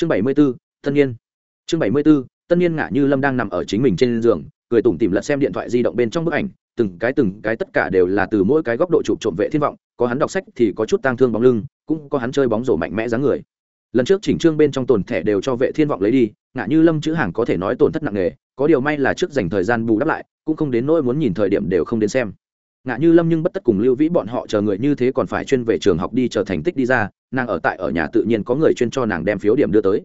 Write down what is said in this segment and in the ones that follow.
chương bảy mươi b ố tân niên. Chương bảy mươi b ố tân niên ngã như lâm đang nằm ở chính mình trên giường, cười tủm tìm lật xem điện thoại di động bên trong bức ảnh, từng cái từng cái tất cả đều là từ mỗi cái góc độ chụp trộm vệ thiên vọng, có hắn đọc sách thì có chút tang thương bóng lưng, cũng có hắn chơi bóng rổ mạnh mẽ dáng người. Lần trước chỉnh trương bên trong tồn thẻ đều cho vệ thiên vọng lấy đi ngã như lâm chữ hàng có thể nói tổn thất nặng nề, có điều may là trước dành thời gian bù đắp lại, cũng không đến nỗi muốn nhìn thời điểm đều không đến xem ngã như lâm nhưng bất tất cùng lưu vĩ bọn họ chờ người như thế còn phải chuyên về trường học đi chờ thành tích đi ra, nàng ở tại ở nhà tự nhiên có người chuyên cho nàng đem phiếu điểm đưa tới.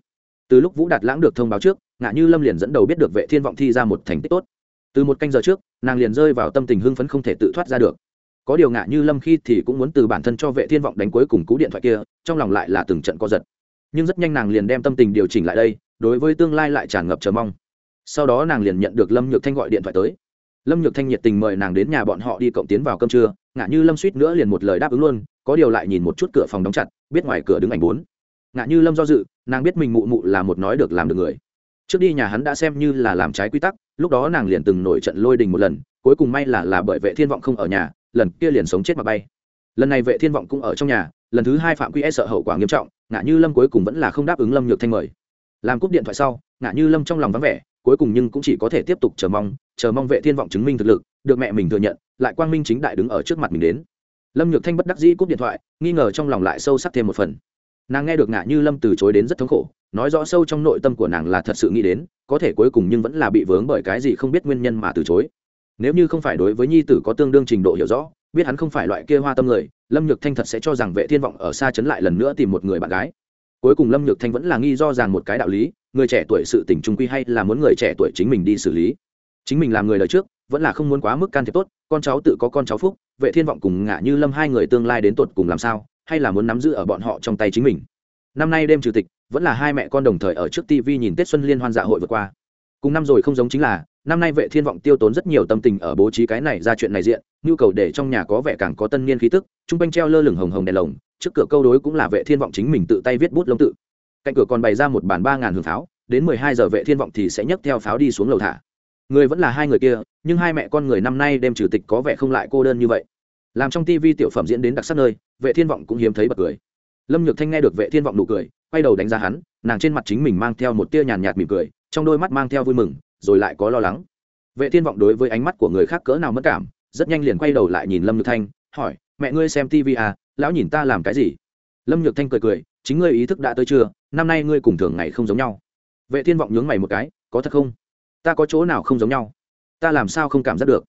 Từ lúc vũ đạt lãng được thông báo trước ngã như lâm liền dẫn đầu biết được vệ thiên vọng thi ra một thành tích tốt. Từ một canh giờ trước, nàng liền rơi vào tâm tình hưng phấn không thể tự thoát ra được. Có điều ngã như lâm khi thì cũng muốn từ bản thân cho vệ thiên vọng đánh cuối cùng cú điện thoại kia, trong lòng lại là từng trận co giật. Nhưng rất nhanh nàng liền đem tâm tình điều chỉnh lại đây, đối với tương lai lại tràn ngập chờ mong. Sau đó nàng liền nhận được lâm nhược thanh gọi điện thoại tới lâm nhược thanh nhiệt tình mời nàng đến nhà bọn họ đi cộng tiến vào cơm trưa ngã như lâm suýt nữa liền một lời đáp ứng luôn, có điều lại nhìn một chút cửa phòng đóng chặt, biết ngoài cửa đứng ảnh bốn. Ngã như lâm do dự, nàng biết mình mụ mụ là một nói được làm được người. Trước đi nhà hắn đã xem như là làm trái quy tắc, lúc đó nàng liền từng nổi trận lôi đình một lần, cuối cùng may là là bởi vệ thiên vọng không ở nhà, lần kia liền sống chết mà bay. Lần này vệ thiên vọng cũng ở trong nhà, lần thứ hai phạm quy e sợ hậu quả nghiêm trọng ngã như lâm cuối cùng vẫn là không đáp ứng lâm nhược thanh mời. Làm cúp điện thoại sau ngã như lâm trong lòng vắng vẻ cuối cùng nhưng cũng chỉ có thể tiếp tục chờ mong chờ mong vệ thiên vọng chứng minh thực lực, được mẹ mình thừa nhận, lại quang minh chính đại đứng ở trước mặt mình đến. Lâm nhược thanh bất đắc dĩ cúp điện thoại, nghi ngờ trong lòng lại sâu sắc thêm một phần. Nàng nghe được ngạ như lâm từ chối đến rất thống khổ, nói rõ sâu trong nội tâm của nàng là thật sự nghĩ đến, có thể cuối cùng nhưng vẫn là bị vướng bởi cái gì không biết nguyên nhân mà từ chối. Nếu như không phải đối với nhi tử có tương đương trình độ hiểu rõ, biết hắn không phải loại kia hoa tâm người, lâm nhược thanh thật sẽ cho rằng vệ thiên vọng ở xa chấn lại lần nữa tìm một người bạn gái. Cuối cùng lâm nhược thanh vẫn là nghi do rằng một cái đạo lý người trẻ tuổi sự tình trung quy hay là muốn người trẻ tuổi chính mình đi xử lý. Chính mình làm người đời trước, vẫn là không muốn quá mức can thiệp tốt, con cháu tự có con cháu phúc, vệ thiên vọng cùng ngạ như lâm hai người tương lai đến tột cùng làm sao, hay là muốn nắm giữ ở bọn họ trong tay chính mình. Năm nay đêm chủ tịch, vẫn là hai mẹ con đồng thời ở trước tv nhìn tết xuân liên hoan dạ hội vừa qua. Cùng năm rồi không giống chính là, năm nay vệ thiên vọng tiêu tốn rất nhiều tâm tình ở bố trí cái này ra chuyện này diện, nhu cầu để trong nhà có vẻ càng có tân niên khí tức, trung quanh treo lơ lửng hồng hồng đèn lồng, trước cửa câu đối cũng là vệ thiên vọng chính mình tự tay viết bút lông tự cạnh cửa còn bày ra một bàn ba ngàn hương pháo, đến mười hai giờ vệ thiên vọng thì sẽ nhấc theo pháo đi xuống lầu thả. Người vẫn là hai người kia, nhưng hai mẹ con người năm nay đem trừ tịch có vẻ không lại cô đơn như vậy. Làm trong tivi tiểu phẩm diễn đến đặc sắc nơi, vệ thiên vọng cũng hiếm thấy bật cười. Lâm nhược thanh nghe được vệ thiên vọng nụ cười, quay đầu đánh giá hắn, nàng trên mặt chính mình mang theo một tia nhàn nhạt mỉm cười, trong đôi mắt mang theo vui mừng, rồi lại có lo lắng. Vệ thiên vọng đối với ánh mắt của người khác cỡ nào mất cảm, rất nhanh liền quay đầu lại nhìn lâm nhược thanh, hỏi, mẹ ngươi xem tivi à? Lão nhìn ta làm cái gì? Lâm nhược thanh cười cười, chính ngươi ý thức đã tới chưa? Năm nay ngươi cùng thường ngày không giống nhau. Vệ thiên vọng nhướng mày một cái, có thật không? Ta có chỗ nào không giống nhau? Ta làm sao không cảm giác được?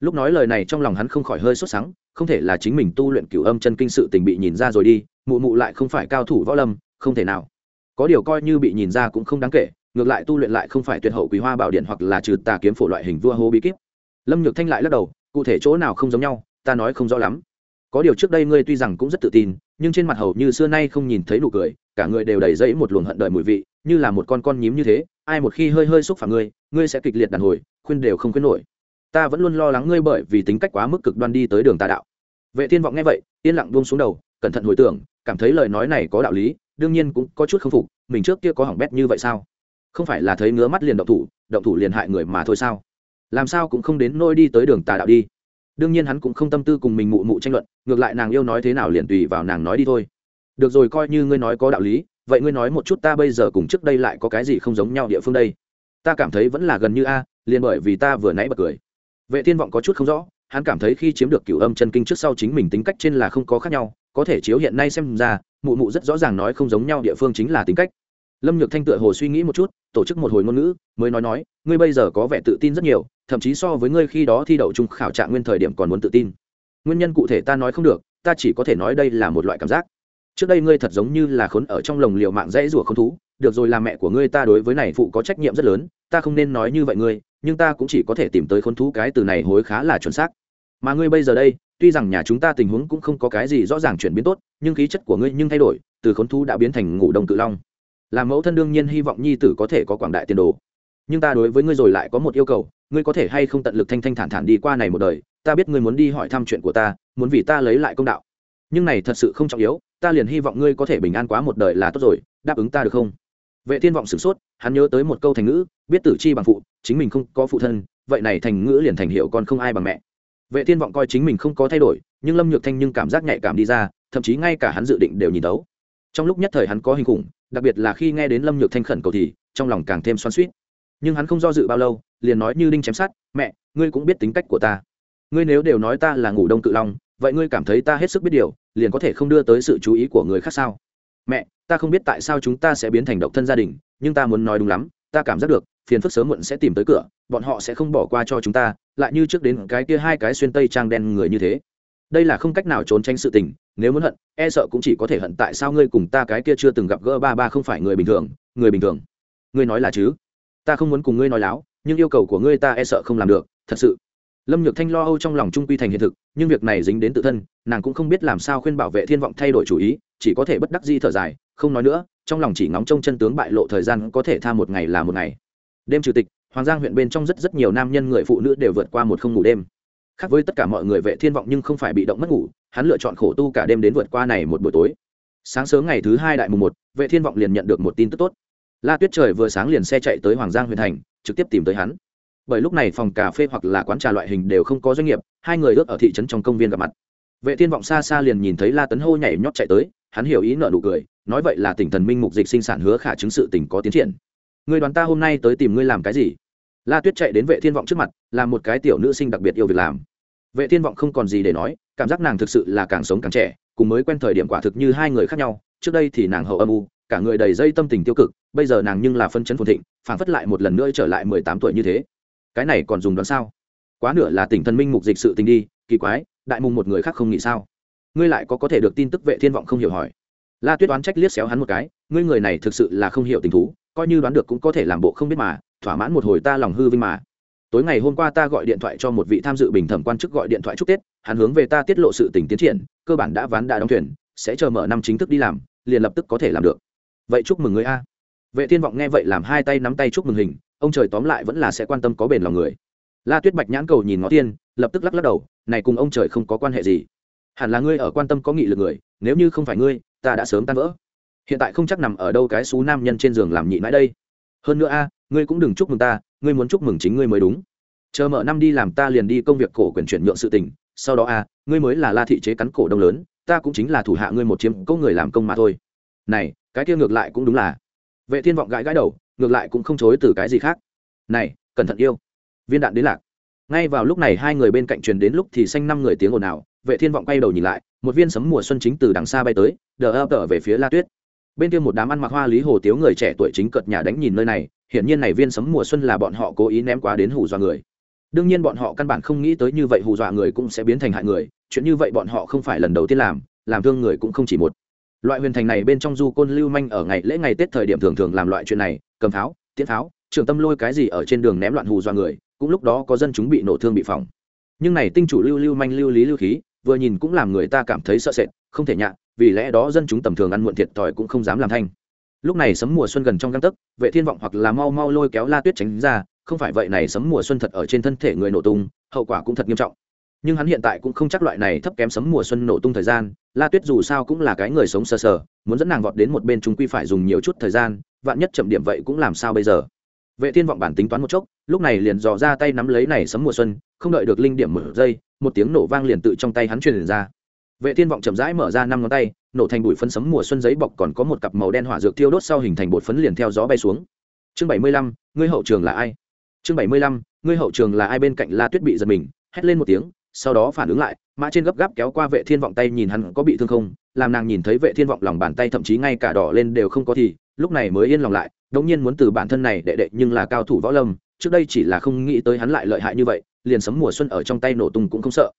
Lúc nói lời này trong lòng hắn không khỏi hơi sốt sắng, không thể là chính mình tu luyện cửu âm chân kinh sự tình bị nhìn ra rồi đi, mụ mụ lại không phải cao thủ võ lâm, không thể nào. Có điều coi như bị nhìn ra cũng không đáng kể, ngược lại tu luyện lại không phải tuyệt hậu quý hoa bảo điện hoặc là trừ tà kiếm phổ loại hình vua hô bí kíp. Lâm nhược thanh lại lắc đầu, cụ thể chỗ nào không giống nhau, ta nói không rõ lắm. Có điều trước đây ngươi tuy rằng cũng rất tự tin, nhưng trên mặt hầu như xưa nay không nhìn thấy nụ cười cả người đều đầy dẫy một luồng hận đợi mùi vị, như là một con con nhím như thế, ai một khi hơi hơi xúc phạm ngươi ngươi sẽ kịch liệt đàn hồi, khuyên đều không khuyên nổi. Ta vẫn luôn lo lắng ngươi bởi vì tính cách quá mức cực đoan đi tới đường tà đạo. Vệ thiên vọng nghe vậy, yên lặng buông xuống đầu, cẩn thận hồi tưởng, cảm thấy lời nói này có đạo lý, đương nhiên cũng có chút không phục, mình trước kia có hỏng bét như vậy sao? Không phải là thấy ngứa mắt liền động thủ động thủ liền hại người mà thôi sao? Làm sao cũng không đến nôi đi tới đường tà đạo đi. Đương nhiên hắn cũng không tâm tư cùng mình mụ mụ tranh luận, ngược lại nàng yêu nói thế nào liền tùy vào nàng nói đi thôi được rồi, coi như ngươi nói có đạo lý, vậy ngươi nói một chút ta bây giờ cùng trước đây lại có cái gì không giống nhau địa phương đây? Ta cảm thấy vẫn là gần như a, liền bởi vì ta vừa nãy bật cười. Vệ thiên vọng có chút không rõ, hắn cảm thấy khi chiếm được cửu âm chân kinh trước sau chính mình tính cách trên là không có khác nhau, có thể chiếu hiện nay xem ra, mụ mụ rất rõ ràng nói không giống nhau địa phương chính là tính cách. Lâm nhược thanh tựa hồ suy nghĩ một chút, tổ chức một hồi ngôn ngữ, mới nói nói, ngươi bây giờ có vẻ tự tin rất nhiều, thậm chí so với ngươi khi đó thi đậu trung khảo trạng nguyên thời điểm còn muốn tự tin. Nguyên nhân cụ thể ta nói không được, ta chỉ có thể nói đây là một loại cảm giác trước đây ngươi thật giống như là khốn ở trong lồng liều mạng dãy rủa không thú, được rồi là mẹ của ngươi ta đối với này phụ có trách nhiệm rất lớn, ta không nên nói như vậy ngươi, nhưng ta cũng chỉ có thể tìm tới khốn thú cái từ này hối khá là chuẩn xác. Mà ngươi bây giờ đây, tuy rằng nhà chúng ta tình huống cũng không có cái gì rõ ràng chuyển biến tốt, nhưng khí chất của ngươi nhưng thay đổi, từ khốn thú đã biến thành ngủ đông cự long. Làm mẫu thân đương nhiên hy vọng nhi tử có thể có quảng đại tiền đồ. Nhưng ta đối với ngươi rồi lại có một yêu cầu, ngươi có thể hay không tận lực thanh thanh thản thản đi qua này một đời, ta biết ngươi muốn đi hỏi thăm chuyện của ta, muốn vì ta lấy lại công đạo. Nhưng này thật sự không trọng yếu ta liền hy vọng ngươi có thể bình an quá một đời là tốt rồi, đáp ứng ta được không? Vệ thiên vọng sửng sốt, hắn nhớ tới một câu thành ngữ, biết tử chi bằng phụ, chính mình không có phụ thân, vậy này thành ngữ liền thành hiệu còn không ai bằng mẹ. Vệ thiên vọng coi chính mình không có thay đổi, nhưng lâm nhược thanh nhưng cảm giác nhạy cảm đi ra, thậm chí ngay cả hắn dự định đều nhìn tấu trong lúc nhất thời hắn có hình khủng, đặc biệt là khi nghe đến lâm nhược thanh khẩn cầu thì, trong lòng càng thêm xoắn suýt nhưng hắn không do dự bao lâu, liền nói như đinh chém sát mẹ, ngươi cũng biết tính cách của ta. Ngươi nếu đều nói ta là ngủ đông cự long vậy ngươi cảm thấy ta hết sức biết điều, liền có thể không đưa tới sự chú ý của người khác sao? Mẹ, ta không biết tại sao chúng ta sẽ biến thành độc thân gia đình, nhưng ta muốn nói đúng lắm, ta cảm giác được, phiền phức sớm muộn sẽ tìm tới cửa, bọn họ sẽ không bỏ qua cho chúng ta, lại như trước đến cái kia hai cái xuyên tây trang đen người như thế. Đây là không cách nào trốn tránh sự tình, nếu muốn hận e sợ cũng chỉ có thể hận tại sao ngươi cùng ta cái kia chưa từng gặp gỡ ba ba không phải người bình thường, người bình thường. Ngươi nói là chứ? Ta không muốn cùng ngươi nói láo, nhưng yêu cầu của ngươi ta e sợ không làm được, thật sự lâm nhược thanh lo âu trong lòng trung quy thành hiện thực, nhưng việc này dính đến tự thân, nàng cũng không biết làm sao khuyên bảo vệ thiên vọng thay đổi chủ ý, chỉ có thể bất đắc di thở dài, không nói nữa, trong lòng chỉ ngóng trông chân tướng bại lộ thời gian có thể tha một ngày là một ngày. Đêm chủ tịch, hoàng giang huyện bên trong rất rất nhiều nam nhân người phụ nữ đều vượt qua một không ngủ đêm. Khác với tất cả mọi người vệ thiên vọng nhưng không phải bị động mất ngủ, hắn lựa chọn khổ tu cả đêm đến vượt qua này một buổi tối. Sáng sớm ngày thứ hai đại mùng một, vệ thiên vọng liền nhận được một tin tức tốt. La tuyết trời vừa sáng liền xe chạy tới hoàng giang huyện thành, trực tiếp tìm tới hắn bởi lúc này phòng cà phê hoặc là quán trà loại hình đều không có doanh nghiệp, hai người ước ở thị trấn trong công viên gặp mặt. Vệ thiên vọng xa xa liền nhìn thấy la tấn hô nhảy nhót chạy tới, hắn hiểu ý nợ nụ cười, nói vậy là tỉnh thần minh mục dịch sinh sản hứa khả chứng sự tỉnh có tiến triển. Người đoàn ta hôm nay tới tìm ngươi làm cái gì? La tuyết chạy đến vệ thiên vọng trước mặt, là một cái tiểu nữ sinh đặc biệt yêu việc làm. Vệ thiên vọng không còn gì để nói, cảm giác nàng thực sự là càng sống càng trẻ, cùng mới quen thời điểm quả thực như hai người khác nhau, trước đây thì nàng hậu âm u, cả người đầy dây tâm tình tiêu cực, bây giờ nàng nhưng là phân chấn phồn thịnh phản phất lại một lần nữa trở lại mười tám tuổi như thế cái này còn dùng đoán sao? Quá nửa là tỉnh thần minh mục dịch sự tình đi, kỳ quái, đại mùng một người khác không nghĩ sao? Ngươi lại có có thể được tin tức vệ thiên vọng không hiểu hỏi. La tuyết đoán trách liếc xéo hắn một cái, ngươi người này thực sự là không hiểu tình thú, coi như đoán được cũng có thể làm bộ không biết mà, thỏa mãn một hồi ta lòng hư vinh mà. Tối ngày hôm qua ta gọi điện thoại cho một vị tham dự bình thẩm quan chức gọi điện thoại chúc tết, hắn hướng về ta tiết lộ sự tình tiến triển, cơ bản đã ván đã đóng thuyền, sẽ chờ mở năm chính thức đi làm, liền lập tức có thể làm được. Vậy chúc mừng người a. Vệ thiên vọng nghe vậy làm hai tay nắm tay chúc mừng hình ông trời tóm lại vẫn là sẽ quan tâm có bền lòng người. La tuyết bạch nhãn cầu nhìn ngó tiên, lập tức lắc lắc đầu, này cùng ông trời không có quan hệ gì. Hẳn là ngươi ở quan tâm có nghị lực người, nếu như không phải ngươi, ta đã sớm tan vỡ. Hiện tại không chắc nằm ở đâu cái xú nam nhân trên giường làm nhị mãi đây. Hơn nữa a, ngươi cũng đừng chúc mừng ta, ngươi muốn chúc mừng chính ngươi mới đúng. Chờ mở năm đi làm ta liền đi công việc cổ quyền chuyển nhượng sự tình, sau đó a, ngươi mới là la thị chế cắn cổ đông lớn, ta cũng chính là thủ hạ ngươi một chiếm cỗ người làm công mà thôi. Này, cái kia ngược lại cũng đúng là. Vệ thiên vọng gãi gãi đầu ngược lại cũng không chối từ cái gì khác. Này, cẩn thận yêu. Viên đạn đến lạc. Ngay vào lúc này hai người bên cạnh truyền đến lúc thì xanh năm người tiếng ồn ào, vệ thiên vọng quay đầu nhìn lại, một viên sấm mùa xuân chính từ đằng xa bay tới, đờ ập đờ về phía la tuyết. Bên kia một đám ăn mặc hoa lý hồ tiếu người trẻ tuổi chính cợt nhà đánh nhìn nơi này, hiển nhiên này viên sấm mùa xuân là bọn họ cố ý ném quá đến hù dọa người. Đương nhiên bọn họ căn bản không nghĩ tới như vậy hù dọa người cũng sẽ biến thành hại người, chuyện như vậy bọn họ không phải lần đầu tiên làm làm thương người cũng không chỉ một loại huyền thành này bên trong du côn lưu manh ở ngày lễ ngày tết thời điểm thường thường làm loại chuyện này, cầm pháo, tiễn pháo trường tâm lôi cái gì ở trên đường ném loạn hù dọa người, cũng lúc đó có dân chúng bị nổ thương bị phỏng. Nhưng này tinh chủ lưu lưu manh lưu lý lưu khí, vừa nhìn cũng làm người ta cảm thấy sợ sệt, không thể nhạ, vì lẽ đó dân chúng tầm thường ăn muộn thiệt thòi cũng không dám làm thanh. Lúc này sấm mùa xuân gần trong găng tấc, vệ thiên vọng hoặc là mau mau lôi kéo la tuyết tránh ra, không phải vậy này sấm mùa xuân thật ở trên thân thể người nổ tung, hậu quả cũng thật nghiêm trọng. Nhưng hắn hiện tại cũng không chắc loại này thấp kém sấm mùa xuân nổ tung thời gian la tuyết dù sao cũng là cái người sống sờ sờ muốn dẫn nàng vọt đến một bên chúng quy phải dùng nhiều chút thời gian vạn nhất chậm điểm vậy cũng làm sao bây giờ? Vệ thiên vọng bản tính toán một chốc lúc này liền dò ra tay nắm lấy này sấm mùa xuân không đợi được linh điểm mở dây một tiếng nổ vang liền tự trong tay hắn truyền ra. Vệ thiên vọng chậm rãi mở ra năm ngón tay nổ thành bụi phấn sấm mùa xuân giấy bọc còn có một cặp màu đen hỏa dược thiêu đốt sau hình thành bột phấn liền theo gió bay xuống. Chương 75, ngươi hậu trường là ai? Chương 75, ngươi hậu trường là ai bên cạnh la tuyết bị giật mình hét lên một tiếng sau đó phản ứng lại, mã trên gấp gáp kéo qua vệ thiên vọng tay nhìn hắn có bị thương không, làm nàng nhìn thấy vệ thiên vọng lòng bàn tay thậm chí ngay cả đỏ lên đều không có thì, lúc này mới yên lòng lại, đống nhiên muốn từ bản thân này đệ đệ nhưng là cao thủ võ lâm, trước đây chỉ là không nghĩ tới hắn lại lợi hại như vậy, liền sấm mùa xuân ở trong tay nổ tung cũng không sợ.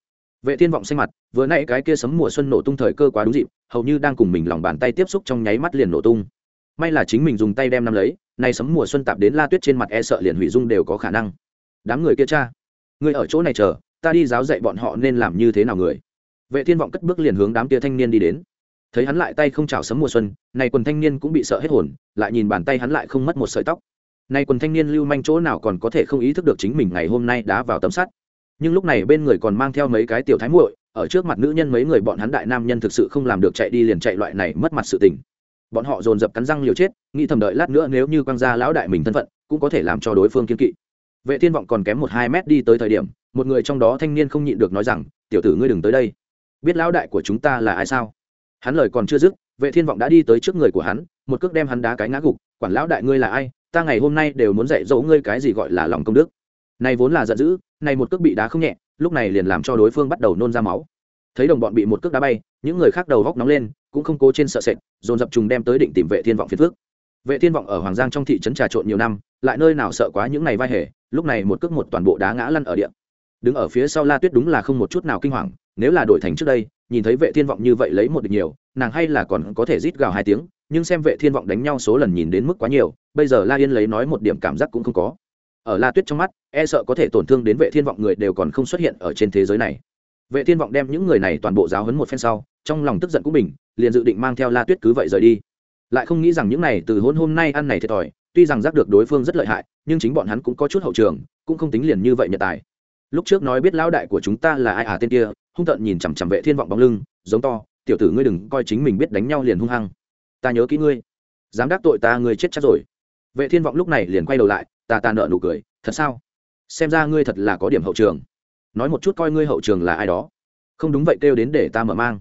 Vệ thiên vọng xanh mặt, vừa nãy cái kia sấm mùa xuân nổ tung thời cơ quá đúng dịp, hầu như đang cùng mình lòng bàn tay tiếp xúc trong nháy mắt liền nổ tung. May là chính mình dùng tay đem nắm lấy, nay sấm mùa xuân tạp đến la tuyết trên mặt e sợ liền hủy dung đều có khả năng. Đám người kia cha, người ở chỗ này chờ ta đi giáo dạy bọn họ nên làm như thế nào người? Vệ thiên vọng cất bước liền hướng đám tia thanh niên đi đến. Thấy hắn lại tay không chào sấm mùa xuân, này quần thanh niên cũng bị sợ hết hồn, lại nhìn bàn tay hắn lại không mất một sợi tóc. Nay quần thanh niên lưu manh chỗ nào còn có thể không ý thức được chính mình ngày hôm nay đã vào tấm sắt nhưng lúc này bên người còn mang theo mấy cái tiểu thái muội, ở trước mặt nữ nhân mấy người bọn hắn đại nam nhân thực sự không làm được chạy đi liền chạy loại này mất mặt sự tình. Bọn họ dồn dập cắn răng liều chết, nghĩ thầm đợi lát nữa nếu như quang gia lão đại mình thân phận, cũng có thể làm cho đối phương kiên kỵ. Vệ thiên vọng còn kém một hai mét đi tới thời điểm một người trong đó thanh niên không nhịn được nói rằng, tiểu tử ngươi đừng tới đây. Biết lão đại của chúng ta là ai sao? Hắn lời còn chưa dứt, vệ thiên vọng đã đi tới trước người của hắn, một cước đem hắn đá cái ngã gục, quản lão đại ngươi là ai? Ta ngày hôm nay đều muốn dạy dỗ ngươi cái gì gọi là lòng công đức. Này vốn là giận dữ, này một cước bị đá không nhẹ, lúc này liền làm cho đối phương bắt đầu nôn ra máu. Thấy đồng bọn bị một cước đá bay, những người khác đầu góc nóng lên, cũng không cố trên sợ sệt, dồn dập trùng đem tới định tìm vệ thiên vọng phiền phước vệ thiên vọng ở hoàng giang trong thị trấn trà trộn nhiều năm, lại nơi nào sợ quá những ngày vai hề, lúc này một cước một toàn bộ đá ngã lăn ở địa đứng ở phía sau la tuyết đúng là không một chút nào kinh hoàng, nếu là đổi thành trước đây, nhìn thấy vệ thiên vọng như vậy lấy một địch nhiều, nàng hay là còn có thể rít gào hai tiếng, nhưng xem vệ thiên vọng đánh nhau số lần nhìn đến mức quá nhiều, bây giờ la yên lấy nói một điểm cảm giác cũng không có. Ở la tuyết trong mắt e sợ có thể tổn thương đến vệ thiên vọng người đều còn không xuất hiện ở trên thế giới này. Vệ thiên vọng đem những người này toàn bộ giáo huấn một phen sau, trong lòng tức giận của mình liền dự định mang theo la tuyết cứ vậy rời đi. Lại không nghĩ rằng những này từ hôn hôm nay ăn này thiệt thòi, tuy rằng giác được đối phương rất lợi hại, nhưng chính bọn hắn cũng có chút hậu trường, cũng không tính liền như vậy nhật tài lúc trước nói biết lão đại của chúng ta là ai à tên kia, hung tợn nhìn chằm chằm vệ thiên vọng bóng lưng, giống to, tiểu tử ngươi đừng coi chính mình biết đánh nhau liền hung hăng. Ta nhớ kỹ ngươi. Dám đắc tội ta, ngươi chết chắc rồi. Vệ thiên vọng lúc này liền quay đầu lại, ta ta nợ nụ cười, thật sao? Xem ra ngươi thật là có điểm hậu trường. Nói một chút coi ngươi hậu trường là ai đó. Không đúng vậy, kêu đến để ta mở mang.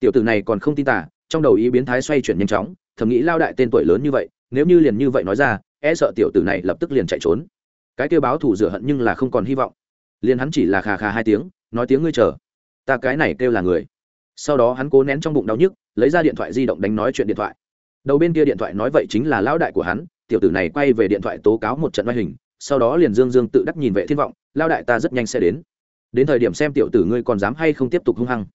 Tiểu tử này còn không tin tả trong đầu ý biến thái xoay chuyển nhanh chóng, thầm nghĩ lao đại tên tuổi lớn như vậy, nếu như liền như vậy nói ra e sợ tiểu tử này lập tức liền chạy trốn. Cái kêu báo thủ rửa hận nhưng là không còn hy vọng liền hắn chỉ là khà khà hai tiếng, nói tiếng ngươi chờ. Ta cái này kêu là người. Sau đó hắn cố nén trong bụng đau nhức, lấy ra điện thoại di động đánh nói chuyện điện thoại. Đầu bên kia điện thoại nói vậy chính là lão đại của hắn, tiểu tử này quay về điện thoại tố cáo một trận oai hình, sau đó liền dương dương tự đắc nhìn vệ thiên vọng lao đại ta rất nhanh sẽ đến. Đến thời điểm xem tiểu tử ngươi còn dám hay không tiếp tục hung hăng.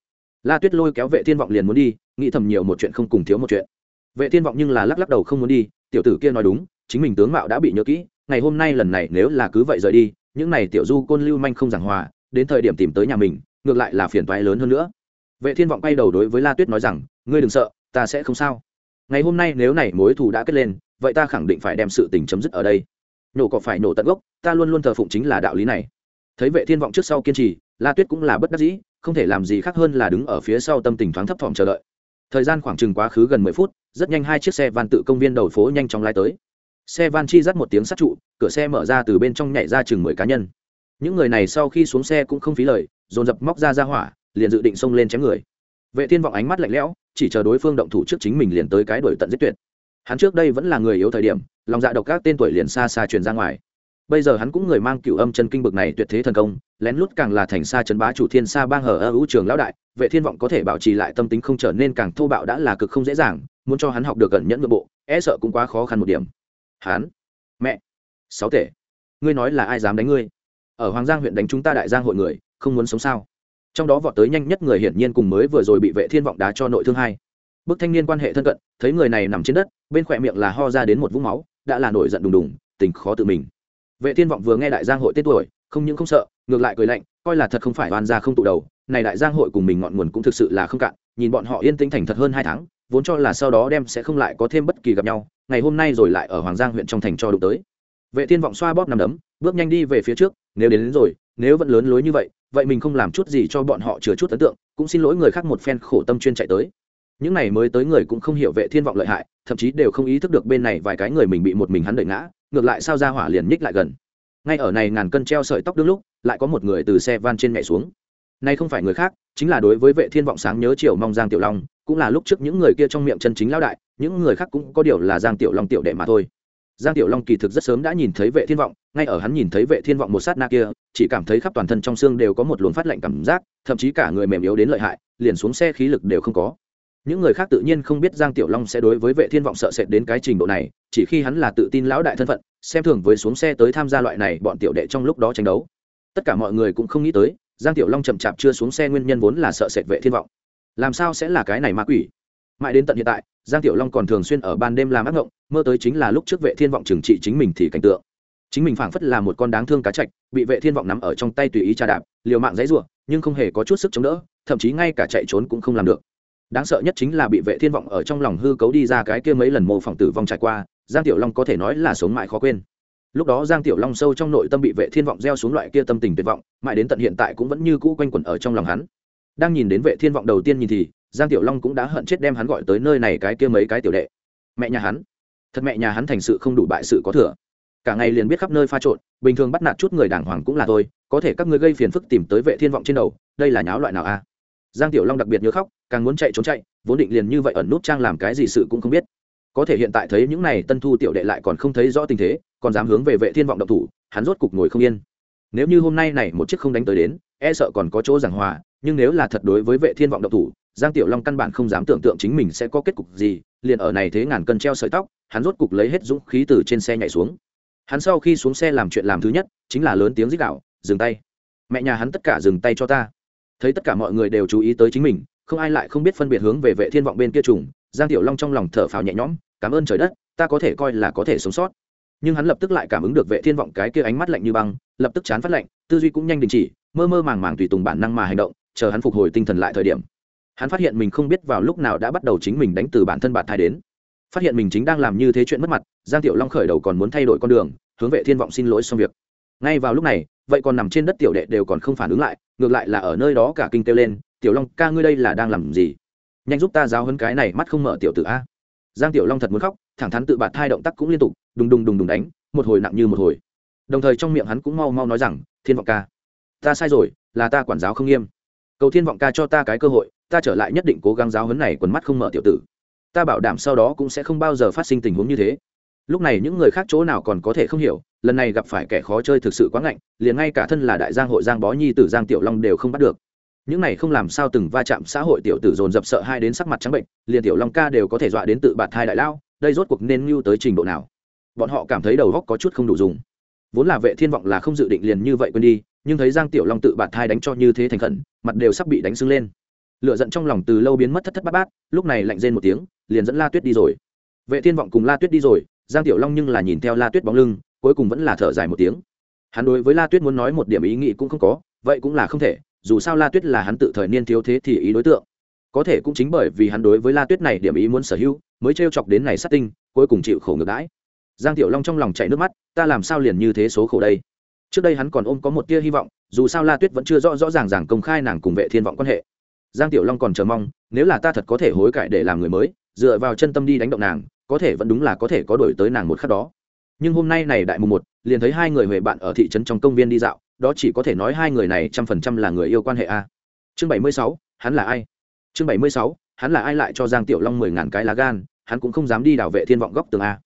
La tuyết lôi kéo vệ thiên vọng liền muốn đi, nghĩ thầm nhiều một chuyện không cùng thiếu một chuyện. Vệ thiên vọng nhưng là lắc lắc đầu không muốn đi, tiểu tử kia nói đúng, chính mình tướng mạo đã bị nhớ kỹ, ngày hôm nay lần này nếu là cứ vậy rời đi những này tiểu du côn lưu manh không giảng hòa, đến thời điểm tìm tới nhà mình, ngược lại là phiền toái lớn hơn nữa. Vệ thiên vọng quay đầu đối với la tuyết nói rằng, ngươi đừng sợ, ta sẽ không sao. Ngày hôm nay nếu này mối thù đã kết lên, vậy ta khẳng định phải đem sự tình chấm dứt ở đây. Nổ có phải nổ tận gốc, ta luôn luôn thờ phụng chính là đạo lý này. Thấy vệ thiên vọng trước sau kiên trì, la tuyết cũng là bất đắc dĩ, không thể làm gì khác hơn là đứng ở phía sau tâm tình thoáng thấp thỏm chờ đợi. Thời gian khoảng chừng quá khứ gần mười phút, rất nhanh hai chiếc xe van tự công viên đầu phố nhanh chóng lái tới xe van chi dắt một tiếng sát trụ, cửa xe mở ra từ bên trong nhảy ra chừng mười cá nhân. Những người này sau khi xuống xe cũng không phí lời, dồn dập móc ra ra hỏa, liền dự định xông lên chém người. Vệ thiên vọng ánh mắt lạnh lẽo, chỉ chờ đối phương động thủ trước chính mình liền tới cái đuổi tận giết tuyệt. Hắn trước đây vẫn là người yếu thời điểm, lòng dạ độc các tên tuổi liền xa xa truyền ra ngoài. Bây giờ hắn cũng người mang cựu âm chân kinh bực này tuyệt thế thần công, lén lút càng là thành xa chấn bá chủ thiên xa bang hở ơ ưu trường lão đại, vệ thiên vọng có thể bảo trì lại tâm tính không trở nên càng thô bạo đã là cực không dễ dàng, muốn cho hắn học được gần nhẫn nội bộ e sợ cũng quá khó khăn một điểm hán. Mẹ. Sáu tể. Ngươi nói là ai dám đánh ngươi? Ở hoàng giang huyện đánh chúng ta đại giang hội người, không muốn sống sao? Trong đó vọt tới nhanh nhất người hiển nhiên cùng mới vừa rồi bị vệ thiên vọng đá cho nội thương hai. Bức thanh niên quan hệ thân cận, thấy người này nằm trên đất, bên khỏe miệng là ho ra đến một vũng máu, đã là nổi giận đùng đùng, tình khó tự mình. Vệ thiên vọng vừa nghe đại giang hội tết tuổi, không những không sợ, ngược lại cười lạnh, coi là thật không phải oan gia không tụ đầu này đại giang hội cùng mình ngọn nguồn cũng thực sự là không cạn nhìn bọn họ yên tĩnh thành thật hơn hai tháng vốn cho là sau đó đem sẽ không lại có thêm bất kỳ gặp nhau ngày hôm nay rồi lại ở hoàng giang huyện trong thành cho đụng tới. Vệ thiên vọng xoa bóp nằm đấm bước nhanh đi về phía trước nếu đến, đến rồi nếu vẫn lớn lối như vậy vậy mình không làm chút gì cho bọn họ chứa chút ấn tượng cũng xin lỗi người khác một phen khổ tâm chuyên chạy tới. Những này mới tới người cũng không hiểu vệ thiên vọng lợi hại thậm chí đều không ý thức được bên này vài cái người mình bị một mình hắn đẩy ngã ngược lại sao ra hỏa liền nhích lại gần. Ngay ở này ngàn cân treo sợi tóc đương lúc lại có một người từ xe van trên nhảy xuống nay không phải người khác, chính là đối với vệ thiên vọng sáng nhớ chiều mong giang tiểu long, cũng là lúc trước những người kia trong miệng chân chính lão đại, những người khác cũng có điều là giang tiểu long tiểu đệ mà thôi. Giang tiểu long kỳ thực rất sớm đã nhìn thấy vệ thiên vọng, ngay ở hắn nhìn thấy vệ thiên vọng một sát na kia, chỉ cảm thấy khắp toàn thân trong xương đều có một luồng phát lạnh cảm giác, thậm chí cả người mềm yếu đến lợi hại, liền xuống xe khí lực đều không có. Những người khác tự nhiên không biết giang tiểu long sẽ đối với vệ thiên vọng sợ sệt đến cái trình độ này, chỉ khi hắn là tự tin lão đại thân phận, xem thường với xuống xe tới tham gia loại này bọn tiểu đệ trong lúc đó tranh đấu. Tất cả mọi người cũng không nghĩ tới giang tiểu long chậm chạp chưa xuống xe, nguyên nhân vốn là sợ sệt vệ thiên vọng. Làm sao sẽ là cái này ma quỷ? Mãi đến tận hiện tại, giang tiểu long còn thường xuyên ở ban đêm làm ác ngộng, mơ tới chính là lúc trước vệ thiên vọng trừng trị chính mình thì cảnh tượng. Chính mình phảng phất là một con đáng thương cá chạch, bị vệ thiên vọng nắm ở trong tay tùy ý trà đạp, liều mạng dãy ruộng nhưng không hề có chút sức chống đỡ, thậm chí ngay cả chạy trốn cũng không làm được. Đáng sợ nhất chính là bị vệ thiên vọng ở trong lòng hư cấu đi ra cái kia mấy lần mô phỏng tử vong trải qua, giang tiểu long có thể nói là sống mãi khó quên lúc đó giang tiểu long sâu trong nội tâm bị vệ thiên vọng gieo xuống loại kia tâm tình tuyệt vọng, mãi đến tận hiện tại cũng vẫn như cũ quanh quẩn ở trong lòng hắn. Đang nhìn đến vệ thiên vọng đầu tiên nhìn thì, giang tiểu long cũng đã hận chết đem hắn gọi tới nơi này cái kia mấy cái tiểu đệ. Mẹ nhà hắn. Thật mẹ nhà hắn thành sự không đủ bại sự có thừa. Cả ngày liền biết khắp nơi pha trộn, bình thường bắt nạt chút người đàng hoàng cũng là tôi có thể các ngươi gây phiền phức tìm tới vệ thiên vọng trên đầu, đây là nháo loại nào a? Giang tiểu long đặc biệt nhớ khóc, càng muốn chạy trốn chạy, vốn định liền như vậy ẩn nút trang làm cái gì sự cũng không biết có thể hiện tại thấy những này tân thu tiểu đệ lại còn không thấy rõ tình thế, còn dám hướng về vệ thiên vọng độc thủ, hắn rốt cục ngồi không yên. Nếu như hôm nay này một chiếc không đánh tới đến e sợ còn có chỗ giảng hòa, nhưng nếu là thật đối với vệ thiên vọng độc thủ, giang tiểu long căn bản không dám tưởng tượng chính mình sẽ có kết cục gì, liền ở này thế ngàn cân treo sợi tóc, hắn rốt cục lấy hết dũng khí từ trên xe nhảy xuống. Hắn sau khi xuống xe làm chuyện làm thứ nhất, chính là lớn tiếng rít đạo dừng tay. Mẹ nhà hắn tất cả dừng tay cho ta. Thấy tất cả mọi người đều chú ý tới chính mình, không ai lại không biết phân biệt hướng về vệ thiên vọng bên kia trùng giang tiểu long trong lòng thở phào nhẹ nhõm, cảm ơn trời đất, ta có thể coi là có thể sống sót. Nhưng hắn lập tức lại cảm ứng được vệ thiên vọng cái kia ánh mắt lạnh như băng, lập tức chán phát lạnh, tư duy cũng nhanh đình chỉ, mơ mơ màng màng tùy tùng bản năng mà hành động, chờ hắn phục hồi tinh thần lại thời điểm. Hắn phát hiện mình không biết vào lúc nào đã bắt đầu chính mình đánh từ bản thân bạn thai đến. Phát hiện mình chính đang làm như thế chuyện mất mặt, giang tiểu long khởi đầu còn muốn thay đổi con đường, hướng vệ thiên vọng xin lỗi xong việc. Ngay vào lúc này, vậy còn nằm trên đất tiểu đệ đều còn không phản ứng lại, ngược lại là ở nơi đó cả kinh kêu lên, tiểu long ca ngươi đây là đang làm gì? Nhanh giúp ta giáo hấn cái này mắt không mở tiểu tử a. Giang tiểu long thật muốn khóc, thẳng thắn tự bạt hai động tác cũng liên tục, đùng đùng đùng đùng đánh, một hồi nặng như một hồi. Đồng thời trong miệng hắn cũng mau mau nói rằng, thiên vọng ca, ta sai rồi, là ta quản giáo không nghiêm. Cầu thiên vọng ca cho ta cái cơ hội, ta trở lại nhất định cố gắng giáo hấn này quần mắt không mở tiểu tử. Ta bảo đảm sau đó cũng sẽ không bao giờ phát sinh tình huống như thế. Lúc này những người khác chỗ nào còn có thể không hiểu, lần này gặp phải kẻ khó chơi thực sự quá ngạnh, liền ngay cả thân là đại giang hội giang bó nhi tử giang tiểu long đều không bắt được những này không làm sao từng va chạm xã hội tiểu tử dồn dập sợ hai đến sắc mặt trắng bệnh, liền tiểu long ca đều có thể dọa đến tự bạt thai đại lao, đây rốt cuộc nên mưu tới trình độ nào? Bọn họ cảm thấy đầu góc có chút không đủ dùng. Vốn là vệ thiên vọng là không dự định liền như vậy quên đi, nhưng thấy giang tiểu long tự bạt thai đánh cho như thế thành khẩn, mặt đều sắp bị đánh sưng lên. Lựa giận trong lòng từ lâu biến mất thất thất bát bát, lúc này lạnh rên một tiếng, liền dẫn la tuyết đi rồi. Vệ thiên vọng cùng la tuyết đi rồi, giang tiểu long nhưng là nhìn theo la tuyết bóng lưng, cuối cùng vẫn là thở dài một tiếng. Hắn đối với la tuyết muốn nói một điểm ý nghĩ cũng không có, vậy cũng là không thể dù sao la tuyết là hắn tự thời niên thiếu thế thì ý đối tượng. Có thể cũng chính bởi vì hắn đối với la tuyết này điểm ý muốn sở hữu, mới trêu chọc đến này sát tinh, cuối cùng chịu khổ ngược đãi. Giang tiểu long trong lòng chảy nước mắt, ta làm sao liền như thế số khổ đây? Trước đây hắn còn ôm có một tia hy vọng, dù sao la tuyết vẫn chưa rõ rõ ràng ràng công khai nàng cùng vệ thiên vọng quan hệ. Giang tiểu long còn chờ mong, nếu là ta thật có thể hối cải để làm người mới, dựa vào chân tâm đi đánh động nàng, có thể vẫn đúng là có thể có đổi tới nàng một khắc đó. Nhưng hôm nay này đại mùng một, liền thấy hai người huệ bạn ở thị trấn trong công viên đi dạo đó chỉ có thể nói hai người này trăm phần trăm là người yêu quan hệ a. Chương bảy mươi sáu, hắn là ai? Chương bảy mươi sáu, hắn là ai lại cho giang tiểu long mười ngàn cái lá gan, hắn cũng không dám đi đảo vệ thiên vọng góc tường a.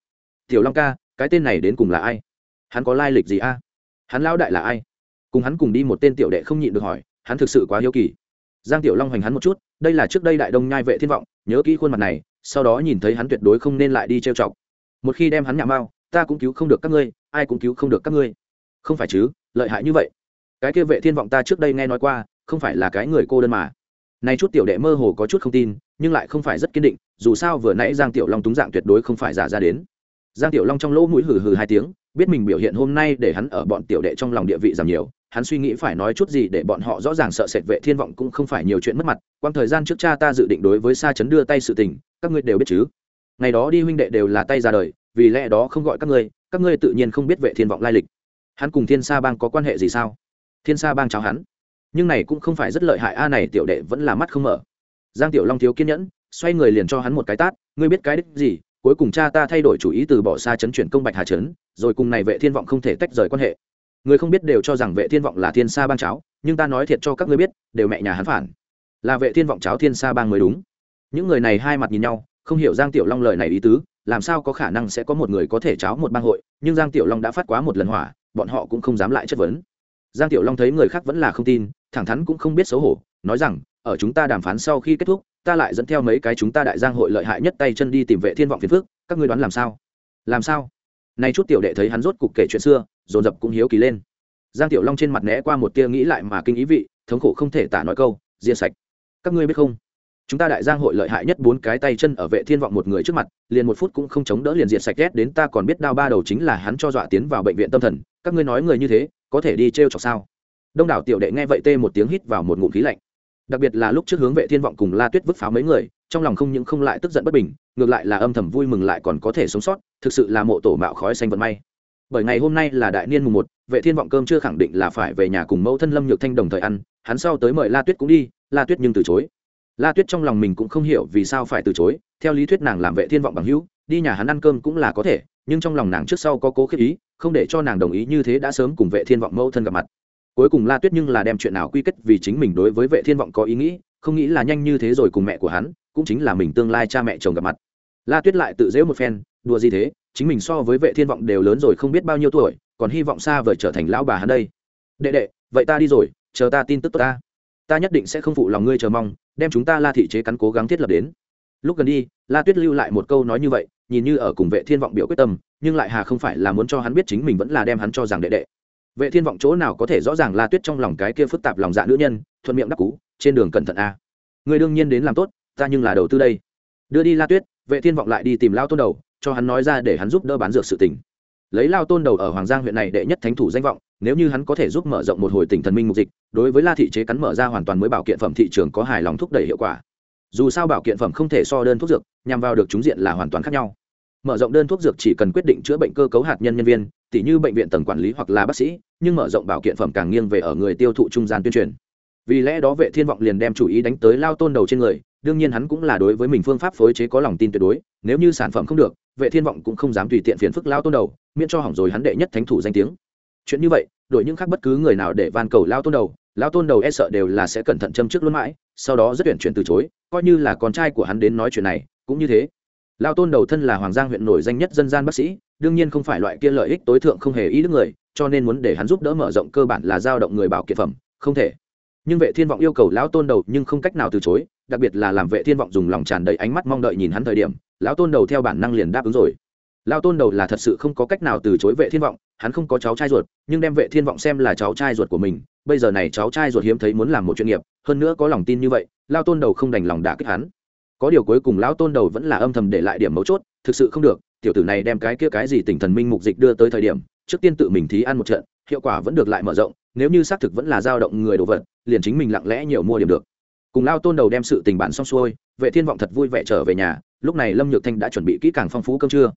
Tiểu long ca, cái tên này đến cùng là ai? Hắn có lai lịch gì a? Hắn lão đại là ai? Cùng hắn cùng đi một tên tiểu đệ không nhịn được hỏi, hắn thực sự quá hiếu kỳ. Giang tiểu long hoành hắn một chút, đây là trước đây đại đông nhai vệ thiên vọng, nhớ kỹ khuôn mặt này, sau đó nhìn thấy hắn tuyệt đối không nên lại đi trêu chọc. Một khi đem hắn nhạ mao ta cũng cứu không được các ngươi, ai cũng cứu không được các ngươi. Không phải chứ? Lợi hại như vậy. Cái kia vệ thiên vọng ta trước đây nghe nói qua, không phải là cái người cô đơn mà. Nay chút tiểu đệ mơ hồ có chút không tin, nhưng lại không phải rất kiên định, dù sao vừa nãy giang tiểu long túng dạng tuyệt đối không phải giả ra đến. Giang tiểu long trong lỗ mũi hừ hừ hai tiếng, biết mình biểu hiện hôm nay để hắn ở bọn tiểu đệ trong lòng địa vị giảm nhiều, hắn suy nghĩ phải nói chút gì để bọn họ rõ ràng sợ sệt vệ thiên vọng cũng không phải nhiều chuyện mất mặt quang thời gian trước cha ta dự định đối với sa chấn đưa tay sự tình, các ngươi đều biết chứ. Ngày đó đi huynh đệ đều là tay ra đời, vì lẽ đó không gọi các ngươi các ngươi tự nhiên không biết vệ thiên vọng lai lịch hắn cùng thiên sa bang có quan hệ gì sao? Thiên sa bang cháo hắn. Nhưng này cũng không phải rất lợi hại, a, này tiểu đệ vẫn là mắt không mở. Giang tiểu long thiếu kiên nhẫn, xoay người liền cho hắn một cái tát, ngươi biết cái đích gì? Cuối cùng cha ta thay đổi chủ ý từ bỏ xa chấn chuyển công bạch hà chấn, rồi cùng này vệ thiên vọng không thể tách rời quan hệ. Người không biết đều cho rằng vệ thiên vọng là thiên sa bang cháo nhưng ta nói thiệt cho các ngươi biết, đều mẹ nhà hắn phản. Là vệ thiên vọng cháo thiên sa bang mới đúng. Những người này hai mặt nhìn nhau, không hiểu giang tiểu long lời này ý tứ, làm sao có khả năng sẽ có một người có thể cháo một bang hội, nhưng giang tiểu long đã phát quá một lần hỏa bọn họ cũng không dám lại chất vấn. Giang tiểu long thấy người khác vẫn là không tin, thẳng thắn cũng không biết xấu hổ, nói rằng, ở chúng ta đàm phán sau khi kết thúc, ta lại dẫn theo mấy cái chúng ta đại giang hội lợi hại nhất tay chân đi tìm vệ thiên vọng phiền phước các ngươi đoán làm sao? Làm sao? Nay chút tiểu đệ thấy hắn rốt cục kể chuyện xưa, dồn dập cũng hiếu kỳ lên. Giang tiểu long trên mặt né qua một tia nghĩ lại mà kinh ý vị, thống khổ không thể tả nói câu ria sạch. Các ngươi biết không? Chúng ta đại giang hội lợi hại nhất bốn cái tay chân ở vệ thiên vọng một người trước mặt, liền một phút cũng không chống đỡ liền diệt sạch ghét đến ta còn biết đao ba đầu chính là hắn cho dọa tiến vào bệnh viện tâm thần các ngươi nói người như thế, có thể đi trêu chọc sao? Đông đảo tiểu đệ nghe vậy tê một tiếng hít vào một ngụm khí lạnh. Đặc biệt là lúc trước hướng vệ thiên vọng cùng la tuyết vứt pháo mấy người, trong lòng không những không lại tức giận bất bình, ngược lại là âm thầm vui mừng lại còn có thể sống sót, thực sự là mộ tổ mạo khói xanh vận may. Bởi ngày hôm nay là đại niên mùng một, vệ thiên vọng cơm chưa khẳng định là phải về nhà cùng mẫu thân lâm nhược thanh đồng thời ăn, hắn sau tới mời la tuyết cũng đi, la tuyết nhưng từ chối. La tuyết trong lòng mình cũng không hiểu vì sao phải từ chối, theo lý thuyết nàng làm vệ thiên vọng bằng hữu, đi nhà hắn ăn cơm cũng là có thể nhưng trong lòng nàng trước sau có cố khiếp ý, không để cho nàng đồng ý như thế đã sớm cùng vệ thiên vọng mẫu thân gặp mặt. Cuối cùng la tuyết nhưng là đem chuyện nào quy kết vì chính mình đối với vệ thiên vọng có ý nghĩ, không nghĩ là nhanh như thế rồi cùng mẹ của hắn, cũng chính là mình tương lai cha mẹ chồng gặp mặt. La tuyết lại tự dễ một phen, đùa gì thế, chính mình so với vệ thiên vọng đều lớn rồi không biết bao nhiêu tuổi, còn hy vọng xa vời trở thành lão bà hắn đây. Đệ đệ, vậy ta đi rồi, chờ ta tin tức tốt ta. Ta nhất định sẽ không phụ lòng ngươi chờ mong, đem chúng ta la thị chế cắn cố gắng thiết lập đến. Lúc gần đi, la tuyết lưu lại một câu nói như vậy nhìn như ở cùng vệ thiên vọng biểu quyết tâm, nhưng lại hà không phải là muốn cho hắn biết chính mình vẫn là đem hắn cho rằng đệ đệ. Vệ thiên vọng chỗ nào có thể rõ ràng la tuyết trong lòng cái kia phức tạp lòng dạ nữ nhân, thuận miệng đắc cú, trên đường cẩn thận a. Người đương nhiên đến làm tốt, ta nhưng là đầu tư đây. Đưa đi la tuyết, vệ thiên vọng lại đi tìm lao tôn đầu, cho hắn nói ra để hắn giúp đỡ bán dược sự tình. Lấy lao tôn đầu ở hoàng giang huyện này đệ nhất thánh thủ danh vọng, nếu như hắn có thể giúp mở rộng một hồi tỉnh thần minh mục dịch, đối với la thị chế cắn mở ra hoàn toàn mới bảo kiện phẩm thị trường có hài lòng thúc đẩy hiệu quả dù sao bảo kiện phẩm không thể so đơn thuốc dược, nhằm vào được chúng diện là hoàn toàn khác nhau. Mở rộng đơn thuốc dược chỉ cần quyết định chữa bệnh cơ cấu hạt nhân nhân viên, tỉ như bệnh viện tầng quản lý hoặc là bác sĩ, nhưng mở rộng bảo kiện phẩm càng nghiêng về ở người tiêu thụ trung gian tuyên truyền. Vì lẽ đó vệ thiên vọng liền đem chủ ý đánh tới lao tôn đầu trên người, đương nhiên hắn cũng là đối với mình phương pháp phối chế có lòng tin tuyệt đối, nếu như sản phẩm không được, vệ thiên vọng cũng không dám tùy tiện phiền phức lao tôn đầu, miễn cho hỏng rồi hắn đệ nhất thánh thủ danh tiếng. Chuyện như vậy đổi những khác bất cứ người nào để van cầu lao tôn đầu, lao tôn đầu e sợ đều là sẽ cẩn thận châm trước luôn mãi, sau đó rất tuyển chuyển từ chối, coi như là con trai của hắn đến nói chuyện này, cũng như thế. Lao tôn đầu thân là hoàng giang huyện nổi danh nhất dân gian bác sĩ, đương nhiên không phải loại kia lợi ích tối thượng không hề ý đức người, cho nên muốn để hắn giúp đỡ mở rộng cơ bản là giao động người bảo kiện phẩm, không thể. Nhưng vệ thiên vọng yêu cầu lão tôn đầu nhưng không cách nào từ chối, đặc biệt là làm vệ thiên vọng dùng lòng tràn đầy ánh mắt mong đợi nhìn hắn thời điểm, lão tôn đầu theo bản năng liền đáp ứng rồi. Lão tôn đầu là thật sự không có cách nào từ chối vệ thiên vọng hắn không có cháu trai ruột, nhưng đem vệ thiên vọng xem là cháu trai ruột của mình, bây giờ này cháu trai ruột hiếm thấy muốn làm một chuyên nghiệp, hơn nữa có lòng tin như vậy lão tôn đầu không đành lòng đả kích hắn. Có điều cuối cùng lão tôn đầu vẫn là âm thầm để lại điểm mấu chốt, thực sự không được, tiểu tử này đem cái kia cái gì tỉnh thần minh mục dịch đưa tới thời điểm, trước tiên tự mình thí ăn một trận, hiệu quả vẫn được lại mở rộng, nếu như xác thực vẫn là dao động người đồ vật, liền chính mình lặng lẽ nhiều mua điểm được. Cùng lao tôn đầu đem sự tình bản xong xuôi, vệ thiên vọng thật vui vẻ trở về nhà, lúc này lâm nhược thanh đã chuẩn bị kỹ càng phong phú cơm trưa.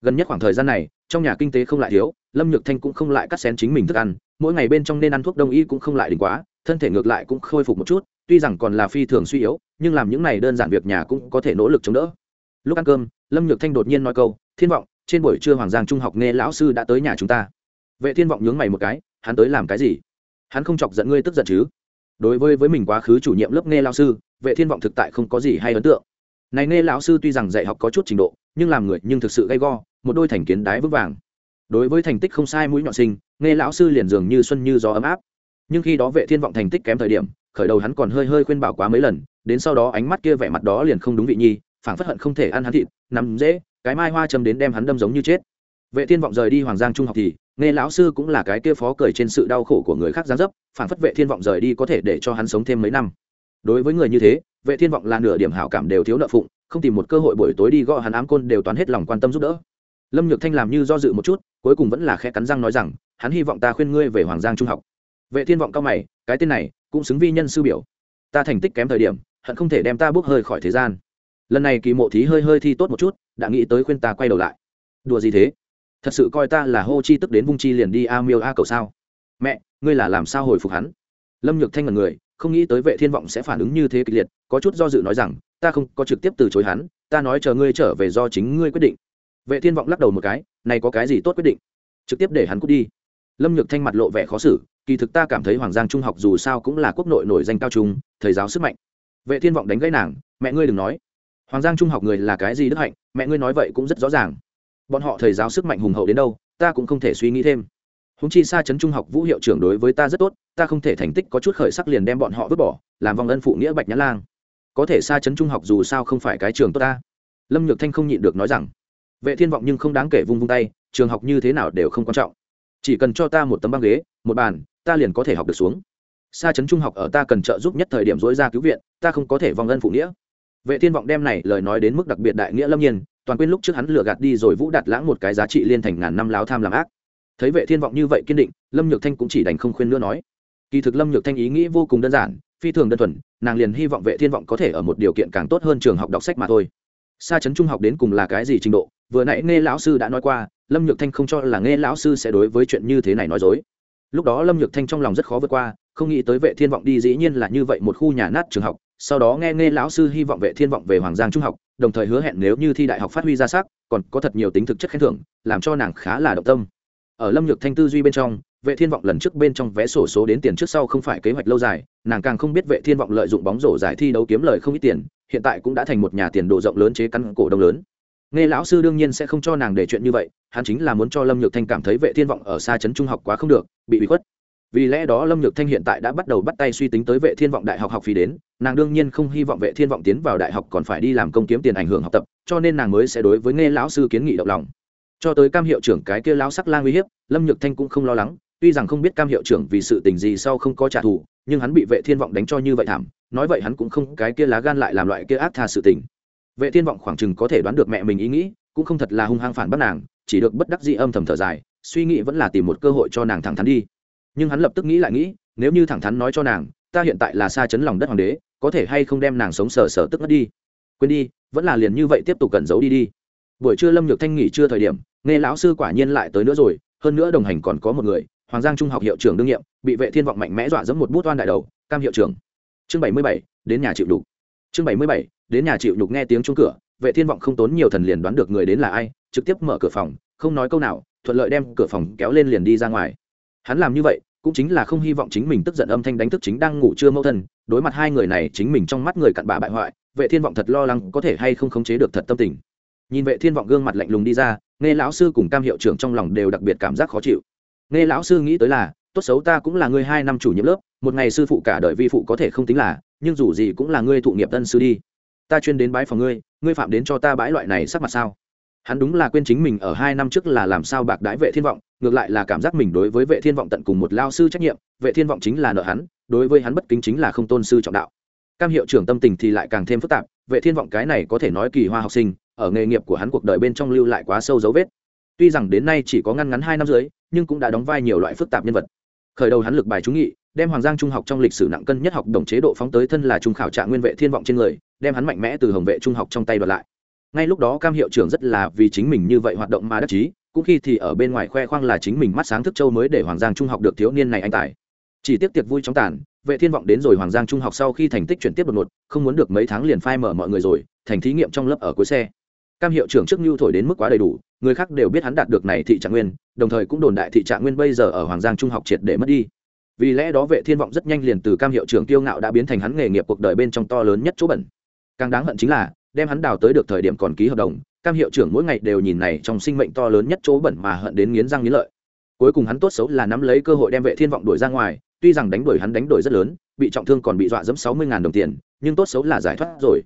Gần nhất khoảng thời gian này, trong nhà kinh tế không lại thiếu lâm nhược thanh cũng không lại cắt xén chính mình thức ăn, mỗi ngày bên trong nên ăn thuốc đông y cũng không lại đỉnh quá, thân thể ngược lại cũng khôi phục một chút, tuy rằng còn là phi thường suy yếu, nhưng làm những này đơn giản việc nhà cũng có thể nỗ lực chống đỡ. Lúc ăn cơm, lâm nhược thanh đột nhiên nói câu, thiên vọng, trên buổi trưa hoàng giang trung học nghe lão sư đã tới nhà chúng ta. Vệ thiên vọng nhướng mày một cái, hắn tới làm cái gì? Hắn không chọc giận ngươi tức giận chứ? Đối với với mình quá khứ chủ nhiệm lớp nghe lão sư, vệ thiên vọng thực tại không có gì hay ấn tượng. Này nghe lão sư tuy rằng dạy học có chút trình độ, nhưng làm người nhưng thực sự gay go, một đôi thành kiến đái vững vàng đối với thành tích không sai mũi nhọn sinh, nghe lão sư liền dường như xuân như gió ấm áp. Nhưng khi đó vệ thiên vọng thành tích kém thời điểm, khởi đầu hắn còn hơi hơi khuyên bảo quá mấy lần, đến sau đó ánh mắt kia vẻ mặt đó liền không đúng vị nhi, phảng phất hận không thể ăn hắn thịt, nằm dễ, cái mai hoa châm đến đem hắn đâm giống như chết. Vệ thiên vọng rời đi hoàng giang trung học thì, nghe lão sư cũng là cái kia phó cười trên sự đau khổ của người khác gián dấp, phảng phất vệ thiên vọng rời đi có thể để cho hắn sống thêm mấy năm. Đối với người như thế, vệ thiên vọng là nửa điểm hảo cảm đều thiếu nợ phụng, không tìm một cơ hội buổi tối đi gõ hắn ám côn đều toán hết lòng quan tâm giúp đỡ. Lâm nhược thanh làm như do dự một chút cuối cùng vẫn là khẽ cắn răng nói rằng, hắn hy vọng ta khuyên ngươi về hoàng giang trung học. Vệ thiên vọng cao mày, cái tên này, cũng xứng vi nhân sư biểu. Ta thành tích kém thời điểm, hận không thể đem ta bước hơi khỏi thế gian. Lần này kỳ mộ thí hơi hơi thi tốt một chút, đã nghĩ tới khuyên ta quay đầu lại. Đùa gì thế? Thật sự coi ta là hô chi tức đến vung chi liền đi a miêu a cầu sao? Mẹ, ngươi là làm sao hồi phục hắn? Lâm nhược thanh là người, không nghĩ tới vệ thiên vọng sẽ phản ứng như thế kịch liệt, có chút do dự nói rằng, ta không có trực tiếp từ chối hắn, ta nói chờ ngươi trở về do chính ngươi quyết định. Vệ thiên vọng lắc đầu một cái này có cái gì tốt quyết định? Trực tiếp để hắn cút đi. Lâm nhược thanh mặt lộ vẻ khó xử, kỳ thực ta cảm thấy hoàng giang trung học dù sao cũng là quốc nội nổi danh cao trung, thầy giáo sức mạnh. Vệ thiên vọng đánh gãy nàng, mẹ ngươi đừng nói. Hoàng giang trung học người là cái gì đức hạnh, mẹ ngươi nói vậy cũng rất rõ ràng. Bọn họ thầy giáo sức mạnh hùng hậu đến đâu, ta cũng không thể suy nghĩ thêm. Húng chi xa chấn trung học vũ hiệu trưởng đối với ta rất tốt, ta không thể thành tích có chút khởi sắc liền đem bọn họ vứt bỏ, làm vòng ân phụ nghĩa bạch nhã lang. Có thể xa chấn trung học dù sao không phải cái trường tốt ta. Lâm nhược thanh không nhịn được nói rằng vệ thiên vọng nhưng không đáng kể vung vung tay, trường học như thế nào đều không quan trọng. Chỉ cần cho ta một tấm băng ghế, một bàn, ta liền có thể học được xuống. Xa chấn trung học ở ta cần trợ giúp nhất thời điểm dối ra cứu viện, ta không có thể vong ân phụ nghĩa. Vệ thiên vọng đem này lời nói đến mức đặc biệt đại nghĩa lâm nhiên, toàn quên lúc trước hắn lừa gạt đi rồi vũ đạt lãng một cái giá trị liên thành ngàn năm láo tham làm ác. Thấy vệ thiên vọng như vậy kiên định, lâm nhược thanh cũng chỉ đành không khuyên nữa nói. Kỳ thực lâm nhược thanh ý nghĩ vô cùng đơn giản, phi thường đơn thuần, nàng liền hy vọng vệ thiên vọng có thể ở một điều kiện càng tốt hơn trường học đọc sách mà thôi xa chấn trung học đến cùng là cái gì trình độ? Vừa nãy nghe lão sư đã nói qua, lâm nhược thanh không cho là nghe lão sư sẽ đối với chuyện như thế này nói dối. Lúc đó lâm nhược thanh trong lòng rất khó vượt qua, không nghĩ tới vệ thiên vọng đi dĩ nhiên là như vậy một khu nhà nát trường học, sau đó nghe nghe lão sư hy vọng vệ thiên vọng về hoàng giang trung học, đồng thời hứa hẹn nếu như thi đại học phát huy ra sắc, còn có thật nhiều tính thực chất khen thưởng, làm cho nàng khá là động tâm. Ở lâm nhược thanh tư duy bên trong, vệ thiên vọng lần trước bên trong vé sổ số đến tiền trước sau không phải kế hoạch lâu dài, nàng càng không biết vệ thiên vọng lợi dụng bóng rổ giải thi đấu kiếm lời không ít tiền hiện tại cũng đã thành một nhà tiền đồ rộng lớn chế căn cổ đông lớn. Nghe lão sư đương nhiên sẽ không cho nàng để chuyện như vậy, hắn chính là muốn cho lâm nhược thanh cảm thấy vệ thiên vọng ở xa trấn trung học quá không được, bị bị khuất. Vì lẽ đó lâm nhược thanh hiện tại đã bắt đầu bắt tay suy tính tới vệ thiên vọng đại học học phí đến, nàng đương nhiên không hy vọng vệ thiên vọng tiến vào đại học còn phải đi làm công kiếm tiền ảnh hưởng học tập, cho nên nàng mới sẽ đối với nghe lão sư kiến nghị động lòng. Cho tới cam hiệu trưởng cái kia lão sắc lang uy hiếp, lâm nhược thanh cũng không lo lắng tuy rằng không biết cam hiệu trưởng vì sự tình gì sau không có trả thù, nhưng hắn bị vệ thiên vọng đánh cho như vậy thảm, nói vậy hắn cũng không cái kia lá gan lại làm loại kia ác tha sự tình. Vệ thiên vọng khoảng chừng có thể đoán được mẹ mình ý nghĩ, cũng không thật là hung hăng phản bắt nàng, chỉ được bất đắc dĩ âm thầm thở dài, suy nghĩ vẫn là tìm một cơ hội cho nàng thẳng thắn đi. Nhưng hắn lập tức nghĩ lại nghĩ, nếu như thẳng thắn nói cho nàng, ta hiện tại là xa chấn lòng đất hoàng đế, có thể hay không đem nàng sống sờ sờ tức mất đi. Quên đi, vẫn là liền như vậy tiếp tục cẩn giấu đi đi. Buổi trưa lâm nhược thanh nghỉ chưa thời điểm, nghe lão sư quả nhiên lại tới nữa rồi, hơn nữa đồng hành còn có một người hoàng giang trung học hiệu trưởng đương nhiệm, bị vệ thiên vọng mạnh mẽ dọa dẫm một bút oan đại đầu, cam hiệu trưởng. Chương bảy mươi bảy, đến nhà chịu đục chương bảy mươi bảy, đến nhà chịu đục nghe tiếng chuông cửa, vệ thiên vọng không tốn nhiều thần liền đoán được người đến là ai, trực tiếp mở cửa phòng, không nói câu nào, thuận lợi đem cửa phòng kéo lên liền đi ra ngoài. Hắn làm như vậy, cũng chính là không hy vọng chính mình tức giận âm thanh đánh thức chính đang ngủ chưa mâu thân, đối mặt hai người này chính mình trong mắt người cặn bạ bại hoại, vệ thiên vọng thật lo lắng có thể hay không khống chế được thật tâm tình. Nhìn vệ thiên vọng gương mặt lạnh lùng đi ra, nghe lão sư cùng cam hiệu trưởng trong lòng đều đặc biệt cảm giác khó chịu nghe lão sư nghĩ tới là, tốt xấu ta cũng là người hai năm chủ nhiệm lớp, một ngày sư phụ cả đời vi phụ có thể không tính là, nhưng dù gì cũng là ngươi thụ nghiệp tân sư đi. Ta chuyên đến bái phòng ngươi ngươi phạm đến cho ta bãi loại này sắc mặt sao? Hắn đúng là quên chính mình ở hai năm trước là làm sao bạc đái vệ thiên vọng, ngược lại là cảm giác mình đối với vệ thiên vọng tận cùng một lao sư trách nhiệm, vệ thiên vọng chính là nợ hắn, đối với hắn bất kính chính là không tôn sư trọng đạo. Cam hiệu trưởng tâm tình thì lại càng thêm phức tạp, vệ thiên vọng cái này có thể nói kỳ hoa học sinh, ở nghề nghiệp của hắn cuộc đời bên trong lưu lại quá sâu dấu vết tuy rằng đến nay chỉ có ngăn ngắn hai năm dưới nhưng cũng đã đóng vai nhiều loại phức tạp nhân vật. Khởi đầu hắn lực bài trúng nghị, đem hoàng giang trung học trong lịch sử nặng cân nhất học đồng chế độ phóng tới thân là trung khảo trạng nguyên vệ thiên vọng trên người, đem hắn mạnh mẽ từ hồng vệ trung học trong tay đoạt lại. Ngay lúc đó cam hiệu trưởng rất là vì chính mình như vậy hoạt động mà đắc chí, cũng khi thì ở bên ngoài khoe khoang là chính mình mắt sáng thức châu mới để hoàng giang trung học được thiếu niên này anh tài. Chỉ tiếp tiệc vui chóng tàn, vệ thiên vọng đến rồi hoàng giang trung học sau khi thành tích chuyển tiếp đột ngột, không muốn được mấy tháng liền phai mở mọi người rồi, thành thí nghiệm trong lớp ở cuối xe cam hiệu trưởng trước nhu thổi đến mức quá đầy đủ, người khác đều biết hắn đạt được này thị trạng nguyên, đồng thời cũng đồn đại thị trạng nguyên bây giờ ở hoàng giang trung học triệt để mất đi. Vì lẽ đó vệ thiên vọng rất nhanh liền từ cam hiệu trưởng tiêu ngạo đã biến thành hắn nghề nghiệp cuộc đời bên trong to lớn nhất chỗ bẩn. Càng đáng hận chính là, đem hắn đào tới được thời điểm còn ký hợp đồng, cam hiệu trưởng mỗi ngày đều nhìn này trong sinh mệnh to lớn nhất chỗ bẩn mà hận đến nghiến răng nghiến lợi. Cuối cùng hắn tốt xấu là nắm lấy cơ hội đem vệ thiên vọng đuổi ra ngoài, tuy rằng đánh đuổi hắn đánh đuổi rất lớn, bị trọng thương còn bị dọa dẫm sáu mươi đồng tiền, nhưng tốt xấu là giải thoát rồi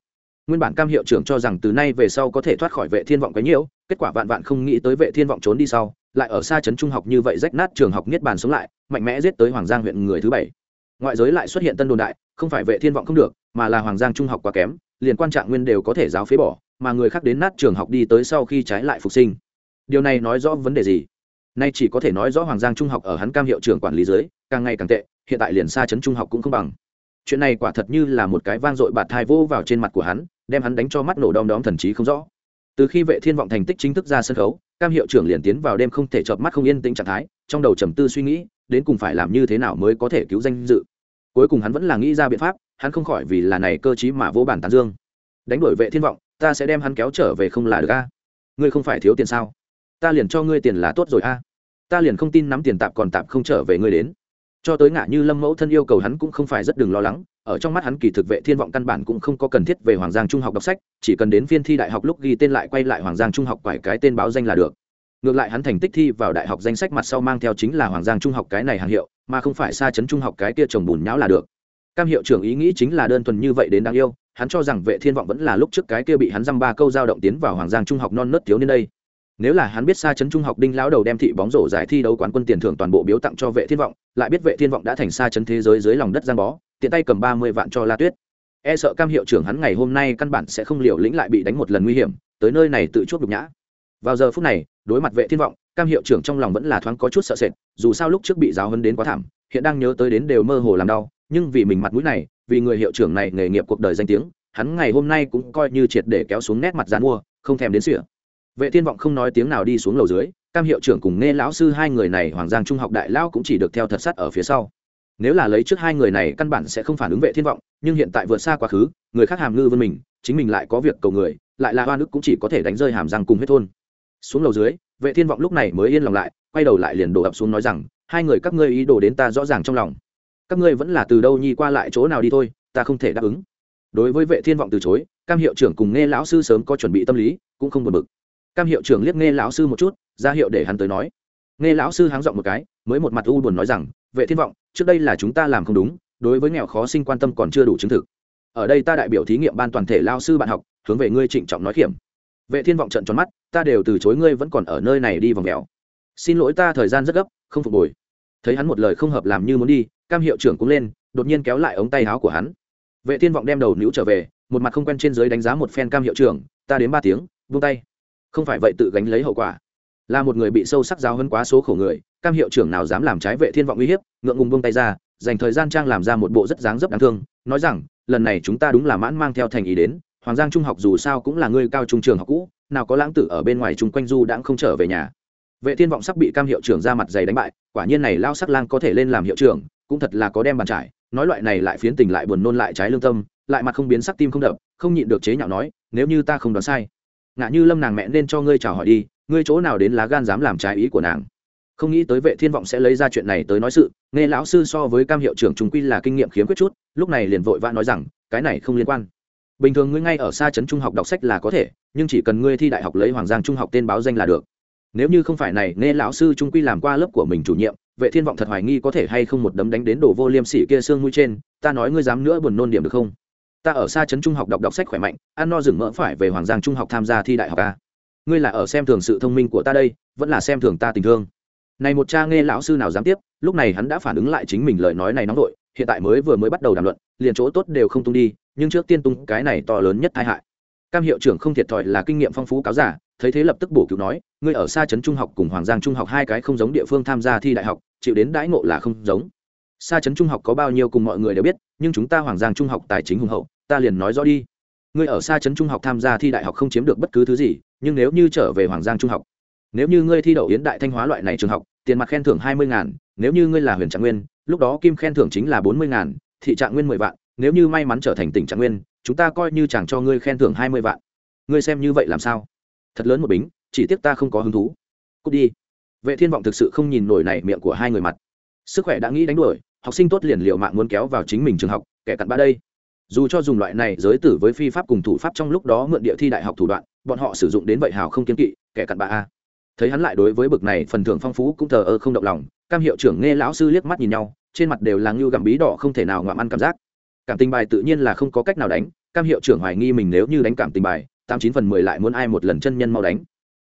nguyên bản cam hiệu trưởng cho rằng từ nay về sau có thể thoát khỏi vệ thiên vọng cái nhiễu, kết quả vạn vạn không nghĩ tới vệ thiên vọng trốn đi sau, lại ở xa trấn trung học như vậy rách nát trường học niết bàn sống lại, mạnh mẽ giết tới hoàng giang huyện người thứ bảy. Ngoại giới lại xuất hiện tân đồn đại, không phải vệ thiên vọng không được, mà là hoàng giang trung học quá kém, liền quan trạng nguyên đều có thể giáo phế bỏ, mà người khác đến nát trường học đi tới sau khi trái lại phục sinh. Điều này nói rõ vấn đề gì? Nay chỉ có thể nói rõ hoàng giang trung học ở hắn cam hiệu trưởng quản lý dưới, càng ngày càng tệ, hiện tại liền xa trấn trung học cũng không bằng chuyện này quả thật như là một cái vang dội bạt thai vô vào trên mặt của hắn, đem hắn đánh cho mắt nổ đom đóm thần trí không rõ. Từ khi vệ thiên vọng thành tích chính thức ra sân khấu, cam hiệu trưởng liền tiến vào đêm không thể chợp mắt không yên tĩnh trạng thái, trong đầu trầm tư suy nghĩ, đến cùng phải làm như thế nào mới có thể cứu danh dự. Cuối cùng hắn vẫn là nghĩ ra biện pháp, hắn không khỏi vì là này cơ chí mà vô bản tán dương. Đánh đuổi vệ thiên vọng, ta sẽ đem hắn kéo trở về không là được a. Ngươi không phải thiếu tiền sao? Ta liền cho ngươi tiền là tốt rồi a. Ta liền không tin nắm tiền tạm còn tạm không trở về ngươi đến cho tới ngã như lâm mẫu thân yêu cầu hắn cũng không phải rất đừng lo lắng, ở trong mắt hắn kỳ thực vệ thiên vọng căn bản cũng không có cần thiết về hoàng giang trung học đọc sách, chỉ cần đến phiên thi đại học lúc ghi tên lại quay lại hoàng giang trung học quải cái tên báo danh là được. Ngược lại hắn thành tích thi vào đại học danh sách mặt sau mang theo chính là hoàng giang trung học cái này hàng hiệu, mà không phải xa chấn trung học cái kia trồng bùn nhão là được. Cam hiệu trưởng ý nghĩ chính là đơn thuần như vậy đến đáng yêu, hắn cho rằng vệ thiên vọng vẫn là lúc trước cái kia bị hắn dăm ba câu giao động tiến vào hoàng giang trung học non nớt thiếu niên đây nếu là hắn biết xa chấn trung học đinh lão đầu đem thị bóng rổ giải thi đấu quán quân tiền thưởng toàn bộ biếu tặng cho vệ thiên vọng, lại biết vệ thiên vọng đã thành xa chấn thế giới dưới lòng đất giang bó, tiện tay cầm ba mươi vạn cho la tuyết. E sợ cam hiệu trưởng hắn ngày hôm nay căn bản sẽ không liều lĩnh lại bị đánh một lần nguy hiểm, tới nơi này tự chuốc nhục nhã. Vào giờ phút này, đối mặt vệ thiên vọng, cam hiệu trưởng trong lòng vẫn là thoáng có chút sợ sệt, dù sao lúc trước bị giáo hấn đến quá thảm, hiện đang nhớ tới đến đều mơ hồ làm đau, nhưng vì mình mặt mũi này, vì người hiệu trưởng này nghề nghiệp cuộc đời danh tiếng, hắn ngày hôm nay cũng coi như triệt để kéo xuống nét mặt dán mua, không thèm đến sỉa vệ thiên vọng không nói tiếng nào đi xuống lầu dưới, cam hiệu trưởng cùng nghe lão sư hai người này hoàng giang trung học đại lão cũng chỉ được theo thật sắt ở phía sau. Nếu là lấy trước hai người này căn bản sẽ không phản ứng vệ thiên vọng, nhưng hiện tại vượt xa quá khứ, người khác hàm ngư vươn mình, chính mình lại có việc cầu người, lại là hoa nước cũng chỉ có thể đánh rơi hàm răng cùng huyết thôn. Xuống lầu dưới, vệ thiên vọng lúc này mới yên lòng lại, quay đầu lại liền đổ ập xuống nói rằng, hai người các ngươi ý đồ đến ta rõ ràng trong lòng. Các ngươi vẫn là từ đâu nhi qua lại chỗ nào đi thôi, ta không thể đáp ứng. Đối với vệ thiên vọng từ chối, cam hiệu trưởng cùng nghe lão sư sớm có chuẩn bị tâm lý, cũng không buồn bực cam hiệu trưởng liếc nghe lão sư một chút, ra hiệu để hắn tới nói. Nghe lão sư háng giọng một cái, mới một mặt u buồn nói rằng, vệ thiên vọng, trước đây là chúng ta làm không đúng, đối với nghèo khó sinh quan tâm còn chưa đủ chứng thực. Ở đây ta đại biểu thí nghiệm ban toàn thể lao sư bạn học, hướng về ngươi trịnh trọng nói kiểm vệ thiên vọng trận tròn mắt, ta đều từ chối ngươi vẫn còn ở nơi này đi vòng mèo xin lỗi ta, thời gian rất gấp, không phục hồi. Thấy hắn một lời không hợp làm như muốn đi, cam hiệu trưởng cũng lên, đột nhiên kéo lại ống tay áo của hắn. Vệ thiên vọng đem đầu níu trở về, một mặt không quen trên dưới đánh giá một phen cam hiệu trưởng, ta đến ba tiếng buông tay không phải vậy tự gánh lấy hậu quả. Là một người bị sâu sắc giáo hơn quá số khổ người, cam hiệu trưởng nào dám làm trái vệ thiên vọng uy hiếp, ngượng ngùng buông tay ra, dành thời gian trang làm ra một bộ rất dáng dấp đáng thương, nói rằng, lần này chúng ta đúng là mãn mang theo thành ý đến, hoàng giang trung học dù sao cũng là người cao trung trường học cũ, nào có lãng tử ở bên ngoài chung quanh du đãng không trở về nhà. Vệ thiên vọng sắp bị cam hiệu trưởng ra mặt dày đánh bại, quả nhiên này lao sắc lang có thể lên làm hiệu trưởng, cũng thật là có đem bàn trải, nói loại này lại phiến tình lại buồn nôn lại trái lương tâm, lại mặt không biến sắc tim không đập, không nhịn được chế nhạo nói, nếu như ta không đoán sai ngạ như lâm nàng mẹ nên cho ngươi chào hỏi đi, ngươi chỗ nào đến lá gan dám làm trái ý của nàng. Không nghĩ tới vệ thiên vọng sẽ lấy ra chuyện này tới nói sự, nghe lão sư so với cam hiệu trưởng chúng quy là kinh nghiệm khiếm khuyết chút, lúc này liền vội vã nói rằng, cái này không liên quan. Bình thường ngươi ngay ở xa trấn trung học đọc sách là có thể, nhưng chỉ cần ngươi thi đại học lấy hoàng giang trung học tên báo danh là được. Nếu như không phải này, nghe lão sư trung quy làm qua lớp của mình chủ nhiệm, vệ thiên vọng thật hoài nghi có thể hay không một đấm đánh đến đổ vô liêm sỉ kia xương mũi trên, ta nói ngươi dám nữa buồn nôn điểm được không? Ta ở xa trấn trung học đọc đọc sách khỏe mạnh, ăn no rừng mỡ phải về hoàng giang trung học tham gia thi đại học a. Ngươi là ở xem thường sự thông minh của ta đây, vẫn là xem thường ta tình thương. Này một cha nghe lão sư nào dám tiếp, lúc này hắn đã phản ứng lại chính mình lời nói này nóng vội, hiện tại mới vừa mới bắt đầu đàm luận, liền chỗ tốt đều không tung đi, nhưng trước tiên tung cái này to lớn nhất tai hại. Cam hiệu trưởng không thiệt thòi là kinh nghiệm phong phú cáo giả, thấy thế lập tức bổ cứu nói, ngươi ở xa trấn trung học cùng hoàng giang trung học hai cái không giống địa phương tham gia thi đại học, chịu đến đãi ngộ là không giống. Sa trấn trung học có bao nhiêu cùng mọi người đều biết, nhưng chúng ta hoàng giang trung học tài chính hùng hậu, ta liền nói rõ đi. Ngươi ở xa trấn trung học tham gia thi đại học không chiếm được bất cứ thứ gì, nhưng nếu như trở về hoàng giang trung học, nếu như ngươi thi đậu yến đại thanh hóa loại này trường học, tiền mặt khen thưởng hai mươi ngàn, nếu như ngươi là huyền trạng nguyên, lúc đó kim khen thưởng chính là bốn mươi ngàn, thị trạng nguyên mười vạn, nếu như may mắn trở thành tỉnh trạng nguyên, chúng ta coi như chẳng cho ngươi khen thưởng hai mươi vạn. Ngươi xem như vậy làm sao? Thật lớn một bính, chỉ tiếc ta không có hứng thú. Cút đi. Vệ thiên vọng thực sự không nhìn nổi này miệng của hai người mặt. Sức khỏe đã nghĩ đánh đuổi học sinh tốt liền liệu mạng muốn kéo vào chính mình trường học, kẻ cặn bã đây. Dù cho dùng loại này giới tử với phi pháp cùng thủ pháp trong lúc đó mượn địa thi đại học thủ đoạn, bọn họ sử dụng đến vậy hào không kiên kỵ, kẻ cặn bã a. Thấy hắn lại đối với bực này phần thưởng phong phú cũng thờ ơ không động lòng, cam hiệu trưởng nghe lão sư liếc mắt nhìn nhau, trên mặt đều là ngưu gặm bí đỏ không thể nào ngoạm ăn cảm giác. Cảm tình bài tự nhiên là không có cách nào đánh, cam hiệu trưởng hoài nghi mình nếu như đánh cảm tình bài, tám chín phần mười lại muốn ai một lần chân nhân mau đánh.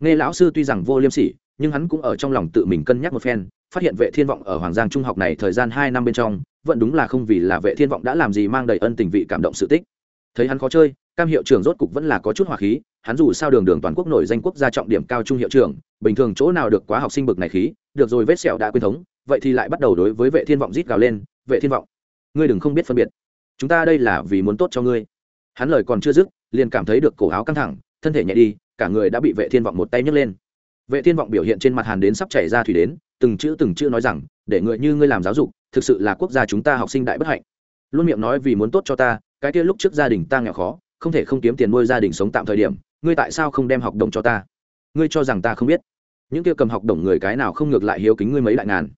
Nghe lão sư tuy rằng vô liêm sỉ, nhưng hắn cũng ở trong lòng tự mình cân nhắc một phen phát hiện vệ thiên vọng ở hoàng giang trung học này thời gian hai năm bên trong, vẫn đúng là không vì là vệ thiên vọng đã làm gì mang đầy ân tình vị cảm động sự tích. Thấy hắn khó chơi, cam hiệu trưởng rốt cục vẫn là có chút hỏa khí, hắn dù sao đường đường toàn quốc nổi danh quốc gia trọng điểm cao trung hiệu trưởng, bình thường chỗ nào được quá học sinh bực này khí, được rồi vết sẹo đã quyên thống, vậy thì lại bắt đầu đối với vệ thiên vọng rít gào lên, vệ thiên vọng, ngươi đừng không biết phân biệt. Chúng ta đây là vì muốn tốt cho ngươi. Hắn lời còn chưa dứt, liền cảm thấy được cổ áo căng thẳng, thân thể nhẹ đi, cả người đã bị vệ thiên vọng một tay nhấc lên. Vệ thiên vọng biểu hiện trên mặt hàn đến sắp chảy ra thủy đến từng chữ từng chữ nói rằng, để người như ngươi làm giáo dục, thực sự là quốc gia chúng ta học sinh đại bất hạnh. Luôn miệng nói vì muốn tốt cho ta, cái kia lúc trước gia đình ta nghèo khó, không thể không kiếm tiền nuôi gia đình sống tạm thời điểm, ngươi tại sao không đem học đồng cho ta? Ngươi cho rằng ta không biết. Những kia cầm học đồng người cái nào không ngược lại hiếu kính ngươi mấy đại ngàn.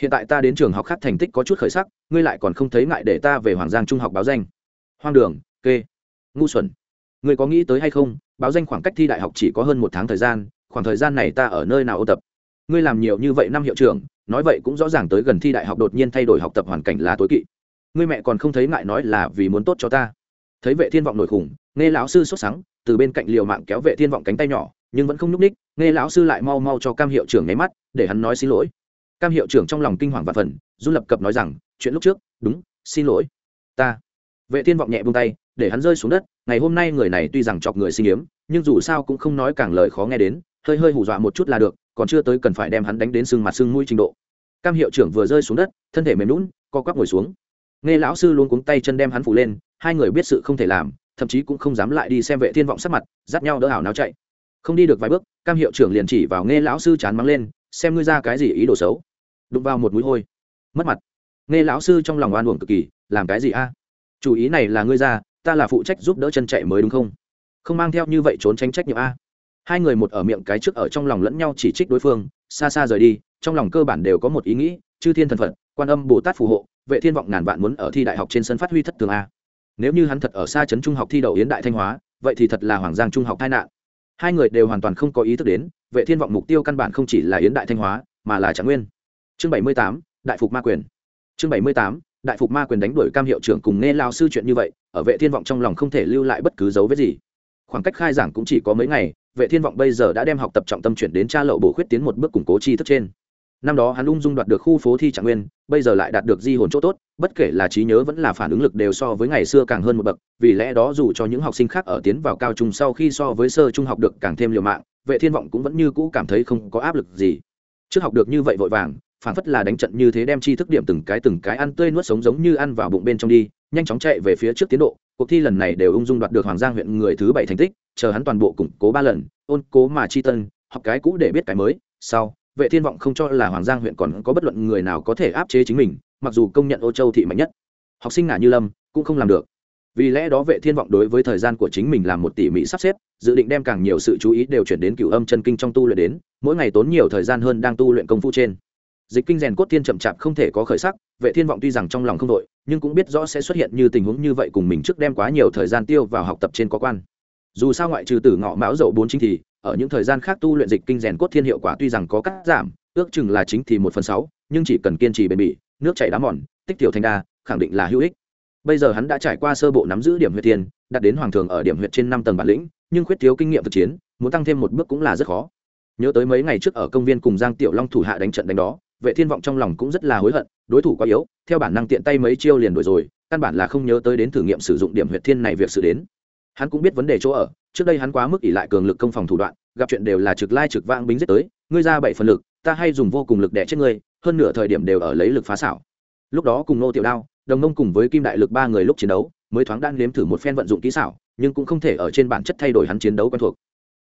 Hiện tại ta đến trường học khác thành tích có chút khởi sắc, ngươi lại còn không thấy ngại để ta về hoàng giang trung học báo danh. Hoang đường, kê. Ngu xuẩn. Ngươi có nghĩ tới hay không, báo danh khoảng cách thi đại học chỉ có hơn một tháng thời gian, khoảng thời gian này ta ở nơi nào ô tập? Ngươi làm nhiều như vậy năm hiệu trưởng, nói vậy cũng rõ ràng tới gần thi đại học đột nhiên thay đổi học tập hoàn cảnh là tối kỵ. Ngươi mẹ còn không thấy ngại nói là vì muốn tốt cho ta. Thấy vệ thiên vọng nổi khủng, nghe lão sư sốt sắng, từ bên cạnh liều mạng kéo vệ thiên vọng cánh tay nhỏ, nhưng vẫn không nhúc ních nghe lão sư lại mau mau cho cam hiệu trưởng nháy mắt, để hắn nói xin lỗi. Cam hiệu trưởng trong lòng kinh hoàng và phần du lập cập nói rằng, chuyện lúc trước, đúng, xin lỗi. Ta. Vệ thiên vọng nhẹ buông tay, để hắn rơi xuống đất, ngày hôm nay người này tuy rằng chọc người sinh yếm, nhưng dù sao cũng không nói càng lời khó nghe đến, hơi hơi hù dọa một chút là được còn chưa tới cần phải đem hắn đánh đến sưng mặt sưng mũi trình độ. Cam hiệu trưởng vừa rơi xuống đất, thân thể mềm lún co quắp ngồi xuống. Nghe lão sư luôn cuống tay chân đem hắn phủ lên, hai người biết sự không thể làm, thậm chí cũng không dám lại đi xem vệ thiên vọng sắc mặt, dắt nhau đỡ hảo náo chạy. Không đi được vài bước, cam hiệu trưởng liền chỉ vào nghe lão sư chán mắng lên, xem ngươi ra cái gì ý đồ xấu. Đụng vào một mũi hôi. Mất mặt. Nghe lão sư trong lòng oan uổng cực kỳ, làm cái gì a? Chủ ý này là ngươi ra, ta là phụ trách giúp đỡ chân chạy mới đúng không? Không mang theo như vậy trốn tránh trách nhiệm a hai người một ở miệng cái trước ở trong lòng lẫn nhau chỉ trích đối phương xa xa rời đi trong lòng cơ bản đều có một ý nghĩ chư thiên thần phật quan âm bồ tát phù hộ vệ thiên vọng ngàn vạn muốn ở thi đại học trên sân phát huy thất thường a. Nếu như hắn thật ở xa trấn trung học thi đậu yến đại thanh hóa vậy thì thật là hoàng giang trung học tai nạn. Hai người đều hoàn toàn không có ý thức đến vệ thiên vọng mục tiêu căn bản không chỉ là yến đại thanh hóa mà là trạng nguyên. Chương 78, đại phục ma quyền. Chương 78, đại phục ma quyền đánh đuổi cam hiệu trưởng cùng nghe lao sư chuyện như vậy ở vệ thiên vọng trong lòng không thể lưu lại bất cứ dấu vết gì. Khoảng cách khai giảng cũng chỉ có mấy ngày vệ thiên vọng bây giờ đã đem học tập trọng tâm chuyển đến tra lậu bổ khuyết tiến một bước củng cố tri thức trên. Năm đó hắn ung dung đoạt được khu phố thi trạng nguyên, bây giờ lại đạt được di hồn chỗ tốt, bất kể là trí nhớ vẫn là phản ứng lực đều so với ngày xưa càng hơn một bậc, vì lẽ đó dù cho những học sinh khác ở tiến vào cao trung sau khi so với sơ trung học được càng thêm liều mạng, vệ thiên vọng cũng vẫn như cũ cảm thấy không có áp lực gì. Trước học được như vậy vội vàng, phản phất là đánh trận như thế đem chi thức điểm từng cái từng cái ăn tươi nuốt sống giống như ăn vào bụng bên trong đi, nhanh chóng chạy về phía trước tiến độ cuộc thi lần này đều ung dung đoạt được hoàng giang huyện người thứ bảy thành tích, chờ hắn toàn bộ củng cố ba lần, ôn cố mà chi tân, học cái cũ để biết cái mới. Sau, vệ thiên vọng không cho là hoàng giang huyện còn có bất luận người nào có thể áp chế chính mình, mặc dù công nhận ô châu thị mạnh nhất. Học sinh ngả như lâm cũng không làm được. Vì lẽ đó vệ thiên vọng đối với thời gian của chính mình làm một tỉ mỉ sắp xếp, dự định đem càng nhiều sự chú ý đều chuyển đến cửu âm chân kinh trong tu luyện đến, mỗi ngày tốn nhiều thời gian hơn đang tu luyện công phu trên. Dịch kinh rèn cốt thiên chậm chạp không thể có khởi sắc, vệ thiên vọng tuy rằng trong lòng không đội nhưng cũng biết rõ sẽ xuất hiện như tình huống như vậy cùng mình trước đem quá nhiều thời gian tiêu vào học tập trên có quan. Dù sao ngoại trừ tử ngọ mão dậu bốn chính thì, ở những thời gian khác tu luyện dịch kinh rèn cốt thiên hiệu quả tuy rằng có cắt giảm, ước chừng là chính thì một phần sáu, nhưng chỉ cần kiên trì bền bỉ, nước chảy đá mòn, tích tiểu thành đa, khẳng định là hữu ích. Bây giờ hắn đã trải qua sơ bộ nắm giữ điểm huyệt tiền đạt đến hoàng thường ở điểm huyệt trên năm tầng bản lĩnh, nhưng khuyết thiếu kinh nghiệm thực chiến, muốn tăng thêm một bước cũng là rất khó. Nhớ tới mấy ngày trước ở công viên cùng giang tiểu long thủ hạ đánh trận đánh đó vệ thiên vọng trong lòng cũng rất là hối hận, đối thủ quá yếu, theo bản năng tiện tay mấy chiêu liền đổi rồi, căn bản là không nhớ tới đến thử nghiệm sử dụng điểm huyệt thiên này việc sự đến. Hắn cũng biết vấn đề chỗ ở, trước đây hắn quá mức ỉ lại cường lực công phòng thủ đoạn, gặp chuyện đều là trực lai trực vang bính giết tới, ngươi ra bảy phần lực, ta hay dùng vô cùng lực đẻ chết ngươi, hơn nửa thời điểm đều ở lấy lực phá xảo. Lúc đó cùng nô tiểu đao, đồng nông cùng với kim đại lực ba người lúc chiến đấu, mới thoáng đan nếm thử một phen vận dụng kỹ xảo, nhưng cũng không thể ở trên bản chất thay đổi hắn chiến đấu quen thuộc.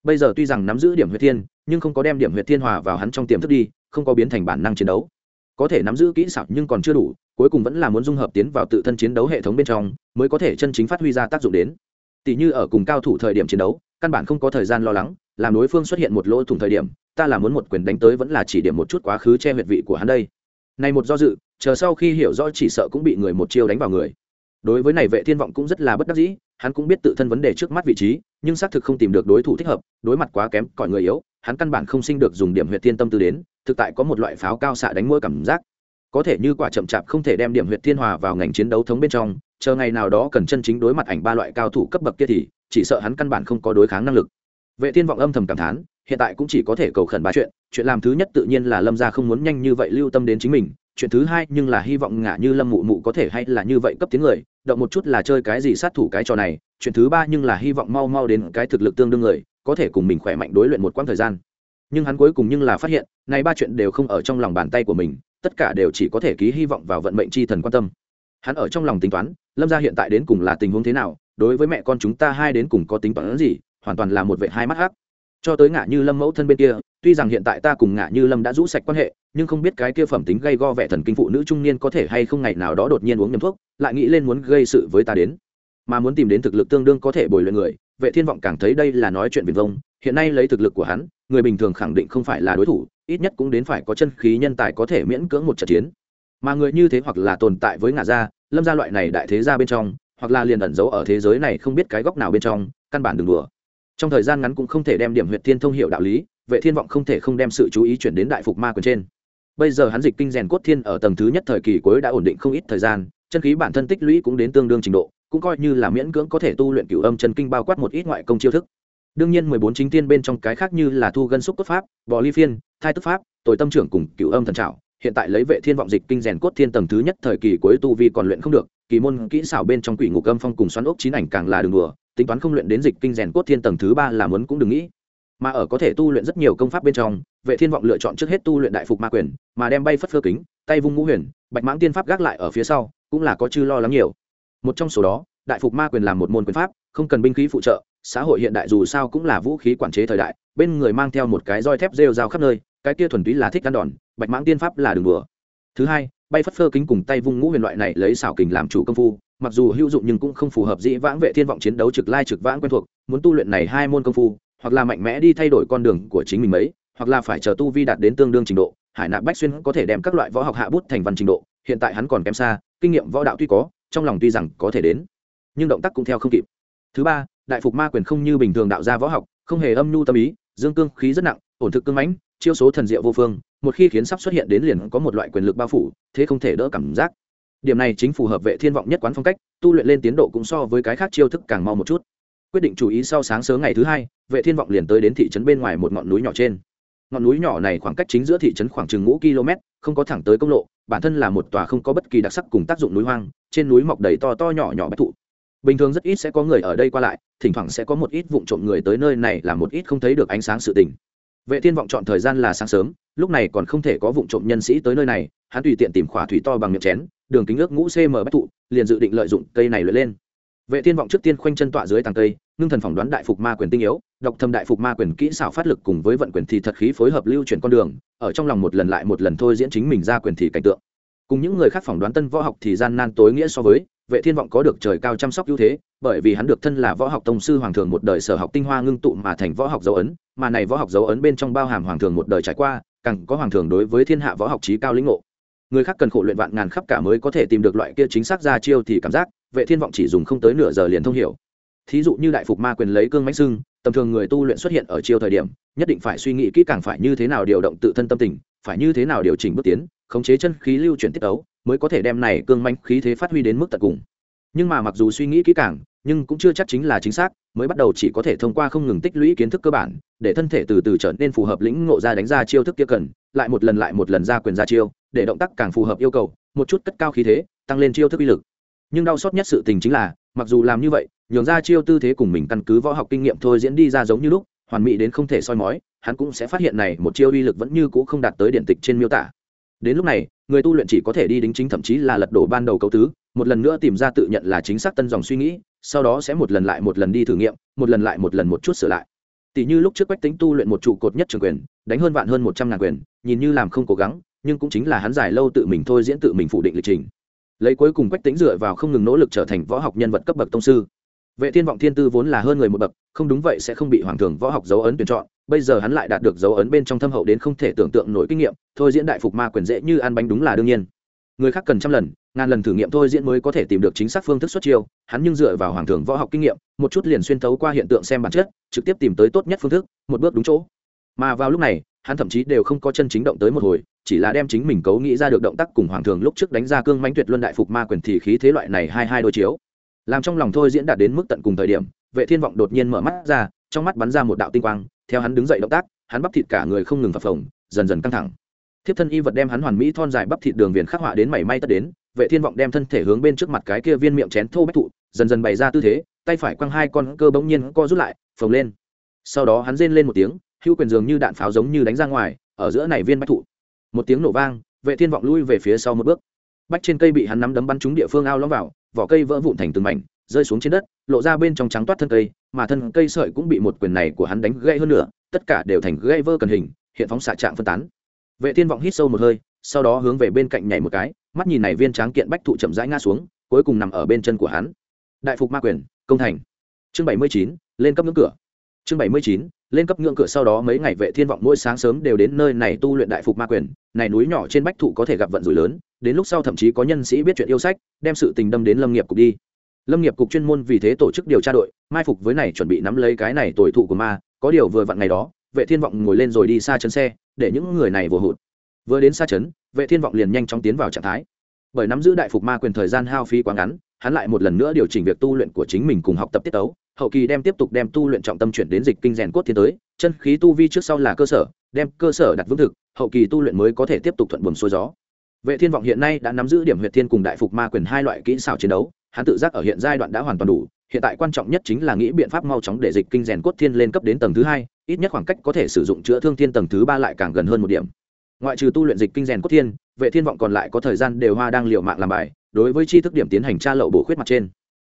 Bây giờ tuy rằng nắm giữ điểm huyệt thiên, nhưng không có đem điểm huyệt thiên hòa vào hắn trong tiềm thức đi không có biến thành bản năng chiến đấu. Có thể nắm giữ kỹ xảo nhưng còn chưa đủ, cuối cùng vẫn là muốn dung hợp tiến vào tự thân chiến đấu hệ thống bên trong, mới có thể chân chính phát huy ra tác dụng đến. Tỷ như ở cùng cao thủ thời điểm chiến đấu, căn bản không có thời gian lo lắng, làm đối phương xuất hiện một lỗ thủng thời điểm, ta là muốn một quyền đánh tới vẫn là chỉ điểm một chút quá khứ che huyệt vị của hắn đây. Này một do dự, chờ sau khi hiểu rõ chỉ sợ cũng bị người một chiêu đánh vào người. Đối với này vệ thiên vọng cũng rất là bất đắc dĩ, hắn cũng biết tự thân vấn đề trước mắt vị trí, nhưng xác thực không tìm được đối thủ thích hợp, đối mặt quá kém cỏi người yếu, hắn căn bản không sinh được dùng điểm huyệt thiên tâm tư đến thực tại có một loại pháo cao xạ đánh mũi cảm giác. Có thể như quả chậm chạp không thể đem điểm huyệt thiên hòa vào ngành chiến đấu thống bên trong, chờ ngày nào đó cần chân chính đối mặt ảnh ba loại cao thủ cấp bậc kia thì, chỉ sợ hắn căn bản không có đối kháng năng lực. Vệ thiên vọng âm thầm cảm thán, hiện tại cũng chỉ có thể cầu khẩn ba chuyện chuyện làm thứ nhất tự nhiên là lâm gia không muốn nhanh như vậy lưu tâm đến chính mình, chuyện thứ hai nhưng là hy vọng ngả như lâm mụ mụ có thể hay là như vậy cấp tiếng người, động một chút là chơi cái gì sát thủ cái trò này, chuyện thứ ba nhưng là hy vọng mau mau đến cái thực lực tương đương người, có thể cùng mình khỏe mạnh đối luyện một quãng thời gian nhưng hắn cuối cùng nhưng là phát hiện, này ba chuyện đều không ở trong lòng bàn tay của mình, tất cả đều chỉ có thể ký hy vọng vào vận mệnh chi thần quan tâm. Hắn ở trong lòng tính toán, lâm gia hiện tại đến cùng là tình huống thế nào, đối với mẹ con chúng ta hai đến cùng có tính toán gì, hoàn toàn là một vệ hai mắt hát cho tới ngã như lâm mẫu thân bên kia, tuy rằng hiện tại ta cùng ngã như lâm đã rũ sạch quan hệ, nhưng không biết cái kia phẩm tính gây go vẻ thần kinh phụ nữ trung niên có thể hay không ngày nào đó đột nhiên uống nhầm thuốc, lại nghĩ lên muốn gây sự với ta đến. Mà muốn tìm đến thực lực tương đương có thể bồi luyện người, vệ thiên vọng càng thấy đây là nói chuyện viền vông hiện nay lấy thực lực của hắn, người bình thường khẳng định không phải là đối thủ, ít nhất cũng đến phải có chân khí nhân tài có thể miễn cưỡng một trận chiến. Mà người như thế hoặc là tồn tại với ngã gia, lâm gia loại này đại thế gia bên trong, hoặc là liền ẩn giấu ở thế giới này không biết cái góc nào bên trong, căn bản đừng đùa. Trong thời gian ngắn cũng không thể đem điểm huyệt thiên thông hiệu đạo lý, vệ thiên vọng không thể không đem sự chú ý chuyển đến đại phục ma quyền trên. Bây giờ hắn dịch kinh rèn cốt thiên ở tầng thứ nhất thời kỳ cuối đã ổn định không ít thời gian, chân khí bản thân tích lũy cũng đến tương đương trình độ, cũng coi như là miễn cưỡng có thể tu luyện cửu âm chân kinh bao quát một ít ngoại công chiêu thức đương nhiên mười bốn chính tiên bên trong cái khác như là thu gân xúc cốt pháp, bò ly phiên, thai tức pháp, tội tâm trưởng cùng cựu âm thần trảo, hiện tại lấy vệ thiên vọng dịch kinh rèn cốt thiên tầng thứ nhất thời kỳ cuối tu vi còn luyện không được, kỳ môn kỹ xảo bên trong quỷ ngục âm phong cùng xoắn ốc chín ảnh càng là đường đùa, tính toán không luyện đến dịch kinh rèn cốt thiên tầng thứ ba là muốn cũng đừng nghĩ. Mà ở có thể tu luyện rất nhiều công pháp bên trong, vệ thiên vọng lựa chọn trước hết tu luyện đại phục ma quyền, mà đem bay phất phơ kính, tay vung ngũ huyền, bạch mãng tiên pháp gác lại ở phía sau, cũng là có chư lo lắng nhiều. Một trong số đó, đại phục ma quyền là một môn quyền pháp, không cần binh khí phụ trợ xã hội hiện đại dù sao cũng là vũ khí quản chế thời đại, bên người mang theo một cái roi thép rêu rao khắp nơi, cái kia thuần túy là thích ăn đòn, bạch mãng tiên pháp là đường đùa. Thứ hai, bay phất phơ kính cùng tay vung ngũ huyền loại này lấy xảo kình làm chủ công phu, mặc dù hữu dụng nhưng cũng không phù hợp dĩ vãng vệ thiên vọng chiến đấu trực lai trực vãng quen thuộc, muốn tu luyện này hai môn công phu, hoặc là mạnh mẽ đi thay đổi con đường của chính mình mấy, hoặc là phải chờ tu vi đạt đến tương đương trình độ, hải nạp bách xuyên có thể đem các loại võ học hạ bút thành văn trình độ, hiện tại hắn còn kém xa, kinh nghiệm võ đạo tuy có, trong lòng tuy rằng có thể đến, nhưng động tác cũng theo không kịp. Thứ ba đại phục ma quyền không như bình thường đạo gia võ học, không hề âm nhu tâm ý, dương cương khí rất nặng, ổn thực cương mãnh, chiêu số thần diệu vô phương, một khi khiến sắp xuất hiện đến liền có một loại quyền lực bao phủ, thế không thể đỡ cảm giác. Điểm này chính phù hợp vệ thiên vọng nhất quán phong cách, tu luyện lên tiến độ cũng so với cái khác chiêu thức càng mau một chút. Quyết định chú ý sau sáng sớm ngày thứ hai, vệ thiên vọng liền tới đến thị trấn bên ngoài một ngọn núi nhỏ trên. Ngọn núi nhỏ này khoảng cách chính giữa thị trấn khoảng chừng ngũ km, không có thẳng tới công lộ, bản thân là một tòa không có bất kỳ đặc sắc cùng tác dụng núi hoang, trên núi mọc đầy to to nhỏ nhỏ bách thụ. Bình thường rất ít sẽ có người ở đây qua lại thỉnh thoảng sẽ có một ít vụn trộm người tới nơi này là một ít không thấy được ánh sáng sự tình. Vệ thiên vọng chọn thời gian là sáng sớm, lúc này còn không thể có vụn trộm nhân sĩ tới nơi này, hắn tùy tiện tìm khỏa thủy to bằng miệng chén, đường kính ước ngũ cm bách thụ, liền dự định lợi dụng cây này lượn lên. Vệ thiên vọng trước tiên khoanh chân tọa dưới tàng cây, ngưng thần phỏng đoán đại phục ma quyền tinh yếu, đọc thâm đại phục ma quyền kỹ xảo phát lực cùng với vận quyền thì thật khí phối hợp lưu chuyển con đường, ở trong lòng một lần lại một lần thôi diễn chính mình ra quyền thì cảnh tượng. Cùng những người khác phỏng đoán tân võ học thì gian nan tối nghĩa so với vệ thiên vọng có được trời cao chăm sóc ưu thế, bởi vì hắn được thân là võ học tông sư hoàng thường một đời sở học tinh hoa ngưng tụ mà thành võ học dấu ấn, mà này võ học dấu ấn bên trong bao hàm hoàng thường một đời trải qua, càng có hoàng thường đối với thiên hạ võ học trí cao lĩnh ngộ. Người khác cần khổ luyện vạn ngàn khắp cả mới có thể tìm được loại kia chính xác ra chiêu thì cảm giác, vệ thiên vọng chỉ dùng không tới nửa giờ liền thông hiểu. Thí dụ như đại phục ma quyền lấy cương mãnh xưng, tầm thường người tu luyện xuất hiện ở chiêu thời điểm, nhất định phải suy nghĩ kỹ càng phải như thế nào điều động tự thân tâm tình, phải như thế nào điều chỉnh bước tiến, khống chế chân khí lưu chuyển tiết ấu mới có thể đem này cương manh khí thế phát huy đến mức tận cùng. Nhưng mà mặc dù suy nghĩ kỹ càng, nhưng cũng chưa chắc chính là chính xác, mới bắt đầu chỉ có thể thông qua không ngừng tích lũy kiến thức cơ bản, để thân thể từ từ trở nên phù hợp lĩnh ngộ ra đánh ra chiêu thức kia cần, lại một lần lại một lần ra quyền ra chiêu, để động tác càng phù hợp yêu cầu, một chút cất cao khí thế, tăng lên chiêu thức uy lực. Nhưng đau xót nhất sự tình chính là, mặc dù làm như vậy, nhường ra chiêu tư thế cùng mình căn cứ võ học kinh nghiệm thôi diễn đi ra giống như lúc, hoàn mỹ đến không thể soi mói, hắn cũng sẽ phát hiện này một chiêu uy lực vẫn như cũ không đạt tới điện tịch trên miêu tả đến lúc này, người tu luyện chỉ có thể đi đính chính thậm chí là lật đổ ban đầu cấu tứ, một lần nữa tìm ra tự nhận là chính xác tân dòng suy nghĩ, sau đó sẽ một lần lại một lần đi thử nghiệm, một lần lại một lần một chút sửa lại. Tỷ như lúc trước quách tính tu luyện một trụ cột nhất trường quyền, đánh hơn vạn hơn một trăm ngàn quyền, nhìn như làm không cố gắng, nhưng cũng chính là hắn giải lâu tự mình thôi diễn tự mình phủ định lịch trình. Lấy cuối cùng quách tính dựa vào không ngừng nỗ lực trở thành võ học nhân vật cấp bậc tông sư vệ thiên vọng thiên tư vốn là hơn người một bậc, không đúng vậy sẽ không bị hoàng thường võ học dấu ấn tuyển chọn, bây giờ hắn lại đạt được dấu ấn bên trong thâm hậu đến không thể tưởng tượng nổi kinh nghiệm, thôi diễn đại phục ma quyền dễ như ăn bánh đúng là đương nhiên. Người khác cần trăm lần, ngàn lần thử nghiệm thôi diễn mới có thể tìm được chính xác phương thức xuất chiêu, hắn nhưng dựa vào hoàng thường võ học kinh nghiệm, một chút liền xuyên thấu qua hiện tượng xem bản chất, trực tiếp tìm tới tốt nhất phương thức, một bước đúng chỗ. Mà vào lúc này, hắn thậm chí đều không có chân chính động tới một hồi, chỉ là đem chính mình cấu nghĩ ra được động tác cùng hoàng thường lúc trước đánh ra cương mãnh tuyệt luân đại phục ma quyền thì khí thế loại này hai hai đôi chiếu làm trong lòng thôi diễn đạt đến mức tận cùng thời điểm, vệ thiên vọng đột nhiên mở mắt ra, trong mắt bắn ra một đạo tinh quang, theo hắn đứng dậy động tác, hắn bắp thịt cả người không ngừng phập phồng, dần dần căng thẳng. Thiếp thân y vật đem hắn hoàn mỹ thon dài bắp thịt đường viền khắc họa đến mảy may tất đến, vệ thiên vọng đem thân thể hướng bên trước mặt cái kia viên miệng chén thô bách thụ, dần dần bày ra tư thế, tay phải quăng hai con cơ bỗng nhiên co rút lại, phồng lên. Sau đó hắn rên lên một tiếng, hữu quyền dường như đạn pháo giống như đánh ra ngoài, ở giữa này viên bách thụ. Một tiếng nổ vang, vệ thiên vọng lui về phía sau một bước. Bách trên cây bị hắn nắm đấm bắn trúng địa phương ao lõm vào vỏ cây vỡ vụn thành từng mảnh rơi xuống trên đất lộ ra bên trong trắng toát thân cây mà thân cây sợi cũng bị một quyền này của hắn đánh gãy hơn nữa tất cả đều thành gãy vơ cần hình hiện phóng xạ trạng phân tán. Vệ thiên vọng hít sâu một hơi sau đó hướng về bên cạnh nhảy một cái mắt nhìn này viên tráng kiện bách thụ chậm rãi ngã xuống cuối cùng nằm ở bên chân của hắn. Đại phục ma quyền công thành. Chương 79, lên cấp ngưỡng cửa. Chương 79, lên cấp ngưỡng cửa sau đó mấy ngày vệ thiên vọng mỗi sáng sớm đều đến nơi này tu luyện đại phục ma quyền này núi nhỏ trên bách thụ có thể gặp vận rủi lớn đến lúc sau thậm chí có nhân sĩ biết chuyện yêu sách, đem sự tình đâm đến lâm nghiệp cục đi. Lâm nghiệp cục chuyên môn vì thế tổ chức điều tra đội, mai phục với này chuẩn bị nắm lấy cái này tội thụ của ma, có điều vừa vặn ngày đó, vệ thiên vọng ngồi lên rồi đi xa chân xe, để những người này vừa hụt. Vừa đến xa chấn, vệ thiên vọng liền nhanh chóng tiến vào trạng thái. Bởi nắm giữ đại phục ma quyền thời gian hao phí quá ngắn, hắn lại một lần nữa điều chỉnh việc tu luyện của chính mình cùng học tập tiết tấu, hậu kỳ đem tiếp tục đem tu luyện trọng tâm chuyển đến dịch kinh rèn cốt thiên tới, chân khí tu vi trước sau là cơ sở, đem cơ sở đặt vững thực, hậu kỳ tu luyện mới có thể tiếp tục thuận buồm xuôi gió vệ thiên vọng hiện nay đã nắm giữ điểm huyệt thiên cùng đại phục ma quyền hai loại kỹ xảo chiến đấu hắn tự giác ở hiện giai đoạn đã hoàn toàn đủ hiện tại quan trọng nhất chính là nghĩ biện pháp mau chóng để dịch kinh rèn cốt thiên lên cấp đến tầng thứ hai ít nhất khoảng cách có thể sử dụng chữa thương thiên tầng thứ ba lại càng gần hơn một điểm ngoại trừ tu luyện dịch kinh rèn cốt thiên vệ thiên vọng còn lại có thời gian đều hoa đang liệu mạng làm bài đối với tri thức điểm tiến hành tra lậu bổ khuyết mặt trên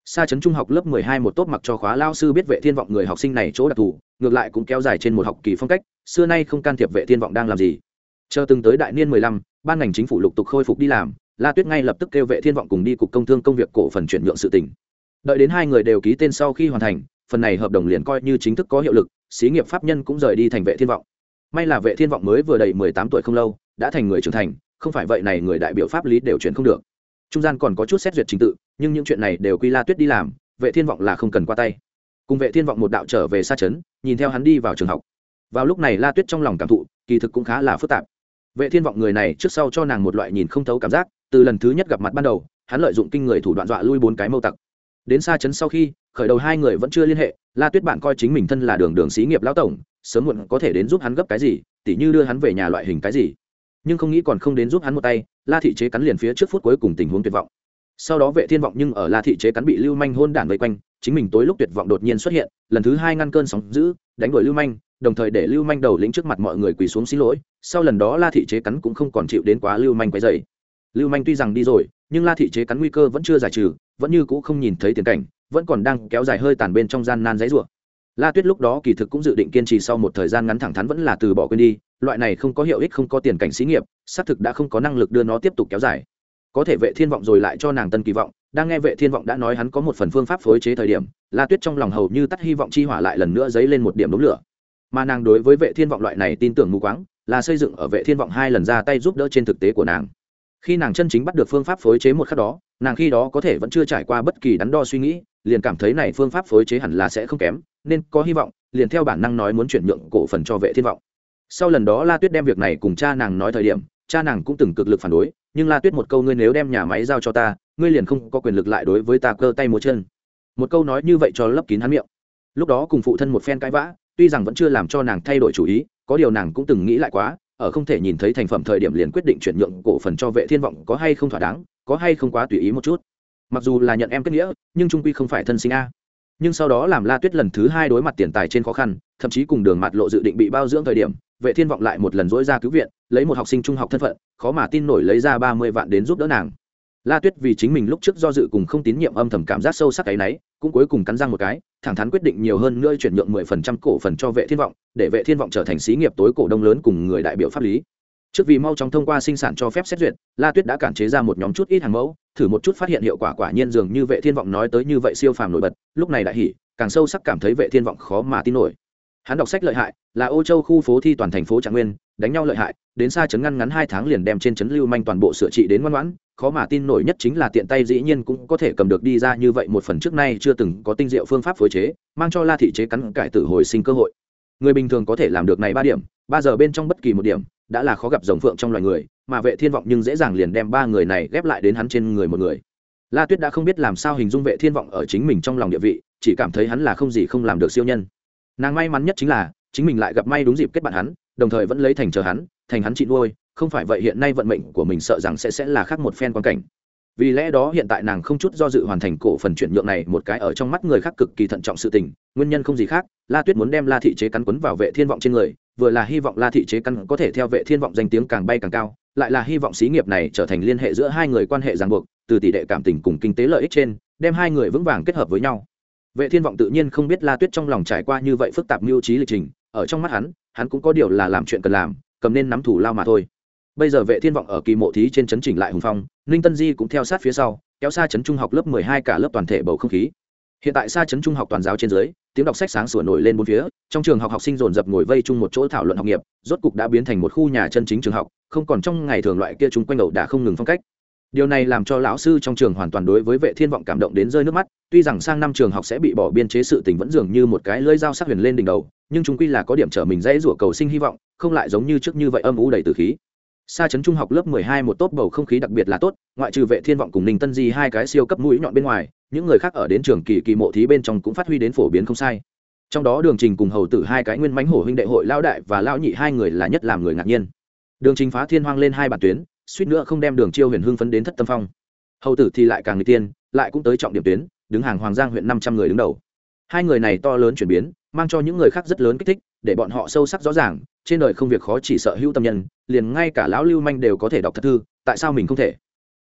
Sa chấn trung học lớp 12 một tốt mặc cho khóa lao sư biết vệ thiên vọng người học sinh này chỗ đặc thù, ngược lại cũng kéo dài trên một học kỳ phong cách, xưa nay không can thiệp vệ thiên vọng đang làm gì. Chờ từng tới đại niên 15, ban ngành chính phủ lục tục khôi phục đi làm, La Tuyết ngay lập tức kêu vệ thiên vọng cùng đi cục công thương công việc cổ phần chuyển nhượng sự tình. Đợi đến hai người đều ký tên sau khi hoàn thành, phần này hợp đồng liền coi như chính thức có hiệu lực, xí nghiệp pháp nhân cũng rời đi thành vệ thiên vọng. May là vệ thiên vọng mới vừa đầy 18 tuổi không lâu, đã thành người trưởng thành, không phải vậy này người đại biểu pháp lý đều chuyển không được trung gian còn có chút xét duyệt trình tự nhưng những chuyện này đều quy la tuyết đi làm vệ thiên vọng là không cần qua tay cùng vệ thiên vọng một đạo trở về xa trấn nhìn theo hắn đi vào trường học vào lúc này la tuyết trong lòng cảm thụ kỳ thực cũng khá là phức tạp vệ thiên vọng người này trước sau cho nàng một loại nhìn không thấu cảm giác, từ lần thứ nhất gặp mặt ban đầu, hắn lợi dụng kinh người thủ đoạn dọa lui bốn cái mâu tặc. Đến xa trấn sau khi, khởi đầu hai người vẫn chưa liên hệ, la tuyết bạn coi chính mình thân là đường đường xí nghiệp lão tổng, sớm muộn có thể đến giúp hắn gấp cái gì, tỉ như đưa hắn về nhà loại hình cái gì. Nhưng không nghĩ còn không đến giúp hắn một tay, la thị chế cắn liền phía trước phút cuối cùng tình huống tuyệt vọng. Sau đó vệ thiên vọng nhưng ở la thị chế cắn bị lưu manh hôn đản vây quanh, chính mình tối lúc tuyệt vọng đột nhiên xuất hiện, lần thứ hai ngăn cơn sóng giữ đánh đuổi lưu manh đồng thời để lưu manh đầu lĩnh trước mặt mọi người quỳ xuống xin lỗi, sau lần đó la thị chế cắn cũng không còn chịu đến quá lưu manh quấy dày lưu manh tuy rằng đi rồi, nhưng la thị chế cắn nguy cơ vẫn chưa giải trừ, vẫn như cũ không nhìn thấy tiền cảnh, vẫn còn đang kéo dài hơi tàn bên trong gian nan giấy rủa la tuyết lúc đó kỳ thực cũng dự định kiên trì sau một thời gian ngắn thẳng thắn vẫn là từ bỏ quên đi, loại này không có hiệu ích, không có tiền cảnh xí nghiệp, xác thực đã không có năng lực đưa nó tiếp tục kéo dài. Có thể vệ thiên vọng rồi lại cho nàng tân kỳ vọng, đang nghe vệ thiên vọng đã nói hắn có một phần phương pháp phối chế thời điểm, la tuyết trong lòng hầu như tắt hy vọng chi hỏa lại lần nữa dấy lên một điểm đống lửa mà nàng đối với vệ thiên vọng loại này tin tưởng mù quáng là xây dựng ở vệ thiên vọng hai lần ra tay giúp đỡ trên thực tế của nàng. Khi nàng chân chính bắt được phương pháp phối chế một khắc đó, nàng khi đó có thể vẫn chưa trải qua bất kỳ đắn đo suy nghĩ, liền cảm thấy này phương pháp phối chế hẳn là sẽ không kém, nên có hy vọng, liền theo bản năng nói muốn chuyển nhượng cổ phần cho vệ thiên vọng. Sau lần đó la tuyết đem việc này cùng cha nàng nói thời điểm, cha nàng cũng từng cực lực phản đối, nhưng la tuyết một câu ngươi nếu đem nhà máy giao cho ta, ngươi liền không có quyền lực lại đối với ta cơ tay múa chân. Một câu nói như vậy cho lấp kín hắn miệng. Lúc đó cùng phụ thân một phen cãi vã tuy rằng vẫn chưa làm cho nàng thay đổi chủ ý, có điều nàng cũng từng nghĩ lại quá, ở không thể nhìn thấy thành phẩm thời điểm liền quyết định chuyển nhượng cổ phần cho vệ thiên vọng có hay không thỏa đáng, có hay không quá tùy ý một chút. Mặc dù là nhận em kết nghĩa, nhưng trung quy không phải thân sinh a. Nhưng sau đó làm la tuyết lần thứ hai đối mặt tiền tài trên khó khăn, thậm chí cùng đường mặt lộ dự định bị bao dưỡng thời điểm, vệ thiên vọng lại một lần dối ra cứu viện, lấy một học sinh trung học thân phận, khó mà tin nổi lấy ra ba mươi vạn đến giúp đỡ nàng. La tuyết vì chính mình lúc trước do dự cùng không tín nhiệm âm thầm cảm giác sâu sắc cái náy cũng cuối cùng cắn răng một cái, thẳng thắn quyết định nhiều hơn nữa chuyển nhượng mười phần trăm cổ phần cho vệ thiên vọng, để vệ thiên vọng trở thành xí nghiệp tối cổ đông lớn cùng người đại biểu pháp lý. Trước vì mau chóng thông qua sinh sản cho phép xét duyệt, la tuyết đã cản chế ra một nhóm chút ít hàng mẫu, thử một chút phát hiện hiệu quả quả nhiên dường như vệ thiên vọng nói tới như vậy siêu phàm nổi bật, lúc này đại hỉ, càng sâu sắc cảm thấy vệ thiên vọng khó mà tin nổi. Hắn đọc sách lợi hại, là ô châu khu phố thi toàn thành phố trạng nguyên, đánh nhau lợi hại, đến xa chấn ngăn ngắn hai tháng liền đem trên chấn lưu manh toàn bộ sửa trị đến ngoan ngoãn khó mà tin nổi nhất chính là tiện tay dĩ nhiên cũng có thể cầm được đi ra như vậy một phần trước nay chưa từng có tinh diệu phương pháp phối chế, mang cho la thị chế cắn cải tử hồi sinh cơ hội. Người bình thường có thể làm được này ba điểm, ba giờ bên trong bất kỳ một điểm, đã là khó gặp rồng phượng trong loài người, mà vệ thiên vọng nhưng dễ dàng liền đem ba người này ghép lại đến hắn trên người một người. La tuyết đã không biết làm sao hình dung vệ thiên vọng ở chính mình trong lòng địa vị, chỉ cảm thấy hắn là không gì không làm được siêu nhân. Nàng may mắn nhất chính là, chính mình lại gặp may đúng dịp kết bạn hắn, đồng thời vẫn lấy thành chờ hắn, thành hắn chị nuôi không phải vậy hiện nay vận mệnh của mình sợ rằng sẽ sẽ là khác một phen quan cảnh. Vì lẽ đó hiện tại nàng không chút do dự hoàn thành cổ phần chuyển nhượng này một cái ở trong mắt người khác cực kỳ thận trọng sự tình, nguyên nhân không gì khác, la tuyết muốn đem la thị chế cắn quấn vào vệ thiên vọng trên người, vừa là hy vọng la thị chế cắn có thể theo vệ thiên vọng danh tiếng càng bay càng cao, lại là hy vọng xí nghiệp này trở thành liên hệ giữa hai người quan hệ ràng buộc, từ tỷ đệ cảm tình cùng kinh tế lợi ích trên, đem hai người vững vàng kết hợp với nhau. Vệ thiên vọng tự nhiên không biết la tuyết trong lòng trải qua như vậy phức tạp mưu trí lịch trình, ở trong mắt hắn hắn cũng có điều là làm chuyện cần làm, cầm nên nắm thủ lao mà thôi bây giờ vệ thiên vọng ở kỳ mộ thí trên chấn chỉnh lại hùng phong, ninh tân di cũng theo sát phía sau, kéo xa chấn trung học lớp 12 cả lớp toàn thể bầu không khí. Hiện tại xa chấn trung học toàn giáo trên dưới, tiếng đọc sách sáng sủa nổi lên bốn phía, trong trường học học sinh dồn dập ngồi vây chung một chỗ thảo luận học nghiệp, rốt cục đã biến thành một khu nhà chân chính trường học, không còn trong ngày thường loại kia chúng quanh đầu đã không ngừng phong cách. Điều này làm cho lão sư trong trường hoàn toàn đối với vệ thiên vọng cảm động đến rơi nước mắt, tuy rằng sang năm trường học sẽ bị bỏ biên chế sự tình vẫn dường như một cái lưỡi dao sắc huyền lên đỉnh đầu, nhưng chúng quy là có điểm trở mình dễ rủa cầu sinh hy vọng, không lại giống như trước như vậy âm u đầy từ khí. Sa chấn trung học lớp 12 một tốt bầu không khí đặc biệt là tốt, ngoại trừ vệ thiên vọng cùng ninh tân di hai cái siêu cấp mũi nhọn bên ngoài, những người khác ở đến trường kỳ kỳ mộ thí bên trong cũng phát huy đến phổ biến không sai. Trong đó đường trình cùng hầu tử hai cái nguyên mãnh hổ huynh đệ hội lão đại và lão nhị hai người là nhất làm người ngạc nhiên. Đường trình phá thiên hoang lên hai bản tuyến, suýt nữa không đem đường chiêu huyền hưng phấn đến thất tâm phong. Hầu tử thì lại càng người tiên, lại cũng tới trọng điểm tuyến, đứng hàng hoàng giang huyện năm trăm người đứng đầu. Hai người này to lớn chuyển biến, mang cho những người khác rất lớn kích thích để bọn họ sâu sắc rõ ràng, trên đời không việc khó chỉ sợ hữu tâm nhân, liền ngay cả lão lưu manh đều có thể đọc thật thư, tại sao mình không thể?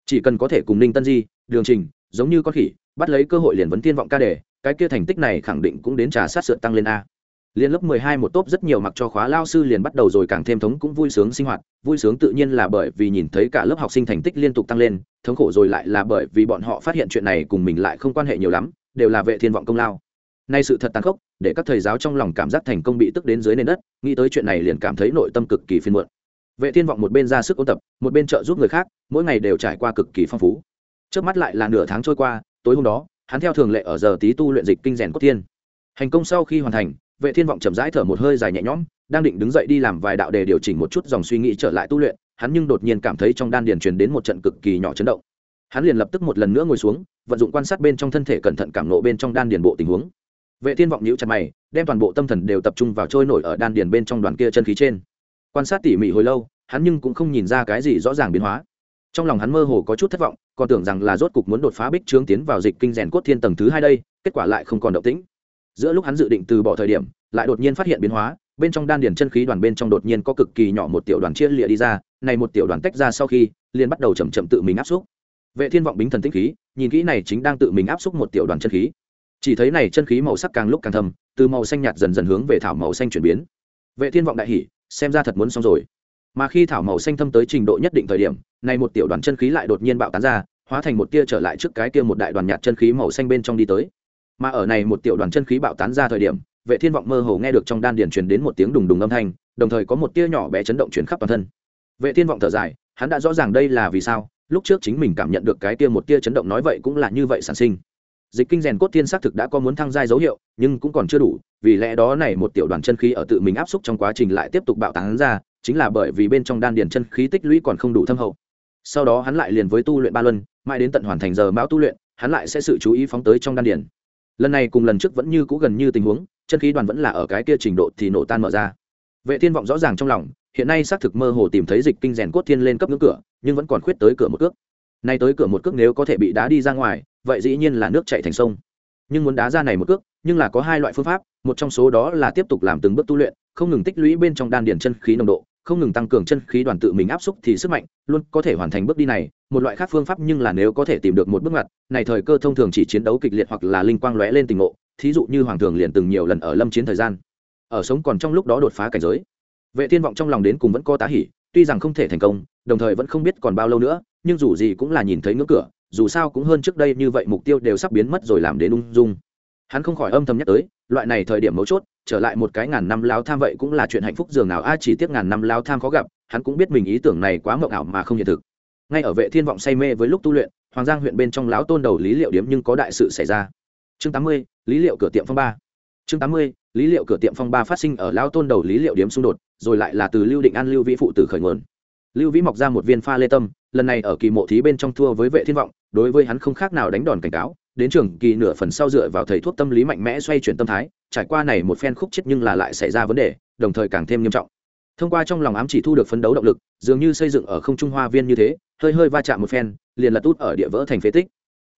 Chỉ cần có thể cùng ninh tân di, đường trình, giống như con khỉ, bắt lấy cơ hội liền vấn tiên vọng ca đề, cái kia thành tích này khẳng định cũng đến trà sát sượt tăng lên a. Liên lớp mười hai một tốp rất nhiều mặc cho khóa lao sư liền bắt đầu rồi càng thêm thống cũng vui sướng sinh hoạt, vui sướng tự nhiên là bởi vì nhìn thấy cả lớp học sinh thành tích liên tục tăng lên, thống khổ rồi lại là bởi vì bọn họ phát hiện chuyện này cùng mình lại không quan hệ nhiều lắm, đều là vệ thiên vọng công lao nay sự thật tàn khốc, để các thầy giáo trong lòng cảm giác thành công bị tức đến dưới nền đất, nghĩ tới chuyện này liền cảm thấy nội tâm cực kỳ phiền muộn. Vệ thiên vọng một bên ra sức ôn tập, một bên trợ giúp người khác, mỗi ngày đều trải qua cực kỳ phong phú. Trước mắt lại là nửa tháng trôi qua, tối hôm đó, hắn theo thường lệ ở giờ tí tu luyện dịch kinh rèn cốt thiên hành công sau khi hoàn thành, vệ thiên vọng chậm rãi thở một hơi dài nhẹ nhõm, đang định đứng dậy đi làm vài đạo để điều chỉnh một chút dòng suy nghĩ trở lại tu luyện, hắn nhưng đột nhiên cảm thấy trong đan điền truyền đến một trận cực kỳ nhỏ chấn động. Hắn liền lập tức một lần nữa ngồi xuống, vận dụng quan sát bên trong thân thể cẩn thận cảm nộ bên trong đan điền bộ tình huống vệ thiên vọng nhíu chặt mày, đem toàn bộ tâm thần đều tập trung vào trôi nổi ở đan điền bên trong đoàn kia chân khí trên. Quan sát tỉ mỉ hồi lâu, hắn nhưng cũng không nhìn ra cái gì rõ ràng biến hóa. Trong lòng hắn mơ hồ có chút thất vọng, còn tưởng rằng là rốt cục muốn đột phá bích trướng tiến vào dịch kinh rèn cốt thiên tầng thứ hai đây, kết quả lại không còn động tĩnh. Giữa lúc hắn dự định từ bỏ thời điểm, lại đột nhiên phát hiện biến hóa, bên trong đan điền chân khí đoàn bên trong đột nhiên có cực kỳ nhỏ một tiểu đoàn chia lịa đi ra, này một tiểu đoàn tách ra sau khi, liền bắt đầu chậm chậm tự mình áp xúc. Vệ thiên vọng bính thần tinh khí, nhìn kỹ này chính đang tự mình áp xúc một tiểu đoàn chân khí chỉ thấy này chân khí màu sắc càng lúc càng thâm, từ màu xanh nhạt dần dần hướng về thảo màu xanh chuyển biến. Vệ thiên vọng đại hỉ, xem ra thật muốn xong rồi. Mà khi thảo màu xanh thâm tới trình độ nhất định thời điểm, này một tiểu đoàn chân khí lại đột nhiên bạo tán ra, hóa thành một tia trở lại trước cái kia một đại đoàn nhạt chân khí màu xanh bên trong đi tới. Mà ở này một tiểu đoàn chân khí bạo tán ra thời điểm, vệ thiên vọng mơ hồ nghe được trong đan điền truyền đến một tiếng đùng đùng âm thanh, đồng thời có một tia nhỏ bé chấn động chuyển khắp toàn thân. Vệ thiên vọng thở dài, hắn đã rõ ràng đây là vì sao, lúc trước chính mình cảm nhận được cái tia một tia chấn động nói vậy cũng là như vậy sản sinh dịch kinh rèn cốt thiên xác thực đã có muốn thăng giai dấu hiệu, nhưng cũng còn chưa đủ, vì lẽ đó này một tiểu đoàn chân khí ở tự mình áp xúc trong quá trình lại tiếp tục bạo tán ra, chính là bởi vì bên trong đan điền chân khí tích lũy còn không đủ thâm hậu. Sau đó hắn lại liền với tu luyện ba luân, mãi đến tận hoàn thành giờ mão tu luyện, hắn lại sẽ sự chú ý phóng tới trong đan điền. Lần này cùng lần trước vẫn như cũ gần như tình huống, chân khí đoàn vẫn là ở cái kia trình độ thì nổ tan mở ra. Vệ thiên vọng rõ ràng trong lòng, hiện nay xác thực mơ hồ tìm thấy dịch kinh rèn cốt thiên lên cấp ngưỡng cửa, nhưng vẫn còn khuyết tới cửa một cước nay tới cửa một cước nếu có thể bị đá đi ra ngoài, vậy dĩ nhiên là nước chảy thành sông. Nhưng muốn đá ra này một cước, nhưng là có hai loại phương pháp, một trong số đó là tiếp tục làm từng bước tu luyện, không ngừng tích lũy bên trong đan điền chân khí nồng độ, không ngừng tăng cường chân khí đoàn tự mình áp xúc thì sức mạnh luôn có thể hoàn thành bước đi này, một loại khác phương pháp nhưng là nếu có thể tìm được một bước ngoặt, này thời cơ thông thường chỉ chiến đấu kịch liệt hoặc là linh quang lóe lên tình ngộ, thí dụ như hoàng thường liền từng nhiều lần ở lâm chiến thời gian. Ở sống còn trong lúc đó đột phá cảnh giới. Vệ thiên vọng trong lòng đến cùng vẫn có tá hỉ, tuy rằng không thể thành công, đồng thời vẫn không biết còn bao lâu nữa nhưng dù gì cũng là nhìn thấy ngưỡng cửa dù sao cũng hơn trước đây như vậy mục tiêu đều sắp biến mất rồi làm đến ung dung. Hắn không khỏi âm thầm nhắc tới loại này thời điểm mấu chốt trở lại một cái ngàn năm lao tham vậy cũng là chuyện hạnh phúc dường nào a chỉ tiếc ngàn năm lao tham khó gặp hắn cũng biết mình ý tưởng này quá mộng ảo mà không hiện thực. Ngay ở vệ thiên vọng say mê với lúc tu luyện hoàng giang huyện bên trong lão tôn đầu lý liệu điếm nhưng có đại sự xảy ra. Chương 80, lý liệu cửa tiệm phong ba. Chương 80, lý liệu cửa tiệm phong ba phát sinh ở lão tôn đầu lý liệu điếm xung đột rồi lại là từ lưu định an lưu vĩ phụ tử khởi nguồn lưu vĩ mọc ra một viên pha lê tâm, lần này ở kỳ mộ thí bên trong thua với vệ thiên vọng, đối với hắn không khác nào đánh đòn cảnh cáo, đến trường kỳ nửa phần sau dựa vào thầy thuốc tâm lý mạnh mẽ xoay chuyển tâm thái, trải qua này một phen khúc chết nhưng là lại xảy ra vấn đề, đồng thời càng thêm nghiêm trọng. Thông qua trong lòng ám chỉ thu được phấn đấu động lực, dường như xây dựng ở không trung hoa viên như thế, hơi hơi va chạm một phen, liền lật út ở địa vỡ thành phế tích.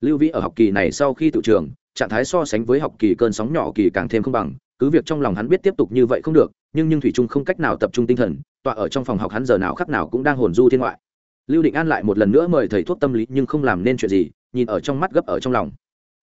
Lưu vĩ ở học kỳ này sau khi tự trường, trạng thái so sánh với học kỳ cơn sóng nhỏ kỳ càng thêm không bằng cứ việc trong lòng hắn biết tiếp tục như vậy không được, nhưng nhưng thủy trung không cách nào tập trung tinh thần, tọa ở trong phòng học hắn giờ nào khắc nào cũng đang hồn du thiên ngoại. Lưu định an lại một lần nữa mời thầy thuốc tâm lý nhưng không làm nên chuyện gì, nhìn ở trong mắt gấp ở trong lòng.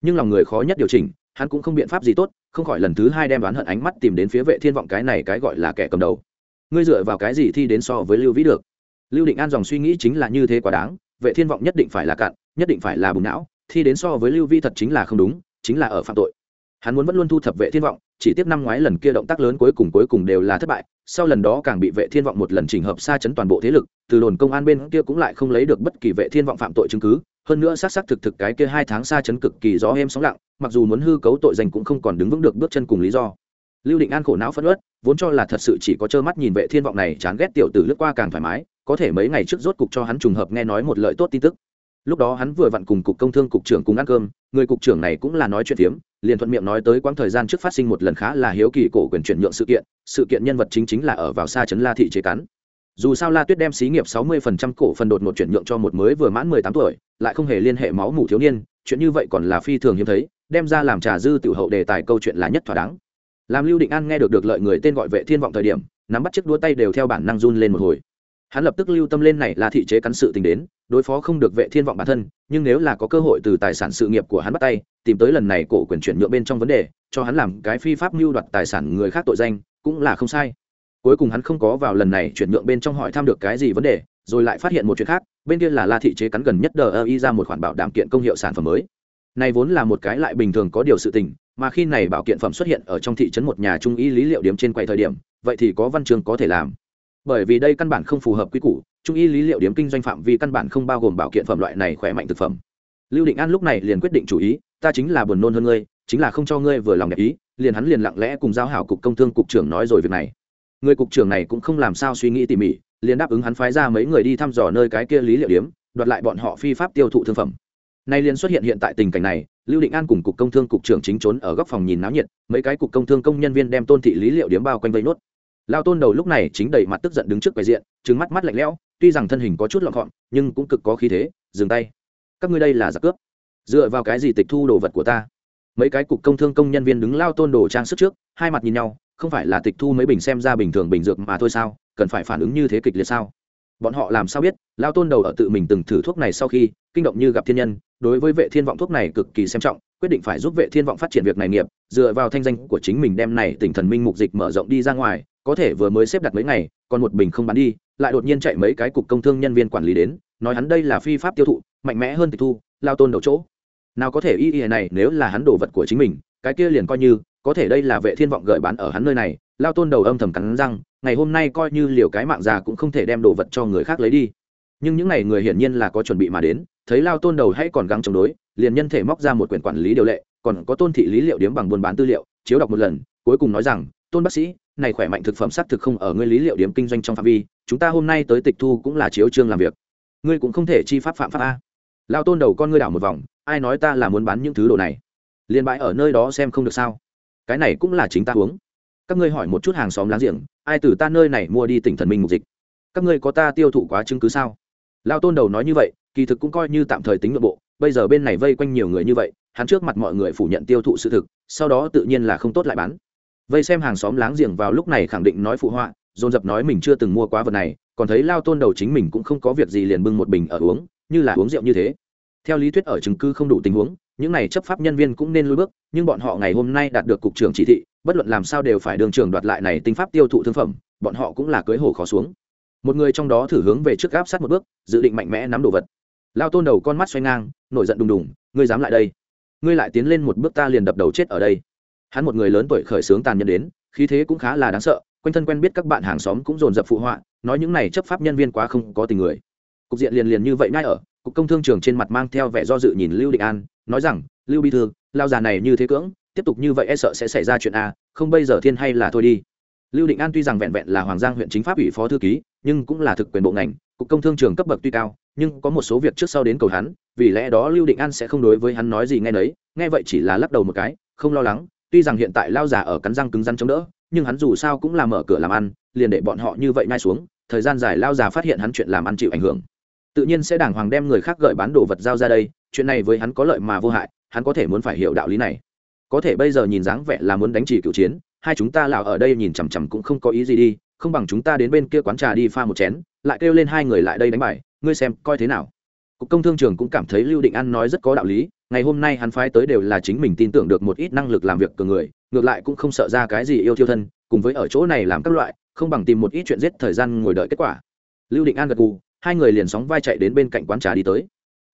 Nhưng lòng người khó nhất điều chỉnh, hắn cũng không biện pháp gì tốt, không khỏi lần thứ hai đem đoán hận ánh mắt tìm đến phía vệ thiên vọng cái này cái gọi là kẻ cầm đầu. Ngươi dựa vào cái gì thi đến so với lưu vĩ được? Lưu định an dòng suy nghĩ chính là như thế quá đáng, vệ thiên vọng nhất định phải là cạn, nhất định phải là bùng não, thi đến so với lưu vi thật chính là không đúng, chính là ở phạm tội hắn muốn vẫn luôn thu thập vệ thiên vọng, chỉ tiếp năm ngoái lần kia động tác lớn cuối cùng cuối cùng đều là thất bại, sau lần đó càng bị vệ thiên vọng một lần chỉnh hợp xa chấn toàn bộ thế lực, từ đồn công an bên kia cũng lại không lấy được bất kỳ vệ thiên vọng phạm tội chứng cứ, hơn nữa xác xác thực thực cái kia hai tháng xa chấn cực kỳ gió êm sóng lặng, mặc dù muốn hư cấu tội danh cũng không còn đứng vững được bước chân cùng lý do. Lưu định an khổ não phân ớt vốn cho là thật sự chỉ có trơ mắt nhìn vệ thiên vọng này chán ghét tiểu tử lướt qua càng thoải mái, có thể mấy ngày trước rốt cục cho hắn trùng hợp nghe nói một lợi tốt tin tức lúc đó hắn vừa vặn cùng cục công thương cục trưởng cùng ăn cơm, người cục trưởng này cũng là nói chuyện phiếm, liền thuận miệng nói tới quãng thời gian trước phát sinh một lần khá là hiếu kỳ cổ quyền chuyển nhượng sự kiện sự kiện nhân vật chính chính là ở vào xa trấn la thị chế cắn dù sao la tuyết đem xí nghiệp sáu mươi phần trăm cổ phần đột một chuyển nhượng cho một mới vừa mãn mười tám tuổi, lại không hề liên hệ máu mủ thiếu niên, chuyện như vậy còn là phi thường hiếm thấy, đem ra làm trà dư tiểu hậu đề tài câu chuyện là nhất thỏa đáng. Làm lưu định an nghe được được lợi người tên gọi vệ thiên vọng thời điểm, nắm bắt chiếc đua tay đều theo bản năng run lên một hồi. Hắn lập tức lưu tâm lên này là thị chế cắn sự tình đến đối phó không được vệ thiên vọng bản thân, nhưng nếu là có cơ hội từ tài sản sự nghiệp của hắn bắt tay, tìm tới lần này cổ quyền chuyển nhượng bên trong vấn đề, cho hắn làm cái phi pháp mưu đoạt tài sản người khác tội danh, cũng là không sai. Cuối cùng hắn không có vào lần này chuyển nhượng bên trong hỏi thăm được cái gì vấn đề, rồi lại phát hiện một chuyện khác, bên kia là la thị chế cắn gần nhất đờ ơ y ra một khoản bảo đảm kiện công hiệu sản phẩm mới. Này vốn là một cái lại bình thường có điều sự tình, mà khi này bảo kiện phẩm xuất hiện ở trong thị trấn một nhà trung y lý liệu điểm trên quầy thời điểm, vậy thì có văn chương có thể làm. Bởi vì đây căn bản không phù hợp quy củ trung y lý liệu điểm kinh doanh phạm vi căn bản không bao gồm bảo kiện phẩm loại này khỏe mạnh thực phẩm. Lưu định an lúc này liền quyết định chủ ý, ta chính là buồn nôn hơn ngươi, chính là không cho ngươi vừa lòng đẹp ý, liền hắn liền lặng lẽ cùng giao hảo cục công thương cục trưởng nói rồi việc này. Người cục trưởng này cũng không làm sao suy nghĩ tỉ mỉ, liền đáp ứng hắn phái ra mấy người đi thăm dò nơi cái kia lý liệu điếm, đoạt lại bọn họ phi pháp tiêu thụ thương phẩm. Nay liền xuất hiện hiện tại tình cảnh này, lưu định an cùng cục công thương cục trưởng chính trốn ở góc phòng nhìn náo nhiệt, mấy cái cục công thương công nhân viên đem tôn thị lý liệu điếm bao quanh vây nốt. Lao tôn đầu lúc này chính đầy mặt tức giận đứng trước quầy diện trứng mắt mắt lạnh lẽo tuy rằng thân hình có chút lọn gọn, nhưng cũng cực có khí thế, dừng tay. Các ngươi đây là giặc cướp. Dựa vào cái gì tịch thu đồ vật của ta? Mấy cái cục công thương công nhân viên đứng lao tôn đồ trang sức trước, hai mặt nhìn nhau, không phải là tịch thu mấy bình xem ra bình thường bình dược mà thôi sao? Cần phải phản ứng như thế kịch liệt sao? Bọn họ làm sao biết? Lao tôn đầu ở tự mình từng thử thuốc này sau khi, kinh động như gặp thiên nhân, đối với vệ thiên vọng thuốc này cực kỳ xem trọng, quyết định phải giúp vệ thiên vọng phát triển việc này nghiệp, dựa vào thanh danh của chính mình đem này tỉnh thần minh mục dịch mở rộng đi ra ngoài, có thể vừa mới xếp đặt mấy ngày, còn một bình không bán đi lại đột nhiên chạy mấy cái cục công thương nhân viên quản lý đến, nói hắn đây là phi pháp tiêu thụ, mạnh mẽ hơn tịch thu, lao tôn đầu chỗ. Nào có thể y y này nếu là hắn đồ vật của chính mình, cái kia liền coi như, có thể đây là vệ thiên vọng gợi bán ở hắn nơi này, lao tôn đầu âm thầm cắn răng, ngày hôm nay coi như liều cái mạng già cũng không thể đem đồ vật cho người khác lấy đi. Nhưng những ngày người hiển nhiên là có chuẩn bị mà đến, thấy lao tôn đầu hãy còn gắng chống đối, liền nhân thể móc ra một quyển quản lý điều lệ, còn có tôn thị lý liệu điếm bằng buôn bán tư liệu, chiếu đọc một lần, cuối cùng nói rằng, tôn bác sĩ này khỏe mạnh thực phẩm xác thực không ở ngươi lý liệu điểm kinh doanh trong phạm vi, chúng ta hôm nay tới tịch thu cũng là chiếu trương làm việc. Ngươi cũng không thể chi pháp phạm pháp a. Lao tôn đầu con ngươi đảo một vòng, ai nói ta là muốn bán những thứ đồ này? Liền bãi ở nơi đó xem không được sao? Cái này cũng là chính ta uống. Các ngươi hỏi một chút hàng xóm láng giềng, ai từ ta nơi này mua đi tỉnh thần minh mục dịch? Các ngươi có ta tiêu thụ quá chứng cứ sao? Lao tôn đầu nói như vậy, kỳ thực cũng coi như tạm thời tính nội bộ, bây giờ bên này vây quanh nhiều người như vậy, hắn trước mặt mọi người phủ nhận tiêu thụ sự thực, sau đó tự nhiên là không tốt lại bán vây xem hàng xóm láng giềng vào lúc này khẳng định nói phụ họa, dồn dập nói mình chưa từng mua quá vật này, còn thấy lao tôn đầu chính mình cũng không có việc gì liền bưng một bình ở uống, như là uống rượu như thế. Theo lý thuyết ở chứng cứ không đủ tình huống, những này chấp pháp nhân viên cũng nên lui bước, nhưng bọn họ ngày hôm nay đạt được cục trưởng chỉ thị, bất luận làm sao đều phải đường trường đoạt lại này tinh pháp tiêu thụ thương phẩm, bọn họ cũng là cưới hồ khó xuống. Một người trong đó thử hướng về trước gáp sát một bước, dự định mạnh mẽ nắm đồ vật. Lao tôn đầu con mắt xoay ngang, nổi giận đùng đùng, ngươi dám lại đây? Ngươi lại tiến lên một bước ta liền đập đầu chết ở đây hắn một người lớn tuổi khởi sướng tàn nhẫn đến, khí thế cũng khá là đáng sợ, quanh thân quen biết các bạn hàng xóm cũng dồn dập phụ họa, nói những này chấp pháp nhân viên quá không có tình người. Cục diện liền liền như vậy ngay ở, cục công thương trường trên mặt mang theo vẻ do dự nhìn lưu định an, nói rằng, lưu bi thư, lao già này như thế cưỡng, tiếp tục như vậy e sợ sẽ xảy ra chuyện a không bây giờ thiên hay là thôi đi. Lưu định an tuy rằng vẹn vẹn là hoàng giang huyện chính pháp ủy phó thư ký, nhưng cũng là thực quyền bộ ngành, cục công thương trường cấp bậc tuy cao, nhưng có một số việc trước sau đến cầu hắn, vì lẽ đó lưu định an sẽ không đối với hắn nói gì nghe nấy, nghe vậy chỉ là lắc đầu một cái, không lo lắng tuy rằng hiện tại lao già ở cắn răng cứng rắn chống đỡ, nhưng hắn dù sao cũng là mở cửa làm ăn, liền để bọn họ như vậy ngay xuống, thời gian dài lao già phát hiện hắn chuyện làm ăn chịu ảnh hưởng. Tự nhiên sẽ đàng hoàng đem người khác gợi bán đồ vật giao ra đây, chuyện này với hắn có lợi mà vô hại, hắn có thể muốn phải hiểu đạo lý này. Có thể bây giờ nhìn dáng vẻ là muốn đánh chỉ cựu chiến, hai chúng ta lào ở đây nhìn chằm chằm cũng không có ý gì đi, không bằng chúng ta đến bên kia quán trà đi pha một chén, lại kêu lên hai người lại đây đánh bài, ngươi xem coi thế nào cục công thương trường cũng cảm thấy lưu định an nói rất có đạo lý, ngày hôm nay hắn phái tới đều là chính mình tin tưởng được một ít năng lực làm việc cường người, ngược lại cũng không sợ ra cái gì yêu thiêu thân, cùng với ở chỗ này làm các loại, không bằng tìm một ít chuyện giết thời gian ngồi đợi kết quả. Lưu định an gật gù, hai người liền sóng vai chạy đến bên cạnh quán trà đi tới.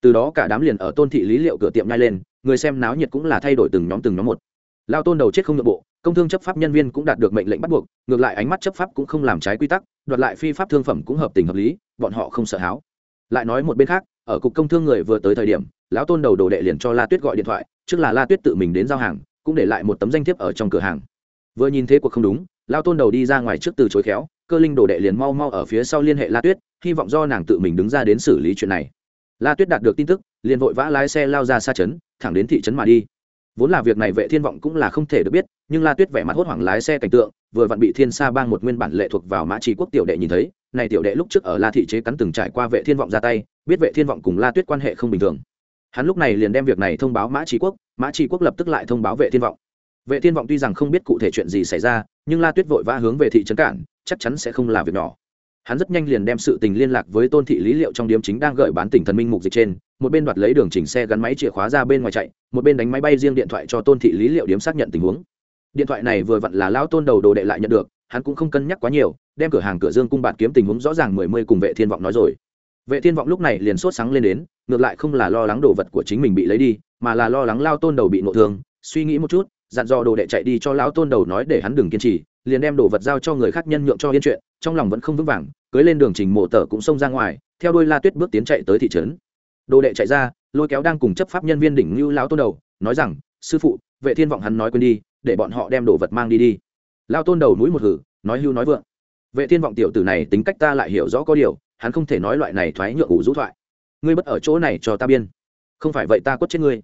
Từ đó cả đám liền ở tôn thị lý liệu cửa tiệm nhai lên, người xem náo nhiệt cũng là thay đổi từng nhóm từng nhóm một. Lao tôn đầu chết không nội bộ, công thương chấp pháp nhân viên cũng đạt được mệnh lệnh bắt buộc, ngược lại ánh mắt chấp pháp cũng không làm trái quy tắc, đoạt lại phi pháp thương phẩm cũng hợp tình hợp lý, bọn họ không sợ háo lại nói một bên khác, ở cục công thương người vừa tới thời điểm, lão tôn đầu đồ đệ liền cho la tuyết gọi điện thoại, trước là la tuyết tự mình đến giao hàng, cũng để lại một tấm danh thiếp ở trong cửa hàng. Vừa nhìn thế cuộc không đúng lao tôn đầu đi ra ngoài trước từ chối khéo, cơ linh đồ đệ liền mau mau ở phía sau liên hệ la tuyết, hy vọng do nàng tự mình đứng ra đến xử lý chuyện này. La tuyết đạt được tin tức, liền vội vã lái xe lao ra xa trấn, thẳng đến thị trấn mà đi. Vốn là việc này vệ thiên vọng cũng là không thể được biết nhưng la tuyết vẻ mặt hốt hoảng lái xe cảnh tượng, vừa vặn bị thiên sa bang một nguyên bản lệ thuộc vào mã trí quốc tiểu đệ nhìn thấy, này tiểu đệ lúc trước ở la thị chế cắn từng trải qua vệ thiên vọng ra tay, biết vệ thiên vọng cùng la tuyết quan hệ không bình thường. Hắn lúc này liền đem việc này thông báo mã trí quốc, mã trí quốc lập tức lại thông báo vệ thiên vọng. Vệ thiên vọng tuy rằng không biết cụ thể chuyện gì xảy ra, nhưng la tuyết vội vã hướng về thị trấn cản, chắc chắn sẽ không là việc nhỏ. Hắn rất nhanh liền đem sự tình liên lạc với tôn thị lý liệu trong điếm chính đang gợi bán tỉnh thần minh mục dịch trên, một bên đoạt lấy đường chỉnh xe gắn máy chìa khóa ra bên ngoài chạy, một bên đánh máy bay riêng điện thoại cho tôn thị lý liệu điếm xác nhận tình huống điện thoại này vừa vặn là lão tôn đầu đồ đệ lại nhận được, hắn cũng không cân nhắc quá nhiều, đem cửa hàng cửa dương cung bạt kiếm tình huống rõ ràng mười mươi cùng vệ thiên vọng nói rồi. Vệ thiên vọng lúc này liền sốt sáng lên đến, ngược lại không là lo lắng đồ vật của chính mình bị lấy đi, mà là lo lắng lao tôn đầu bị nộ thương, suy nghĩ một chút, dặn dò đồ đệ chạy đi cho lão tôn đầu nói để hắn đừng kiên trì, liền đem đồ vật giao cho người khác nhân nhượng cho yên chuyện, trong lòng vẫn không vững vàng, cưới lên đường trình mộ tở cũng xông ra ngoài, theo đôi la tuyết bước tiến chạy tới thị trấn. Đồ đệ chạy ra, lôi kéo đang cùng chấp pháp nhân viên đỉnh lưu lão tôn đầu, nói rằng, sư phụ, vệ thiên vọng hắn nói quên đi để bọn họ đem đồ vật mang đi đi. Lao tôn đầu mũi một hử, nói hưu nói vượng. Vệ thiên vọng tiểu tử này tính cách ta lại hiểu rõ có điều, hắn không thể nói loại này thoái nhượng ủ rũ thoại. Ngươi bất ở chỗ này cho ta biên. Không phải vậy ta quất chết ngươi.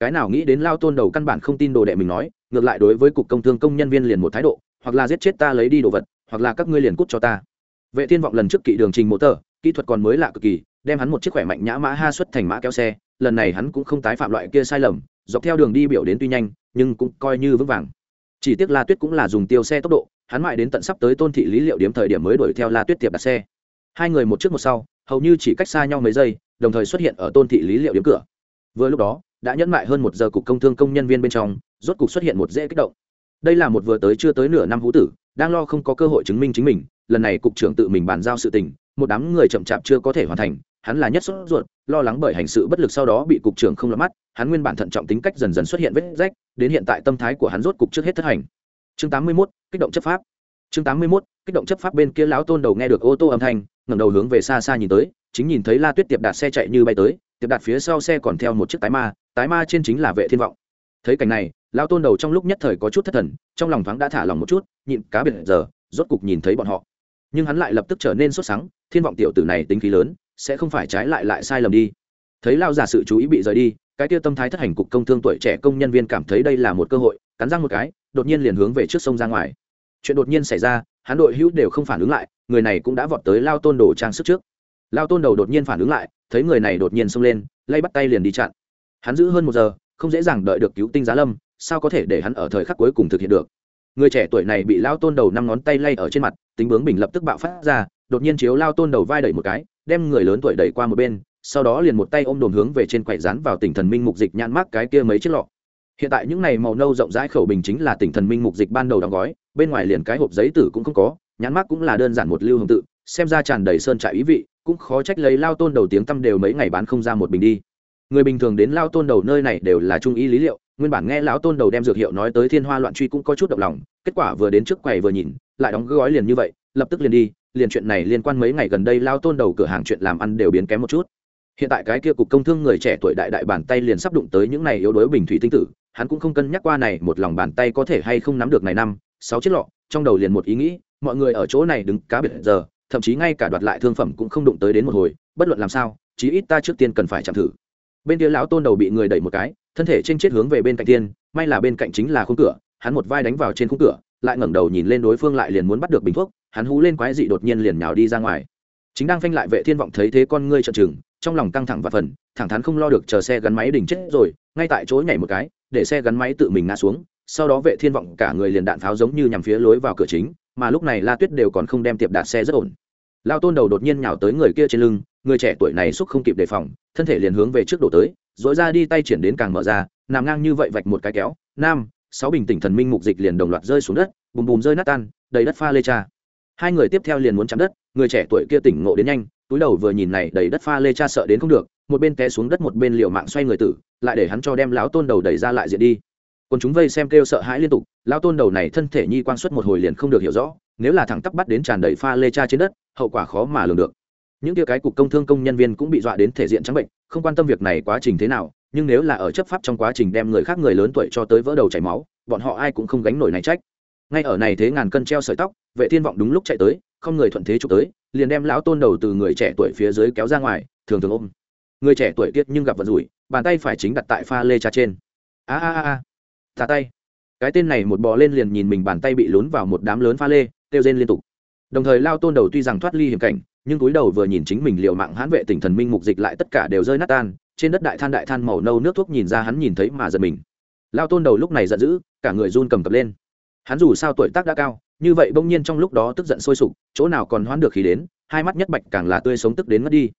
Cái nào nghĩ đến lao tôn đầu căn bản không tin đồ đệ mình nói, ngược lại đối với cục công thương công nhân viên liền một thái độ, hoặc là giết chết ta lấy đi đồ vật, hoặc là các ngươi liền cút cho ta. Vệ thiên vọng lần trước kỵ đường trình mô tờ, kỹ thuật còn mới lạ cực kỳ, đem hắn một chiếc khỏe mạnh nhã mã ha xuất thành mã kéo xe, lần này hắn cũng không tái phạm loại kia sai lầm, dọc theo đường đi biểu đến tuy nhanh nhưng cũng coi như vững vàng. Chỉ tiếc la tuyết cũng là dùng tiêu xe tốc độ, hắn mãi đến tận sắp tới tôn thị lý liệu điểm thời điểm mới đuổi theo la tuyết tiệp đặt xe. Hai người một trước một sau, hầu như chỉ cách xa nhau mấy giây, đồng thời xuất hiện ở tôn thị lý liệu điểm cửa. Vừa lúc đó, đã nhẫn mại hơn một giờ cục công thương công nhân viên bên trong, rốt cục xuất hiện một dễ kích động. Đây là một vừa tới chưa tới nửa năm hữu tử, đang lo không có cơ hội chứng minh chính mình, lần này cục trưởng tự mình bàn giao sự tình, một đám người chậm chạp chưa có thể hoàn thành hắn là nhất sốt ruột lo lắng bởi hành sự bất lực sau đó bị cục trưởng không lọt mắt hắn nguyên bản thận trọng tính cách dần dần xuất hiện vết rách đến hiện tại tâm thái của hắn rốt cục trước hết thất hành. Chương 81, kích động chấp pháp. Chương 81, kích động chấp pháp bên kia lão tôn đầu nghe được ô tô âm thanh ngẩng đầu hướng về xa xa nhìn tới chính nhìn thấy la tuyết tiệp đạt xe chạy như bay tới tiệp đạt phía sau xe còn theo một chiếc tái ma tái ma trên chính là vệ thiên vọng. Thấy cảnh này lão tôn đầu trong lúc nhất thời có chút thất thần trong lòng thoáng đã thả lòng một chút nhịn cá biệt giờ rốt cục nhìn thấy bọn họ. Nhưng hắn lại lập tức trở nên sốt sắng thiên vọng tiểu tử này tính khí lớn sẽ không phải trái lại lại sai lầm đi. Thấy lao giả sự chú ý bị rời đi, cái tia tâm thái thất hành cục công thương tuổi trẻ công nhân viên cảm thấy đây là một cơ hội, cắn răng một cái, đột nhiên liền hướng về trước sông ra ngoài. Chuyện đột nhiên xảy ra, hắn đội hữu đều không phản ứng lại, người này cũng đã vọt tới lao tôn đồ trang sức trước. Lao tôn đầu đột nhiên phản ứng lại, thấy người này đột nhiên xông lên, lay bắt tay liền đi chặn. Hắn giữ hơn một giờ, không dễ dàng đợi được cứu tinh giá lâm, sao có thể để hắn ở thời khắc cuối cùng thực hiện được? Người trẻ tuổi này bị lao tôn đầu năm ngón tay lay ở trên mặt, tính bướng bình lập tức bạo phát ra, đột nhiên chiếu lao tôn đầu vai đẩy một cái đem người lớn tuổi đẩy qua một bên, sau đó liền một tay ôm đồn hướng về trên quầy rán vào tỉnh thần minh mục dịch nhãn mát cái kia mấy chiếc lọ. Hiện tại những này màu nâu rộng rãi khẩu bình chính là tỉnh thần minh mục dịch ban đầu đóng gói, bên ngoài liền cái hộp giấy tử cũng không có, nhãn mát cũng là đơn giản một lưu hồng tự, xem ra tràn đầy sơn trại ý vị, cũng khó trách lấy lao tôn đầu tiếng tăm đều mấy ngày bán không ra một bình đi. Người bình thường đến lao tôn đầu nơi này đều là trung ý lý liệu, nguyên bản nghe lão tôn đầu đem dược hiệu nói tới thiên hoa loạn truy cũng có chút động lòng, kết quả vừa đến trước quầy vừa nhìn, lại đóng gói liền như vậy, lập tức liền đi liền chuyện này liên quan mấy ngày gần đây lao tôn đầu cửa hàng chuyện làm ăn đều biến kém một chút. Hiện tại cái kia cục công thương người trẻ tuổi đại đại bàn tay liền sắp đụng tới những này yếu đuối bình thủy tinh tử, hắn cũng không cân nhắc qua này một lòng bàn tay có thể hay không nắm được này năm, sáu chiếc lọ, trong đầu liền một ý nghĩ, mọi người ở chỗ này đứng cá biệt giờ, thậm chí ngay cả đoạt lại thương phẩm cũng không đụng tới đến một hồi, bất luận làm sao, chí ít ta trước tiên cần phải chạm thử. Bên kia lão tôn đầu bị người đẩy một cái, thân thể trên chết hướng về bên cạnh tiên, may là bên cạnh chính là khung cửa, hắn một vai đánh vào trên khung cửa, lại ngẩng đầu nhìn lên đối phương lại liền muốn bắt được bình thuốc hắn hú lên quái dị đột nhiên liền nhào đi ra ngoài. Chính đang phanh lại vệ thiên vọng thấy thế con ngươi trợn trừng, trong lòng căng thẳng và phần, thẳng thắn không lo được chờ xe gắn máy đỉnh chết rồi, ngay tại chỗ nhảy một cái, để xe gắn máy tự mình ngã xuống, sau đó vệ thiên vọng cả người liền đạn pháo giống như nhằm phía lối vào cửa chính, mà lúc này la tuyết đều còn không đem tiệp đạt xe rất ổn. Lao tôn đầu đột nhiên nhào tới người kia trên lưng, người trẻ tuổi này xúc không kịp đề phòng, thân thể liền hướng về trước đổ tới dối ra đi tay triển đến càng mở ra, nằm ngang như vậy vạch một cái kéo, nam, sáu bình tỉnh thần minh mục dịch liền đồng loạt rơi xuống đất, bùm bùm rơi nát tan, đầy đất pha lê cha hai người tiếp theo liền muốn chạm đất, người trẻ tuổi kia tỉnh ngộ đến nhanh, túi đầu vừa nhìn này đầy đất pha lê cha sợ đến không được, một bên té xuống đất một bên liều mạng xoay người tử, lại để hắn cho đem lão tôn đầu đẩy ra lại diện đi. Còn chúng vây xem kêu sợ hãi liên tục, lão tôn đầu này thân thể nhi quan suất một hồi liền không được hiểu rõ, nếu là thẳng tắp bắt đến tràn đầy pha lê cha trên đất, hậu quả khó mà lường được. Những kia cái cục công thương công nhân viên cũng bị dọa đến thể diện trắng bệnh, không quan tâm việc này quá trình thế nào, nhưng nếu là ở chấp pháp trong quá trình đem người khác người lớn tuổi cho tới vỡ đầu chảy máu, bọn họ ai cũng không gánh nổi này trách ngay ở này thế ngàn cân treo sợi tóc, vệ thiên vọng đúng lúc chạy tới, không người thuận thế chụp tới, liền đem lão tôn đầu từ người trẻ tuổi phía dưới kéo ra ngoài, thường thường ôm. Người trẻ tuổi kiết nhưng gặp vật rủi, bàn tay phải chính đặt tại pha lê cha trên. A a a a. Tà tay. Cái tên này một bò lên liền nhìn mình bàn tay bị lún vào một đám lớn pha lê, kêu rên liên tục. Đồng thời lao tôn đầu tuy rằng thoát ly hiểm cảnh, nhưng túi đầu vừa nhìn chính mình liệu mạng hãn vệ tỉnh thần minh mục dịch lại tất cả đều rơi nát tan, trên đất đại than đại than màu nâu nước thuốc nhìn ra hắn nhìn thấy mà giật mình. Lao tôn đầu lúc này giận dữ, cả người run cầm cập lên hắn dù sao tuổi tác đã cao, như vậy bỗng nhiên trong lúc đó tức giận sôi sục, chỗ nào còn hoán được khí đến, hai mắt nhất bạch càng là tươi sống tức đến mất đi.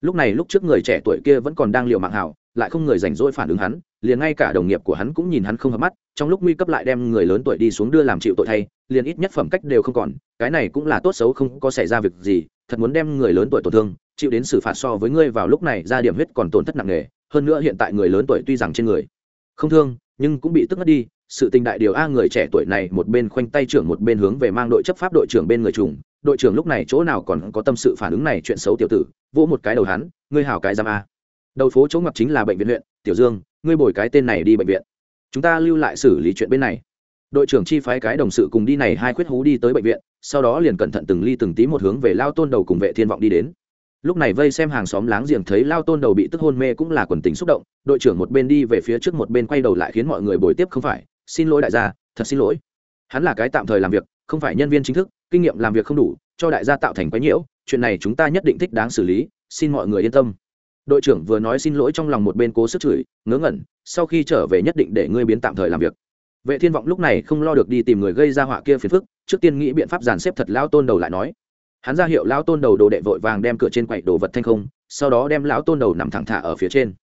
Lúc này lúc trước người trẻ tuổi kia vẫn còn đang liệu mạng hảo, lại không người rảnh rỗi phản ứng hắn, liền ngay cả đồng nghiệp của hắn cũng nhìn hắn không hợp mắt, trong lúc nguy cấp lại đem người lớn tuổi đi xuống đưa làm chịu tội thay, liền ít nhất phẩm cách đều không còn, cái này cũng là tốt xấu không có xảy ra việc gì, thật muốn đem người lớn tuổi tổn thương, chịu đến xử phạt so với ngươi vào lúc này ra điểm huyết còn tổn thất nặng nề, hơn nữa hiện tại người lớn tuổi tuy rằng trên người không thương, nhưng cũng bị tức mất đi sự tình đại điều a người trẻ tuổi này một bên khoanh tay trưởng một bên hướng về mang đội chấp pháp đội trưởng bên người trùng, đội trưởng lúc này chỗ nào còn có tâm sự phản ứng này chuyện xấu tiểu tử, vỗ một cái đầu hắn, ngươi hảo cái giam a. Đầu phố chỗ ngập chính là bệnh viện huyện, tiểu dương, ngươi bồi cái tên này đi bệnh viện. Chúng ta lưu lại xử lý chuyện bên này. Đội trưởng chi phái cái đồng sự cùng đi này hai khuyết hú đi tới bệnh viện, sau đó liền cẩn thận từng ly từng tí một hướng về lao tôn đầu cùng vệ thiên vọng đi đến. Lúc này vây xem hàng xóm láng giềng thấy lao tôn đầu bị tức hôn mê cũng là quần tình xúc động, đội trưởng một bên đi về phía trước một bên quay đầu lại khiến mọi người bồi tiếp không phải xin lỗi đại gia, thật xin lỗi. Hắn là cái tạm thời làm việc, không phải nhân viên chính thức, kinh nghiệm làm việc không đủ, cho đại gia tạo thành quái nhiễu, chuyện này chúng ta nhất định thích đáng xử lý, xin mọi người yên tâm. Đội trưởng vừa nói xin lỗi trong lòng một bên cố sức chửi, ngớ ngẩn, sau khi trở về nhất định để ngươi biến tạm thời làm việc. Vệ thiên vọng lúc này không lo được đi tìm người gây ra họa kia phiền phức, trước tiên nghĩ biện pháp dàn xếp thật lão tôn đầu lại nói. Hắn ra hiệu lão tôn đầu đồ đệ vội vàng đem cửa trên quậy đồ vật thanh không, sau đó đem lão tôn đầu nằm thẳng thả ở phía trên.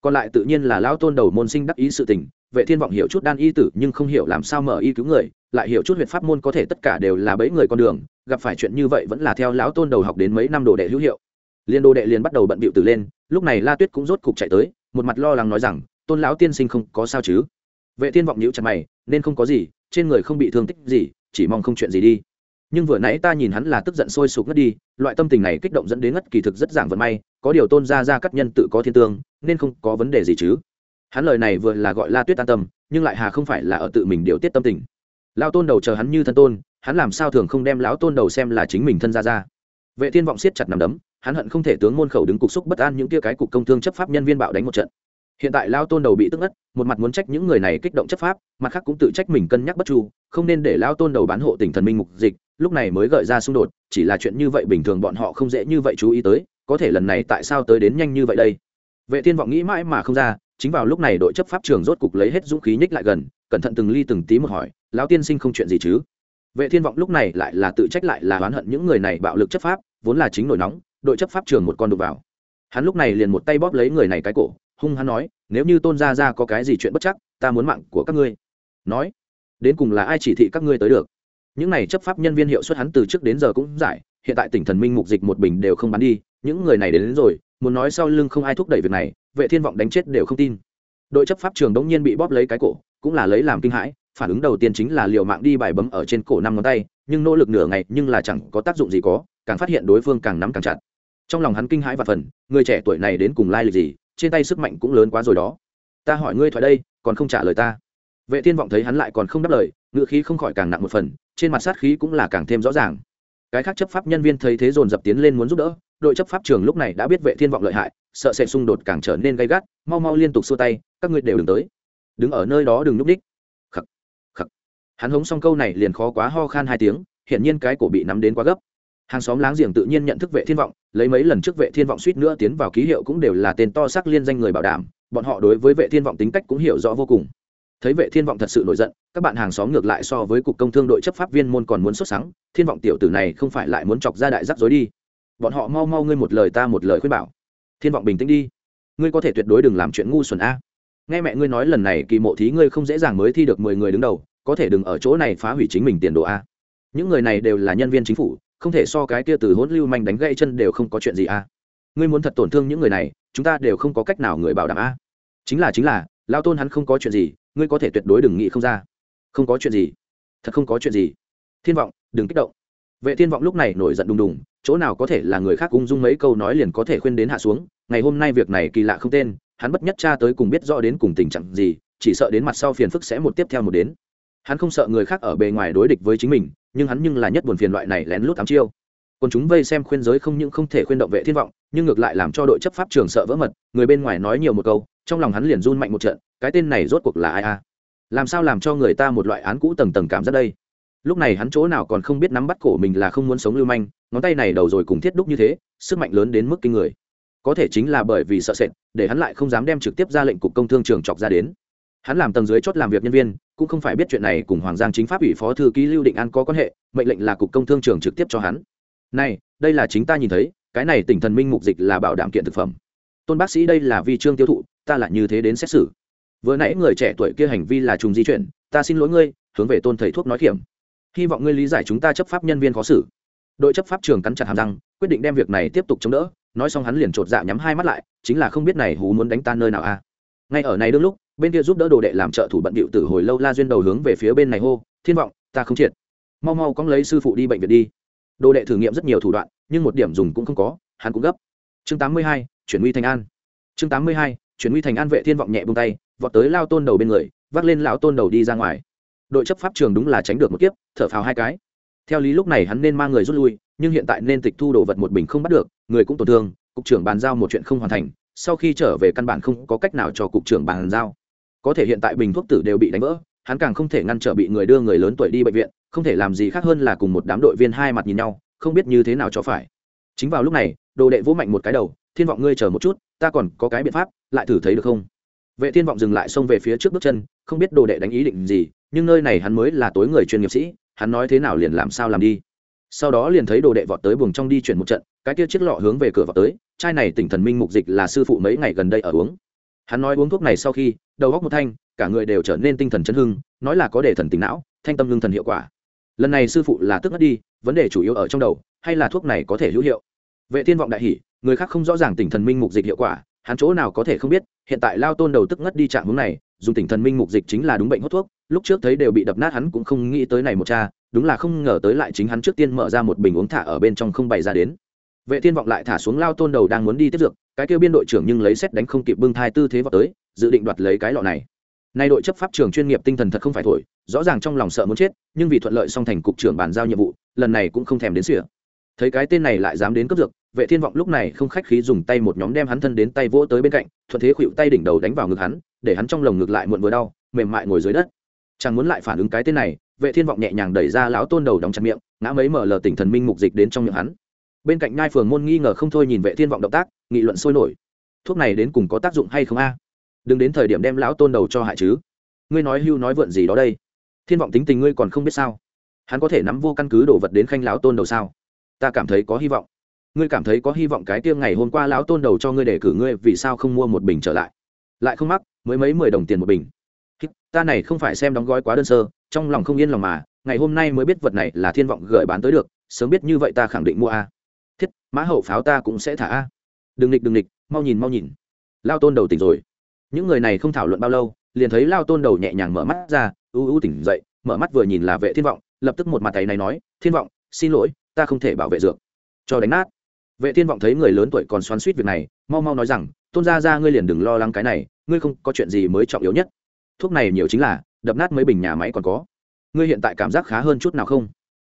Còn lại tự nhiên là lão tôn đầu môn sinh đắc ý sự tình vệ thiên vọng hiểu chút đan y tử nhưng không hiểu làm sao mở y cứu người, lại hiểu chút huyện pháp môn có thể tất cả đều là bẫy người con đường, gặp phải chuyện như vậy vẫn là theo lão tôn đầu học đến mấy năm đồ đệ hữu hiệu. Liên đồ đệ liền bắt đầu bận bịu từ lên, lúc này la tuyết cũng rốt cục chạy tới, một mặt lo lắng nói rằng, tôn lão tiên sinh không có sao chứ? Vệ thiên vọng nhíu chặt mày, nên không có gì, trên người không bị thương tích gì, chỉ mong không chuyện gì đi. Nhưng vừa nãy ta nhìn hắn là tức giận sôi sục ngất đi, loại tâm tình này kích động dẫn đến ngất kỳ thực rất giảng vận may, có điều tôn ra ra các nhân tự có thiên tương, nên không có vấn đề gì chứ hắn lời này vừa là gọi la tuyết an tâm, nhưng lại hà không phải là ở tự mình điều tiết tâm tình. Lao tôn đầu chờ hắn như thân tôn, hắn làm sao thường không đem lão tôn đầu xem là chính mình thân ra ra vệ thiên vọng siết chặt nằm đấm, hắn hận không thể tướng môn khẩu đứng cục xúc bất an những kia cái cục công thương chấp pháp nhân viên bạo đánh một trận. Hiện tại lao tôn đầu bị tức ngất, một mặt muốn trách những người này kích động chấp pháp, mặt khác cũng tự trách mình cân nhắc bất chu, không nên để lao tôn đầu bán hộ tỉnh thần minh mục dịch, lúc này mới gợi ra xung đột, chỉ là chuyện như vậy bình thường bọn họ không dễ như vậy chú ý tới, có thể lần này tại sao tới đến nhanh như vậy đây? Vệ thiên vọng nghĩ mãi mà không ra chính vào lúc này đội chấp pháp trường rốt cục lấy hết dũng khí nhích lại gần cẩn thận từng ly từng tí một hỏi lão tiên sinh không chuyện gì chứ? Vệ thiên vọng lúc này lại là tự trách lại là oán hận những người này bạo lực chấp pháp vốn là chính nổi nóng đội chấp pháp trường một con đục vào. Hắn lúc này liền một tay bóp lấy người này cái cổ hung hắn nói nếu như tôn gia gia có cái gì chuyện bất chắc ta muốn mạng của các ngươi. Nói đến cùng là ai chỉ thị các ngươi tới được? Những này chấp pháp nhân viên hiệu suất hắn từ trước đến giờ cũng giải hiện tại tỉnh thần minh mục dịch một bình đều không bán đi những người này đến, đến rồi muốn nói sau lưng không ai thúc đẩy việc này vệ thiên vọng đánh chết đều không tin. Đội chấp pháp trường đống nhiên bị bóp lấy cái cổ, cũng là lấy làm kinh hãi, phản ứng đầu tiên chính là liều mạng đi bài bấm ở trên cổ năm ngón tay, nhưng nỗ lực nửa ngày, nhưng là chẳng có tác dụng gì có, càng phát hiện đối phương càng nắm càng chặt. Trong lòng hắn kinh hãi và phần, người trẻ tuổi này đến cùng lai lịch gì, trên tay sức mạnh cũng lớn quá rồi đó. Ta hỏi ngươi thoại đây, còn không trả lời ta. Vệ thiên vọng thấy hắn lại còn không đáp lời ngựa khí không khỏi càng nặng một phần, trên mặt sát khí cũng là càng thêm rõ ràng. Cái khác chấp pháp nhân viên thấy thế dồn dập tiến lên muốn giúp đỡ, đội chấp pháp trường lúc này đã biết vệ thiên vọng lợi hại sợ sẽ xung đột càng trở nên gay gắt, mau mau liên tục xua tay, các ngươi đều đừng tới. Đứng ở nơi đó đừng núp đích khắc khắc. Hắn hống xong câu này liền khó quá ho khan hai tiếng, hiển nhiên cái cổ bị nắm đến quá gấp. Hàng xóm láng giềng tự nhiên nhận thức vệ thiên vọng, lấy mấy lần trước vệ thiên vọng suýt nữa tiến vào ký hiệu cũng đều là tên to xác liên danh người bảo đảm, bọn họ đối với vệ thiên vọng tính cách cũng hiểu rõ vô cùng. Thấy vệ thiên vọng thật sự nổi giận, các bạn hàng xóm ngược lại so với cục công thương đội chấp pháp viên môn còn muốn xuất sáng thiên vọng tiểu tử này không phải lại muốn chọc ra đại rắc rối đi. Bọn họ mau mau ngươi một lời ta một lời khuyên bảo thiên vọng bình tĩnh đi. Ngươi có thể tuyệt đối đừng làm chuyện ngu xuẩn a. Nghe mẹ ngươi nói lần này kỳ mộ thí ngươi không dễ dàng mới thi được mười người đứng đầu, có thể đừng ở chỗ này phá hủy chính mình tiền đồ a. Những người này đều là nhân viên chính phủ, không thể so cái kia từ hỗn lưu manh đánh gãy chân đều không có chuyện gì a. Ngươi muốn thật tổn thương những người này, chúng ta đều không có cách nào người bảo đảm a. Chính là chính là, lao tôn hắn không có chuyện gì, ngươi có thể tuyệt đối đừng nghĩ không ra. Không có chuyện gì. Thật không có chuyện gì. Thiên vọng, đừng kích động vệ thiên vọng lúc này nổi giận đùng đùng, chỗ nào có thể là người khác ung dung mấy câu nói liền có thể khuyên đến hạ xuống, ngày hôm nay việc này kỳ lạ không tên, hắn bất nhất tra tới cùng biết rõ đến cùng tình trạng gì, chỉ sợ đến mặt sau phiền phức sẽ một tiếp theo một đến. Hắn không sợ người khác ở bề ngoài đối địch với chính mình, nhưng hắn nhưng là nhất buồn phiền loại này lén lút ám chiêu. Còn chúng vây xem khuyên giới không những không thể khuyên động vệ thiên vọng, nhưng ngược lại làm cho đội chấp pháp trường sợ vỡ mật, người bên ngoài nói nhiều một câu, trong lòng hắn liền run mạnh một trận, cái tên này rốt cuộc là ai a? Làm sao làm cho người ta một loại án cũ tầng tầng cảm giác đây? Lúc này hắn chỗ nào còn không biết nắm bắt cổ mình là không muốn sống lưu manh, ngón tay này đầu rồi cùng thiết đúc như thế, sức mạnh lớn đến mức kinh người. Có thể chính là bởi vì sợ sệt, để hắn lại không dám đem trực tiếp ra lệnh cục công thương trường chọc ra đến. Hắn làm tầng dưới chốt làm việc nhân viên, cũng không phải biết chuyện này cùng hoàng giang chính pháp ủy phó thư ký lưu định an có quan hệ, mệnh lệnh là cục công thương trường trực tiếp cho hắn. Này, đây là chính ta nhìn thấy, cái này tỉnh thần minh mục dịch là bảo đảm kiện thực phẩm. Tôn bác sĩ đây là vi trương tiêu thụ, ta lại như thế đến xét xử. Vừa nãy người trẻ tuổi kia hành vi là trùng di chuyển, ta xin lỗi ngươi, hướng về tôn thầy thuốc nói kiểm hy vọng ngươi lý giải chúng ta chấp pháp nhân viên khó xử. Đội chấp pháp trường cắn chặt hàm răng, quyết định đem việc này tiếp tục chống đỡ. Nói xong hắn liền chột dạ nhắm hai mắt lại, chính là không biết này hú muốn đánh tan nơi nào a. Ngay ở này đương lúc, bên kia giúp đỡ đồ đệ làm trợ thủ bận điệu tử hồi lâu la duyên đầu hướng về phía bên này hô, thiên vọng, ta không triệt. Mau mau cóng lấy sư phụ đi bệnh viện đi. Đồ đệ thử nghiệm rất nhiều thủ đoạn, nhưng một điểm dùng cũng không có, hắn cũng gấp. Chương tám mươi hai, chuyển nguy thành an. Chương tám mươi hai, chuyển nguy thành an vệ thiên vọng nhẹ buông tay, vọt tới lao tôn đầu bên người, vác lên lão tôn đầu đi ra ngoài đội chấp pháp trường đúng là tránh được một kiếp, thở phào hai cái. Theo lý lúc này hắn nên mang người rút lui, nhưng hiện tại nên tịch thu đồ vật một bình không bắt được, người cũng tổn thương, cục trưởng bàn giao một chuyện không hoàn thành, sau khi trở về căn bản không có cách nào cho cục trưởng bàn giao. Có thể hiện tại bình thuốc tử đều bị đánh vỡ, hắn càng không thể ngăn trở bị người đưa người lớn tuổi đi bệnh viện, không thể làm gì khác hơn là cùng một đám đội viên hai mặt nhìn nhau, không biết như thế nào cho phải. Chính vào lúc này, đồ đệ vỗ mạnh một cái đầu, thiên vọng ngươi chờ một chút, ta còn có cái biện pháp, lại thử thấy được không? Vệ thiên vọng dừng lại xông về phía trước bước chân không biết đồ đệ đánh ý định gì nhưng nơi này hắn mới là tối người chuyên nghiệp sĩ hắn nói thế nào liền làm sao làm đi. Sau đó liền thấy đồ đệ vọt tới buồng trong đi chuyển một trận cái kia chiếc lọ hướng về cửa vọt tới chai này tỉnh thần minh mục dịch là sư phụ mấy ngày gần đây ở uống. Hắn nói uống thuốc này sau khi đầu góc một thanh cả người đều trở nên tinh thần chấn hưng nói là có để thần tính não thanh tâm lương thần hiệu quả. Lần này sư phụ là tức ngất đi vấn đề chủ yếu ở trong đầu hay là thuốc này có thể hữu hiệu? Vệ thiên vọng đại hỉ, người khác không rõ ràng tỉnh thần minh mục dịch hiệu quả hắn chỗ nào có thể không biết, hiện tại lao tôn đầu tức ngất đi trạng hướng này, dùng tỉnh thần minh mục dịch chính là đúng bệnh hút thuốc, lúc trước thấy đều bị đập nát hắn cũng không nghĩ tới này một cha, đúng là không ngờ tới lại chính hắn trước tiên mở ra một bình uống thả ở bên trong không bày ra đến. Vệ thiên vọng lại thả xuống lao tôn đầu đang muốn đi tiếp dược, cái kêu biên đội trưởng nhưng lấy xét đánh không kịp bưng thai tư thế vào tới, dự định đoạt lấy cái lọ này. Nay đội chấp pháp trường chuyên nghiệp tinh thần thật không phải thổi, rõ ràng trong lòng sợ muốn chết, nhưng vì thuận lợi song thành cục trưởng bàn giao nhiệm vụ, lần này cũng không thèm đến sỉa thấy cái tên này lại dám đến cướp dược, vệ thiên vọng lúc này không khách khí dùng tay một nhóm đem hắn thân đến tay vỗ tới bên cạnh, thuận thế khuỵu tay đỉnh đầu đánh vào ngực hắn, để hắn trong lồng ngực lại muộn vừa đau, mềm mại ngồi dưới đất. Chẳng muốn lại phản ứng cái tên này, vệ thiên vọng nhẹ nhàng đẩy ra lão tôn đầu đóng chặt miệng, ngã mấy mở lờ tỉnh thần minh mục dịch đến trong miệng hắn. Bên cạnh ngai phường môn nghi ngờ không thôi nhìn vệ thiên vọng động tác, nghị luận sôi nổi. Thuốc này đến cùng có tác dụng hay không a? Đừng đến thời điểm đem lão tôn đầu cho hại chứ. Ngươi nói hưu nói vượn gì đó đây. Thiên vọng tính tình ngươi còn không biết sao. Hắn có thể nắm vô căn cứ đổ vật đến khanh lão tôn đầu sao? Ta cảm thấy có hy vọng. Ngươi cảm thấy có hy vọng cái tiêm ngày hôm qua lão tôn đầu cho ngươi để cử ngươi vì sao không mua một bình trở lại? Lại không mắc mới mấy mười đồng tiền một bình. Ta này không phải xem đóng gói quá đơn sơ trong lòng không yên lòng mà ngày hôm nay mới biết vật này là thiên vọng gửi bán tới được sớm biết như vậy ta khẳng định mua a. Thiết mã hậu pháo ta cũng sẽ thả a. Đừng nghịch đừng nghịch, mau nhìn mau nhìn. Lao tôn đầu tỉnh rồi. Những người này không thảo luận bao lâu liền thấy lao tôn đầu nhẹ nhàng mở mắt ra ưu ưu tỉnh dậy mở mắt vừa nhìn là vệ thiên vọng lập tức một mặt tay này nói thiên vọng xin lỗi ta không thể bảo vệ dược. Cho đánh nát. Vệ thiên vọng thấy người lớn tuổi còn xoắn suýt việc này, mau mau nói rằng, tôn gia gia ngươi liền đừng lo lắng cái này, ngươi không có chuyện gì mới trọng yếu nhất. Thuốc này nhiều chính là, đập nát mấy bình nhà máy còn có. Ngươi hiện tại cảm giác khá hơn chút nào không?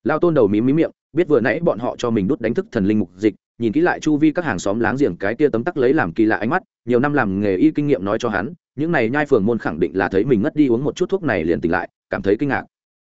Lao tôn đầu mí mí miệng, biết vừa nãy bọn họ cho mình đút đánh thức thần linh mục dịch, nhìn kỹ lại chu vi các hàng xóm láng giềng cái tia tấm tắc lấy làm kỳ lạ ánh mắt, nhiều năm làm nghề y kinh nghiệm nói cho hắn, những này nhai phường môn khẳng định là thấy mình ngất đi uống một chút thuốc này liền tỉnh lại, cảm thấy kinh ngạc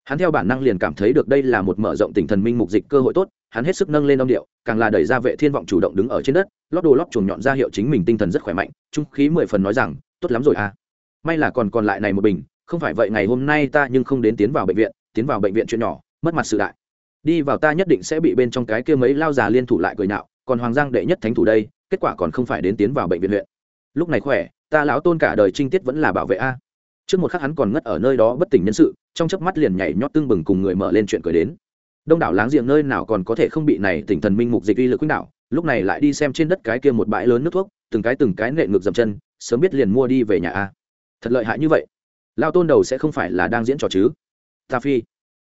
hắn theo bản năng liền cảm thấy được đây là một mở rộng tinh thần minh mục dịch cơ hội tốt, hắn hết sức nâng lên âm điệu, càng là đẩy ra vệ thiên vọng chủ động đứng ở trên đất, lót đồ lót chuồng nhọn ra hiệu chính mình tinh thần rất khỏe mạnh, trung khí mười phần nói rằng, tốt lắm rồi à. May là còn còn lại này một bình, không phải vậy ngày hôm nay ta nhưng không đến tiến vào bệnh viện, tiến vào bệnh viện chuyện nhỏ, mất mặt sự đại. Đi vào ta nhất định sẽ bị bên trong cái kia mấy lao già liên thủ lại cười nạo còn hoàng giang đệ nhất thánh thủ đây, kết quả còn không phải đến tiến vào bệnh viện huyện. Lúc này khỏe, ta lão tôn cả đời trinh tiết vẫn là bảo vệ a trước một khắc hắn còn ngất ở nơi đó bất tỉnh nhân sự, trong chớp mắt liền nhảy nhót tương bừng cùng người mở lên chuyện cười đến. Đông đảo láng giềng nơi nào còn có thể không bị này tỉnh thần minh mục dịch uy lực quýnh đảo, lúc này lại đi xem trên đất cái kia một bãi lớn nước thuốc, từng cái từng cái nệ ngược dầm chân, sớm biết liền mua đi về nhà a. Thật lợi hại như vậy. Lao tôn đầu sẽ không phải là đang diễn trò chứ? Ta phi,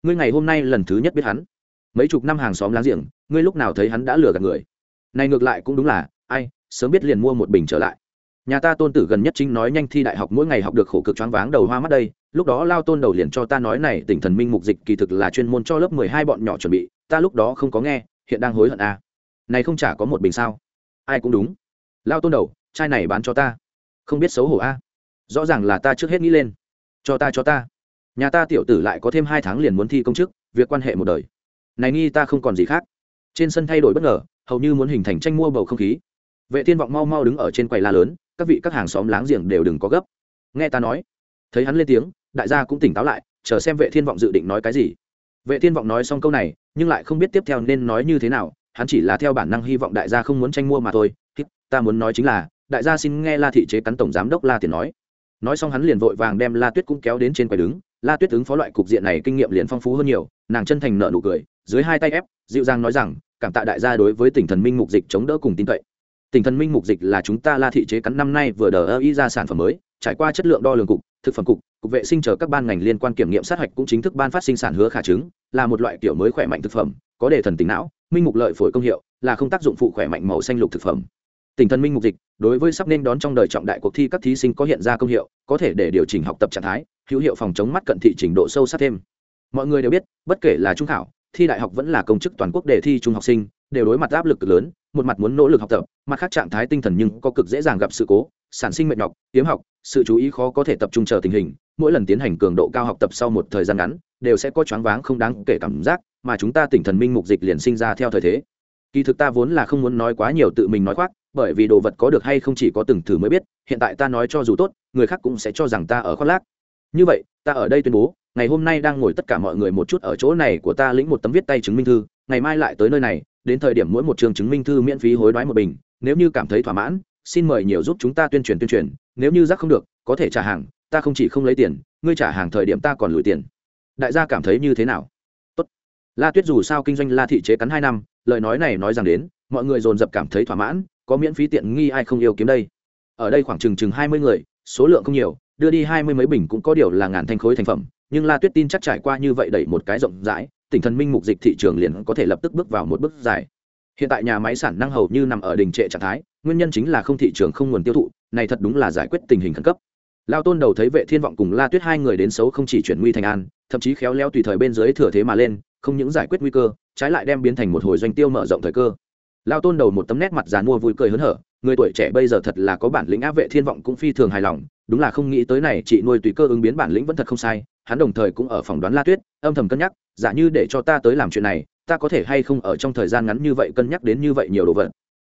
ngươi ngày hôm nay lần thứ nhất biết hắn. Mấy chục năm hàng xóm láng giềng, ngươi lúc nào thấy hắn đã lừa gạt người? Này ngược lại cũng đúng là, ai, sớm biết liền mua một bình trở lại nhà ta tôn tử gần nhất chính nói nhanh thi đại học, mỗi ngày học được khổ cực choáng váng đầu hoa mắt đây, lúc đó lao tôn đầu liền cho ta nói này, tỉnh thần minh mục dịch kỳ thực là chuyên môn cho lớp mười hai bọn nhỏ chuẩn bị, ta lúc đó không có nghe, hiện đang hối hận à. này không chả có một bình sao? Ai cũng đúng. Lao tôn đầu, chai này bán cho ta. Không biết xấu hổ a à. rõ ràng là ta trước hết nghĩ lên. Cho ta cho ta. Nhà ta tiểu tử lại có thêm hai tháng liền muốn thi công chức, việc quan hệ một đời. Này nghi ta không còn gì khác. Trên sân thay đổi bất ngờ, hầu như muốn hình thành tranh mua bầu không khí. Vệ thiên vọng mau mau đứng ở trên quầy la lớn các vị các hàng xóm láng giềng đều đừng có gấp. Nghe ta nói. Thấy hắn lên tiếng, đại gia cũng tỉnh táo lại, chờ xem vệ thiên vọng dự định nói cái gì. Vệ thiên vọng nói xong câu này, nhưng lại không biết tiếp theo nên nói như thế nào, hắn chỉ là theo bản năng hy vọng đại gia không muốn tranh mua mà thôi. Ta muốn nói chính là, đại gia xin nghe la thị chế cắn tổng giám đốc la tiền nói. Nói xong hắn liền vội vàng đem la tuyết cũng kéo đến trên quầy đứng. La tuyết ứng phó loại cục diện này kinh nghiệm liền phong phú hơn nhiều, nàng chân thành nợ nụ cười, dưới hai tay ép, dịu dàng nói rằng, cảm tạ đại gia đối với tỉnh thần minh mục dịch chống đỡ cùng tin cậy tỉnh thần minh mục dịch là chúng ta la thị chế cắn năm nay vừa đờ ơ y ra sản phẩm mới, trải qua chất lượng đo lường cục, thực phẩm cục cục vệ sinh chờ các ban ngành liên quan kiểm nghiệm sát hạch cũng chính thức ban phát sinh sản hứa khả chứng, là một loại kiểu mới khỏe mạnh thực phẩm, có đề thần tính não, minh mục lợi phổi công hiệu, là không tác dụng phụ khỏe mạnh màu xanh lục thực phẩm. Tỉnh thần minh mục dịch, đối với sắp nên đón trong đời trọng đại cuộc thi các thí sinh có hiện ra công hiệu, có thể để điều chỉnh học tập trạng thái, hữu hiệu phòng chống mắt cận thị trình độ sâu sắc thêm. Mọi người đều biết, bất kể là trung khảo, thi đại học vẫn là công chức toàn quốc đề thi trung học sinh, đều đối mặt áp lực cực lớn một mặt muốn nỗ lực học tập, mặt khác trạng thái tinh thần nhưng có cực dễ dàng gặp sự cố, sản sinh mệt nhọc, hiếm học, sự chú ý khó có thể tập trung chờ tình hình, mỗi lần tiến hành cường độ cao học tập sau một thời gian ngắn, đều sẽ có choáng váng không đáng kể cảm giác, mà chúng ta tỉnh thần minh mục dịch liền sinh ra theo thời thế. Kỳ thực ta vốn là không muốn nói quá nhiều tự mình nói khoác, bởi vì đồ vật có được hay không chỉ có từng thử mới biết, hiện tại ta nói cho dù tốt, người khác cũng sẽ cho rằng ta ở khoác lác. Như vậy, ta ở đây tuyên bố, ngày hôm nay đang ngồi tất cả mọi người một chút ở chỗ này của ta lĩnh một tấm viết tay chứng minh thư, ngày mai lại tới nơi này đến thời điểm mỗi một trường chứng minh thư miễn phí hối đoái một bình, nếu như cảm thấy thỏa mãn, xin mời nhiều giúp chúng ta tuyên truyền tuyên truyền, nếu như rác không được, có thể trả hàng, ta không chỉ không lấy tiền, ngươi trả hàng thời điểm ta còn lùi tiền. Đại gia cảm thấy như thế nào? Tốt. la tuyết dù sao kinh doanh la thị chế cắn hai năm, lời nói này nói rằng đến, mọi người dồn dập cảm thấy thỏa mãn, có miễn phí tiện nghi ai không yêu kiếm đây? Ở đây khoảng chừng chừng hai mươi người, số lượng không nhiều, đưa đi hai mươi mấy bình cũng có điều là ngàn thanh khối thành phẩm, nhưng la tuyết tin chắc trải qua như vậy đẩy một cái rộng rãi tỉnh thần minh mục dịch thị trường liền có thể lập tức bước vào một bước dài. Hiện tại nhà máy sản năng hầu như nằm ở đình trệ trạng thái, nguyên nhân chính là không thị trường, không nguồn tiêu thụ, này thật đúng là giải quyết tình hình khẩn cấp. Lao tôn đầu thấy vệ thiên vọng cùng la tuyết hai người đến xấu không chỉ chuyển nguy thành an, thậm chí khéo léo tùy thời bên dưới thừa thế mà lên, không những giải quyết nguy cơ, trái lại đem biến thành một hồi doanh tiêu mở rộng thời cơ lao tôn đầu một tấm nét mặt dàn mua vui cười hớn hở, người tuổi trẻ bây giờ thật là có bản lĩnh áp vệ thiên vọng cũng phi thường hài lòng, đúng là không nghĩ tới này, chị nuôi tùy cơ ứng biến bản lĩnh vẫn thật không sai, hắn đồng thời cũng ở phòng đoán la tuyết, âm thầm cân nhắc, giả như để cho ta tới làm chuyện này, ta có thể hay không ở trong thời gian ngắn như vậy cân nhắc đến như vậy nhiều đồ vật.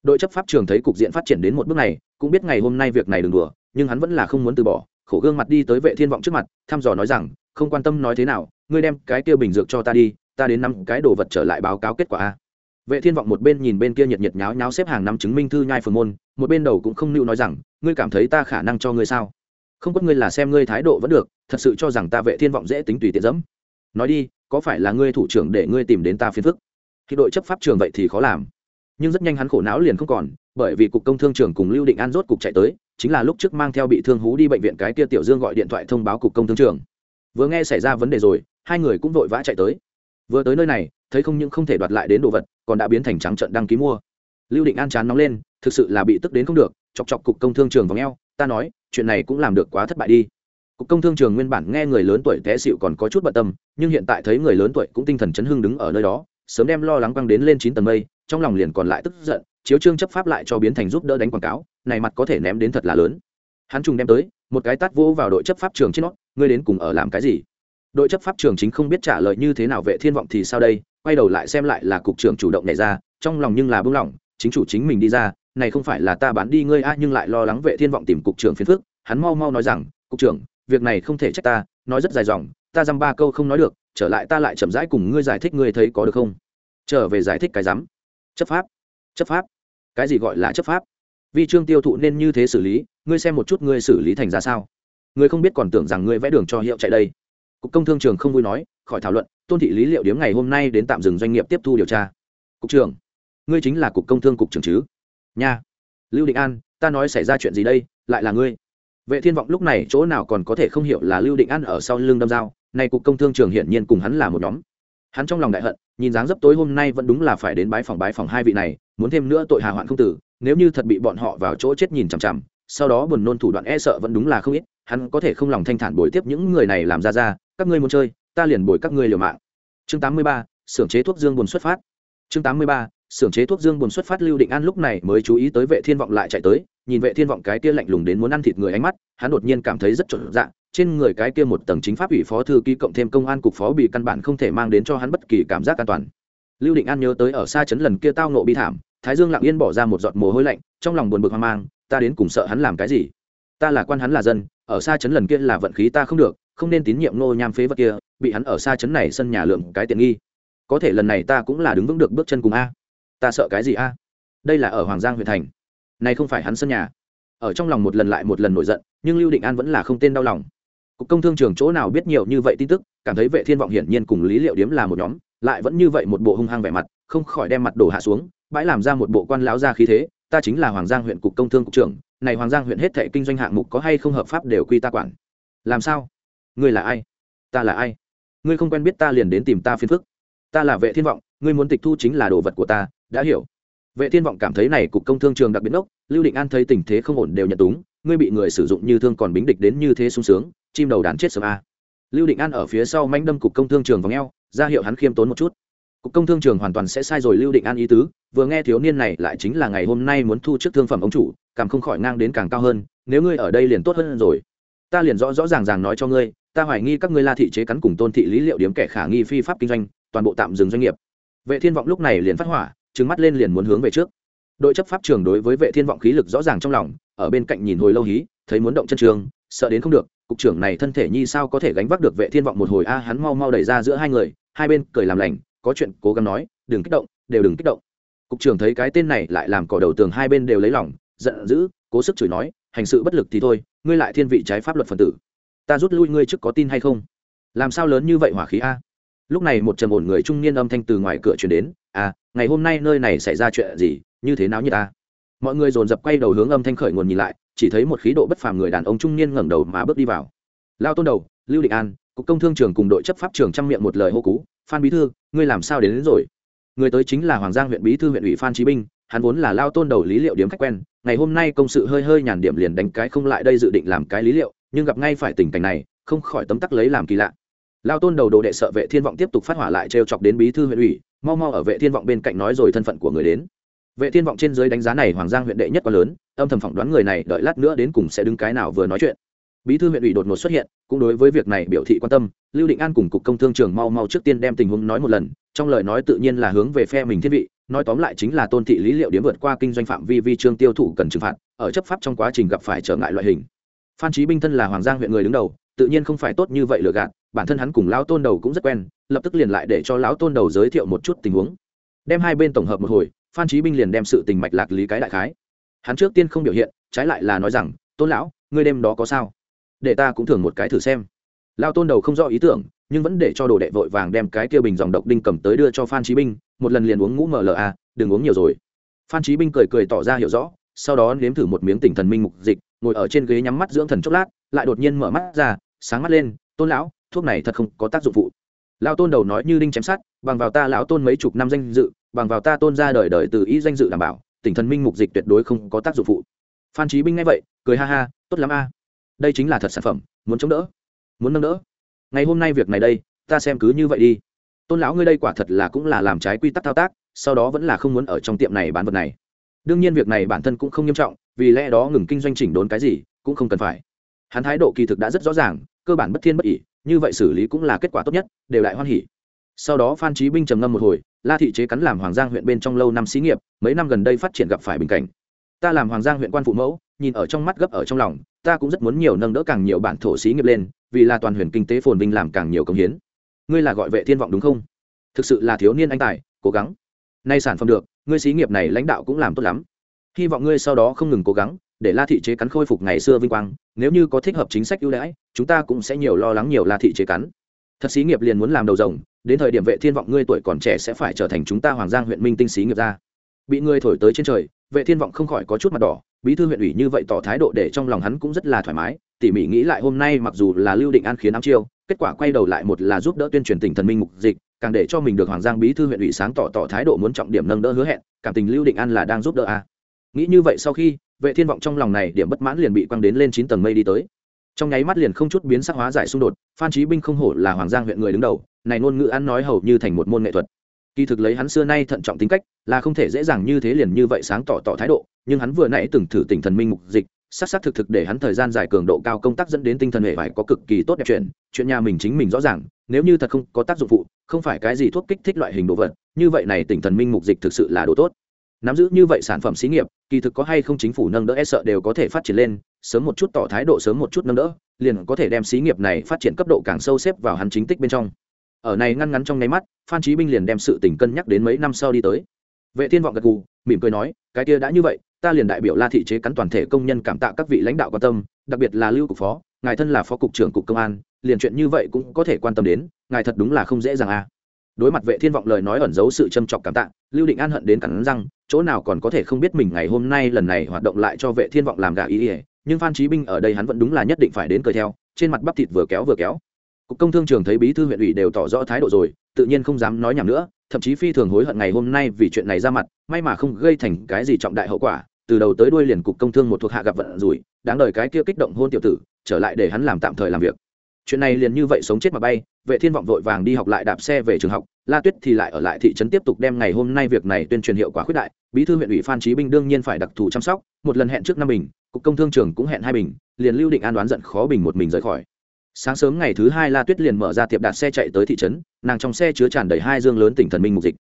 Đội chấp pháp trường thấy cục diện phát triển đến một bước này, cũng biết ngày hôm nay việc này đừng đùa, nhưng hắn vẫn là không muốn từ bỏ, khổ gương mặt đi tới vệ thiên vọng trước mặt, thăm dò nói rằng, không quan tâm nói thế nào, ngươi đem cái kia bình dược cho ta đi, ta đến năm cái đồ vật trở lại báo cáo kết quả a vệ thiên vọng một bên nhìn bên kia nhiệt nhiệt nháo nháo xếp hàng năm chứng minh thư nhai phường môn, một bên đầu cũng không nịu nói rằng, ngươi cảm thấy ta khả năng cho ngươi sao? Không có, ngươi là xem ngươi thái độ vẫn được, thật sự cho rằng ta vệ thiên vọng dễ tính tùy tiện dẫm. Nói đi, có phải là ngươi thủ trưởng để ngươi tìm đến ta phiền phức? Thì đội chấp pháp trường vậy thì khó làm. Nhưng rất nhanh hắn khổ não liền không còn, bởi vì cục công thương trường cùng lưu định an rốt cục chạy tới, chính là lúc trước mang theo bị thương hú đi bệnh viện cái kia tiểu dương gọi điện thoại thông báo cục công thương trường. Vừa nghe xảy ra vấn đề rồi, hai người cũng vội vã chạy tới. Vừa tới nơi này thấy không những không thể đoạt lại đến đồ vật, còn đã biến thành trắng trận đăng ký mua. Lưu định an chán nóng lên, thực sự là bị tức đến không được, chọc chọc cục công thương trường vòng o ta nói, chuyện này cũng làm được quá thất bại đi. Cục công thương trường nguyên bản nghe người lớn tuổi té xịu còn có chút bận tâm, nhưng hiện tại thấy người lớn tuổi cũng tinh thần chấn hưng đứng ở nơi đó, sớm đem lo lắng quăng đến lên chín tầng mây, trong lòng liền còn lại tức giận, chiếu trương chấp pháp lại cho biến thành giúp đỡ đánh quảng cáo, này mặt có thể ném đến thật là lớn. Hắn trùng đem tới, một cái tát vỗ vào đội chấp pháp trường trên nó, ngươi đến cùng ở làm cái gì? Đội chấp pháp trường chính không biết trả lời như thế nào, vệ thiên vọng thì sao đây? Quay đầu lại xem lại là cục trưởng chủ động nhảy ra, trong lòng nhưng là bưng lỏng chính chủ chính mình đi ra, này không phải là ta bán đi ngươi a, nhưng lại lo lắng vệ thiên vọng tìm cục trưởng phiền phức, hắn mau mau nói rằng, cục trưởng, việc này không thể trách ta, nói rất dài dòng, ta dăm ba câu không nói được, trở lại ta lại chậm rãi cùng ngươi giải thích ngươi thấy có được không? Trở về giải thích cái rắm chấp pháp. Chấp pháp. Cái gì gọi là chấp pháp? Vi trương tiêu thụ nên như thế xử lý, ngươi xem một chút ngươi xử lý thành ra sao? Ngươi không biết còn tưởng rằng ngươi vẽ đường cho hiệu chạy đây. Cục công thương trường không vui nói, khỏi thảo luận tôn thị lý liệu điếm ngày hôm nay đến tạm dừng doanh nghiệp tiếp thu điều tra. Cục trưởng, ngươi chính là cục công thương cục trưởng chứ? Nha. Lưu định an, ta nói xảy ra chuyện gì đây, lại là ngươi? Vệ thiên vọng lúc này chỗ nào còn có thể không hiểu là lưu định an ở sau lưng đâm dao này cục công thương trường hiển nhiên cùng hắn là một nhóm. Hắn trong lòng đại hận, nhìn dáng dấp tối hôm nay vẫn đúng là phải đến bái phòng bái phòng hai vị này, muốn thêm nữa tội hà hoạn không tử, nếu như thật bị bọn họ vào chỗ chết nhìn chằm chằm, sau đó buồn nôn thủ đoạn e sợ vẫn đúng là không ít, hắn có thể không lòng thanh thản bồi tiếp những người này làm ra ra, các ngươi muốn chơi ta liền bồi các ngươi liều mạng. Chương 83, xưởng chế thuốc dương buồn xuất phát. Chương 83, xưởng chế thuốc dương buồn xuất phát lưu định an lúc này mới chú ý tới vệ thiên vọng lại chạy tới nhìn vệ thiên vọng cái kia lạnh lùng đến muốn ăn thịt người ánh mắt hắn đột nhiên cảm thấy rất trộn dạng trên người cái kia một tầng chính pháp ủy phó thư ký cộng thêm công an cục phó bị căn bản không thể mang đến cho hắn bất kỳ cảm giác an toàn. Lưu định an nhớ tới ở xa chấn lần kia tao nộ bi thảm thái dương lặng yên bỏ ra một giọt mồ hôi lạnh trong lòng buồn bực hoang mang ta đến cùng sợ hắn làm cái gì? Ta là quan hắn là dân ở xa chấn lần kia là vận khí ta không được không nên tín nhiệm nô nham phế vật kia, bị hắn ở xa chấn này sân nhà lượm cái tiện nghi. Có thể lần này ta cũng là đứng vững được bước chân cùng a. Ta sợ cái gì a? Đây là ở hoàng giang huyện thành. Này không phải hắn sân nhà. Ở trong lòng một lần lại một lần nổi giận, nhưng lưu định an vẫn là không tên đau lòng. Cục công thương trường chỗ nào biết nhiều như vậy tin tức, cảm thấy vệ thiên vọng hiển nhiên cùng lý liệu điếm là một nhóm, lại vẫn như vậy một bộ hung hăng vẻ mặt, không khỏi đem mặt đổ hạ xuống, bãi làm ra một bộ quan lão ra khí thế, ta chính là hoàng giang huyện cục công thương cục trưởng, này hoàng giang huyện hết thệ kinh doanh hạng mục có hay không hợp pháp đều quy ta quản. Làm sao? Ngươi là ai? Ta là ai? Ngươi không quen biết ta liền đến tìm ta phiền phức. Ta là vệ thiên vọng, ngươi muốn tịch thu chính là đồ vật của ta, đã hiểu. Vệ thiên vọng cảm thấy này cục công thương trường đặc biệt đốc, lưu định an thấy tình thế không ổn đều nhận túng, ngươi bị người sử dụng như thương còn bính địch đến như thế sung sướng, chim đầu đàn chết sớm a. Lưu định an ở phía sau manh đâm cục công thương trường vòng eo, ra hiệu hắn khiêm tốn một chút. Cục công thương trường hoàn toàn sẽ sai rồi lưu định an ý tứ, vừa nghe thiếu niên này lại chính là ngày hôm nay muốn thu trước thương phẩm ông chủ càng không khỏi ngang đến càng cao hơn, nếu ngươi ở đây liền tốt hơn rồi. Ta liền rõ rõ ràng ràng nói cho ngươi ta hoài nghi các ngươi la thị chế cắn cùng tôn thị lý liệu điếm kẻ khả nghi phi pháp kinh doanh, toàn bộ tạm dừng doanh nghiệp. Vệ thiên vọng lúc này liền phát hỏa, trừng mắt lên liền muốn hướng về trước. Đội chấp pháp trường đối với vệ thiên vọng khí lực rõ ràng trong lòng, ở bên cạnh nhìn hồi lâu hí, thấy muốn động chân trường, sợ đến không được, cục trưởng này thân thể nhi sao có thể gánh vác được vệ thiên vọng một hồi, a, hắn mau mau đẩy ra giữa hai người, hai bên cười làm lành, có chuyện cố gắng nói, đừng kích động, đều đừng kích động. Cục trưởng thấy cái tên này lại làm cỏ đầu tường hai bên đều lấy lòng, giận dữ, cố sức chửi nói, hành sự bất lực thì thôi, ngươi lại thiên vị trái pháp luật phần tử ta rút lui ngươi trước có tin hay không? Làm sao lớn như vậy hỏa khí a? Lúc này một trầm ổn người trung niên âm thanh từ ngoài cửa chuyển đến à ngày hôm nay nơi này xảy ra chuyện gì? Như thế nào như ta mọi người dồn dập quay đầu hướng âm thanh khởi nguồn nhìn lại chỉ thấy một khí độ bất phàm người đàn ông trung niên ngẩng đầu mà bước đi vào. Lao tôn đầu lưu định an cục công thương trường cùng đội chấp pháp trường trang miệng một lời hô cú phan bí thư ngươi làm sao đến, đến rồi? Người tới chính là hoàng giang huyện bí thư huyện ủy phan trí binh hắn vốn là lao tôn đầu lý liệu điếm khách quen ngày hôm nay công sự hơi hơi nhàn điểm liền đánh cái không lại đây dự định làm cái lý liệu nhưng gặp ngay phải tình cảnh này, không khỏi tấm tắc lấy làm kỳ lạ. Lao tôn đầu đồ đệ sợ vệ thiên vọng tiếp tục phát hỏa lại trêu chọc đến bí thư huyện ủy, mau mau ở vệ thiên vọng bên cạnh nói rồi thân phận của người đến. Vệ thiên vọng trên dưới đánh giá này hoàng giang huyện đệ nhất quá lớn, âm thầm phỏng đoán người này đợi lát nữa đến cùng sẽ đứng cái nào vừa nói chuyện. Bí thư huyện ủy đột ngột xuất hiện, cũng đối với việc này biểu thị quan tâm, lưu định an cùng cục công thương trường mau mau trước tiên đem tình huống nói một lần, trong lời nói tự nhiên là hướng về phe mình thiết vị, nói tóm lại chính là tôn thị lý liệu điếm vượt qua kinh doanh phạm vi vi trương tiêu thụ cần trừng phạt, ở chấp pháp trong quá trình gặp phải trở ngại loại hình phan trí binh thân là hoàng giang huyện người đứng đầu, tự nhiên không phải tốt như vậy lừa gạt, bản thân hắn cùng lão tôn đầu cũng rất quen, lập tức liền lại để cho lão tôn đầu giới thiệu một chút tình huống. Đem hai bên tổng hợp một hồi, phan trí binh liền đem sự tình mạch lạc lý cái đại khái. Hắn trước tiên không biểu hiện, trái lại là nói rằng, tôn lão, ngươi đêm đó có sao? Để ta cũng thưởng một cái thử xem. Lao tôn đầu không rõ ý tưởng, nhưng vẫn để cho đồ đệ vội vàng đem cái kia bình dòng độc đinh cầm tới đưa cho phan trí binh, một lần liền uống ngũ mla đừng uống nhiều rồi. Phan trí binh cười cười tỏ ra hiểu rõ sau đó nếm thử một miếng tỉnh thần minh mục dịch, ngồi ở trên ghế nhắm mắt dưỡng thần chốc lát, lại đột nhiên mở mắt ra, sáng mắt lên, tôn lão, thuốc này thật không có tác dụng phụ. Lao tôn đầu nói như đinh chém sát bằng vào ta lão tôn mấy chục năm danh dự, bằng vào ta tôn ra đời đời từ ý danh dự đảm bảo, tỉnh thần minh mục dịch tuyệt đối không có tác dụng phụ. Phan trí binh nghe vậy, cười ha ha, tốt lắm a. Đây chính là thật sản phẩm, muốn chống đỡ, muốn nâng đỡ. Ngày hôm nay việc này đây, ta xem cứ như vậy đi. Tôn lão ngươi đây quả thật là cũng là làm trái quy tắc thao tác, sau đó vẫn là không muốn ở trong tiệm này bán vật này đương nhiên việc này bản thân cũng không nghiêm trọng, vì lẽ đó ngừng kinh doanh chỉnh đốn cái gì cũng không cần phải. Hắn thái độ kỳ thực đã rất rõ ràng, cơ bản bất thiên bất ỉ như vậy xử lý cũng là kết quả tốt nhất, đều đại hoan hỉ. Sau đó phan trí binh trầm ngâm một hồi, la thị chế cắn làm hoàng giang huyện bên trong lâu năm xí nghiệp, mấy năm gần đây phát triển gặp phải bình cảnh. Ta làm hoàng giang huyện quan phụ mẫu, nhìn ở trong mắt gấp ở trong lòng, ta cũng rất muốn nhiều nâng đỡ càng nhiều bản thổ xí nghiệp lên, vì là toàn huyện kinh tế phồn vinh làm càng nhiều công hiến. Ngươi là gọi vệ thiên vọng đúng không? Thực sự là thiếu niên anh tài, cố gắng. Nay sản phẩm được ngươi xí nghiệp này lãnh đạo cũng làm tốt lắm. Hy vọng ngươi sau đó không ngừng cố gắng, để la thị chế cắn khôi phục ngày xưa vinh quang. Nếu như có thích hợp chính sách ưu đãi, chúng ta cũng sẽ nhiều lo lắng nhiều la thị chế cắn. Thật xí nghiệp liền muốn làm đầu rồng, đến thời điểm vệ thiên vọng ngươi tuổi còn trẻ sẽ phải trở thành chúng ta hoàng giang huyện minh tinh xí nghiệp ra bị ngươi thổi tới trên trời, vệ thiên vọng không khỏi có chút mặt đỏ, bí thư huyện ủy như vậy tỏ thái độ để trong lòng hắn cũng rất là thoải mái, tỉ mỉ nghĩ lại hôm nay mặc dù là lưu định an khiến ám chiêu, kết quả quay đầu lại một là giúp đỡ tuyên truyền tỉnh thần minh mục dịch càng để cho mình được hoàng giang bí thư huyện ủy sáng tỏ tỏ thái độ muốn trọng điểm nâng đỡ hứa hẹn, cảm tình lưu định an là đang giúp đỡ a. Nghĩ như vậy sau khi, vệ thiên vọng trong lòng này điểm bất mãn liền bị quăng đến lên chín tầng mây đi tới. Trong nháy mắt liền không chút biến sắc hóa giải xung đột, phan trí binh không hổ là hoàng giang huyện người đứng đầu, này ngôn ngữ ăn nói hầu như thành một môn nghệ thuật. Kỳ thực lấy hắn xưa nay thận trọng tính cách, là không thể dễ dàng như thế liền như vậy sáng tỏ tỏ thái độ, nhưng hắn vừa nãy từng thử tỉnh thần minh mục dịch sắc sắc thực thực để hắn thời gian dài cường độ cao công tác dẫn đến tinh thần hệ phải có cực kỳ tốt đẹp chuyện chuyện nhà mình chính mình rõ ràng, nếu như thật không có tác dụng phụ, không phải cái gì thuốc kích thích loại hình đồ vật, như vậy này tỉnh thần minh mục dịch thực sự là đồ tốt. Nắm giữ như vậy sản phẩm xí nghiệp, kỳ thực có hay không chính phủ nâng đỡ e sợ đều có thể phát triển lên, sớm một chút tỏ thái độ sớm một chút nâng đỡ, liền có thể đem xí nghiệp này phát triển cấp độ càng sâu xếp vào hắn chính tích bên trong. Ở này ngăn ngắn trong nháy mắt, phan trí binh liền đem sự tình cân nhắc đến mấy năm sau đi tới vệ thiên vọng gật gù, mỉm cười nói, cái kia đã như vậy, ta liền đại biểu la thị chế cắn toàn thể công nhân cảm tạ các vị lãnh đạo quan tâm, đặc biệt là lưu cục phó, ngài thân là phó cục trưởng cục công an, liền chuyện như vậy cũng có thể quan tâm đến, ngài thật đúng là không dễ dàng a à. đối mặt vệ thiên vọng lời nói ẩn giấu sự châm chọc cảm tạ, lưu định an hận đến cắn răng, chỗ nào còn có thể không biết mình ngày hôm nay lần này hoạt động lại cho vệ thiên vọng làm gà ý ỉa nhưng phan trí binh ở đây hắn vẫn đúng là nhất định phải đến cười theo, trên mặt bắp thịt vừa kéo vừa kéo cục công thương trường thấy bí thư huyện ủy đều tỏ rõ thái độ rồi, tự nhiên không dám nói nhảm nữa, thậm chí phi thường hối hận ngày hôm nay vì chuyện này ra mặt, may mà không gây thành cái gì trọng đại hậu quả, từ đầu tới đuôi liền cục công thương một thuộc hạ gặp vận rủi, đáng đời cái kia kích động hôn tiểu tử, trở lại để hắn làm tạm thời làm việc. Chuyện này liền như vậy sống chết mà bay, vệ thiên vọng vội vàng đi học lại đạp xe về trường học, la tuyết thì lại ở lại thị trấn tiếp tục đem ngày hôm nay việc này tuyên truyền hiệu quả khuyết đại, bí thư huyện ủy phan trí binh đương nhiên phải đặc thù chăm sóc, một lần hẹn trước năm bình, cục công thương trường cũng hẹn hai bình, liền lưu định an đoán giận khó bình một mình rời khỏi sáng sớm ngày thứ hai la tuyết liền mở ra tiệp đặt xe chạy tới thị trấn, nàng trong xe chứa tràn đầy hai dương lớn tỉnh thần minh mục dịch.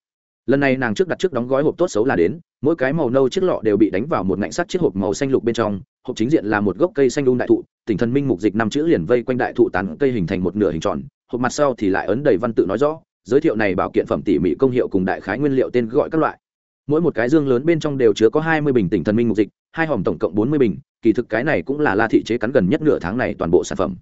Lần này nàng trước đặt trước đóng gói hộp tốt xấu là đến, mỗi cái màu nâu chiếc lọ đều bị đánh vào một ngạnh sắt chiếc hộp màu xanh lục bên trong, hộp chính diện là một gốc cây xanh đun đại thụ, tỉnh thần minh mục dịch năm chữ liền vây quanh đại thụ tán cây hình thành một nửa hình tròn, hộp mặt sau thì lại ấn đầy văn tự nói rõ, giới thiệu này bảo kiện phẩm tỉ mỉ công hiệu cùng đại khái nguyên liệu tên gọi các loại. Mỗi một cái dương lớn bên trong đều chứa có hai mươi bình tỉnh thần minh mục dịch, hai hòm tổng cộng bốn mươi bình, kỳ thực cái này cũng là la thị chế cắn gần nhất nửa tháng này toàn bộ sản phẩm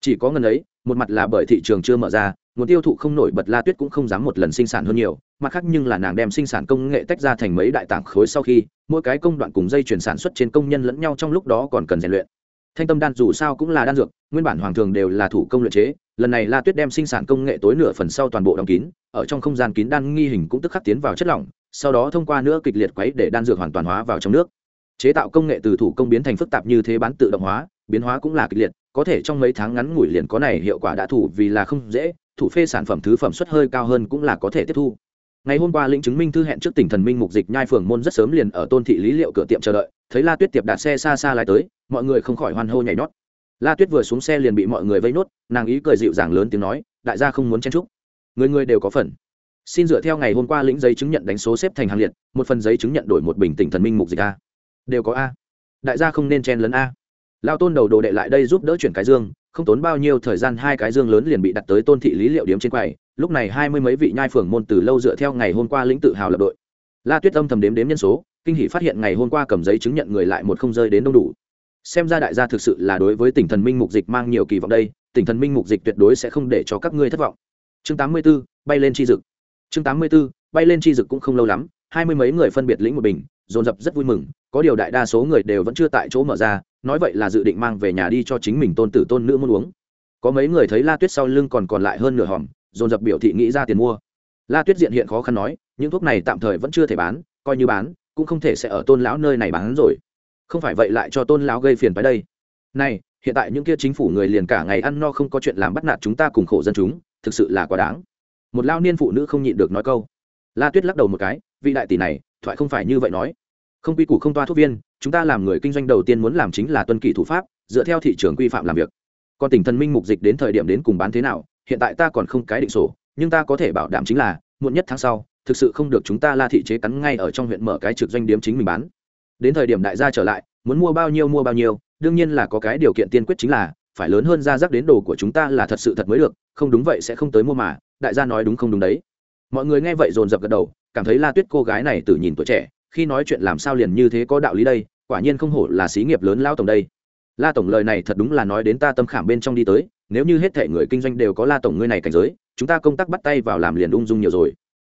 chỉ có ngần ấy, một mặt là bởi thị trường chưa mở ra, nguồn tiêu thụ không nổi bật la tuyết cũng không dám một lần sinh sản hơn nhiều, mặt khác nhưng là nàng đem sinh sản công nghệ tách ra thành mấy đại tảng khối sau khi, mỗi cái công đoạn cùng dây chuyển sản xuất trên công nhân lẫn nhau trong lúc đó còn cần rèn luyện. Thanh tâm đan dù sao cũng là đan dược, nguyên bản hoàng thường đều là thủ công luyện chế, lần này la tuyết đem sinh sản công nghệ tối nửa phần sau toàn bộ đóng kín, ở trong không gian kín đan nghi hình cũng tức khắc tiến vào chất lỏng, sau đó thông qua nữa kịch liệt quấy để đan dược hoàn toàn hóa vào trong nước. Chế tạo công nghệ từ thủ công biến thành phức tạp như thế bán tự động hóa, biến hóa cũng là kịch liệt có thể trong mấy tháng ngắn ngủi liền có này hiệu quả đã thủ vì là không dễ thủ phê sản phẩm thứ phẩm suất hơi cao hơn cũng là có thể tiếp thu. Ngày hôm qua lĩnh chứng minh thư hẹn trước tỉnh thần minh mục dịch nhai phường môn rất sớm liền ở tôn thị lý liệu cửa tiệm chờ đợi, thấy la tuyết tiệp đạt xe xa xa lái tới, mọi người không khỏi hoan hô nhảy nhót. La tuyết vừa xuống xe liền bị mọi người vây nốt, nàng ý cười dịu dàng lớn tiếng nói, đại gia không muốn chen trúc người người đều có phần. Xin dựa theo ngày hôm qua lĩnh giấy chứng nhận đánh số xếp thành hàng liệt, một phần giấy chứng nhận đổi một bình tỉnh thần minh mục dịch a. Đều có a. Đại gia không nên chen lấn a lao tôn đầu đồ đệ lại đây giúp đỡ chuyển cái dương không tốn bao nhiêu thời gian hai cái dương lớn liền bị đặt tới tôn thị lý liệu điếm trên quầy. Lúc này hai mươi mấy vị nhai phường môn từ lâu dựa theo ngày hôm qua lĩnh tự hào lập đội. La tuyết âm thầm đếm đếm nhân số kinh hỷ phát hiện ngày hôm qua cầm giấy chứng nhận người lại một không rơi đến đông đủ. Xem ra đại gia thực sự là đối với tỉnh thần minh mục dịch mang nhiều kỳ vọng đây tỉnh thần minh mục dịch tuyệt đối sẽ không để cho các ngươi thất vọng. Chương tám mươi 84, bay lên chi dực. Chương tám mươi 84, bay lên chi dực cũng không lâu lắm hai mươi mấy người phân biệt lĩnh một bình dồn dập rất vui mừng có điều đại đa số người đều vẫn chưa tại chỗ mở ra nói vậy là dự định mang về nhà đi cho chính mình tôn tử tôn nữ muốn uống. Có mấy người thấy la tuyết sau lưng còn còn lại hơn nửa hòm, dồn dập biểu thị nghĩ ra tiền mua. La tuyết diện hiện khó khăn nói, những thuốc này tạm thời vẫn chưa thể bán, coi như bán, cũng không thể sẽ ở tôn lão nơi này bán rồi. Không phải vậy lại cho tôn lão gây phiền tới đây. Này, hiện tại những kia chính phủ người liền cả ngày ăn no không có chuyện làm bắt nạt chúng ta cùng khổ dân chúng, thực sự là quá đáng. Một lao niên phụ nữ không nhịn được nói câu. La tuyết lắc đầu một cái, vị đại tỷ này, thoại không phải như vậy nói không quy củ không toa thuốc viên, chúng ta làm người kinh doanh đầu tiên muốn làm chính là tuân kỷ thủ pháp, dựa theo thị trường quy phạm làm việc. Còn tỉnh thần minh mục dịch đến thời điểm đến cùng bán thế nào, hiện tại ta còn không cái định sổ, nhưng ta có thể bảo đảm chính là, muộn nhất tháng sau, thực sự không được chúng ta la thị chế cắn ngay ở trong huyện mở cái trực doanh điếm chính mình bán. Đến thời điểm đại gia trở lại, muốn mua bao nhiêu mua bao nhiêu, đương nhiên là có cái điều kiện tiên quyết chính là, phải lớn hơn ra rắc đến đồ của chúng ta là thật sự thật mới được, không đúng vậy sẽ không tới mua mà, đại gia nói đúng không đúng đấy. Mọi người nghe vậy dồn dập gật đầu, cảm thấy la tuyết cô gái này từ nhìn tuổi trẻ khi nói chuyện làm sao liền như thế có đạo lý đây, quả nhiên không hổ là xí nghiệp lớn lao tổng đây. La tổng lời này thật đúng là nói đến ta tâm khảm bên trong đi tới, nếu như hết thể người kinh doanh đều có la tổng ngươi này cảnh giới, chúng ta công tác bắt tay vào làm liền ung dung nhiều rồi.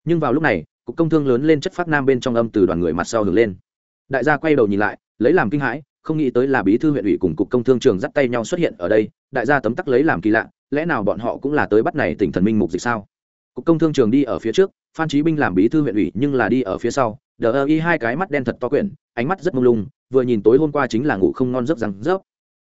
Nhưng vào lúc này, cục công thương lớn lên chất phát nam bên trong âm từ đoàn người mặt sau hướng lên. Đại gia quay đầu nhìn lại, lấy làm kinh hãi, không nghĩ tới là bí thư huyện ủy cùng cục công thương trường dắt tay nhau xuất hiện ở đây, đại gia tấm tắc lấy làm kỳ lạ, lẽ nào bọn họ cũng là tới bắt này tỉnh thần minh mục dịch sao? Cục công thương trường đi ở phía trước, phan trí binh làm bí thư huyện ủy nhưng là đi ở phía sau đờ ơ y hai cái mắt đen thật to quyển, ánh mắt rất mông lung, vừa nhìn tối hôm qua chính là ngủ không ngon giấc răng rớp.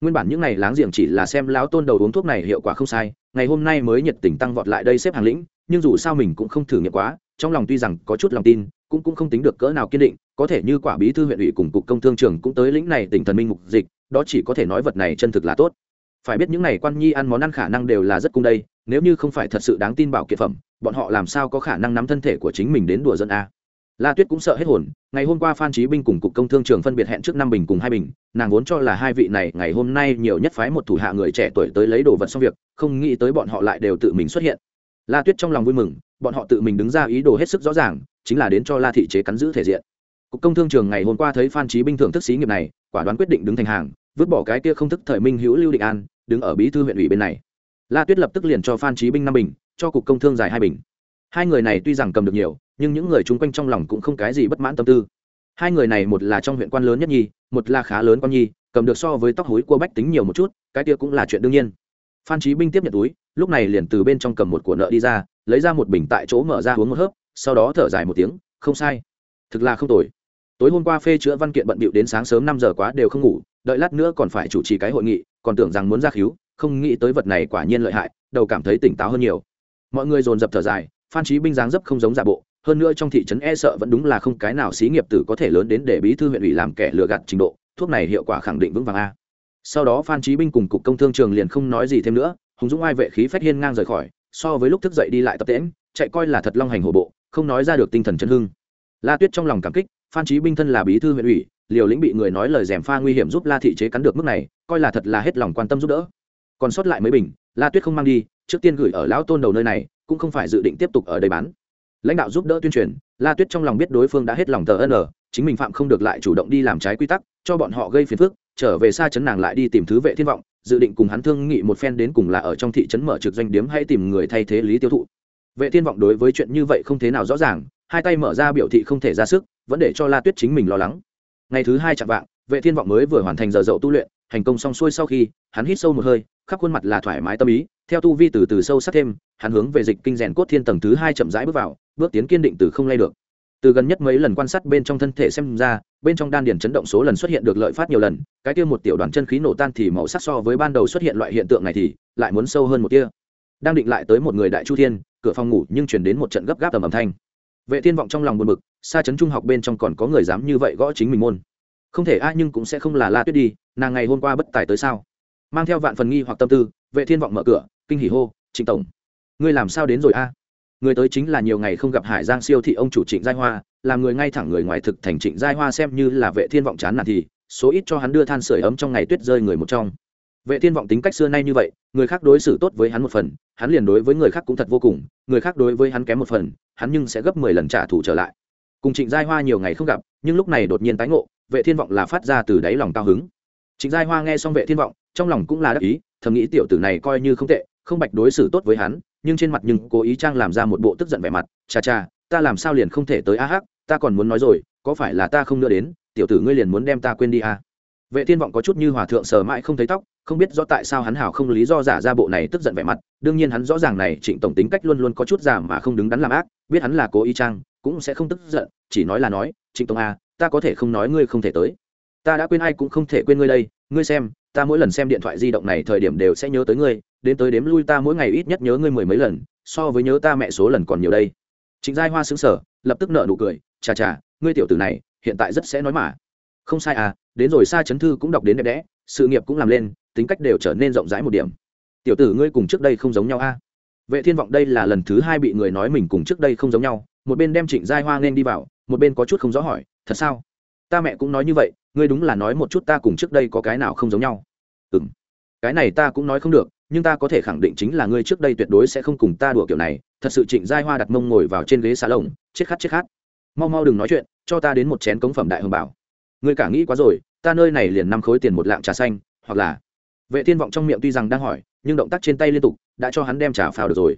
Nguyên bản những ngày láng giềng chỉ là xem lão tôn đầu uống thuốc này hiệu quả không sai, ngày hôm nay mới nhiệt tình tăng vọt lại đây xếp hàng lĩnh, nhưng dù sao mình cũng không thử nghiệm quá, trong lòng tuy rằng có chút lòng tin, cũng cũng không tính được cỡ nào kiên định, có thể như quả bí thư huyện ủy cùng cục công thương trường cũng tới lĩnh này tỉnh thần minh mục dịch, đó chỉ có thể nói vật này chân thực là tốt. Phải biết những này quan nhi ăn món ăn khả năng đều là rất cung đây, nếu như không phải thật sự đáng tin bảo kiệt phẩm, bọn họ làm sao có khả năng nắm thân thể của chính mình đến đùa dân a? La tuyết cũng sợ hết hồn, ngày hôm qua phan trí binh cùng cục công thương trường phân biệt hẹn trước năm bình cùng hai bình, nàng vốn cho là hai vị này ngày hôm nay nhiều nhất phái một thủ hạ người trẻ tuổi tới lấy đồ vật xong việc, không nghĩ tới bọn họ lại đều tự mình xuất hiện. La tuyết trong lòng vui mừng, bọn họ tự mình đứng ra ý đồ hết sức rõ ràng, chính là đến cho la thị chế cắn giữ thể diện. Cục công thương trường ngày hôm qua thấy phan trí binh thưởng thức xí nghiệp này, quả đoán quyết định đứng thành hàng, vứt bỏ cái kia không thức thời minh hữu lưu định an, đứng ở bí thư huyện ủy bên này. La tuyết lập tức liền cho phan trí binh năm bình, cho cục công thương dài hai bình. Hai người này tuy rằng cầm được nhiều nhưng những người chung quanh trong lòng cũng không cái gì bất mãn tâm tư. Hai người này một là trong huyện quan lớn nhất nhi một là khá lớn con nhi cầm được so với tóc hối của bách tính nhiều một chút, cái kia cũng là chuyện đương nhiên. Phan trí binh tiếp nhận túi, lúc này liền từ bên trong cầm một của nợ đi ra, lấy ra một bình tại chỗ mở ra uống một hớp, sau đó thở dài một tiếng, không sai. Thực là không tồi. Tối hôm qua phê chữa văn kiện bận bịu đến sáng sớm năm giờ quá đều không ngủ, đợi lát nữa còn phải chủ trì cái hội nghị, còn tưởng rằng muốn ra cứu không nghĩ tới vật này quả nhiên lợi hại, đầu cảm thấy tỉnh táo hơn nhiều. Mọi người dồn dập thở dài, phan trí binh dáng dấp không giống giả bộ hơn nữa trong thị trấn e sợ vẫn đúng là không cái nào xí nghiệp tử có thể lớn đến để bí thư huyện ủy làm kẻ lừa gạt trình độ, thuốc này hiệu quả khẳng định vững vàng a. Sau đó phan trí binh cùng cục công thương trường liền không nói gì thêm nữa, hùng dũng ai vệ khí phách hiên ngang rời khỏi, so với lúc thức dậy đi lại tập tễm chạy coi là thật long hành hổ bộ, không nói ra được tinh thần chân hưng. La tuyết trong lòng cảm kích, phan trí binh thân là bí thư huyện ủy, liều lĩnh bị người nói lời dèm pha nguy hiểm giúp la thị chế cắn được mức này, coi là thật là hết lòng quan tâm giúp đỡ. Còn sót lại mấy bình, la tuyết không mang đi, trước tiên gửi ở lão tôn đầu nơi này, cũng không phải dự định tiếp tục ở đây bán lãnh đạo giúp đỡ tuyên truyền, la tuyết trong lòng biết đối phương đã hết lòng tờ ân chính mình phạm không được lại chủ động đi làm trái quy tắc, cho bọn họ gây phiền phức, trở về xa chấn nàng lại đi tìm thứ vệ thiên vọng, dự định cùng hắn thương nghị một phen đến cùng là ở trong thị trấn mở trực doanh điếm hay tìm người thay thế lý tiêu thụ. Vệ thiên vọng đối với chuyện như vậy không thế nào rõ ràng, hai tay mở ra biểu thị không thể ra sức, vẫn để cho la tuyết chính mình lo lắng. Ngày thứ hai chạm vạng, vệ thiên vọng mới vừa hoàn thành giờ dậu tu luyện thành công xong xuôi sau khi, hắn hít sâu một hơi, khắp khuôn mặt là thoải mái tâm ý, theo tu vi từ từ sâu sắc thêm, hắn hướng về dịch kinh rèn cốt thiên tầng thứ hai chậm rãi bước vào bước tiến kiên định từ không lay được. Từ gần nhất mấy lần quan sát bên trong thân thể xem ra, bên trong đan điền chấn động số lần xuất hiện được lợi phát nhiều lần, cái kia một tiểu đoàn chân khí nổ tan thì màu sắc so với ban đầu xuất hiện loại hiện tượng này thì lại muốn sâu hơn một tia. Đang định lại tới một người đại chu thiên, cửa phòng ngủ nhưng chuyển đến một trận gấp gáp tầm ầm thanh. Vệ thiên vọng trong lòng buồn bực, xa chấn trung học bên trong còn có người dám như vậy gõ chính mình môn. Không thể ai nhưng cũng sẽ không là la tuyết đi, nàng ngày hôm qua bất tài tới sao? Mang theo vạn phần nghi hoặc tâm tư, vệ thiên vọng mở cửa, kinh hỉ hô, trịnh tổng, ngươi làm sao đến rồi a? Người tới chính là nhiều ngày không gặp hải giang siêu thị ông chủ trịnh giai hoa, làm người ngay thẳng người ngoài thực thành trịnh giai hoa xem như là vệ thiên vọng chán nản thì, số ít cho hắn đưa than sưởi ấm trong ngày tuyết rơi người một trong. Vệ thiên vọng tính cách xưa nay như vậy, người khác đối xử tốt với hắn một phần, hắn liền đối với người khác cũng thật vô cùng, người khác đối với hắn kém một phần, hắn nhưng sẽ gấp mười lần trả thù trở lại. Cùng trịnh giai hoa nhiều ngày không gặp, nhưng lúc này đột nhiên tái ngộ, vệ thiên vọng là phát ra từ đáy lòng cao hứng. Trịnh giai hoa nghe xong vệ thiên vọng, trong lòng cũng là đắc ý, thầm nghĩ tiểu tử này coi như không tệ, không bạch đối xử tốt với hắn nhưng trên mặt nhưng cố ý trang làm ra một bộ tức giận vẻ mặt, cha cha, ta làm sao liền không thể tới a hắc, ta còn muốn nói rồi, có phải là ta không nữa đến, tiểu tử ngươi liền muốn đem ta quên đi a vệ thiên vọng có chút như hòa thượng sờ mãi không thấy tóc, không biết rõ tại sao hắn hảo không lý do giả ra bộ này tức giận vẻ mặt, đương nhiên hắn rõ ràng này trịnh tổng tính cách luôn luôn có chút giả mà không đứng đắn làm ác, biết hắn là cố ý trang, cũng sẽ không tức giận, chỉ nói là nói, trịnh tổng a ta có thể không nói ngươi không thể tới. Ta đã quên ai cũng không thể quên ngươi đây, ngươi xem, ta mỗi lần xem điện thoại di động này thời điểm đều sẽ nhớ tới ngươi đến tới đếm lui ta mỗi ngày ít nhất nhớ ngươi mười mấy lần, so với nhớ ta mẹ số lần còn nhiều đây. Trịnh giai hoa xứng sở lập tức nợ nụ cười, chà chà, ngươi tiểu tử này, hiện tại rất sẽ nói mà. Không sai à đến rồi xa chấn thư cũng đọc đến đẹp đẽ, sự nghiệp cũng làm lên, tính cách đều trở nên rộng rãi một điểm. Tiểu tử ngươi cùng trước đây không giống nhau a à? vệ thiên vọng đây là lần thứ hai bị người nói mình cùng trước đây không giống nhau, một bên đem trịnh giai hoa nên đi vào, một bên có chút không rõ hỏi, thật sao? Ta mẹ cũng nói như vậy, ngươi đúng là nói một chút ta cùng trước đây có cái nào không giống nhau. Ừ m cái này ta cũng nói không được nhưng ta có thể khẳng định chính là ngươi trước đây tuyệt đối sẽ không cùng ta đùa kiểu này, thật sự trịnh giai hoa đặt mông ngồi vào trên ghế xà lồng, chết khát chết khát. Mau mau đừng nói chuyện, cho ta đến một chén cống phẩm đại hồng bảo. Ngươi cả nghĩ quá rồi, ta nơi này liền năm khối tiền một lạng trà xanh, hoặc là. Vệ thiên vọng trong miệng tuy rằng đang hỏi, nhưng động tác trên tay liên tục, đã cho hắn đem trà phao được rồi.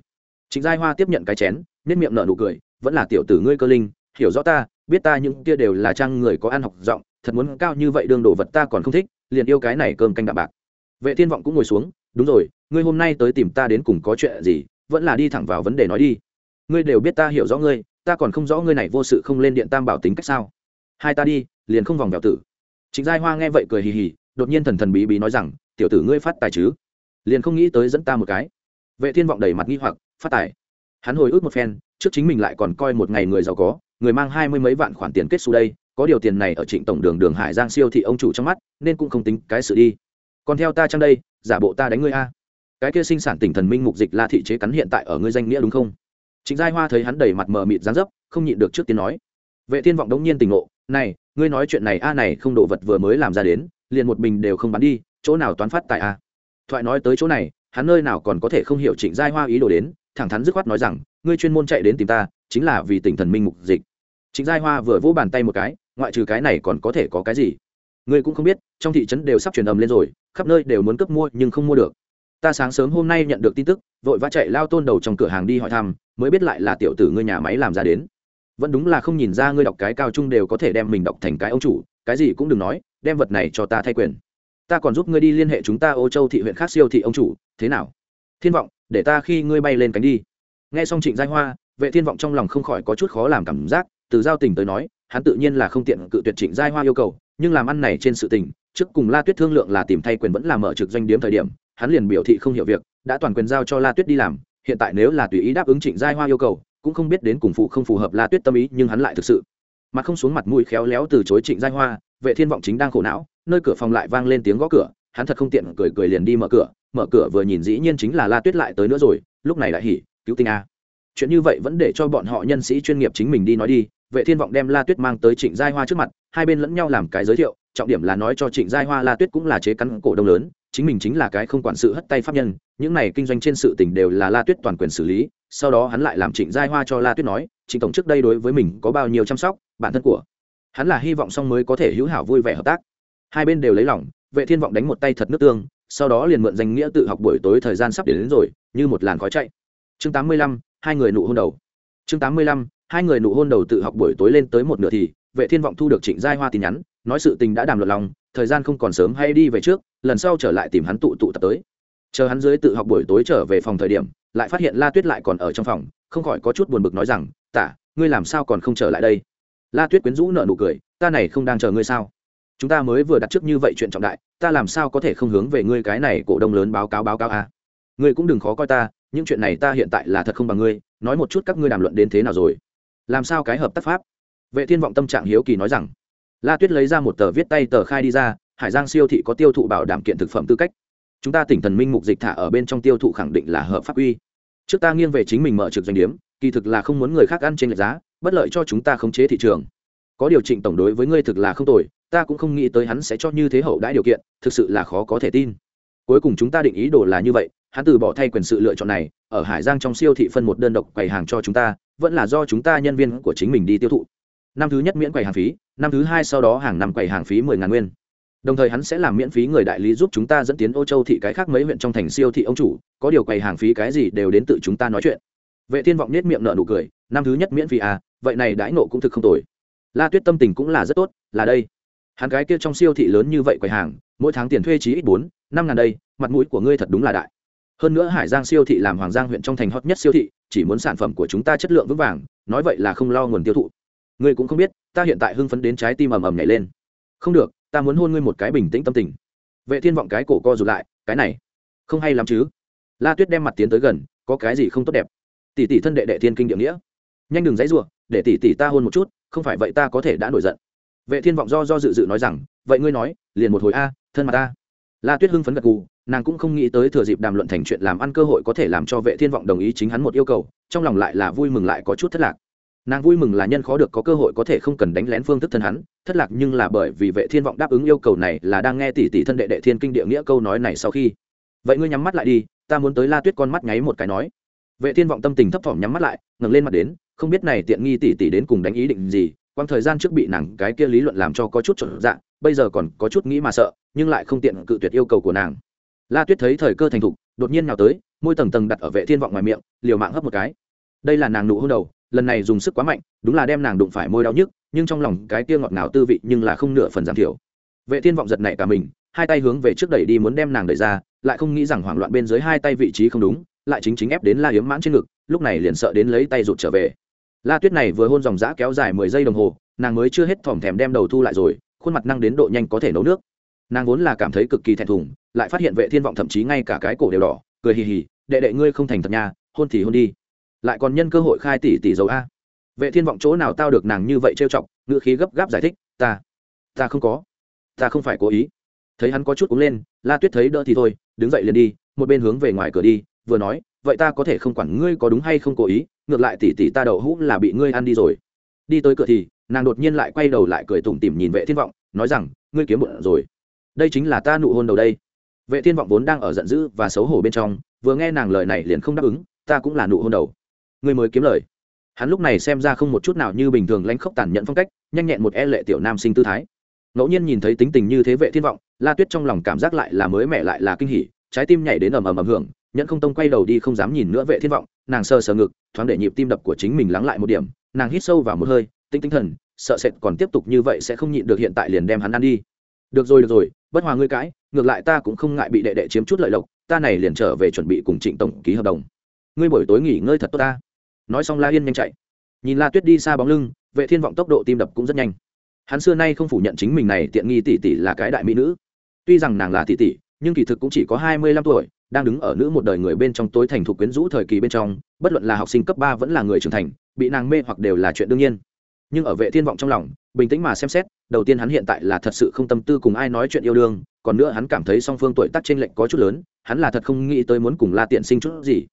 Trịnh giai hoa tiếp nhận cái chén nên miệng nở nụ cười, vẫn là tiểu tử ngươi cơ linh, hiểu rõ ta, biết ta những kia đều là trang người có ăn học giọng, thật muốn cao như vậy đương đồ vật ta còn không thích, liền yêu cái này cơm canh đạm bạc. Vệ thiên vọng cũng ngồi xuống đúng rồi, ngươi hôm nay tới tìm ta đến cùng có chuyện gì, vẫn là đi thẳng vào vấn đề nói đi. Ngươi đều biết ta hiểu rõ ngươi, ta còn không rõ ngươi này vô sự không lên điện tam bảo tính cách sao. Hai ta đi, liền không vòng vèo tử. Trịnh giai hoa nghe vậy cười hì hì, đột nhiên thần thần bí bí nói rằng, tiểu tử ngươi phát tài chứ? Liền không nghĩ tới dẫn ta một cái. Vệ thiên vọng đầy mặt nghi hoặc, phát tài. Hắn hồi ức một phen, trước chính mình lại còn coi một ngày người giàu có, người mang hai mươi mấy vạn khoản tiền kết xu đây, có điều tiền này ở trịnh tổng đường đường hải giang siêu thị ông chủ trong mắt, nên cũng không tính cái sự đi còn theo ta chăng đây, giả bộ ta đánh ngươi a. Cái kia sinh sản tỉnh thần minh mục dịch la thị chế cắn hiện tại ở ngươi danh nghĩa đúng không? Trịnh giai hoa thấy hắn đầy mặt mờ mịt dán dấp, không nhịn được trước tiên nói. Vệ thiên vọng đống nhiên tình ngộ, này, ngươi nói chuyện này a này không đồ vật vừa mới làm ra đến, liền một bình đều không bán đi, chỗ nào toán phát tại a? Thoại nói tới chỗ này, hắn nơi nào còn có thể không hiểu trịnh giai hoa ý đồ đến, thẳng thắn dứt khoát nói rằng, ngươi chuyên môn chạy đến tìm ta, chính là vì tỉnh thần minh mục dịch. Trịnh giai hoa vừa vỗ bàn tay một cái, ngoại trừ cái này còn có thể có cái gì? Ngươi cũng không biết, trong thị trấn đều sắp truyền ầm lên rồi khắp nơi đều muốn cấp mua nhưng không mua được. Ta sáng sớm hôm nay nhận được tin tức, vội vã chạy lao tôn đầu trong cửa hàng đi hỏi thăm, mới biết lại là tiểu tử ngươi nhà máy làm ra đến. Vẫn đúng là không nhìn ra ngươi đọc cái cao trung đều có thể đem mình đọc thành cái ông chủ, cái gì cũng đừng nói, đem vật này cho ta thay quyền. Ta còn giúp ngươi đi liên hệ chúng ta ô châu thị huyện khác siêu thị ông chủ, thế nào? Thiên vọng, để ta khi ngươi bay lên cánh đi. Nghe xong trịnh giai hoa, vệ thiên vọng trong lòng không khỏi có chút khó làm cảm giác, từ giao tình tới nói, hắn tự nhiên là không tiện cự tuyệt trịnh giai hoa yêu cầu nhưng làm ăn này trên sự tình, trước cùng la tuyết thương lượng là tìm thay quyền vẫn là mở trực doanh điếm thời điểm, hắn liền biểu thị không hiểu việc, đã toàn quyền giao cho la tuyết đi làm, hiện tại nếu là tùy ý đáp ứng trịnh giai hoa yêu cầu, cũng không biết đến cùng phụ không phù hợp la tuyết tâm ý, nhưng hắn lại thực sự mặt không xuống mặt mũi khéo léo từ chối trịnh giai hoa, vệ thiên vọng chính đang khổ não, nơi cửa phòng lại vang lên tiếng gõ cửa, hắn thật không tiện cười cười liền đi mở cửa mở cửa vừa nhìn dĩ nhiên chính là la tuyết lại tới nữa rồi, lúc này lại hỉ, cứu tinh a. Chuyện như vậy vẫn để cho bọn họ nhân sĩ chuyên nghiệp chính mình đi nói đi vệ thiên vọng đem la tuyết mang tới trịnh giai hoa trước mặt hai bên lẫn nhau làm cái giới thiệu trọng điểm là nói cho trịnh giai hoa la tuyết cũng là chế cắn cổ đông lớn chính mình chính là cái không quản sự hất tay pháp nhân những này kinh doanh trên sự tình đều là la tuyết toàn quyền xử lý sau đó hắn lại làm trịnh giai hoa cho la tuyết nói trịnh tổng trước đây đối với mình có bao nhiêu chăm sóc bản thân của hắn là hy vọng xong mới có thể hữu hảo vui vẻ hợp tác. Hai bên đều lấy lòng vệ thiên vọng đánh một tay thật nước tương sau đó liền mượn danh nghĩa tự học buổi tối thời gian sắp đến, đến rồi như một làn khói chạy. Chương 85, hai người nụ hôn đầu. Chương 85, hai người nụ hôn đầu tự học buổi tối lên tới một nửa thì, vệ thiên vọng thu được trịnh giai hoa tin nhắn, nói sự tình đã đàm luận lòng, thời gian không còn sớm hay đi về trước, lần sau trở lại tìm hắn tụ tụ tập tới. Chờ hắn dưới tự học buổi tối trở về phòng thời điểm, lại phát hiện la tuyết lại còn ở trong phòng, không khỏi có chút buồn bực nói rằng, tả, ngươi làm sao còn không trở lại đây? La tuyết quyến rũ nợ nụ cười, ta này không đang chờ ngươi sao? Chúng ta mới vừa đặt trước như vậy chuyện trọng đại, ta làm sao có thể không hướng về ngươi cái này cổ đông lớn báo cáo báo cáo à? ngươi cũng đừng khó coi ta, những chuyện này ta hiện tại là thật không bằng ngươi, nói một chút các ngươi đàm luận đến thế nào rồi? Làm sao cái hợp tác pháp? Vệ thiên vọng tâm trạng hiếu kỳ nói rằng, la tuyết lấy ra một tờ viết tay tờ khai đi ra, hải giang siêu thị có tiêu thụ bảo đảm kiện thực phẩm tư cách. Chúng ta tỉnh thần minh mục dịch thả ở bên trong tiêu thụ khẳng định là hợp pháp quy trước ta nghiêng về chính mình mở trực doanh điếm, kỳ thực là không muốn người khác ăn trên lệch giá, bất lợi cho chúng ta khống chế thị trường. Có điều chỉnh tổng đối với ngươi thực là không tồi, ta cũng không nghĩ tới hắn sẽ cho như thế hậu đãi điều kiện, thực sự là khó có thể tin. Cuối cùng chúng ta định ý đồ là như vậy, hắn từ bỏ thay quyền sự lựa chọn này, ở hải giang trong siêu thị phân một đơn độc quầy hàng cho chúng ta vẫn là do chúng ta nhân viên của chính mình đi tiêu thụ. Năm thứ nhất miễn quầy hàng phí, năm thứ hai sau đó hàng năm quầy hàng phí mười ngàn nguyên. Đồng thời hắn sẽ làm miễn phí người đại lý giúp chúng ta dẫn tiến ô châu thị cái khác mấy huyện trong thành siêu thị ông chủ, có điều quầy hàng phí cái gì đều đến tự chúng ta nói chuyện. Vệ thiên vọng nết miệng nợ nụ cười, năm thứ nhất miễn phí à vậy này đãi nộ cũng thực không tồi. La tuyết tâm tình cũng là rất tốt, là đây. Hắn cái kia trong siêu thị lớn như vậy quầy hàng, mỗi tháng tiền thuê chí ít bốn, năm ngàn đây, mặt mũi của ngươi thật đúng là đại. Hơn nữa hải giang siêu thị làm hoàng giang huyện trong thành hot nhất siêu thị chỉ muốn sản phẩm của chúng ta chất lượng vững vàng, nói vậy là không lo nguồn tiêu thụ. Ngươi cũng không biết, ta hiện tại hưng phấn đến trái tim ầm ầm nhảy lên. Không được, ta muốn hôn ngươi một cái bình tĩnh tâm tình. Vệ thiên vọng cái cổ co rụt lại, cái này, không hay lắm chứ. La tuyết đem mặt tiến tới gần, có cái gì không tốt đẹp? Tỷ tỷ thân đệ đệ thiên kinh địa nghĩa. Nhanh đừng dãy rủa, để tỷ tỷ ta hôn một chút, không phải vậy ta có thể đã nổi giận. Vệ thiên vọng do do dự dự nói rằng, vậy ngươi nói, liền một hồi a, thân mặt ta. La tuyết hưng phấn gật gù nàng cũng không nghĩ tới thừa dịp đàm luận thành chuyện làm ăn cơ hội có thể làm cho vệ thiên vọng đồng ý chính hắn một yêu cầu, trong lòng lại là vui mừng lại có chút thất lạc. Nàng vui mừng là nhân khó được có cơ hội có thể không cần đánh lén phương thức thân hắn, thất lạc nhưng là bởi vì vệ thiên vọng đáp ứng yêu cầu này là đang nghe tỷ tỷ thân đệ đệ thiên kinh địa nghĩa câu nói này sau khi. Vậy ngươi nhắm mắt lại đi, ta muốn tới la tuyết con mắt nháy một cái nói. Vệ thiên vọng tâm tình thấp thỏm nhắm mắt lại, ngẩng lên mặt đến, không biết này tiện nghi tỷ tỷ đến cùng đánh ý định gì quang thời gian trước bị nàng cái kia lý luận làm cho có chút trở dạ bây giờ còn có chút nghĩ mà sợ, nhưng lại không tiện cự tuyệt yêu cầu của nàng la tuyết thấy thời cơ thành thục, đột nhiên nào tới, môi tầng tầng đặt ở vệ thiên vọng ngoài miệng, liều mạng hấp một cái. Đây là nàng nụ hôn đầu, lần này dùng sức quá mạnh, đúng là đem nàng đụng phải môi đau nhức, nhưng trong lòng cái kia ngọt ngào tư vị nhưng là không nửa phần giảm thiểu. Vệ thiên vọng giật nảy cả mình, hai tay hướng về trước đẩy đi muốn đem nàng đẩy ra, lại không nghĩ rằng hoảng loạn bên dưới hai tay vị trí không đúng, lại chính chính ép đến la hiếm mãn trên ngực, lúc này liền sợ đến lấy tay rụt trở về. La tuyết này vừa hôn dòng dã kéo dài mười giây đồng hồ, nàng mới chưa hết thỏm thèm đem đầu thu lại rồi, khuôn mặt năng đến độ nhanh có thể nấu nước nàng vốn là cảm thấy cực kỳ thẹn thùng, lại phát hiện vệ thiên vọng thậm chí ngay cả cái cổ đều đỏ, cười hì hì, đệ đệ ngươi không thành thật nhà hôn thì hôn đi. Lại còn nhân cơ hội khai tỷ tỷ dầu a. Vệ thiên vọng chỗ nào tao được nàng như vậy trêu chọc, ngữ khí gấp gáp giải thích, ta ta không có, ta không phải cố ý. Thấy hắn có chút cúng lên, la tuyết thấy đỡ thì thôi, đứng dậy liền đi, một bên hướng về ngoài cửa đi, vừa nói, vậy ta có thể không quản ngươi có đúng hay không cố ý, ngược lại tỷ tỷ ta đậu hũ là bị ngươi ăn đi rồi. Đi tới cửa thì, nàng đột nhiên lại quay đầu lại cười tủm tỉm nhìn vệ thiên vọng, nói rằng, ngươi kiếm bụng rồi đây chính là ta nụ hôn đầu đây. Vệ thiên vọng vốn đang ở giận dữ và xấu hổ bên trong, vừa nghe nàng lời này liền không đáp ứng, ta cũng là nụ hôn đầu. Người mới kiếm lời. Hắn lúc này xem ra không một chút nào như bình thường lãnh khốc tàn nhẫn phong cách, nhanh nhẹn một e lệ tiểu nam sinh tư thái. Ngẫu nhiên nhìn thấy tính tình như thế vệ thiên vọng, la tuyết trong lòng cảm giác lại là mới mẻ lại là kinh hỉ, trái tim nhảy đến ầm ầm ầm hưởng, nhẫn không tông quay đầu đi không dám nhìn nữa vệ thiên vọng, nàng sờ sờ ngực, thoáng để nhịp tim đập của chính mình lắng lại một điểm, nàng hít sâu vào một hơi, tinh tinh thần, sợ sệt còn tiếp tục như vậy sẽ không nhịn được hiện tại liền đem hắn ăn đi. Được rồi được rồi bất hòa ngươi cãi, ngược lại ta cũng không ngại bị đệ đệ chiếm chút lợi lộc, ta này liền trở về chuẩn bị cùng trịnh tổng ký hợp đồng. Ngươi buổi tối nghỉ ngơi thật tốt ta. Nói xong la yên nhanh chạy. Nhìn la tuyết đi xa bóng lưng, vệ thiên vọng tốc độ tim đập cũng rất nhanh. Hắn xưa nay không phủ nhận chính mình này tiện nghi tỷ tỷ là cái đại mỹ nữ. Tuy rằng nàng là tỷ tỷ, nhưng kỳ thực cũng chỉ có hai mươi lăm tuổi, đang đứng ở nữ một đời người bên trong tối thành thục quyến rũ thời kỳ bên trong, bất luận là học sinh cấp ba vẫn là người trưởng thành, bị nàng mê hoặc đều là chuyện đương nhiên nhưng ở vệ thiên vọng trong lòng, bình tĩnh mà xem xét, đầu tiên hắn hiện tại là thật sự không tâm tư cùng ai nói chuyện yêu đương, còn nữa hắn cảm thấy song phương tuổi tác trên lệnh có chút lớn, hắn là thật không nghĩ tới muốn cùng la tiện sinh chút gì.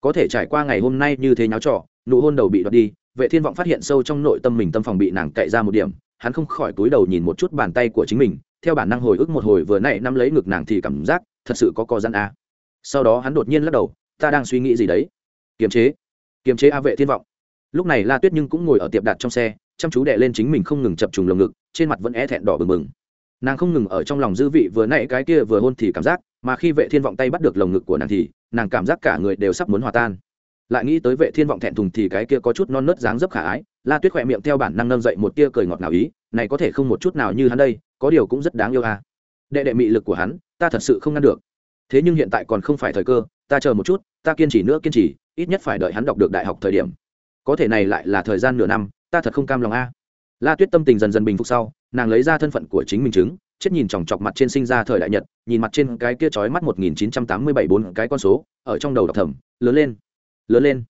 Có thể trải qua ngày hôm nay như thế nháo trò, nụ hôn đầu bị đoạt đi, vệ thiên vọng phát hiện sâu trong nội tâm mình tâm phòng bị nàng cậy ra một điểm, hắn không khỏi túi đầu nhìn một chút bàn tay của chính mình, theo bản năng hồi ức một hồi vừa nãy nắm lấy ngực nàng thì cảm giác thật sự có co gian a. Sau đó hắn đột nhiên lắc đầu, ta đang suy nghĩ gì đấy? Kiềm chế. Kiềm chế a vệ thiên vọng. Lúc này la tuyết nhưng cũng ngồi ở tiệm đặt trong xe chăm chú đè lên chính mình không ngừng chập trùng lồng ngực, trên mặt vẫn é thẹn đỏ bừng bừng. Nàng không ngừng ở trong lòng dư vị, vừa nãy cái kia vừa hôn thì cảm giác, mà khi vệ thiên vọng tay bắt được lồng ngực của nàng thì, nàng cảm giác cả người đều sắp muốn hòa tan. Lại nghĩ tới vệ thiên vọng thẹn thùng thì cái kia có chút non nớt dáng dấp khả ái, la tuyết khỏe miệng theo bản năng nâng dậy một tia cười ngọt nào ý, này có thể không một chút nào như hắn đây, có điều cũng rất đáng yêu à. Đệ đệ mị lực của hắn, ta thật sự không ngăn được. Thế nhưng hiện tại còn không phải thời cơ, ta chờ một chút, ta kiên trì nữa kiên trì, ít nhất phải đợi hắn đọc được đại học thời điểm. Có thể này lại là thời gian nửa năm ta thật không cam lòng a. La tuyết tâm tình dần dần bình phục sau, nàng lấy ra thân phận của chính mình chứng, chết nhìn chòng chọc mặt trên sinh ra thời đại nhật, nhìn mặt trên cái kia trói mắt một nghìn chín trăm tám mươi bảy bốn cái con số, ở trong đầu đọc thầm, lớn lên lớn lên.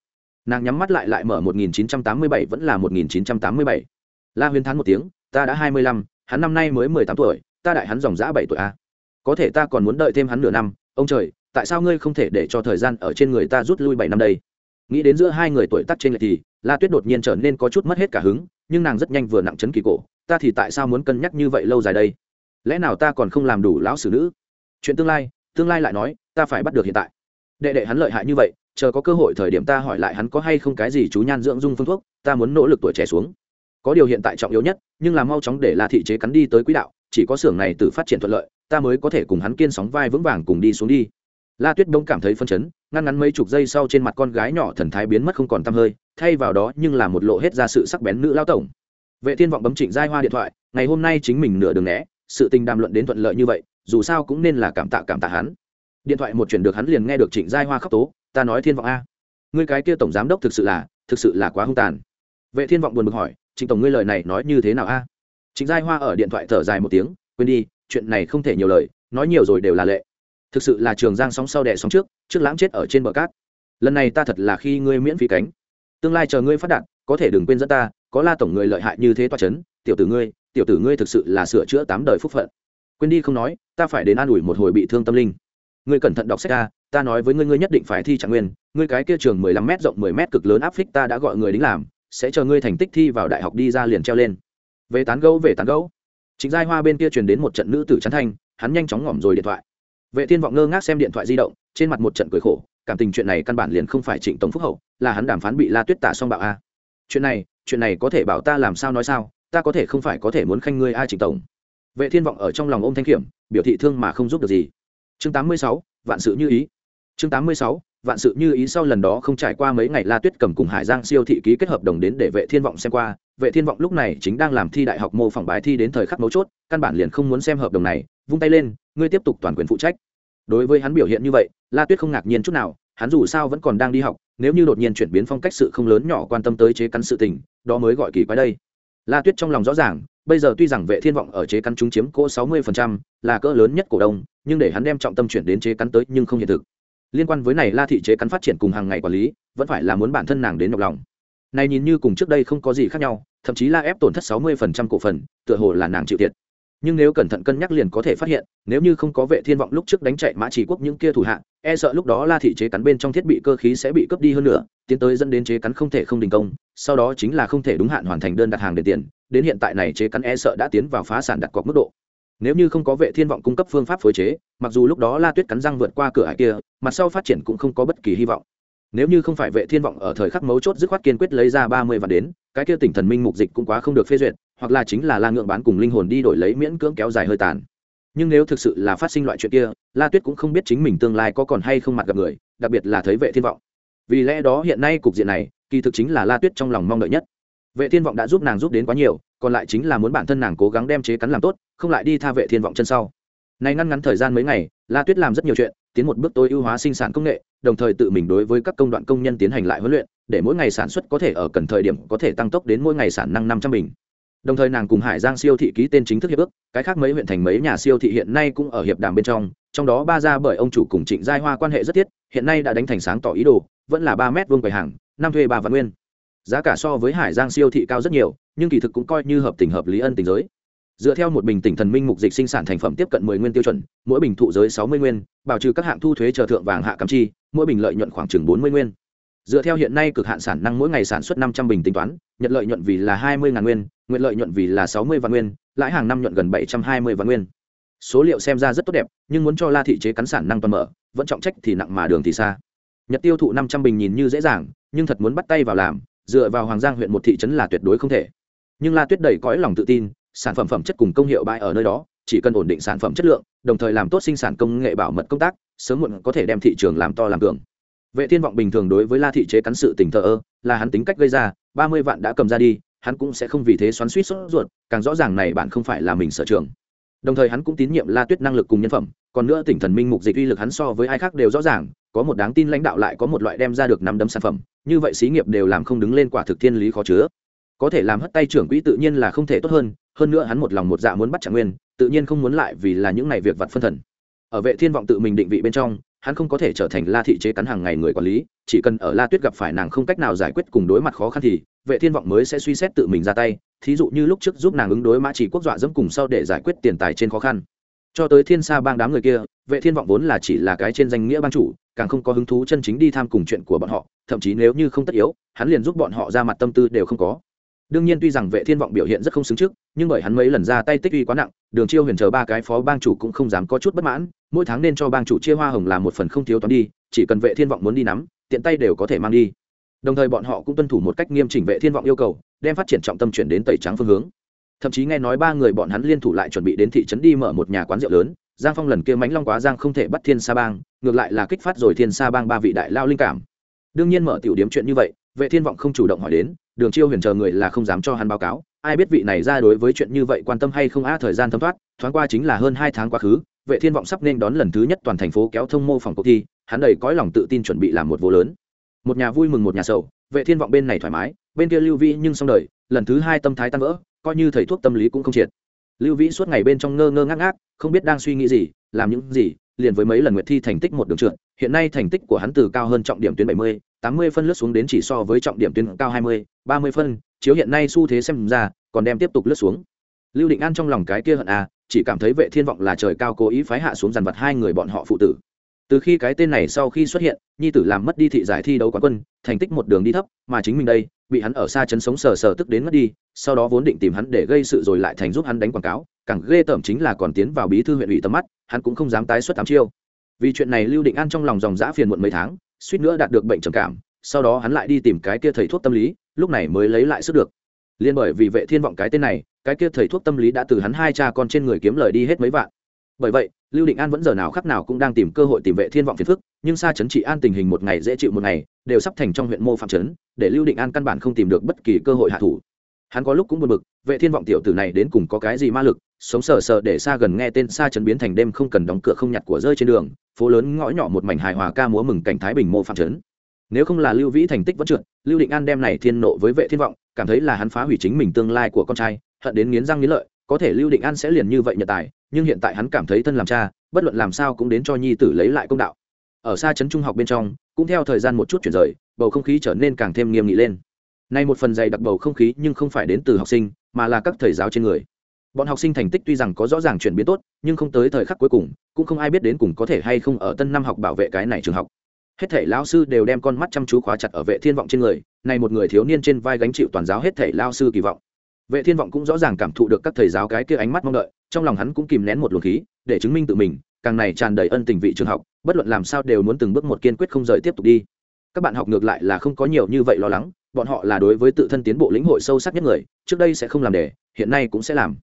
Nàng nhắm mắt lại lại mở một nghìn chín trăm tám mươi bảy vẫn là một nghìn chín trăm tám mươi bảy. La huyên thán một tiếng, ta đã hai mươi lăm, hắn năm nay mới mười tám tuổi, ta đại hắn dòng dã bảy tuổi a. Có thể ta còn muốn đợi thêm hắn nửa năm, ông trời, tại sao ngươi không thể để cho thời gian ở trên người ta rút lui bảy năm đây? Nghĩ đến giữa hai người tuổi tác trên lệch thì, la tuyết đột nhiên trở nên có chút mất hết cả hứng, nhưng nàng rất nhanh vừa nặng chấn kỳ cổ, ta thì tại sao muốn cân nhắc như vậy lâu dài đây? Lẽ nào ta còn không làm đủ lão xử nữ? Chuyện tương lai tương lai lại nói, ta phải bắt được hiện tại. Đệ đệ hắn lợi hại như vậy, chờ có cơ hội thời điểm ta hỏi lại hắn có hay không cái gì chú nhan dưỡng dung phương thuốc, ta muốn nỗ lực tuổi trẻ xuống. Có điều hiện tại trọng yếu nhất, nhưng là mau chóng để la thị chế cắn đi tới quỹ đạo, chỉ có xưởng này tự phát triển thuận lợi, ta mới có thể cùng hắn kiên sóng vai vững vàng cùng đi xuống đi. La tuyết đông cảm thấy phân chấn ngăn ngắn mấy chục giây sau trên mặt con gái nhỏ thần thái biến mất không còn t hơi, thay vào đó nhưng là một lộ hết ra sự sắc bén nữ lao tổng. Vệ thiên vọng bấm trịnh giai hoa điện thoại, ngày hôm nay chính mình nửa đường né, sự tình đàm luận đến thuận lợi như vậy, dù sao cũng nên là cảm tạ cảm tạ hắn. Điện thoại một chuyển được hắn liền nghe được trịnh giai hoa khóc tố, ta nói thiên vọng a, ngươi cái kia tổng giám đốc thực sự là, thực sự là quá hung tàn. Vệ thiên vọng buồn bực hỏi, trịnh tổng ngươi lời này nói như thế nào a? Trịnh giai hoa ở điện thoại thở dài một tiếng, quên đi, chuyện này không thể nhiều lời, nói nhiều rồi đều là lệ thực sự là trường giang sóng sau đẻ sóng trước trước lãng chết ở trên bờ cát. Lần này ta thật là khi ngươi miễn phí cánh. Tương lai chờ ngươi phát đạt, có thể đừng quên dẫn ta, có la tổng người lợi hại như thế toa chấn, tiểu tử ngươi, tiểu tử ngươi thực sự là sửa chữa tám đời phúc phận. Quên đi không nói, ta phải đến an ủi một hồi bị thương tâm linh. Ngươi cẩn thận đọc sách ta ta nói với ngươi ngươi nhất định phải thi trạng nguyên, ngươi cái kia trường mười lăm m rộng mười m cực lớn áp phích ta đã gọi người đính làm, sẽ chờ ngươi thành tích thi vào đại học đi ra liền treo lên. Về tán gấu về tán gấu chính giai hoa bên kia truyền đến một trận nữ tử chắn thanh, hắn nhanh chóng ngỏm rồi điện thoại vệ thiên vọng ngơ ngác xem điện thoại di động trên mặt một trận cười khổ cảm tình chuyện này căn bản liền không phải trịnh tổng phúc hậu là hắn đàm phán bị la tuyết tả xong bạo a. Chuyện này chuyện này có thể bảo ta làm sao nói sao ta có thể không phải có thể muốn khanh ngươi ai trịnh tổng. Vệ thiên vọng ở trong lòng ôm thanh kiểm biểu thị thương mà không giúp được gì. Chương 86, vạn sự như ý. Chương 86, vạn sự như ý sau lần đó không trải qua mấy ngày la tuyết cầm cùng hải giang siêu thị ký kết hợp đồng đến để vệ thiên vọng xem qua. Vệ thiên vọng lúc này chính đang làm thi đại học mô phỏng bài thi đến thời khắc mấu chốt căn bản liền không muốn xem hợp đồng này vung tay lên ngươi tiếp tục toàn quyền phụ trách. Đối với hắn biểu hiện như vậy la tuyết không ngạc nhiên chút nào hắn dù sao vẫn còn đang đi học nếu như đột nhiên chuyển biến phong cách sự không lớn nhỏ quan tâm tới chế cắn sự tình đó mới gọi kỳ quái đây. La tuyết trong lòng rõ ràng bây giờ tuy rằng vệ thiên vọng ở chế cắn chúng chiếm cỗ 60%, là cỡ lớn nhất cổ đông nhưng để hắn đem trọng tâm chuyển đến chế cắn tới nhưng không hiện thực. Liên quan với này la thị chế cắn phát triển cùng hàng ngày quản lý vẫn phải là muốn bản thân nàng đến nhọc lòng. Này nhìn như cùng trước đây không có gì khác nhau thậm chí la ép tổn thất 60% cổ phần tựa hồ là nàng chịu thiệt nhưng nếu cẩn thận cân nhắc liền có thể phát hiện, nếu như không có vệ thiên vọng lúc trước đánh chạy mã chỉ quốc những kia thủ hạ e sợ lúc đó la thị chế cắn bên trong thiết bị cơ khí sẽ bị cướp đi hơn nữa, tiến tới dẫn đến chế cắn không thể không đình công, sau đó chính là không thể đúng hạn hoàn thành đơn đặt hàng để tiền, đến hiện tại này chế cắn e sợ đã tiến vào phá sản đặt cọc mức độ. Nếu như không có vệ thiên vọng cung cấp phương pháp phối chế, mặc dù lúc đó la tuyết cắn răng vượt qua cửa hải kia, mặt sau phát triển cũng không có bất kỳ hy vọng. Nếu như không phải vệ thiên vọng ở thời khắc mấu chốt dứt khoát kiên quyết lấy ra ba mươi vạn đến, cái kia tỉnh thần minh mục dịch cũng quá không được phê duyệt hoặc là chính là la ngượng bán cùng linh hồn đi đổi lấy miễn cưỡng kéo dài hơi tàn. Nhưng nếu thực sự là phát sinh loại chuyện kia, la tuyết cũng không biết chính mình tương lai có còn hay không mặt gặp người, đặc biệt là thấy vệ thiên vọng. Vì lẽ đó hiện nay cục diện này, kỳ thực chính là la tuyết trong lòng mong đợi nhất. Vệ thiên vọng đã giúp nàng giúp đến quá nhiều, còn lại chính là muốn bản thân nàng cố gắng đem chế cắn làm tốt, không lại đi tha vệ thiên vọng chân sau. Này ngăn ngắn thời gian mấy ngày, la tuyết làm rất nhiều chuyện, tiến một bước tối ưu hóa sinh sản công nghệ, đồng thời tự mình đối với các công đoạn công nhân tiến hành lại huấn luyện, để mỗi ngày sản xuất có thể ở cần thời điểm có thể tăng tốc đến mỗi ngày sản năng năm trăm bình đồng thời nàng cùng hải giang siêu thị ký tên chính thức hiệp ước, cái khác mấy huyện thành mấy nhà siêu thị hiện nay cũng ở hiệp đàm bên trong trong đó ba ra bởi ông chủ cùng trịnh giai hoa quan hệ rất thiết, hiện nay đã đánh thành sáng tỏ ý đồ, vẫn là ba mét vuông quầy hàng, năm thuê ba vạn nguyên. Giá cả so với hải giang siêu thị cao rất nhiều, nhưng kỳ thực cũng coi như hợp tình hợp lý ân tình giới. Dựa theo một bình tỉnh thần minh mục dịch sinh sản thành phẩm tiếp cận 10 nguyên tiêu chuẩn, mỗi bình thụ giới 60 nguyên, bảo trừ các hạng thu thuế chờ thượng vàng hạ cắm chi, mỗi bình lợi nhuận khoảng chừng 40 nguyên dựa theo hiện nay cực hạn sản năng mỗi ngày sản xuất 500 bình tính toán, nhận lợi nhuận vì là 20 ngàn nguyên, nguyện lợi nhuận vì là 60 vạn nguyên, lãi hàng năm nhuận gần 720 vạn nguyên. Số liệu xem ra rất tốt đẹp, nhưng muốn cho la thị chế cắn sản năng toàn mở, vẫn trọng trách thì nặng mà đường thì xa. Nhật tiêu thụ 500 bình nhìn như dễ dàng, nhưng thật muốn bắt tay vào làm, dựa vào hoàng giang huyện một thị trấn là tuyệt đối không thể. Nhưng la tuyết đầy cõi lòng tự tin, sản phẩm phẩm chất cùng công hiệu bãi ở nơi đó, chỉ cần ổn định sản phẩm chất lượng, đồng thời làm tốt sinh sản công nghệ bảo mật công tác, sớm muộn có thể đem thị trường làm to làm cường vệ thiên vọng bình thường đối với la thị chế cắn sự tình thờ ơ, là hắn tính cách gây ra, ba mươi vạn đã cầm ra đi, hắn cũng sẽ không vì thế xoắn suýt sốt ruột, càng rõ ràng này bạn không phải là mình sở trường. Đồng thời hắn cũng tín nhiệm la tuyết năng lực cùng nhân phẩm, còn nữa tỉnh thần minh mục dịch uy lực hắn so với ai khác đều rõ ràng, có một đáng tin lãnh đạo lại có một loại đem ra được nắm đấm sản phẩm, như vậy xí nghiệp đều làm không đứng lên quả thực thiên lý khó chứa. Có thể làm hất tay trưởng quỹ tự nhiên là không thể tốt hơn hơn nữa hắn một lòng một dạ muốn bắt trạng nguyên, tự nhiên không muốn lại vì là những này việc vặt phân thần. Ở vệ thiên vọng tự mình định vị bên trong hắn không có thể trở thành la thị chế cắn hàng ngày người quản lý, chỉ cần ở la tuyết gặp phải nàng không cách nào giải quyết cùng đối mặt khó khăn thì, vệ thiên vọng mới sẽ suy xét tự mình ra tay, thí dụ như lúc trước giúp nàng ứng đối mã chỉ quốc dọa dẫm cùng sau để giải quyết tiền tài trên khó khăn. Cho tới thiên sa bang đám người kia, vệ thiên vọng vốn là chỉ là cái trên danh nghĩa bang chủ, càng không có hứng thú chân chính đi tham cùng chuyện của bọn họ, thậm chí nếu như không tất yếu, hắn liền giúp bọn họ ra mặt tâm tư đều không có đương nhiên tuy rằng vệ thiên vọng biểu hiện rất không xứng trước, nhưng bởi hắn mấy lần ra tay tích uy quá nặng, đường chiêu huyền chờ ba cái phó bang chủ cũng không dám có chút bất mãn, mỗi tháng nên cho bang chủ chia hoa hồng làm một phần không thiếu toán đi, chỉ cần vệ thiên vọng muốn đi nắm, tiện tay đều có thể mang đi. Đồng thời bọn họ cũng tuân thủ một cách nghiêm chỉnh vệ thiên vọng yêu cầu, đem phát triển trọng tâm chuyển đến tẩy trắng phương hướng. Thậm chí nghe nói ba người bọn hắn liên thủ lại chuẩn bị đến thị trấn đi mở một nhà quán rượu lớn, giang phong lần kia mánh long quá giang không thể bắt thiên sa bang, ngược lại là kích phát rồi thiên sa bang ba vị đại lao linh cảm. Đương nhiên mở tiểu điểm chuyện như vậy vệ thiên vọng không chủ động hỏi đến đường chiêu huyền chờ người là không dám cho hắn báo cáo ai biết vị này ra đối với chuyện như vậy quan tâm hay không á thời gian thấm thoát thoáng qua chính là hơn hai tháng quá khứ vệ thiên vọng sắp nên đón lần thứ nhất toàn thành phố kéo thông mô phòng cuộc thi hắn đầy cõi lòng tự tin chuẩn bị làm một vô lớn. Một nhà vui mừng một nhà sầu vệ thiên vọng bên này thoải mái bên kia lưu vĩ nhưng xong đời lần thứ hai tâm thái tan vỡ coi như thầy thuốc tâm lý cũng không triệt. Lưu vĩ suốt ngày bên trong ngơ ngơ ngác ngác không biết đang suy nghĩ gì làm những gì liền với mấy lần nguyệt thi thành tích một đường trượt hiện nay thành tích của hắn từ cao hơn trọng điểm tuyến 70, 80 phân lướt xuống đến chỉ so với trọng điểm tuyến cao 20, 30 phân chiếu hiện nay xu thế xem ra còn đem tiếp tục lướt xuống. Lưu định an trong lòng cái kia hận à chỉ cảm thấy vệ thiên vọng là trời cao cố ý phái hạ xuống dàn vật hai người bọn họ phụ tử. Từ khi cái tên này sau khi xuất hiện nhi tử làm mất đi thị giải thi đấu quán quân thành tích một đường đi thấp mà chính mình đây bị hắn ở xa chấn sống sờ sờ tức đến mất đi sau đó vốn định tìm hắn để gây sự rồi lại thành giúp hắn đánh quảng cáo càng ghê tởm chính là còn tiến vào bí thư huyện ủy tầm mắt hắn cũng không dám tái xuất tám chiêu. Vì chuyện này lưu định an trong lòng dòng dã phiền muộn mấy tháng suýt nữa đạt được bệnh trầm cảm, sau đó hắn lại đi tìm cái kia thầy thuốc tâm lý, lúc này mới lấy lại sức được. Liên bởi vì vệ thiên vọng cái tên này, cái kia thầy thuốc tâm lý đã từ hắn hai cha con trên người kiếm lời đi hết mấy vạn. Bởi vậy, lưu định an vẫn giờ nào khắc nào cũng đang tìm cơ hội tìm vệ thiên vọng phiền phức, nhưng xa chấn trị an tình hình một ngày dễ chịu một ngày, đều sắp thành trong huyện mô phạm trấn, để lưu định an căn bản không tìm được bất kỳ cơ hội hạ thủ hắn có lúc cũng buồn bực, vệ thiên vọng tiểu tử này đến cùng có cái gì ma lực, sống sờ sờ để xa gần nghe tên xa chấn biến thành đêm không cần đóng cửa không nhặt của rơi trên đường, phố lớn ngõ nhỏ một mảnh hài hòa ca múa mừng cảnh thái bình mô phạm trấn. Nếu không là lưu vĩ thành tích vẫn trượt, lưu định an đem này thiên nộ với vệ thiên vọng, cảm thấy là hắn phá hủy chính mình tương lai của con trai, hận đến nghiến răng nghiến lợi, có thể lưu định an sẽ liền như vậy nhật tài, nhưng hiện tại hắn cảm thấy thân làm cha, bất luận làm sao cũng đến cho nhi tử lấy lại công đạo. Ở xa trấn trung học bên trong, cũng theo thời gian một chút chuyển rời, bầu không khí trở nên càng thêm nghiêm nghị lên nay một phần dày đặc bầu không khí nhưng không phải đến từ học sinh, mà là các thầy giáo trên người. Bọn học sinh thành tích tuy rằng có rõ ràng chuyển biến tốt, nhưng không tới thời khắc cuối cùng, cũng không ai biết đến cùng có thể hay không ở tân năm học bảo vệ cái này trường học. Hết thảy lão sư đều đem con mắt chăm chú khóa chặt ở vệ thiên vọng trên người này một người thiếu niên trên vai gánh chịu toàn giáo hết thảy lão sư kỳ vọng. Vệ thiên vọng cũng rõ ràng cảm thụ được các thầy giáo cái kia ánh mắt mong đợi, trong lòng hắn cũng kìm nén một luồng khí, để chứng minh tự mình, càng này tràn đầy ân tình vị trường học, bất luận làm sao đều muốn từng bước một kiên quyết không rời tiếp tục đi. Các bạn học ngược lại là không có nhiều như vậy lo lắng bọn họ là đối với tự thân tiến bộ lĩnh hội sâu sắc nhất người, trước đây sẽ không làm đề, hiện nay cũng sẽ làm.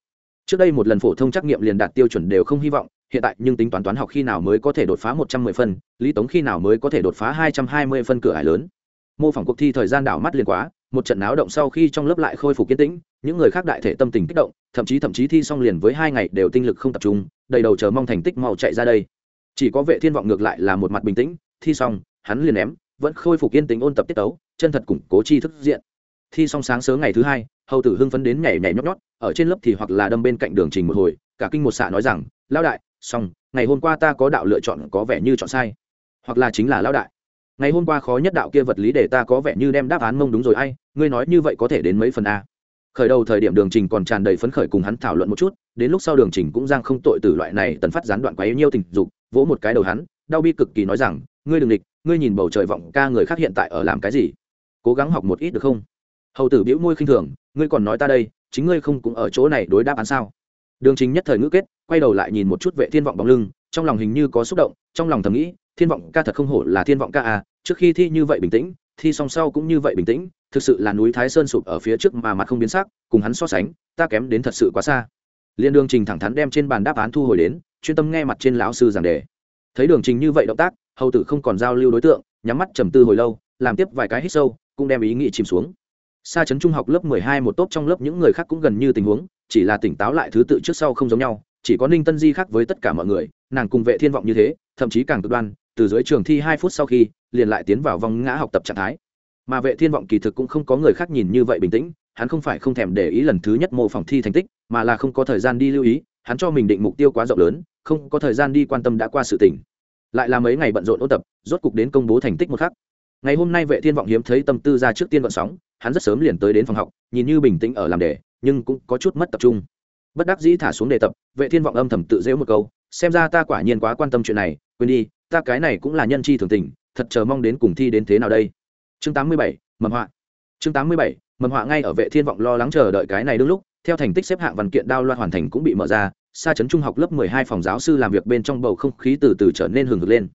Trước đây một lần phổ thông trắc nghiệm liền đạt tiêu chuẩn đều không hy vọng, hiện tại nhưng tính toán toán học khi nào mới có thể đột phá một trăm mười phân, lý tống khi nào mới có thể đột phá hai trăm hai mươi phân cửa hải lớn. Mô phỏng cuộc thi thời gian đảo mắt liền quá, một trận náo động sau khi trong lớp lại khôi phục kiên tĩnh, những người khác đại thể tâm tình kích động, thậm chí thậm chí thi xong liền với hai ngày đều tinh lực không tập trung, đầy đầu chờ mong thành tích mau chạy ra đây. Chỉ có vệ thiên vọng ngược lại là một mặt bình tĩnh, thi xong, hắn liền ném vẫn khôi phục yên tĩnh ôn tập tiết tấu, chân thật củng cố chi thức diện. Thi xong sáng sớm ngày thứ hai, hầu tử hưng phấn đến nhảy nhảy nhót nhót, ở trên lớp thì hoặc là đâm bên cạnh đường trình một hồi, cả kinh một xạ nói rằng, lão đại, xong, ngày hôm qua ta có đạo lựa chọn có vẻ như chọn sai. Hoặc là chính là lão đại, ngày hôm qua khó nhất đạo kia vật lý để ta có vẻ như đem đáp án mông đúng rồi, ai, ngươi nói như vậy có thể đến mấy phần a? Khởi đầu thời điểm đường trình còn tràn đầy phấn khởi cùng hắn thảo luận một chút, đến lúc sau đường trình cũng giang không tội từ loại này tần phát gián đoạn quá yêu nhiêu tình dục, vỗ một cái đầu hắn, đau bi cực kỳ nói rằng ngươi đừng địch, ngươi nhìn bầu trời vọng ca người khác hiện tại ở làm cái gì? Cố gắng học một ít được không? Hầu tử biễu môi khinh thường, ngươi còn nói ta đây, chính ngươi không cũng ở chỗ này đối đáp án sao? Đường trình nhất thời ngữ kết, quay đầu lại nhìn một chút vệ thiên vọng bóng lưng, trong lòng hình như có xúc động, trong lòng thầm nghĩ, thiên vọng ca thật không hổ là thiên vọng ca à trước khi thi như vậy bình tĩnh, thi song sau cũng như vậy bình tĩnh, thực sự là núi thái sơn sụp ở phía trước mà mặt không biến sắc, cùng hắn so sánh, ta kém đến thật sự quá xa. Liên đường trình thẳng thắn đem trên bàn đáp án thu hồi đến, chuyên tâm nghe mặt trên lão sư giảng đề. Thấy đường trình như vậy động tác hầu tử không còn giao lưu đối tượng, nhắm mắt trầm tư hồi lâu, làm tiếp vài cái hít sâu, cũng đem ý nghĩ chìm xuống. Xa chấn trung học lớp mười hai một tốt trong lớp những người khác cũng gần như tình huống, chỉ là tỉnh táo lại thứ tự trước sau không giống nhau, chỉ có ninh tân di khác với tất cả mọi người, nàng cùng vệ thiên vọng như thế, thậm chí càng cực đoan, từ dưới trường thi hai phút sau khi, liền lại tiến vào vòng ngã học tập trạng thái. Mà vệ thiên vọng kỳ thực cũng không có người khác nhìn như vậy bình tĩnh, hắn không phải không thèm để ý lần thứ nhất mô phỏng thi thành tích, mà là không có thời gian đi lưu ý, hắn cho mình định mục tiêu quá rộng lớn, không có thời gian đi quan tâm đã qua sự tình lại là mấy ngày bận rộn ôn tập rốt cục đến công bố thành tích một khắc. Ngày hôm nay vệ thiên vọng hiếm thấy tâm tư ra trước tiên vận sóng hắn rất sớm liền tới đến phòng học nhìn như bình tĩnh ở làm đề nhưng cũng có chút mất tập trung. Bất đắc dĩ thả xuống đề tập vệ thiên vọng âm thầm tự dễu một câu xem ra ta quả nhiên quá quan tâm chuyện này quên đi ta cái này cũng là nhân chi thường tình thật chờ mong đến cùng thi đến thế nào đây. Chương 87, mầm họa. Chương 87, mầm họa ngay ở vệ thiên vọng lo lắng chờ đợi cái này đương lúc theo thành tích xếp hạng văn kiện đao loan hoàn thành cũng bị mở ra xa chấn trung học lớp 12 phòng giáo sư làm việc bên trong bầu không khí từ từ trở nên hừng hực lên.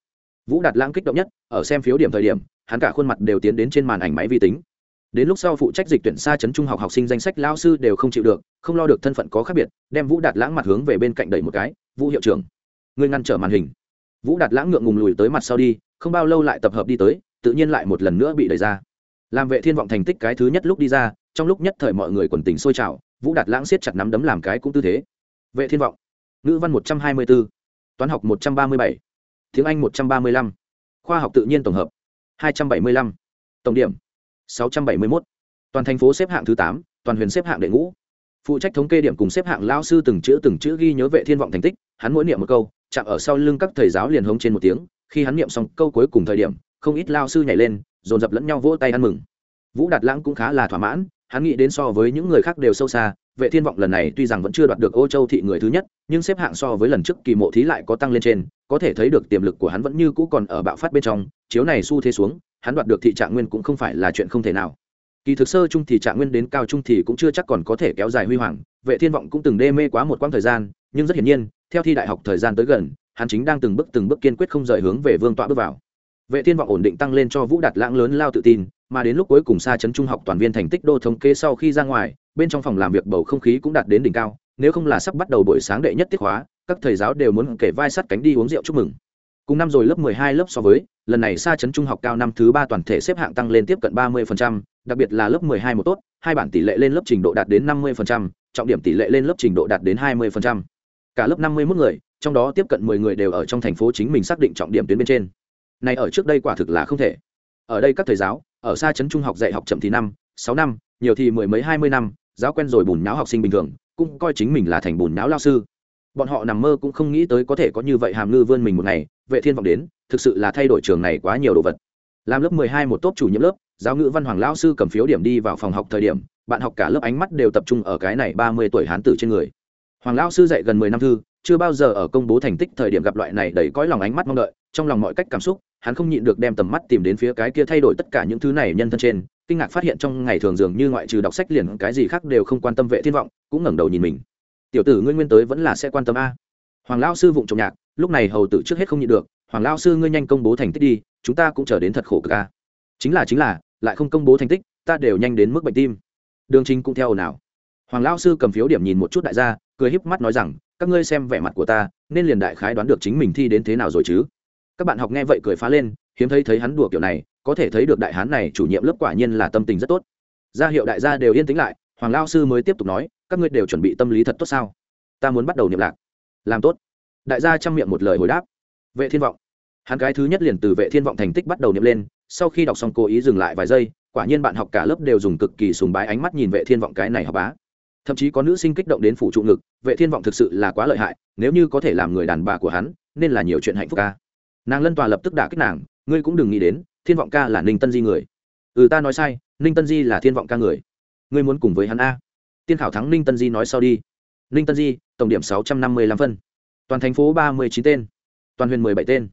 Vũ đạt lãng kích động nhất, ở xem phiếu điểm thời điểm, hắn cả khuôn mặt đều tiến đến trên màn ảnh máy vi tính. Đến lúc sau phụ trách dịch tuyển xa chấn trung học học sinh danh sách lao sư đều không chịu được, không lo được thân phận có khác biệt, đem vũ đạt lãng mặt hướng về bên cạnh đẩy một cái, vũ hiệu trưởng, ngươi ngăn trở màn hình. Vũ đạt lãng ngượng ngùng lùi tới mặt sau đi, không bao lâu lại tập hợp đi tới, tự nhiên lại một lần nữa bị đẩy ra. Làm vệ thiên vọng thành tích cái thứ nhất lúc đi ra, trong lúc nhất thời mọi người quần tình sôi trào, vũ đạt lãng siết chặt nắm đấm làm cái cũng tư thế vệ thiên vọng. Ngữ văn một trăm hai mươi 124, toán học một trăm ba mươi bảy, tiếng anh một trăm ba mươi lăm, khoa học tự nhiên tổng hợp hai trăm bảy mươi lăm, tổng điểm sáu trăm bảy mươi 671. toàn thành phố xếp hạng thứ tám, toàn huyền xếp hạng đệ ngũ. Phụ trách thống kê điểm cùng xếp hạng lao sư từng chữ từng chữ ghi nhớ vệ thiên vọng thành tích hắn mỗi niệm một câu chạm ở sau lưng các thầy giáo liền hống trên một tiếng khi hắn niệm xong câu cuối cùng thời điểm không ít lao sư nhảy lên dồn dập lẫn nhau vỗ tay ăn mừng. Vũ đạt lãng cũng khá là thỏa mãn hắn nghĩ đến so với những người khác đều sâu xa vệ thiên vọng lần này tuy rằng vẫn chưa đoạt được ô châu thị người thứ nhất, nhưng xếp hạng so với lần trước kỳ mộ thí lại có tăng lên trên, có thể thấy được tiềm lực của hắn vẫn như cũ còn ở bạo phát bên trong, chiếu này xu thế xuống, hắn đoạt được thị trạng nguyên cũng không phải là chuyện không thể nào. Kỳ thực sơ trung thì trạng nguyên đến cao trung thì cũng chưa chắc còn có thể kéo dài huy hoàng, vệ thiên vọng cũng từng đê mê quá một quãng thời gian, nhưng rất hiển nhiên, theo thi đại học thời gian tới gần, hắn chính đang từng bước từng bước kiên quyết không rời hướng về vương tọa bước vào. Vệ thiên vọng ổn định tăng lên cho vũ đạt lãng lớn lao tự tin mà đến lúc cuối cùng xa chấn trung học toàn viên thành tích đô thống kê sau khi ra ngoài bên trong phòng làm việc bầu không khí cũng đạt đến đỉnh cao nếu không là sắp bắt đầu buổi sáng đệ nhất tiết hóa các thầy giáo đều muốn kể vai sắt cánh đi uống rượu chúc mừng. Cùng năm rồi lớp 12 lớp so với lần này xa chấn trung học cao năm thứ ba toàn thể xếp hạng tăng lên tiếp cận 30%, đặc biệt là lớp 12 một tốt hai bản tỷ lệ lên lớp trình độ đạt đến 50%, trọng điểm tỷ lệ lên lớp trình độ đạt đến 20%. cả lớp 51 người trong đó tiếp cận 10 người đều ở trong thành phố chính mình xác định trọng điểm tuyến bên trên. Này ở trước đây quả thực là không thể ở đây các thầy giáo, ở xa chấn trung học dạy học chậm thì năm, sáu năm, nhiều thì mười mấy hai mươi năm, giáo quen rồi bùn nháo học sinh bình thường, cũng coi chính mình là thành bùn nháo lao sư. Bọn họ nằm mơ cũng không nghĩ tới có thể có như vậy hàm ngư vươn mình một ngày, vệ thiên vọng đến, thực sự là thay đổi trường này quá nhiều đồ vật. Làm lớp mười hai một tốt chủ nhiệm lớp, giáo ngữ văn hoàng lao sư cầm phiếu điểm đi vào phòng học thời điểm, bạn học cả lớp ánh mắt đều tập trung ở cái này ba mươi tuổi hán tử trên người hoàng Lão sư dạy gần mười năm thư, chưa bao giờ ở công bố thành tích thời điểm gặp loại này đầy cõi lòng ánh mắt mong đợi, trong lòng mọi cách cảm xúc, hắn không nhịn được đem tầm mắt tìm đến phía cái kia thay đổi tất cả những thứ này nhân thân trên, kinh ngạc phát hiện trong ngày thường dường như ngoại trừ đọc sách liền cái gì khác đều không quan tâm vệ thiên vọng, cũng ngẩng đầu nhìn mình. Tiểu tử ngươi nguyên tới vẫn là sẽ quan tâm a. Hoàng Lão sư vụng trồng nhạc, lúc này hầu tử trước hết không nhịn được, hoàng Lão sư ngươi nhanh công bố thành tích đi, chúng ta cũng chờ đến thật khổ cực a. Chính là chính là, lại không công bố thành tích, ta đều nhanh đến mức bệnh tim. Đường trình cũng theo nào hoàng lao sư cầm phiếu điểm nhìn một chút đại gia, cười híp mắt nói rằng, các ngươi xem vẻ mặt của ta, nên liền đại khái đoán được chính mình thi đến thế nào rồi chứ. Các bạn học nghe vậy cười phá lên, hiếm thấy thấy hắn đùa kiểu này, có thể thấy được đại hán này chủ nhiệm lớp quả nhiên là tâm tình rất tốt. Gia hiệu đại gia đều yên tĩnh lại, hoàng lao sư mới tiếp tục nói, các ngươi đều chuẩn bị tâm lý thật tốt sao? Ta muốn bắt đầu niệm lạc. Làm tốt. Đại gia chăm miệng một lời hồi đáp. Vệ thiên vọng. Hắn cái thứ nhất liền từ vệ thiên vọng thành tích bắt đầu niệm lên, sau khi đọc xong cố ý dừng lại vài giây, quả nhiên bạn học cả lớp đều dùng cực kỳ sùng bái ánh mắt nhìn vệ thiên vọng cái này học bá thậm chí có nữ sinh kích động đến phủ trụ ngực, vệ thiên vọng thực sự là quá lợi hại, nếu như có thể làm người đàn bà của hắn, nên là nhiều chuyện hạnh phúc ca. Nàng lân tòa lập tức đả kích nàng, ngươi cũng đừng nghĩ đến, thiên vọng ca là ninh tân di người. Ừ ta nói sai, ninh tân di là thiên vọng ca người. Ngươi muốn cùng với hắn a. Tiên khảo thắng ninh tân di nói sau đi. Ninh tân di, tổng điểm sáu trăm năm mươi lăm phân. Toàn thành phố ba mươi chín tên. Toàn huyện mười bảy tên.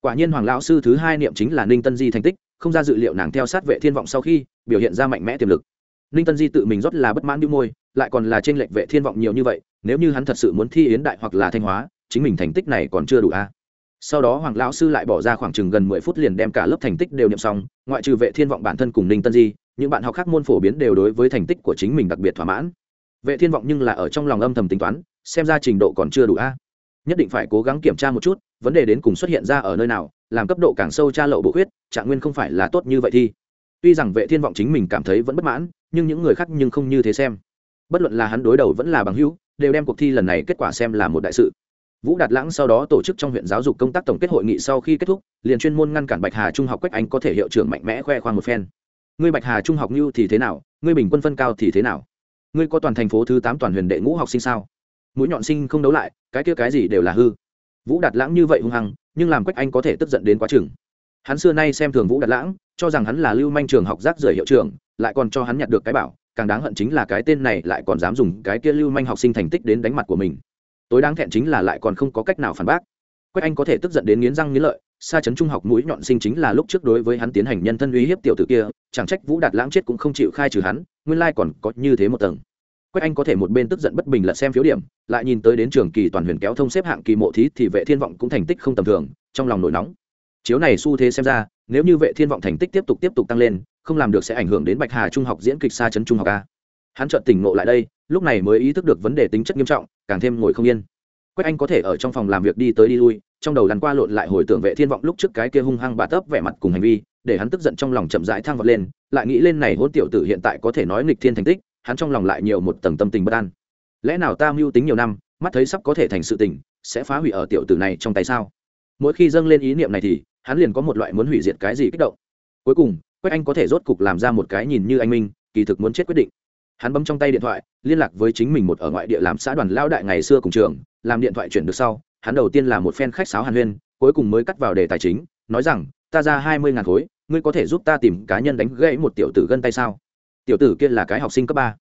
Quả nhiên hoàng lão sư thứ hai niệm chính là ninh tân di thành tích, không ra dự liệu nàng theo sát vệ thiên vọng sau khi, biểu hiện ra mạnh mẽ tiềm lực ninh tân di tự mình rót là bất mãn đĩu môi, lại còn là trên lệnh vệ thiên vọng nhiều như vậy, nếu như hắn thật sự muốn thi yến đại hoặc là thanh hóa, chính mình thành tích này còn chưa đủ a. Sau đó hoàng lão sư lại bỏ ra khoảng chừng gần mười phút liền đem cả lớp thành tích đều niệm xong, ngoại trừ vệ thiên vọng bản thân cùng ninh tân di, những bạn học khác môn phổ biến đều đối với thành tích của chính mình đặc biệt thỏa mãn. Vệ thiên vọng nhưng là ở trong lòng âm thầm tính toán, xem ra trình độ còn chưa đủ a. Nhất định phải cố gắng kiểm tra một chút, vấn đề đến cùng xuất hiện ra ở nơi nào, làm cấp độ càng sâu tra lậu bộ huyết trạng nguyên không phải là tốt như vậy thi tuy rằng vệ thiên vọng chính mình cảm thấy vẫn bất mãn, nhưng những người khác nhưng không như thế xem. Bất luận là hắn đối đầu vẫn là bằng hữu, đều đem cuộc thi lần này kết quả xem là một đại sự. Vũ đạt lãng sau đó tổ chức trong huyện giáo dục công tác tổng kết hội nghị sau khi kết thúc, liền chuyên môn ngăn cản bạch hà trung học quách anh có thể hiệu trưởng mạnh mẽ khoe khoang một phen. Ngươi bạch hà trung học như thì thế nào? Ngươi bình quân phân cao thì thế nào? Ngươi có toàn thành phố thứ tám toàn huyền đệ ngũ học sinh sao? Mũi nhọn sinh không đấu lại, cái kia cái gì đều là hư. Vũ đạt lãng như vậy hung hăng, nhưng làm quách anh có thể tức giận đến quá chừng. Hắn xưa nay xem thường vũ đạt lãng cho rằng hắn là lưu manh trường học rác rưởi hiệu trưởng, lại còn cho hắn nhặt được cái bảo, càng đáng hận chính là cái tên này lại còn dám dùng cái kia lưu manh học sinh thành tích đến đánh mặt của mình. Tối đáng thẹn chính là lại còn không có cách nào phản bác. Quách anh có thể tức giận đến nghiến răng nghiến lợi xa chấn trung học mũi nhọn sinh chính là lúc trước đối với hắn tiến hành nhân thân uy hiếp tiểu tử kia, chẳng trách vũ đạt lãng chết cũng không chịu khai trừ hắn, nguyên lai còn có như thế một tầng. Quách anh có thể một bên tức giận bất bình lật xem phiếu điểm, lại nhìn tới đến trường kỳ toàn huyền kéo thông xếp hạng kỳ mộ thí thì vệ thiên vọng cũng thành tích không tầm thường, trong lòng nổi nóng. Chiếu này xu thế xem ra nếu như vệ thiên vọng thành tích tiếp tục tiếp tục tăng lên, không làm được sẽ ảnh hưởng đến bạch hà trung học diễn kịch xa chấn trung học a. Hắn chợt tỉnh ngộ lại đây, lúc này mới ý thức được vấn đề tính chất nghiêm trọng, càng thêm ngồi không yên. Quách anh có thể ở trong phòng làm việc đi tới đi lui, trong đầu lăn qua lộn lại hồi tưởng vệ thiên vọng lúc trước cái kia hung hăng bà tấp vẻ mặt cùng hành vi, để hắn tức giận trong lòng chậm rãi thăng vọt lên, lại nghĩ lên này hôn tiểu tử hiện tại có thể nói nghịch thiên thành tích, hắn trong lòng lại nhiều một tầng tâm tình bất an. Lẽ nào ta mưu tính nhiều năm, mắt thấy sắp có thể thành sự tình, sẽ phá hủy ở tiểu tử này trong tay sao? Mỗi khi dâng lên ý niệm này thì hắn liền có một loại muốn hủy diệt cái gì kích động. Cuối cùng, quách anh có thể rốt cục làm ra một cái nhìn như anh minh, kỳ thực muốn chết quyết định. Hắn bấm trong tay điện thoại, liên lạc với chính mình một ở ngoại địa làm xã đoàn lao đại ngày xưa cùng trường, làm điện thoại chuyển được sau, hắn đầu tiên là một phen khách sáo hàn huyên, cuối cùng mới cắt vào đề tài chính, nói rằng, ta ra hai mươi ngàn khối, ngươi có thể giúp ta tìm cá nhân đánh gãy một tiểu tử gân tay sao? Tiểu tử kia là cái học sinh cấp ba.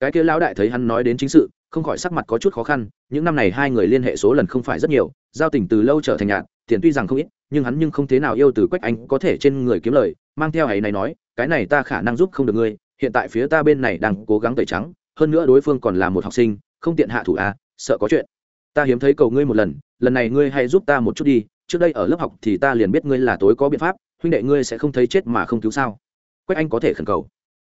Cái kia lão đại thấy hắn nói đến chính sự, không khỏi sắc mặt có chút khó khăn, những năm này hai người liên hệ số lần không phải rất nhiều, giao tình từ lâu trở thành nhạt, tiền tuy rằng không ít nhưng hắn nhưng không thế nào yêu từ quách anh có thể trên người kiếm lời, mang theo ấy này nói, cái này ta khả năng giúp không được ngươi, hiện tại phía ta bên này đang cố gắng tẩy trắng, hơn nữa đối phương còn là một học sinh, không tiện hạ thủ à sợ có chuyện. Ta hiếm thấy cầu ngươi một lần lần này ngươi hãy giúp ta một chút đi, trước đây ở lớp học thì ta liền biết ngươi là tối có biện pháp, huynh đệ ngươi sẽ không thấy chết mà không cứu sao. Quách anh có thể khẩn cầu.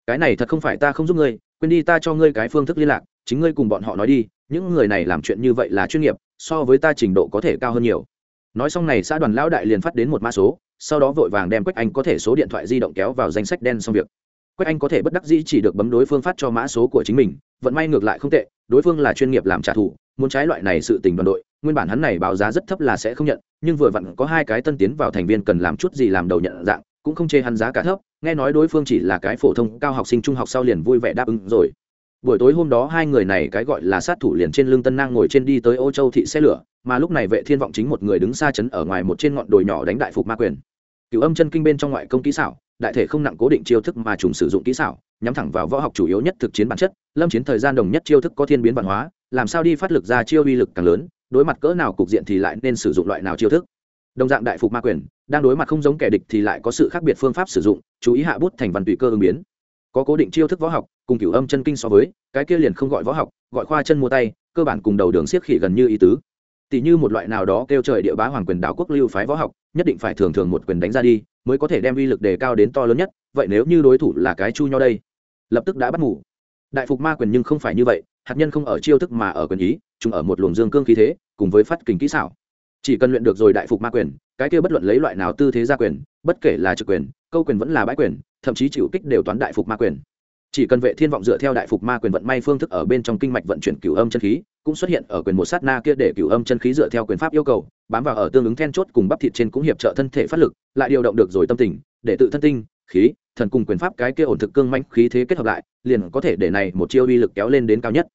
Cái này thật không phải ta không giúp ngươi, quên đi ta cho ngươi cái phương thức liên lạc, chính ngươi cùng bọn họ nói đi, những người này làm chuyện như vậy là chuyên nghiệp, so với ta trình độ có thể cao hơn nhiều nói xong này, xã đoàn lão đại liền phát đến một mã số, sau đó vội vàng đem quách anh có thể số điện thoại di động kéo vào danh sách đen xong việc. Quách anh có thể bất đắc dĩ chỉ được bấm đối phương phát cho mã số của chính mình, vận may ngược lại không tệ, đối phương là chuyên nghiệp làm trả thù, muốn trái loại này sự tình đoàn đội, nguyên bản hắn này báo giá rất thấp là sẽ không nhận, nhưng vừa vặn có hai cái tân tiến vào thành viên cần làm chút gì làm đầu nhận dạng, cũng không chê hắn giá cả thấp, nghe nói đối phương chỉ là cái phổ thông cao học sinh trung học sau liền vui vẻ đáp ứng rồi buổi tối hôm đó hai người này cái gọi là sát thủ liền trên lưng tân nang ngồi trên đi tới ô châu thị xe lửa, mà lúc này vệ thiên vọng chính một người đứng xa chấn ở ngoài một trên ngọn đồi nhỏ đánh đại phục ma quyền. Cựu âm chân kinh bên trong ngoại công kỹ xảo, đại thể không nặng cố định chiêu thức mà trùng sử dụng kỹ xảo, nhắm thẳng vào võ học chủ yếu nhất thực chiến bản chất, lâm chiến thời gian đồng nhất chiêu thức có thiên biến văn hóa, làm sao đi phát lực ra chiêu uy lực càng lớn, đối mặt cỡ nào cục diện thì lại nên sử dụng loại nào chiêu thức. Đồng dạng đại phục ma quyền, đang đối mặt không giống kẻ địch thì lại có sự khác biệt phương pháp sử dụng, chú ý hạ bút thành văn tùy cơ ứng biến có cố định chiêu thức võ học, cùng cửu âm chân kinh so với, cái kia liền không gọi võ học, gọi khoa chân mua tay, cơ bản cùng đầu đường siết khỉ gần như ý tứ. Tỷ như một loại nào đó kêu trời địa bá hoàng quyền đảo quốc lưu phái võ học, nhất định phải thường thường một quyền đánh ra đi, mới có thể đem uy lực đề cao đến to lớn nhất, vậy nếu như đối thủ là cái chu nho đây? Lập tức đã bắt ngủ đại phục ma quyền nhưng không phải như vậy, hạt nhân không ở chiêu thức mà ở quyền ý, chúng ở một luồng dương cương khí thế, cùng với phát kình kỹ xảo. Chỉ cần luyện được rồi đại phục ma quyền, cái kia bất luận lấy loại nào tư thế ra quyền, bất kể là trực quyền, câu quyền vẫn là bãi quyền thậm chí chịu kích đều toán đại phục ma quyền. Chỉ cần vệ thiên vọng dựa theo đại phục ma quyền vận may phương thức ở bên trong kinh mạch vận chuyển cửu âm chân khí, cũng xuất hiện ở quyền một sát na kia để cửu âm chân khí dựa theo quyền pháp yêu cầu, bám vào ở tương ứng then chốt cùng bắp thịt trên cũng hiệp trợ thân thể phát lực, lại điều động được rồi tâm tình, để tự thân tinh, khí, thần cùng quyền pháp cái kia ổn thực cương mạnh khí thế kết hợp lại, liền có thể để này một chiêu uy lực kéo lên đến cao nhất.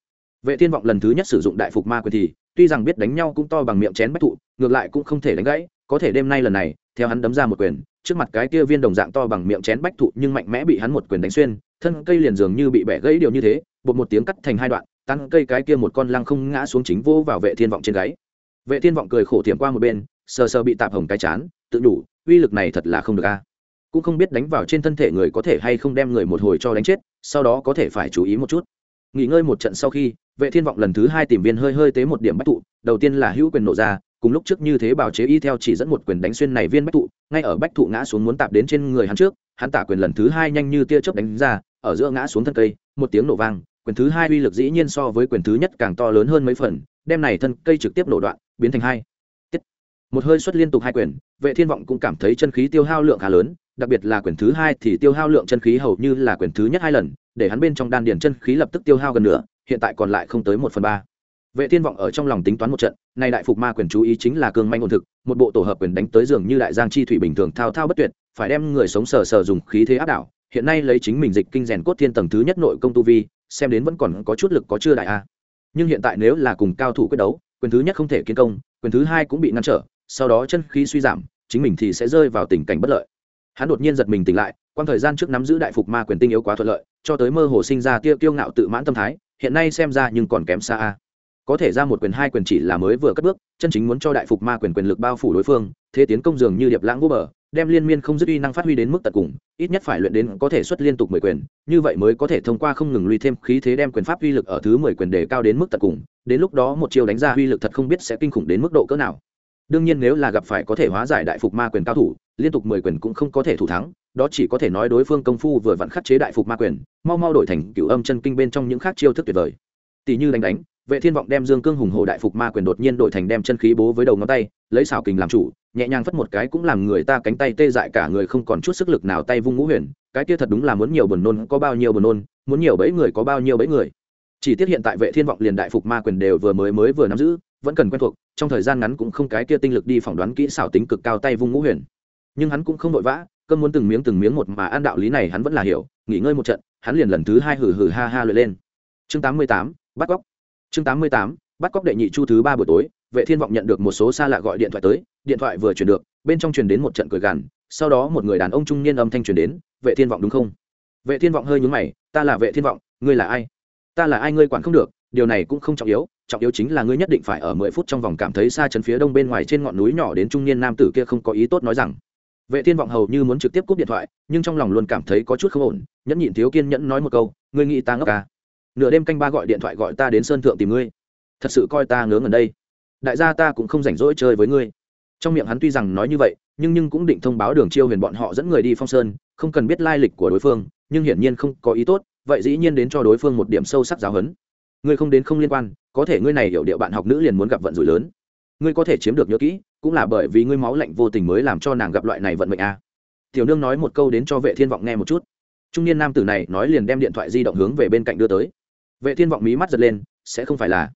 Vệ thiên vọng lần thứ nhất sử dụng đại phục ma quyền thì, tuy rằng biết đánh nhau cũng to bằng miệng chén bách thụ, ngược lại cũng không thể đánh gãy, có thể đêm nay lần này, theo hắn đấm ra một quyền trước mặt cái kia viên đồng dạng to bằng miệng chén bách thụ nhưng mạnh mẽ bị hắn một quyền đánh xuyên, thân cây liền dường như bị bẻ gãy điều như thế bột một tiếng cắt thành hai đoạn tăng cây cái kia một con lăng không ngã xuống chính vô vào vệ thiên vọng trên gáy. Vệ thiên vọng cười khổ tiệm qua một bên, sờ sờ bị tạp hồng cái chán, tự đủ uy lực này thật là không được a. Cũng không biết đánh vào trên thân thể người có thể hay không đem người một hồi cho đánh chết, sau đó có thể phải chú ý một chút. Nghỉ ngơi một trận sau khi, vệ thiên vọng lần thứ hai tìm viên hơi hơi tế một điểm bách thụ, đầu tiên là hữu quyền nổ ra cùng lúc trước như thế bào chế y theo chỉ dẫn một quyền đánh xuyên này viên bách thụ, ngay ở bách thụ ngã xuống muốn tạp đến trên người hắn trước, hắn tả quyền lần thứ hai nhanh như tia chớp đánh ra, ở giữa ngã xuống thân cây, một tiếng nổ vang, quyền thứ hai uy lực dĩ nhiên so với quyền thứ nhất càng to lớn hơn mấy phần, đem này thân cây trực tiếp nổ đoạn, biến thành hai Tiết. một hơi xuất liên tục hai quyền, vệ thiên vọng cũng cảm thấy chân khí tiêu hao lượng khá lớn, đặc biệt là quyền thứ hai thì tiêu hao lượng chân khí hầu như là quyền thứ nhất hai lần, để hắn bên trong đan điền chân khí lập tức tiêu hao gần nửa, hiện tại còn lại không tới một phần ba vệ thiên vọng ở trong lòng tính toán một trận, nay đại phục ma quyền chú ý chính là cương manh ổn thực, một bộ tổ hợp quyền đánh tới giường như đại giang chi thủy bình thường thao thao bất tuyệt, phải đem người sống sờ sờ dùng khí thế áp đảo, hiện nay lấy chính mình dịch kinh rèn cốt thiên tầng thứ nhất nội công tu vi, xem đến vẫn còn có chút lực có chưa đại a. Nhưng hiện tại nếu là cùng cao thủ quyết đấu, quyền thứ nhất không thể kiến công, quyền thứ hai cũng bị ngăn trở, sau đó chân khí suy giảm, chính mình thì sẽ rơi vào tình cảnh bất lợi. Hắn đột nhiên giật mình tỉnh lại quan thời gian trước nắm giữ đại phục ma quyền tinh yếu quá thuận lợi, cho tới mơ hồ sinh ra tiêu kiêu ngạo tự mãn tâm thái, hiện nay xem ra nhưng còn kém xa a có thể ra một quyền hai quyền chỉ là mới vừa cất bước, chân chính muốn cho đại phục ma quyền quyền lực bao phủ đối phương, thế tiến công dường như điệp lãng vô bờ, đem liên miên không dứt uy năng phát huy đến mức tận cùng, ít nhất phải luyện đến có thể xuất liên tục mười quyền, như vậy mới có thể thông qua không ngừng lui thêm khí thế đem quyền pháp uy lực ở thứ mười quyền đề cao đến mức tận cùng, đến lúc đó một chiêu đánh ra uy lực thật không biết sẽ kinh khủng đến mức độ cỡ nào. Đương nhiên nếu là gặp phải có thể hóa giải đại phục ma quyền cao thủ, liên tục mười quyền cũng không có thể thủ thắng, đó chỉ có thể nói đối phương công phu vừa vặn khắc chế đại phục ma quyền, mau mau đổi thành cửu âm chân kinh bên trong những khác chiêu thức tuyệt vời. Tỷ như đánh đánh vệ thiên vọng đem dương cương hùng hổ đại phục ma quyền đột nhiên đổi thành đem chân khí bố với đầu ngón tay lấy xào kình làm chủ nhẹ nhàng phất một cái cũng làm người ta cánh tay tê dại cả người không còn chút sức lực nào tay vung ngũ huyền. Cái kia thật đúng là muốn nhiều buồn nôn có bao nhiêu buồn nôn muốn nhiều bẫy người có bao nhiêu bẫy người. Chỉ tiếc hiện tại vệ thiên vọng liền đại phục ma quyền đều vừa mới mới vừa nắm giữ vẫn cần quen thuộc trong thời gian ngắn cũng không cái kia tinh lực đi phỏng đoán kỹ xảo tính cực cao tay vung ngũ huyền. Nhưng hắn cũng không vội vã cơn muốn từng miếng từng miếng một mà ăn đạo lý này hắn vẫn là hiểu nghỉ ngơi một trận hắn liền lần thứ hai hử hử ha ha lượt lên. Chương 88, bắt góc chương 88, bắt cóc đệ nhị chu thứ ba buổi tối vệ thiên vọng nhận được một số xa lạ gọi điện thoại tới điện thoại vừa chuyển được bên trong truyền đến một trận cười gằn sau đó một người đàn ông trung niên âm thanh truyền đến vệ thiên vọng đúng không? Vệ thiên vọng hơi nhướng mày ta là vệ thiên vọng ngươi là ai? Ta là ai ngươi quản không được điều này cũng không trọng yếu trọng yếu chính là ngươi nhất định phải ở mười phút trong vòng cảm thấy xa chân phía đông bên ngoài trên ngọn núi nhỏ đến trung niên nam tử kia không có ý tốt nói rằng. Vệ thiên vọng hầu như muốn trực tiếp cúp điện thoại nhưng trong lòng luôn cảm thấy có chút không ổn nhẫn nhịn thiếu kiên nhẫn nói một câu ngươi nghĩ ta ngốc à? Nửa đêm canh ba gọi điện thoại gọi ta đến sơn thượng tìm ngươi. Thật sự coi ta ngớ ngẩn đây. Đại gia ta cũng không rảnh rỗi chơi với ngươi. Trong miệng hắn tuy rằng nói như vậy, nhưng nhưng cũng định thông báo đường chiêu huyền bọn họ dẫn người đi phong sơn, không cần biết lai lịch của đối phương, nhưng hiển nhiên không có ý tốt, vậy dĩ nhiên đến cho đối phương một điểm sâu sắc giáo hấn ngươi không đến không liên quan, có thể ngươi này hiểu điệu bạn học nữ liền muốn gặp vận rủi lớn. Ngươi có thể chiếm được nhớ kỹ, cũng là bởi vì ngươi máu lạnh vô tình mới làm cho nàng gặp loại này vận mệnh a à. tiểu nương nói một câu đến cho vệ thiên vọng nghe một chút. Trung niên nam tử này nói liền đem điện thoại di động hướng về bên cạnh đưa tới vệ thiên vọng mí mắt giật lên, sẽ không phải là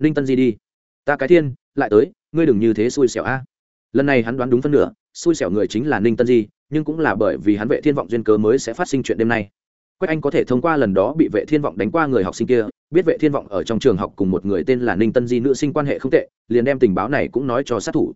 ninh tân di đi. Ta cái thiên, lại tới, ngươi đừng như thế xui xẻo a. Lần này hắn đoán đúng phân nửa, xui xẻo người chính là ninh tân di, nhưng cũng là bởi vì hắn vệ thiên vọng duyên cớ mới sẽ phát sinh chuyện đêm nay. Quách anh có thể thông qua lần đó bị vệ thiên vọng đánh qua người học sinh kia, biết vệ thiên vọng ở trong trường học cùng một người tên là ninh tân di nữ sinh quan hệ không tệ, liền đem tình báo này cũng nói cho sát thủ.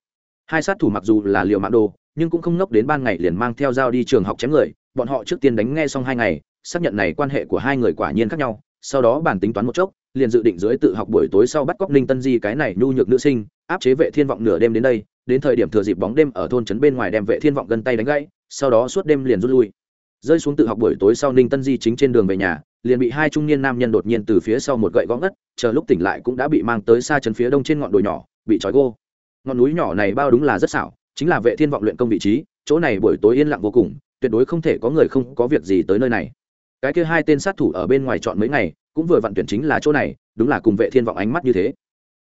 Hai sát thủ mặc dù là liều mạng đồ, nhưng cũng không ngốc đến ban ngày liền mang theo dao đi trường học chém người, bọn họ trước tiên đánh nghe xong hai ngày, xác nhận này quan hệ của hai người quả nhiên khác nhau sau đó bản tính toán một chốc, liền dự định dưới tự học buổi tối sau bắt cóc ninh tân di cái này nhu nhược nữ sinh, áp chế vệ thiên vọng nửa đêm đến đây, đến thời điểm thừa dịp bóng đêm ở thôn trấn bên ngoài đem vệ thiên vọng gần tay đánh gãy, sau đó suốt đêm liền rút lui. Rơi xuống tự học buổi tối sau ninh tân di chính trên đường về nhà, liền bị hai trung niên nam nhân đột nhiên từ phía sau một gậy gõ ngất, chờ lúc tỉnh lại cũng đã bị mang tới xa chân phía đông trên ngọn đồi nhỏ, bị trói gô. Ngọn núi nhỏ này bao đúng là rất xảo, chính là vệ thiên vọng luyện công vị trí, chỗ này buổi tối yên lặng vô cùng, tuyệt đối không thể có người không có việc gì tới nơi này cái kia hai tên sát thủ ở bên ngoài chọn mấy ngày, cũng vừa vặn tuyển chính là chỗ này, đúng là cùng vệ thiên vọng ánh mắt như thế.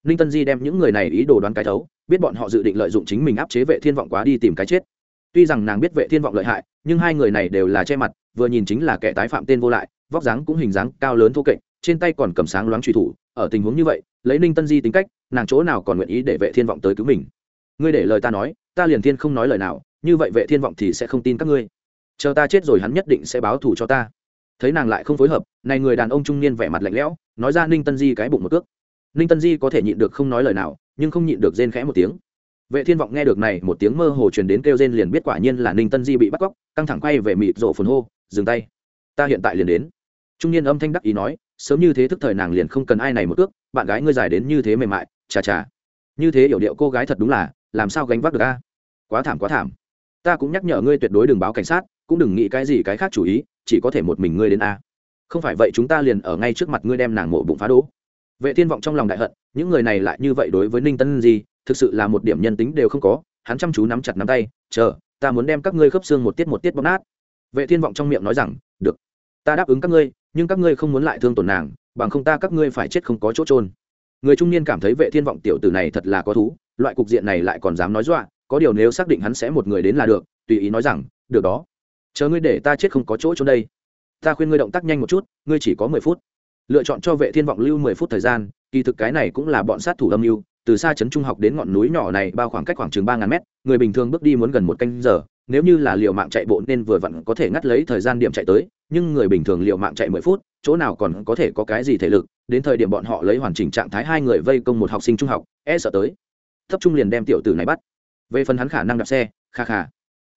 Ninh tân di đem những người này ý đồ đoán cái thấu, biết bọn họ dự định lợi dụng chính mình áp chế vệ thiên vọng quá đi tìm cái chết. Tuy rằng nàng biết vệ thiên vọng lợi hại, nhưng hai người này đều là che mặt, vừa nhìn chính là kẻ tái phạm tên vô lại, vóc dáng cũng hình dáng cao lớn thô kệch, trên tay còn cầm sáng loáng truy thủ, ở tình huống như vậy, lấy ninh tân di tính cách, nàng chỗ nào còn nguyện ý để vệ thiên vọng tới cứu mình? Ngươi để lời ta nói, ta liền thiên không nói lời nào, như vậy vệ thiên vọng thì sẽ không tin các ngươi. Chờ ta chết rồi hắn nhất định sẽ báo thù cho ta thấy nàng lại không phối hợp, này người đàn ông trung niên vẻ mặt lạnh lẽo, nói ra ninh tân di cái bụng một cước. Ninh tân di có thể nhịn được không nói lời nào, nhưng không nhịn được rên khẽ một tiếng. Vệ thiên vọng nghe được này một tiếng mơ hồ truyền đến kêu rên liền biết quả nhiên là ninh tân di bị bắt cóc, căng thẳng quay về mịt rổ phồn hô, dừng tay, ta hiện tại liền đến. Trung niên âm thanh đắc ý nói, sớm như thế thức thời nàng liền không cần ai này một cước, bạn gái ngươi dài đến như thế mềm mại, chà chà. Như thế hiểu điệu cô gái thật đúng là, làm sao gánh vác được a? Quá thảm quá thảm. Ta cũng nhắc nhở ngươi tuyệt đối đừng báo cảnh sát, cũng đừng nghĩ cái gì cái khác chủ ý chỉ có thể một mình ngươi đến a. Không phải vậy chúng ta liền ở ngay trước mặt ngươi đem nàng mộ bụng phá đố. Vệ thiên vọng trong lòng đại hận, những người này lại như vậy đối với ninh tân gì thực sự là một điểm nhân tính đều không có, hắn chăm chú nắm chặt nắm tay, chờ, ta muốn đem các ngươi khớp xương một tiết một tiết bóp nát. Vệ thiên vọng trong miệng nói rằng, được, ta đáp ứng các ngươi, nhưng các ngươi không muốn lại thương tổn nàng, bằng không ta các ngươi phải chết không có chỗ trôn người trung niên cảm thấy vệ thiên vọng tiểu tử này thật là có thú, loại cục diện này lại còn dám nói dọa, có điều nếu xác định hắn sẽ một người đến là được, tùy ý nói rằng, được đó chờ ngươi để ta chết không có chỗ trốn đây. Ta khuyên ngươi động tác nhanh một chút, ngươi chỉ có mười phút. Lựa chọn cho vệ thiên vọng lưu mười phút thời gian, kỳ thực cái này cũng là bọn sát thủ âm mưu, từ xa trấn trung học đến ngọn núi nhỏ này bao khoảng cách khoảng chừng ba ngàn mét, người bình thường bước đi muốn gần một canh giờ, nếu như là liệu mạng chạy bộ nên vừa vặn có thể ngắt lấy thời gian điểm chạy tới, nhưng người bình thường liệu mạng chạy mười phút, chỗ nào còn có thể có cái gì thể lực, đến thời điểm bọn họ lấy hoàn chỉnh trạng thái hai người vây công một học sinh trung học e sợ tới. Thấp trung liền đem tiểu tử này bắt. Về phần hắn khả năng đạp xe, kha kha.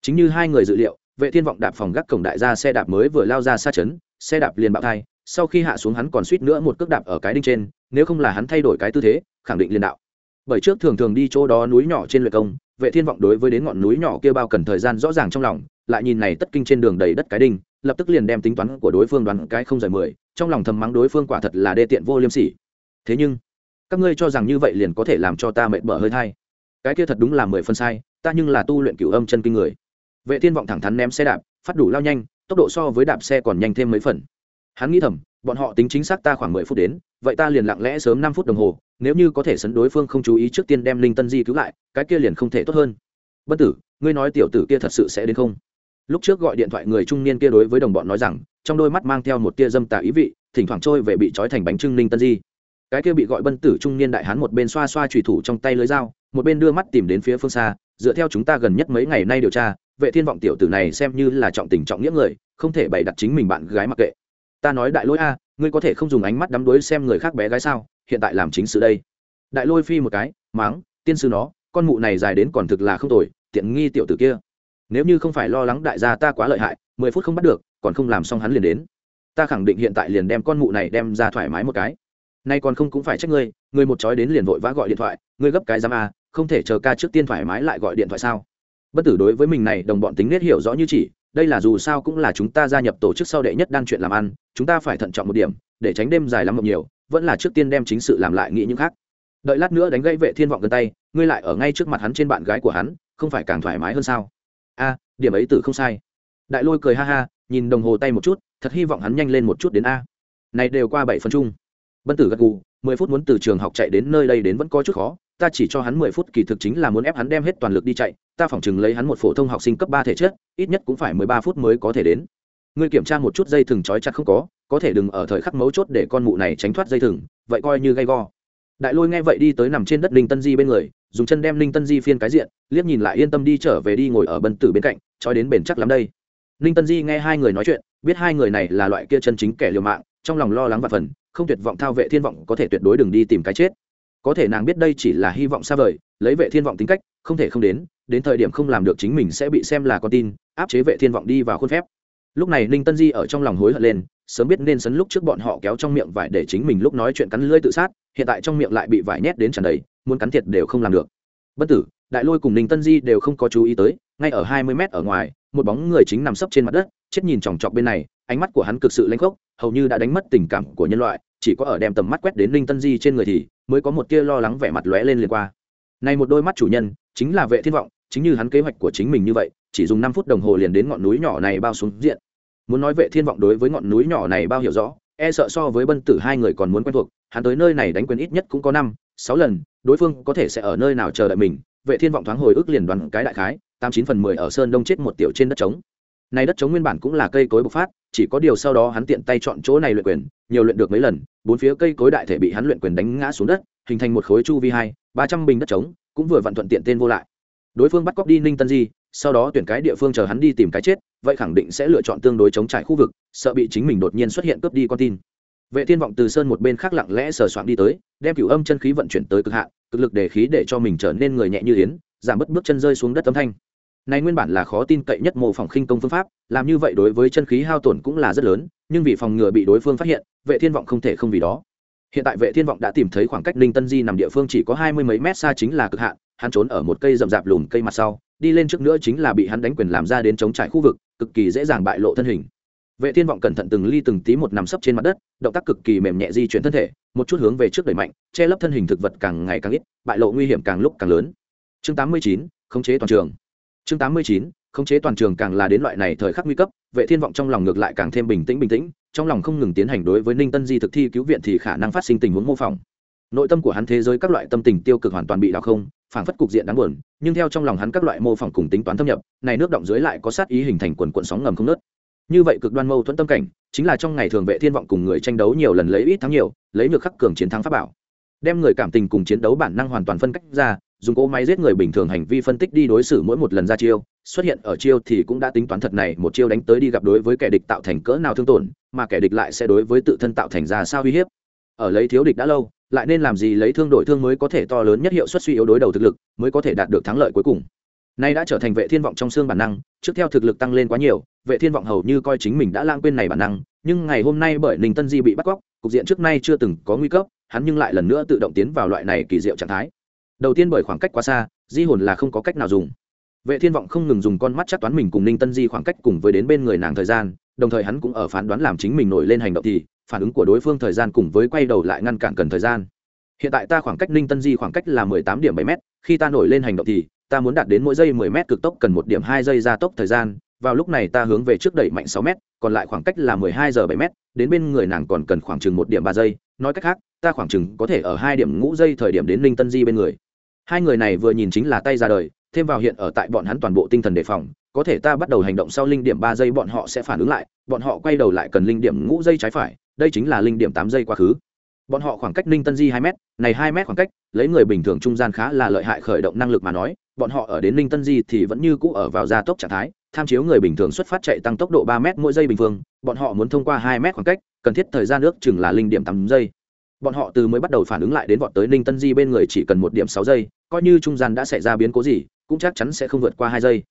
Chính như hai người dự liệu vệ thiên vọng đạp phòng gác cổng đại gia xe đạp mới vừa lao ra xa chấn, xe đạp liền bạo thai, sau khi hạ xuống hắn còn suýt nữa một cước đạp ở cái đinh trên, nếu không là hắn thay đổi cái tư thế, khẳng định liền đạo. Bởi trước thường thường đi chỗ đó núi nhỏ trên luyện công, vệ thiên vọng đối với đến ngọn núi nhỏ kia bao cần thời gian rõ ràng trong lòng, lại nhìn này tất kinh trên đường đầy đất cái đinh, lập tức liền đem tính toán của đối phương đoán cái không rời mười, trong lòng thầm mắng đối phương quả thật là đê tiện vô liêm sỉ. Thế nhưng, các ngươi cho rằng như vậy liền có thể làm cho ta mệt bở hơi thay? cái kia thật đúng là mười phân sai, ta nhưng là tu luyện cửu âm chân kinh người vệ thiên vọng thẳng thắn ném xe đạp, phát đủ lao nhanh, tốc độ so với đạp xe còn nhanh thêm mấy phần. Hắn nghĩ thầm, bọn họ tính chính xác ta khoảng mười phút đến, vậy ta liền lặng lẽ sớm năm phút đồng hồ, nếu như có thể sấn đối phương không chú ý trước tiên đem linh tân di cứu lại, cái kia liền không thể tốt hơn. Bất tử, ngươi nói tiểu tử kia thật sự sẽ đến không? Lúc trước gọi điện thoại người trung niên kia đối với đồng bọn nói rằng, trong đôi mắt mang theo một tia dâm tà ý vị, thỉnh thoảng trôi về bị trói thành bánh trưng linh tân di. Cái kia bị gọi bân tử trung niên đại hán một bên xoa xoa trùy thủ trong tay lưới dao, một bên đưa mắt tìm đến phía phương xa, dựa theo chúng ta gần nhất mấy ngày nay điều tra vệ thiên vọng tiểu tử này xem như là trọng tình trọng nghĩa người, không thể bày đặt chính mình bạn gái mặc kệ. Ta nói đại lỗi a, ngươi có thể không dùng ánh mắt đắm đuối xem người khác bé gái sao, hiện tại làm chính sự đây. Đại lôi phi một cái máng tiên sư nó, con mụ này dài đến còn thực là không tồi, tiện nghi tiểu tử kia. Nếu như không phải lo lắng đại gia ta quá lợi hại, mười phút không bắt được, còn không làm xong hắn liền đến. Ta khẳng định hiện tại liền đem con mụ này đem ra thoải mái một cái. Nay còn không cũng phải trách ngươi ngươi một chói đến liền vội vã gọi điện thoại, ngươi gấp cái giám a, không thể chờ ca trước tiên thoải mái lại gọi điện thoại sao? Bất tử đối với mình này, đồng bọn tính nết hiểu rõ như chỉ, đây là dù sao cũng là chúng ta gia nhập tổ chức sau đệ nhất đan chuyện làm ăn, chúng ta phải thận trọng một điểm, để tránh đêm dài lắm mộng nhiều, vẫn là trước tiên đem chính sự làm lại nghĩ những khác. Đợi lát nữa đánh gãy vệ thiên vọng gần tay, ngươi lại ở ngay trước mặt hắn trên bạn gái của hắn, không phải càng thoải mái hơn sao? A, điểm ấy tử không sai. Đại lôi cười ha ha, nhìn đồng hồ tay một chút, thật hy vọng hắn nhanh lên một chút đến a. Này đều qua bảy phần chung. Bân tử gật gù, mười phút muốn từ trường học chạy đến nơi đây đến vẫn có chút khó ta chỉ cho hắn mười phút, kỳ thực chính là muốn ép hắn đem hết toàn lực đi chạy, ta phỏng chừng lấy hắn một phổ thông học sinh cấp ba thể chất, ít nhất cũng phải mười ba phút mới có thể đến. Ngươi kiểm tra một chút dây thừng trói chặt không có có thể đừng ở thời khắc mấu chốt để con mụ này tránh thoát dây thừng, vậy coi như gay go. Đại lôi nghe vậy đi tới nằm trên đất linh tân di bên người, dùng chân đem linh tân di phiên cái diện, liếc nhìn lại yên tâm đi trở về đi ngồi ở bân tử bên cạnh, trói đến bền chắc lắm đây. Linh tân di nghe hai người nói chuyện, biết hai người này là loại kia chân chính kẻ liều mạng, trong lòng lo lắng và phần, không tuyệt vọng thao vệ thiên vọng, có thể tuyệt đối đừng đi tìm cái chết có thể nàng biết đây chỉ là hy vọng xa vời, lấy vệ thiên vọng tính cách, không thể không đến đến thời điểm không làm được chính mình sẽ bị xem là con tin, áp chế vệ thiên vọng đi vào khuôn phép. Lúc này ninh tân di ở trong lòng hối hận lên, sớm biết nên sấn lúc trước bọn họ kéo trong miệng vải để chính mình lúc nói chuyện cắn lưỡi tự sát, hiện tại trong miệng lại bị vải nhét đến tràn đầy, muốn cắn thiệt đều không làm được. Bất tử, đại lôi cùng ninh tân di đều không có chú ý tới, ngay ở hai mươi mét ở ngoài, một bóng người chính nằm sấp trên mặt đất, chết nhìn chòng chọc bên này, ánh mắt của hắn cực sự lanh khốc hầu như đã đánh mất tình cảm của nhân loại, chỉ có ở đem tầm mắt quét đến ninh tân di trên người thì mới có một tia lo lắng vẻ mặt lóe lên liền qua. Này một đôi mắt chủ nhân, chính là vệ thiên vọng, chính như hắn kế hoạch của chính mình như vậy, chỉ dùng năm phút đồng hồ liền đến ngọn núi nhỏ này bao xuống diện. Muốn nói vệ thiên vọng đối với ngọn núi nhỏ này bao hiểu rõ e sợ so với bân tử hai người còn muốn quen thuộc, hắn tới nơi này đánh quyền ít nhất cũng có năm, sáu lần, đối phương có thể sẽ ở nơi nào chờ đợi mình. Vệ thiên vọng thoáng hồi ức liền đoàn cái đại khái, tám chín phần mười ở sơn đông chết một tiểu trên đất trống này đất chống nguyên bản cũng là cây cối bộc phát, chỉ có điều sau đó hắn tiện tay chọn chỗ này luyện quyền, nhiều luyện được mấy lần, bốn phía cây cối đại thể bị hắn luyện quyền đánh ngã xuống đất, hình thành một khối chu vi hai, ba trăm bình đất trống cũng vừa vặn thuận tiện tên vô lại. Đối phương bắt cóc đi ninh tân di, sau đó tuyển cái địa phương chờ hắn đi tìm cái chết, vậy khẳng định sẽ lựa chọn tương đối chống trải khu vực, sợ bị chính mình đột nhiên xuất hiện cướp đi con tin. Vệ thiên vọng từ sơn một bên khác lặng lẽ sờ soạn đi tới, đem cửu âm chân khí vận chuyển tới cực hạn, cực lực để khí để cho mình trở nên người nhẹ như yến, giảm bớt bước chân rơi xuống đất âm thanh này nguyên bản là khó tin cậy nhất mô phỏng khinh công phương pháp làm như vậy đối với chân khí hao tổn cũng là rất lớn nhưng vì phòng ngừa bị đối phương phát hiện vệ thiên vọng không thể không vì đó. Hiện tại vệ thiên vọng đã tìm thấy khoảng cách linh tân di nằm địa phương chỉ có hai mươi mấy mét xa chính là cực hạn hắn trốn ở một cây rậm rạp lùm cây mặt sau đi lên trước nữa chính là bị hắn đánh quyền làm ra đến chống trải khu vực cực kỳ dễ dàng bại lộ thân hình. Vệ thiên vọng cẩn thận từng ly từng tí một nằm sấp trên mặt đất động tác cực kỳ mềm nhẹ di chuyển thân thể một chút hướng về trước đẩy mạnh che lấp thân hình thực vật càng ngày càng ít bại lộ nguy hiểm càng lúc càng lớn. Chương 89, khống chế toàn trường chương 89, khống chế toàn trường càng là đến loại này thời khắc nguy cấp vệ thiên vọng trong lòng ngược lại càng thêm bình tĩnh bình tĩnh trong lòng không ngừng tiến hành đối với ninh tân di thực thi cứu viện thì khả năng phát sinh tình huống mô phỏng. Nội tâm của hắn thế giới các loại tâm tình tiêu cực hoàn toàn bị đào không phản phất cục diện đáng buồn nhưng theo trong lòng hắn các loại mô phỏng cùng tính toán thâm nhập này nước động dưới lại có sát ý hình thành quần cuộn sóng ngầm không nớt như vậy cực đoan mâu thuẫn tâm cảnh chính là trong ngày thường vệ thiên vọng cùng người tranh đấu nhiều lần lấy ít thắng nhiều lấy nhược khắc cường chiến thắng pháp bảo đem người cảm tình cùng chiến đấu bản năng hoàn toàn phân cách ra dùng cỗ máy giết người bình thường hành vi phân tích đi đối xử mỗi một lần ra chiêu, xuất hiện ở chiêu thì cũng đã tính toán thật này, một chiêu đánh tới đi gặp đối với kẻ địch tạo thành cỡ nào thương tổn, mà kẻ địch lại sẽ đối với tự thân tạo thành ra sao uy hiếp. Ở lấy thiếu địch đã lâu, lại nên làm gì lấy thương đổi thương mới có thể to lớn nhất hiệu suất suy yếu đối đầu thực lực, mới có thể đạt được thắng lợi cuối cùng. Nay đã trở thành vệ thiên vọng trong xương bản năng, trước theo thực lực tăng lên quá nhiều, vệ thiên vọng hầu như coi chính mình đã lãng quên này bản năng, nhưng ngày hôm nay bởi ninh tân di bị bắt cóc, cục diện trước nay chưa từng có nguy cấp, hắn nhưng lại lần nữa tự động tiến vào loại này kỳ diệu trạng thái đầu tiên bởi khoảng cách quá xa, di hồn là không có cách nào dùng. Vệ thiên vọng không ngừng dùng con mắt chắc toán mình cùng ninh tân di khoảng cách cùng với đến bên người nàng thời gian, đồng thời hắn cũng ở phán đoán làm chính mình nổi lên hành động thì, phản ứng của đối phương thời gian cùng với quay đầu lại ngăn cản cần thời gian. Hiện tại ta khoảng cách ninh tân di khoảng cách là mười tám điểm bảy m khi ta nổi lên hành động thì, ta muốn đạt đến mỗi giây mười m cực tốc cần một điểm hai giây gia tốc thời gian, vào lúc này ta hướng về trước đẩy mạnh sáu m còn lại khoảng cách là mười hai giờ bảy m đến bên người nàng còn cần khoảng chừng một điểm ba giây, nói cách khác, ta khoảng chừng có thể ở hai điểm ngũ giây thời điểm đến ninh tân di bên người hai người này vừa nhìn chính là tay ra đời, thêm vào hiện ở tại bọn hắn toàn bộ tinh thần đề phòng, có thể ta bắt đầu hành động sau linh điểm ba giây bọn họ sẽ phản ứng lại, bọn họ quay đầu lại cần linh điểm ngũ giây trái phải, đây chính là linh điểm tám giây quá khứ. Bọn họ khoảng cách ninh tân di hai m này hai m khoảng cách, lấy người bình thường trung gian khá là lợi hại khởi động năng lực mà nói, bọn họ ở đến ninh tân di thì vẫn như cũ ở vào gia tốc trạng thái, tham chiếu người bình thường xuất phát chạy tăng tốc độ ba m mỗi giây bình phương, bọn họ muốn thông qua hai m khoảng cách, cần thiết thời gian ước chừng là linh điểm tám giây bọn họ từ mới bắt đầu phản ứng lại đến vọt tới ninh tân di bên người chỉ cần một điểm sáu giây, coi như trung gian đã xảy ra biến cố gì, cũng chắc chắn sẽ không vượt qua hai giây.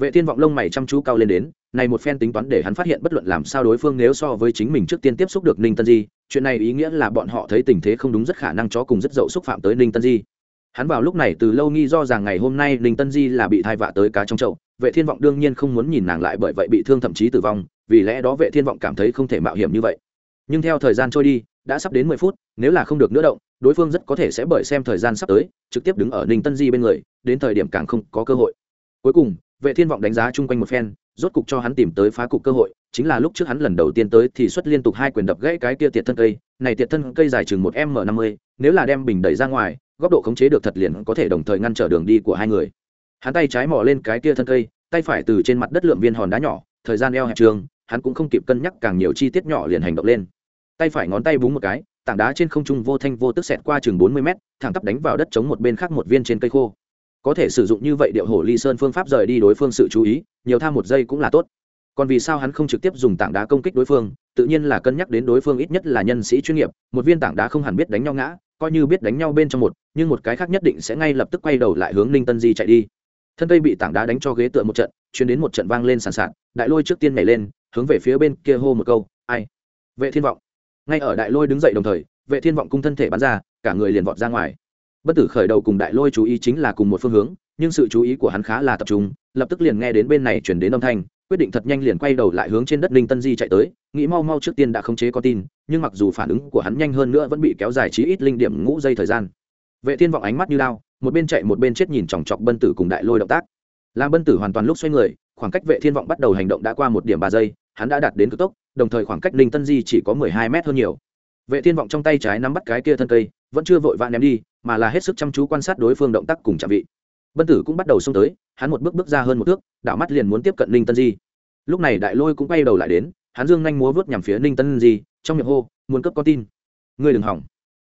Vệ thiên vọng lông mày chăm chú cao lên đến, này một phen tính toán để hắn phát hiện bất luận làm sao đối phương nếu so với chính mình trước tiên tiếp xúc được ninh tân di, chuyện này ý nghĩa là bọn họ thấy tình thế không đúng rất khả năng chó cùng rất dậu xúc phạm tới ninh tân di. Hắn vào lúc này từ lâu nghi do rằng ngày hôm nay ninh tân di là bị thai vạ tới cá trong chậu, vệ thiên vọng đương nhiên không muốn nhìn nàng lại bởi vậy bị thương thậm chí tử vong, vì lẽ đó vệ thiên vọng cảm thấy không thể mạo hiểm như vậy. Nhưng theo thời gian trôi đi đã sắp đến mười phút, nếu là không được nữa động, đối phương rất có thể sẽ bởi xem thời gian sắp tới, trực tiếp đứng ở ninh tân di bên người, đến thời điểm càng không có cơ hội. Cuối cùng, vệ thiên vọng đánh giá chung quanh một phen, rốt cục cho hắn tìm tới phá cục cơ hội, chính là lúc trước hắn lần đầu tiên tới thì xuất liên tục hai quyền đập gãy cái kia tiệt thân cây. Này tiệt thân cây dài chừng một m năm mươi, nếu là đem bình đẩy ra ngoài, góc độ khống chế được thật liền có thể đồng thời ngăn trở đường đi của hai người. Hắn tay trái mò lên cái kia thân cây, tay phải từ trên mặt đất lượm viên hòn đá nhỏ, thời gian eo hẹp trường, hắn cũng không kịp cân nhắc càng nhiều chi tiết nhỏ liền hành động lên tay phải ngón tay búng một cái, tảng đá trên không trung vô thanh vô tức xẹt qua chừng bốn mươi mét, thẳng tắp đánh vào đất chống một bên khác một viên trên cây khô. Có thể sử dụng như vậy điệu hổ ly sơn phương pháp rời đi đối phương sự chú ý, nhiều tham một giây cũng là tốt. Còn vì sao hắn không trực tiếp dùng tảng đá công kích đối phương, tự nhiên là cân nhắc đến đối phương ít nhất là nhân sĩ chuyên nghiệp, một viên tảng đá không hẳn biết đánh nhau ngã, coi như biết đánh nhau bên trong một, nhưng một cái khác nhất định sẽ ngay lập tức quay đầu lại hướng ninh tân di chạy đi. Thân cây bị tảng đá đánh cho ghế tựa một trận, chuyến đến một trận vang lên sàn sạt, đại lôi trước tiên nhảy lên, hướng về phía bên kia hô một câu, ai? Vệ thiên vọng ngay ở đại lôi đứng dậy đồng thời, vệ thiên vọng cung thân thể bắn ra, cả người liền vọt ra ngoài. Bất tử khởi đầu cùng đại lôi chú ý chính là cùng một phương hướng, nhưng sự chú ý của hắn khá là tập trung, lập tức liền nghe đến bên này chuyển đến âm thanh, quyết định thật nhanh liền quay đầu lại hướng trên đất linh tân di chạy tới, nghĩ mau mau trước tiên đã khống chế có tin, nhưng mặc dù phản ứng của hắn nhanh hơn nữa vẫn bị kéo dài chí ít linh điểm ngũ giây thời gian. Vệ thiên vọng ánh mắt như lao một bên chạy một bên chết nhìn chòng chọc bân tử cùng đại lôi động tác. Làm bân tử hoàn toàn lúc xoay người, khoảng cách vệ thiên vọng bắt đầu hành động đã qua một điểm ba giây, hắn đã đạt đến cực tốc đồng thời khoảng cách linh tân di chỉ có mười hai mét hơn nhiều. Vệ thiên vọng trong tay trái nắm bắt cái kia thân cây, vẫn chưa vội vã ném đi, mà là hết sức chăm chú quan sát đối phương động tác cùng chạm vị. Bân tử cũng bắt đầu xông tới, hắn một bước bước ra hơn một thước, đảo mắt liền muốn tiếp cận ninh tân di. Lúc này đại lôi cũng quay đầu lại đến, hắn dương nhanh múa vớt nhằm phía ninh tân di, trong miệng hô, muốn cấp con tin. Ngươi đừng hỏng.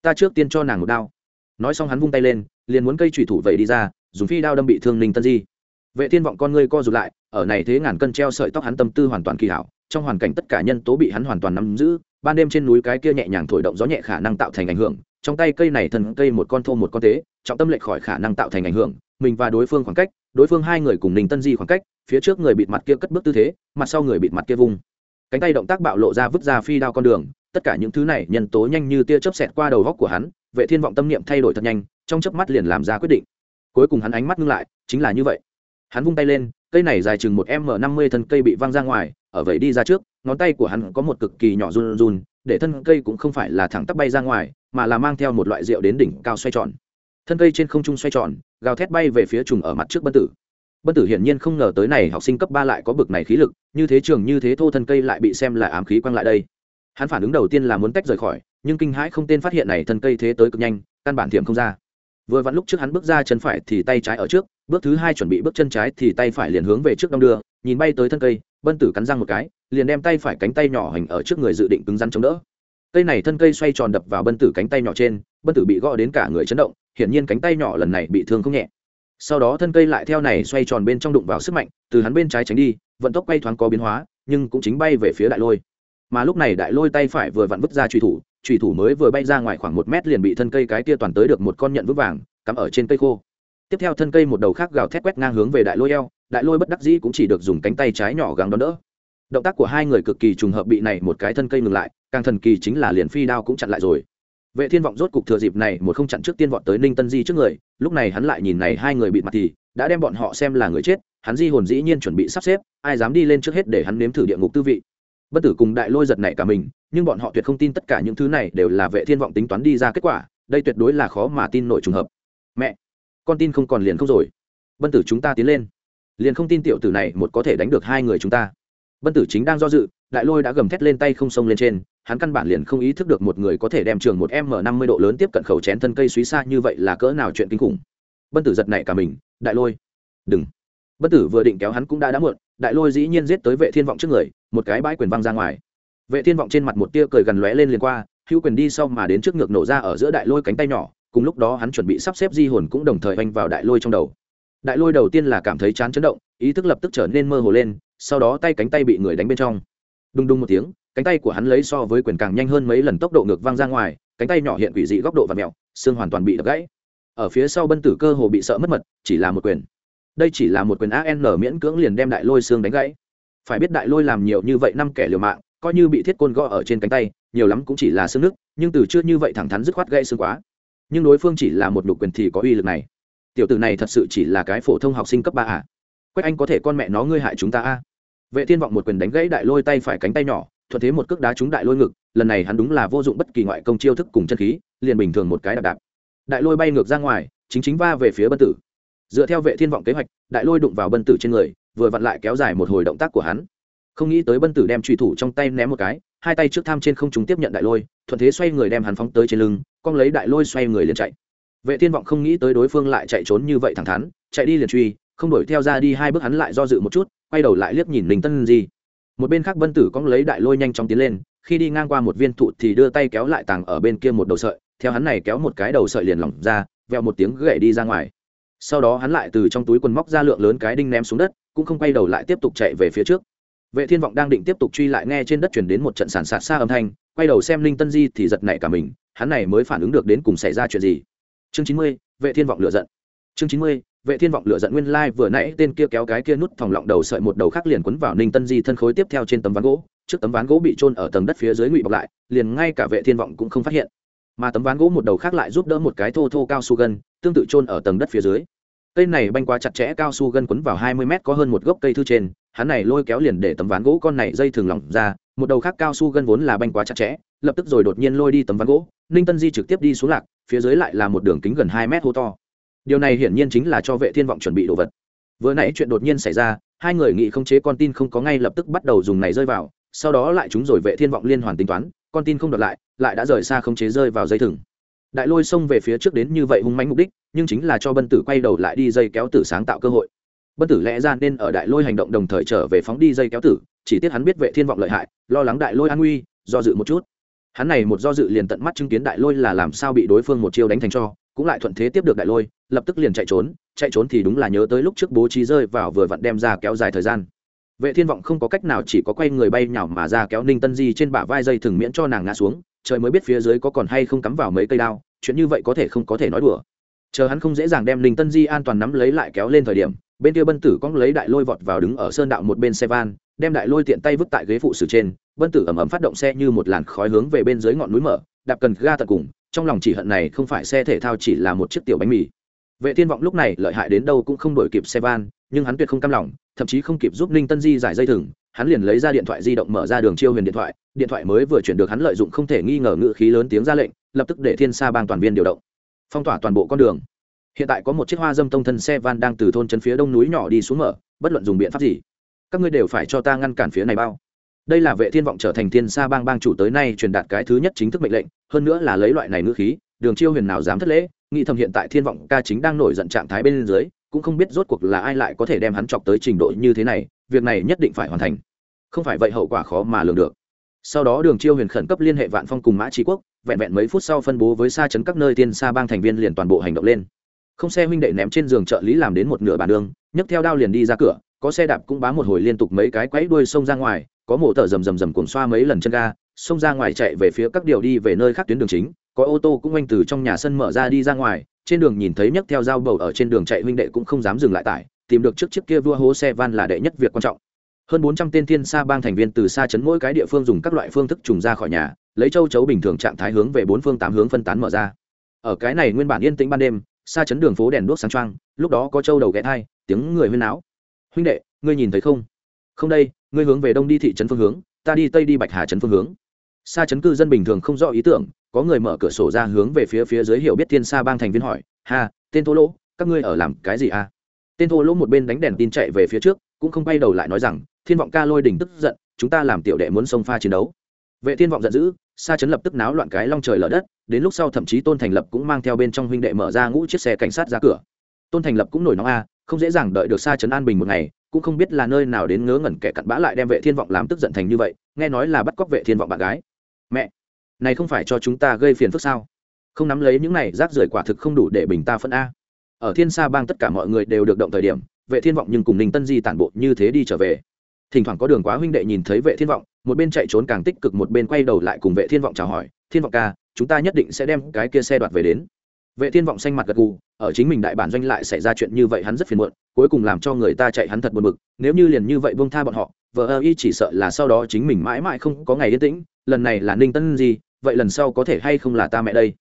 Ta trước tiên cho nàng một đao. Nói xong hắn vung tay lên, liền muốn cây thủy thủ vậy đi ra, dùng phi đao đâm bị thương ninh tân di. Vệ thiên vọng con ngươi co rụt lại, ở này thế ngàn cân treo sợi tóc hắn tâm tư hoàn toàn kỳ hảo trong hoàn cảnh tất cả nhân tố bị hắn hoàn toàn nắm giữ, ban đêm trên núi cái kia nhẹ nhàng thổi động gió nhẹ khả năng tạo thành ảnh hưởng, trong tay cây này thần cây một con thô một con tế, trọng tâm lệch khỏi khả năng tạo thành ảnh hưởng, mình và đối phương khoảng cách, đối phương hai người cùng ninh tân di khoảng cách, phía trước người bịt mặt kia cất bước tư thế, mặt sau người bịt mặt kia vung. Cánh tay động tác bạo lộ ra vứt ra phi đao con đường, tất cả những thứ này nhân tố nhanh như tia chớp xẹt qua đầu góc của hắn, vệ thiên vọng tâm niệm thay đổi thật nhanh, trong chớp mắt liền làm ra quyết định. Cuối cùng hắn ánh mắt ngưng lại, chính là như vậy. Hắn vung tay lên cây này dài chừng một m năm mươi thân cây bị văng ra ngoài, ở vậy đi ra trước, ngón tay của hắn có một cực kỳ nhỏ run run, để thân cây cũng không phải là thẳng tắp bay ra ngoài, mà là mang theo một loại rượu đến đỉnh cao xoay tròn. Thân cây trên không trung xoay tròn, gào thét bay về phía trùng ở mặt trước bân tử. Bân tử hiển nhiên không ngờ tới này học sinh cấp ba lại có bực này khí lực, như thế trường như thế thô thân cây lại bị xem là ám khí quăng lại đây. Hắn phản ứng đầu tiên là muốn tách rời khỏi, nhưng kinh hãi không tên phát hiện này thân cây thế tới cực nhanh, căn bản thiệm không ra vừa vặn lúc trước hắn bước ra chân phải thì tay trái ở trước, bước thứ hai chuẩn bị bước chân trái thì tay phải liền hướng về trước đong đưa, nhìn bay tới thân cây bân tử cắn răng một cái, liền đem tay phải cánh tay nhỏ hành ở trước người dự định cứng rắn chống đỡ. Cây này thân cây xoay tròn đập vào bân tử cánh tay nhỏ trên bân tử bị gõ đến cả người chấn động, hiển nhiên cánh tay nhỏ lần này bị thương không nhẹ. Sau đó thân cây lại theo này xoay tròn bên trong đụng vào sức mạnh, từ hắn bên trái tránh đi, vận tốc quay thoáng có biến hóa, nhưng cũng chính bay về phía đại lôi. Mà lúc này đại lôi tay phải vừa vặn vứt ra truy thủ truy thủ mới vừa bay ra ngoài khoảng một mét liền bị thân cây cái kia toàn tới được một con nhận vững vàng, cắm ở trên cây khô. Tiếp theo thân cây một đầu khác gào thét quét ngang hướng về đại lôi eo, đại lôi bất đắc dĩ cũng chỉ được dùng cánh tay trái nhỏ gắng đón đỡ. Động tác của hai người cực kỳ trùng hợp bị này một cái thân cây ngừng lại, càng thần kỳ chính là liền phi đao cũng chặn lại rồi. Vệ thiên vọng rốt cục thừa dịp này một không chặn trước tiên vọt tới ninh tân di trước người, lúc này hắn lại nhìn này hai người bị mặt thì, đã đem bọn họ xem là người chết, hắn di hồn dĩ nhiên chuẩn bị sắp xếp, ai dám đi lên trước hết để hắn nếm thử địa ngục tư vị. Bất tử cùng đại lôi giật này cả mình nhưng bọn họ tuyệt không tin tất cả những thứ này đều là vệ thiên vọng tính toán đi ra kết quả, đây tuyệt đối là khó mà tin nổi trùng hợp. Mẹ, con tin không còn liền không rồi. Bân tử chúng ta tiến lên. Liền không tin tiểu tử này một có thể đánh được hai người chúng ta. Bân tử chính đang do dự, đại lôi đã gầm thét lên tay không xông lên trên, hắn căn bản liền không ý thức được một người có thể đem trường một m năm mươi độ lớn tiếp cận khẩu chén thân cây suý xa như vậy là cỡ nào chuyện kinh khủng. Bân tử giật nảy cả mình, đại lôi. Đừng. Bân tử vừa định kéo hắn cũng đã đã muộn, đại lôi dĩ nhiên giết tới vệ thiên vọng trước người, một cái bãi quyền văng ra ngoài vệ thiên vọng trên mặt một tia cười gần lóe lên liền qua, hữu quyền đi sau mà đến trước ngược nổ ra ở giữa đại lôi cánh tay nhỏ, cùng lúc đó hắn chuẩn bị sắp xếp di hồn cũng đồng thời oanh vào đại lôi trong đầu. Đại lôi đầu tiên là cảm thấy chán chấn động, ý thức lập tức trở nên mơ hồ lên, sau đó tay cánh tay bị người đánh bên trong. Đùng đùng một tiếng, cánh tay của hắn lấy so với quyền càng nhanh hơn mấy lần tốc độ ngược văng ra ngoài, cánh tay nhỏ hiện quỷ dị góc độ và mẹo, xương hoàn toàn bị đập gãy. Ở phía sau bân tử cơ hồ bị sợ mất mật, chỉ là một quyền. Đây chỉ là một quyền an miễn cưỡng liền đem đại lôi xương đánh gãy. Phải biết đại lôi làm nhiều như vậy năm kẻ liều mạng coi như bị thiết côn gõ ở trên cánh tay, nhiều lắm cũng chỉ là xương nước, nhưng từ chưa như vậy thẳng thắn dứt khoát gãy xương quá. Nhưng đối phương chỉ là một nụ quyền thì có uy lực này. Tiểu tử này thật sự chỉ là cái phổ thông học sinh cấp ba à? Quách anh có thể con mẹ nó ngươi hại chúng ta à? Vệ thiên vọng một quyền đánh gãy đại lôi tay phải cánh tay nhỏ, thuận thế một cước đá trúng đại lôi ngực, lần này hắn đúng là vô dụng bất kỳ ngoại công chiêu thức cùng chân khí, liền bình thường một cái đạp đạp. Đại lôi bay ngược ra ngoài, chính chính va về phía bân tử. Dựa theo vệ thiên vọng kế hoạch, đại lôi đụng vào bân tử trên người, vừa vặn lại kéo dài một hồi động tác của hắn không nghĩ tới bân tử đem trùy thủ trong tay ném một cái, hai tay trước tham trên không chúng tiếp nhận đại lôi, thuận thế xoay người đem hắn phóng tới trên lưng, con lấy đại lôi xoay người liền chạy. Vệ thiên vọng không nghĩ tới đối phương lại chạy trốn như vậy thẳng thắn, chạy đi liền truy, không đuổi theo ra đi hai bước hắn lại do dự một chút, quay đầu lại liếc nhìn ninh tân gì một bên khác bân tử cong lấy đại lôi nhanh chóng tiến lên, khi đi ngang qua một viên thụ thì đưa tay kéo lại tàng ở bên kia một đầu sợi, theo hắn này kéo một cái đầu sợi liền lỏng ra veo một tiếng gậy đi ra ngoài. Sau đó hắn lại từ trong túi quần móc ra lượng lớn cái đinh ném xuống đất, cũng không quay đầu lại tiếp tục chạy về phía trước vệ thiên vọng đang định tiếp tục truy lại nghe trên đất chuyển đến một trận sản sạt xa âm thanh, quay đầu xem linh tân di thì giật nảy cả mình, hắn này mới phản ứng được đến cùng xảy ra chuyện gì. Chương chín mươi, vệ thiên vọng lựa giận. Chương chín mươi, vệ thiên vọng lựa giận nguyên lai vừa nãy tên kia kéo cái kia nút thòng lọng đầu sợi một đầu khác liền quấn vào ninh tân di thân khối tiếp theo trên tấm ván gỗ, trước tấm ván gỗ bị trôn ở tầng đất phía dưới ngụy bọc lại, liền ngay cả vệ thiên vọng cũng không phát hiện. Mà tấm ván gỗ một đầu khác lại giúp đỡ một cái thô thô cao su gân, tương tự trôn ở tầng đất phía dưới. Cây này banh quá chặt chẽ, cao su gân quấn vào hai mươi mét có hơn một gốc cây thư trên hắn này lôi kéo liền để tấm ván gỗ con này dây thường lỏng ra, một đầu khác cao su gân vốn là banh quá chặt chẽ, lập tức rồi đột nhiên lôi đi tấm ván gỗ, ninh tân di trực tiếp đi xuống lạc, phía dưới lại là một đường kính gần hai mét hô to. Điều này hiển nhiên chính là cho vệ thiên vọng chuẩn bị đồ vật. Vừa nãy chuyện đột nhiên xảy ra, hai người nghị không chế con tin không có ngay lập tức bắt đầu dùng này rơi vào, sau đó lại chúng rồi vệ thiên vọng liên hoàn tính toán, con tin không đợt lại lại đã rời xa không chế rơi vào dây thừng. Đại lôi xông về phía trước đến như vậy hung mãnh mục đích, nhưng chính là cho bân tử quay đầu lại đi dây kéo tử sáng tạo cơ hội bất tử lẽ ra nên ở đại lôi hành động đồng thời trở về phóng đi dây kéo tử, chỉ tiếc hắn biết vệ thiên vọng lợi hại, lo lắng đại lôi an nguy, do dự một chút. Hắn này một do dự liền tận mắt chứng kiến đại lôi là làm sao bị đối phương một chiêu đánh thành cho, cũng lại thuận thế tiếp được đại lôi, lập tức liền chạy trốn chạy trốn thì đúng là nhớ tới lúc trước bố trí rơi vào vừa vặn đem ra kéo dài thời gian. Vệ thiên vọng không có cách nào chỉ có quay người bay nhào mà ra kéo ninh tân di trên bả vai dây thừng miễn cho nàng ngã xuống, trời mới biết phía dưới có còn hay không cắm vào mấy cây đao, chuyện như vậy có thể không có thể nói đùa. Chờ hắn không dễ dàng đem ninh tân di an toàn nắm lấy lại kéo lên thời điểm bên kia bân tử cong lấy đại lôi vọt vào đứng ở sơn đạo một bên xe van, đem đại lôi tiện tay vứt tại ghế phụ sử trên, bân tử ẩm ẩm phát động xe như một làn khói hướng về bên dưới ngọn núi mở, đạp cần ga tận cùng, trong lòng chỉ hận này không phải xe thể thao chỉ là một chiếc tiểu bánh mì. Vệ thiên vọng lúc này lợi hại đến đâu cũng không đổi kịp xe van, nhưng hắn tuyệt không cam lòng, thậm chí không kịp giúp ninh tân di giải dây thừng, hắn liền lấy ra điện thoại di động mở ra đường chiêu huyền điện thoại điện thoại mới vừa chuyển được hắn lợi dụng không thể nghi ngờ ngự khí lớn tiếng ra lệnh, lập tức để thiên sa bang toàn viên điều động. Phong tỏa toàn bộ con đường hiện tại có một chiếc hoa dâm tông thân xe van đang từ thôn trấn phía đông núi nhỏ đi xuống mở, bất luận dùng biện pháp gì, các ngươi đều phải cho ta ngăn cản phía này bao. Đây là vệ thiên vọng trở thành thiên sa bang bang chủ tới nay truyền đạt cái thứ nhất chính thức mệnh lệnh, hơn nữa là lấy loại này ngữ khí, đường chiêu huyền nào dám thất lễ, nghĩ thầm hiện tại thiên vọng ca chính đang nổi giận trạng thái bên dưới, cũng không biết rốt cuộc là ai lại có thể đem hắn chọc tới trình độ như thế này, việc này nhất định phải hoàn thành. Không phải vậy hậu quả khó mà lường được. Sau đó đường chiêu huyền khẩn cấp liên hệ vạn phong cùng mã trí quốc, vẹn vẹn mấy phút sau phân bố với xa chấn các nơi thiên sa bang thành viên liền toàn bộ hành động lên không xe huynh đệ ném trên giường trợ lý làm đến một nửa bàn đường, nhấc theo đao liền đi ra cửa, có xe đạp cũng bám một hồi liên tục mấy cái quấy đuôi xông ra ngoài, có mổ tờ rầm rầm rầm cuồng xoa mấy lần chân ga, xông ra ngoài chạy về phía các điều đi về nơi khác tuyến đường chính, có ô tô cũng oanh từ trong nhà sân mở ra đi ra ngoài, trên đường nhìn thấy nhấc theo dao bầu ở trên đường chạy huynh đệ cũng không dám dừng lại tải, tìm được trước chiếc kia vua hố xe van là đệ nhất việc quan trọng. Hơn bốn trăm tên thiên sa bang thành viên từ xa chấn mỗi cái địa phương dùng các loại phương thức trùng ra khỏi nhà, lấy châu chấu bình thường trạng thái hướng về bốn phương tám hướng phân tán mở ra. Ở cái này nguyên bản yên tĩnh ban đêm xa chấn đường phố đèn đuốc sáng trăng lúc đó có châu đầu ghé thai, tiếng người huyên náo. Huynh đệ, ngươi nhìn thấy không? Không đây, ngươi hướng về đông đi thị trấn phương hướng, ta đi tây đi bạch hà trấn phương hướng. Xa chấn cư dân bình thường không rõ ý tưởng, có người mở cửa sổ ra hướng về phía phía dưới hiểu biết thiên sa bang thành viên hỏi, ha, tên thô lỗ, các ngươi ở làm cái gì à? Tên thô lỗ một bên đánh đèn tin chạy về phía trước, cũng không quay đầu lại nói rằng, thiên vọng ca lôi đỉnh tức giận, chúng ta làm tiểu đệ muốn xông pha chiến đấu. Vệ thiên vọng giận dữ sa chấn lập tức náo loạn cái long trời lở đất, đến lúc sau thậm chí tôn thành lập cũng mang theo bên trong huynh đệ mở ra ngũ chiếc xe cảnh sát ra cửa. Tôn thành lập cũng nổi nóng a, không dễ dàng đợi được sa chấn an bình một ngày, cũng không biết là nơi nào đến ngớ ngẩn kẻ cặn bã lại đem vệ thiên vọng làm tức giận thành như vậy, nghe nói là bắt cóc vệ thiên vọng bạn gái. Mẹ, này không phải cho chúng ta gây phiền phức sao? Không nắm lấy những này, rác rưởi quả thực không đủ để bình ta phân a. Ở thiên sa bang tất cả mọi người đều được động thời điểm, vệ thiên vọng nhưng cùng ninh tân di tản bộ như thế đi trở về thỉnh thoảng có đường quá huynh đệ nhìn thấy vệ thiên vọng, một bên chạy trốn càng tích cực, một bên quay đầu lại cùng vệ thiên vọng chào hỏi, thiên vọng ca, chúng ta nhất định sẽ đem cái kia xe đoạt về đến. Vệ thiên vọng xanh mặt gật gù, ở chính mình đại bản doanh lại xảy ra chuyện như vậy hắn rất phiền muộn, cuối cùng làm cho người ta chạy hắn thật buồn bực, nếu như liền như vậy buông tha bọn họ, vợ ơ y chỉ sợ là sau đó chính mình mãi mãi không có ngày yên tĩnh, lần này là ninh tân gì, vậy lần sau có thể hay không là ta mẹ đây?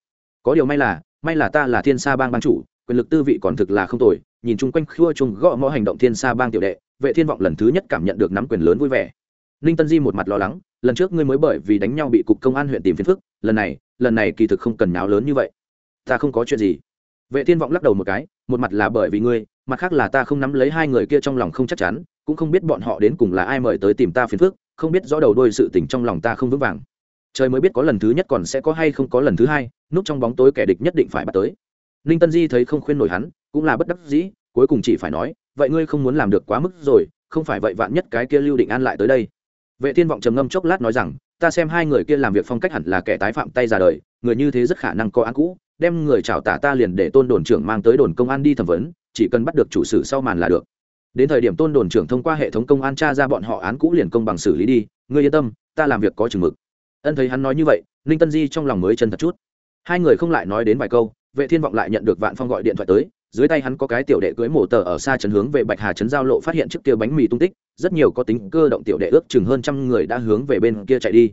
Có điều may là may là ta là thiên sa bang ban chủ, quyền lực tư vị còn thực là không tồi, nhìn chung quanh khua chung gõ mõ hành động thiên sa bang tiểu đệ vệ thiên vọng lần thứ nhất cảm nhận được nắm quyền lớn vui vẻ. Ninh tân di một mặt lo lắng, lần trước ngươi mới bởi vì đánh nhau bị cục công an huyện tìm phiền phức, lần này lần này kỳ thực không cần nháo lớn như vậy. Ta không có chuyện gì. Vệ thiên vọng lắc đầu một cái, một mặt là bởi vì ngươi, mặt khác là ta không nắm lấy hai người kia trong lòng không chắc chắn, cũng không biết bọn họ đến cùng là ai mời tới tìm ta phiền phức, không biết rõ đầu đôi sự tình trong lòng ta không vững vàng. Trời mới biết có lần thứ nhất còn sẽ có hay không có lần thứ hai, núp trong bóng tối kẻ địch nhất định phải bắt tới. Ninh tân di thấy không khuyên nổi hắn, cũng là bất đắc dĩ, cuối cùng chỉ phải nói vậy ngươi không muốn làm được quá mức rồi, không phải vậy vạn nhất cái kia lưu định an lại tới đây. Vệ thiên vọng trầm ngâm chốc lát nói rằng, ta xem hai người kia làm việc phong cách hẳn là kẻ tái phạm tay ra đời, người như thế rất khả năng có án cũ, đem người chào tả ta liền để tôn đồn trưởng mang tới đồn công an đi thẩm vấn, chỉ cần bắt được chủ sử sau màn là được. Đến thời điểm tôn đồn trưởng thông qua hệ thống công an tra ra bọn họ án cũ liền công bằng xử lý đi, ngươi yên tâm, ta làm việc có chừng mực. Ân thấy hắn nói như vậy, ninh tân di trong lòng mới chân thật chút. Hai người không lại nói đến vài câu, vệ thiên vọng lại nhận được vạn phong gọi điện thoại tới dưới tay hắn có cái tiểu đệ cưới mổ tờ ở xa chấn hướng về bạch hà chấn giao lộ phát hiện trước kia bánh mì tung tích, rất nhiều có tính cơ động tiểu đệ ước chừng hơn trăm người đã hướng về bên kia chạy đi.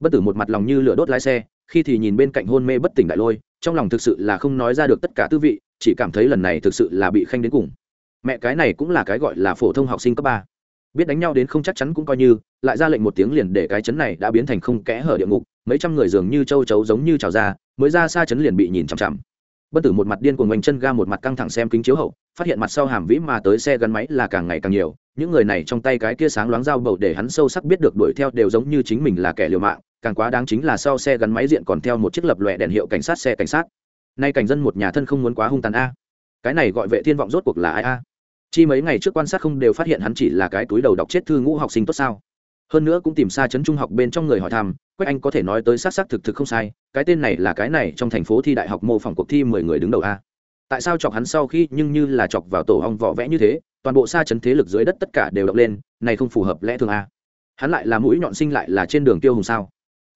Bất tử một mặt lòng như lửa đốt lái xe, khi thì nhìn bên cạnh hôn mê bất tỉnh đại lôi, trong lòng thực sự là không nói ra được tất cả tư vị, chỉ cảm thấy lần này thực sự là bị khanh đến cùng. Mẹ cái này cũng là cái gọi là phổ thông học sinh cấp ba. Biết đánh nhau đến không chắc chắn cũng coi như, lại ra lệnh một tiếng liền để cái chấn này đã biến thành không kẽ hở địa ngục, mấy trăm người dường như châu chấu giống như trào ra, mới ra xa chấn liền bị nhìn chằm chằm bất tử một mặt điên cuồng oanh chân ga một mặt căng thẳng xem kính chiếu hậu, phát hiện mặt sau hàm vĩ mà tới xe gắn máy là càng ngày càng nhiều, những người này trong tay cái kia sáng loáng dao bầu để hắn sâu sắc biết được đuổi theo đều giống như chính mình là kẻ liều mạng, càng quá đáng chính là sau xe gắn máy diện còn theo một chiếc lập lòe đèn hiệu cảnh sát xe cảnh sát. Nay cảnh dân một nhà thân không muốn quá hung tàn a. Cái này gọi vệ thiên vọng rốt cuộc là ai a? Chi mấy ngày trước quan sát không đều phát hiện hắn chỉ là cái túi đầu đọc chết thư ngũ học sinh tốt sao? Hơn nữa cũng tìm xa chấn trung học bên trong người hỏi thăm quách anh có thể nói tới xác xác thực thực không sai, cái tên này là cái này trong thành phố thi đại học mô phỏng cuộc thi mười người đứng đầu a. Tại sao chọc hắn sau khi nhưng như là chọc vào tổ hong vỏ vẽ như thế, toàn bộ xa chấn thế lực dưới đất tất cả đều động lên, này không phù hợp lẽ thường a. Hắn lại là mũi nhọn sinh lại là trên đường tiêu hùng sao?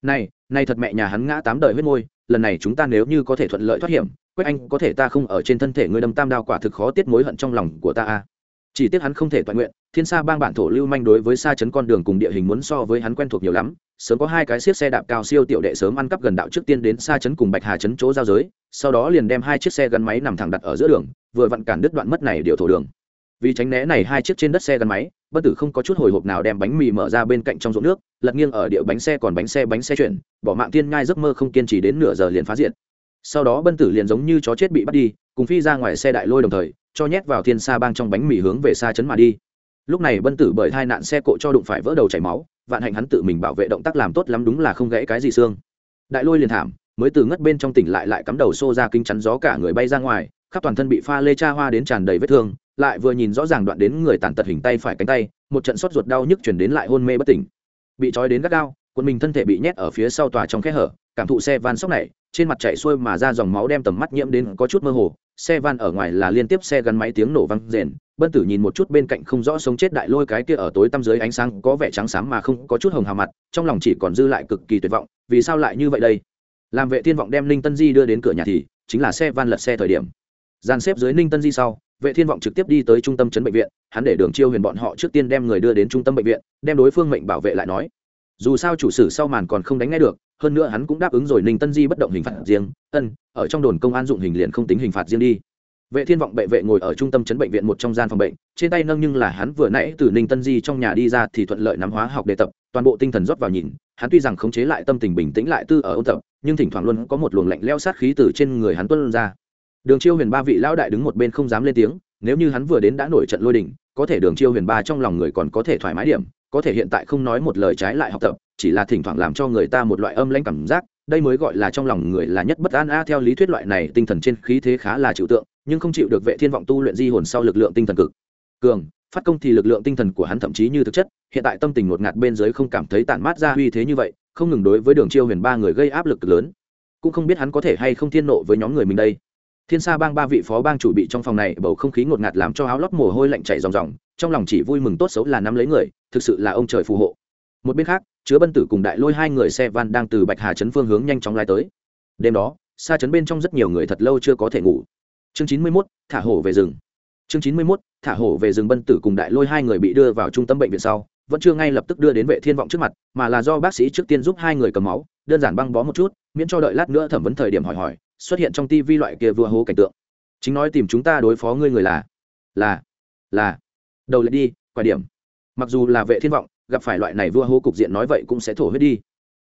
Này này thật mẹ nhà hắn ngã tám đời huyết môi, lần này chúng ta nếu như có thể thuận lợi thoát hiểm, quách anh có thể ta không ở trên thân thể ngươi đâm tam đao quả thực khó tiết mối hận trong lòng của ta a chỉ tiếc hắn không thể toàn nguyện, thiên sa bang bản thổ lưu manh đối với xa chấn con đường cùng địa hình muốn so với hắn quen thuộc nhiều lắm. Sớm có hai cái xiết xe đạp cao siêu tiểu đệ sớm ăn cắp gần đạo trước tiên đến xa chấn cùng bạch hà chấn chỗ giao giới, sau đó liền đem hai chiếc xe gắn máy nằm thẳng đặt ở giữa đường, vừa vặn cản đứt đoạn mất này điều thổ đường. Vì tránh né này hai chiếc trên đất xe gắn máy, bất tử không có chút hồi hộp nào đem bánh mì mở ra bên cạnh trong ruộng nước, lật nghiêng ở địa bánh xe còn bánh xe bánh xe chuyển, bỏ mạng tiên ngai giấc mơ không kiên trì đến nửa giờ liền phá diện sau đó bân tử liền giống như chó chết bị bắt đi, cùng phi ra ngoài xe đại lôi đồng thời cho nhét vào thiên sa bang trong bánh mì hướng về xa chấn mà đi. Lúc này bân tử bởi hai nạn xe cộ cho đụng phải vỡ đầu chảy máu, vạn hạnh hắn tự mình bảo vệ động tác làm tốt lắm đúng là không gãy cái gì xương. Đại lôi liền thảm, mới từ ngất bên trong tỉnh lại lại cắm đầu xô ra kinh chắn gió cả người bay ra ngoài, khắp toàn thân bị pha lê cha hoa đến tràn đầy vết thương, lại vừa nhìn rõ ràng đoạn đến người tàn tật hình tay phải cánh tay, một trận sốt ruột đau nhức chuyển đến lại hôn mê bất tỉnh. Bị trói đến gắt gao quân mình thân thể bị nhét ở phía sau tòa trong khe hở, cảm thụ xe van sốc này trên mặt chạy xuôi mà ra dòng máu đem tầm mắt nhiễm đến có chút mơ hồ, xe van ở ngoài là liên tiếp xe gắn máy tiếng nổ văng rền, bân tử nhìn một chút bên cạnh không rõ sống chết đại lôi cái kia ở tối tăm dưới ánh sáng có vẻ trắng xám mà không có chút hồng hào mặt, trong lòng chỉ còn dư lại cực kỳ tuyệt vọng, vì sao lại như vậy đây? Làm vệ thiên vọng đem ninh tân di đưa đến cửa nhà thì, chính là xe van lật xe thời điểm. Dàn xếp dưới ninh tân di sau, vệ thiên vọng trực tiếp đi tới trung tâm chấn bệnh viện, hắn để đường chiêu huyền bọn họ trước tiên đem người đưa đến trung tâm bệnh viện, đem đối phương mệnh bảo vệ lại nói dù sao chủ sử sau màn còn không đánh ngay được, hơn nữa hắn cũng đáp ứng rồi ninh tân di bất động hình phạt riêng. Ân, ở trong đồn công an dụng hình liền không tính hình phạt riêng đi. Vệ thiên vọng bệ vệ ngồi ở trung tâm chấn bệnh viện một trong gian phòng bệnh, trên tay nâng nhưng là hắn vừa nãy từ ninh tân di trong nhà đi ra thì thuận lợi nắm hóa học đề tập, toàn bộ tinh thần rót vào nhìn, hắn tuy rằng khống chế lại tâm tình bình tĩnh lại tư ở ôn tập, nhưng thỉnh thoảng luôn có một luồng lạnh leo sát khí từ trên người hắn tuân ra. Đường chiêu huyền ba vị lão đại đứng một bên không dám lên tiếng nếu như hắn vừa đến đã nổi trận lôi đình, có thể đường chiêu huyền ba trong lòng người còn có thể thoải mái điểm, có thể hiện tại không nói một lời trái lại học tập, chỉ là thỉnh thoảng làm cho người ta một loại âm lãnh cảm giác, đây mới gọi là trong lòng người là nhất bất an a, theo lý thuyết loại này tinh thần trên khí thế khá là chịu tượng, nhưng không chịu được vệ thiên vọng tu luyện di hồn sau lực lượng tinh thần cực. Cường, phát công thì lực lượng tinh thần của hắn thậm chí như thực chất, hiện tại tâm tình ngột ngạt bên dưới không cảm thấy tản mát ra uy thế như vậy, không ngừng đối với đường chiêu huyền ba người gây áp lực lớn. Cũng không biết hắn có thể hay không thiên nộ với nhóm người mình đây thiên sa bang ba vị phó bang chủ bị trong phòng này bầu không khí ngột ngạt làm cho áo lót mồ hôi lạnh chảy ròng ròng, trong lòng chỉ vui mừng tốt xấu là nắm lấy người, thực sự là ông trời phù hộ. Một bên khác, chứa bân tử cùng đại lôi hai người xe van đang từ bạch hà trấn phương hướng nhanh chóng lai tới. Đêm đó, xa trấn bên trong rất nhiều người thật lâu chưa có thể ngủ. Chương chín mươi mốt, thả hổ về rừng. Chương chín mươi mốt, thả hổ về rừng bân tử cùng đại lôi hai người bị đưa vào trung tâm bệnh viện sau, vẫn chưa ngay lập tức đưa đến vệ thiên vọng trước mặt, mà là do bác sĩ trước tiên giúp hai người cầm máu, đơn giản băng bó một chút, miễn cho đợi lát nữa thẩm vấn thời điểm hỏi hỏi xuất hiện trong tivi loại kia vừa hố cảnh tượng. Chính nói tìm chúng ta đối phó ngươi người là là là. Đầu lại đi quài điểm. Mặc dù là vệ thiên vọng, gặp phải loại này vua hố cục diện nói vậy cũng sẽ thổ huyết đi.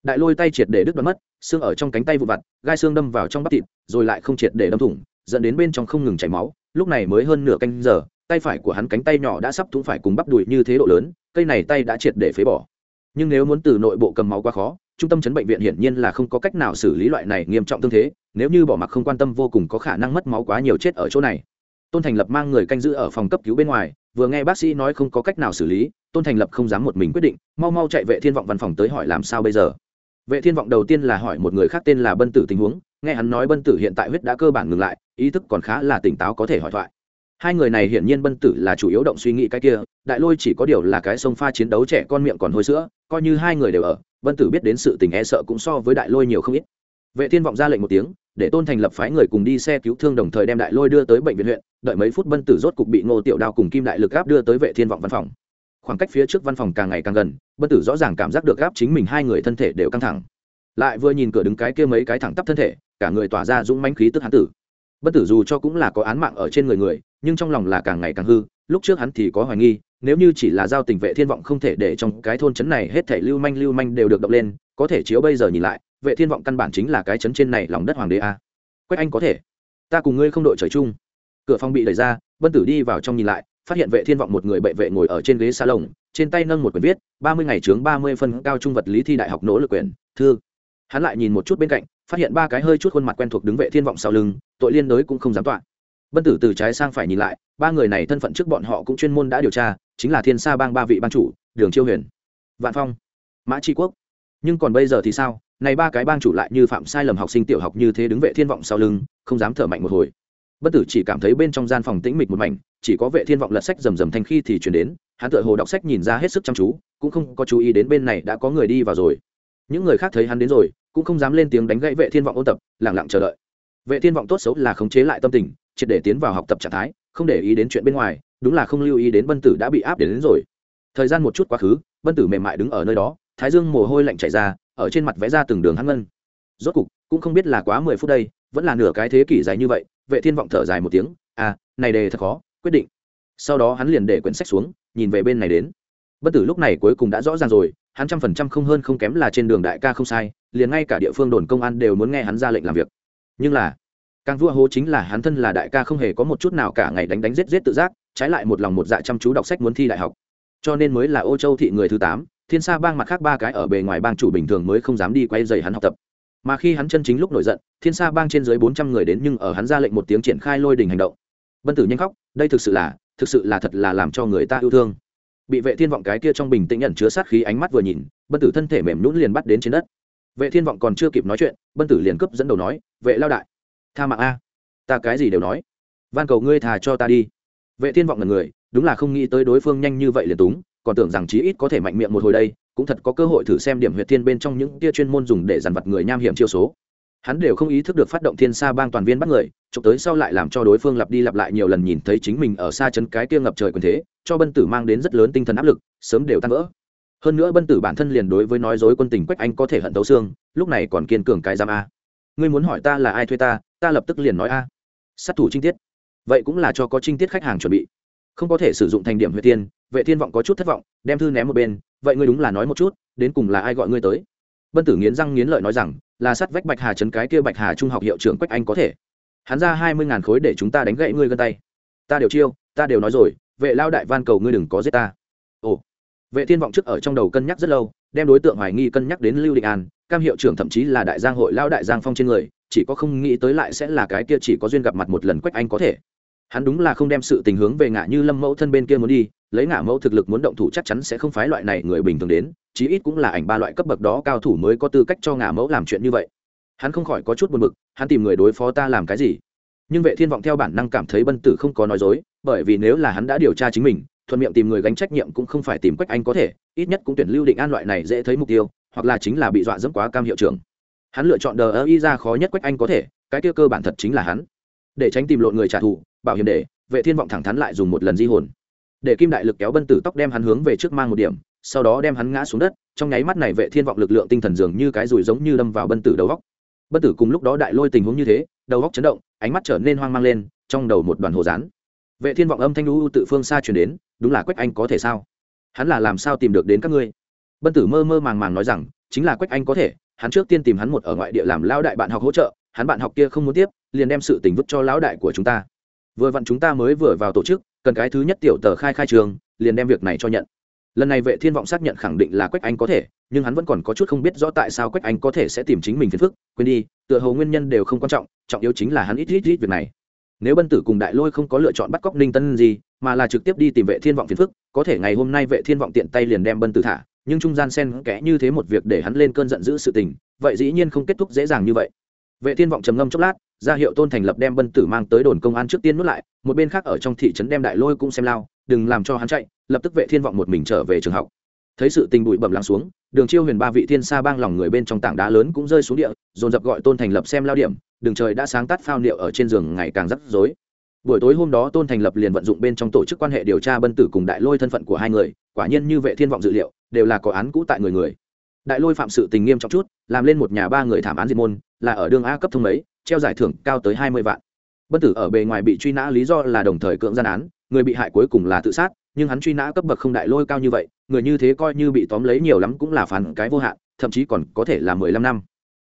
Đại lôi tay triệt để đứt đoán mất, xương ở trong cánh tay vụ vặt, gai xương đâm vào trong bắp thịt, rồi lại không triệt để đâm thủng, dẫn đến bên trong không ngừng chảy máu. Lúc này mới hơn nửa canh giờ, tay phải của hắn cánh tay nhỏ đã sắp thủng phải cùng bắp đùi như thế độ lớn, cây này tay đã triệt để phế bỏ. Nhưng nếu muốn từ nội bộ cầm máu quá khó trung tâm chấn bệnh viện hiển nhiên là không có cách nào xử lý loại này nghiêm trọng tương thế, nếu như bỏ mặc không quan tâm vô cùng có khả năng mất máu quá nhiều chết ở chỗ này. Tôn thành lập mang người canh giữ ở phòng cấp cứu bên ngoài, vừa nghe bác sĩ nói không có cách nào xử lý, tôn thành lập không dám một mình quyết định, mau mau chạy vệ thiên vọng văn phòng tới hỏi làm sao bây giờ. Vệ thiên vọng đầu tiên là hỏi một người khác tên là bân tử tình huống, nghe hắn nói bân tử hiện tại huyết đã cơ bản ngừng lại, ý thức còn khá là tỉnh táo có thể hỏi thoại. Hai người này hiển nhiên bân tử là chủ yếu động suy nghĩ cái kia, đại lôi chỉ có điều là cái sông pha chiến đấu trẻ con miệng còn hôi sữa, coi như hai người đều ở Vân tử biết đến sự tình e sợ cũng so với đại lôi nhiều không ít. Vệ thiên vọng ra lệnh một tiếng, để tôn thành lập phái người cùng đi xe cứu thương đồng thời đem đại lôi đưa tới bệnh viện huyện, đợi mấy phút bân tử rốt cục bị ngô tiểu đao cùng kim đại lực gáp đưa tới vệ thiên vọng văn phòng. Khoảng cách phía trước văn phòng càng ngày càng gần bân tử rõ ràng cảm giác được gáp chính mình hai người thân thể đều căng thẳng. Lại vừa nhìn cửa đứng cái kia mấy cái thẳng tắp thân thể, cả người tỏa ra dũng mãnh khí tức hán tử. Bất tử dù cho cũng là có án mạng ở trên người người, nhưng trong lòng là càng ngày càng hư lúc trước hắn thì có hoài nghi, nếu như chỉ là giao tình vệ thiên vọng không thể để trong cái thôn trấn này hết thể lưu manh lưu manh đều được động lên, có thể chiếu bây giờ nhìn lại, vệ thiên vọng căn bản chính là cái trấn trên này lòng đất hoàng đế a. Quách anh có thể. Ta cùng ngươi không đội trời chung. Cửa phòng bị đẩy ra, vân tử đi vào trong nhìn lại, phát hiện vệ thiên vọng một người bệ vệ ngồi ở trên ghế salon, trên tay nâng một quyển viết, ba mươi ngày chướng ba mươi phân cao trung vật lý thi đại học nỗ lực quyển, thư. Hắn lại nhìn một chút bên cạnh, phát hiện ba cái hơi chút khuôn mặt quen thuộc đứng vệ thiên vọng sau lưng, tội liên đới cũng không dám tọa bân tử từ trái sang phải nhìn lại, ba người này thân phận trước bọn họ cũng chuyên môn đã điều tra, chính là thiên sa bang ba vị ban chủ, đường chiêu huyền, vạn phong, mã tri quốc. Nhưng còn bây giờ thì sao? Này ba cái bang chủ lại như phạm sai lầm học sinh tiểu học như thế đứng vệ thiên vọng sau lưng, không dám thở mạnh một hồi. Bất tử chỉ cảm thấy bên trong gian phòng tĩnh mịch một mảnh, chỉ có vệ thiên vọng lật sách rầm rầm thanh khi thì chuyển đến, hắn tựa hồ đọc sách nhìn ra hết sức chăm chú, cũng không có chú ý đến bên này đã có người đi vào rồi. Những người khác thấy hắn đến rồi, cũng không dám lên tiếng đánh gãy vệ thiên vọng ôn tập lẳng lặng chờ đợi. Vệ thiên vọng tốt xấu là khống chế lại tâm tình triệt để tiến vào học tập trạng thái không để ý đến chuyện bên ngoài đúng là không lưu ý đến bân tử đã bị áp đến, đến rồi. Thời gian một chút quá khứ bân tử mềm mại đứng ở nơi đó thái dương mồ hôi lạnh chảy ra ở trên mặt vẽ ra từng đường hắn ngân. Rốt cục cũng không biết là quá mười phút đây vẫn là nửa cái thế kỷ dài như vậy vệ thiên vọng thở dài một tiếng à này đề thật khó quyết định. Sau đó hắn liền để quyển sách xuống nhìn về bên này đến. Bất tử lúc này cuối cùng đã rõ ràng rồi hắn trăm phần trăm không hơn không kém là trên đường đại ca không sai liền ngay cả địa phương đồn công an đều muốn nghe hắn ra lệnh làm việc. Nhưng là càng vua hố chính là hắn thân là đại ca không hề có một chút nào cả ngày đánh đánh giết giết tự giác, trái lại một lòng một dạ chăm chú đọc sách muốn thi đại học. Cho nên mới là ô châu thị người thứ tám, thiên sa bang mặt khác ba cái ở bề ngoài bang chủ bình thường mới không dám đi quay dày hắn học tập. Mà khi hắn chân chính lúc nổi giận, thiên sa bang trên dưới bốn trăm người đến nhưng ở hắn ra lệnh một tiếng triển khai lôi đình hành động. Bân tử nhanh khóc, đây thực sự là, thực sự là thật là làm cho người ta yêu thương. Bị vệ thiên vọng cái kia trong bình tĩnh nhận chứa sát khí ánh mắt vừa nhìn, bân tử thân thể mềm nhũn liền bắt đến trên đất. Vệ thiên vọng còn chưa kịp nói chuyện, bân tử liền cướp dẫn đầu nói, vệ lao đại tha mạng a. Ta cái gì đều nói. Van cầu ngươi thà cho ta đi. Vệ thiên vọng là người, đúng là không nghĩ tới đối phương nhanh như vậy liền túng, còn tưởng rằng chí ít có thể mạnh miệng một hồi đây, cũng thật có cơ hội thử xem điểm huyệt thiên bên trong những tia chuyên môn dùng để dàn vặt người nham hiểm chiêu số. Hắn đều không ý thức được phát động thiên sa bang toàn viên bắt người, chụp tới sau lại làm cho đối phương lặp đi lặp lại nhiều lần nhìn thấy chính mình ở xa chấn cái kia ngập trời quyền thế, cho bân tử mang đến rất lớn tinh thần áp lực, sớm đều tan vỡ. Hơn nữa bân tử bản thân liền đối với nói dối quân tình quách anh có thể hận tấu xương, lúc này còn kiên cường cái giam a ngươi muốn hỏi ta là ai thuê ta ta lập tức liền nói a. Sát thủ trinh tiết. Vậy cũng là cho có trinh tiết khách hàng chuẩn bị. Không có thể sử dụng thành điểm huệ tiên vệ thiên vọng có chút thất vọng, đem thư ném một bên, vậy ngươi đúng là nói một chút, đến cùng là ai gọi ngươi tới? Bân tử nghiến răng nghiến lợi nói rằng, là sát vách bạch hà trấn cái kia bạch hà trung học hiệu trưởng quách anh có thể. Hắn ra hai mươi ngàn khối để chúng ta đánh gậy ngươi gân tay. Ta đều chiêu, ta đều nói rồi, vệ lao đại van cầu ngươi đừng có giết ta. Ồ. Vệ thiên vọng trước ở trong đầu cân nhắc rất lâu, đem đối tượng hoài nghi cân nhắc đến lưu định an cam hiệu trưởng thậm chí là đại giang hội lao đại giang phong trên người, chỉ có không nghĩ tới lại sẽ là cái kia chỉ có duyên gặp mặt một lần quách anh có thể. Hắn đúng là không đem sự tình hướng về ngã như lâm mẫu thân bên kia muốn đi, lấy ngã mẫu thực lực muốn động thủ chắc chắn sẽ không phái loại này người bình thường đến, chí ít cũng là ảnh ba loại cấp bậc đó cao thủ mới có tư cách cho ngã mẫu làm chuyện như vậy. Hắn không khỏi có chút buồn bực, hắn tìm người đối phó ta làm cái gì? Nhưng vệ thiên vọng theo bản năng cảm thấy bân tử không có nói dối, bởi vì nếu là hắn đã điều tra chính mình, thuận miệng tìm người gánh trách nhiệm cũng không phải tìm quách anh có thể, ít nhất cũng tuyển lưu định an loại này dễ thấy mục tiêu hoặc là chính là bị dọa dẫm quá cam hiệu trưởng. Hắn lựa chọn đờ ơ y ra khó nhất quách anh có thể, cái kia cơ bản thật chính là hắn. Để tránh tìm lộn người trả thù, bảo hiểm để, vệ thiên vọng thẳng thắn lại dùng một lần di hồn. Để kim đại lực kéo bân tử tóc đem hắn hướng về trước mang một điểm, sau đó đem hắn ngã xuống đất, trong nháy mắt này vệ thiên vọng lực lượng tinh thần dường như cái rùi giống như đâm vào bân tử đầu góc. Bân tử cùng lúc đó đại lôi tình huống như thế, đầu góc chấn động, ánh mắt trở nên hoang mang lên, trong đầu một đoàn hồ rán vệ thiên vọng âm thanh lũ tự phương xa truyền đến, đúng là quách anh có thể sao? Hắn là làm sao tìm được đến các ngươi? Bân tử mơ mơ màng màng nói rằng, chính là quách anh có thể, hắn trước tiên tìm hắn một ở ngoại địa làm lao đại bạn học hỗ trợ, hắn bạn học kia không muốn tiếp, liền đem sự tình vứt cho lão đại của chúng ta. Vừa vặn chúng ta mới vừa vào tổ chức, cần cái thứ nhất tiểu tờ khai khai trường, liền đem việc này cho nhận. Lần này vệ thiên vọng xác nhận khẳng định là quách anh có thể, nhưng hắn vẫn còn có chút không biết rõ tại sao quách anh có thể sẽ tìm chính mình phiền phức, quên đi, tựa hồ nguyên nhân đều không quan trọng trọng yếu chính là hắn ít ít ít việc này. Nếu bân tử cùng đại lôi không có lựa chọn bắt cóc ninh tân gì mà là trực tiếp đi tìm vệ thiên vọng phiền phức, có thể ngày hôm nay vệ thiên vọng tiện tay liền đem bân tử thả nhưng trung gian xen kẽ như thế một việc để hắn lên cơn giận dữ sự tình, vậy dĩ nhiên không kết thúc dễ dàng như vậy. Vệ thiên vọng trầm ngâm chốc lát, ra hiệu tôn thành lập đem bân tử mang tới đồn công an trước tiên nuốt lại, một bên khác ở trong thị trấn đem đại lôi cũng xem lao, đừng làm cho hắn chạy, lập tức vệ thiên vọng một mình trở về trường học. Thấy sự tình bụi bẩm lắng xuống, đường chiêu huyền ba vị thiên sa bang lòng người bên trong tảng đá lớn cũng rơi xuống địa, dồn dập gọi tôn thành lập xem lao điểm, đường trời đã sáng tắt phao liệu ở trên giường ngày càng rắc rối. Buổi tối hôm đó tôn thành lập liền vận dụng bên trong tổ chức quan hệ điều tra bân tử cùng đại lôi thân phận của hai người, quả nhiên như vệ thiên vọng dự liệu đều là có án cũ tại người người. Đại lôi phạm sự tình nghiêm trọng chút, làm lên một nhà ba người thảm án diệt môn, là ở đường a cấp thông mấy, treo giải thưởng cao tới hai mươi vạn. Bất tử ở bề ngoài bị truy nã lý do là đồng thời cưỡng gian án, người bị hại cuối cùng là tự sát, nhưng hắn truy nã cấp bậc không đại lôi cao như vậy, người như thế coi như bị tóm lấy nhiều lắm cũng là phản cái vô hạn, thậm chí còn có thể là mười lăm năm.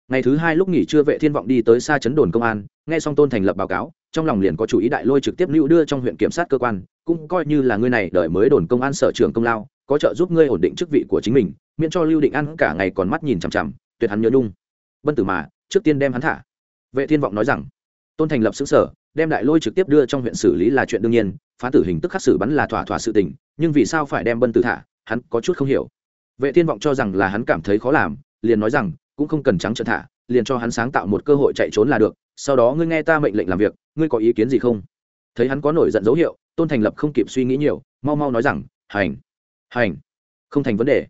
Ngày thứ hai lúc nghỉ trưa vệ thiên vọng đi tới xa chấn đồn công an, nghe xong tôn thành lập báo cáo, trong lòng liền có chủ ý đại lôi trực tiếp lưu đưa trong huyện kiểm sát cơ quan, cũng coi như là người này đợi mới đồn công an sở trưởng công lao có trợ giúp ngươi ổn định chức vị của chính mình, miễn cho lưu định ăn cả ngày còn mắt nhìn chằm chằm, tuyệt hắn nhớ nhung. Vân tử mà, trước tiên đem hắn thả. Vệ thiên vọng nói rằng, tôn thành lập xứ sở, đem đại lôi trực tiếp đưa trong huyện xử lý là chuyện đương nhiên, phá tử hình tức khắc xử bắn là thỏa thỏa sự tình, nhưng vì sao phải đem bân tử thả, hắn có chút không hiểu. Vệ thiên vọng cho rằng là hắn cảm thấy khó làm, liền nói rằng, cũng không cần trắng trợn thả, liền cho hắn sáng tạo một cơ hội chạy trốn là được, sau đó ngươi nghe ta mệnh lệnh làm việc, ngươi có ý kiến gì không? Thấy hắn có nổi giận dấu hiệu, tôn thành lập không kịp suy nghĩ nhiều, mau mau nói rằng, hành hành. Không thành vấn đề.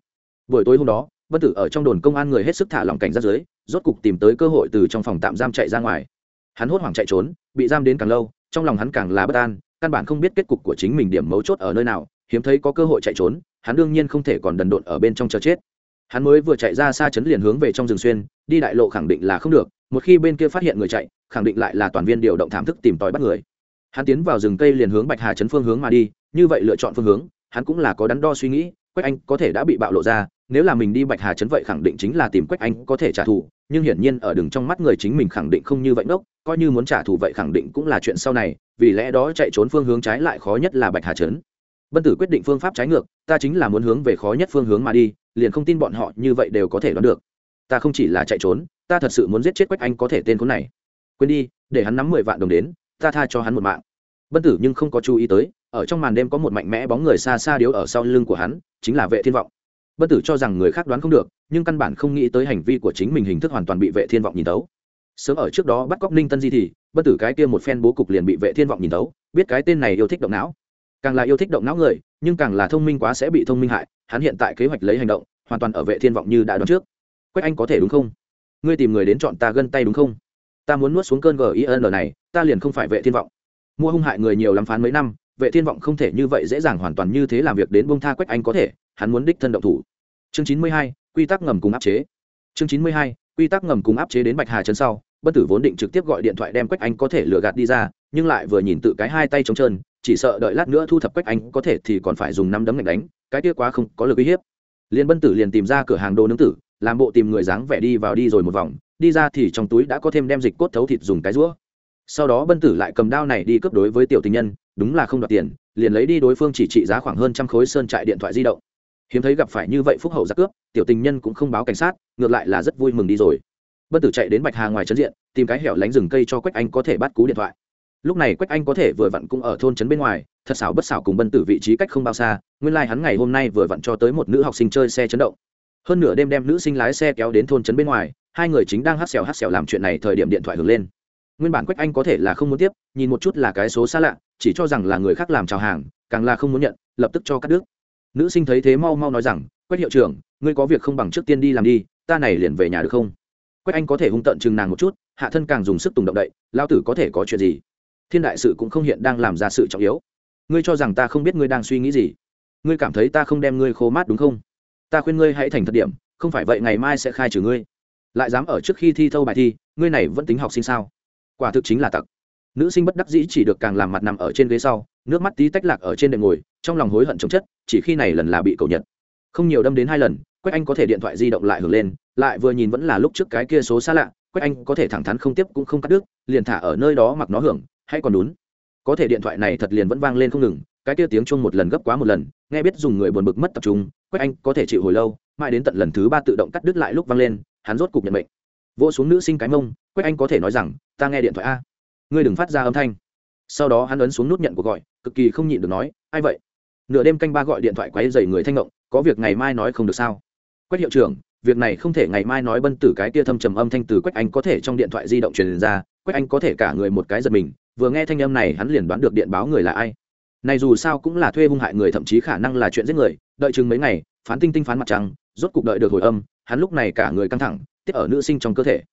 Buổi tối hôm đó, vân tử ở trong đồn công an người hết sức thả lỏng cảnh ra dưới, rốt cục tìm tới cơ hội từ trong phòng tạm giam chạy ra ngoài. Hắn hốt hoảng chạy trốn, bị giam đến càng lâu, trong lòng hắn càng là bất an, căn bản không biết kết cục của chính mình điểm mấu chốt ở nơi nào, hiếm thấy có cơ hội chạy trốn, hắn đương nhiên không thể còn đần độn ở bên trong chờ chết. Hắn mới vừa chạy ra xa chấn liền hướng về trong rừng xuyên, đi đại lộ khẳng định là không được, một khi bên kia phát hiện người chạy, khẳng định lại là toàn viên điều động thảm thức tìm tòi bắt người. Hắn tiến vào rừng cây liền hướng bạch hà chấn phương hướng mà đi, như vậy lựa chọn phương hướng hắn cũng là có đắn đo suy nghĩ, quách anh có thể đã bị bạo lộ ra, nếu là mình đi bạch hà chấn vậy khẳng định chính là tìm quách anh có thể trả thù, nhưng hiển nhiên ở đường trong mắt người chính mình khẳng định không như vậy đốc coi như muốn trả thù vậy khẳng định cũng là chuyện sau này, vì lẽ đó chạy trốn phương hướng trái lại khó nhất là bạch hà chấn bân tử quyết định phương pháp trái ngược, ta chính là muốn hướng về khó nhất phương hướng mà đi, liền không tin bọn họ như vậy đều có thể đoán được. Ta không chỉ là chạy trốn, ta thật sự muốn giết chết quách anh có thể tên khốn này. Quên đi, để hắn nắm mười vạn đồng đến, ta tha cho hắn một mạng bân tử nhưng không có chú ý tới, ở trong màn đêm có một mạnh mẽ bóng người xa xa điếu ở sau lưng của hắn, chính là vệ thiên vọng. Bân tử cho rằng người khác đoán không được, nhưng căn bản không nghĩ tới hành vi của chính mình hình thức hoàn toàn bị vệ thiên vọng nhìn tấu sớm ở trước đó bắt cóc ninh tân di thì, bân tử cái kia một phen bố cục liền bị vệ thiên vọng nhìn tấu biết cái tên này yêu thích động não. Càng là yêu thích động não người, nhưng càng là thông minh quá sẽ bị thông minh hại, hắn hiện tại kế hoạch lấy hành động, hoàn toàn ở vệ thiên vọng như đã đoán trước. Quách anh có thể đúng không? Ngươi tìm người đến chọn ta gân tay đúng không? Ta muốn nuốt xuống cơn gin này, ta liền không phải vệ thiên vọng mua hung hại người nhiều lắm phán mấy năm vệ thiên vọng không thể như vậy dễ dàng hoàn toàn như thế làm việc đến bông tha quách anh có thể hắn muốn đích thân động thủ. Chương chín mươi hai, quy tắc ngầm cùng áp chế. Chương chín mươi hai, quy tắc ngầm cùng áp chế đến bạch hà chân sau bất tử vốn định trực tiếp gọi điện thoại đem quách anh có thể lừa gạt đi ra nhưng lại vừa nhìn tự cái hai tay trống trơn chỉ sợ đợi lát nữa thu thập quách anh có thể thì còn phải dùng năm đấm ngạch đánh cái kia quá không có lực uy hiếp. Liên bân tử liền tìm ra cửa hàng đồ nướng tử làm bộ tìm người dáng vẻ đi vào đi rồi một vòng đi ra thì trong túi đã có thêm đem dịch cốt thấu thịt dùng cái rũa sau đó bân tử lại cầm đao này đi cướp đối với tiểu tình nhân, đúng là không đoạt tiền, liền lấy đi đối phương chỉ trị giá khoảng hơn trăm khối sơn trại điện thoại di động. Hiếm thấy gặp phải như vậy phúc hậu giặc cướp, tiểu tình nhân cũng không báo cảnh sát, ngược lại là rất vui mừng đi rồi. Bân tử chạy đến bạch hà ngoài trấn diện, tìm cái hẻo lánh rừng cây cho quách anh có thể bắt cú điện thoại. Lúc này quách anh có thể vừa vặn cũng ở thôn trấn bên ngoài, thật xảo bất xảo cùng bân tử vị trí cách không bao xa, nguyên lai、like、hắn ngày hôm nay vừa vặn cho tới một nữ học sinh chơi xe chấn động. Hơn nửa đêm đem nữ sinh lái xe kéo đến thôn trấn bên ngoài, hai người chính đang hát xèo hát xèo làm chuyện này thời điểm điện thoại hưởng lên nguyên bản quách anh có thể là không muốn tiếp, nhìn một chút là cái số xa lạ, chỉ cho rằng là người khác làm chào hàng, càng là không muốn nhận, lập tức cho cắt đứt. Nữ sinh thấy thế mau mau nói rằng, quách hiệu trưởng, ngươi có việc không bằng trước tiên đi làm đi, ta này liền về nhà được không? Quách anh có thể hung tận chừng nàng một chút, hạ thân càng dùng sức tùng động đậy lao tử có thể có chuyện gì? Thiên đại sự cũng không hiện đang làm ra sự trọng yếu. Ngươi cho rằng ta không biết ngươi đang suy nghĩ gì? Ngươi cảm thấy ta không đem ngươi khô mát đúng không? Ta khuyên ngươi hãy thành thật điểm, không phải vậy ngày mai sẽ khai trừ ngươi. Lại dám ở trước khi thi thâu bài thi, ngươi này vẫn tính học sinh sao? Quả thực chính là tặc. Nữ sinh bất đắc dĩ chỉ được càng làm mặt nằm ở trên ghế sau, nước mắt tí tách lạc ở trên đệm ngồi, trong lòng hối hận chống chất, chỉ khi này lần là bị cầu nhận. Không nhiều đâm đến hai lần, quách anh có thể điện thoại di động lại hưởng lên, lại vừa nhìn vẫn là lúc trước cái kia số xa lạ, quách anh có thể thẳng thắn không tiếp cũng không cắt đứt, liền thả ở nơi đó mặc nó hưởng, hay còn đúng có thể điện thoại này thật liền vẫn vang lên không ngừng, cái kia tiếng chuông một lần gấp quá một lần, nghe biết dùng người buồn bực mất tập trung, quách anh có thể chịu hồi lâu, mãi đến tận lần thứ ba tự động cắt đứt lại lúc vang lên, hắn rốt cục nhận mệnh vỗ xuống nữ sinh cái mông, quách anh có thể nói rằng, ta nghe điện thoại a, ngươi đừng phát ra âm thanh. Sau đó hắn ấn xuống nút nhận cuộc gọi, cực kỳ không nhịn được nói, ai vậy? Nửa đêm canh ba gọi điện thoại quáy dày người thanh ngộng, có việc ngày mai nói không được sao? Quách hiệu trưởng, việc này không thể ngày mai nói bân tử cái tia thâm trầm âm thanh từ quách anh có thể trong điện thoại di động truyền ra. Quách anh có thể cả người một cái giật mình, vừa nghe thanh âm này hắn liền đoán được điện báo người là ai. Này dù sao cũng là thuê hung hại người, thậm chí khả năng là chuyện giết người, đợi chừng mấy ngày, phán tinh tinh phán mặt trăng, rốt cục đợi được hồi âm, hắn lúc này cả người căng thẳng tiếp ở nữ sinh trong cơ thể.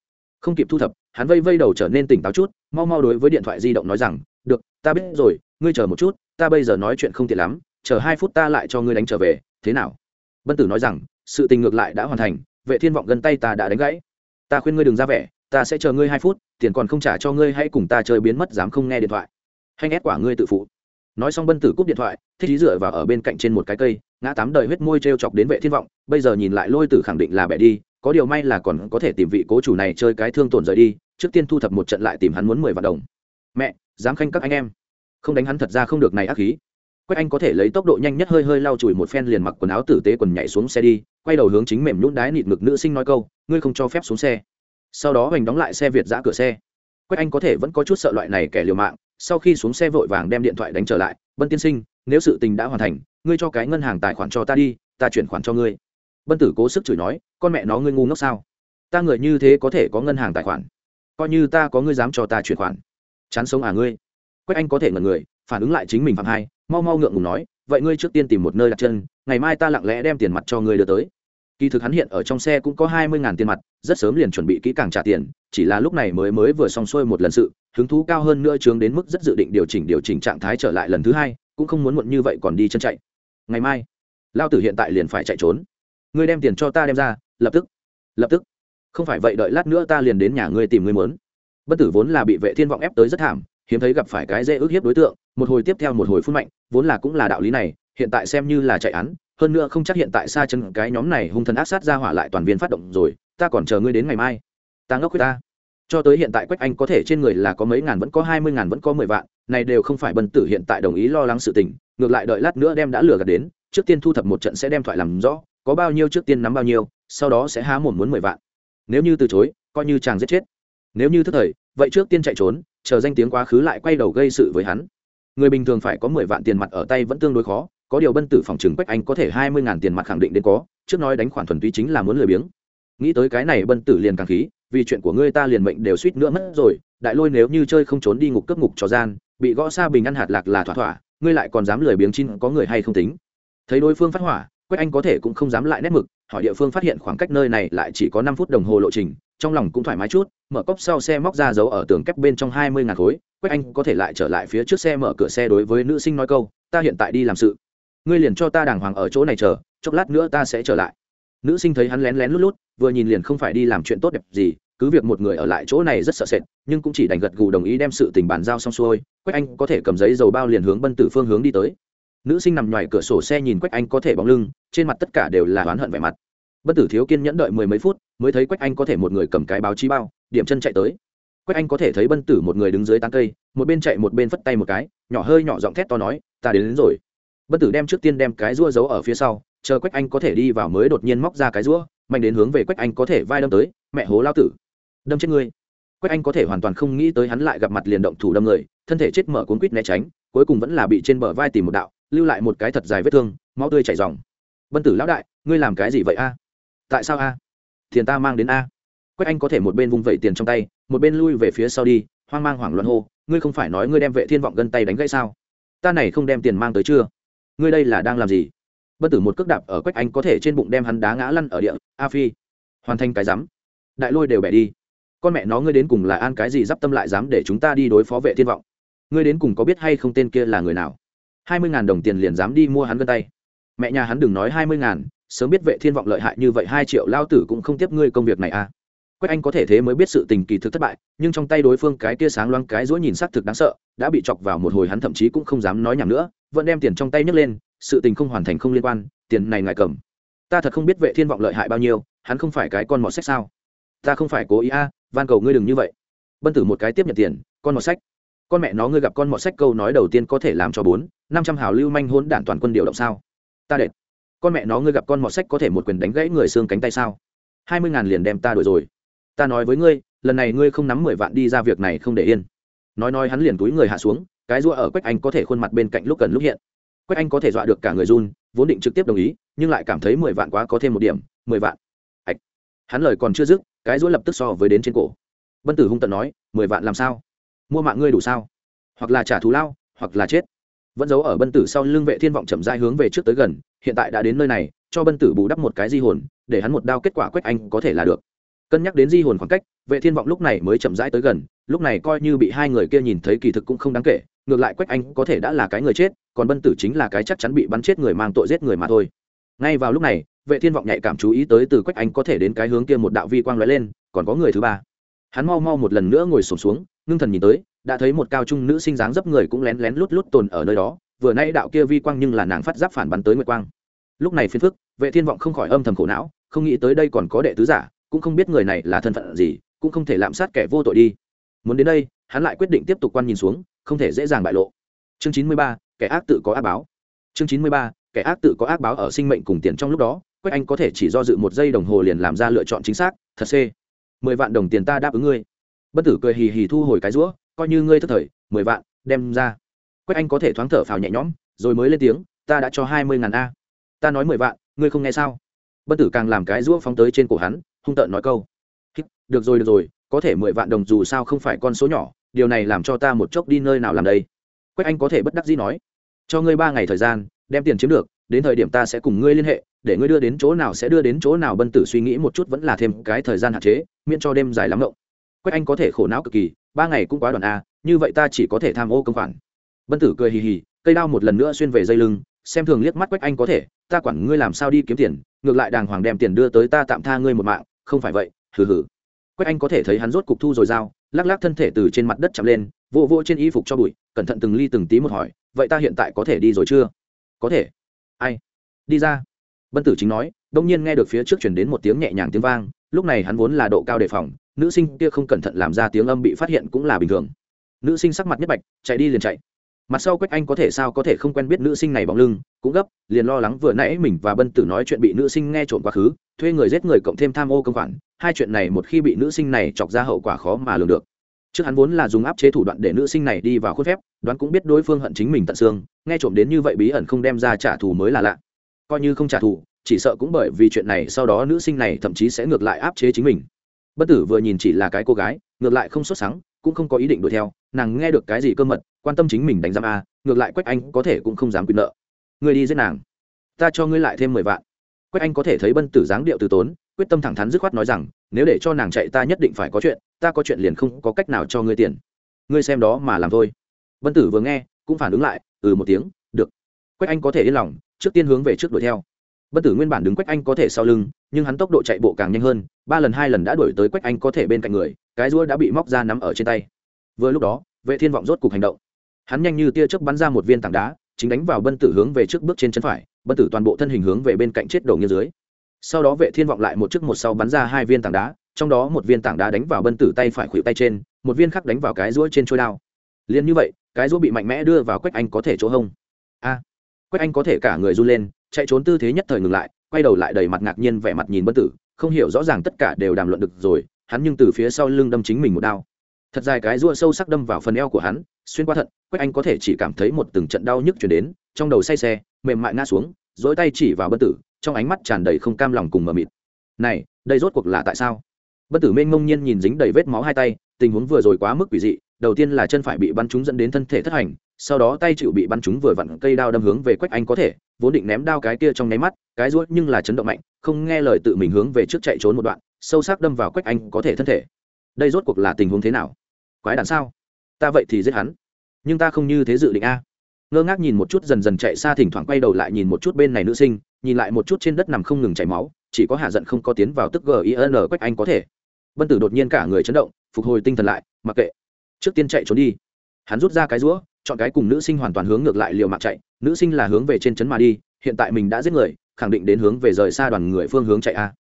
Không kịp thu thập, hắn vây vây đầu trở nên tỉnh táo chút, mau mau đối với điện thoại di động nói rằng, được, ta biết rồi, ngươi chờ một chút, ta bây giờ nói chuyện không tiện lắm, chờ hai phút ta lại cho ngươi đánh trở về, thế nào? Bân tử nói rằng, sự tình ngược lại đã hoàn thành, vệ thiên vọng gần tay ta đã đánh gãy. Ta khuyên ngươi đừng ra vẻ, ta sẽ chờ ngươi hai phút, tiền còn không trả cho ngươi hãy cùng ta chơi biến mất dám không nghe điện thoại. Hay ép quả ngươi tự phụ. Nói xong bân tử cúp điện thoại, thích ý dựa vào ở bên cạnh trên một cái cây, ngã tám đời huyết môi t chọc đến vệ thiên vọng, bây giờ nhìn lại lôi tử khẳng định là bẻ đi có điều may là còn có thể tìm vị cố chủ này chơi cái thương tổn rời đi, trước tiên thu thập một trận lại tìm hắn muốn mười vạn đồng. Mẹ, dám khanh các anh em. Không đánh hắn thật ra không được này ác khí. Quách anh có thể lấy tốc độ nhanh nhất hơi hơi lau chùi một phen liền mặc quần áo tử tế quần nhảy xuống xe đi, quay đầu hướng chính mềm nhún đái nịt ngực nữ sinh nói câu, ngươi không cho phép xuống xe. Sau đó hoành đóng lại xe việt giã cửa xe. Quách anh có thể vẫn có chút sợ loại này kẻ liều mạng, sau khi xuống xe vội vàng đem điện thoại đánh trở lại, bân tiên sinh, nếu sự tình đã hoàn thành, ngươi cho cái ngân hàng tài khoản cho ta đi, ta chuyển khoản cho ngươi bân tử cố sức chửi nói, con mẹ nó ngươi ngu ngốc sao? Ta người như thế có thể có ngân hàng tài khoản? Coi như ta có ngươi dám cho ta chuyển khoản. Chán sống à ngươi? Quách anh có thể ngẩn người, phản ứng lại chính mình phạm hai, mau mau ngượng ngùng nói, vậy ngươi trước tiên tìm một nơi đặt chân, ngày mai ta lặng lẽ đem tiền mặt cho ngươi đưa tới. Kỳ thực hắn hiện ở trong xe cũng có hai mươi tiền mặt, rất sớm liền chuẩn bị kỹ càng trả tiền, chỉ là lúc này mới mới vừa xong xuôi một lần sự, hứng thú cao hơn nữa chướng đến mức rất dự định điều chỉnh điều chỉnh trạng thái trở lại lần thứ hai, cũng không muốn muộn như vậy còn đi chân chạy. Ngày mai, lao tử hiện tại liền phải chạy trốn ngươi đem tiền cho ta đem ra, lập tức lập tức. Không phải vậy đợi lát nữa ta liền đến nhà ngươi tìm ngươi muốn. Bất tử vốn là bị vệ thiên vọng ép tới rất thảm, hiếm thấy gặp phải cái dễ ức hiếp đối tượng, một hồi tiếp theo một hồi phun mạnh, vốn là cũng là đạo lý này, hiện tại xem như là chạy án, hơn nữa không chắc hiện tại xa chân cái nhóm này hung thần ác sát ra hỏa lại toàn viên phát động rồi, ta còn chờ ngươi đến ngày mai. Ta ngốc với ta. Cho tới hiện tại quách anh có thể trên người là có mấy ngàn vẫn có hai mươi ngàn vẫn có mười vạn, này đều không phải bần tử hiện tại đồng ý lo lắng sự tình, ngược lại đợi lát nữa đem đã lừa gạt đến, trước tiên thu thập một trận sẽ đem thoại làm rõ có bao nhiêu trước tiên nắm bao nhiêu, sau đó sẽ há mồm muốn mười vạn. Nếu như từ chối, coi như chàng giết chết. Nếu như thức thời, vậy trước tiên chạy trốn, chờ danh tiếng quá khứ lại quay đầu gây sự với hắn. Người bình thường phải có mười vạn tiền mặt ở tay vẫn tương đối khó, có điều bân tử phòng trừng quách anh có thể hai mươi ngàn tiền mặt khẳng định đến có, trước nói đánh khoản thuần túy chính là muốn lười biếng. Nghĩ tới cái này bân tử liền càng khí, vì chuyện của ngươi ta liền mệnh đều suýt nữa mất rồi, đại lôi nếu như chơi không trốn đi ngục cướp ngục trò gian, bị gõ xa bình ăn hạt lạc là thỏa thỏa, ngươi lại còn dám lười biếng chín có người hay không tính. Thấy đối phương phát hỏa quách anh có thể cũng không dám lại nét mực, hỏi địa phương phát hiện khoảng cách nơi này lại chỉ có năm phút đồng hồ lộ trình, trong lòng cũng thoải mái chút, mở cốc sau xe móc ra giấu ở tường kép bên trong hai mươi ngàn khối, quách anh có thể lại trở lại phía trước xe mở cửa xe đối với nữ sinh nói câu, ta hiện tại đi làm sự. Ngươi liền cho ta đàng hoàng ở chỗ này chờ, chốc lát nữa ta sẽ trở lại. Nữ sinh thấy hắn lén lén lút lút, vừa nhìn liền không phải đi làm chuyện tốt đẹp gì, cứ việc một người ở lại chỗ này rất sợ sệt, nhưng cũng chỉ đành gật gù đồng ý đem sự tình bàn giao xong xuôi. Quách anh có thể cầm giấy dầu bao liền hướng bân tử phương hướng đi tới nữ sinh nằm ngoài cửa sổ xe nhìn quách anh có thể bóng lưng trên mặt tất cả đều là oán hận vẻ mặt. Bất tử thiếu kiên nhẫn đợi mười mấy phút mới thấy quách anh có thể một người cầm cái báo chí bao điểm chân chạy tới. Quách anh có thể thấy bân tử một người đứng dưới tán cây một bên chạy một bên phất tay một cái nhỏ hơi nhỏ giọng thét to nói ta đến, đến rồi. Bân tử đem trước tiên đem cái rua giấu ở phía sau chờ quách anh có thể đi vào mới đột nhiên móc ra cái rua mạnh đến hướng về quách anh có thể vai đâm tới mẹ hố lao tử đâm chết ngươi. Quách anh có thể hoàn toàn không nghĩ tới hắn lại gặp mặt liền động thủ đâm người thân thể chết mở cuốn quýt né tránh cuối cùng vẫn là bị trên bờ vai tìm một đạo lưu lại một cái thật dài vết thương, máu tươi chảy dòng bân tử lão đại, ngươi làm cái gì vậy a? Tại sao a? Tiền ta mang đến a. Quách anh có thể một bên vung vẩy tiền trong tay, một bên lui về phía sau đi, hoang mang hoảng loạn hô, ngươi không phải nói ngươi đem vệ thiên vọng gân tay đánh gãy sao? Ta này không đem tiền mang tới chưa? Ngươi đây là đang làm gì? Bất tử một cước đạp ở quách anh có thể trên bụng đem hắn đá ngã lăn ở địa, a phi. Hoàn thành cái rắm đại lôi đều bẻ đi. Con mẹ nó ngươi đến cùng là an cái gì d i p tâm lại dám để chúng ta đi đối phó vệ thiên vọng? Ngươi đến cùng có biết hay không tên kia là người nào? Hai mươi ngàn đồng tiền liền dám đi mua hắn gân tay. Mẹ nhà hắn đừng nói hai mươi ngàn, sớm biết vệ thiên vọng lợi hại như vậy hai triệu lao tử cũng không tiếp ngươi công việc này à. Quách anh có thể thế mới biết sự tình kỳ thực thất bại, nhưng trong tay đối phương cái kia sáng loáng cái rũa nhìn xác thực đáng sợ, đã bị chọc vào một hồi hắn thậm chí cũng không dám nói nhảm nữa, vẫn đem tiền trong tay nhấc lên, sự tình không hoàn thành không liên quan, tiền này ngại cầm. Ta thật không biết vệ thiên vọng lợi hại bao nhiêu, hắn không phải cái con mọt sách sao? Ta không phải cố ý a, van cầu ngươi đừng như vậy. Bân tử một cái tiếp nhận tiền, con mọt sách. Con mẹ nó, ngươi gặp con mọt sách câu nói đầu tiên có thể làm cho bốn năm trăm hào lưu manh hỗn đản toàn quân điều động sao? Ta đệt. Con mẹ nó, ngươi gặp con mọt sách có thể một quyền đánh gãy người xương cánh tay sao? Hai mươi ngàn liền đem ta đổi rồi. Ta nói với ngươi, lần này ngươi không nắm mười vạn đi ra việc này không để yên. Nói nói hắn liền túi người hạ xuống, cái rua ở quách anh có thể khuôn mặt bên cạnh lúc cần lúc hiện. Quách anh có thể dọa được cả người run, vốn định trực tiếp đồng ý, nhưng lại cảm thấy mười vạn quá có thêm một điểm, mười vạn. Ạch. Hắn lời còn chưa dứt, cái rua lập tức so với đến trên cổ. Vân tử hung tận nói, mười vạn làm sao? Mua mạng ngươi đủ sao? Hoặc là trả thù lao, hoặc là chết vẫn giấu ở bân tử sau lưng vệ thiên vọng chậm rãi hướng về trước tới gần hiện tại đã đến nơi này cho bân tử bù đắp một cái di hồn để hắn một đao kết quả quách anh có thể là được. Cân nhắc đến di hồn khoảng cách vệ thiên vọng lúc này mới chậm rãi tới gần lúc này coi như bị hai người kia nhìn thấy kỳ thực cũng không đáng kể ngược lại quách anh có thể đã là cái người chết còn bân tử chính là cái chắc chắn bị bắn chết người mang tội giết người mà thôi. Ngay vào lúc này vệ thiên vọng nhạy cảm chú ý tới từ quách anh có thể đến cái hướng kia một đạo vi quang lóe lên còn có người thứ ba. Hắn mau mau một lần nữa ngồi sổm xuống, xuống ngưng thần nhìn tới đã thấy một cao trung nữ sinh dáng dấp người cũng lén lén lút lút tồn ở nơi đó, vừa nay đạo kia vi quang nhưng là nàng phát giáp phản bắn tới nguyệt quang. Lúc này phiền phức, vệ thiên vọng không khỏi âm thầm khổ não, không nghĩ tới đây còn có đệ tứ giả, cũng không biết người này là thân phận gì, cũng không thể lạm sát kẻ vô tội đi. Muốn đến đây, hắn lại quyết định tiếp tục quan nhìn xuống, không thể dễ dàng bại lộ. Chương chín mươi ba, kẻ ác tự có ác báo. Chương chín mươi ba, kẻ ác tự có ác báo ở sinh mệnh cùng tiền trong lúc đó, quách anh có thể chỉ do dự một giây đồng hồ liền làm ra lựa chọn chính xác, thật c mười vạn đồng tiền ta đáp ứng ngươi. Bất tử cười hì hì thu hồi cái rũa coi như ngươi thất thời, mười vạn, đem ra. Quách anh có thể thoáng thở phào nhẹ nhõm, rồi mới lên tiếng, ta đã cho hai mươi ngàn a. Ta nói mười vạn, ngươi không nghe sao? Bất tử càng làm cái rũa phóng tới trên cổ hắn, hung tợn nói câu được rồi được rồi, có thể mười vạn đồng dù sao không phải con số nhỏ, điều này làm cho ta một chốc đi nơi nào làm đây? Quách anh có thể bất đắc dĩ nói, cho ngươi ba ngày thời gian, đem tiền chiếm được, đến thời điểm ta sẽ cùng ngươi liên hệ, để ngươi đưa đến chỗ nào sẽ đưa đến chỗ nào. Bân tử suy nghĩ một chút vẫn là thêm cái thời gian hạn chế, miễn cho đêm dài lắm ngộng quách anh có thể khổ não cực kỳ, ba ngày cũng quá đoạn a, như vậy ta chỉ có thể tham ô công khoản. Bân tử cười hì hì, cây đao một lần nữa xuyên về dây lưng, xem thường liếc mắt quách anh có thể, ta quản ngươi làm sao đi kiếm tiền, ngược lại đàng hoàng đem tiền đưa tới ta tạm tha ngươi một mạng, không phải vậy, hừ hừ. Quách anh có thể thấy hắn rốt cục thu rồi dao, lắc lắc thân thể từ trên mặt đất chạm lên vô vô trên y phục cho bụi, cẩn thận từng ly từng tí một hỏi, vậy ta hiện tại có thể đi rồi chưa? Có thể. Ai? Đi ra. Bân tử chính nói, đông nhiên nghe được phía trước chuyển đến một tiếng nhẹ nhàng tiếng vang, lúc này hắn vốn là độ cao đề phòng nữ sinh kia không cẩn thận làm ra tiếng âm bị phát hiện cũng là bình thường. Nữ sinh sắc mặt nhất bạch, chạy đi liền chạy. Mặt sau quách anh có thể sao có thể không quen biết nữ sinh này bóng lưng, cũng gấp, liền lo lắng vừa nãy mình và bân tử nói chuyện bị nữ sinh nghe trộm quá khứ, thuê người giết người cộng thêm tham ô công khoản, hai chuyện này một khi bị nữ sinh này chọc ra hậu quả khó mà lường được. Trước hắn vốn là dùng áp chế thủ đoạn để nữ sinh này đi vào khuôn phép, đoán cũng biết đối phương hận chính mình tận xương, nghe trộm đến như vậy bí ẩn không đem ra trả thù mới là lạ. Coi như không trả thù, chỉ sợ cũng bởi vì chuyện này sau đó nữ sinh này thậm chí sẽ ngược lại áp chế chính mình bất tử vừa nhìn chỉ là cái cô gái, ngược lại không xuất sáng cũng không có ý định đuổi theo, nàng nghe được cái gì cơ mật, quan tâm chính mình đánh giam a, ngược lại quách anh có thể cũng không dám quyền nợ. Người đi giết nàng. Ta cho ngươi lại thêm mười vạn. Quách anh có thể thấy bân tử dáng điệu từ tốn, quyết tâm thẳng thắn dứt khoát nói rằng, nếu để cho nàng chạy ta nhất định phải có chuyện, ta có chuyện liền không có cách nào cho ngươi tiền. Ngươi xem đó mà làm thôi. Bân tử vừa nghe, cũng phản ứng lại ừ một tiếng, được. Quách anh có thể yên lòng, trước tiên hướng về trước đuổi theo bất tử nguyên bản đứng quách anh có thể sau lưng, nhưng hắn tốc độ chạy bộ càng nhanh hơn, ba lần hai lần đã đuổi tới quách anh có thể bên cạnh người, cái rúa đã bị móc ra nắm ở trên tay. Vừa lúc đó, vệ thiên vọng rốt cục hành động. Hắn nhanh như tia chớp bắn ra một viên tảng đá, chính đánh vào bân tử hướng về trước bước trên chân phải, bân tử toàn bộ thân hình hướng về bên cạnh chết đầu như dưới. Sau đó vệ thiên vọng lại một chiếc một sau bắn ra hai viên tảng đá, trong đó một viên tảng đá đánh vào bân tử tay phải khuỷu tay trên, một viên khác đánh vào cái rũa trên trôi đao. Liền như vậy, cái rũa bị mạnh mẽ đưa vào quách anh có thể chỗ hông. A! Quách anh có thể cả người run lên, chạy trốn tư thế nhất thời ngừng lại, quay đầu lại đầy mặt ngạc nhiên vẻ mặt nhìn bân tử, không hiểu rõ ràng tất cả đều đàm luận được rồi, hắn nhưng từ phía sau lưng đâm chính mình một đao. Thật dài cái rua sâu sắc đâm vào phần eo của hắn, xuyên qua thận, quách anh có thể chỉ cảm thấy một từng trận đau nhức chuyển đến, trong đầu say xe, mềm mại ngã xuống, dỗi tay chỉ vào bất tử, trong ánh mắt tràn đầy không cam lòng cùng mờ mịt. Này, đây rốt cuộc là tại sao? Bất tử mênh mông nhiên nhìn dính đầy vết máu hai tay, tình huống vừa rồi quá mức quỷ dị, đầu tiên là chân phải bị bắn trúng dẫn đến thân thể thất hành sau đó tay chịu bị bắn trúng vừa vặn cây đao đâm hướng về quách anh có thể, vốn định ném đao cái kia trong nháy mắt, cái ruột nhưng là chấn động mạnh, không nghe lời tự mình hướng về trước chạy trốn một đoạn, sâu sắc đâm vào quách anh có thể thân thể. Đây rốt cuộc là tình huống thế nào? Quái đản sao? Ta vậy thì giết hắn. Nhưng ta không như thế dự định a. Ngơ ngác nhìn một chút dần dần chạy xa thỉnh thoảng quay đầu lại nhìn một chút bên này nữ sinh, nhìn lại một chút trên đất nằm không ngừng chảy máu, chỉ có hạ giận không có tiến vào tức gin quách anh có thể. Bân tử đột nhiên cả người chấn động, phục hồi tinh thần lại, mặc kệ. Trước tiên chạy trốn đi. Hắn rút ra cái rũa chọn cái cùng nữ sinh hoàn toàn hướng ngược lại liều mạng chạy, nữ sinh là hướng về trên trấn mà đi, hiện tại mình đã giết người, khẳng định đến hướng về rời xa đoàn người phương hướng chạy a.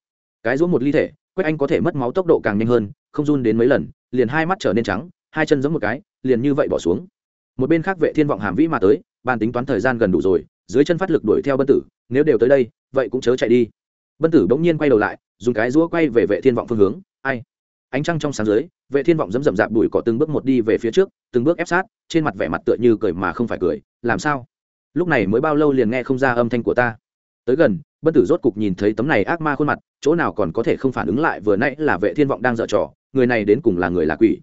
Cái rũa một ly thể, quách anh có thể mất máu tốc độ càng nhanh hơn, không run đến mấy lần, liền hai mắt trở nên trắng, hai chân giống một cái, liền như vậy bỏ xuống. Một bên khác vệ thiên vọng hàm vĩ mà tới, bàn tính toán thời gian gần đủ rồi, dưới chân phát lực đuổi theo bân tử, nếu đều tới đây, vậy cũng chớ chạy đi. Bân tử bỗng nhiên quay đầu lại, dùng cái rũa quay về vệ thiên vọng phương hướng. Ai? Ánh trăng trong sáng dưới vệ thiên vọng dẫm dậm dạp bụi cỏ từng bước một đi về phía trước, từng bước ép sát, trên mặt vẻ mặt tựa như cười mà không phải cười, làm sao? Lúc này mới bao lâu liền nghe không ra âm thanh của ta. Tới gần, bất tử rốt cục nhìn thấy tấm này ác ma khuôn mặt, chỗ nào còn có thể không phản ứng lại, vừa nãy là vệ thiên vọng đang dở trò, người này đến cùng là người là quỷ.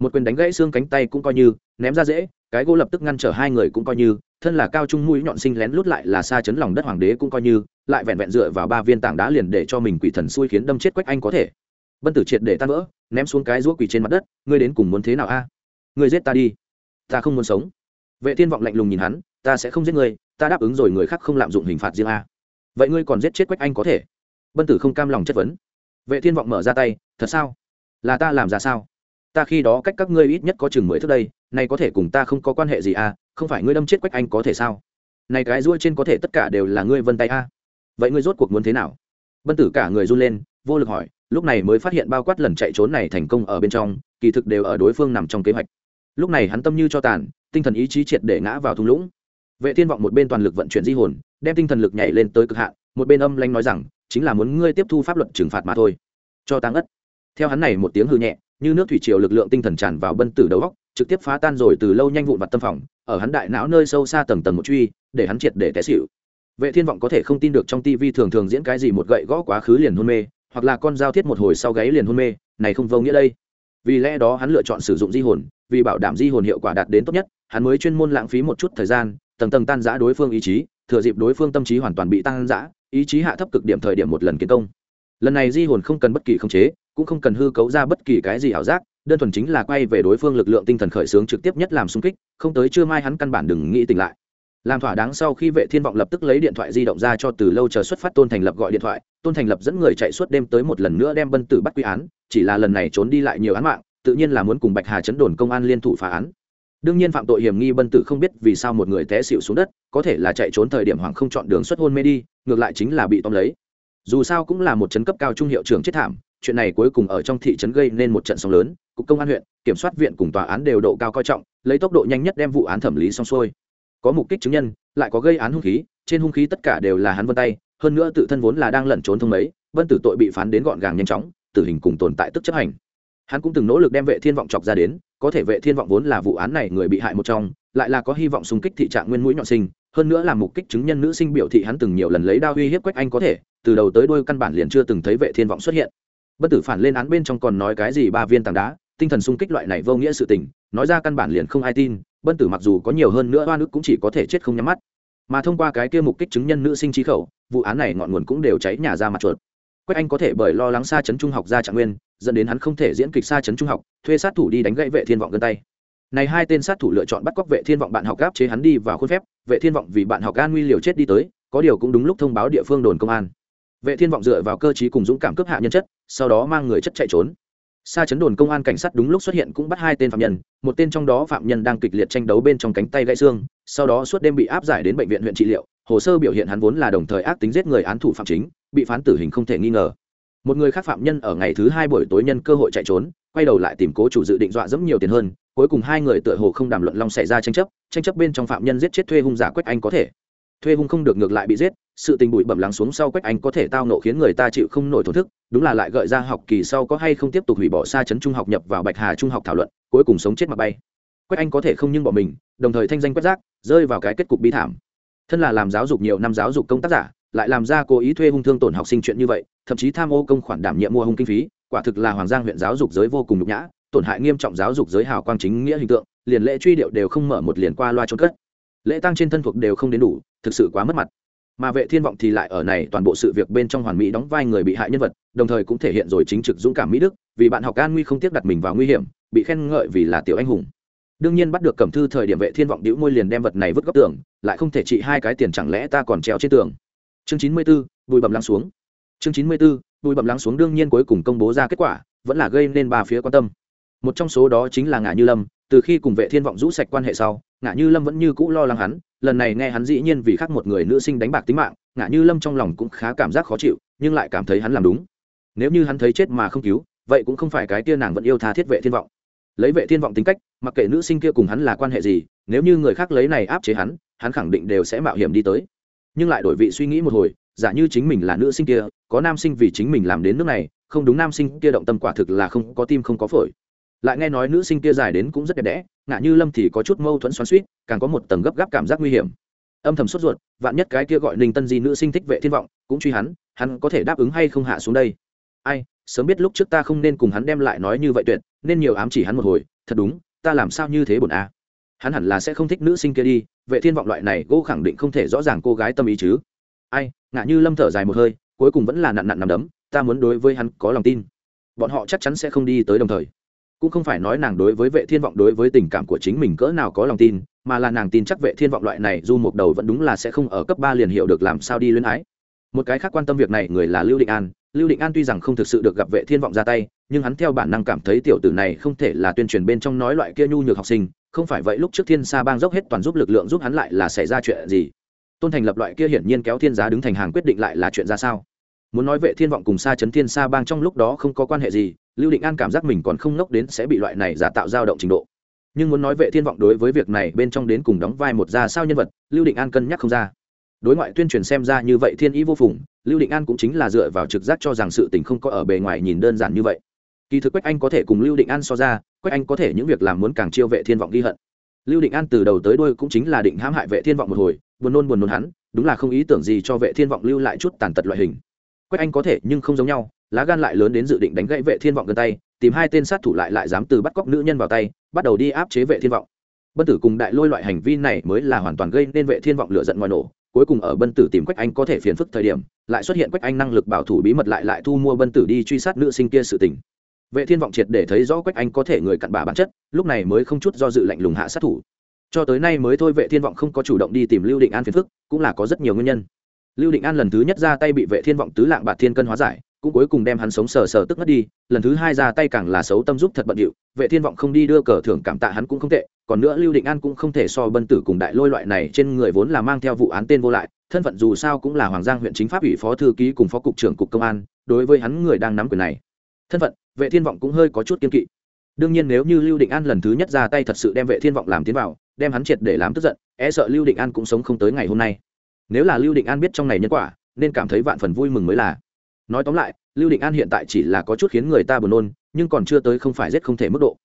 Một quyền đánh gãy xương cánh tay cũng coi như, ném ra dễ, cái gỗ lập tức ngăn trở hai người cũng coi như, thân là cao trung mũi nhọn sinh lén lút lại là xa chấn lòng đất hoàng đế cũng coi như, lại vẹn vẹn dựa vào ba viên tảng đá liền để cho mình quỷ thần xui khiến đâm chết quách anh có thể. Bân tử triệt để tan vỡ ném xuống cái rũa quỷ trên mặt đất, ngươi đến cùng muốn thế nào a? À? ngươi giết ta đi. Ta không muốn sống. Vệ thiên vọng lạnh lùng nhìn hắn, ta sẽ không giết ngươi, ta đáp ứng rồi người khác không lạm dụng hình phạt riêng a. Vậy ngươi còn giết chết quách anh có thể? Bân tử không cam lòng chất vấn. Vệ thiên vọng mở ra tay, thật sao? Là ta làm ra sao? Ta khi đó cách các ngươi ít nhất có chừng mười thước đây này có thể cùng ta không có quan hệ gì à không phải ngươi đâm chết quách anh có thể sao? Này cái ruôi trên có thể tất cả đều là ngươi vân tay a. Vậy ngươi rốt cuộc muốn thế nào? Bân tử cả người run lên, vô lực hỏi lúc này mới phát hiện bao quát lần chạy trốn này thành công ở bên trong, kỳ thực đều ở đối phương nằm trong kế hoạch. Lúc này hắn tâm như cho tàn, tinh thần ý chí triệt để ngã vào thung lũng. Vệ thiên vọng một bên toàn lực vận chuyển di hồn, đem tinh thần lực nhảy lên tới cực hạn, một bên âm lanh nói rằng, chính là muốn ngươi tiếp thu pháp luật trừng phạt mà thôi. Cho tăng ất. Theo hắn này một tiếng hư nhẹ, như nước thủy triều lực lượng tinh thần tràn vào bân tử đầu góc, trực tiếp phá tan rồi từ lâu nhanh vụn vặt tâm phòng, ở hắn đại não nơi sâu xa tầng tầng một truy, để hắn triệt để té xỉu. Vệ thiên vọng có thể không tin được trong tivi thường thường diễn cái gì một gậy gõ quá khứ liền hôn mê hoặc là con dao thiết một hồi sau gáy liền hôn mê, này không vô nghĩa đây. Vì lẽ đó hắn lựa chọn sử dụng di hồn, vì bảo đảm di hồn hiệu quả đạt đến tốt nhất, hắn mới chuyên môn lãng phí một chút thời gian, tầng tầng tan giã đối phương ý chí, thừa dịp đối phương tâm trí hoàn toàn bị tan giã ý chí hạ thấp cực điểm thời điểm một lần kiến công. Lần này di hồn không cần bất kỳ khống chế, cũng không cần hư cấu ra bất kỳ cái gì ảo giác, đơn thuần chính là quay về đối phương lực lượng tinh thần khởi xướng trực tiếp nhất làm xung kích, không tới chưa mai hắn căn bản đừng nghĩ tỉnh lại làm thỏa đáng sau khi vệ thiên vọng lập tức lấy điện thoại di động ra cho từ lâu chờ xuất phát tôn thành lập gọi điện thoại. Tôn thành lập dẫn người chạy suốt đêm tới một lần nữa đem bân tử bắt quy án, chỉ là lần này trốn đi lại nhiều án mạng, tự nhiên là muốn cùng bạch hà chấn đồn công an liên thủ phá án. Đương nhiên phạm tội hiểm nghi bân tử không biết vì sao một người té xịu xuống đất, có thể là chạy trốn thời điểm hoàng không chọn đường xuất hôn mê đi, ngược lại chính là bị tóm lấy. Dù sao cũng là một chấn cấp cao trung hiệu trưởng chết thảm, chuyện này cuối cùng ở trong thị trấn gây nên một trận sóng lớn, cục công an huyện, kiểm soát viện cùng tòa án đều độ cao coi trọng, lấy tốc độ nhanh nhất đem vụ án thẩm lý xong xuôi có mục đích chứng nhân, lại có gây án hung khí, trên hung khí tất cả đều là hắn vân tay, hơn nữa tự thân vốn là đang lẩn trốn thông mấy, vân tử tội bị phán đến gọn gàng nhanh chóng, tử hình cùng tồn tại tức chấp hành. Hắn cũng từng nỗ lực đem vệ thiên vọng chọc ra đến, có thể vệ thiên vọng vốn là vụ án này người bị hại một trong, lại là có hy vọng xung kích thị trạng nguyên mũi nhọn sinh, hơn nữa là mục kích chứng nhân nữ sinh biểu thị hắn từng nhiều lần lấy đao uy hiếp quách anh có thể, từ đầu tới đuôi căn bản liền chưa từng thấy vệ thiên vọng xuất hiện. Bất tử phản lên án bên trong còn nói cái gì ba viên tảng đá, tinh thần xung kích loại này vô nghĩa sự tình, nói ra căn bản liền không ai tin bất tử mặc dù có nhiều hơn nữa oan ức cũng chỉ có thể chết không nhắm mắt. Mà thông qua cái kia mục kích chứng nhân nữ sinh trí khẩu, vụ án này ngọn nguồn cũng đều cháy nhà ra mặt chuột. Quách anh có thể bởi lo lắng xa chấn trung học ra trạng nguyên, dẫn đến hắn không thể diễn kịch xa chấn trung học, thuê sát thủ đi đánh gãy vệ thiên vọng gân tay. Này hai tên sát thủ lựa chọn bắt cóc vệ thiên vọng bạn học gáp chế hắn đi vào khuôn phép, vệ thiên vọng vì bạn học an nguy liều chết đi tới, có điều cũng đúng lúc thông báo địa phương đồn công an. Vệ thiên vọng dựa vào cơ chí cùng dũng cảm cướp hạ nhân chất, sau đó mang người chất chạy trốn sa chấn đồn công an cảnh sát đúng lúc xuất hiện cũng bắt hai tên phạm nhân, một tên trong đó phạm nhân đang kịch liệt tranh đấu bên trong cánh tay gãy xương, sau đó suốt đêm bị áp giải đến bệnh viện huyện trị liệu, hồ sơ biểu hiện hắn vốn là đồng thời ác tính giết người án thủ phạm chính, bị phán tử hình không thể nghi ngờ. Một người khác phạm nhân ở ngày thứ hai buổi tối nhân cơ hội chạy trốn, quay đầu lại tìm cố chủ dự định dọa dẫm nhiều tiền hơn, cuối cùng hai người tựa hồ không đàm luận long xảy ra tranh chấp tranh chấp bên trong phạm nhân giết chết thuê hung giả quách anh có thể thuê hung không được ngược lại bị giết, sự tình bụi bẩm lắng xuống sau quách anh có thể tao nộ khiến người ta chịu không nổi thổn thức, đúng là lại gợi ra học kỳ sau có hay không tiếp tục hủy bỏ xa chấn trung học nhập vào bạch hà trung học thảo luận, cuối cùng sống chết mà bay. Quách anh có thể không nhưng bỏ mình, đồng thời thanh danh quét rác, rơi vào cái kết cục bi thảm. Thân là làm giáo dục nhiều năm giáo dục công tác giả, lại làm ra cố ý thuê hung thương tổn học sinh chuyện như vậy, thậm chí tham ô công khoản đảm nhiệm mua hung kinh phí, quả thực là hoàng giang huyện giáo dục giới vô cùng nhục nhã, tổn hại nghiêm trọng giáo dục giới hào quang chính nghĩa hình tượng, liền lễ truy điệu đều không mở một liền qua loa trốn cất lễ tăng trên thân thuộc đều không đến đủ thực sự quá mất mặt. Mà vệ thiên vọng thì lại ở này toàn bộ sự việc bên trong hoàn mỹ đóng vai người bị hại nhân vật đồng thời cũng thể hiện rồi chính trực dũng cảm mỹ đức vì bạn học an nguy không tiếc đặt mình vào nguy hiểm bị khen ngợi vì là tiểu anh hùng. Đương nhiên bắt được cẩm thư thời điểm vệ thiên vọng đĩu môi liền đem vật này vứt góc tường lại không thể trị hai cái tiền chẳng lẽ ta còn treo trên tường. Chương chín mươi 94, bùi bẩm lắng xuống. Chương chín mươi 94, bùi bẩm lắng xuống đương nhiên cuối cùng công bố ra kết quả vẫn là gây nên ba phía quan tâm. Một trong số đó chính là ngã như lâm từ khi cùng vệ thiên vọng rũ sạch quan hệ sau ngạ như lâm vẫn như cũ lo lắng hắn, lần này nghe hắn dĩ nhiên vì khác một người nữ sinh đánh bạc tính mạng ngạ như lâm trong lòng cũng khá cảm giác khó chịu, nhưng lại cảm thấy hắn làm đúng. Nếu như hắn thấy chết mà không cứu, vậy cũng không phải cái tia nàng vẫn yêu tha thiết vệ thiên vọng. Lấy vệ thiên vọng tính cách, mặc kệ nữ sinh kia cùng hắn là quan hệ gì, nếu như người khác lấy này áp chế hắn hắn khẳng định đều sẽ mạo hiểm đi tới. Nhưng lại đổi vị suy nghĩ một hồi, giả như chính mình là nữ sinh kia, có nam sinh vì chính mình làm đến nước này, không đúng nam sinh kia động tâm quả thực là không có tim không có phổi lại nghe nói nữ sinh kia dài đến cũng rất đẹp đẽ, ngạ như lâm thì có chút mâu thuẫn xoắn suýt càng có một tầng gấp gáp cảm giác nguy hiểm. Âm thầm sốt ruột, vạn nhất cái kia gọi ninh tân di nữ sinh thích vệ thiên vọng, cũng truy hắn hắn có thể đáp ứng hay không hạ xuống đây? Ai, sớm biết lúc trước ta không nên cùng hắn đem lại nói như vậy tuyệt, nên nhiều ám chỉ hắn một hồi, thật đúng, ta làm sao như thế bổn a à? hắn hẳn là sẽ không thích nữ sinh kia đi, vệ thiên vọng loại này gỗ khẳng định không thể rõ ràng cô gái tâm ý chứ. Ai, ngạ như lâm thở dài một hơi, cuối cùng vẫn là nặn nặn nằm đấm, ta muốn đối với hắn có lòng tin. Bọn họ chắc chắn sẽ không đi tới đồng thời cũng không phải nói nàng đối với vệ thiên vọng đối với tình cảm của chính mình cỡ nào có lòng tin, mà là nàng tin chắc vệ thiên vọng loại này du một đầu vẫn đúng là sẽ không ở cấp ba liền hiểu được làm sao đi luyến ái. Một cái khác quan tâm việc này, người là lưu định an. Lưu định an tuy rằng không thực sự được gặp vệ thiên vọng ra tay, nhưng hắn theo bản năng cảm thấy tiểu tử này không thể là tuyên truyền bên trong nói loại kia nhu nhược học sinh, không phải vậy lúc trước thiên sa bang dốc hết toàn giúp lực lượng giúp hắn lại là xảy ra chuyện gì? Tôn thành lập loại kia hiển nhiên kéo thiên giá đứng thành hàng quyết định lại là chuyện ra sao? Muốn nói vệ thiên vọng cùng xa chấn thiên sa bang trong lúc đó không có quan hệ gì lưu định an cảm giác mình còn không ngốc đến sẽ bị loại này giả tạo dao động trình độ. Nhưng muốn nói vệ thiên vọng đối với việc này bên trong đến cùng đóng vai một ra sao nhân vật, lưu định an cân nhắc không ra. Đối ngoại tuyên truyền xem ra như vậy thiên ý vô phùng, lưu định an cũng chính là dựa vào trực giác cho rằng sự tình không có ở bề ngoài nhìn đơn giản như vậy. Kỳ thực quách anh có thể cùng lưu định an so ra, quách anh có thể những việc làm muốn càng chiêu vệ thiên vọng ghi hận. Lưu định an từ đầu tới đuôi cũng chính là định hãm hại vệ thiên vọng một hồi, buồn nôn buồn nôn hắn, đúng là không ý tưởng gì cho vệ thiên vọng lưu lại chút tàn tật loại hình. Quách anh có thể nhưng không giống nhau lá gan lại lớn đến dự định đánh gãy vệ thiên vọng gần tay, tìm hai tên sát thủ lại lại dám từ bắt cóc nữ nhân vào tay, bắt đầu đi áp chế vệ thiên vọng. Bân tử cùng đại lôi loại hành vi này mới là hoàn toàn gây nên vệ thiên vọng lửa giận ngoài nổ, cuối cùng ở bân tử tìm quách anh có thể phiền phức thời điểm, lại xuất hiện quách anh năng lực bảo thủ bí mật lại lại thu mua bân tử đi truy sát nữ sinh kia sự tình. Vệ thiên vọng triệt để thấy rõ quách anh có thể người cặn bà bản chất, lúc này mới không chút do dự lạnh lùng hạ sát thủ. Cho tới nay mới thôi vệ thiên vọng không có chủ động đi tìm lưu định an phiền phức, cũng là có rất nhiều nguyên nhân. Lưu định an lần thứ nhất ra tay bị vệ thiên vọng tứ lạng bạc thiên cân hóa giải cũng cuối cùng đem hắn sống sờ sờ tức mất đi, lần thứ hai ra tay càng là xấu tâm giúp thật bận điệu, vệ thiên vọng không đi đưa cờ thưởng cảm tạ hắn cũng không tệ, còn nữa lưu định an cũng không thể so bân tử cùng đại lôi loại này trên người vốn là mang theo vụ án tên vô lại, thân phận dù sao cũng là hoàng giang huyện chính pháp ủy phó thư ký cùng phó cục trưởng cục công an, đối với hắn người đang nắm quyền này. Thân phận, vệ thiên vọng cũng hơi có chút kiên kỵ. Đương nhiên nếu như lưu định an lần thứ nhất ra tay thật sự đem vệ thiên vọng làm tiến vào, đem hắn triệt để làm tức giận e sợ lưu định an cũng sống không tới ngày hôm nay. Nếu là lưu định an biết trong này nhân quả, nên cảm thấy vạn phần vui mừng mới là nói tóm lại, lưu định an hiện tại chỉ là có chút khiến người ta buồn nôn, nhưng còn chưa tới không phải rất không thể mức độ.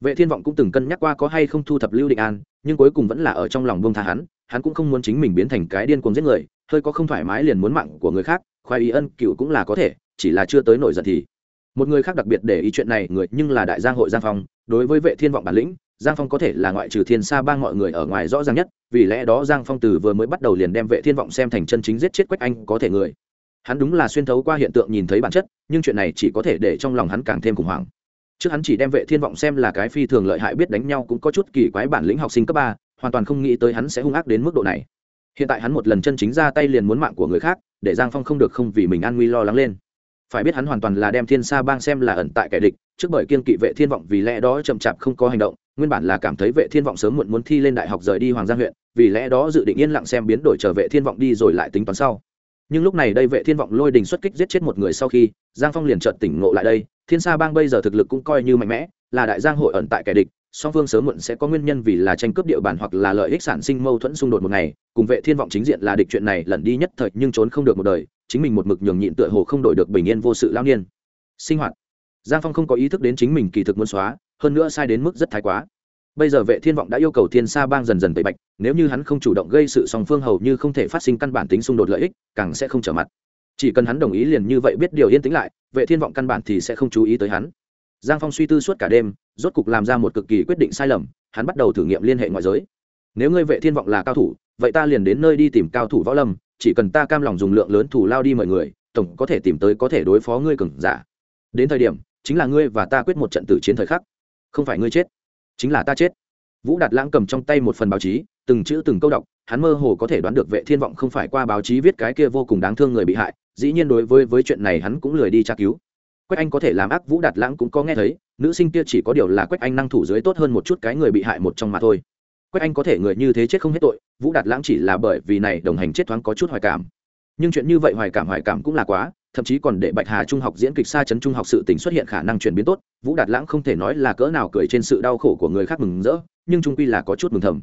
Vệ thiên vọng cũng từng cân nhắc qua có hay không thu thập lưu định an, nhưng cuối cùng vẫn là ở trong lòng buông tha hắn hắn cũng không muốn chính mình biến thành cái điên cuồng giết người, hơi có không thoải mái liền muốn mạng của người khác khoái ý ân cựu cũng là có thể, chỉ là chưa tới nổi giận thì. Một người khác đặc biệt để ý chuyện này, người nhưng là đại giang hội giang phong, đối với vệ thiên vọng bản lĩnh, giang phong có thể là ngoại trừ thiên sa bang mọi người ở ngoài rõ ràng nhất, vì lẽ đó giang phong từ vừa mới bắt đầu liền đem vệ thiên vọng xem thành chân chính giết chết quách anh có thể người hắn đúng là xuyên thấu qua hiện tượng nhìn thấy bản chất, nhưng chuyện này chỉ có thể để trong lòng hắn càng thêm khủng hoảng. Trước hắn chỉ đem vệ thiên vọng xem là cái phi thường lợi hại biết đánh nhau cũng có chút kỳ quái bản lĩnh học sinh cấp ba, hoàn toàn không nghĩ tới hắn sẽ hung ác đến mức độ này. Hiện tại hắn một lần chân chính ra tay liền muốn mạng của người khác, để giang phong không được không vì mình an nguy lo lắng lên. Phải biết hắn hoàn toàn là đem thiên sa bang xem là ẩn tại kẻ địch, trước bởi kiên kỵ vệ thiên vọng vì lẽ đó chậm chạp không có hành động, nguyên bản là cảm thấy vệ thiên vọng sớm muộn muốn thi lên đại học rời đi hoàng gia huyện, vì lẽ đó dự định yên lặng xem biến đổi trở vệ thiên vọng đi rồi lại tính toán sau nhưng lúc này đây vệ thiên vọng lôi đình xuất kích giết chết một người sau khi, giang phong liền chợt tỉnh ngộ lại đây. Thiên sa bang bây giờ thực lực cũng coi như mạnh mẽ, là đại giang hội ẩn tại kẻ địch, song phương sớm muộn sẽ có nguyên nhân vì là tranh cướp địa bàn hoặc là lợi ích sản sinh mâu thuẫn xung đột một ngày. Cùng vệ thiên vọng chính diện là địch chuyện này lần đi nhất thời nhưng trốn không được một đời, chính mình một mực nhường nhịn tựa hồ không đổi được bình yên vô sự lao niên. Sinh hoạt. Giang phong không có ý thức đến chính mình kỳ thực muốn xóa, hơn nữa sai đến mức rất thái quá bây giờ vệ thiên vọng đã yêu cầu thiên sa bang dần dần tẩy bạch, nếu như hắn không chủ động gây sự song phương hầu như không thể phát sinh căn bản tính xung đột lợi ích, càng sẽ không trở mặt. Chỉ cần hắn đồng ý liền như vậy biết điều yên tĩnh lại, vệ thiên vọng căn bản thì sẽ không chú ý tới hắn. Giang phong suy tư suốt cả đêm, rốt cục làm ra một cực kỳ quyết định sai lầm, hắn bắt đầu thử nghiệm liên hệ ngoại giới. Nếu ngươi vệ thiên vọng là cao thủ, vậy ta liền đến nơi đi tìm cao thủ võ lâm, chỉ cần ta cam lòng dùng lượng lớn thủ lao đi mọi người, tổng có thể tìm tới có thể đối phó ngươi cường giả. Đến thời điểm, chính là ngươi và ta quyết một trận tử chiến thời khắc. Không phải ngươi chết chính là ta chết. Vũ đạt lãng cầm trong tay một phần báo chí, từng chữ từng câu đọc, hắn mơ hồ có thể đoán được vệ thiên vọng không phải qua báo chí viết cái kia vô cùng đáng thương người bị hại, dĩ nhiên đối với với chuyện này hắn cũng lười đi tra cứu. Quách anh có thể làm ác, vũ đạt lãng cũng có nghe thấy, nữ sinh kia chỉ có điều là quách anh năng thủ dưới tốt hơn một chút cái người bị hại một trong mà thôi. Quách anh có thể người như thế chết không hết tội, vũ đạt lãng chỉ là bởi vì này đồng hành chết thoáng có chút hoài cảm. Nhưng chuyện như vậy hoài cảm hoài cảm cũng là quá thậm chí còn để bạch hà trung học diễn kịch xa chấn trung học sự tình xuất hiện khả năng chuyển biến tốt, vũ đạt lãng không thể nói là cỡ nào cười trên sự đau khổ của người khác mừng rỡ, nhưng trung quy là có chút mừng thầm.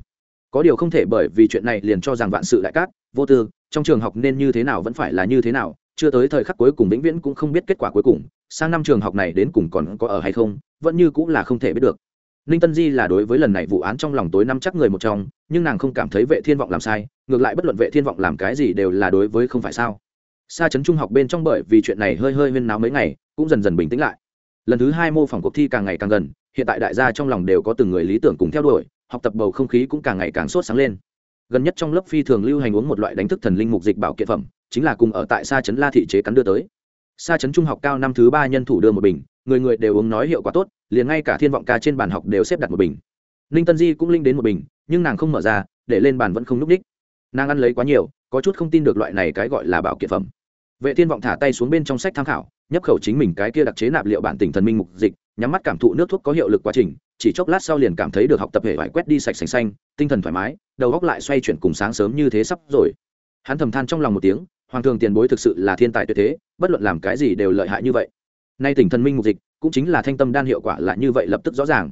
Có điều không thể bởi vì chuyện này liền cho rằng vạn sự đại cát, vô tư, trong trường học nên như thế nào vẫn phải là như thế nào, chưa tới thời khắc cuối cùng vĩnh viễn cũng không biết kết quả cuối cùng, sang năm trường học này đến cùng còn có ở hay không, vẫn như cũng là không thể biết được. Ninh tân di là đối với lần này vụ án trong lòng tối năm chắc người một trong, nhưng nàng không cảm thấy vệ thiên vọng làm sai, ngược lại bất luận vệ thiên vọng làm cái gì đều là đối với không phải sao. Sa chấn trung học bên trong bởi vì chuyện này hơi hơi huyên náo mấy ngày, cũng dần dần bình tĩnh lại. Lần thứ hai mô phỏng cuộc thi càng ngày càng gần, hiện tại đại gia trong lòng đều có từng người lý tưởng cùng theo đuổi, học tập bầu không khí cũng càng ngày càng sốt sáng lên. Gần nhất trong lớp phi thường lưu hành uống một loại đánh thức thần linh mục dịch bảo kiện phẩm, chính là cùng ở tại Sa chấn la thị chế cắn đưa tới. Sa chấn trung học cao năm thứ ba nhân thủ đưa một bình, người người đều uống nói hiệu quả tốt, liền ngay cả thiên vọng ca trên bàn học đều xếp đặt một bình. Ninh tân di cũng linh đến một bình, nhưng nàng không mở ra, để lên bàn vẫn không núp đích. Nàng ăn lấy quá nhiều, có chút không tin được loại này cái gọi là bảo kiện phẩm vệ thiên vọng thả tay xuống bên trong sách tham khảo, nhấp khẩu chính mình cái kia đặc chế nạp liệu bản tỉnh thần minh mục dịch, nhắm mắt cảm thụ nước thuốc có hiệu lực quá trình, chỉ chốc lát sau liền cảm thấy được học tập hệ vải quét đi sạch sành xanh, tinh thần thoải mái, đầu góc lại xoay chuyển cùng sáng sớm như thế sắp rồi. Hắn thầm than trong lòng một tiếng, hoàng thường tiền bối thực sự là thiên tài tuyệt thế, bất luận làm cái gì đều lợi hại như vậy. Nay tỉnh thần minh mục dịch, cũng chính là thanh tâm đan hiệu quả là như vậy lập tức rõ ràng.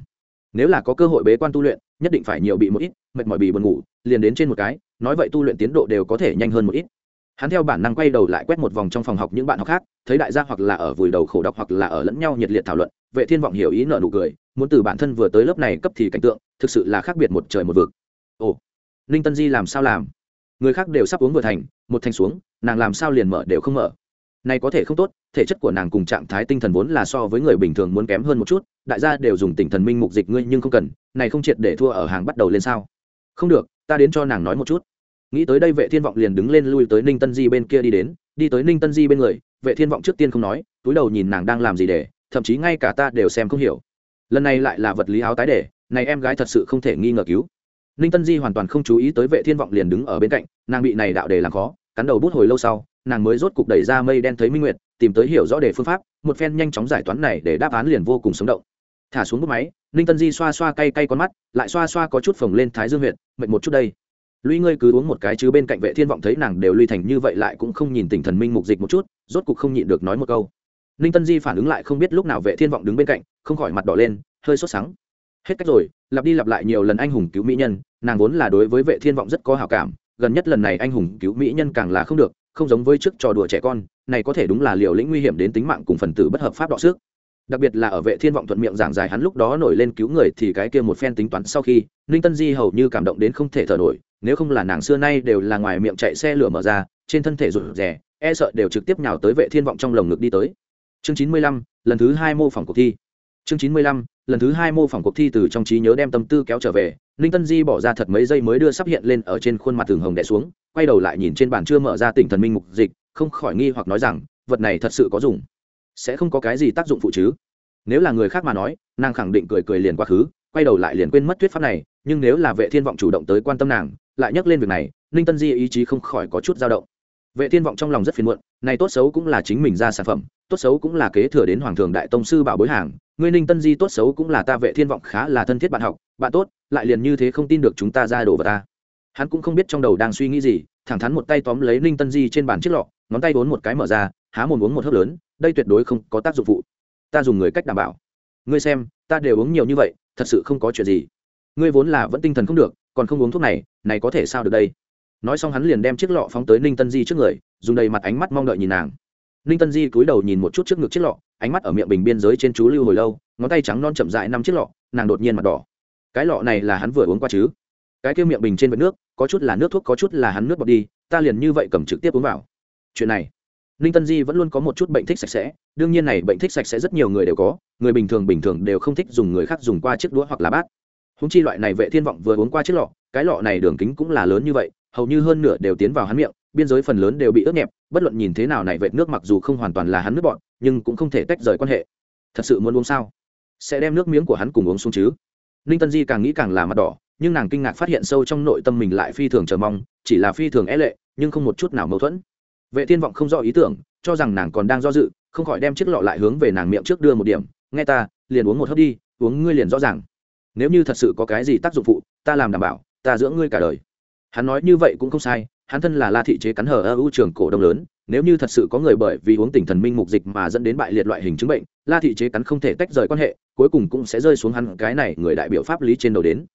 Nếu là có cơ hội bế quan tu luyện, nhất định phải nhiều bị một ít, mệt mỏi bị buồn ngủ, liền đến trên một cái, nói vậy tu luyện tiến độ đều có thể nhanh hơn một ít hắn theo bản năng quay đầu lại quét một vòng trong phòng học những bạn học khác, thấy đại gia hoặc là ở vùi đầu khổ đọc hoặc là ở lẫn nhau nhiệt liệt thảo luận, vệ thiên vọng hiểu ý nợ nụ cười, muốn từ bản thân vừa tới lớp này cấp thì cảnh tượng, thực sự là khác biệt một trời một vực. Ồ, ninh tân di làm sao làm? Người khác đều sắp uống vừa thành, một thành xuống, nàng làm sao liền mở đều không mở. Này có thể không tốt, thể chất của nàng cùng trạng thái tinh thần vốn là so với người bình thường muốn kém hơn một chút, đại gia đều dùng tinh thần minh mục dịch ngươi nhưng không cần, này không triệt để thua ở hàng bắt đầu lên sao? Không được, ta đến cho nàng nói một chút nghĩ tới đây vệ thiên vọng liền đứng lên lui tới ninh tân di bên kia đi đến. Đi tới ninh tân di bên người, vệ thiên vọng trước tiên không nói, túi đầu nhìn nàng đang làm gì để, thậm chí ngay cả ta đều xem không hiểu. Lần này lại là vật lý áo tái để, này em gái thật sự không thể nghi ngờ cứu. Ninh tân di hoàn toàn không chú ý tới vệ thiên vọng liền đứng ở bên cạnh, nàng bị này đạo để làm khó, cắn đầu bút hồi lâu sau, nàng mới rốt cục đẩy ra mây đen thấy minh nguyệt, tìm tới hiểu rõ đề phương pháp, một phen nhanh chóng giải toán này để đáp án liền vô cùng sống động. Thả xuống bút máy, ninh tân di xoa xoa cay cay con mắt, lại xoa xoa có chút phồng lên thái dương huyệt, mệt một chút đây lũy ngươi cứ uống một cái chứ bên cạnh vệ thiên vọng thấy nàng đều lui thành như vậy lại cũng không nhìn tỉnh thần minh mục dịch một chút, rốt cục không nhịn được nói một câu. Ninh tân di phản ứng lại không biết lúc nào vệ thiên vọng đứng bên cạnh, không khỏi mặt đỏ lên, hơi sốt sắng. Hết cách rồi, lặp đi lặp lại nhiều lần anh hùng cứu mỹ nhân, nàng vốn là đối với vệ thiên vọng rất có hảo cảm, gần nhất lần này anh hùng cứu mỹ nhân càng là không được, không giống với trước trò đùa trẻ con, này có thể đúng là liều lĩnh nguy hiểm đến tính mạng cùng phần tử bất hợp pháp đọ xước đặc biệt là ở vệ thiên vọng thuận miệng giảng dài hắn lúc đó nổi lên cứu người thì cái kia một phen tính toán sau khi, ninh tân di hầu như cảm động đến không thể thở nổi, nếu không là nàng xưa nay đều là ngoài miệng chạy xe lửa mở ra, trên thân thể rụt rè e sợ đều trực tiếp nhào tới vệ thiên vọng trong lồng ngực đi tới. Chương chín mươi lăm, lần thứ hai mô phỏng cuộc thi. Chương chín mươi lăm, lần thứ hai mô phỏng cuộc thi từ trong trí nhớ đem tâm tư kéo trở về, ninh tân di bỏ ra thật mấy giây mới đưa sắp hiện lên ở trên khuôn mặt thường hồng đẻ xuống, quay đầu lại nhìn trên bàn chưa mở ra tỉnh thần minh mục dịch, không khỏi nghi hoặc nói rằng, vật này thật sự có dùng sẽ không có cái gì tác dụng phụ chứ. Nếu là người khác mà nói, nàng khẳng định cười cười liền quá khứ, quay đầu lại liền quên mất thuyết pháp này, nhưng nếu là vệ thiên vọng chủ động tới quan tâm nàng, lại nhắc lên việc này, ninh tân di ý chí không khỏi có chút dao động. Vệ thiên vọng trong lòng rất phiền muộn, này tốt xấu cũng là chính mình ra sản phẩm, tốt xấu cũng là kế thừa đến hoàng thường đại tông sư bảo bối hàng ngươi ninh tân di tốt xấu cũng là ta, vệ thiên vọng khá là thân thiết bạn học, bạn tốt, lại liền như thế không tin được chúng ta ra đồ vào ta. Hắn cũng không biết trong đầu đang suy nghĩ gì, thẳng thắn một tay tóm lấy ninh tân di trên bàn chiếc lọ, ngón tay vốn một cái mở ra há mồm uống một hớp lớn, đây tuyệt đối không có tác dụng phụ. Ta dùng người cách đảm bảo. Ngươi xem, ta đều uống nhiều như vậy, thật sự không có chuyện gì. Ngươi vốn là vẫn tinh thần không được, còn không uống thuốc này này có thể sao được đây? Nói xong hắn liền đem chiếc lọ phóng tới ninh tân di trước người, dùng đầy mặt ánh mắt mong đợi nhìn nàng. Ninh tân di cúi đầu nhìn một chút trước ngực chiếc lọ, ánh mắt ở miệng bình biên giới trên chú lưu hồi lâu, ngón tay trắng non chậm dại năm chiếc lọ, nàng đột nhiên mặt đỏ. Cái lọ này là hắn vừa uống qua chứ? Cái kia miệng bình trên vệt nước, có chút là nước thuốc, có chút là hắn nước bọt đi, ta liền như vậy cầm trực tiếp uống vào. Chuyện này ninh tân di vẫn luôn có một chút bệnh thích sạch sẽ, đương nhiên này bệnh thích sạch sẽ rất nhiều người đều có, người bình thường bình thường đều không thích dùng người khác dùng qua chiếc đũa hoặc là bát. Húng chi loại này vệ thiên vọng vừa uống qua chiếc lọ, cái lọ này đường kính cũng là lớn như vậy, hầu như hơn nửa đều tiến vào hắn miệng, biên giới phần lớn đều bị ướt nhẹp, bất luận nhìn thế nào này vệt nước mặc dù không hoàn toàn là hắn nước bọn nhưng cũng không thể tách rời quan hệ. Thật sự muốn uống sao? Sẽ đem nước miếng của hắn cùng uống xuống chứ? Ninh tân di càng nghĩ càng là mặt đỏ, nhưng nàng kinh ngạc phát hiện sâu trong nội tâm mình lại phi thường chờ mong, chỉ là phi thường é lệ, nhưng không một chút nào mâu thuẫn vệ thiên vọng không rõ ý tưởng, cho rằng nàng còn đang do dự, không khỏi đem chiếc lọ lại hướng về nàng miệng trước đưa một điểm. Nghe ta, liền uống một hớp đi, uống ngươi liền rõ ràng. Nếu như thật sự có cái gì tác dụng phụ, ta làm đảm bảo, ta dưỡng ngươi cả đời. Hắn nói như vậy cũng không sai, hắn thân là la thị chế cắn hở ơ ưu trường cổ đông lớn, nếu như thật sự có người bởi vì uống tỉnh thần minh mục dịch mà dẫn đến bại liệt loại hình chứng bệnh, la thị chế cắn không thể tách rời quan hệ, cuối cùng cũng sẽ rơi xuống hắn cái này người đại biểu pháp lý trên đầu đến.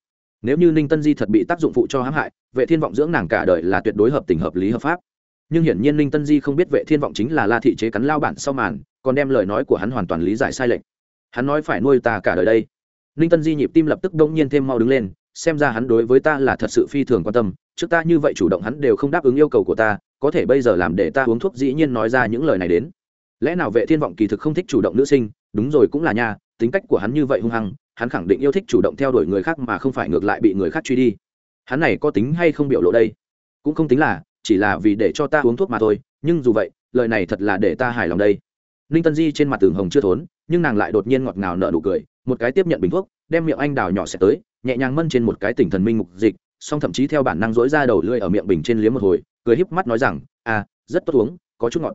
Nếu như ninh tân di thật bị tác dụng phụ cho hãm hại, vệ thiên vọng dưỡng nàng cả đời là tuyệt đối hợp tình hợp lý hợp pháp nhưng hiển nhiên ninh tân di không biết vệ thiên vọng chính là la thị chế cắn lao bản sau màn, còn đem lời nói của hắn hoàn toàn lý giải sai lệch. Hắn nói phải nuôi ta cả đời đây. Ninh tân di nhịp tim lập tức đông nhiên thêm mau đứng lên, xem ra hắn đối với ta là thật sự phi thường quan tâm, trước ta như vậy chủ động hắn đều không đáp ứng yêu cầu của ta, có thể bây giờ làm để ta uống thuốc dĩ nhiên nói ra những lời này đến. Lẽ nào vệ thiên vọng kỳ thực không thích chủ động nữ sinh? Đúng rồi cũng là nha, tính cách của hắn như vậy hung hăng, hắn khẳng định yêu thích chủ động theo đuổi người khác mà không phải ngược lại bị người khác truy đi. Hắn này có tính hay không biểu lộ đây? Cũng không tính là chỉ là vì để cho ta uống thuốc mà thôi, nhưng dù vậy, lời này thật là để ta hài lòng đây. Ninh tân di trên mặt tường hồng chưa thốn, nhưng nàng lại đột nhiên ngọt ngào nở nụ cười, một cái tiếp nhận bình thuốc, đem miệng anh đào nhỏ sẽ tới, nhẹ nhàng mân trên một cái tỉnh thần minh mục dịch, song thậm chí theo bản năng dỗi ra đầu lưỡi ở miệng bình trên liếm một hồi, cười híp mắt nói rằng à rất tốt uống, có chút ngọt.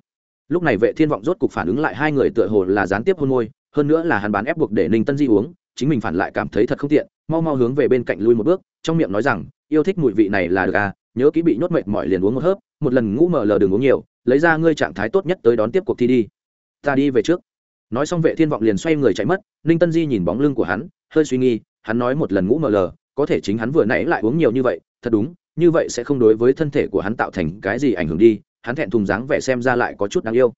Lúc này vệ thiên vọng rốt cục phản ứng lại hai người tựa hồ là gián tiếp hôn môi, hơn nữa là hắn bán ép buộc để ninh tân di uống, chính mình phản lại cảm thấy thật không tiện, mau mau hướng về bên cạnh lui một bước, trong miệng nói rằng, yêu thích mùi vị này là được à nhớ kỹ bị nhốt mệt mỏi liền uống một hớp, một lần ngũ mờ lờ đừng uống nhiều, lấy ra ngươi trạng thái tốt nhất tới đón tiếp cuộc thi đi. Ta đi về trước. Nói xong vệ thiên vọng liền xoay người chạy mất, ninh tân di nhìn bóng lưng của hắn, hơi suy nghi, hắn nói một lần ngũ mờ lờ, có thể chính hắn vừa nãy lại uống nhiều như vậy, thật đúng, như vậy sẽ không đối với thân thể của hắn tạo thành cái gì ảnh hưởng đi, hắn thẹn thùng dáng vẻ xem ra lại có chút đáng yêu.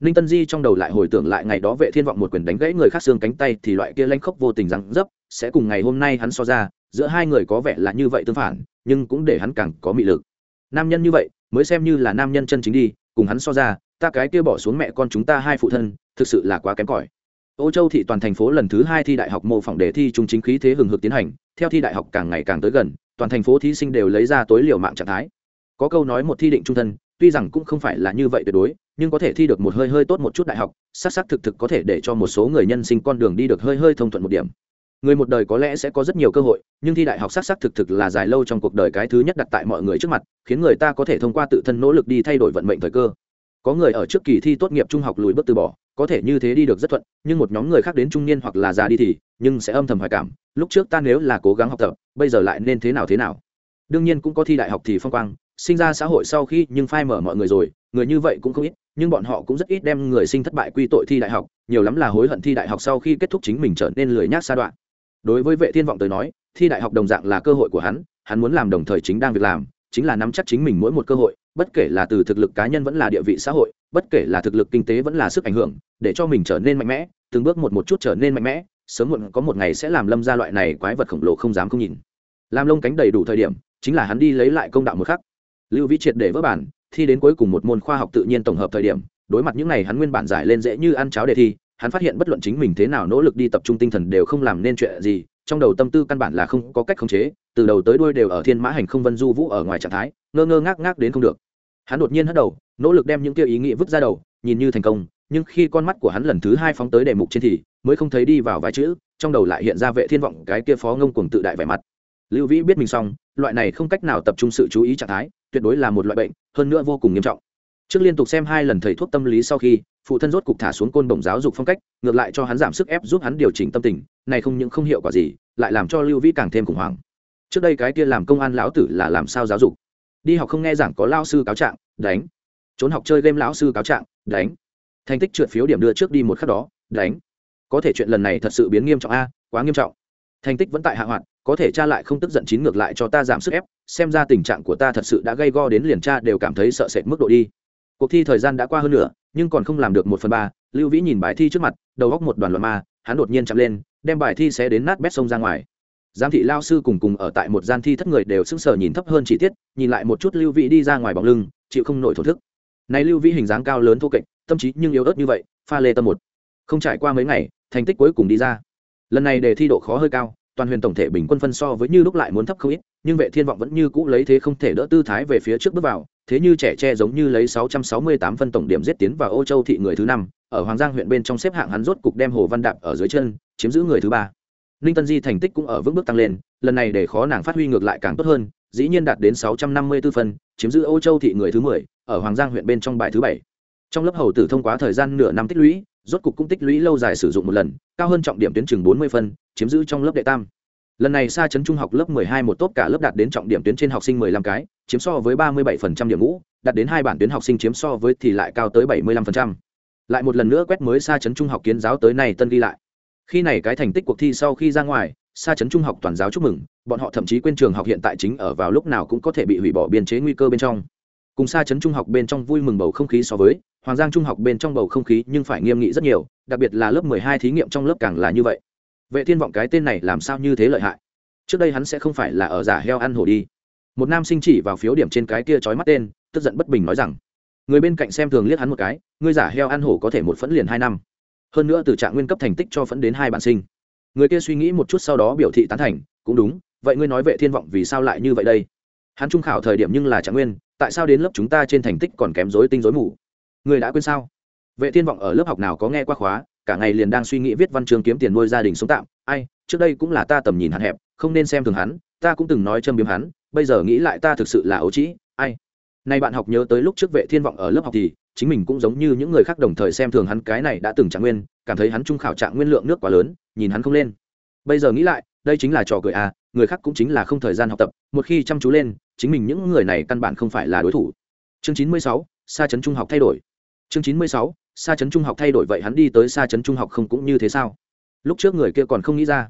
Ninh tân di trong đầu lại hồi tưởng lại ngày đó vệ thiên vọng một quyền đánh gãy người khác xương cánh tay thì loại kia lanh khốc vô tình rằng dấp, sẽ cùng ngày hôm nay hắn so ra, giữa hai người có vẻ là như vậy tương phản nhưng cũng để hắn càng có mị lực. Nam nhân như vậy, mới xem như là nam nhân chân chính đi, cùng hắn so ra, ta cái kia bỏ xuống mẹ con chúng ta hai phụ thân, thực sự là quá kém cỏi. Ô châu thị toàn thành phố lần thứ hai thi đại học mô phỏng đề thi trung chính khí thế hừng hực tiến hành, theo thi đại học càng ngày càng tới gần, toàn thành phố thí sinh đều lấy ra tối liều mạng trạng thái. Có câu nói một thi định trung thân, tuy rằng cũng không phải là như vậy tuyệt đối, nhưng có thể thi được một hơi hơi tốt một chút đại học, xác xác thực thực có thể để cho một số người nhân sinh con đường đi được hơi hơi thông thuận một điểm người một đời có lẽ sẽ có rất nhiều cơ hội, nhưng thi đại học s á c s á c thực thực là dài lâu trong cuộc đời cái thứ nhất đặt tại mọi người trước mặt, khiến người ta có thể thông qua tự thân nỗ lực đi thay đổi vận mệnh thời cơ. Có người ở trước kỳ thi tốt nghiệp trung học lùi bước từ bỏ, có thể như thế đi được rất thuận, nhưng một nhóm người khác đến trung niên hoặc là già đi thì, nhưng sẽ âm thầm hoài cảm, lúc trước ta nếu là cố gắng học tập, bây giờ lại nên thế nào thế nào. Đương nhiên cũng có thi đại học thì phong quang, sinh ra xã hội sau khi nhưng phai mở mọi người rồi, người như vậy cũng không ít, nhưng bọn họ cũng rất ít đem người sinh thất bại quy tội thi đại học, nhiều lắm là hối hận thi đại học sau khi kết thúc chính mình trở nên lười nhác xa đoạn đối với vệ thiên vọng tới nói, thi đại học đồng dạng là cơ hội của hắn hắn muốn làm đồng thời chính đang việc làm, chính là nắm chắc chính mình mỗi một cơ hội, bất kể là từ thực lực cá nhân vẫn là địa vị xã hội, bất kể là thực lực kinh tế vẫn là sức ảnh hưởng, để cho mình trở nên mạnh mẽ, từng bước một một chút trở nên mạnh mẽ, sớm muộn có một ngày sẽ làm lâm ra loại này quái vật khổng lồ không dám không nhìn. Làm lông cánh đầy đủ thời điểm, chính là hắn đi lấy lại công đạo một khắc. Lưu vĩ triệt để vỡ bản, thi đến cuối cùng một môn khoa học tự nhiên tổng hợp thời điểm, đối mặt những này hắn nguyên bản giải lên dễ như ăn cháo đề thi hắn phát hiện bất luận chính mình thế nào nỗ lực đi tập trung tinh thần đều không làm nên chuyện gì, trong đầu tâm tư căn bản là không có cách khống chế, từ đầu tới đuôi đều ở thiên mã hành không vân du vũ ở ngoài trạng thái, ngơ ngơ ngác ngác đến không được. Hắn đột nhiên hất đầu, nỗ lực đem những kia ý nghĩ vứt ra đầu, nhìn như thành công, nhưng khi con mắt của hắn lần thứ hai phóng tới đề mục trên thì mới không thấy đi vào vài chữ, trong đầu lại hiện ra vệ thiên vọng cái kia phó ngông cuồng tự đại vẻ mặt. Lưu vĩ biết mình xong, loại này không cách nào tập trung sự chú ý trạng thái, tuyệt đối là một loại bệnh, hơn nữa vô cùng nghiêm trọng. Trước liên tục xem hai lần thầy thuốc tâm lý sau khi phụ thân rốt cục thả xuống côn bổng giáo dục phong cách, ngược lại cho hắn giảm sức ép giúp hắn điều chỉnh tâm tình, này không những không hiệu quả gì, lại làm cho lưu vĩ càng thêm khủng hoảng. Trước đây cái kia làm công an lão tử là làm sao giáo dục? Đi học không nghe giảng có lao sư cáo trạng, đánh. Trốn học chơi game lão sư cáo trạng, đánh. Thành tích trượt phiếu điểm đưa trước đi một khắc đó, đánh. Có thể chuyện lần này thật sự biến nghiêm trọng a, quá nghiêm trọng. Thành tích vẫn tại hạ hoạt, có thể cha lại không tức giận chín ngược lại cho ta giảm sức ép, xem ra tình trạng của ta thật sự đã gây go đến liền cha đều cảm thấy sợ sệt mức độ đi. Cuộc thi thời gian đã qua hơn nữa nhưng còn không làm được một phần ba, lưu vĩ nhìn bài thi trước mặt, đầu góc một đoàn loạn ma, hắn đột nhiên chạm lên, đem bài thi sẽ đến nát bét sông ra ngoài. Giám thị lao sư cùng cùng ở tại một gian thi thất người đều sững sờ nhìn thấp hơn chi tiết, nhìn lại một chút lưu vĩ đi ra ngoài bóng lưng, chịu không nổi thổ thức. Này lưu vĩ hình dáng cao lớn thô kệch, tâm trí nhưng yếu ớt như vậy, pha lê tâm một. Không trải qua mấy ngày, thành tích cuối cùng đi ra. Lần này đề thi độ khó hơi cao toàn huyền tổng thể bình quân phân so với như lúc lại muốn thấp không ít nhưng vệ thiên vọng vẫn như cũ lấy thế không thể đỡ tư thái về phía trước bước vào thế như trẻ tre giống như lấy 668 phân tổng điểm giết tiến vào ô châu thị người thứ năm ở hoàng giang huyện bên trong xếp hạng hắn rốt cục đem hồ văn đạp ở dưới chân chiếm giữ người thứ ba. Ninh tân di thành tích cũng ở vững bước tăng lên lần này để khó nàng phát huy ngược lại càng tốt hơn dĩ nhiên đạt đến 654 phân chiếm giữ ô châu thị người thứ 10, ở hoàng giang huyện bên trong bài thứ bảy. Trong lớp hầu tử thông qua thời gian nửa năm tích lũy rốt cục cũng tích lũy lâu dài sử dụng một lần, cao hơn trọng điểm tuyến chừng 40 phân, chiếm giữ trong lớp đệ tam. Lần này xa chấn trung học lớp 12 một tốt cả lớp đạt đến trọng điểm tuyến trên học sinh 15 cái, chiếm so với 37% điểm ngũ, đạt đến hai bản tuyến học sinh chiếm so với thì lại cao tới 75%. lại một lần nữa quét mới xa chấn trung học kiến giáo tới này tân ghi lại. Khi này cái thành tích cuộc thi sau khi ra ngoài xa chấn trung học toàn giáo chúc mừng, bọn họ thậm chí quên trường học hiện tại chính ở vào lúc nào cũng có thể bị hủy bỏ biên chế nguy cơ bên trong. Cùng xa chấn trung học bên trong vui mừng bầu không khí so với hoàng giang trung học bên trong bầu không khí nhưng phải nghiêm nghị rất nhiều, đặc biệt là lớp 12 thí nghiệm trong lớp càng là như vậy. Vệ thiên vọng cái tên này làm sao như thế lợi hại? Trước đây hắn sẽ không phải là ở giả heo ăn hổ đi. Một nam sinh chỉ vào phiếu điểm trên cái kia trói mắt tên, tức giận bất bình nói rằng, người bên cạnh xem thường liếc hắn một cái, ngươi giả heo ăn hổ có thể một phẫn liền hai năm. Hơn nữa từ trạng nguyên cấp thành tích cho phẫn đến hai bản sinh. Người kia suy nghĩ một chút sau đó biểu thị tán thành, cũng đúng, vậy ngươi nói vệ thiên vọng vì sao lại như vậy đây? Hắn trung khảo thời điểm nhưng là trạng nguyên, tại sao đến lớp chúng ta trên thành tích còn kém rối tinh rối mù? Người đã quên sao? Vệ thiên vọng ở lớp học nào có nghe qua khóa cả ngày liền đang suy nghĩ viết văn chương kiếm tiền nuôi gia đình sống tạm. Ai trước đây cũng là ta tầm nhìn hạn hẹp không nên xem thường hắn ta cũng từng nói châm biếm hắn bây giờ nghĩ lại ta thực sự là ấu trĩ. Ai? Nay bạn học nhớ tới lúc trước vệ thiên vọng ở lớp học thì chính mình cũng giống như những người khác đồng thời xem thường hắn cái này đã từng trạng nguyên cảm thấy hắn trung khảo trạng nguyên lượng nước quá lớn nhìn hắn không lên. Bây giờ nghĩ lại đây chính là trò cười à người khác cũng chính là không thời gian học tập một khi chăm chú lên chính mình những người này căn bản không phải là đối thủ. Chương chín mươi sáu, xa chấn trung học thay đổi chương chín mươi sáu, xa Trấn trung học thay đổi vậy hắn đi tới xa Trấn trung học không cũng như thế sao? Lúc trước người kia còn không nghĩ ra.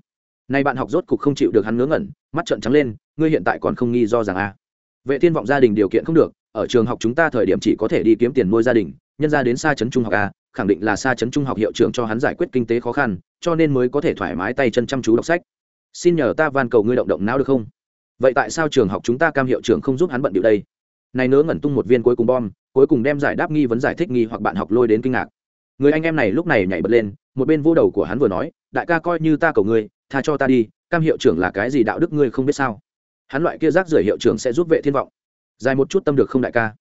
Nay bạn học rốt cục không chịu được hắn ngớ ngẩn mắt trợn trắng lên ngươi hiện tại còn không nghi do rằng a vệ thiên vọng gia đình điều kiện không được ở trường học chúng ta thời điểm chỉ có thể đi kiếm tiền nuôi gia đình nhân ra đến xa trấn trung học a khẳng định là xa trấn trung học hiệu trưởng cho hắn giải quyết kinh tế khó khăn cho nên mới có thể thoải mái tay chân chăm chú đọc sách. Xin nhờ ta van cầu ngươi động động não được không? Vậy tại sao trường học chúng ta cam hiệu trưởng không giúp hắn bận điệu đây? Này nớ ngẩn tung một viên cuối cùng bom, cuối cùng đem giải đáp nghi vấn giải thích nghi hoặc bạn học lôi đến kinh ngạc. Người anh em này lúc này nhảy bật lên, một bên vô đầu của hắn vừa nói, đại ca coi như ta cầu ngươi, tha cho ta đi, cam hiệu trưởng là cái gì đạo đức ngươi không biết sao? Hắn loại kia rác rưởi hiệu trưởng sẽ giúp vệ thiên vọng. Dài một chút tâm được không đại ca.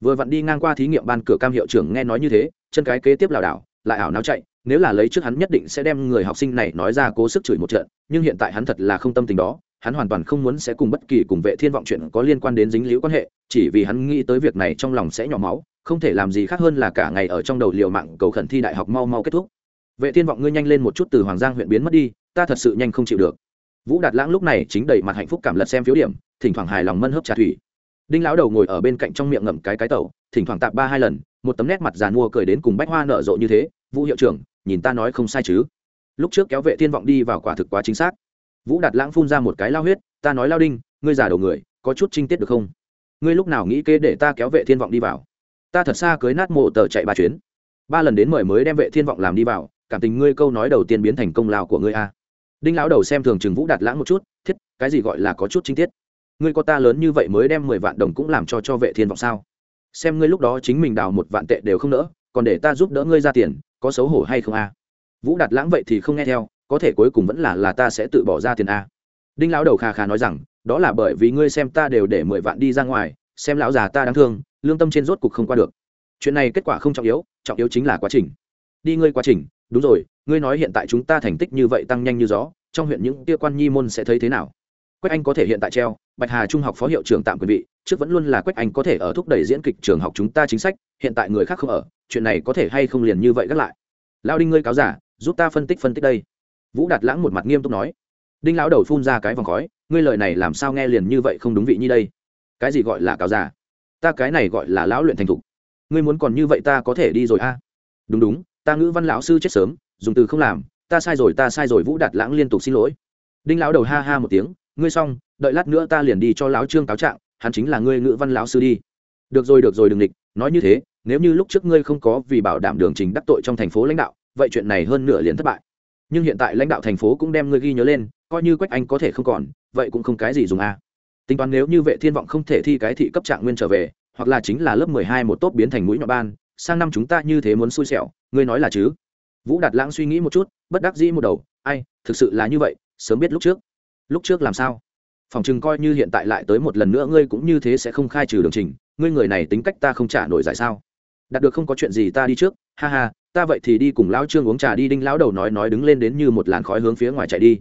Vừa vặn đi ngang qua thí nghiệm ban cửa cam hiệu trưởng nghe nói như thế, chân cái kế tiếp lảo đảo, lại ảo náo chạy, nếu là lấy trước hắn nhất định sẽ đem người học sinh này nói ra cố sức chửi một trận, nhưng hiện tại hắn thật là không tâm tình đó hắn hoàn toàn không muốn sẽ cùng bất kỳ cùng vệ thiên vọng chuyện có liên quan đến dính liễu quan hệ, chỉ vì hắn nghĩ tới việc này trong lòng sẽ nhỏ máu, không thể làm gì khác hơn là cả ngày ở trong đầu liều mạng cầu khẩn thi đại học mau mau kết thúc. Vệ thiên vọng ngươi nhanh lên một chút từ hoàng giang huyện biến mất đi, ta thật sự nhanh không chịu được. Vũ đạt lãng lúc này chính đầy mặt hạnh phúc cảm lật xem phiếu điểm, thỉnh thoảng hài lòng mân hớp trà thủy. Đinh lão đầu ngồi ở bên cạnh trong miệng ngậm cái cái tẩu, thỉnh thoảng tạp ba hai lần, một tấm nét mặt giàn mua cười đến cùng bách hoa nở rộ như thế, vũ hiệu trưởng, nhìn ta nói không sai chứ? Lúc trước kéo vệ thiên vọng đi vào quả thực quá chính xác vũ đạt lãng phun ra một cái lao huyết, ta nói lao đinh, ngươi giả đầu người, có chút trinh tiết được không? Ngươi lúc nào nghĩ kế để ta kéo vệ thiên vọng đi vào? Ta thật xa cưới nát mộ tờ chạy ba chuyến. Ba lần đến mời mới đem vệ thiên vọng làm đi vào, cảm tình ngươi câu nói đầu tiên biến thành công lao của ngươi a. Đinh lão đầu xem thường chừng vũ đạt lãng một chút, thiết, cái gì gọi là có chút trinh tiết? Ngươi có ta lớn như vậy mới đem mười vạn đồng cũng làm cho cho vệ thiên vọng sao? Xem ngươi lúc đó chính mình đào một vạn tệ đều không nỡ, còn để ta giúp đỡ ngươi ra tiền, có xấu hổ hay không a? Vũ đạt lãng vậy thì không nghe theo có thể cuối cùng vẫn là là ta sẽ tự bỏ ra tiền a. Đinh lão đầu khà khà nói rằng, đó là bởi vì ngươi xem ta đều để mười vạn đi ra ngoài, xem lão già ta đáng thương, lương tâm trên rốt cục không qua được. Chuyện này kết quả không trọng yếu trọng yếu chính là quá trình. Đi ngươi quá trình, đúng rồi, ngươi nói hiện tại chúng ta thành tích như vậy tăng nhanh như gió, trong huyện những tia quan nhi môn sẽ thấy thế nào? Quách anh có thể hiện tại treo, bạch hà trung học phó hiệu trưởng tạm quyền vị, trước vẫn luôn là quách anh có thể ở thúc đẩy diễn kịch trường học chúng ta chính sách, hiện tại người khác không ở, chuyện này có thể hay không liền như vậy gác lại. Lao đinh ngươi cáo giả, giúp ta phân tích phân tích đây vũ đạt lãng một mặt nghiêm túc nói, đinh lão đầu phun ra cái vòng khói, ngươi lời này làm sao nghe liền như vậy không đúng vị như đây? Cái gì gọi là cáo giả ta cái này gọi là lão luyện thành thục. Ngươi muốn còn như vậy ta có thể đi rồi a? Đúng đúng, ta ngữ văn lão sư chết sớm, dùng từ không làm, ta sai rồi, ta sai rồi, vũ đạt lãng liên tục xin lỗi. Đinh lão đầu ha ha một tiếng, ngươi xong, đợi lát nữa ta liền đi cho lão trương cáo trạng, hắn chính là ngươi ngữ văn lão sư đi. Được rồi được rồi, đừng địch, nói như thế, nếu như lúc trước ngươi không có vì bảo đảm đường trình đắc tội trong thành phố lãnh đạo, vậy chuyện này hơn nửa liền thất bại nhưng hiện tại lãnh đạo thành phố cũng đem ngươi ghi nhớ lên, coi như quách anh có thể không còn, vậy cũng không cái gì dùng a. Tính toán nếu như vệ thiên vọng không thể thi cái thị cấp trạng nguyên trở về, hoặc là chính là lớp mười hai một tốt biến thành mũi nhọn ban, sang năm chúng ta như thế muốn xui xẻo, ngươi nói là chứ? Vũ đạt lãng suy nghĩ một chút, bất đắc dĩ một đầu, ai, thực sự là như vậy, sớm biết lúc trước. Lúc trước làm sao? Phòng chừng coi như hiện tại lại tới một lần nữa ngươi cũng như thế sẽ không khai trừ đường trình, ngươi người này tính cách ta không trả nổi giải sao? Đạt được không có chuyện gì ta đi trước ha ha, ta vậy thì đi cùng lão trương uống trà đi, đinh lão đầu nói nói đứng lên đến như một làn khói hướng phía ngoài chạy đi.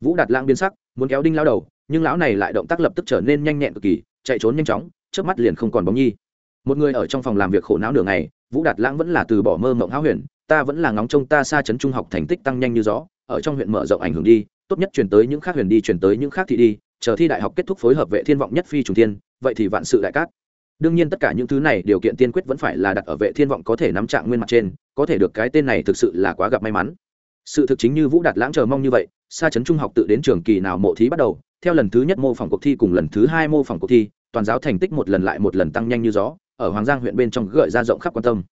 Vũ đạt lãng biến sắc, muốn kéo đinh lão đầu, nhưng lão này lại động tác lập tức trở nên nhanh nhẹn cực kỳ, chạy trốn nhanh chóng trước mắt liền không còn bóng nhi. Một người ở trong phòng làm việc khổ não nửa ngày, vũ đạt lãng vẫn là từ bỏ mơ mộng háo huyền, ta vẫn là ngóng trông ta xa chấn trung học thành tích tăng nhanh như gió, ở trong huyện mở rộng ảnh hưởng đi, tốt nhất chuyển tới những khác huyền đi, chuyển tới những khác thị đi, chờ thi đại học kết thúc phối hợp vệ thiên vọng nhất phi trùng thiên, vậy thì vạn sự đại cát đương nhiên tất cả những thứ này điều kiện tiên quyết vẫn phải là đặt ở vệ thiên vọng có thể nắm trạng nguyên mặt trên, có thể được cái tên này thực sự là quá gặp may mắn. Sự thực chính như vũ đạt lãng chờ mong như vậy xa chấn trung học tự đến trường kỳ nào mộ thí bắt đầu, theo lần thứ nhất mô phỏng cuộc thi cùng lần thứ hai mô phỏng cuộc thi, toàn giáo thành tích một lần lại một lần tăng nhanh như gió, ở hoàng giang huyện bên trong gợi ra rộng khắp quan tâm.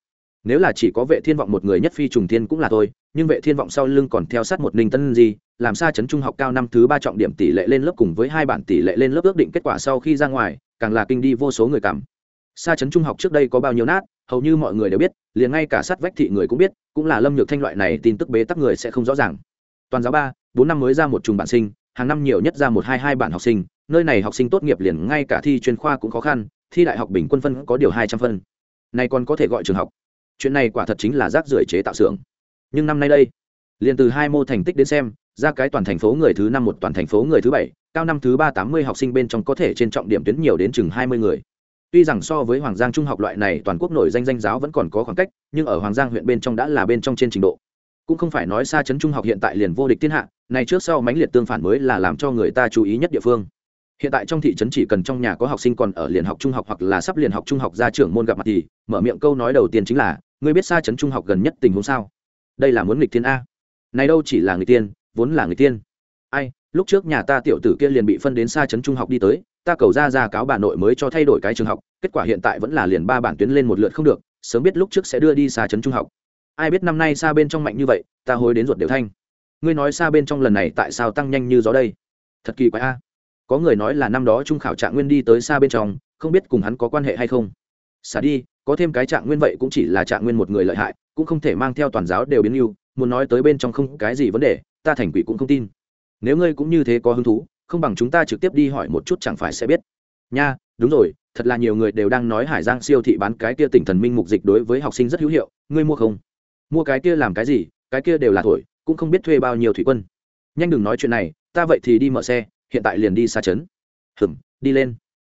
Nếu là chỉ có vệ thiên vọng một người nhất phi trùng thiên cũng là thôi, nhưng vệ thiên vọng sau lưng còn theo sát một ninh tân gì làm xa chấn trung học cao năm thứ ba trọng điểm tỷ lệ lên lớp cùng với hai bản tỷ lệ lên lớp ước định kết quả sau khi ra ngoài, càng là kinh đi vô số người cảm xa chấn trung học trước đây có bao nhiêu nát, hầu như mọi người đều biết, liền ngay cả sát vách thị người cũng biết, cũng là lâm nhược thanh loại này tin tức bế tắc người sẽ không rõ ràng. Toàn giáo ba, bốn năm mới ra một trùng bản sinh, hàng năm nhiều nhất ra một hai hai bản học sinh, nơi này học sinh tốt nghiệp liền ngay cả thi chuyên khoa cũng khó khăn, thi đại học bình quân phân có điều hai trăm phân. Này còn có thể gọi trường học. Chuyện này quả thật chính là rác rưởi chế tạo xưởng. Nhưng năm nay đây, liền từ hai mô thành tích đến xem, ra cái toàn thành phố người thứ năm một toàn thành phố người thứ bảy, cao năm thứ ba tám mươi học sinh bên trong có thể trên trọng điểm tuyến nhiều đến chừng hai mươi người tuy rằng so với hoàng giang trung học loại này, toàn quốc nổi danh danh giáo vẫn còn có khoảng cách, nhưng ở hoàng giang huyện bên trong đã là bên trong trên trình độ. Cũng không phải nói xa chấn trung học hiện tại liền vô địch thiên hạ, này trước sau mãnh liệt tương phản mới là làm cho người ta chú ý nhất địa phương. Hiện tại trong thị trấn chỉ cần trong nhà có học sinh còn ở liền học trung học hoặc là sắp liền học trung học ra trưởng môn gặp mặt thì, mở miệng câu nói đầu tiên chính là, ngươi biết xa trấn trung học gần nhất tình huống sao? Đây là muốn nghịch thiên a. Này đâu chỉ là người tiên vốn là người tiên ai, lúc trước nhà ta tiểu tử kia liền bị phân đến xa trấn trung học đi tới ta cầu ra ra cáo bà nội mới cho thay đổi cái trường học, kết quả hiện tại vẫn là liền ba bản tuyến lên một lượt không được, sớm biết lúc trước sẽ đưa đi xa trấn trung học. Ai biết năm nay xa bên trong mạnh như vậy, ta hối đến ruột đều thanh. Ngươi nói xa bên trong lần này tại sao tăng nhanh như gió đây? Thật kỳ quái a. Có người nói là năm đó trung khảo trạng nguyên đi tới xa bên trong, không biết cùng hắn có quan hệ hay không. Xả đi, có thêm cái trạng nguyên vậy cũng chỉ là trạng nguyên một người lợi hại, cũng không thể mang theo toàn giáo đều biến mưu muốn nói tới bên trong không cái gì vấn đề, ta thành quỷ cũng không tin. Nếu ngươi cũng như thế có hứng thú không bằng chúng ta trực tiếp đi hỏi một chút chẳng phải sẽ biết. Nha, đúng rồi, thật là nhiều người đều đang nói hải giang siêu thị bán cái kia tỉnh thần minh mục dịch đối với học sinh rất hữu hiệu, ngươi mua không? Mua cái kia làm cái gì, cái kia đều là thổi, cũng không biết thuê bao nhiêu thủy quân. Nhanh đừng nói chuyện này, ta vậy thì đi mở xe, hiện tại liền đi xa trấn. Hừm đi lên.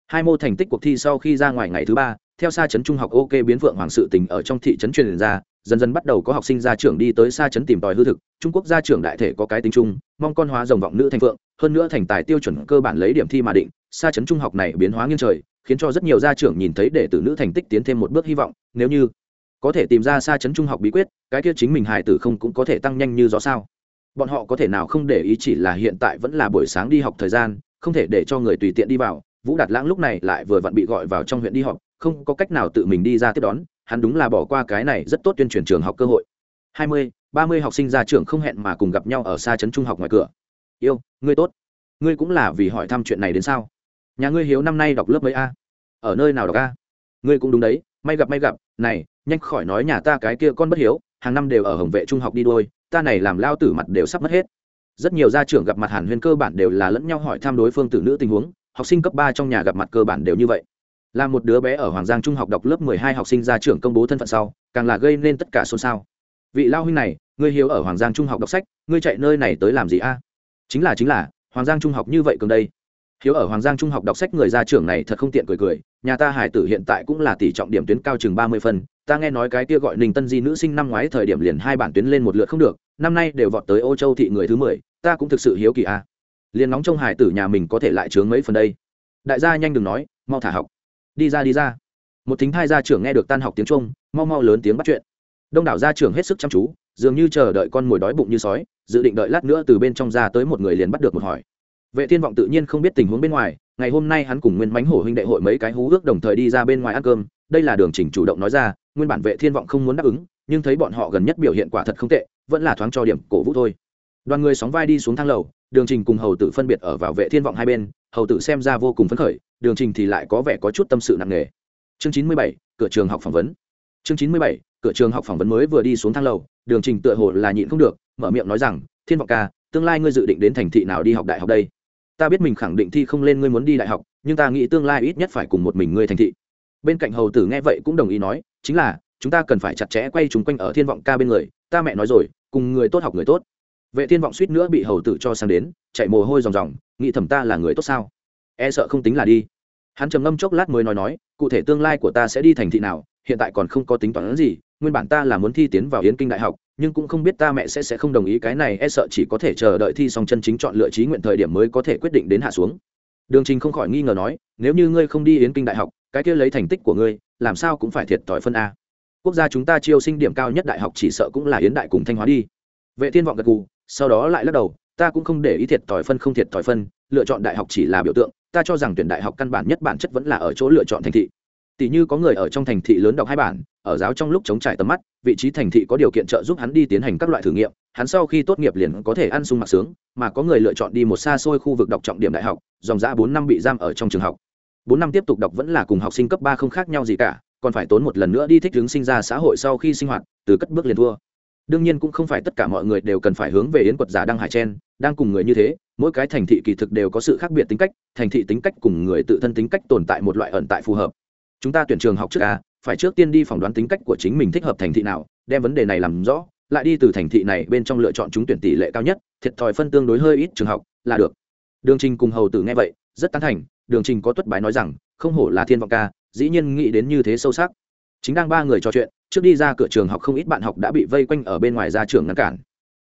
Hai mô thành tích cuộc thi sau khi ra ngoài ngày thứ ba, theo xa trấn trung học ok biến vượng hoàng sự tình ở trong thị trấn truyền ra, dần dần bắt đầu có học sinh gia trưởng đi tới xa trấn tìm tòi hư thực, trung quốc gia trưởng đại thể có cái tính chung, mong con hóa dòng vọng nữ thành phượng hơn nữa thành tài tiêu chuẩn cơ bản lấy điểm thi mà định, xa chấn trung học này biến hóa nghiêng trời, khiến cho rất nhiều gia trưởng nhìn thấy để tử nữ thành tích tiến thêm một bước hy vọng, nếu như có thể tìm ra xa chấn trung học bí quyết, cái kia chính mình hài tử không cũng có thể tăng nhanh như gió sao. Bọn họ có thể nào không để ý chỉ là hiện tại vẫn là buổi sáng đi học thời gian, không thể để cho người tùy tiện đi vào, vũ đạt lãng lúc này lại vừa vặn bị gọi vào trong huyện đi học không có cách nào tự mình đi ra tiếp đón, hắn đúng là bỏ qua cái này rất tốt tuyên truyền trường học cơ hội. Hai mươi, ba mươi học sinh ra trường không hẹn mà cùng gặp nhau ở xa trấn trung học ngoài cửa yêu, ngươi tốt. Ngươi cũng là vì hỏi thăm chuyện này đến sao? Nhà ngươi hiếu năm nay đọc lớp mấy a? Ở nơi nào đọc a? Ngươi cũng đúng đấy, may gặp may gặp. Này, nhanh khỏi nói nhà ta cái kia con bất hiếu, hàng năm đều ở hồng vệ trung học đi đôi, ta này làm lao tử mặt đều sắp mất hết. Rất nhiều gia trưởng gặp mặt hàn huyên cơ bản đều là lẫn nhau hỏi thăm đối phương tử nữ tình huống, học sinh cấp ba trong nhà gặp mặt cơ bản đều như vậy. Là một đứa bé ở hoàng giang trung học đọc lớp mười hai học sinh gia trưởng công bố thân phận sau, càng là gây nên tất cả xôn xao. Vị lao huynh này, ngươi hiếu ở hoàng giang trung học đọc sách, ngươi chạy nơi này tới làm gì a? Chính là chính là, hoàng giang trung học như vậy cường đây. Hiếu ở hoàng giang trung học đọc sách người ra trưởng này thật không tiện cười cười, nhà ta hải tử hiện tại cũng là tỷ trọng điểm tuyến cao chừng ba mươi phân ta nghe nói cái kia gọi ninh tân di nữ sinh năm ngoái thời điểm liền hai bản tuyến lên một lượt không được, năm nay đều vọt tới ô châu thị người thứ mười, ta cũng thực sự hiếu kỳ a. Liền nóng trong hải tử nhà mình có thể lại chướng mấy phần đây. Đại gia nhanh đừng nói, mau thả học. Đi ra đi ra. Một thính hai gia trưởng nghe được tan học tiếng trung, mau mau lớn tiếng bắt chuyện. Đông đảo gia trưởng hết sức chăm chú dường như chờ đợi con mồi đói bụng như sói, dự định đợi lát nữa từ bên trong ra tới một người liền bắt được một hỏi. Vệ thiên vọng tự nhiên không biết tình huống bên ngoài, ngày hôm nay hắn cùng nguyên mánh hổ huynh đệ hội mấy cái hú ước đồng thời đi ra bên ngoài ăn cơm, đây là đường trình chủ động nói ra, nguyên bản vệ thiên vọng không muốn đáp ứng, nhưng thấy bọn họ gần nhất biểu hiện quả thật không tệ, vẫn là thoáng cho điểm cổ vũ thôi. Đoàn người sóng vai đi xuống thang lầu, đường trình cùng hầu tử phân biệt ở vào vệ thiên vọng hai bên, hầu tử xem ra vô cùng phấn khởi, đường trình thì lại có vẻ có chút tâm sự nặng nề. Chương chín mươi bảy, cửa trường học phỏng vấn. Chương chín mươi bảy, cửa trường học phỏng vấn mới vừa đi xuống thang lầu đường trình tựa hồ là nhịn không được, mở miệng nói rằng, thiên vọng ca, tương lai ngươi dự định đến thành thị nào đi học đại học đây? Ta biết mình khẳng định thi không lên ngươi muốn đi đại học, nhưng ta nghĩ tương lai ít nhất phải cùng một mình ngươi thành thị. Bên cạnh hầu tử nghe vậy cũng đồng ý nói, chính là, chúng ta cần phải chặt chẽ quay chúng quanh ở thiên vọng ca bên người, ta mẹ nói rồi, cùng người tốt học người tốt. Vệ thiên vọng suýt nữa bị hầu tử cho sang đến, chạy mồ hôi ròng ròng, nghĩ thầm ta là người tốt sao? E sợ không tính là đi. Hắn trầm ngâm chốc lát mới nói nói, cụ thể tương lai của ta sẽ đi thành thị nào hiện tại còn không có tính toán gì, nguyên bản ta là muốn thi tiến vào yến kinh đại học, nhưng cũng không biết ta mẹ sẽ sẽ không đồng ý cái này e sợ chỉ có thể chờ đợi thi xong chân chính chọn lựa trí nguyện thời điểm mới có thể quyết định đến hạ xuống. Đường trình không khỏi nghi ngờ nói, nếu như ngươi không đi yến kinh đại học, cái kia lấy thành tích của ngươi, làm sao cũng phải thiệt tỏi phân a. Quốc gia chúng ta chiêu sinh điểm cao nhất đại học chỉ sợ cũng là yến đại cùng thanh hóa đi. Vệ thiên vọng gật gù, sau đó lại lắc đầu, ta cũng không để ý thiệt tỏi phân không thiệt tỏi phân, lựa chọn đại học chỉ là biểu tượng, ta cho rằng tuyển đại học căn bản nhất bản chất vẫn là ở chỗ lựa chọn thành thị tỷ như có người ở trong thành thị lớn đọc hai bản, ở giáo trong lúc chống trải tầm mắt, vị trí thành thị có điều kiện trợ giúp hắn đi tiến hành các loại thử nghiệm, hắn sau khi tốt nghiệp liền có thể ăn sung mặc sướng, mà có người lựa chọn đi một xa xôi khu vực đọc trọng điểm đại học, dòng giã bốn năm bị giam ở trong trường học. Bốn năm tiếp tục đọc vẫn là cùng học sinh cấp ba không khác nhau gì cả, còn phải tốn một lần nữa đi thích ứng sinh ra xã hội sau khi sinh hoạt, từ cất bước liền thua. Đương nhiên cũng không phải tất cả mọi người đều cần phải hướng về yến quật giả đăng hải chen đang cùng người như thế, mỗi cái thành thị kỳ thực đều có sự khác biệt tính cách, thành thị tính cách cùng người tự thân tính cách tồn tại một loại ẩn tại phù hợp chúng ta tuyển trường học trước a, phải trước tiên đi phỏng đoán tính cách của chính mình thích hợp thành thị nào, đem vấn đề này làm rõ, lại đi từ thành thị này bên trong lựa chọn chúng tuyển tỷ lệ cao nhất, thiệt thòi phân tương đối hơi ít trường học, là được. Đường trình cùng hầu tử nghe vậy, rất tán thành, đường trình có tuất bái nói rằng, không hổ là thiên vọng ca, dĩ nhiên nghĩ đến như thế sâu sắc. Chính đang ba người trò chuyện, trước đi ra cửa trường học không ít bạn học đã bị vây quanh ở bên ngoài ra trường ngăn cản.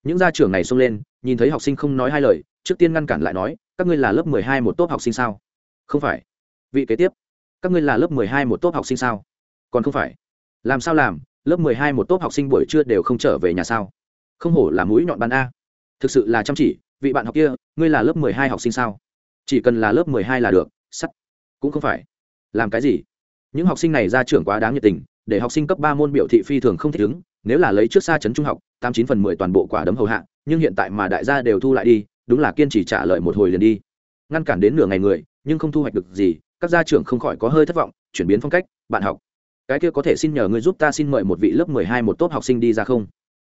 Những gia trưởng này xông lên, nhìn thấy học sinh không nói hai lời, trước tiên ngăn cản lại nói, các ngươi là lớp mười hai một tốt học sinh sao? Không phải. Vị kế tiếp các ngươi là lớp mười hai một tốt học sinh sao? Còn không phải. Làm sao làm? Lớp mười hai một tốt học sinh buổi trưa đều không trở về nhà sao? Không hổ là mũi nhọn ban a. Thực sự là chăm chỉ, vị bạn học kia, ngươi là lớp mười hai học sinh sao? Chỉ cần là lớp mười hai là được, sắt. Cũng không phải. Làm cái gì? Những học sinh này ra trưởng quá đáng nhiệt tình, để học sinh cấp ba môn biểu thị phi thường không thích ứng. Nếu là lấy trước xa chấn trung học, tám chín phần mười toàn bộ quả đấm hầu hạ, nhưng hiện tại mà đại gia đều thu lại đi, đúng là kiên trì trả lời một hồi liền đi. Ngăn cản đến nửa ngày người, nhưng không thu hoạch được gì các gia trưởng không khỏi có hơi thất vọng, chuyển biến phong cách, bạn học, cái kia có thể xin nhờ ngươi giúp ta xin mời một vị lớp mười hai một tốt học sinh đi ra không?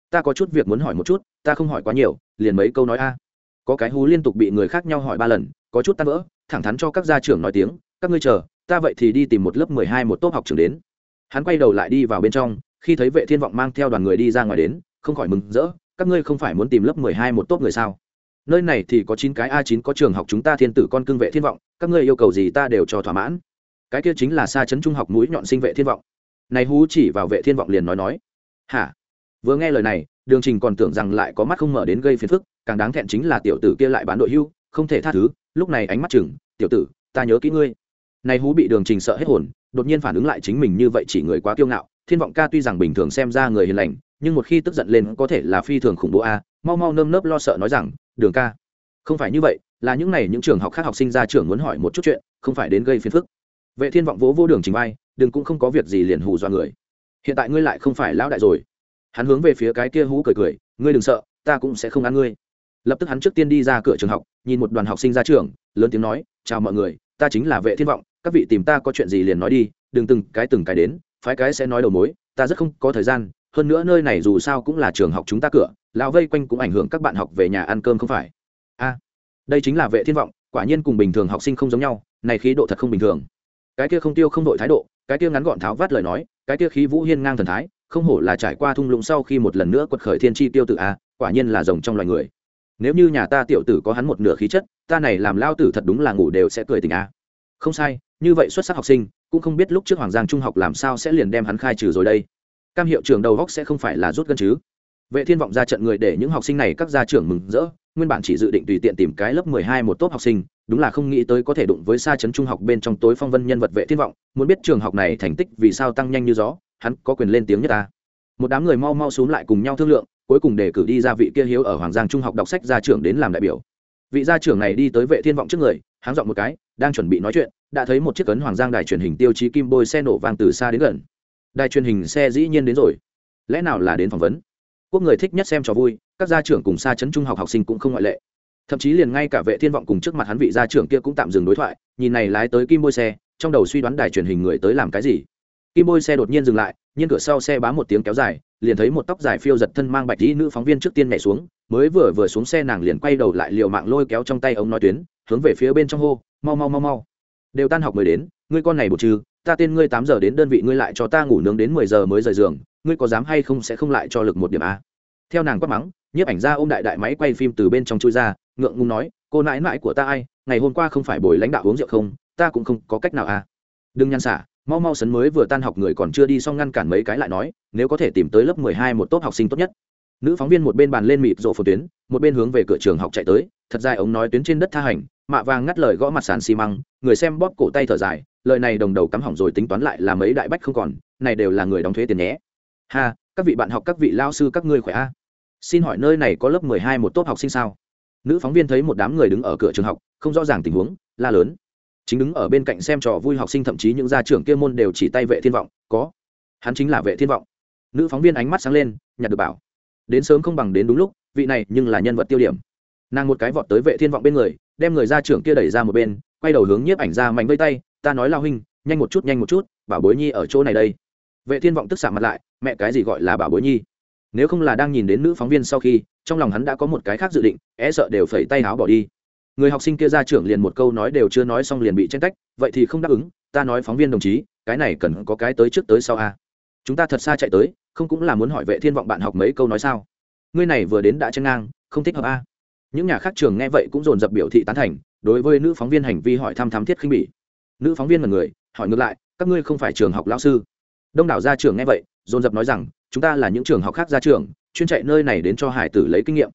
Ta có chút việc muốn hỏi một chút, ta không hỏi quá nhiều, liền mấy câu nói a. Có cái hú liên tục bị người khác nhau hỏi ba lần, có chút tan vỡ, thẳng thắn cho các gia trưởng nói tiếng, các ngươi chờ, ta vậy thì đi tìm một lớp mười hai một tốt học trường đến. Hắn quay đầu lại đi vào bên trong, khi thấy vệ thiên vọng mang theo đoàn người đi ra ngoài đến, không khỏi mừng rỡ, các ngươi không phải muốn tìm lớp mười hai một tốt người sao? Nơi này thì có chín cái a chín có trường học chúng ta thiên tử con cưng vệ thiên vọng, các ngươi yêu cầu gì ta đều cho thỏa mãn. Cái kia chính là xa chấn trung học mũi nhọn sinh vệ thiên vọng. Này hú chỉ vào vệ thiên vọng liền nói nói. Hả? Vừa nghe lời này, đường trình còn tưởng rằng lại có mắt không mở đến gây phiền phức, càng đáng thẹn chính là tiểu tử kia lại bán đội hưu, không thể tha thứ, lúc này ánh mắt chừng, tiểu tử, ta nhớ kỹ ngươi. Này hú bị đường trình sợ hết hồn, đột nhiên phản ứng lại chính mình như vậy chỉ người quá kiêu ngạo, thiên vọng ca tuy rằng bình thường xem ra người hiền lành, nhưng một khi tức giận lên có thể là phi thường khủng bố a, mau mau nơm nớp lo sợ nói rằng đường ca. Không phải như vậy, là những này những trường học khác học sinh ra trường muốn hỏi một chút chuyện, không phải đến gây phiền phức. Vệ thiên vọng vỗ vô đường trình bay đừng cũng không có việc gì liền hù dọa người. Hiện tại ngươi lại không phải lão đại rồi. Hắn hướng về phía cái kia hú cười cười, ngươi đừng sợ, ta cũng sẽ không ăn ngươi. Lập tức hắn trước tiên đi ra cửa trường học, nhìn một đoàn học sinh ra trường, lớn tiếng nói, chào mọi người, ta chính là vệ thiên vọng, các vị tìm ta có chuyện gì liền nói đi, đừng từng cái từng cái đến, phái cái sẽ nói đầu mối, ta rất không có thời gian hơn nữa nơi này dù sao cũng là trường học chúng ta cửa, lão vây quanh cũng ảnh hưởng các bạn học về nhà ăn cơm không phải? A, đây chính là vệ thiên vọng, quả nhiên cùng bình thường học sinh không giống nhau, này khí độ thật không bình thường. Cái kia không tiêu không đội thái độ, cái kia ngắn gọn tháo vát lời nói, cái kia khí vũ hiên ngang thần thái, không hổ là trải qua thung lũng sau khi một lần nữa quật khởi thiên chi tiêu tử a, quả nhiên là rồng trong loài người. Nếu như nhà ta tiểu tử có hắn một nửa khí chất, ta này làm lao tử thật đúng là ngủ đều sẽ cười tình a. Không sai, như vậy xuất sắc học sinh, cũng không biết lúc trước hoàng giang trung học làm sao sẽ liền đem hắn khai trừ rồi đây cam hiệu trưởng đầu góc sẽ không phải là rút gân chứ. Vệ thiên vọng ra trận người để những học sinh này các gia trưởng mừng rỡ, nguyên bản chỉ dự định tùy tiện tìm cái lớp 12 một tốt học sinh, đúng là không nghĩ tới có thể đụng với xa chấn trung học bên trong tối phong vân nhân vật vệ thiên vọng, muốn biết trường học này thành tích vì sao tăng nhanh như gió, hắn có quyền lên tiếng nhất ta. Một đám người mau mau xuống lại cùng nhau thương lượng, cuối cùng để cử đi ra vị kia hiếu ở hoàng giang trung học đọc sách gia trưởng đến làm đại biểu. Vị gia trưởng này đi tới vệ thiên vọng trước người háng dọn một cái, đang chuẩn bị nói chuyện, đã thấy một chiếc cấn hoàng giang đài truyền hình tiêu chí kim bôi xe nổ vang từ xa đến gần đài truyền hình xe dĩ nhiên đến rồi. Lẽ nào là đến phỏng vấn? Quốc người thích nhất xem trò vui, các gia trưởng cùng xa chấn trung học học sinh cũng không ngoại lệ. Thậm chí liền ngay cả vệ thiên vọng cùng trước mặt hắn vị gia trưởng kia cũng tạm dừng đối thoại, nhìn này lái tới kim bôi xe, trong đầu suy đoán đài truyền hình người tới làm cái gì. Kim bôi xe đột nhiên dừng lại nhưng cửa sau xe bám một tiếng kéo dài, liền thấy một tóc dài phiêu giật thân mang bạch dĩ nữ phóng viên trước tiên nhảy xuống, mới vừa vừa xuống xe nàng liền quay đầu lại liều mạng lôi kéo trong tay ống nói tuyến, hướng về phía bên trong hô, mau mau mau mau. Đều tan học mới đến, ngươi con này bột trừ ta tên ngươi tám giờ đến đơn vị ngươi lại cho ta ngủ nướng đến mười giờ mới rời giường, ngươi có dám hay không sẽ không lại cho lực một điểm a? Theo nàng quát mắng, nhiếp ảnh ra ôm đại đại máy quay phim từ bên trong chui ra, ngượng ngùng nói, cô nãi nãi của ta ai, ngày hôm qua không phải bồi lãnh đạo uống rượu không, ta cũng không có cách nào à đừng nhăn xả, mau mau sấn mới vừa tan học người còn chưa đi xong ngăn cản mấy cái lại nói, nếu có thể tìm tới lớp mười hai một tốt học sinh tốt nhất. Nữ phóng viên một bên bàn lên mịt rộ phổ tuyến, một bên hướng về cửa trường học chạy tới thật dài ống nói tuyến trên đất tha hành, mạ vàng ngắt lời gõ mặt sàn xi măng, người xem bóp cổ tay thở dài, lời này đồng đầu cắm hỏng rồi tính toán lại là mấy đại bách không còn, này đều là người đóng thuế tiền nhé. Ha, các vị bạn học, các vị lao sư, các ngươi khỏe a. Xin hỏi nơi này có lớp mười hai một tốt học sinh sao? Nữ phóng viên thấy một đám người đứng ở cửa trường học, không rõ ràng tình huống, la lớn. Chính đứng ở bên cạnh xem trò vui học sinh, thậm chí những gia trưởng kia môn đều chỉ tay vệ thiên vọng, có. Hắn chính là vệ thiên vọng. Nữ phóng viên ánh mắt sáng lên, nhặt được bảo. Đến sớm không bằng đến đúng lúc, vị này nhưng là nhân vật tiêu điểm nàng một cái vọt tới vệ thiên vọng bên người, đem người gia trưởng kia đẩy ra một bên, quay đầu hướng nhiếp ảnh ra mạnh vây tay, ta nói lao huynh, nhanh một chút, nhanh một chút, bảo bối nhi ở chỗ này đây. Vệ thiên vọng tức xạ mặt lại, mẹ cái gì gọi là bảo bối nhi? Nếu không là đang nhìn đến nữ phóng viên sau khi, trong lòng hắn đã có một cái khác dự định é sợ đều phẩy tay áo bỏ đi. Người học sinh kia ra trưởng liền một câu nói đều chưa nói xong liền bị tranh tách, vậy thì không đáp ứng, ta nói phóng viên đồng chí, cái này cần có cái tới trước tới sau a. Chúng ta thật xa chạy tới, không cũng là muốn hỏi vệ thiên vọng bạn học mấy câu nói sao? Ngươi này vừa đến đã chân ngang, không thích hợp a những nhà khác trường nghe vậy cũng dồn dập biểu thị tán thành, đối với nữ phóng viên hành vi hỏi thăm thám thiết khinh bỉ. Nữ phóng viên là người, hỏi ngược lại, các ngươi không phải trường học lão sư? Đông đảo gia trưởng nghe vậy, dồn dập nói rằng, chúng ta là những trường học khác ra trường chuyên chạy nơi này đến cho hải tử lấy kinh nghiệm.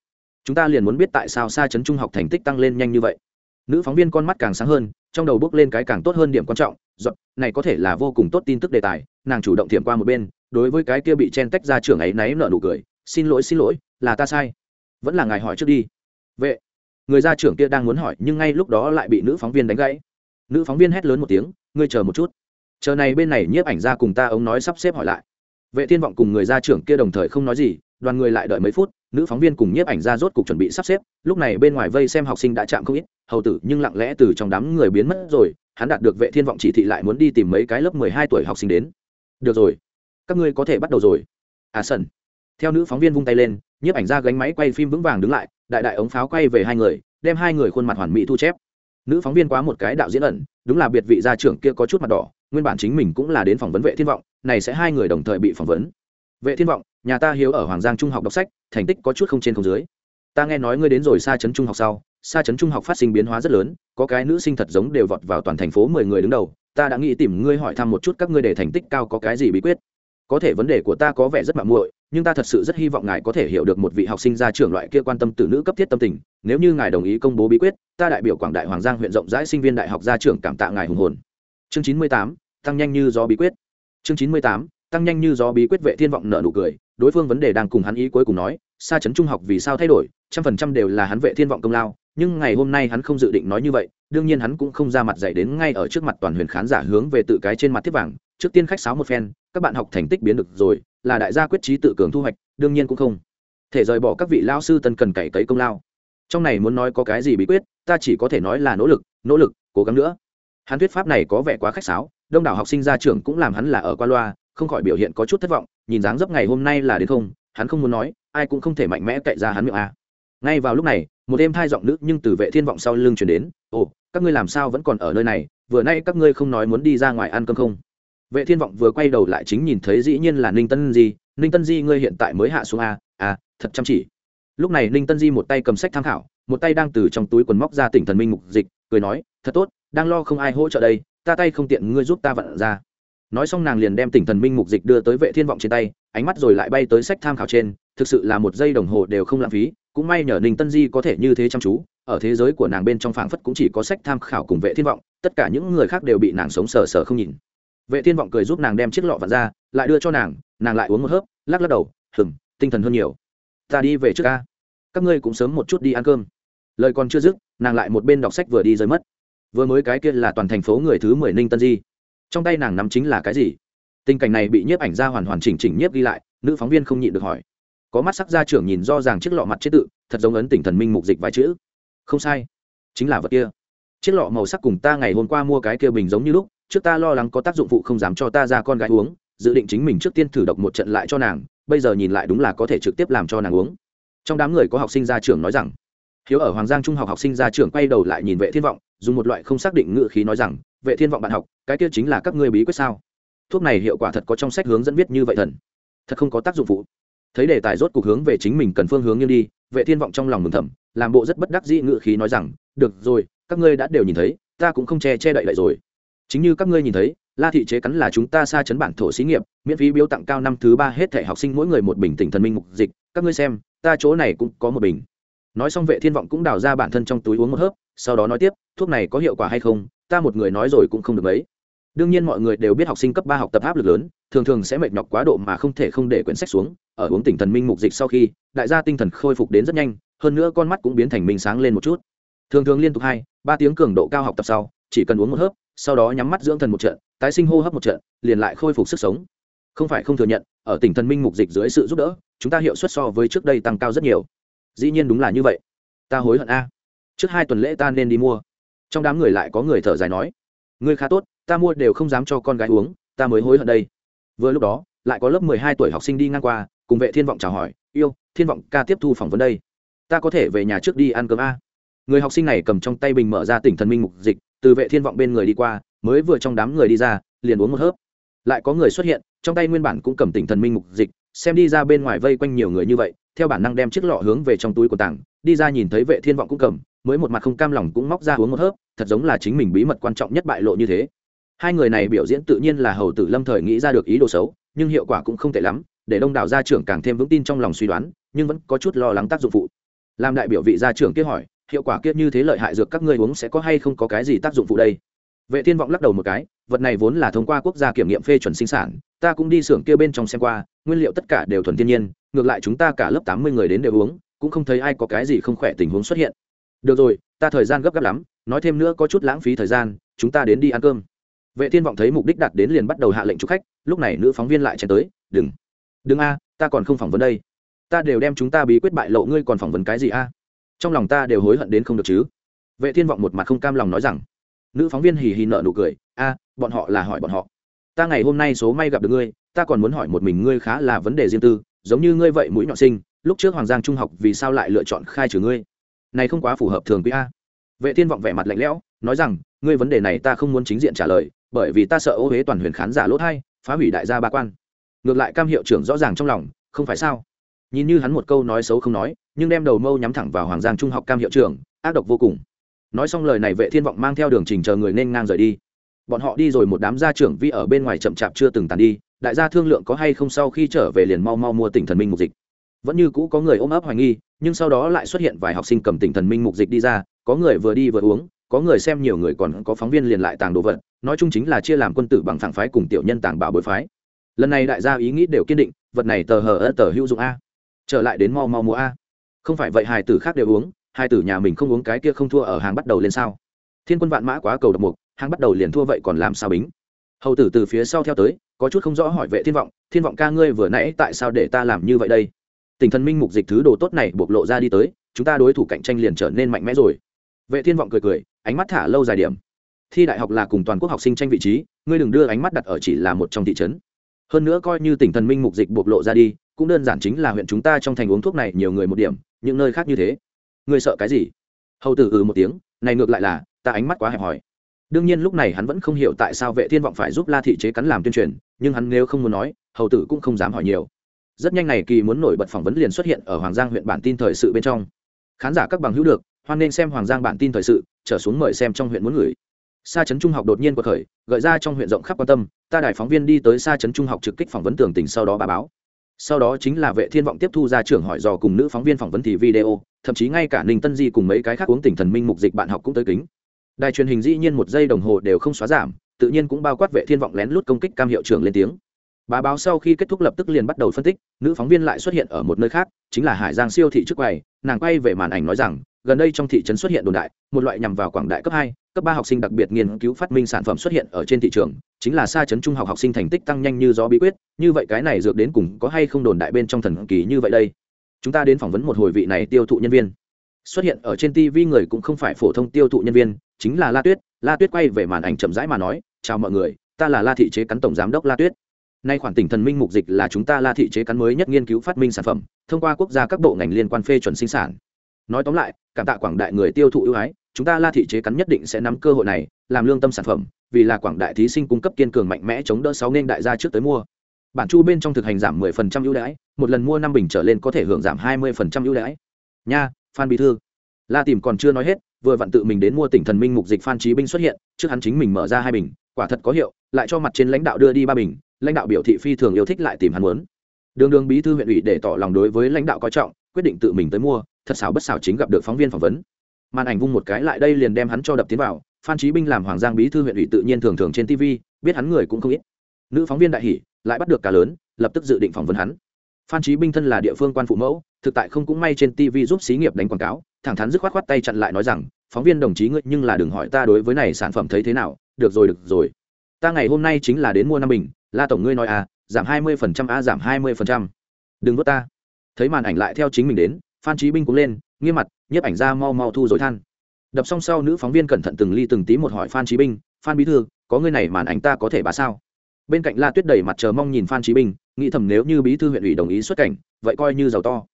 Chúng ta liền muốn biết tại sao xa chấn trung học thành tích tăng lên nhanh như vậy. Nữ phóng viên con mắt càng sáng hơn, trong đầu bước lên cái càng tốt hơn điểm quan trọng giọt này có thể là vô cùng tốt tin tức đề tài, nàng chủ động thiểm qua một bên, đối với cái kia bị chen tách ra trường ấy náy nợ nụ cười, xin lỗi xin lỗi, là ta sai. Vẫn là ngài hỏi trước đi vệ. Người gia trưởng kia đang muốn hỏi, nhưng ngay lúc đó lại bị nữ phóng viên đánh gãy. Nữ phóng viên hét lớn một tiếng, ngươi chờ một chút. Chờ này bên này nhiếp ảnh ra cùng ta, ông nói sắp xếp hỏi lại. Vệ thiên vọng cùng người gia trưởng kia đồng thời không nói gì, đoàn người lại đợi mấy phút, nữ phóng viên cùng nhiếp ảnh ra rốt cục chuẩn bị sắp xếp. Lúc này bên ngoài vây xem học sinh đã chạm không ít, hầu tử, nhưng lặng lẽ từ trong đám người biến mất rồi, hắn đạt được vệ thiên vọng chỉ thị lại muốn đi tìm mấy cái lớp 12 tuổi học sinh đến. Được rồi, các ngươi có thể bắt đầu rồi. À sần. Theo nữ phóng viên vung tay lên, nhiếp ảnh ra gánh máy quay phim vững vàng đứng lại đại đại ống pháo quay về hai người, đem hai người khuôn mặt hoàn mỹ thu chép. Nữ phóng viên quá một cái đạo diễn ẩn, đúng là biệt vị gia trưởng kia có chút mặt đỏ, nguyên bản chính mình cũng là đến phỏng vấn vệ thiên vọng, này sẽ hai người đồng thời bị phỏng vấn. Vệ thiên vọng, nhà ta hiếu ở hoàng giang trung học đọc sách, thành tích có chút không trên không dưới. Ta nghe nói ngươi đến rồi xa trấn trung học sau xa trấn trung học phát sinh biến hóa rất lớn, có cái nữ sinh thật giống đều vọt vào toàn thành phố mười người đứng đầu. Ta đã nghĩ tìm ngươi hỏi thăm một chút các ngươi để thành tích cao có cái gì bí quyết. Có thể vấn đề của ta có vẻ rất mạng muội nhưng ta thật sự rất hy vọng ngài có thể hiểu được một vị học sinh gia trưởng loại kia quan tâm từ nữ cấp thiết tâm tình. Nếu như ngài đồng ý công bố bí quyết, ta đại biểu quảng đại hoàng giang huyện rộng rãi sinh viên đại học gia trưởng cảm tạ ngài hùng hồn. Chương chín mươi tám, tăng nhanh như gió bí quyết. Chương chín mươi tám, tăng nhanh như gió bí quyết vệ thiên vọng nợ nụ cười. Đối phương vấn đề đang cùng hắn ý cuối cùng nói, xa chấn trung học vì sao thay đổi, trăm phần trăm đều là hắn vệ thiên vọng công lao, nhưng ngày hôm nay hắn không dự định nói như vậy, đương nhiên hắn cũng không ra mặt dạy đến ngay ở trước mặt toàn huyền khán giả hướng về tự cái trên mặt thiết vàng trước tiên khách sáo một phen, các bạn học thành tích biến được rồi, là đại gia quyết trí tự cường thu hoạch, đương nhiên cũng không thể rời bỏ các vị lao sư tân cần cày cấy công lao. Trong này muốn nói có cái gì bí quyết, ta chỉ có thể nói là nỗ lực nỗ lực, cố gắng nữa. Hắn thuyết pháp này có vẻ quá khách sáo, đông đảo học sinh ra trường cũng làm hắn là ở qua loa, không khỏi biểu hiện có chút thất vọng, nhìn dáng dấp ngày hôm nay là đến không, hắn không muốn nói, ai cũng không thể mạnh mẽ cậy ra hắn miệng a. Ngay vào lúc này, một đêm thai giọng nữ nhưng từ vệ thiên vọng sau lưng chuyển đến, ồ, các ngươi làm sao vẫn còn ở nơi này, vừa nay các ngươi không nói muốn đi ra ngoài ăn cơm không? Vệ thiên vọng vừa quay đầu lại chính nhìn thấy dĩ nhiên là ninh tân di. Ninh tân di, ngươi hiện tại mới hạ xuống a à thật chăm chỉ. Lúc này ninh tân di một tay cầm sách tham khảo, một tay đang từ trong túi quần móc ra tỉnh thần minh mục dịch, cười nói, thật tốt, đang lo không ai hỗ trợ đây, ta tay không tiện ngươi giúp ta vặn ra. Nói xong nàng liền đem tỉnh thần minh mục dịch đưa tới vệ thiên vọng trên tay, ánh mắt rồi lại bay tới sách tham khảo trên, thực sự là một giây đồng hồ đều không lãng phí, cũng may nhờ ninh tân di có thể như thế chăm chú, ở thế giới của nàng bên trong phảng phất cũng chỉ có sách tham khảo cùng vệ thiên vọng, tất cả những người khác đều bị nàng sống sờ sờ không nhìn vệ thiên vọng cười giúp nàng đem chiếc lọ vặn ra, lại đưa cho nàng nàng lại uống một hớp, lắc lắc đầu hừng tinh thần hơn nhiều. Ta đi về trước ca. Các ngươi cũng sớm một chút đi ăn cơm. Lời còn chưa dứt, nàng lại một bên đọc sách vừa đi rơi mất. Vừa mới cái kia là toàn thành phố người thứ mười ninh tân di. Trong tay nàng nắm chính là cái gì? Tình cảnh này bị nhiếp ảnh ra hoàn hoàn chỉnh chỉnh nhiếp ghi lại, nữ phóng viên không nhịn được hỏi. Có mắt sắc gia trưởng nhìn do ràng chiếc lọ mặt chế tự, thật giống ấn tỉnh thần minh mục dịch vài chữ. Không sai. Chính là vật kia. Chiếc lọ màu sắc cùng ta ngày hôm qua mua cái kia bình giống như lúc trước ta lo lắng có tác dụng phụ không dám cho ta ra con gái uống, dự định chính mình trước tiên thử độc một trận lại cho nàng, bây giờ nhìn lại đúng là có thể trực tiếp làm cho nàng uống. Trong đám người có học sinh gia trưởng nói rằng, hiếu ở hoàng giang trung học học sinh gia trưởng quay đầu lại nhìn vệ thiên vọng, dùng một loại không xác định ngữ khí nói rằng, vệ thiên vọng bạn học, cái kia chính là các ngươi bí quyết sao? Thuốc này hiệu quả thật có trong sách hướng dẫn viết như vậy thần. Thật không có tác dụng phụ. Thấy đề tài rốt cuộc hướng về chính mình cần phương hướng như đi, vệ thiên vọng trong lòng mừng thầm, làm bộ rất bất đắc dĩ ngữ khí nói rằng, được rồi, các ngươi đã đều nhìn thấy, ta cũng không che che đậy lại rồi chính như các ngươi nhìn thấy, la thị chế cắn là chúng ta xa chấn bản thổ xí nghiệp, miễn phí biếu tặng cao năm thứ ba hết thể học sinh mỗi người một bình tỉnh thần minh mục dịch, các ngươi xem, ta chỗ này cũng có một bình. Nói xong vệ thiên vọng cũng đào ra bản thân trong túi uống một hớp, sau đó nói tiếp, thuốc này có hiệu quả hay không, ta một người nói rồi cũng không được mấy. Đương nhiên mọi người đều biết học sinh cấp ba học tập áp lực lớn, thường thường sẽ mệt nhọc quá độ mà không thể không để quyển sách xuống, ở uống tỉnh thần minh mục dịch sau khi, đại gia tinh thần khôi phục đến rất nhanh, hơn nữa con mắt cũng biến thành minh sáng lên một chút. Thường thường liên tục hai, ba tiếng cường độ cao học tập sau, chỉ cần uống một hớp sau đó nhắm mắt dưỡng thần một trận, tái sinh hô hấp một trận, liền lại khôi phục sức sống. Không phải không thừa nhận, ở tỉnh thần minh mục dịch dưới sự giúp đỡ, chúng ta hiệu suất so với trước đây tăng cao rất nhiều. Dĩ nhiên đúng là như vậy. Ta hối hận a. Trước hai tuần lễ ta nên đi mua. Trong đám người lại có người thở dài nói, ngươi khá tốt, ta mua đều không dám cho con gái uống, ta mới hối hận đây. Vừa lúc đó, lại có lớp mười hai tuổi học sinh đi ngang qua, cùng vệ thiên vọng chào hỏi, yêu, thiên vọng ca tiếp thu phỏng vấn đây. Ta có thể về nhà trước đi ăn cơm a. Người học sinh này cầm trong tay bình mở ra tỉnh thần minh mục dịch từ vệ thiên vọng bên người đi qua, mới vừa trong đám người đi ra, liền uống một hớp. Lại có người xuất hiện, trong tay nguyên bản cũng cầm tỉnh thần minh mục dịch, xem đi ra bên ngoài vây quanh nhiều người như vậy, theo bản năng đem chiếc lọ hướng về trong túi của tảng, đi ra nhìn thấy vệ thiên vọng cũng cầm, mới một mặt không cam lòng cũng móc ra uống một hớp, thật giống là chính mình bí mật quan trọng nhất bại lộ như thế. Hai người này biểu diễn tự nhiên là hầu tử lâm thời nghĩ ra được ý đồ xấu, nhưng hiệu quả cũng không tệ lắm, để đông đảo gia trưởng càng thêm vững tin trong lòng suy đoán, nhưng vẫn có chút lo lắng tác dụng phụ. Làm đại biểu vị gia trưởng kia hỏi hiệu quả kia như thế lợi hại dược các ngươi uống sẽ có hay không có cái gì tác dụng phụ đây? Vệ thiên vọng lắc đầu một cái, vật này vốn là thông qua quốc gia kiểm nghiệm phê chuẩn sinh sản, ta cũng đi xưởng kia bên trong xem qua, nguyên liệu tất cả đều thuần thiên nhiên, ngược lại chúng ta cả lớp tám mươi người đến đều uống, cũng không thấy ai có cái gì không khỏe tình huống xuất hiện. Được rồi, ta thời gian gấp gáp lắm, nói thêm nữa có chút lãng phí thời gian, chúng ta đến đi ăn cơm. Vệ thiên vọng thấy mục đích đạt đến liền bắt đầu hạ lệnh chụp khách, lúc này nữ phóng viên lại chen tới, đừng đừng a, ta còn không phỏng vấn đây. Ta đều đem chúng ta bí quyết bại lộ, ngươi còn phỏng vấn cái gì a? Trong lòng ta đều hối hận đến không được chứ. Vệ thiên vọng một mặt không cam lòng nói rằng, nữ phóng viên hì hì nợ nụ cười, a, bọn họ là hỏi bọn họ. Ta ngày hôm nay số may gặp được ngươi, ta còn muốn hỏi một mình ngươi khá là vấn đề riêng tư, giống như ngươi vậy mũi nhọn sinh, lúc trước hoàng giang trung học vì sao lại lựa chọn khai trừ ngươi? Này không quá phù hợp thường quý a. Vệ thiên vọng vẻ mặt lạnh lẽo, nói rằng, ngươi vấn đề này ta không muốn chính diện trả lời, bởi vì ta sợ ô huế toàn huyền khán giả lỗ thay phá hủy đại gia ba quan. Ngược lại cam hiệu trưởng rõ ràng trong lòng, không phải sao? Nhìn như hắn một câu nói xấu không nói nhưng đem đầu mâu nhắm thẳng vào hoàng giang trung học cam hiệu trưởng, ác độc vô cùng. Nói xong lời này, vệ thiên vọng mang theo đường trình chờ người nên ngang rời đi. Bọn họ đi rồi một đám gia trưởng vi ở bên ngoài chậm chạp chưa từng tàn đi, đại gia thương lượng có hay không sau khi trở về liền mau mau mua tỉnh thần minh mục dịch. Vẫn như cũ có người ôm ấp hoài nghi, nhưng sau đó lại xuất hiện vài học sinh cầm tỉnh thần minh mục dịch đi ra, có người vừa đi vừa uống, có người xem nhiều người còn có phóng viên liền lại tàng đồ vật, nói chung chính là chia làm quân tử bằng phẳng phái cùng tiểu nhân tàng bảo bối phái. Lần này đại gia ý nghĩ đều kiên định, vật này tờ hờ ơ tờ hữu dụng a. Trở lại đến mau mau mua a không phải vậy hài tử khác đều uống, hai tử nhà mình không uống cái kia không thua ở hàng bắt đầu lên sao? Thiên quân vạn mã quá cầu độc mục, hàng bắt đầu liền thua vậy còn làm sao bính? Hầu tử từ phía sau theo tới, có chút không rõ hỏi vệ thiên vọng thiên vọng ca ngươi vừa nãy tại sao để ta làm như vậy đây? Tình thần minh mục dịch thứ đồ tốt này bộc lộ ra đi tới, chúng ta đối thủ cạnh tranh liền trở nên mạnh mẽ rồi. Vệ thiên vọng cười cười, ánh mắt thả lâu dài điểm. Thi đại học là cùng toàn quốc học sinh tranh vị trí, ngươi đừng đưa ánh mắt đặt ở chỉ là một trong thị trấn. Hơn nữa coi như tỉnh thần minh mục dịch bộc lộ ra đi, cũng đơn giản chính là huyện chúng ta trong thành uống thuốc này nhiều người một điểm những nơi khác như thế. Ngươi sợ cái gì? Hầu tử ừ một tiếng, này ngược lại là, ta ánh mắt quá hẹp hòi. Đương nhiên lúc này hắn vẫn không hiểu tại sao vệ thiên vọng phải giúp la thị chế cắn làm tuyên truyền, nhưng hắn nếu không muốn nói, hầu tử cũng không dám hỏi nhiều. Rất nhanh này kỳ muốn nổi bật phỏng vấn liền xuất hiện ở hoàng giang huyện bản tin thời sự bên trong. Khán giả các bằng hữu được, hoan nên xem hoàng giang bản tin thời sự, trở xuống mời xem trong huyện muốn gửi Sa trấn trung học đột nhiên quật khởi, gợi ra trong huyện rộng khắp quan tâm, ta đài phóng viên đi tới Sa trấn trung học trực kích phỏng vấn tường tình sau đó bà báo sau đó chính là vệ thiên vọng tiếp thu ra trưởng hỏi dò cùng nữ phóng viên phỏng vấn thì video, thậm chí ngay cả ninh tân di cùng mấy cái khác uống tỉnh thần minh mục dịch bạn học cũng tới kính. Đài truyền hình dĩ nhiên một giây đồng hồ đều không xóa giảm, tự nhiên cũng bao quát vệ thiên vọng lén lút công kích cam hiệu trưởng lên tiếng bà báo sau khi kết thúc lập tức liền bắt đầu phân tích, nữ phóng viên lại xuất hiện ở một nơi khác, chính là hải giang siêu thị trước quầy. Nàng quay về màn ảnh nói rằng, gần đây trong thị trấn xuất hiện đồn đại, một loại nhằm vào quảng đại cấp hai, cấp ba học sinh đặc biệt nghiên cứu phát minh sản phẩm xuất hiện ở trên thị trường, chính là xa trấn trung học học sinh thành tích tăng nhanh như gió bí quyết. Như vậy cái này dược đến cùng có hay không đồn đại bên trong thần kỳ như vậy đây? Chúng ta đến phỏng vấn một hồi vị này tiêu thụ nhân viên. Xuất hiện ở trên tv người cũng không phải phổ thông tiêu thụ nhân viên, chính là la tuyết. La tuyết quay về màn ảnh chậm rãi mà nói, chào mọi người, ta là la thị chế cắn tổng giám đốc la tuyết nay khoản tỉnh thần minh mục dịch là chúng ta la thị chế cắn mới nhất nghiên cứu phát minh sản phẩm, thông qua quốc gia các bộ ngành liên quan phê chuẩn sinh sản. Nói tóm lại, cảm tạ quảng đại người tiêu thụ ưu ái, chúng ta la thị chế cắn nhất định sẽ nắm cơ hội này, làm lương tâm sản phẩm, vì là quảng đại thí sinh cung cấp kiên cường mạnh mẽ chống đỡ sáu nên đại gia trước tới mua. Bản chu bên trong thực hành giảm 10% ưu đãi, một lần mua năm bình trở lên có thể hưởng giảm 20% ưu đãi. Nha, phan bí thư. La tìm còn chưa nói hết, vừa vặn tự mình đến mua tỉnh thần minh mục dịch phan trí binh xuất hiện, trước hắn chính mình mở ra hai bình, quả thật có hiệu, lại cho mặt trên lãnh đạo đưa đi ba bình lãnh đạo biểu thị phi thường yêu thích lại tìm hắn muốn. Đường đường bí thư huyện ủy để tỏ lòng đối với lãnh đạo coi trọng, quyết định tự mình tới mua, thật xảo bất xảo chính gặp được phóng viên phỏng vấn. Màn ảnh vung một cái lại đây liền đem hắn cho đập tiến vào, phan trí binh làm hoàng giang bí thư huyện ủy tự nhiên thường thường trên tv biết hắn người cũng không ít. Nữ phóng viên đại hỷ lại bắt được cả lớn, lập tức dự định phỏng vấn hắn. Phan trí binh thân là địa phương quan phụ mẫu, thực tại không cũng may trên tv giúp xí nghiệp đánh quảng cáo, thẳng thắn dứt khoát khoát tay chặn lại nói rằng, phóng viên đồng chí ngươi nhưng là đừng hỏi ta đối với này sản phẩm thấy thế nào, được rồi được rồi. Ta ngày hôm nay chính là đến mua năm bình la tổng ngươi nói à giảm hai mươi phần trăm a giảm hai mươi phần trăm. Đừng vớt ta. Thấy màn ảnh lại theo chính mình đến, phan trí binh cũng lên, nghiêm mặt, nhiếp ảnh ra mau mau thu dối than. Đập xong sau nữ phóng viên cẩn thận từng ly từng tí một hỏi phan trí binh, phan bí thư, có ngươi này màn ảnh ta có thể bá sao? Bên cạnh la tuyết đầy mặt chờ mong nhìn phan trí binh, nghĩ thầm nếu như bí thư huyện ủy đồng ý xuất cảnh, vậy coi như giàu to.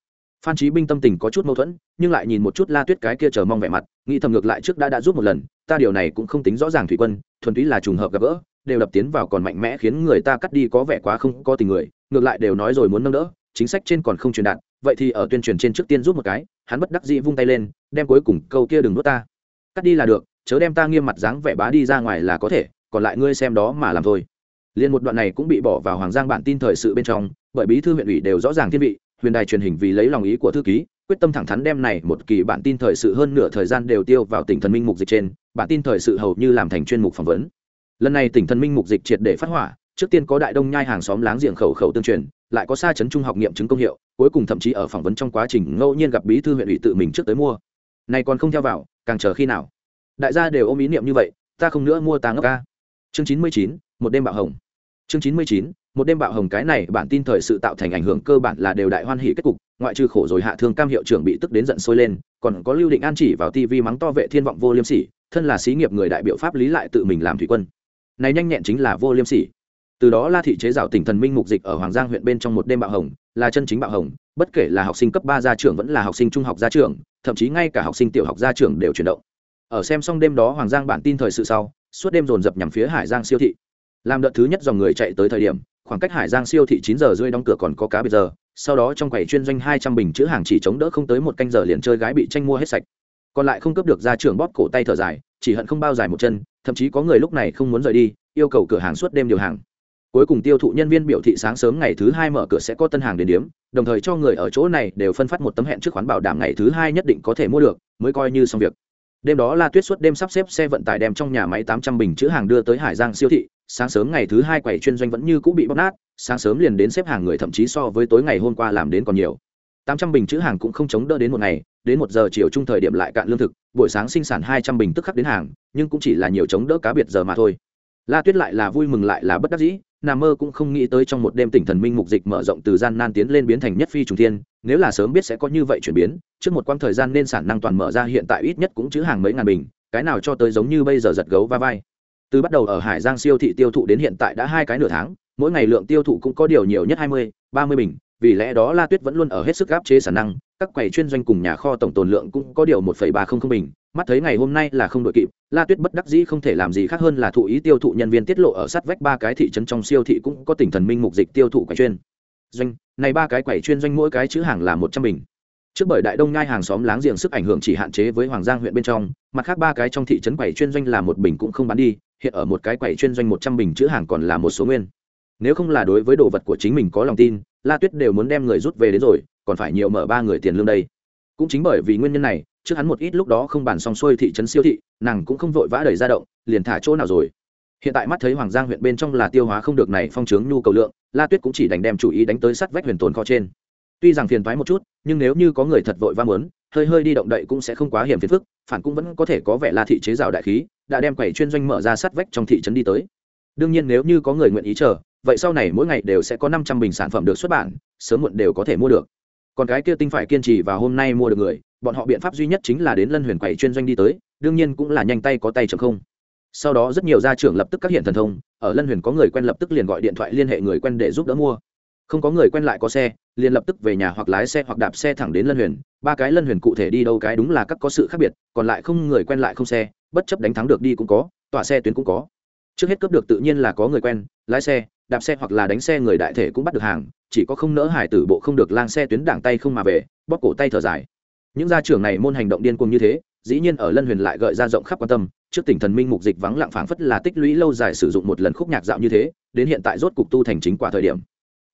Phan trí binh tâm tình có chút mâu thuẫn, nhưng lại nhìn một chút la tuyết cái kia chờ mong vẻ mặt, nghĩ thầm ngược lại trước đã đã giúp một lần, ta điều này cũng không tính rõ ràng thủy quân, thuần túy là trùng hợp gặp gỡ đều đập tiến vào còn mạnh mẽ khiến người ta cắt đi có vẻ quá không có tình người, ngược lại đều nói rồi muốn nâng đỡ, chính sách trên còn không truyền đạt, vậy thì ở tuyên truyền trên trước tiên giúp một cái, hắn bất đắc dĩ vung tay lên, đem cuối cùng câu kia đừng nuốt ta. Cắt đi là được, chớ đem ta nghiêm mặt dáng vẻ bá đi ra ngoài là có thể, còn lại ngươi xem đó mà làm thôi. Liền một đoạn này cũng bị bỏ vào hoàng giang bản tin thời sự bên trong, bởi bí thư huyện ủy đều rõ ràng thiên vị, huyền đài truyền hình vì lấy lòng ý của thư ký, quyết tâm thẳng thắn đem này một kỳ bản tin thời sự hơn nửa thời gian đều tiêu vào tỉnh thần minh mục dịch trên, bản tin thời sự hầu như làm thành chuyên mục phỏng vấn lần này tỉnh thần minh mục dịch triệt để phát hỏa, trước tiên có đại đông nhai hàng xóm láng giềng khẩu khẩu tương truyền, lại có xa chấn trung học nghiệm chứng công hiệu, cuối cùng thậm chí ở phỏng vấn trong quá trình ngẫu nhiên gặp bí thư huyện ủy tự mình trước tới mua. Này còn không theo vào, càng chờ khi nào? Đại gia đều ôm ý niệm như vậy, ta không nữa mua ta ngốc ca. Chương chín mươi chín, một đêm bạo hồng. Chương chín mươi chín, một đêm bạo hồng cái này bản tin thời sự tạo thành ảnh hưởng cơ bản là đều đại hoan hỉ kết cục, ngoại trừ khổ rồi hạ thương cam hiệu trưởng bị tức đến giận sôi lên, còn có lưu định an chỉ vào tv mắng to vệ thiên vọng vô liêm sỉ, thân là xí nghiệp người đại biểu pháp lý lại tự mình làm thủy quân này nhanh nhẹn chính là vô liêm sỉ. Từ đó la thị chế rào tỉnh thần minh mục dịch ở hoàng giang huyện bên trong một đêm bạo hồng, là chân chính bạo hồng, bất kể là học sinh cấp ba gia trưởng vẫn là học sinh trung học gia trưởng, thậm chí ngay cả học sinh tiểu học gia trưởng đều chuyển động. Ở xem xong đêm đó hoàng giang bản tin thời sự sau, suốt đêm dồn dập nhằm phía hải giang siêu thị. Làm đợt thứ nhất dòng người chạy tới thời điểm, khoảng cách hải giang siêu thị chín giờ rưỡi đóng cửa còn có cá bây giờ, sau đó trong quầy chuyên doanh hai trăm bình chữ hàng chỉ chống đỡ không tới một canh giờ liền chơi gái bị tranh mua hết sạch. Còn lại không cướp được ra trưởng bóp cổ tay thở dài, chỉ hận không bao dài một chân thậm chí có người lúc này không muốn rời đi, yêu cầu cửa hàng suốt đêm điều hàng. Cuối cùng tiêu thụ nhân viên biểu thị sáng sớm ngày thứ hai mở cửa sẽ có tân hàng đến điếm, đồng thời cho người ở chỗ này đều phân phát một tấm hẹn trước khoán bảo đảm ngày thứ hai nhất định có thể mua được, mới coi như xong việc. Đêm đó la tuyết suốt đêm sắp xếp xe vận tải đem trong nhà máy tám trăm bình chữ hàng đưa tới hải giang siêu thị, sáng sớm ngày thứ hai quầy chuyên doanh vẫn như cũ bị bóc nát, sáng sớm liền đến xếp hàng người thậm chí so với tối ngày hôm qua làm đến còn nhiều tám trăm bình chữ hàng cũng không chống đỡ đến một ngày, đến một giờ chiều trung thời điểm lại cạn lương thực, buổi sáng sinh sản hai trăm bình tức khắc đến hàng, nhưng cũng chỉ là nhiều chống đỡ cá biệt giờ mà thôi. La tuyết lại là vui mừng lại là bất đắc dĩ, nà mơ cũng không nghĩ tới trong một đêm tỉnh thần minh mục dịch mở rộng từ gian nan tiến lên biến thành nhất phi trùng thiên, nếu là sớm biết sẽ có như vậy chuyển biến, trước một quãng thời gian nên sản năng toàn mở ra hiện tại ít nhất cũng chữ hàng mấy ngàn bình, cái nào cho tới giống như bây giờ giật gấu va vai. Từ bắt đầu ở hải giang siêu thị tiêu thụ đến hiện tại đã hai cái nửa tháng, mỗi ngày lượng tiêu thụ cũng có điều nhiều nhất hai mươi, ba mươi bình vì lẽ đó la tuyết vẫn luôn ở hết sức áp chế sản năng, các quầy chuyên doanh cùng nhà kho tổng tồn lượng cũng có điều một ba không không bình. Mắt thấy ngày hôm nay là không đội kịp, la tuyết bất đắc dĩ không thể làm gì khác hơn là thụ ý tiêu thụ nhân viên tiết lộ ở sát vách ba cái thị trấn trong siêu thị cũng có tỉnh thần minh mục dịch tiêu thụ quầy chuyên doanh. Này ba cái quầy chuyên doanh mỗi cái chữ hàng là một trăm bình. Trước bởi đại đông ngay hàng xóm láng giềng sức ảnh hưởng chỉ hạn chế với hoàng giang huyện bên trong, mặt khác ba cái trong thị trấn quầy chuyên doanh là một bình cũng không bán đi, hiện ở một cái quầy chuyên doanh một trăm bình chữ hàng còn là một số nguyên. Nếu không là đối với đồ vật của chính mình có lòng tin la tuyết đều muốn đem người rút về đến rồi, còn phải nhiều mở ba người tiền lương đây. Cũng chính bởi vì nguyên nhân này, trước hắn một ít lúc đó không bàn xong xuôi thị trấn siêu thị, nàng cũng không vội vã đẩy ra động, liền thả chỗ nào rồi. Hiện tại mắt thấy hoàng giang huyện bên trong là tiêu hóa không được này phong trướng nhu cầu lượng, la tuyết cũng chỉ đành đem chủ ý đánh tới sắt vách huyền tồn kho trên. Tuy rằng phiền thoái một chút, nhưng nếu như có người thật vội va muốn, hơi hơi đi động đậy cũng sẽ không quá hiểm phiền phức, phản cũng vẫn có thể có vẻ là thị chế rào đại khí, đã đem quầy chuyên doanh mở ra sắt vách trong thị trấn đi tới. Đương nhiên nếu như có người nguyện ý chờ vậy sau này mỗi ngày đều sẽ có năm trăm bình sản phẩm được xuất bản, sớm muộn đều có thể mua được. Còn cái kia tinh phải kiên trì và hôm nay mua được người, bọn họ biện pháp duy nhất chính là đến lân huyền quầy chuyên doanh đi tới, đương nhiên cũng là nhanh tay có tay chậm không. Sau đó rất nhiều gia trưởng lập tức các hiện thần thông, ở lân huyền có người quen lập tức liền gọi điện thoại liên hệ người quen để giúp đỡ mua. Không có người quen lại có xe, liền lập tức về nhà hoặc lái xe hoặc đạp xe thẳng đến lân huyền. Ba cái lân huyền cụ thể đi đâu cái đúng là các có sự khác biệt, còn lại không người quen lại không xe, bất chấp đánh thắng được đi cũng có, tỏa xe tuyến cũng có. Trước hết cướp được tự nhiên là có người quen, lái xe đạp xe hoặc là đánh xe người đại thể cũng bắt được hàng, chỉ có không nỡ hải tử bộ không được lang xe tuyến đảng tay không mà về, bóp cổ tay thở dài. Những gia trưởng này môn hành động điên cuồng như thế, dĩ nhiên ở lân huyền lại gợi ra rộng khắp quan tâm, trước tỉnh thần minh mục dịch vắng lặng phảng phất là tích lũy lâu dài sử dụng một lần khúc nhạc dạo như thế, đến hiện tại rốt cục tu thành chính quả thời điểm.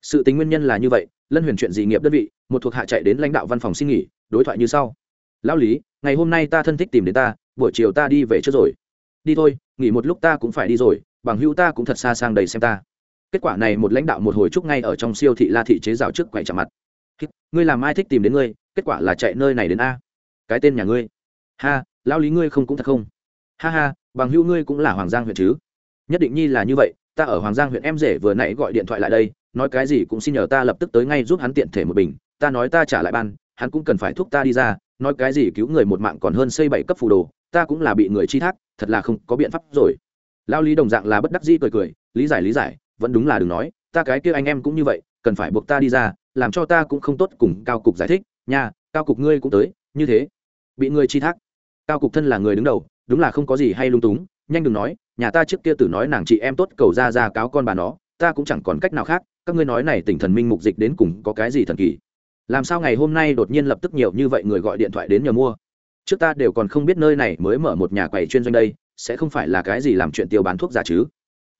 Sự tính nguyên nhân là như vậy, lân huyền chuyện dị nghiệp đơn vị, một thuộc hạ chạy đến lãnh đạo văn phòng xin nghỉ, đối thoại như sau. Lão lý, ngày hôm nay ta thân thích tìm đến ta, buổi chiều ta đi về trước rồi. Đi thôi, nghỉ một lúc ta cũng phải đi rồi, bằng hữu ta cũng thật xa sang đầy xem ta kết quả này một lãnh đạo một hồi chúc ngay ở trong siêu thị la thị chế rào trước quậy chạm mặt. Ngươi làm ai thích tìm đến ngươi, kết quả là chạy nơi này đến a. Cái tên nhà ngươi. Ha, lão lý ngươi không cũng thật không? Ha ha, bằng hữu ngươi cũng là hoàng giang huyện chứ? Nhất định nhi là như vậy, ta ở hoàng giang huyện em rể vừa nãy gọi điện thoại lại đây, nói cái gì cũng xin nhờ ta lập tức tới ngay giúp hắn tiện thể một bình, ta nói ta trả lại ban, hắn cũng cần phải thúc ta đi ra, nói cái gì cứu người một mạng còn hơn xây bảy cấp phù đồ, ta cũng là bị người chi thác, thật là không có biện pháp rồi. Lao lý đồng dạng là bất đắc dĩ cười cười, lý giải lý giải vẫn đúng là đừng nói, ta cái kia anh em cũng như vậy, cần phải buộc ta đi ra, làm cho ta cũng không tốt cùng cao cục giải thích, nha, cao cục ngươi cũng tới, như thế. Bị ngươi chi thác. Cao cục thân là người đứng đầu, đúng là không có gì hay lung túng, nhanh đừng nói, nhà ta trước kia tử nói nàng chị em tốt cầu ra ra cáo con bà nó, ta cũng chẳng còn cách nào khác, các ngươi nói này tỉnh thần minh mục dịch đến cùng có cái gì thần kỳ. Làm sao ngày hôm nay đột nhiên lập tức nhiều như vậy người gọi điện thoại đến nhờ mua? Trước ta đều còn không biết nơi này mới mở một nhà quầy chuyên doanh đây, sẽ không phải là cái gì làm chuyện tiêu bán thuốc giả chứ?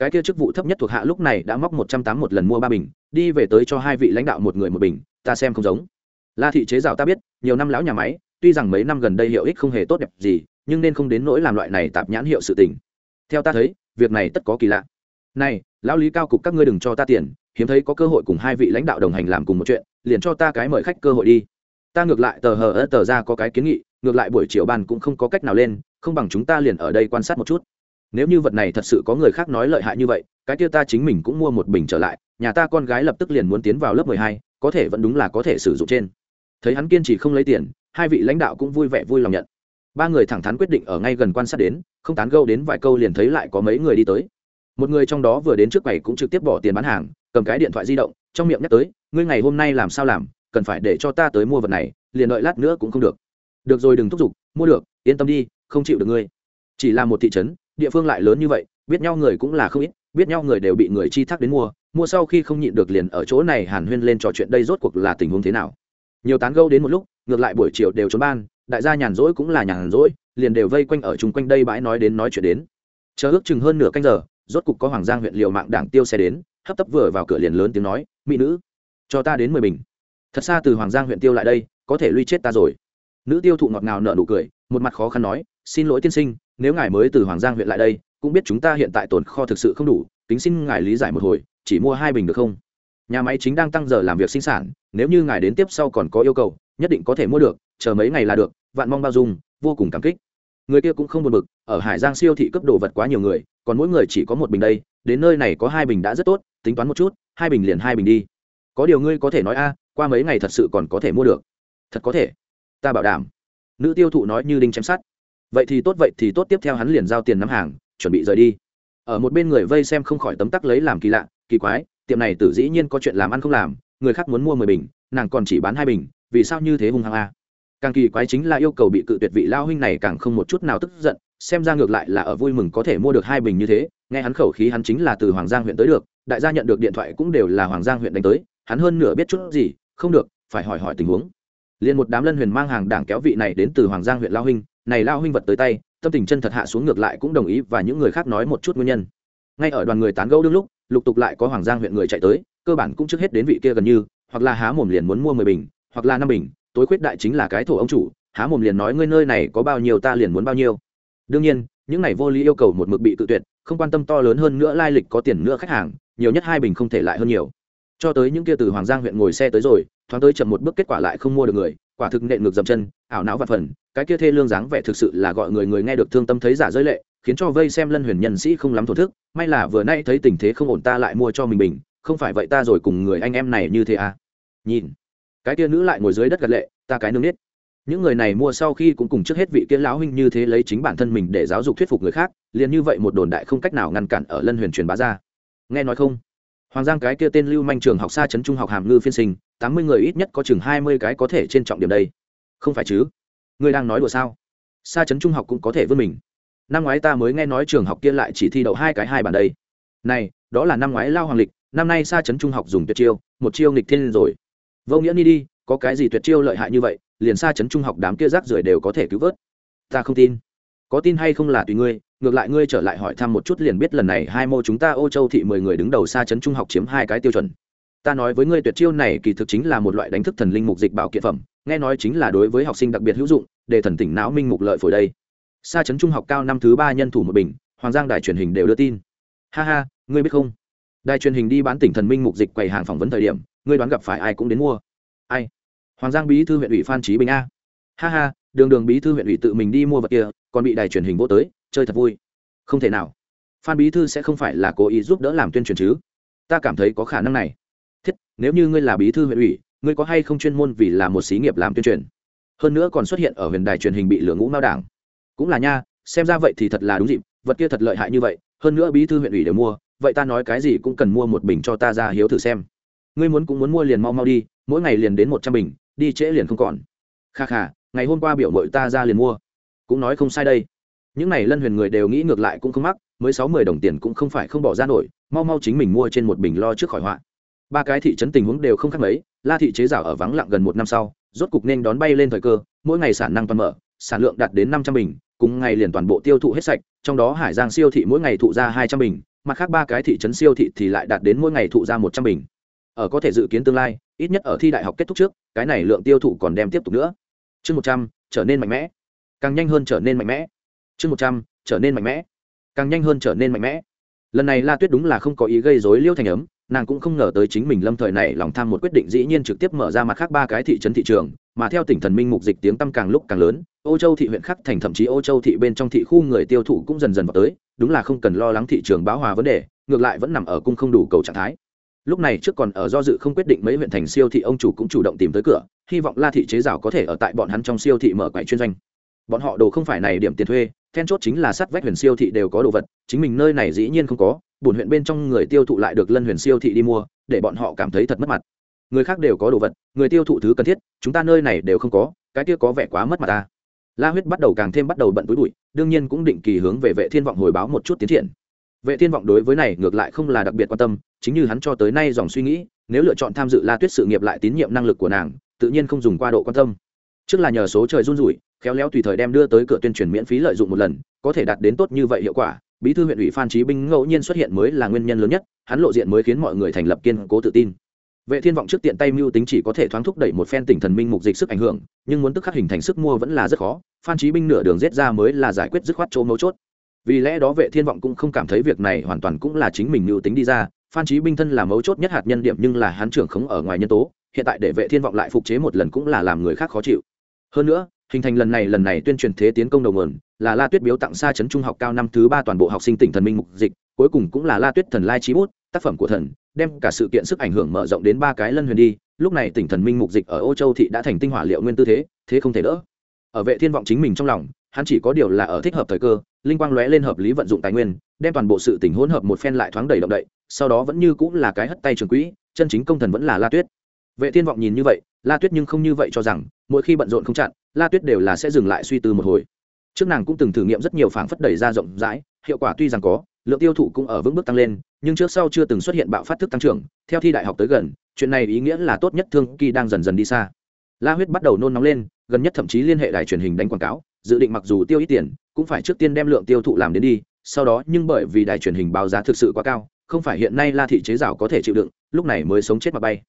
Cái kia chức vụ thấp nhất thuộc hạ lúc này đã móc một trăm tám một lần mua ba bình, đi về tới cho hai vị lãnh đạo một người một bình, ta xem không giống. La thị chế rào ta biết, nhiều năm lão nhà máy, tuy rằng mấy năm gần đây hiệu ích không hề tốt đẹp gì, nhưng nên không đến nỗi làm loại này tạp nhãn hiệu sự tình. Theo ta thấy, việc này tất có kỳ lạ. Này, lão lý cao cục các ngươi đừng cho ta tiền, hiếm thấy có cơ hội cùng hai vị lãnh đạo đồng hành làm cùng một chuyện, liền cho ta cái mời khách cơ hội đi. Ta ngược lại tờ hờ ớt tờ ra có cái kiến nghị, ngược lại buổi chiều ban cũng không có cách nào lên, không bằng chúng ta liền ở đây quan sát một chút nếu như vật này thật sự có người khác nói lợi hại như vậy, cái kia ta chính mình cũng mua một bình trở lại, nhà ta con gái lập tức liền muốn tiến vào lớp mười hai, có thể vẫn đúng là có thể sử dụng trên. Thấy hắn kiên trì không lấy tiền, hai vị lãnh đạo cũng vui vẻ vui lòng nhận. Ba người thẳng thắn quyết định ở ngay gần quan sát đến, không tán gâu đến vài câu liền thấy lại có mấy người đi tới. Một người trong đó vừa đến trước quầy cũng trực tiếp bỏ tiền bán hàng, cầm cái điện thoại di động, trong miệng nhắc tới, ngươi ngày hôm nay làm sao làm, cần phải để cho ta tới mua vật này, liền đợi lát nữa cũng không được. Được rồi, đừng thúc giục, mua được, yên tâm đi, không chịu được ngươi. Chỉ là một thị trấn địa phương lại lớn như vậy, biết nhau người cũng là không ít, biết nhau người đều bị người chi thác đến mua mua sau khi không nhịn được liền ở chỗ này hàn huyên lên trò chuyện đây rốt cuộc là tình huống thế nào. Nhiều tán gâu đến một lúc, ngược lại buổi chiều đều trốn ban, đại gia nhàn rỗi cũng là nhàn rỗi, liền đều vây quanh ở chung quanh đây bãi nói đến nói chuyện đến. Chờ ước chừng hơn nửa canh giờ, rốt cục có hoàng giang huyện liều mạng đảng tiêu xe đến, hấp tấp vừa vào cửa liền lớn tiếng nói, mỹ nữ, cho ta đến mười bình. Thật xa từ hoàng giang huyện tiêu lại đây, có thể luy chết ta rồi. Nữ tiêu thụ ngọt ngào nợ nụ cười, một mặt khó khăn nói, xin lỗi tiên sinh nếu ngài mới từ hoàng giang huyện lại đây, cũng biết chúng ta hiện tại tồn kho thực sự không đủ tính xin ngài lý giải một hồi, chỉ mua hai bình được không? Nhà máy chính đang tăng giờ làm việc sinh sản, nếu như ngài đến tiếp sau còn có yêu cầu, nhất định có thể mua được, chờ mấy ngày là được, vạn mong bao dung, vô cùng cảm kích. Người kia cũng không buồn bực, ở hải giang siêu thị cấp đồ vật quá nhiều người, còn mỗi người chỉ có một bình đây, đến nơi này có hai bình đã rất tốt, tính toán một chút, hai bình liền hai bình đi. Có điều ngươi có thể nói a, qua mấy ngày thật sự còn có thể mua được. Thật có thể. Ta bảo đảm. Nữ tiêu thụ nói như đinh chém sát vậy thì tốt, vậy thì tốt, tiếp theo hắn liền giao tiền nắm hàng, chuẩn bị rời đi. Ở một bên người vây xem không khỏi tấm tắc lấy làm kỳ lạ, kỳ quái, tiệm này tử dĩ nhiên có chuyện làm ăn không làm, người khác muốn mua mười bình, nàng còn chỉ bán hai bình, vì sao như thế hung hăng a? Càng kỳ quái chính là yêu cầu bị cự tuyệt vị lao huynh này càng không một chút nào tức giận, xem ra ngược lại là ở vui mừng có thể mua được hai bình như thế, nghe hắn khẩu khí hắn chính là từ hoàng giang huyện tới được, đại gia nhận được điện thoại cũng đều là hoàng giang huyện đánh tới, hắn hơn nửa biết chút gì, không được, phải hỏi hỏi tình huống. Liền một đám lân huyền mang hàng đảng kéo vị này đến từ hoàng giang huyện lao huynh này lao huynh vật tới tay, tâm tình chân thật hạ xuống ngược lại cũng đồng ý và những người khác nói một chút nguyên nhân. Ngay ở đoàn người tán gẫu đương lúc, lục tục lại có hoàng giang huyện người chạy tới, cơ bản cũng trước hết đến vị kia gần như, hoặc là há mồm liền muốn mua mười bình, hoặc là năm bình, tối khuyết đại chính là cái thổ ông chủ, há mồm liền nói ngươi nơi này có bao nhiêu ta liền muốn bao nhiêu. Đương nhiên, những này vô lý yêu cầu một mực bị tự tuyệt, không quan tâm to lớn hơn nữa lai lịch có tiền nữa khách hàng, nhiều nhất hai bình không thể lại hơn nhiều. Cho tới những kia từ hoàng giang huyện ngồi xe tới rồi, thoáng tới chậm một bước kết quả lại không mua được người, quả thực nện ngược dầm chân, ảo não và phần cái kia thê lương dáng vẻ thực sự là gọi người người nghe được thương tâm thấy giả rơi lệ, khiến cho vây xem lân huyền nhân sĩ không lắm thổ thức, may là vừa nay thấy tình thế không ổn ta lại mua cho mình bình, không phải vậy ta rồi cùng người anh em này như thế à? Nhìn, cái kia nữ lại ngồi dưới đất gật lệ, ta cái nương biết những người này mua sau khi cũng cùng trước hết vị kia lão huynh như thế lấy chính bản thân mình để giáo dục thuyết phục người khác, liền như vậy một đồn đại không cách nào ngăn cản ở lân huyền truyền bá ra. Nghe nói không? Hoàng giang cái kia tên lưu manh trường học xa trấn trung học hàm ngư phiên sinh, tám mươi người ít nhất có chừng hai mươi cái có thể trên trọng điểm đây. Không phải chứ? Ngươi đang nói đùa sao? Xa trấn trung học cũng có thể vươn mình. Năm ngoái ta mới nghe nói trường học kia lại chỉ thi đậu hai cái hai bàn đây. Này, đó là năm ngoái lao hoàng lịch, năm nay xa trấn trung học dùng tuyệt chiêu, một chiêu nghịch thiên rồi. Vô nghĩa đi đi, có cái gì tuyệt chiêu lợi hại như vậy, liền xa trấn trung học đám kia rác rưởi đều có thể cứu vớt. Ta không tin. Có tin hay không là tùy ngươi, ngược lại ngươi trở lại hỏi thăm một chút liền biết lần này hai mô chúng ta ô châu thị mười người đứng đầu xa trấn trung học chiếm hai cái tiêu chuẩn. Ta nói với ngươi tuyệt chiêu này kỳ thực chính là một loại đánh thức thần linh mục dịch bảo kiện phẩm, nghe nói chính là đối với học sinh đặc biệt hữu dụng để thần tỉnh não minh mục lợi phổi đây. Xa chấn trung học cao năm thứ ba nhân thủ một bình, hoàng giang đài truyền hình đều đưa tin. Ha ha, ngươi biết không? Đài truyền hình đi bán tỉnh thần minh mục dịch quầy hàng phỏng vấn thời điểm, ngươi đoán gặp phải ai cũng đến mua. Ai? Hoàng giang bí thư huyện ủy phan trí bình a. Ha ha, đường đường bí thư huyện ủy tự mình đi mua vật kia, còn bị đài truyền hình vô tới, chơi thật vui. Không thể nào. Phan bí thư sẽ không phải là cố ý giúp đỡ làm tuyên truyền chứ. Ta cảm thấy có khả năng này. Thiết, nếu như ngươi là bí thư huyện ủy, ngươi có hay không chuyên môn vì là một xí nghiệp làm tuyên truyền? Hơn nữa còn xuất hiện ở huyền đài truyền hình bị lửa ngũ mao đảng. Cũng là nha, xem ra vậy thì thật là đúng dịp, vật kia thật lợi hại như vậy, hơn nữa bí thư huyện ủy đều mua, vậy ta nói cái gì cũng cần mua một bình cho ta ra hiếu thử xem. Ngươi muốn cũng muốn mua liền mau mau đi, mỗi ngày liền đến một trăm bình, đi trễ liền không còn. Kha kha, ngày hôm qua biểu mội ta ra liền mua. Cũng nói không sai đây. Những n à y lân huyền người đều nghĩ ngược lại cũng không mắc, mới sáu mươi đồng tiền cũng không phải không bỏ ra nổi, mau mau chính mình mua trên một bình lo trước khỏi họa. Ba cái thị trấn tình huống đều không khác mấy, la thị chế giả ở vắng lặng gần một năm sau rốt cục nên đón bay lên thời cơ, mỗi ngày sản năng toàn mở, sản lượng đạt đến năm trăm bình, cùng ngày liền toàn bộ tiêu thụ hết sạch, trong đó hải giang siêu thị mỗi ngày thụ ra hai trăm bình, mặt khác ba cái thị trấn siêu thị thì lại đạt đến mỗi ngày thụ ra một trăm bình. Ở có thể dự kiến tương lai, ít nhất ở thi đại học kết thúc trước, cái này lượng tiêu thụ còn đem tiếp tục nữa. Chương một trăm, trở nên mạnh mẽ. Càng nhanh hơn trở nên mạnh mẽ. Chương một trăm, trở nên mạnh mẽ. Càng nhanh hơn trở nên mạnh mẽ. Lần này la tuyết đúng là không có ý gây dối liêu thành ấm nàng cũng không ngờ tới chính mình lâm thời này lòng tham một quyết định dĩ nhiên trực tiếp mở ra mặt khác ba cái thị trấn thị trường, mà theo tỉnh thần minh mục dịch tiếng tăm càng lúc càng lớn, ô châu thị huyện khắc thành thậm chí ô châu thị bên trong thị khu người tiêu thụ cũng dần dần vào tới, đúng là không cần lo lắng thị trường báo hòa vấn đề, ngược lại vẫn nằm ở cung không đủ cầu trạng thái. Lúc này trước còn ở do dự không quyết định mấy huyện thành siêu thị ông chủ cũng chủ động tìm tới cửa, hy vọng la thị chế rào có thể ở tại bọn hắn trong siêu thị mở quầy chuyên doanh. Bọn họ đồ không phải này điểm tiền thuê, then chốt chính là sắt vách huyền siêu thị đều có đồ vật, chính mình nơi này dĩ nhiên không có bổn huyện bên trong người tiêu thụ lại được lân huyền siêu thị đi mua, để bọn họ cảm thấy thật mất mặt. Người khác đều có đồ vật, người tiêu thụ thứ cần thiết, chúng ta nơi này đều không có, cái kia có vẻ quá mất mặt ta. La huyết bắt đầu càng thêm bắt đầu bận túi bụi, đương nhiên cũng định kỳ hướng về vệ thiên vọng hồi báo một chút tiến triển. Vệ thiên vọng đối với này ngược lại không là đặc biệt quan tâm, chính như hắn cho tới nay dòng suy nghĩ, nếu lựa chọn tham dự la tuyết sự nghiệp lại tín nhiệm năng lực của nàng, tự nhiên không dùng qua độ quan tâm. Trước là nhờ số trời run rủi, khéo léo tùy thời đem đưa tới cửa tuyên truyền miễn phí lợi dụng một lần, có thể đạt đến tốt như vậy hiệu quả bí thư huyện ủy phan trí binh ngẫu nhiên xuất hiện mới là nguyên nhân lớn nhất, hắn lộ diện mới khiến mọi người thành lập kiên cố tự tin. Vệ thiên vọng trước tiện tay mưu tính chỉ có thể thoáng thúc đẩy một phen tỉnh thần minh mục dịch sức ảnh hưởng, nhưng muốn tức khắc hình thành sức mua vẫn là rất khó, phan trí binh nửa đường giết ra mới là giải quyết dứt khoát chỗ mấu chốt. Vì lẽ đó vệ thiên vọng cũng không cảm thấy việc này hoàn toàn cũng là chính mình mưu tính đi ra, phan trí binh thân là mấu chốt nhất hạt nhân điểm nhưng là hắn trưởng khống ở ngoài nhân tố, hiện tại để vệ thiên vọng lại phục chế một lần cũng là làm người khác khó chịu. Hơn nữa hình thành lần này lần này tuyên truyền thế tiến công đầu nguồn là la tuyết biếu tặng xa chấn trung học cao năm thứ ba toàn bộ học sinh tỉnh thần minh mục dịch, cuối cùng cũng là la tuyết thần lai trí bút, tác phẩm của thần, đem cả sự kiện sức ảnh hưởng mở rộng đến ba cái lân huyền đi. Lúc này tỉnh thần minh mục dịch ở ô châu thị đã thành tinh hỏa liệu nguyên tư thế thế không thể đỡ. Ở vệ thiên vọng chính mình trong lòng, hắn chỉ có điều là ở thích hợp thời cơ, linh quang lóe lên hợp lý vận dụng tài nguyên, đem toàn bộ sự tình hỗn hợp một phen lại thoáng đầy động đậy, sau đó vẫn như cũng là cái hất tay trường quỹ, chân chính công thần vẫn là la tuyết. Vệ thiên vọng nhìn như vậy, la tuyết nhưng không như vậy cho rằng, mỗi khi bận rộn không chặn la tuyết đều là sẽ dừng lại suy tư một hồi. Trước nàng cũng từng thử nghiệm rất nhiều phảng phất đẩy ra rộng rãi, hiệu quả tuy rằng có, lượng tiêu thụ cũng ở vững bước tăng lên, nhưng trước sau chưa từng xuất hiện bạo phát thức tăng trưởng, theo thi đại học tới gần, chuyện này ý nghĩa là tốt nhất thương kỳ đang dần dần đi xa. La huyết bắt đầu nôn nóng lên, gần nhất thậm chí liên hệ đài truyền hình đánh quảng cáo, dự định mặc dù tiêu ít tiền, cũng phải trước tiên đem lượng tiêu thụ làm đến đi, sau đó nhưng bởi vì đài truyền hình báo giá thực sự quá cao, không phải hiện nay la thị chế rào có thể chịu đựng, lúc này mới sống chết mà bay.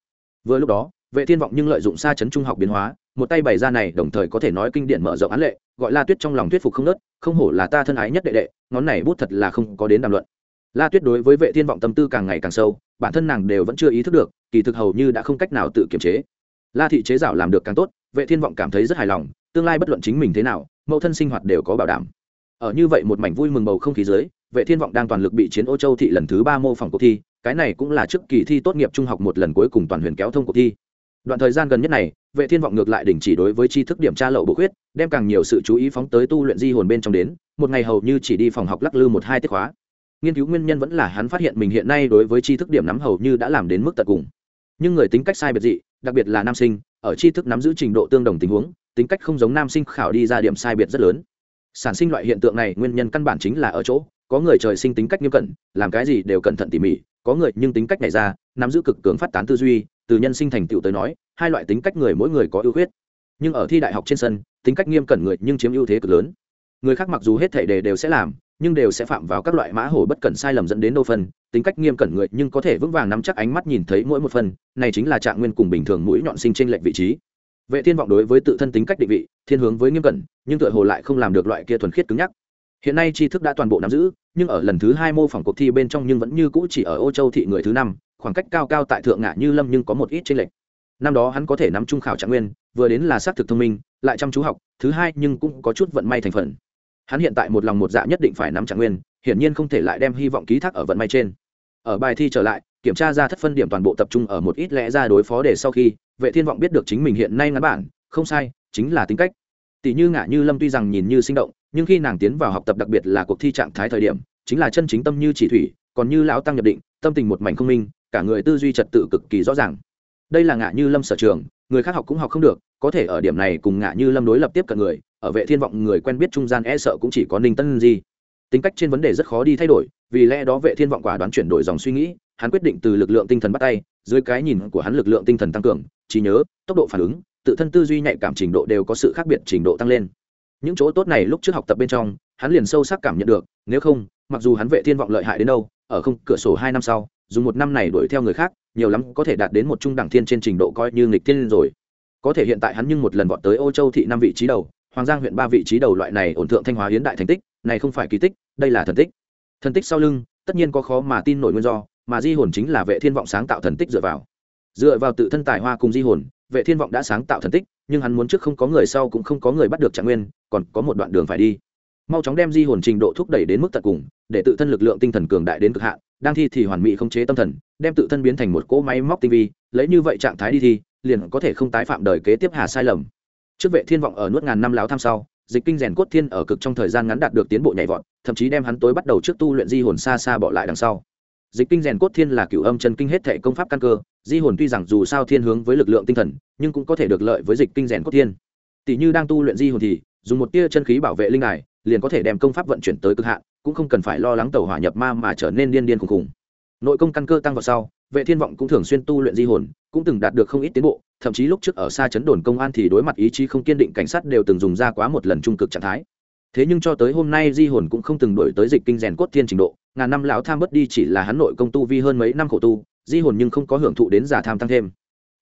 Vừa lúc đó, vệ thiên vọng nhưng lợi dụng xa chấn trung học biến hóa một tay bày ra này đồng thời có thể nói kinh điển mở rộng án lệ, gọi la tuyết trong lòng thuyết phục không nớt, không hổ là ta thân ái nhất đệ đệ, ngón này bút thật là không có đến đàm luận. La tuyết đối với vệ thiên vọng tâm tư càng ngày càng sâu, bản thân nàng đều vẫn chưa ý thức được, kỳ thực hầu như đã không cách nào tự kiểm chế. La thị chế giảo làm được càng tốt, vệ thiên vọng cảm thấy rất hài lòng, tương lai bất luận chính mình thế nào, mẫu thân sinh hoạt đều có bảo đảm. Ở như vậy một mảnh vui mừng bầu không khí dưới, vệ thiên vọng đang toàn lực bị chiến ô châu thị lần thứ ba mô phỏng cuộc thi, cái này cũng là trước kỳ thi tốt nghiệp trung học một lần cuối cùng toàn huyền kéo thông cuộc thi đoạn thời gian gần nhất này, vệ thiên vọng ngược lại đình chỉ đối với tri thức điểm tra lậu bộ khuyết, đem càng nhiều sự chú ý phóng tới tu luyện di hồn bên trong đến, một ngày hầu như chỉ đi phòng học lắc lư một hai tiết khóa. Nghiên cứu nguyên nhân vẫn là hắn phát hiện mình hiện nay đối với tri thức điểm nắm hầu như đã làm đến mức tận cùng. Nhưng người tính cách sai biệt dị, đặc biệt là nam sinh, ở tri thức nắm giữ trình độ tương đồng tình huống, tính cách không giống nam sinh khảo đi ra điểm sai biệt rất lớn. Sản sinh loại hiện tượng này nguyên nhân căn bản chính là ở chỗ, có người trời sinh tính cách nghiêm cẩn, làm cái gì đều cẩn thận tỉ mỉ, có người nhưng tính cách này ra, nắm giữ cực cường phát tán tư duy từ nhân sinh thành tựu tới nói, hai loại tính cách người mỗi người có ưu khuyết. Nhưng ở thi đại học trên sân, tính cách nghiêm cẩn người nhưng chiếm ưu thế cực lớn. Người khác mặc dù hết thể đề đều sẽ làm, nhưng đều sẽ phạm vào các loại mã hổ bất cẩn sai lầm dẫn đến đâu phân. Tính cách nghiêm cẩn người nhưng có thể vững vàng nắm chắc ánh mắt nhìn thấy mỗi một phần này chính là trạng nguyên cùng bình thường mũi nhọn sinh trên lệch vị trí. Vệ thiên vọng đối với tự thân tính cách định vị, thiên hướng với nghiêm cẩn, nhưng tựa hồ lại không làm được loại kia thuần khiết cứng nhắc. Hiện nay tri thức đã toàn bộ nắm giữ, nhưng ở lần thứ hai mô phỏng cuộc thi bên trong nhưng vẫn như cũ chỉ ở ô châu thị người thứ năm khoảng cách cao cao tại thượng ngạ như lâm nhưng có một ít trên lệch. Năm đó hắn có thể nắm trung khảo trạng nguyên, vừa đến là xác thực thông minh, lại chăm chú học, thứ hai nhưng cũng có chút vận may thành phần. Hắn hiện tại một lòng một dạ nhất định phải nắm trạng nguyên, hiển nhiên không thể lại đem hy vọng ký thác ở vận may trên. Ở bài thi trở lại, kiểm tra ra thất phân điểm toàn bộ tập trung ở một ít lẽ ra đối phó để sau khi, vệ thiên vọng biết được chính mình hiện nay ngắn bản, không sai, chính là tính cách. Tỷ như ngạ như lâm tuy rằng nhìn như sinh động, nhưng khi nàng tiến vào học tập đặc biệt là cuộc thi trạng thái thời điểm, chính là chân chính tâm như chỉ thủy, còn như lão tăng nhập định, tâm tình một mảnh không minh cả người tư duy trật tự cực kỳ rõ ràng. Đây là ngạ như lâm sở trường, người khác học cũng học không được, có thể ở điểm này cùng ngạ như lâm đối lập tiếp cận người, ở vệ thiên vọng người quen biết trung gian e sợ cũng chỉ có ninh tân di. Tính cách trên vấn đề rất khó đi thay đổi, vì lẽ đó vệ thiên vọng quả đoán chuyển đổi dòng suy nghĩ, hắn quyết định từ lực lượng tinh thần bắt tay, dưới cái nhìn của hắn lực lượng tinh thần tăng cường, trí nhớ, tốc độ phản ứng, tự thân tư duy nhạy cảm trình độ đều có sự khác biệt trình độ tăng lên. Những chỗ tốt này lúc trước học tập bên trong, hắn liền sâu sắc cảm nhận được, nếu không, mặc dù hắn vệ thiên vọng lợi hại đến đâu, ở không, cửa sổ hai năm sau dùng một năm này đuổi theo người khác, nhiều lắm có thể đạt đến một trung đẳng thiên trên trình độ coi như nghịch thiên rồi. Có thể hiện tại hắn nhưng một lần vọt tới ô châu thị năm vị trí đầu, hoàng giang huyện ba vị trí đầu loại này ổn thượng thanh hóa hiến đại thành tích, này không phải kỳ tích, đây là thần tích. Thần tích sau lưng, tất nhiên có khó mà tin nổi nguyên do, mà di hồn chính là vệ thiên vọng sáng tạo thần tích dựa vào. Dựa vào tự thân tài hoa cùng di hồn, vệ thiên vọng đã sáng tạo thần tích, nhưng hắn muốn trước không có người sau cũng không có người bắt được trạng nguyên, còn có một đoạn đường phải đi. Mau chóng đem di hồn trình độ thúc đẩy đến mức tận cùng để tự thân lực lượng tinh thần cường đại đến cực hạn, đang thi thì hoàn mỹ khống chế tâm thần, đem tự thân biến thành một cỗ máy móc tinh vi, lấy như vậy trạng thái đi thi, liền có thể không tái phạm đời kế tiếp hà sai lầm. Trước vệ thiên vọng ở nuốt ngàn năm láo tham sau, dịch kinh rèn cốt thiên ở cực trong thời gian ngắn đạt được tiến bộ nhảy vọt, thậm chí đem hắn tối bắt đầu trước tu luyện di hồn xa xa bỏ lại đằng sau. Dịch kinh rèn cốt thiên là cửu âm chân kinh hết thể công pháp căn cơ, di hồn tuy rằng dù sao thiên hướng với lực lượng tinh thần, nhưng cũng có thể được lợi với dịch kinh rèn cốt thiên. Tỷ như đang tu luyện di hồn thì, dùng một tia chân khí bảo vệ linh đài, liền có thể đem công pháp vận chuyển tới cực hạn cũng không cần phải lo lắng tàu hỏa nhập ma mà trở nên điên điên khùng khùng. Nội công căn cơ tăng vào sau, vệ thiên vọng cũng thường xuyên tu luyện di hồn, cũng từng đạt được không ít tiến bộ, thậm chí lúc trước ở xa chấn đồn công an thì đối mặt ý chí không kiên định cảnh sát đều từng dùng ra quá một lần trung cực trạng thái. Thế nhưng cho tới hôm nay di hồn cũng không từng đổi tới dịch kinh rèn cốt thiên trình độ, ngàn năm lão tham bất đi chỉ là hắn nội công tu vi hơn mấy năm khổ tu, di hồn nhưng không có hưởng thụ đến giả tham tăng thêm.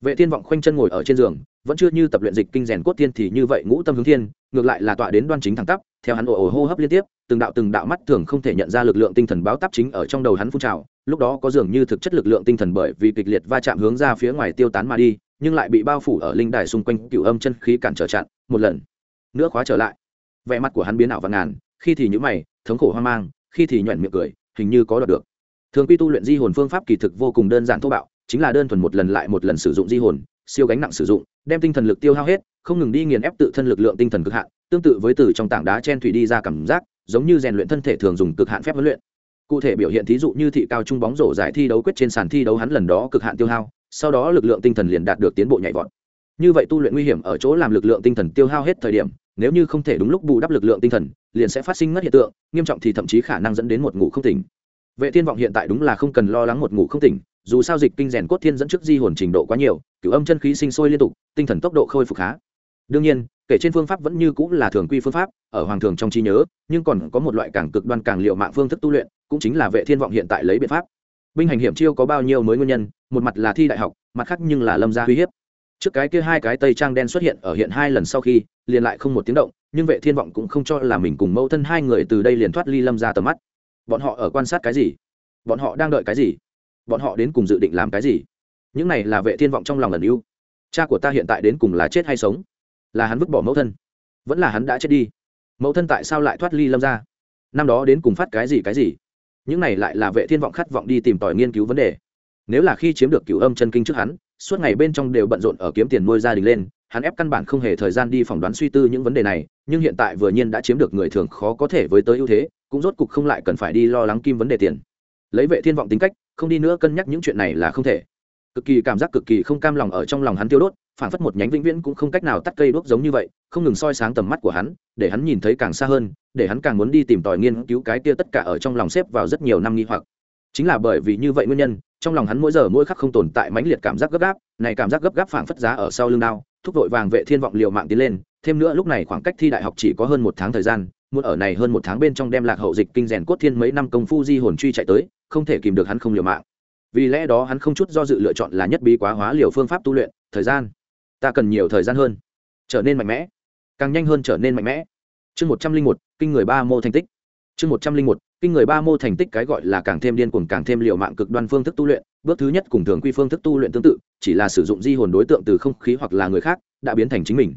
Vệ thiên vọng khoanh chân ngồi ở trên giường, vẫn chưa như tập luyện dịch kinh rèn cốt thiên thì như vậy ngũ tâm hướng thiên, ngược lại là tọa đến đoan chính thẳng tắp, theo hắn ồ ồ hô hấp liên tiếp từng đạo từng đạo mắt thường không thể nhận ra lực lượng tinh thần báo táp chính ở trong đầu hắn phun trào, lúc đó có dường như thực chất lực lượng tinh thần bởi vì kịch liệt va chạm hướng ra phía ngoài tiêu tán mà đi, nhưng lại bị bao phủ ở linh đài xung quanh cựu âm chân khí cản trở chặn, một lần, nữa khóa trở lại. Vẻ mặt của hắn biến ảo và ngàn, khi thì nhữ mày, thống khổ hoang mang, khi thì nhoẻn miệng cười, hình như có đọc được. Thường quy tu luyện di hồn phương pháp kỳ thực vô cùng đơn giản thô bạo, chính là đơn thuần một lần lại một lần sử dụng di hồn, siêu gánh nặng sử dụng, đem tinh thần lực tiêu hao hết, không ngừng đi nghiền ép tự thân lực lượng tinh thần cực hạn, tương tự với từ trong tảng đá chen thủy đi ra cảm giác giống như rèn luyện thân thể thường dùng cực hạn phép huấn luyện. Cụ thể biểu hiện thí dụ như thị cao trung bóng rổ giải thi đấu quyết trên sàn thi đấu hắn lần đó cực hạn tiêu hao, sau đó lực lượng tinh thần liền đạt được tiến bộ nhảy vọt. Như vậy tu luyện nguy hiểm ở chỗ làm lực lượng tinh thần tiêu hao hết thời điểm, nếu như không thể đúng lúc bù đắp lực lượng tinh thần, liền sẽ phát sinh ngất hiện tượng, nghiêm trọng thì thậm chí khả năng dẫn đến một ngủ không tỉnh. Vệ thiên vọng hiện tại đúng là không cần lo lắng một ngủ không tỉnh, dù sao dịch kinh rèn cốt thiên dẫn trước di hồn trình độ quá nhiều, cửu âm chân khí sinh sôi liên tục, tinh thần tốc độ khôi phục khá đương nhiên, kể trên phương pháp vẫn như cũng là thường quy phương pháp, ở hoàng thường trong trí nhớ, nhưng còn có một loại càng cực đoan càng liệu mạng phương thức tu luyện, cũng chính là vệ thiên vọng hiện tại lấy biện pháp. Binh hành hiểm chiêu có bao nhiêu mới nguyên nhân, một mặt là thi đại học, mặt khác nhưng là lâm gia uy hiếp. Trước cái kia hai cái tây trang đen xuất hiện ở hiện hai lần sau khi, liền lại không một tiếng động, nhưng vệ thiên vọng cũng không cho là mình cùng mẫu thân hai người từ đây liền thoát ly lâm ra tầm mắt. Bọn họ ở quan sát cái gì? Bọn họ đang đợi cái gì? Bọn họ đến cùng dự định làm cái gì? Những này là vệ thiên vọng trong lòng lần ưu. Cha của ta hiện tại đến cùng là chết hay sống? Là hắn vứt bỏ mẫu thân. Vẫn là hắn đã chết đi. Mẫu thân tại sao lại thoát ly lâm ra năm đó đến cùng phát cái gì cái gì? Những này lại là vệ thiên vọng khát vọng đi tìm tòi nghiên cứu vấn đề. Nếu là khi chiếm được cửu âm chân kinh trước hắn, suốt ngày bên trong đều bận rộn ở kiếm tiền nuôi gia đình lên, hắn ép căn bản không hề thời gian đi phỏng đoán suy tư những vấn đề này, nhưng hiện tại vừa nhiên đã chiếm được người thường khó có thể với tới ưu thế, cũng rốt cục không lại cần phải đi lo lắng kim vấn đề tiền. Lấy vệ thiên vọng tính cách, không đi nữa cân nhắc những chuyện này là không thể. Cực kỳ cảm giác cực kỳ không cam lòng ở trong lòng hắn tiêu đốt phản phất một nhánh vĩnh viễn cũng không cách nào tắt cây đuốc giống như vậy, không ngừng soi sáng tầm mắt của hắn, để hắn nhìn thấy càng xa hơn, để hắn càng muốn đi tìm tòi nghiên cứu cái kia tất cả ở trong lòng xếp vào rất nhiều năm nghi hoặc. Chính là bởi vì như vậy nguyên nhân, trong lòng hắn mỗi giờ mỗi khắc không tồn tại mãnh liệt cảm giác gấp gáp, này cảm giác gấp gáp phảng phất giá ở sau lưng đao, thúc vội vàng vệ thiên vọng liều mạng tiến lên, thêm nữa lúc này khoảng cách thi đại học chỉ có hơn một tháng thời gian, muốn ở này hơn một tháng bên trong đem lạc hậu dịch kinh rèn cốt thiên mấy năm công phu di hồn truy chạy tới, không thể kìm được hắn không liều mạng. Vì lẽ đó hắn không chút do dự lựa chọn là nhất bí quá hóa liều phương pháp tu luyện, thời gian ta cần nhiều thời gian hơn, trở nên mạnh mẽ, càng nhanh hơn trở nên mạnh mẽ. Chương một trăm linh một, kinh người ba mô thành tích. Chương một trăm linh một, kinh người ba mô thành tích cái gọi là càng thêm điên cuồng, càng thêm liều mạng cực đoan phương thức tu luyện. Bước thứ nhất cùng thường quy phương thức tu luyện tương tự, chỉ là sử dụng di hồn đối tượng từ không khí hoặc là người khác, đã biến thành chính mình.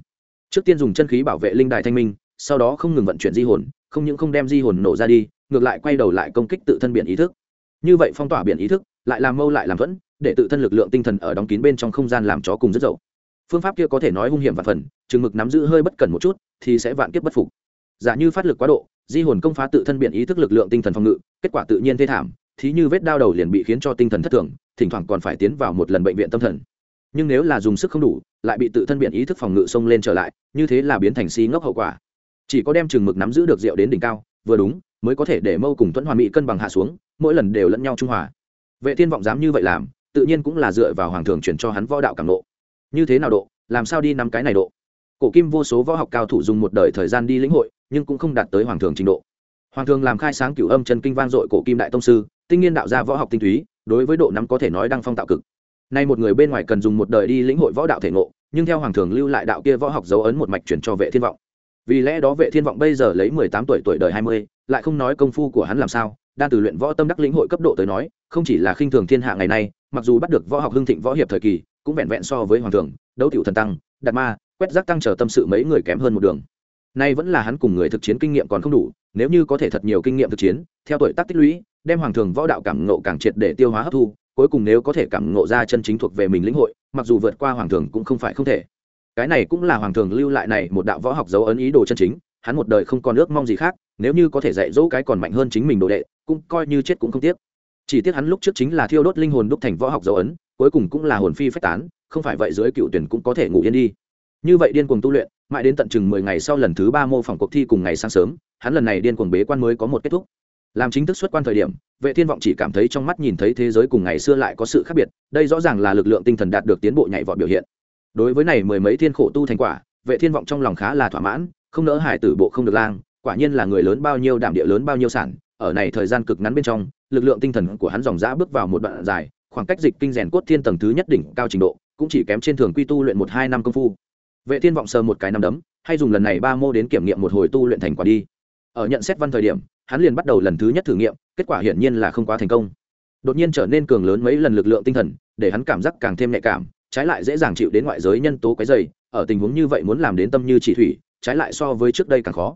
Trước tiên dùng chân khí bảo vệ linh đài thanh minh, sau đó không ngừng vận chuyển di hồn, không những không đem di hồn nổ ra đi, ngược lại quay đầu lại công kích tự thân biển ý thức. Như vậy phong tỏa biển ý thức, lại làm mâu lại làm thuẫn, để tự thân lực lượng tinh thần ở đóng kín bên trong không gian làm chó cùng rất dậu phương pháp kia có thể nói hung hiểm và phần, chừng mực nắm giữ hơi bất cẩn một chút, thì sẽ vạn kiếp bất phục. Giả như phát lực quá độ, di hồn công phá tự thân biện ý thức lực lượng tinh thần phòng ngự, kết quả tự nhiên thê thảm, thí như vết đau đầu liền bị khiến cho tinh thần thất thường, thỉnh thoảng còn phải tiến vào một lần bệnh viện tâm thần. Nhưng nếu là dùng sức không đủ, lại bị tự thân biện ý thức phòng ngự xông lên trở lại, như thế là biến thành si ngốc hậu quả. Chỉ có đem chừng mực nắm giữ được rượu đến đỉnh cao, vừa đúng, mới có thể để mâu cùng tuấn hoàn mỹ cân bằng hạ xuống, mỗi lần đều lẫn nhau trung hòa. Vệ thiên vọng dám như vậy làm, tự nhiên cũng là dựa vào hoàng thường chuyển cho hắn võ đạo cảm nộ như thế nào độ? Làm sao đi nắm cái này độ? Cổ kim vô số võ học cao thủ dùng một đời thời gian đi lĩnh hội nhưng cũng không đạt tới hoàng thường trình độ. Hoàng thường làm khai sáng cửu âm chân kinh vang dội cổ kim đại tông sư tinh nghiên đạo gia võ học tinh túy đối với độ nắm có thể nói đăng phong tạo cực. Nay một người bên ngoài cần dùng một đời đi lĩnh hội võ đạo thể ngộ nhưng theo hoàng thường lưu lại đạo kia võ học dấu ấn một mạch chuyển cho vệ thiên vọng. Vì lẽ đó vệ thiên vọng bây giờ lấy mười tám tuổi tuổi đời hai mươi, lại không nói công phu của hắn làm sao đang từ luyện võ tâm đắc lĩnh hội cấp độ tới nói không chỉ là khinh thường thiên hạ ngày nay, mặc dù bắt được võ học hưng thịnh võ hiệp thời kỳ, cũng vẹn vẹn so với hoàng thường đấu tiểu thần tăng, đạt ma, quét rác tăng trở tâm sự mấy người kém hơn một đường. Nay vẫn là hắn cùng người thực chiến kinh nghiệm còn không đủ, nếu như có thể thật nhiều kinh nghiệm thực chiến, theo tuổi tác tích lũy, đem hoàng thường võ đạo cảm ngộ càng triệt để tiêu hóa hấp thu, cuối cùng nếu có thể cảm ngộ ra chân chính thuộc về mình lĩnh hội, mặc dù vượt qua hoàng thường cũng không phải không thể. Cái này cũng là hoàng thường lưu lại này một đạo võ học dấu ấn ý đồ chân chính, hắn một đời không còn ước mong gì khác, nếu như có thể dạy dỗ cái còn mạnh hơn chính mình đồ đệ, cũng coi như chết cũng không tiếc chỉ tiếc hắn lúc trước chính là thiêu đốt linh hồn đúc thành võ học dấu ấn, cuối cùng cũng là hồn phi phách tán, không phải vậy dưới cựu tuyển cũng có thể ngủ yên đi. Như vậy điên cuồng tu luyện, mãi đến tận chừng mười ngày sau lần thứ ba mô phỏng cuộc thi cùng ngày sáng sớm, hắn lần này điên cuồng bế quan mới có một kết thúc. Làm chính thức xuất quan thời điểm, vệ thiên vọng chỉ cảm thấy trong mắt nhìn thấy thế giới cùng ngày xưa lại có sự khác biệt, đây rõ ràng là lực lượng tinh thần đạt được tiến bộ nhảy vọt biểu hiện. Đối với này mười mấy thiên khổ tu thành quả, vệ thiên vọng trong lòng khá là thỏa mãn, không nỡ hải tử bộ không được lang, quả nhiên là người lớn bao nhiêu đảm địa lớn bao nhiêu sản, ở này thời gian cực ngắn bên trong lực lượng tinh thần của hắn dòng dã bước vào một đoạn dài, khoảng cách dịch kinh rèn cốt thiên tầng thứ nhất đỉnh cao trình độ, cũng chỉ kém trên thường quy tu luyện một hai năm công phu. Vệ thiên vọng sờ một cái năm đấm, hay dùng lần này ba mô đến kiểm nghiệm một hồi tu luyện thành quả đi. Ở nhận xét văn thời điểm, hắn liền bắt đầu lần thứ nhất thử nghiệm, kết quả hiển nhiên là không quá thành công. Đột nhiên trở nên cường lớn mấy lần lực lượng tinh thần, để hắn cảm giác càng thêm nhạy cảm, trái lại dễ dàng chịu đến ngoại giới nhân tố cái dày ở tình huống như vậy muốn làm đến tâm như chỉ thủy, trái lại so với trước đây càng khó.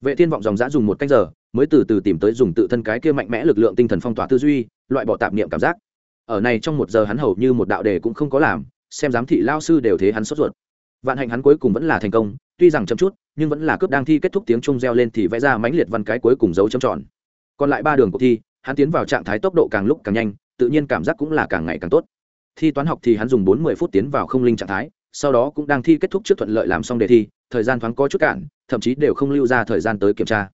Vệ thiên vọng dòng dã dùng một canh giờ mới từ từ tìm tới dùng tự thân cái kia mạnh mẽ lực lượng tinh thần phong tỏa tư duy, loại bỏ tạp niệm cảm giác. Ở này trong một giờ hắn hầu như một đạo đề cũng không có làm, xem giám thị lao sư đều thế hắn sốt ruột. Vạn hạnh hắn cuối cùng vẫn là thành công, tuy rằng chậm chút, nhưng vẫn là cướp đang thi kết thúc tiếng trung reo lên thì vẽ ra mãnh liệt văn cái cuối cùng dấu chấm tròn. Còn lại ba đường cuộc thi, hắn tiến vào trạng thái tốc độ càng lúc càng nhanh, tự nhiên cảm giác cũng là càng ngày càng tốt. Thi toán học thì hắn dùng bốn mươi phút tiến vào không linh trạng thái, sau đó cũng đang thi kết thúc trước thuận lợi làm xong đề thi, thời gian thoáng có chút cản thậm chí đều không lưu ra thời gian tới kiểm tra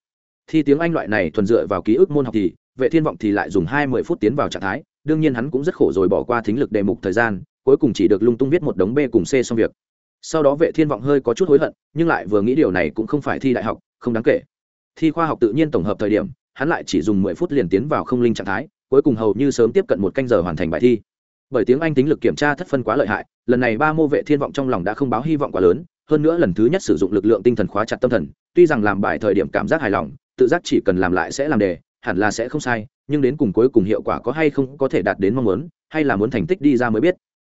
thi tiếng anh loại này thuần dựa vào ký ức môn học thì, vệ thiên vọng thì lại dùng hai mươi phút tiến vào trạng thái, đương nhiên hắn cũng rất khổ rồi bỏ qua thính lực đề mục thời gian, cuối cùng chỉ được lung tung viết một đống b cùng c xong việc. Sau đó vệ thiên vọng hơi có chút hối hận, nhưng lại vừa nghĩ điều này cũng không phải thi đại học, không đáng kể. Thi khoa học tự nhiên tổng hợp thời điểm, hắn lại chỉ dùng mười phút liền tiến vào không linh trạng thái, cuối cùng hầu như sớm tiếp cận một canh giờ hoàn thành bài thi. Bởi tiếng anh tính lực kiểm tra thất phân quá lợi hại, lần này ba mô vệ thiên vọng trong lòng đã không báo hy vọng quá lớn, hơn nữa lần thứ nhất sử dụng lực lượng tinh thần khóa chặt tâm thần, tuy rằng làm bài thời điểm cảm giác hài lòng tự giác chỉ cần làm lại sẽ làm đề, hẳn là sẽ không sai, nhưng đến cùng cuối cùng hiệu quả có hay không có thể đạt đến mong muốn, hay là muốn thành tích đi ra mới biết.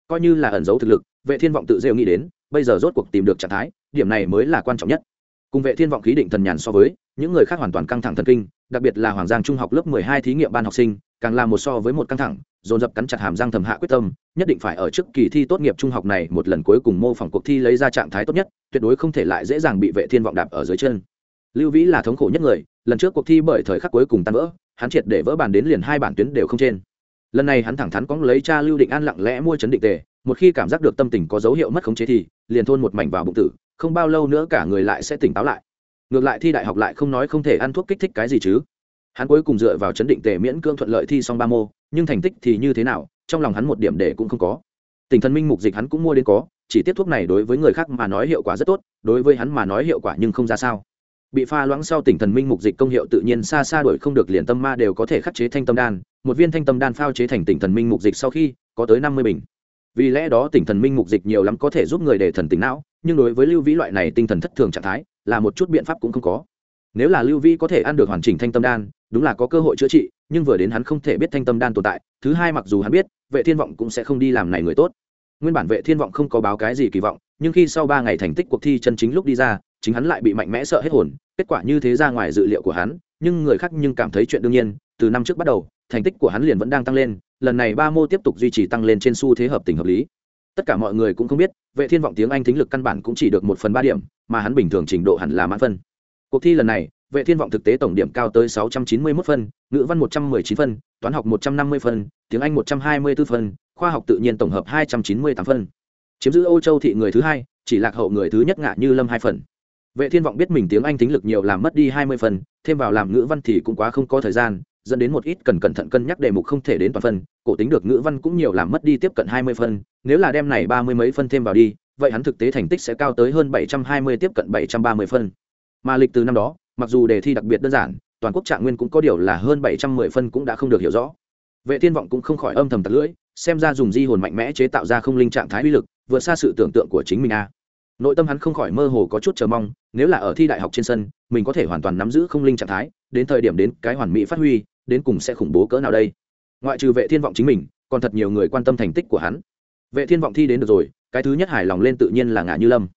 Coi như là ẩn giấu thực lực, vệ thiên vọng tự rêu nghĩ đến, bây giờ rốt cuộc tìm được trạng thái, điểm này mới là quan trọng nhất. Cùng vệ thiên vọng khí định thần nhàn so với, những người khác hoàn toàn căng thẳng thần kinh, đặc biệt là hoàng giang trung học lớp 12 thí nghiệm ban học sinh, càng là một so với một căng thẳng, dồn dập cắn chặt hàm răng thầm hạ quyết tâm, nhất định phải ở trước kỳ thi tốt nghiệp trung học này một lần cuối cùng mô phỏng cuộc thi lấy ra trạng thái tốt nhất, tuyệt đối không thể lại dễ dàng bị vệ thiên vọng đạp ở dưới chân lưu vĩ là thống khổ nhất người, lần trước cuộc thi bởi thời khắc cuối cùng tan vỡ, hắn triệt để vỡ bàn đến liền hai bản tuyến đều không trên. Lần này hắn thẳng thắn cóng lấy cha lưu định an lặng lẽ mua chấn định tề, một khi cảm giác được tâm tình có dấu hiệu mất khống chế thì, liền thôn một mảnh vào bụng tử, không bao lâu nữa cả người lại sẽ tỉnh táo lại. Ngược lại thi đại học lại không nói không thể ăn thuốc kích thích cái gì chứ. Hắn cuối cùng dựa vào chấn định tề miễn cưỡng thuận lợi thi xong ba mô, nhưng thành tích thì như thế nào, trong lòng hắn một điểm để cũng không có. Tình thần minh mục dịch hắn cũng mua đến có, chỉ tiếp thuốc này đối với người khác mà nói hiệu quả rất tốt, đối với hắn mà nói hiệu quả nhưng không ra sao bị pha loãng sau tỉnh thần minh mục dịch công hiệu tự nhiên xa xa đổi không được liền tâm ma đều có thể khắc chế thanh tâm đan, một viên thanh tâm đan phao chế thành tỉnh thần minh mục dịch sau khi, có tới năm mươi bình. Vì lẽ đó tỉnh thần minh mục dịch nhiều lắm có thể giúp người để thần tính não, nhưng đối với lưu vĩ loại này tinh thần thất thường trạng thái, là một chút biện pháp cũng không có. Nếu là lưu vĩ có thể ăn được hoàn chỉnh thanh tâm đan, đúng là có cơ hội chữa trị, nhưng vừa đến hắn không thể biết thanh tâm đan tồn tại, thứ hai mặc dù hắn biết, vệ thiên vọng cũng sẽ không đi làm này người tốt. Nguyên bản vệ thiên vọng không có báo cái gì kỳ vọng, nhưng khi sau ba ngày thành tích cuộc thi chân chính lúc đi ra, chính hắn lại bị mạnh mẽ sợ hết hồn kết quả như thế ra ngoài dự liệu của hắn, nhưng người khác nhưng cảm thấy chuyện đương nhiên, từ năm trước bắt đầu, thành tích của hắn liền vẫn đang tăng lên, lần này ba mô tiếp tục duy trì tăng lên trên xu thế hợp tình hợp lý. Tất cả mọi người cũng không biết, vệ thiên vọng tiếng anh thính lực căn bản cũng chỉ được một phần ba điểm, mà hắn bình thường trình độ hẳn là mãn phân. Cuộc thi lần này, vệ thiên vọng thực tế tổng điểm cao tới 691 phân, ngữ văn 119 phân, toán học 150 phân, tiếng anh 124 phân, khoa học tự nhiên tổng hợp 298 phân. Chiếm giữ Âu Châu thị người thứ hai, chỉ lạc hậu người thứ nhất ngạ như lâm hai phần vệ thiên vọng biết mình tiếng anh tính lực nhiều làm mất đi 20 phần, thêm vào làm ngữ văn thì cũng quá không có thời gian, dẫn đến một ít cần cẩn thận cân nhắc đề mục không thể đến toàn phần. cổ tính được ngữ văn cũng nhiều làm mất đi tiếp cận 20 phần. nếu là đem này ba mươi mấy phân thêm vào đi, vậy hắn thực tế thành tích sẽ cao tới hơn 720 tiếp cận 730 phân mà lịch từ năm đó, mặc dù đề thi đặc biệt đơn giản, toàn quốc trạng nguyên cũng có điều là hơn 710 phân cũng đã không được hiểu rõ vệ thiên vọng cũng không khỏi âm thầm tặc lưỡi, xem ra dùng di hồn mạnh mẽ chế tạo ra không linh trạng thái uy lực, vượt xa sự tưởng tượng của chính mình a nội tâm hắn không khỏi mơ hồ có chút chờ mong, nếu là ở thi đại học trên sân, mình có thể hoàn toàn nắm giữ không linh trạng thái, đến thời điểm đến cái hoàn mỹ phát huy, đến cùng sẽ khủng bố cỡ nào đây? Ngoại trừ vệ thiên vọng chính mình, còn thật nhiều người quan tâm thành tích của hắn. Vệ thiên vọng thi đến được rồi, cái thứ nhất hài lòng lên tự nhiên là ngã như lâm.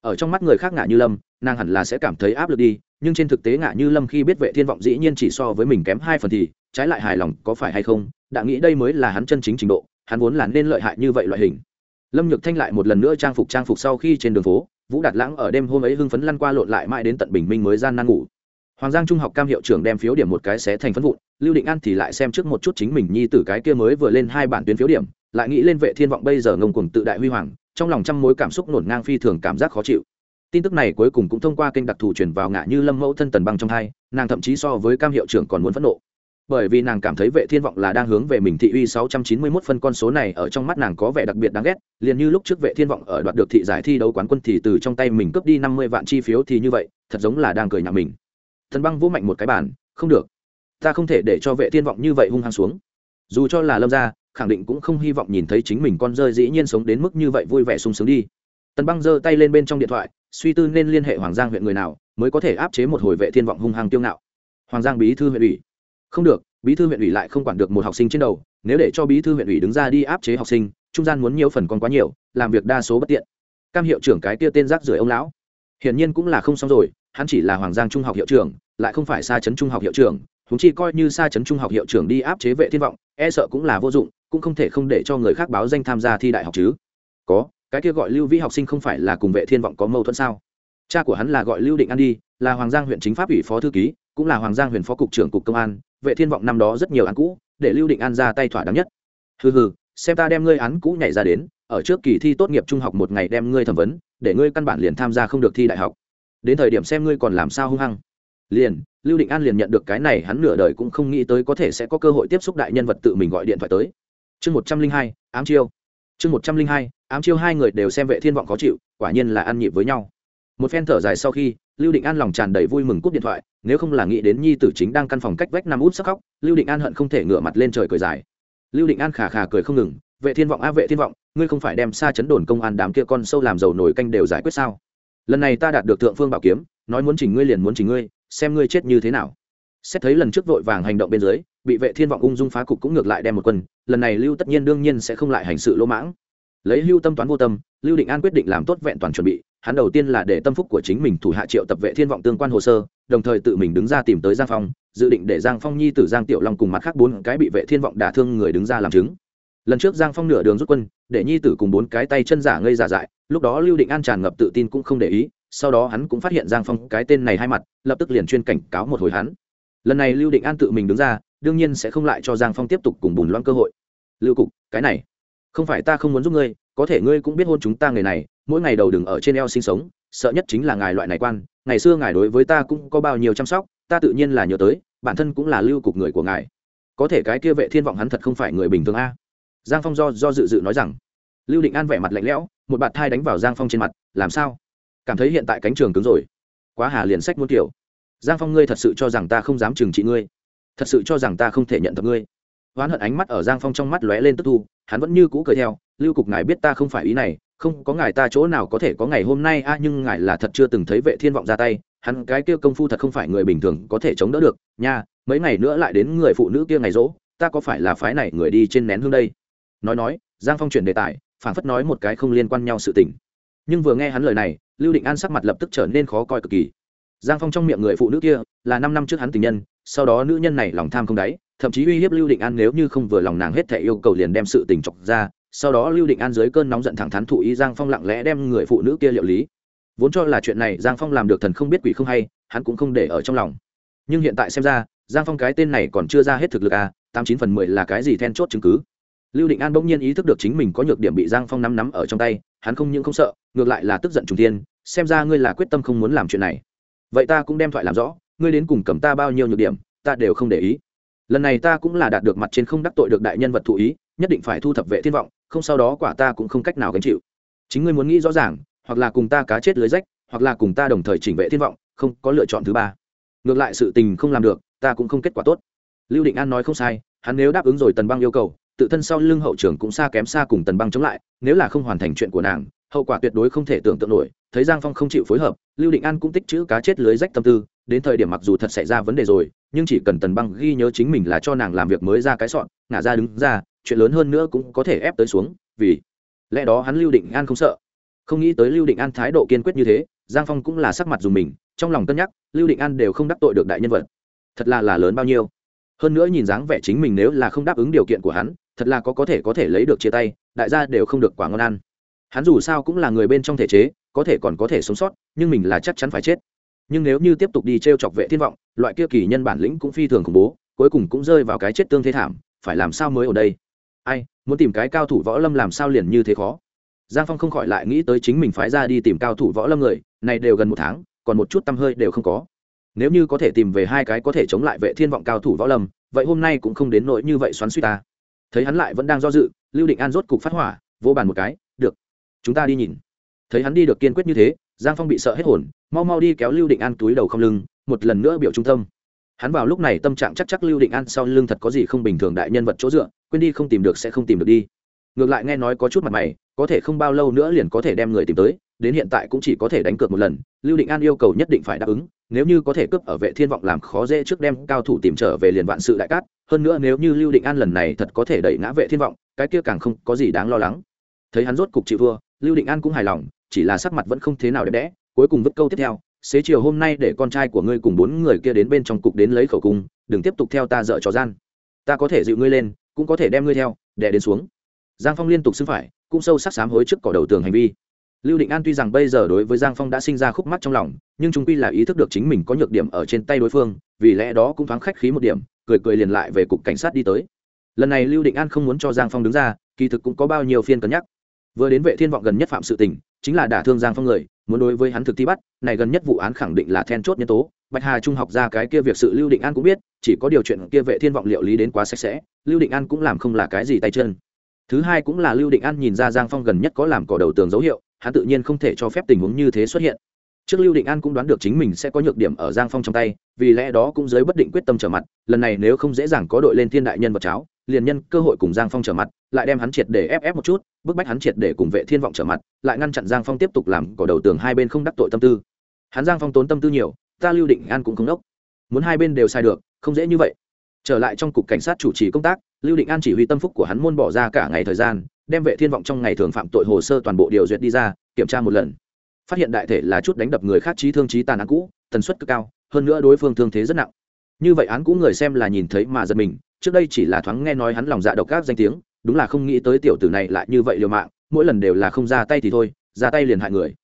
Ở trong mắt người khác ngã như lâm, nàng hẳn là sẽ cảm thấy áp lực đi, nhưng trên thực tế ngạ như lâm khi biết vệ thiên vọng dĩ nhiên chỉ so với mình kém hai phần thì, trái lại hài lòng có phải hay không, đã nghĩ đây mới là hắn chân chính trình độ, hắn vốn là nên lợi hại như vậy loại hình lâm nhược thanh lại một lần nữa trang phục trang phục sau khi trên đường phố, vũ đạt lãng ở đêm hôm ấy hưng phấn lăn qua lộn lại mãi đến tận bình minh mới gian nan ngủ. Hoàng giang trung học cam hiệu trưởng đem phiếu điểm một cái xé thành phân vụn, lưu định an thì lại xem trước một chút chính mình nhi tử cái kia mới vừa lên hai bản tuyến phiếu điểm, lại nghĩ lên vệ thiên vọng bây giờ ngông cuồng tự đại huy hoàng, trong lòng trăm mối cảm xúc nổn ngang phi thường cảm giác khó chịu. Tin tức này cuối cùng cũng thông qua kênh đặc thù truyền vào ngã như lâm mẫu thân tần băng trong hai, nàng thậm chí so với cam hiệu trưởng còn muốn phẫn nộ bởi vì nàng cảm thấy vệ thiên vọng là đang hướng về mình thị uy 691 phân con số này ở trong mắt nàng có vẻ đặc biệt đáng ghét, liền như lúc trước vệ thiên vọng ở đoạt được thị giải thi đấu quán quân thì từ trong tay mình cướp đi 50 vạn chi phiếu thì như vậy, thật giống là đang cười nhạo mình. Thần băng vũ mạnh một cái bàn, không được, ta không thể để cho vệ thiên vọng như vậy hung hăng xuống. Dù cho là lâm gia, khẳng định cũng không hy vọng nhìn thấy chính mình con rơi dĩ nhiên sống đến mức như vậy vui vẻ sung sướng đi. Tần băng giơ tay lên bên trong điện thoại, suy tư nên liên hệ hoàng giang huyện người nào mới có thể áp chế một hồi vệ thiên vọng hung hăng tiêu ngạo. Hoàng giang bí thư huyện ủy không được, bí thư huyện ủy lại không quản được một học sinh trên đầu, nếu để cho bí thư huyện ủy đứng ra đi áp chế học sinh, trung gian muốn nhiều phần còn quá nhiều, làm việc đa số bất tiện. Cam hiệu trưởng cái kia tên rác rưởi ông lão. Hiển nhiên cũng là không xong rồi, hắn chỉ là hoàng giang trung học hiệu trưởng, lại không phải xa chấn trung học hiệu trưởng húng chi coi như xa chấn trung học hiệu trưởng đi áp chế vệ thiên vọng e sợ cũng là vô dụng, cũng không thể không để cho người khác báo danh tham gia thi đại học chứ. Có, cái kia gọi lưu vĩ học sinh không phải là cùng vệ thiên vọng có mâu thuẫn sao? Cha của hắn là gọi lưu định an đi, là hoàng giang huyện chính pháp ủy phó thư ký cũng là hoàng giang huyền phó cục trưởng cục công an, vệ thiên vọng năm đó rất nhiều án cũ, để lưu định an ra tay thỏa đáng nhất. Hừ hừ, xem ta đem ngươi án cũ nhảy ra đến, ở trước kỳ thi tốt nghiệp trung học một ngày đem ngươi thẩm vấn, để ngươi căn bản liền tham gia không được thi đại học. Đến thời điểm xem ngươi còn làm sao hung hăng. Liền, lưu định an liền nhận được cái này, hắn nửa đời cũng không nghĩ tới có thể sẽ có cơ hội tiếp xúc đại nhân vật tự mình gọi điện thoại tới. Chương một trăm linh hai, ám chiêu. Chương một trăm linh hai, ám chiêu hai người đều xem vệ thiên vọng khó chịu, quả nhiên là ăn nhịp với nhau một phen thở dài sau khi, lưu định an lòng tràn đầy vui mừng cúp điện thoại, nếu không là nghĩ đến nhi tử chính đang căn phòng cách vách năm út sắc khóc, lưu định an hận không thể ngửa mặt lên trời cười dài. Lưu định an khà khà cười không ngừng, vệ thiên vọng a, vệ thiên vọng, ngươi không phải đem xa chấn đồn công an đám kia con sâu làm dầu nổi canh đều giải quyết sao? Lần này ta đạt được thượng phương bảo kiếm, nói muốn chỉnh ngươi liền muốn chỉnh ngươi, xem ngươi chết như thế nào. Xét thấy lần trước vội vàng hành động bên dưới, bị vệ thiên vọng ung dung phá cục cũng ngược lại đem một quân, lần này lưu tất nhiên đương nhiên sẽ không lại hành sự lỗ mãng. Lấy lưu tâm toán vô tâm, lưu định an quyết định làm tốt vẹn toàn chuẩn bị hắn đầu tiên là để tâm phúc của chính mình thủ hạ triệu tập vệ thiên vọng tương quan hồ sơ, đồng thời tự mình đứng ra tìm tới giang phong, dự định để giang phong nhi tử giang tiểu long cùng mặt khác bốn cái bị vệ thiên vọng đả thương người đứng ra làm chứng. Lần trước giang phong nửa đường rút quân, để nhi tử cùng bốn cái tay chân giả ngây giả dại, lúc đó lưu định an tràn ngập tự tin cũng không để ý, sau đó hắn cũng phát hiện giang phong cái tên này hai mặt, lập tức liền chuyên cảnh cáo một hồi hắn. Lần này lưu định an tự mình đứng ra, đương nhiên sẽ không lại cho giang phong tiếp tục cùng bùn loan cơ hội. Lưu cục, cái này, không phải ta không muốn giúp ngươi, có thể ngươi cũng biết hôn chúng ta người này mỗi ngày đầu đừng ở trên eo sinh sống, sợ nhất chính là ngài loại này quan. Ngày xưa ngài đối với ta cũng có bao nhiêu chăm sóc, ta tự nhiên là nhớ tới, bản thân cũng là lưu cục người của ngài. Có thể cái kia vệ thiên vọng hắn thật không phải người bình thường a. Giang phong do do dự dự nói rằng. Lưu định an vẻ mặt lạnh lẽo, một bạt thai đánh vào giang phong trên mặt, làm sao? Cảm thấy hiện tại cánh trường cứng rồi. Quá hà liền sách muốn kiểu. Giang phong ngươi thật sự cho rằng ta không dám trừng trị ngươi? Thật sự cho rằng ta không thể nhận thật ngươi? Oán hận ánh mắt ở giang phong trong mắt lóe lên tức thu, hắn vẫn như cũ cười theo, lưu cục ngài biết ta không phải ý này không có ngài ta chỗ nào có thể có ngày hôm nay, a, nhưng ngài là thật chưa từng thấy vệ thiên vọng ra tay, hắn cái kia công phu thật không phải người bình thường có thể chống đỡ được, nha, mấy ngày nữa lại đến người phụ nữ kia ngày rỗ, ta có phải là phái này người đi trên nén hương đây? Nói nói, giang phong chuyển đề tài phản phất nói một cái không liên quan nhau sự tình. Nhưng vừa nghe hắn lời này, lưu định an sắc mặt lập tức trở nên khó coi cực kỳ. Giang phong trong miệng người phụ nữ kia, là năm năm trước hắn tình nhân, sau đó nữ nhân này lòng tham không đáy, thậm chí uy hiếp lưu định an nếu như không vừa lòng nàng hết thể yêu cầu liền đem sự tình chọc ra sau đó lưu định an dưới cơn nóng giận thẳng thắn thụ ý giang phong lặng lẽ đem người phụ nữ kia liệu lý. Vốn cho là chuyện này giang phong làm được thần không biết quỷ không hay, hắn cũng không để ở trong lòng. Nhưng hiện tại xem ra, giang phong cái tên này còn chưa ra hết thực lực à tám chín phần mười là cái gì then chốt chứng cứ? Lưu định an bỗng nhiên ý thức được chính mình có nhược điểm bị giang phong nắm nắm ở trong tay, hắn không những không sợ, ngược lại là tức giận trùng tiên xem ra ngươi là quyết tâm không muốn làm chuyện này. Vậy ta cũng đem thoại làm rõ, ngươi đến cùng cầm ta bao nhiêu nhược điểm, ta đều không để ý. Lần này ta cũng là đạt được mặt trên không đắc tội được đại nhân vật thụ ý, nhất định phải thu thập vệ thiên vọng không sau đó quả ta cũng không cách nào gánh chịu. Chính ngươi muốn nghĩ rõ ràng, hoặc là cùng ta cá chết lưới rách, hoặc là cùng ta đồng thời chỉnh vệ thiên vọng, không, có lựa chọn thứ ba. Ngược lại sự tình không làm được, ta cũng không kết quả tốt. Lưu định an nói không sai, hắn nếu đáp ứng rồi tần băng yêu cầu, tự thân sau lưng hậu trưởng cũng xa kém xa cùng tần băng chống lại, nếu là không hoàn thành chuyện của nàng, hậu quả tuyệt đối không thể tưởng tượng nổi, thấy giang phong không chịu phối hợp, lưu định an cũng tích chữ cá chết lưới rách tâm tư, đến thời điểm mặc dù thật xảy ra vấn đề rồi, nhưng chỉ cần tần băng ghi nhớ chính mình là cho nàng làm việc mới ra cái sọn, ngả ra đứng ra chuyện lớn hơn nữa cũng có thể ép tới xuống, vì lẽ đó hắn lưu định an không sợ. Không nghĩ tới lưu định an thái độ kiên quyết như thế, giang phong cũng là sắc mặt dùng mình, trong lòng cân nhắc, lưu định an đều không đắc tội được đại nhân vật. Thật là là lớn bao nhiêu. Hơn nữa nhìn dáng vẻ chính mình nếu là không đáp ứng điều kiện của hắn, thật là có có thể có thể lấy được chia tay, đại gia đều không được quả ngon ăn. Hắn dù sao cũng là người bên trong thể chế, có thể còn có thể sống sót, nhưng mình là chắc chắn phải chết. Nhưng nếu như tiếp tục đi t r e o chọc vệ thiên vọng, loại kia kỳ nhân bản lĩnh cũng phi thường khủng bố, cuối cùng cũng rơi vào cái chết tương thế thảm, phải làm sao mới ở đây? Ai, muốn tìm cái cao thủ võ lâm làm sao liền như thế khó. Giang phong không khỏi lại nghĩ tới chính mình phái ra đi tìm cao thủ võ lâm người, này đều gần một tháng, còn một chút t hơi đều không có. Nếu như có thể tìm về hai cái có thể chống lại vệ thiên vọng cao thủ võ lâm, vậy hôm nay cũng không đến nỗi như vậy xoắn suýt ta. Thấy hắn lại vẫn đang do dự, lưu định an rốt cục phát hỏa vô bàn một cái, được, chúng ta đi nhìn. Thấy hắn đi được kiên quyết như thế, giang phong bị sợ hết hồn, mau mau đi kéo lưu định an túi đầu không lưng, một lần nữa biểu trung tâm hắn vào lúc này tâm trạng chắc chắc lưu định an sau lưng thật có gì không bình thường đại nhân vật chỗ dựa, quên đi không tìm được sẽ không tìm được đi. Ngược lại nghe nói có chút mặt mày, có thể không bao lâu nữa liền có thể đem người tìm tới, đến hiện tại cũng chỉ có thể đánh cược một lần, lưu định an yêu cầu nhất định phải đáp ứng, nếu như có thể cướp ở vệ thiên vọng làm khó dễ trước đem cao thủ tìm trở về liền vạn sự đại cát, hơn nữa nếu như lưu định an lần này thật có thể đẩy ngã vệ thiên vọng, cái kia càng không có gì đáng lo lắng. Thấy hắn rốt cục chịu thua, lưu định an cũng hài lòng, chỉ là sắc mặt vẫn không thế nào đẹp đẽ, cuối cùng vứt câu tiếp theo xế chiều hôm nay để con trai của ngươi cùng bốn người kia đến bên trong cục đến lấy khẩu cung, đừng tiếp tục theo ta dợ trò gian. Ta có thể dịu ngươi lên, cũng có thể đem ngươi theo đẻ đến xuống. Giang phong liên tục xưng phải, cũng sâu sắc sám hối trước cỏ đầu tường hành vi. Lưu định an tuy rằng bây giờ đối với giang phong đã sinh ra khúc mắt trong lòng, nhưng chúng quy là ý thức được chính mình có nhược điểm ở trên tay đối phương, vì lẽ đó cũng thoáng khách khí một điểm, cười cười liền lại về cục cảnh sát đi tới. Lần này lưu định an không muốn cho giang phong đứng ra, kỳ thực cũng có bao nhiêu phiên cân nhắc. Vừa đến vệ thiên vọng gần nhất phạm sự tình, chính là đả thương giang phong người muốn đối với hắn thực thi bắt, này gần nhất vụ án khẳng định là then chốt nhân tố. Bạch hà trung học ra cái kia việc sự lưu định an cũng biết, chỉ có điều chuyện kia vệ thiên vọng liệu lý đến quá sạch sẽ, lưu định an cũng làm không là cái gì tay chân. Thứ hai cũng là lưu định an nhìn ra giang phong gần nhất có làm cỏ đầu tường dấu hiệu, hắn tự nhiên không thể cho phép tình huống như thế xuất hiện trước lưu định an cũng đoán được chính mình sẽ có nhược điểm ở giang phong trong tay, vì lẽ đó cũng giới bất định quyết tâm trở mặt, lần này nếu không dễ dàng có đội lên thiên đại nhân vật cháo, liền nhân cơ hội cùng giang phong trở mặt, lại đem hắn triệt để ép ép một chút, bức bách hắn triệt để cùng vệ thiên vọng trở mặt, lại ngăn chặn giang phong tiếp tục làm cỏ đầu tường hai bên không đắc tội tâm tư. Hắn giang phong tốn tâm tư nhiều, ta lưu định an cũng không đốc. Muốn hai bên đều sai được, không dễ như vậy. Trở lại trong cục cảnh sát chủ trì công tác, lưu định an chỉ huy tâm phúc của hắn môn bỏ ra cả ngày thời gian, đem vệ thiên vọng trong ngày thường phạm tội hồ sơ toàn bộ điều duyệt đi ra, kiểm tra một lần phát hiện đại thể là chút đánh đập người khác trí thương trí tàn án cũ, tần suất cực cao, hơn nữa đối phương thương thế rất nặng. Như vậy án cũ người xem là nhìn thấy mà giật mình, trước đây chỉ là thoáng nghe nói hắn lòng dạ độc các danh tiếng, đúng là không nghĩ tới tiểu tử này lại như vậy liều mạng, mỗi lần đều là không ra tay thì thôi, ra tay liền hại người.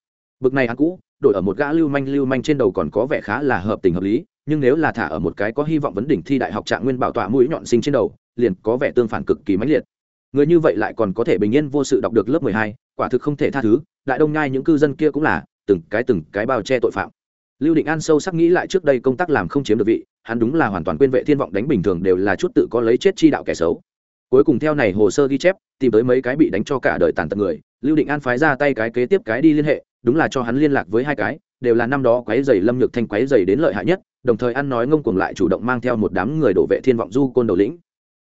Bực này án cũ, đổi ở một gã lưu manh lưu manh trên đầu còn có vẻ khá là hợp tình hợp lý, nhưng nếu là thả ở một cái có hy vọng vấn đỉnh thi đại học trạng nguyên bảo tọa mũi nhọn sinh trên đầu, liền có vẻ tương phản cực kỳ mãnh liệt. Người như vậy lại còn có thể bình yên vô sự đọc được lớp mười hai, quả thực không thể tha thứ đại đông nhai những cư dân kia cũng là từng cái từng cái bao che tội phạm. Lưu định an sâu sắc nghĩ lại trước đây công tác làm không chiếm được vị, hắn đúng là hoàn toàn quên vệ thiên vọng đánh bình thường đều là chút tự có lấy chết chi đạo kẻ xấu. Cuối cùng theo này hồ sơ ghi chép, tìm tới mấy cái bị đánh cho cả đời tàn tật người, lưu định an phái ra tay cái kế tiếp cái đi liên hệ, đúng là cho hắn liên lạc với hai cái, đều là năm đó quái giày lâm nhược thanh quái giày đến lợi hại nhất, đồng thời ăn nói ngông cuồng lại chủ động mang theo một đám người đổ vệ thiên vọng du côn đầu lĩnh.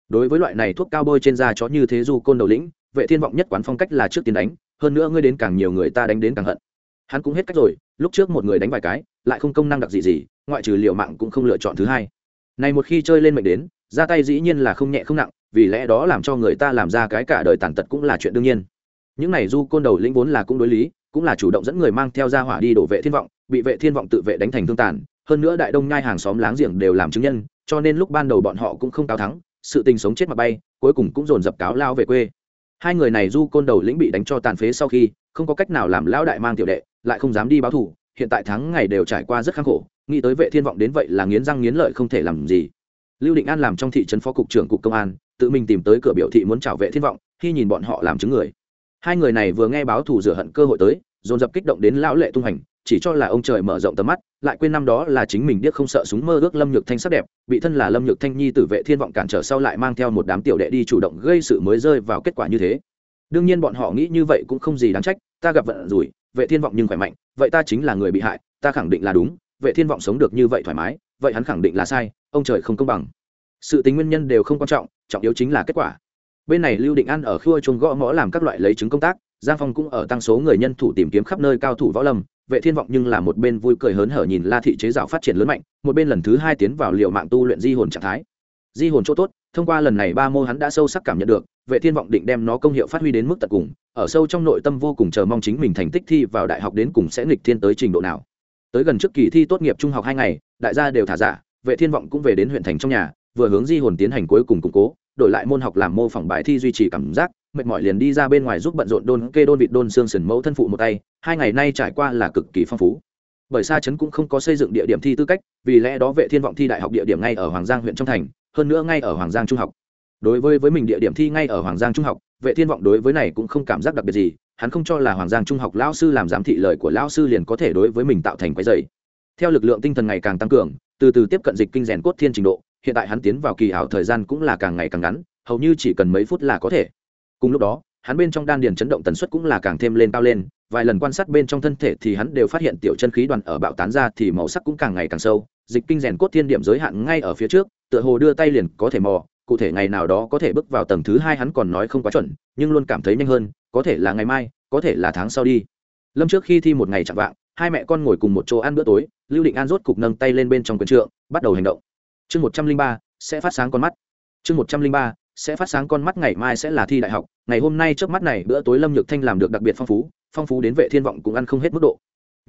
Đối với loại này thuốc cao bôi trên da chó như thế du côn đầu lĩnh, vệ thiên vọng nhất quán phong cách là trước tiên đánh hơn nữa ngươi đến càng nhiều người ta đánh đến càng hận. Hắn cũng hết cách rồi, lúc trước một người đánh vài cái, lại không công năng đặc gì gì, ngoại trừ liều mạng cũng không lựa chọn thứ hai. Này một khi chơi lên mệnh đến, ra tay dĩ nhiên là không nhẹ không nặng, vì lẽ đó làm cho người ta làm ra cái cả đời tàn tật cũng là chuyện đương nhiên. Những này du côn đầu lĩnh vốn là cũng đối lý, cũng là chủ động dẫn người mang theo ra hỏa đi đổ vệ thiên vọng, bị vệ thiên vọng tự vệ đánh thành thương tàn, hơn nữa đại đông nhai hàng xóm láng giềng đều làm chứng nhân, cho nên lúc ban đầu bọn họ cũng không cao thắng, sự tình sống chết mà bay, cuối cùng cũng dồn dập cáo lao về quê hai người này du côn đầu lĩnh bị đánh cho tàn phế sau khi, không có cách nào làm lão đại mang tiểu đệ, lại không dám đi báo thù, hiện tại tháng ngày đều trải qua rất khắc khổ, nghĩ tới vệ thiên vọng đến vậy là nghiến răng nghiến lợi không thể làm gì. Lưu định an làm trong thị trấn phó cục trưởng cục công an, tự mình tìm tới cửa biểu thị muốn chào vệ thiên vọng, khi nhìn bọn họ làm chứng người. Hai người này vừa nghe báo thù rửa hận cơ hội tới dồn dập kích động đến lão lệ tung hành, chỉ cho là ông trời mở rộng tầm mắt, lại quên năm đó là chính mình điếc không sợ súng mơ ước lâm nhược thanh sắc đẹp, bị thân là lâm nhược thanh nhi tử vệ thiên vọng cản trở sau lại mang theo một đám tiểu đệ đi chủ động gây sự mới rơi vào kết quả như thế. Đương nhiên bọn họ nghĩ như vậy cũng không gì đáng trách, ta gặp vận rủi, vệ thiên vọng nhưng khỏe mạnh, vậy ta chính là người bị hại, ta khẳng định là đúng, vệ thiên vọng sống được như vậy thoải mái, vậy hắn khẳng định là sai, ông trời không công bằng. Sự tính nguyên nhân đều không quan trọng trọng yếu chính là kết quả. Bên này lưu định an ở khua chuông gõ mõ làm các loại lấy chứng công tác giang phong cũng ở tăng số người nhân thủ tìm kiếm khắp nơi cao thủ võ lâm, vệ thiên vọng nhưng là một bên vui cười hớn hở nhìn la thị chế rào phát triển lớn mạnh, một bên lần thứ hai tiến vào liệu mạng tu luyện di hồn trạng thái. Di hồn chỗ tốt, thông qua lần này ba mô hắn đã sâu sắc cảm nhận được, vệ thiên vọng định đem nó công hiệu phát huy đến mức tận cùng, ở sâu trong nội tâm vô cùng chờ mong chính mình thành tích thi vào đại học đến cùng sẽ nghịch thiên tới trình độ nào. Tới gần trước kỳ thi tốt nghiệp trung học hai ngày, đại gia đều thả giả, vệ thiên vọng cũng về đến huyện thành trong nhà, vừa hướng di hồn tiến hành cuối cùng củng cố, đổi lại môn học làm mô phỏng bài thi duy trì cảm giác mệt mỏi liền đi ra bên ngoài giúp bận rộn đôn kê đôn vịt đôn xương sườn mẫu thân phụ một tay, hai ngày nay trải qua là cực kỳ phong phú. Bởi xa chấn cũng không có xây dựng địa điểm thi tư cách, vì lẽ đó vệ thiên vọng thi đại học địa điểm ngay ở hoàng giang huyện trong thành, hơn nữa ngay ở hoàng giang trung học. Đối với với mình địa điểm thi ngay ở hoàng giang trung học, vệ thiên vọng đối với này cũng không cảm giác đặc biệt gì, hắn không cho là hoàng giang trung học lão sư làm giám thị lời của lão sư liền có thể đối với mình tạo thành quái dày. Theo lực lượng tinh thần ngày càng tăng cường, từ từ tiếp cận dịch kinh rèn cốt thiên trình độ, hiện tại hắn tiến vào kỳ ảo thời gian cũng là càng ngày càng ngắn, hầu như chỉ cần mấy phút là có thể cùng lúc đó, hắn bên trong đan điền chấn động tần suất cũng là càng thêm lên cao lên, vài lần quan sát bên trong thân thể thì hắn đều phát hiện tiểu chân khí đoàn ở bạo tán ra thì màu sắc cũng càng ngày càng sâu, dịch kinh rèn cốt thiên điểm giới hạn ngay ở phía trước, tựa hồ đưa tay liền có thể mò, cụ thể ngày nào đó có thể bước vào tầng thứ hai hắn còn nói không quá chuẩn, nhưng luôn cảm thấy nhanh hơn, có thể là ngày mai, có thể là tháng sau đi. Lâm trước khi thi một ngày chạm vạng, hai mẹ con ngồi cùng một chỗ ăn bữa tối, lưu định an rốt cục nâng tay lên bên trong quyền trượng, bắt đầu hành động. Chương một trăm linh ba, sẽ phát sáng con mắt. Chương một trăm linh ba sẽ phát sáng con mắt ngày mai sẽ là thi đại học. Ngày hôm nay trước mắt này, bữa tối lâm nhược thanh làm được đặc biệt phong phú phong phú đến vệ thiên vọng cũng ăn không hết mức độ.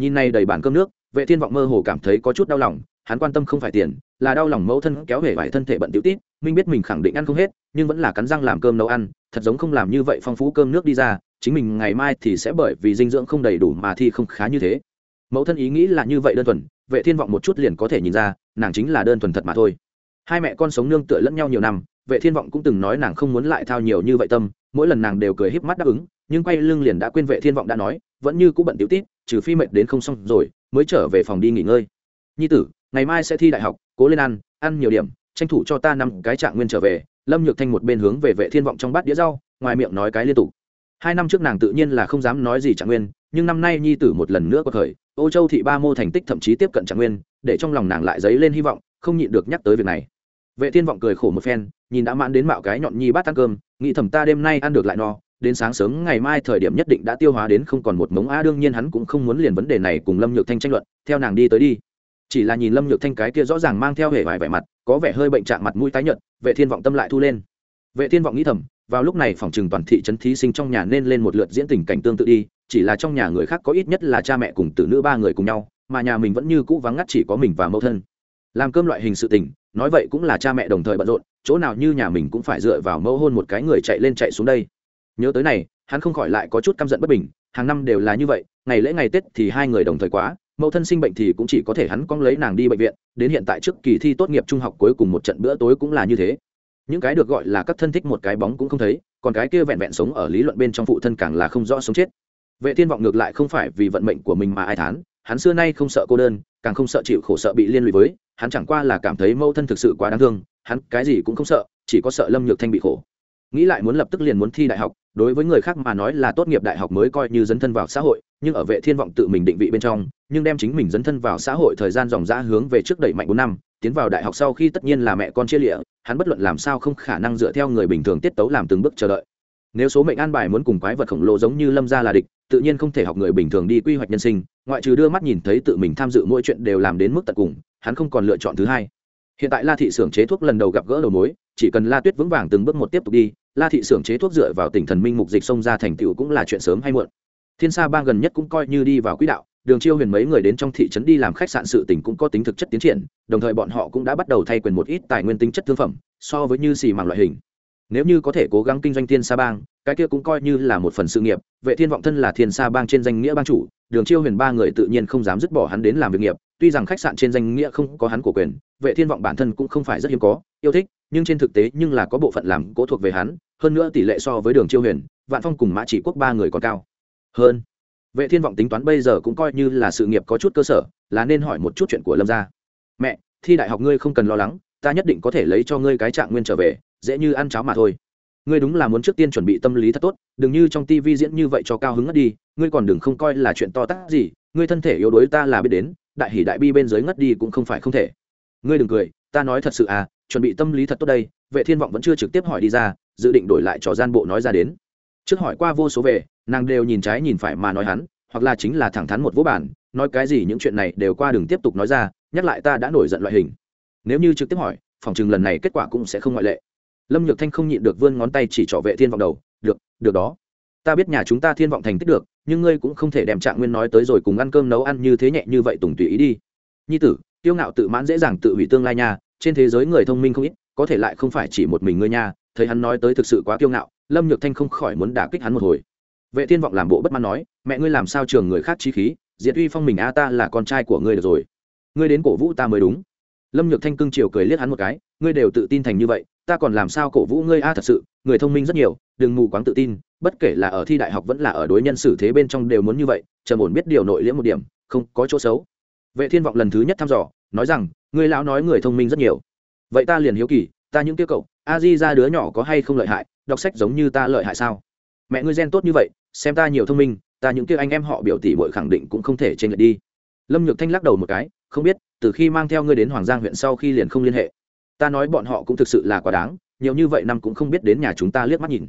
Nhìn này đầy bản cơm nước, vệ thiên vọng mơ hồ cảm thấy có chút đau lòng, hắn quan tâm không phải tiền, là đau lòng mẫu thân kéo về vải thân thể bận tiểu tít minh biết mình khẳng định ăn không hết, nhưng vẫn là cắn răng làm cơm nấu ăn, thật giống không làm như vậy phong phú cơm nước đi ra, chính mình ngày mai thì sẽ bởi vì dinh dưỡng không đầy đủ mà thi không khá như thế. Mẫu thân ý nghĩ là như vậy đơn thuần, vệ thiên vọng một chút liền có thể nhìn ra, nàng chính là đơn thuần thật mà thôi. Hai mẹ con sống nương tựa lẫn nhau nhiều năm vệ thiên vọng cũng từng nói nàng không muốn lại thao nhiều như vậy tâm, mỗi lần nàng đều cười híp mắt đáp ứng, nhưng quay lưng liền đã quên vệ thiên vọng đã nói, vẫn như cũng bận tiểu tít trừ phi mệt đến không xong rồi, mới trở về phòng đi nghỉ ngơi. Nhi tử, ngày mai sẽ thi đại học, cố lên ăn ăn nhiều điểm, tranh thủ cho ta năm cái trạng nguyên trở về. Lâm nhược thanh một bên hướng về vệ thiên vọng trong bát đĩa rau, ngoài miệng nói cái liên tục. Hai năm trước nàng tự nhiên là không dám nói gì trạng nguyên, nhưng năm nay nhi tử một lần nữa có thời, ô châu thị ba mô thành tích thậm chí tiếp cận trạng nguyên, để trong lòng nàng lại dấy lên hy vọng, không nhịn được nhắc tới việc này vệ thiên vọng cười khổ một phen, nhìn đã mãn đến mạo cái nhọn nhi bát ăn cơm, nghĩ thầm ta đêm nay ăn được lại no, đến sáng sớm ngày mai thời điểm nhất định đã tiêu hóa đến không còn một mống a đương nhiên hắn cũng không muốn liền vấn đề này cùng lâm nhược thanh tranh luận, theo nàng đi tới đi. Chỉ là nhìn lâm nhược thanh cái kia rõ ràng mang theo hệ vài vẻ mặt, có vẻ hơi bệnh trạng mặt mũi tái nhợt, vệ thiên vọng tâm lại thu lên. Vệ thiên vọng nghĩ thầm, vào lúc này phòng trừng toàn thị trấn thí sinh trong nhà nên lên một lượt diễn tình cảnh tương tự đi, chỉ là trong nhà người khác có ít nhất là cha mẹ cùng tử nữ ba người cùng nhau, mà nhà mình vẫn như cũ vắng ngắt chỉ có mình và mẫu thân. Làm cơm loại hình sự tình nói vậy cũng là cha mẹ đồng thời bận rộn, chỗ nào như nhà mình cũng phải dựa vào mẫu hôn một cái người chạy lên chạy xuống đây. Nhớ tới này, hắn không khỏi lại có chút căm giận bất bình, hàng năm đều là như vậy, ngày lễ ngày tết thì hai người đồng thời quá, mẫu thân sinh bệnh thì cũng chỉ có thể hắn cong lấy nàng đi bệnh viện, đến hiện tại trước kỳ thi tốt nghiệp trung học cuối cùng một trận bữa tối cũng là như thế. Những cái được gọi là các thân thích một cái bóng cũng không thấy, còn cái kia vẹn vẹn sống ở lý luận bên trong phụ thân càng là không rõ sống chết. Vệ thiên vọng ngược lại không phải vì vận mệnh của mình mà ai thán, hắn xưa nay không sợ cô đơn, càng không sợ chịu khổ sợ bị liên lụy với hắn chẳng qua là cảm thấy mẫu thân thực sự quá đáng thương, hắn cái gì cũng không sợ, chỉ có sợ lâm nhược thanh bị khổ. Nghĩ lại muốn lập tức liền muốn thi đại học, đối với người khác mà nói là tốt nghiệp đại học mới coi như dấn thân vào xã hội, nhưng ở vệ thiên vọng tự mình định vị bên trong, nhưng đem chính mình dấn thân vào xã hội thời gian dòng dã hướng về trước đẩy mạnh bốn năm, tiến vào đại học sau khi tất nhiên là mẹ con chia lịa, hắn bất luận làm sao không khả năng dựa theo người bình thường tiết tấu làm từng bước chờ đợi. Nếu số mệnh an bài muốn cùng quái vật khổng lồ giống như lâm gia là địch tự nhiên không thể học người bình thường đi quy hoạch nhân sinh, ngoại trừ đưa mắt nhìn thấy tự mình tham dự mỗi chuyện đều làm đến mức tận cùng, hắn không còn lựa chọn thứ hai. Hiện tại la thị xưởng chế thuốc lần đầu gặp gỡ đầu mối, chỉ cần la tuyết vững vàng từng bước một tiếp tục đi, la thị xưởng chế thuốc dựa vào tỉnh thần minh mục dịch xông ra thành tựu cũng là chuyện sớm hay muộn. Thiên sa bang gần nhất cũng coi như đi vào quỹ đạo, đường chiêu huyền mấy người đến trong thị trấn đi làm khách sạn sự tỉnh cũng có tính thực chất tiến triển, đồng thời bọn họ cũng đã bắt đầu thay quyền một ít tài nguyên tính chất thương phẩm, so với như xì mảng loại hình. Nếu như có thể cố gắng kinh doanh thiên sa bang cái kia cũng coi như là một phần sự nghiệp, vệ thiên vọng thân là thiên sa bang trên danh nghĩa bang chủ, đường chiêu huyền ba người tự nhiên không dám dứt bỏ hắn đến làm việc nghiệp, tuy rằng khách sạn trên danh nghĩa không có hắn của quyền, vệ thiên vọng bản thân cũng không phải rất hiếm có, yêu thích, nhưng trên thực tế nhưng là có bộ phận làm cố thuộc về hắn, hơn nữa tỷ lệ so với đường chiêu huyền, vạn phong cùng mã chỉ quốc ba người còn cao. Hơn, vệ thiên vọng tính toán bây giờ cũng coi như là sự nghiệp có chút cơ sở, là nên hỏi một chút chuyện của lâm gia. Mẹ, thi đại học ngươi không cần lo lắng, ta nhất định có thể lấy cho ngươi cái trạng nguyên trở về, dễ như ăn cháo mà thôi ngươi đúng là muốn trước tiên chuẩn bị tâm lý thật tốt, đừng như trong tivi diễn như vậy cho cao hứng ngất đi, ngươi còn đừng không coi là chuyện to tát gì, ngươi thân thể yếu đuối ta là biết đến, đại hỉ đại bi bên dưới ngất đi cũng không phải không thể. Ngươi đừng cười, ta nói thật sự à chuẩn bị tâm lý thật tốt đây, vệ thiên vọng vẫn chưa trực tiếp hỏi đi ra, dự định đổi lại trò gian bộ nói ra đến. Trước hỏi qua vô số về, nàng đều nhìn trái nhìn phải mà nói hắn, hoặc là chính là thẳng thắn một vô bản nói cái gì những chuyện này đều qua đừng tiếp tục nói ra, nhắc lại ta đã nổi giận loại hình. Nếu như trực tiếp hỏi, phòng chừng lần này kết quả cũng sẽ không ngoại lệ lâm nhược thanh không nhịn được vươn ngón tay chỉ trỏ vệ thiên vọng đầu, được được đó. Ta biết nhà chúng ta thiên vọng thành tích được, nhưng ngươi cũng không thể đem trạng nguyên nói tới rồi cùng ăn cơm nấu ăn như thế nhẹ như vậy tùng tùy ý đi. Nhi tử, tiêu ngạo tự mãn dễ dàng tự hủy tương lai nha, trên thế giới người thông minh không ít, có thể lại không phải chỉ một mình ngươi nha, thấy hắn nói tới thực sự quá kiêu ngạo, lâm nhược thanh không khỏi muốn đả kích hắn một hồi. Vệ thiên vọng làm bộ bất mãn nói, mẹ ngươi làm sao trường người khác trí khí, diệt uy phong mình a, ta là con trai của ngươi được rồi. Ngươi đến cổ vũ ta mới đúng. Lâm nhược thanh cưng chiều cười liếc hắn một cái, ngươi đều tự tin thành như vậy ta còn làm sao cổ vũ ngươi a, thật sự, người thông minh rất nhiều, đừng mù quáng tự tin, bất kể là ở thi đại học vẫn là ở đối nhân xử thế bên trong đều muốn như vậy, trầm ổn biết điều nội liễm một điểm, không có chỗ xấu. Vệ thiên vọng lần thứ nhất thăm dò, nói rằng, ngươi lão nói người thông minh rất nhiều. Vậy ta liền hiếu kỳ, ta những kia cậu, a di ra đứa nhỏ có hay không lợi hại, đọc sách giống như ta lợi hại sao? Mẹ ngươi gen tốt như vậy, xem ta nhiều thông minh, ta những kia anh em họ biểu tỷ bội khẳng định cũng không thể trên lệch đi. Lâm nhược thanh lắc đầu một cái, không biết, từ khi mang theo ngươi đến hoàng giang huyện sau khi liền không liên hệ ta nói bọn họ cũng thực sự là quá đáng, nhiều như vậy năm cũng không biết đến nhà chúng ta liếc mắt nhìn.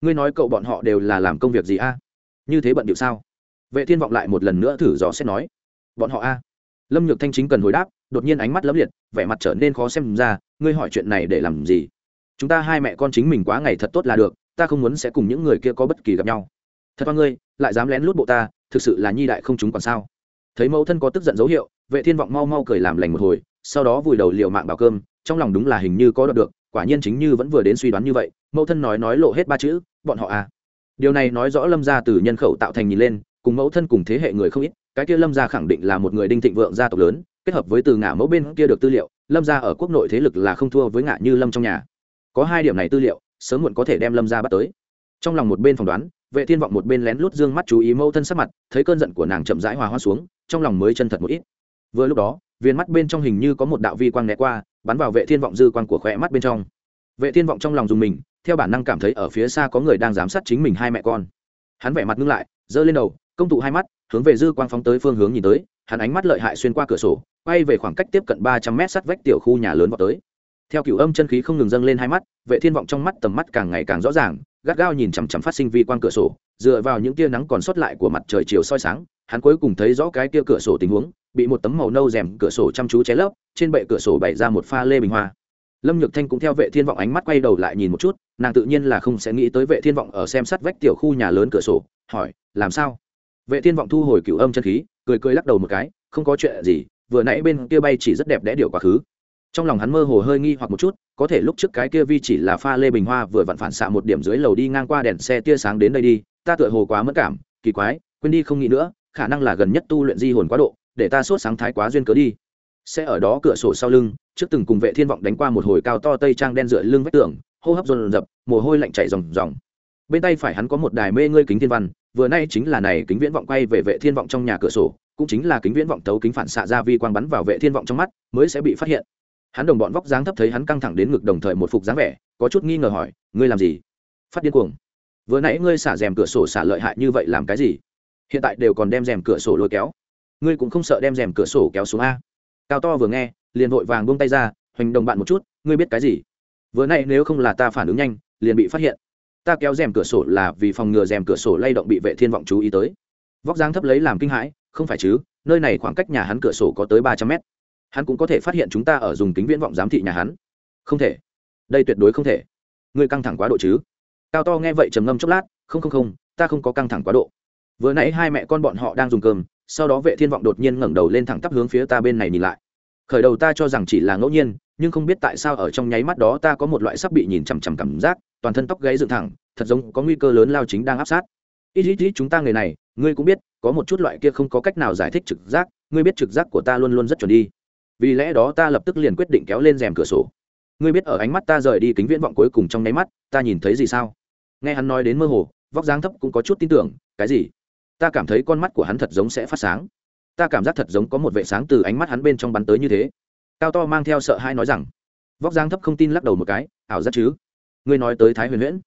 Ngươi nói cậu bọn họ đều là làm công việc gì a? Như thế bận điệu sao? Vệ thiên vọng lại một lần nữa thử dò xét nói. Bọn họ a? Lâm nhược thanh chính cần hồi đáp, đột nhiên ánh mắt lấm liệt, vẻ mặt trở nên khó xem ra, ngươi hỏi chuyện này để làm gì? Chúng ta hai mẹ con chính mình quá ngày thật tốt là được, ta không muốn sẽ cùng những người kia có bất kỳ gặp nhau. Thật qua ngươi, lại dám lén lút bộ ta, thực sự là nhi đại không chúng còn sao? Thấy mẫu thân có tức giận dấu hiệu, vệ thiên vọng mau mau cười làm lành một hồi, sau đó vùi đầu liều mạng bảo cơm, trong lòng đúng là hình như có đoạt được, quả nhiên chính như vẫn vừa đến suy đoán như vậy, mẫu thân nói nói lộ hết ba chữ, bọn họ à. Điều này nói rõ lâm gia từ nhân khẩu tạo thành nhìn lên, cùng mẫu thân cùng thế hệ người không ít, cái kia lâm gia khẳng định là một người đinh thịnh vượng gia tộc lớn, kết hợp với từ ngã mẫu bên kia được tư liệu, lâm gia ở quốc nội thế lực là không thua với ngã như lâm trong nhà. Có hai điểm này tư liệu, sớm muộn có thể đem lâm gia bắt tới. Trong lòng một bên phỏng đoán, vệ thiên vọng một bên lén lút dương mắt chú ý mẫu thân sắc mặt, thấy cơn giận của nàng chậm rãi hòa hoa xuống trong lòng mới chân thật một ít. Vừa lúc đó, viên mắt bên trong hình như có một đạo vi quang né qua, bắn vào vệ thiên vọng dư quang của khỏe mắt bên trong. Vệ thiên vọng trong lòng dùng mình, theo bản năng cảm thấy ở phía xa có người đang giám sát chính mình hai mẹ con. Hắn vẻ mặt ngưng lại, giơ lên đầu, công tụ hai mắt, hướng về dư quang phóng tới phương hướng nhìn tới, hắn ánh mắt lợi hại xuyên qua cửa sổ, quay về khoảng cách tiếp cận ba trăm mét sát vách tiểu khu nhà lớn vào tới. Theo cửu âm chân khí không ngừng dâng lên hai mắt, vệ thiên vọng trong mắt tầm mắt càng ngày càng rõ ràng, gắt gao nhìn chằm chằm phát sinh vi quang cửa sổ, dựa vào những tia nắng còn sót lại của mặt trời chiều soi sáng hắn cuối cùng thấy rõ cái kia cửa sổ tình huống, bị một tấm màu nâu rèm cửa sổ chăm chú cháy lấp, trên bệ cửa sổ bày ra một pha lê bình hoa. Lâm nhược thanh cũng theo vệ thiên vọng ánh mắt quay đầu lại nhìn một chút, nàng tự nhiên là không sẽ nghĩ tới vệ thiên vọng ở xem sát vách tiểu khu nhà lớn cửa sổ, hỏi, làm sao? Vệ thiên vọng thu hồi cửu âm chân khí, cười cười lắc đầu một cái, không có chuyện gì, vừa nãy bên kia bay chỉ rất đẹp đẽ điều quá khứ. Trong lòng hắn mơ hồ hơi nghi hoặc một chút, có thể lúc trước cái kia vi chỉ là pha lê bình hoa vừa vặn phản xạ một điểm dưới lầu đi ngang qua đèn xe tia sáng đến đây đi, ta tựa hồ quá mất cảm, kỳ quái, quên đi không nghĩ nữa khả năng là gần nhất tu luyện di hồn quá độ, để ta sốt sáng thái quá duyên cớ đi. Sẽ ở đó cửa sổ sau lưng, trước từng cùng vệ thiên vọng đánh qua một hồi cao to tây trang đen dựa lưng vách tường, hô hấp dồn dập, mồ hôi lạnh chảy ròng ròng. Bên tay phải hắn có một đài mê ngươi kính thiên văn, vừa nay chính là này kính viễn vọng quay về vệ thiên vọng trong nhà cửa sổ, cũng chính là kính viễn vọng tấu kính phản xạ ra vi quang bắn vào vệ thiên vọng trong mắt, mới sẽ bị phát hiện. Hắn đồng bọn vóc dáng thấp thấy hắn căng thẳng đến ngực đồng thời một phục dáng vẻ, có chút nghi ngờ hỏi, ngươi làm gì? Phát điên cuồng. Vừa nãy ngươi xả rèm cửa sổ xả lợi hại như vậy làm cái gì? Hiện tại đều còn đem rèm cửa sổ lôi kéo. Ngươi cũng không sợ đem rèm cửa sổ kéo xuống a? Cao to vừa nghe, liền vội vàng buông tay ra, hoành đồng bạn một chút, ngươi biết cái gì? Vừa nay nếu không là ta phản ứng nhanh, liền bị phát hiện. Ta kéo rèm cửa sổ là vì phòng ngừa rèm cửa sổ lay động bị vệ thiên vọng chú ý tới. Vóc dáng thấp lấy làm kinh hãi, không phải chứ, nơi này khoảng cách nhà hắn cửa sổ có tới ba trăm mét. Hắn cũng có thể phát hiện chúng ta ở dùng kính viễn vọng giám thị nhà hắn. Không thể. Đây tuyệt đối không thể. Ngươi căng thẳng quá độ chứ? Cao to nghe vậy trầm ngâm chốc lát, không không không, ta không có căng thẳng quá độ vừa nãy hai mẹ con bọn họ đang dùng cơm, sau đó vệ thiên vọng đột nhiên ngẩng đầu lên thẳng tắp hướng phía ta bên này nhìn lại. Khởi đầu ta cho rằng chỉ là ngẫu nhiên, nhưng không biết tại sao ở trong nháy mắt đó ta có một loại sắp bị nhìn chằm chằm cảm giác, toàn thân tóc gáy dựng thẳng, thật giống có nguy cơ lớn lao chính đang áp sát. Ít ít ít, chúng ta người này, ngươi cũng biết, có một chút loại kia không có cách nào giải thích trực giác, ngươi biết trực giác của ta luôn luôn rất chuẩn đi. Vì lẽ đó ta lập tức liền quyết định kéo lên rèm cửa sổ. Ngươi biết ở ánh mắt ta rời đi kính viễn vọng cuối cùng trong nháy mắt, ta nhìn thấy gì sao? Nghe hắn nói đến mơ hồ, vóc dáng thấp cũng có chút tin tưởng, cái gì? Ta cảm thấy con mắt của hắn thật giống sẽ phát sáng. Ta cảm giác thật giống có một vệ sáng từ ánh mắt hắn bên trong bắn tới như thế. Cao to mang theo sợ hai nói rằng, vóc dáng thấp không tin lắc đầu một cái, ảo giác chứ? Ngươi nói tới thái huyền huyễn.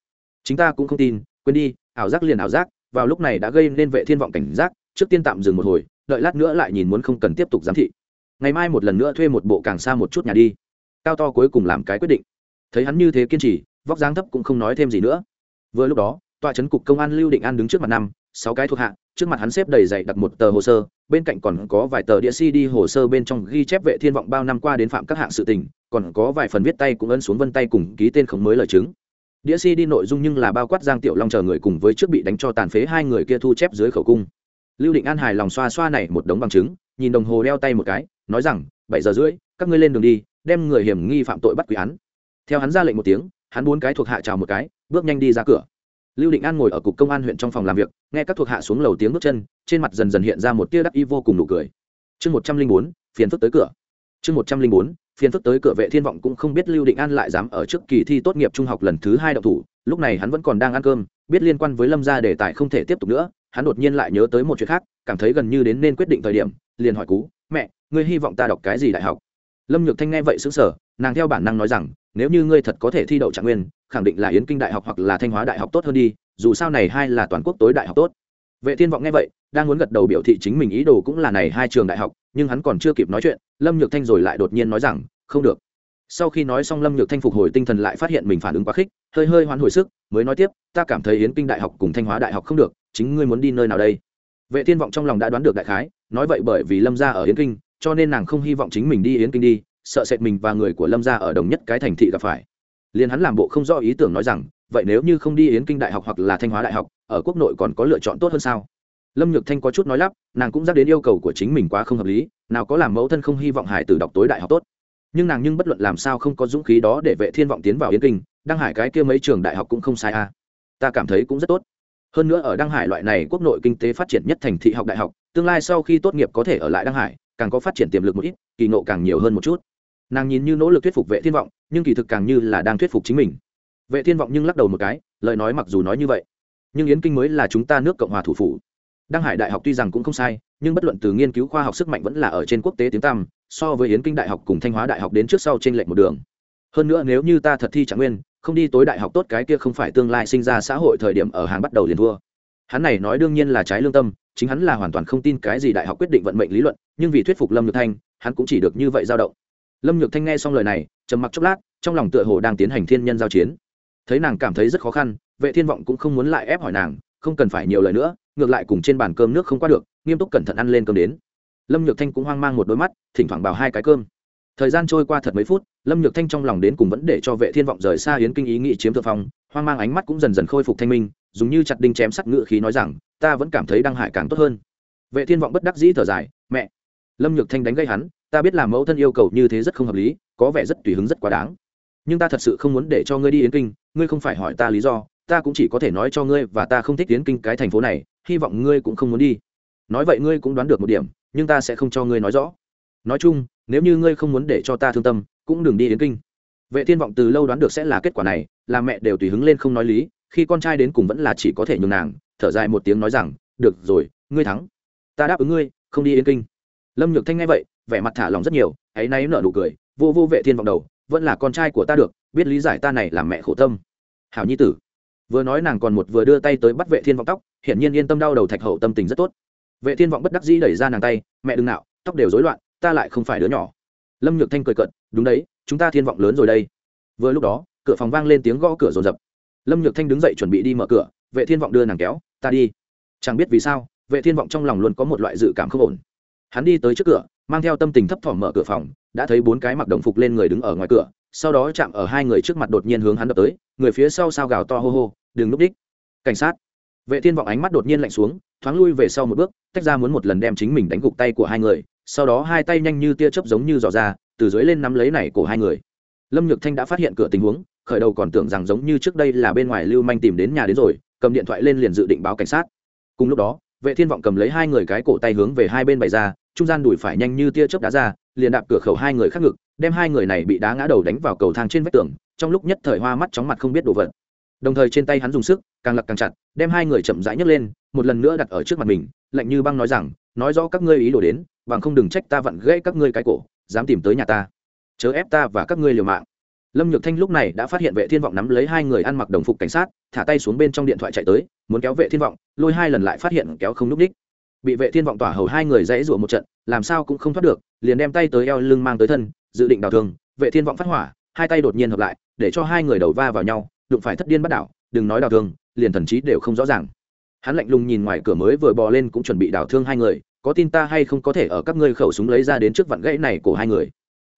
Chính ta cũng không tin, quên đi, ảo giác liền ảo giác, vào lúc này đã gây nên vệ thiên vọng cảnh giác, trước tiên tạm dừng một hồi, đợi lát nữa lại nhìn muốn không cần tiếp tục giám thị. Ngày mai một lần nữa thuê một bộ càng xa một chút nhà đi. Cao to cuối cùng làm cái quyết định. Thấy hắn như thế kiên trì, vóc dáng thấp cũng không nói thêm gì nữa. Vừa lúc đó, tòa trấn cục công an lưu định an đứng trước mặt năm sáu cái thuộc hạ, trước mặt hắn xếp đầy dày đặt một tờ hồ sơ, bên cạnh còn có vài tờ đĩa cd hồ sơ bên trong ghi chép vệ thiên vọng bao năm qua đến phạm các hạng sự tình, còn có vài phần viết tay cũng ấn xuống vân tay cùng ký tên khống mới lời chứng. Đĩa CD nội dung nhưng là bao quát giang tiểu long chờ người cùng với trước bị đánh cho tàn phế hai người kia thu chép dưới khẩu cung. Lưu định an hài lòng xoa xoa này một đống bằng chứng, nhìn đồng hồ đeo tay một cái, nói rằng, bảy giờ rưỡi, các ngươi lên đường đi, đem người hiểm nghi phạm tội bắt quỷ án. Theo hắn ra lệnh một tiếng, hắn bốn cái thuộc hạ chào một cái, bước nhanh đi ra cửa lưu định an ngồi ở cục công an huyện trong phòng làm việc, nghe các thuộc hạ xuống lầu tiếng bước chân, trên mặt dần dần hiện ra một tia đắc y vô cùng nụ cười. Chương một trăm linh bốn, phiền phức tới cửa. Chương một trăm linh bốn, phiền phức tới cửa vệ thiên vọng cũng không biết lưu định an lại dám ở trước kỳ thi tốt nghiệp trung học lần thứ hai đậu thủ, lúc này hắn vẫn còn đang ăn cơm, biết liên quan với lâm gia đề tài không thể tiếp tục nữa, hắn đột nhiên lại nhớ tới một chuyện khác, cảm thấy gần như đến nên quyết định thời điểm, liền hỏi cú, mẹ, ngươi hy vọng ta đọc cái gì đại học? Lâm nhược thanh nghe vậy xứng sở nàng theo bản năng nói rằng nếu như ngươi thật có thể thi đậu trạng nguyên, khẳng định là yến kinh đại học hoặc là thanh hóa đại học tốt hơn đi, dù sao này hai là toàn quốc tối đại học tốt. Vệ thiên vọng nghe vậy, đang muốn gật đầu biểu thị chính mình ý đồ cũng là này hai trường đại học, nhưng hắn còn chưa kịp nói chuyện, lâm nhược thanh rồi lại đột nhiên nói rằng, không được. Sau khi nói xong lâm nhược thanh phục hồi tinh thần lại phát hiện mình phản ứng quá khích, hơi hơi hoán hồi sức, mới nói tiếp, ta cảm thấy yến kinh đại học cùng thanh hóa đại học không được, chính ngươi muốn đi nơi nào đây? Vệ thiên vọng trong lòng đã đoán được đại khái, nói vậy bởi vì lâm gia ở yến kinh, cho nên nàng không hy vọng chính mình đi yến kinh đi sợ sệt mình và người của lâm gia ở đồng nhất cái thành thị gặp phải. Liền hắn làm bộ không rõ ý tưởng nói rằng, vậy nếu như không đi yến kinh đại học hoặc là thanh hóa đại học, ở quốc nội còn có lựa chọn tốt hơn sao? Lâm nhược thanh có chút nói lắp, nàng cũng dắt đến yêu cầu của chính mình quá không hợp lý, nào có làm mẫu thân không hy vọng hải tử đọc tối đại học tốt. Nhưng nàng nhưng bất luận làm sao không có dũng khí đó để vệ thiên vọng tiến vào yến kinh, đăng hải cái kia mấy trường đại học cũng không sai a à. ta cảm thấy cũng rất tốt. Hơn nữa ở đăng hải loại này quốc nội kinh tế phát triển nhất thành thị học đại học, tương lai sau khi tốt nghiệp có thể ở lại đăng hải, càng có phát triển tiềm lực một ít, kỳ ngộ càng nhiều hơn một chút nàng nhìn như nỗ lực thuyết phục vệ thiên vọng, nhưng kỳ thực càng như là đang thuyết phục chính mình. Vệ thiên vọng nhưng lắc đầu một cái, lời nói mặc dù nói như vậy, nhưng yến kinh mới là chúng ta nước cộng hòa thủ phủ. Đăng hải đại học tuy rằng cũng không sai, nhưng bất luận từ nghiên cứu khoa học sức mạnh vẫn là ở trên quốc tế tiếng tăm, so với yến kinh đại học cùng thanh hóa đại học đến trước sau trên lệch một đường. Hơn nữa nếu như ta thật thi trạng nguyên, không đi tối đại học tốt cái kia không phải tương lai sinh ra xã hội thời điểm ở hàng bắt đầu liền thua. Hắn này nói đương nhiên là trái lương tâm, chính hắn là hoàn toàn không tin cái gì đại học quyết định vận mệnh lý luận, nhưng vì thuyết phục lâm nhược thanh, hắn cũng chỉ được như vậy dao động lâm nhược thanh nghe xong lời này, trầm mặc chốc lát, trong lòng tựa hồ đang tiến hành thiên nhân giao chiến. Thấy nàng cảm thấy rất khó khăn, vệ thiên vọng cũng không muốn lại ép hỏi nàng, không cần phải nhiều lời nữa, ngược lại cùng trên bàn cơm nước không qua được, nghiêm túc cẩn thận ăn lên cơm đến. Lâm nhược thanh cũng hoang mang một đôi mắt, thỉnh thoảng bào hai cái cơm. Thời gian trôi qua thật mấy phút, lâm nhược thanh trong lòng đến cùng vẫn để cho vệ thiên vọng rời xa hiến kinh ý nghĩ chiếm thượng phong, hoang mang ánh mắt cũng dần dần khôi phục thanh minh, dùng như chặt đinh chém sắc ngựa khí nói rằng, ta vẫn cảm thấy đăng hải càng tốt hơn. Vệ thiên vọng bất đắc dĩ thở dài, mẹ lâm nhược thanh đánh gây hắn, ta biết là mẫu thân yêu cầu như thế rất không hợp lý, có vẻ rất tùy hứng rất quá đáng. Nhưng ta thật sự không muốn để cho ngươi đi yến kinh, ngươi không phải hỏi ta lý do, ta cũng chỉ có thể nói cho ngươi và ta không thích yến kinh cái thành phố này, hy vọng ngươi cũng không muốn đi. Nói vậy ngươi cũng đoán được một điểm, nhưng ta sẽ không cho ngươi nói rõ. Nói chung, nếu như ngươi không muốn để cho ta thương tâm, cũng đừng đi yến kinh. Vệ thiên vọng từ lâu đoán được sẽ là kết quả này, là mẹ đều tùy hứng lên không nói lý, khi con trai đến cùng vẫn là chỉ có thể nhường nàng, thở dài một tiếng nói rằng, được rồi, ngươi thắng. Ta đáp ứng ngươi, không đi yến kinh lâm nhược thanh nghe vậy, vẻ mặt thả lòng rất nhiều ấy nay nở nụ cười, vô vô vệ thiên vọng đầu, vẫn là con trai của ta được, biết lý giải ta này làm mẹ khổ tâm. Hảo nhi tử, vừa nói nàng còn một vừa đưa tay tới bắt vệ thiên vọng tóc, hiển nhiên yên tâm đau đầu thạch hậu tâm tình rất tốt. Vệ thiên vọng bất đắc dĩ đẩy ra nàng tay, mẹ đừng nạo, tóc đều rối loạn, ta lại không phải đứa nhỏ. Lâm nhược thanh cười cận đúng đấy, chúng ta thiên vọng lớn rồi đây. Vừa lúc đó, cửa phòng vang lên tiếng gõ cửa rồn rập. Lâm nhược thanh đứng dậy chuẩn bị đi mở cửa, vệ thiên vọng đưa nàng kéo, ta đi. Chẳng biết vì sao, vệ thiên vọng trong lòng luôn có một loại dự cảm không ổn hắn đi tới trước cửa, mang theo tâm tình thấp thỏm mở cửa phòng, đã thấy bốn cái mặc đồng phục lên người đứng ở ngoài cửa, sau đó chạm ở hai người trước mặt đột nhiên hướng hắn đập tới, người phía sau sao gào to hô hô, đừng núp đích. Cảnh sát. Vệ thiên vọng ánh mắt đột nhiên lạnh xuống, thoáng lui về sau một bước, tách ra muốn một lần đem chính mình đánh gục tay của hai người, sau đó hai tay nhanh như tia chớp giống như dò ra, từ dưới lên nắm lấy này của hai người. Lâm nhược thanh đã phát hiện cửa tình huống, khởi đầu còn tưởng rằng giống như trước đây là bên ngoài lưu manh tìm đến nhà đến rồi, cầm điện thoại lên liền dự định báo cảnh sát. Cùng lúc đó vệ thiên vọng cầm lấy hai người cái cổ tay hướng về hai bên bày ra, trung gian đùi phải nhanh như tia chớp đá ra, liền đạp cửa khẩu hai người khác ngực, đem hai người này bị đá ngã đầu đánh vào cầu thang trên vách tường, trong lúc nhất thời hoa mắt chóng mặt không biết đồ vật. Đồng thời trên tay hắn dùng sức, càng lặc càng chặt, đem hai người chậm rãi nhấc lên, một lần nữa đặt ở trước mặt mình, lạnh như băng nói rằng, nói rõ các ngươi ý đồ đến, bằng không đừng trách ta vặn gãy các ngươi cái cổ, dám tìm tới nhà ta. Chớ ép ta và các ngươi liều mạng lâm nhược thanh lúc này đã phát hiện vệ thiên vọng nắm lấy hai người ăn mặc đồng phục cảnh sát, thả tay xuống bên trong điện thoại chạy tới, muốn kéo vệ thiên vọng, lôi hai lần lại phát hiện kéo không núp đích. Bị vệ thiên vọng tỏa hầu hai người dãy rủa một trận, làm sao cũng không thoát được, liền đem tay tới eo lưng mang tới thân, dự định đào thương vệ thiên vọng phát hỏa, hai tay đột nhiên hợp lại, để cho hai người đầu va vào nhau, đụng phải thất điên bắt đảo, đừng nói đào thương liền thần trí đều không rõ ràng. Hắn lạnh lùng nhìn ngoài cửa mới vừa bò lên cũng chuẩn bị đào thương hai người, có tin ta hay không có thể ở các ngươi khẩu súng lấy ra đến trước vặn gãy này của hai người.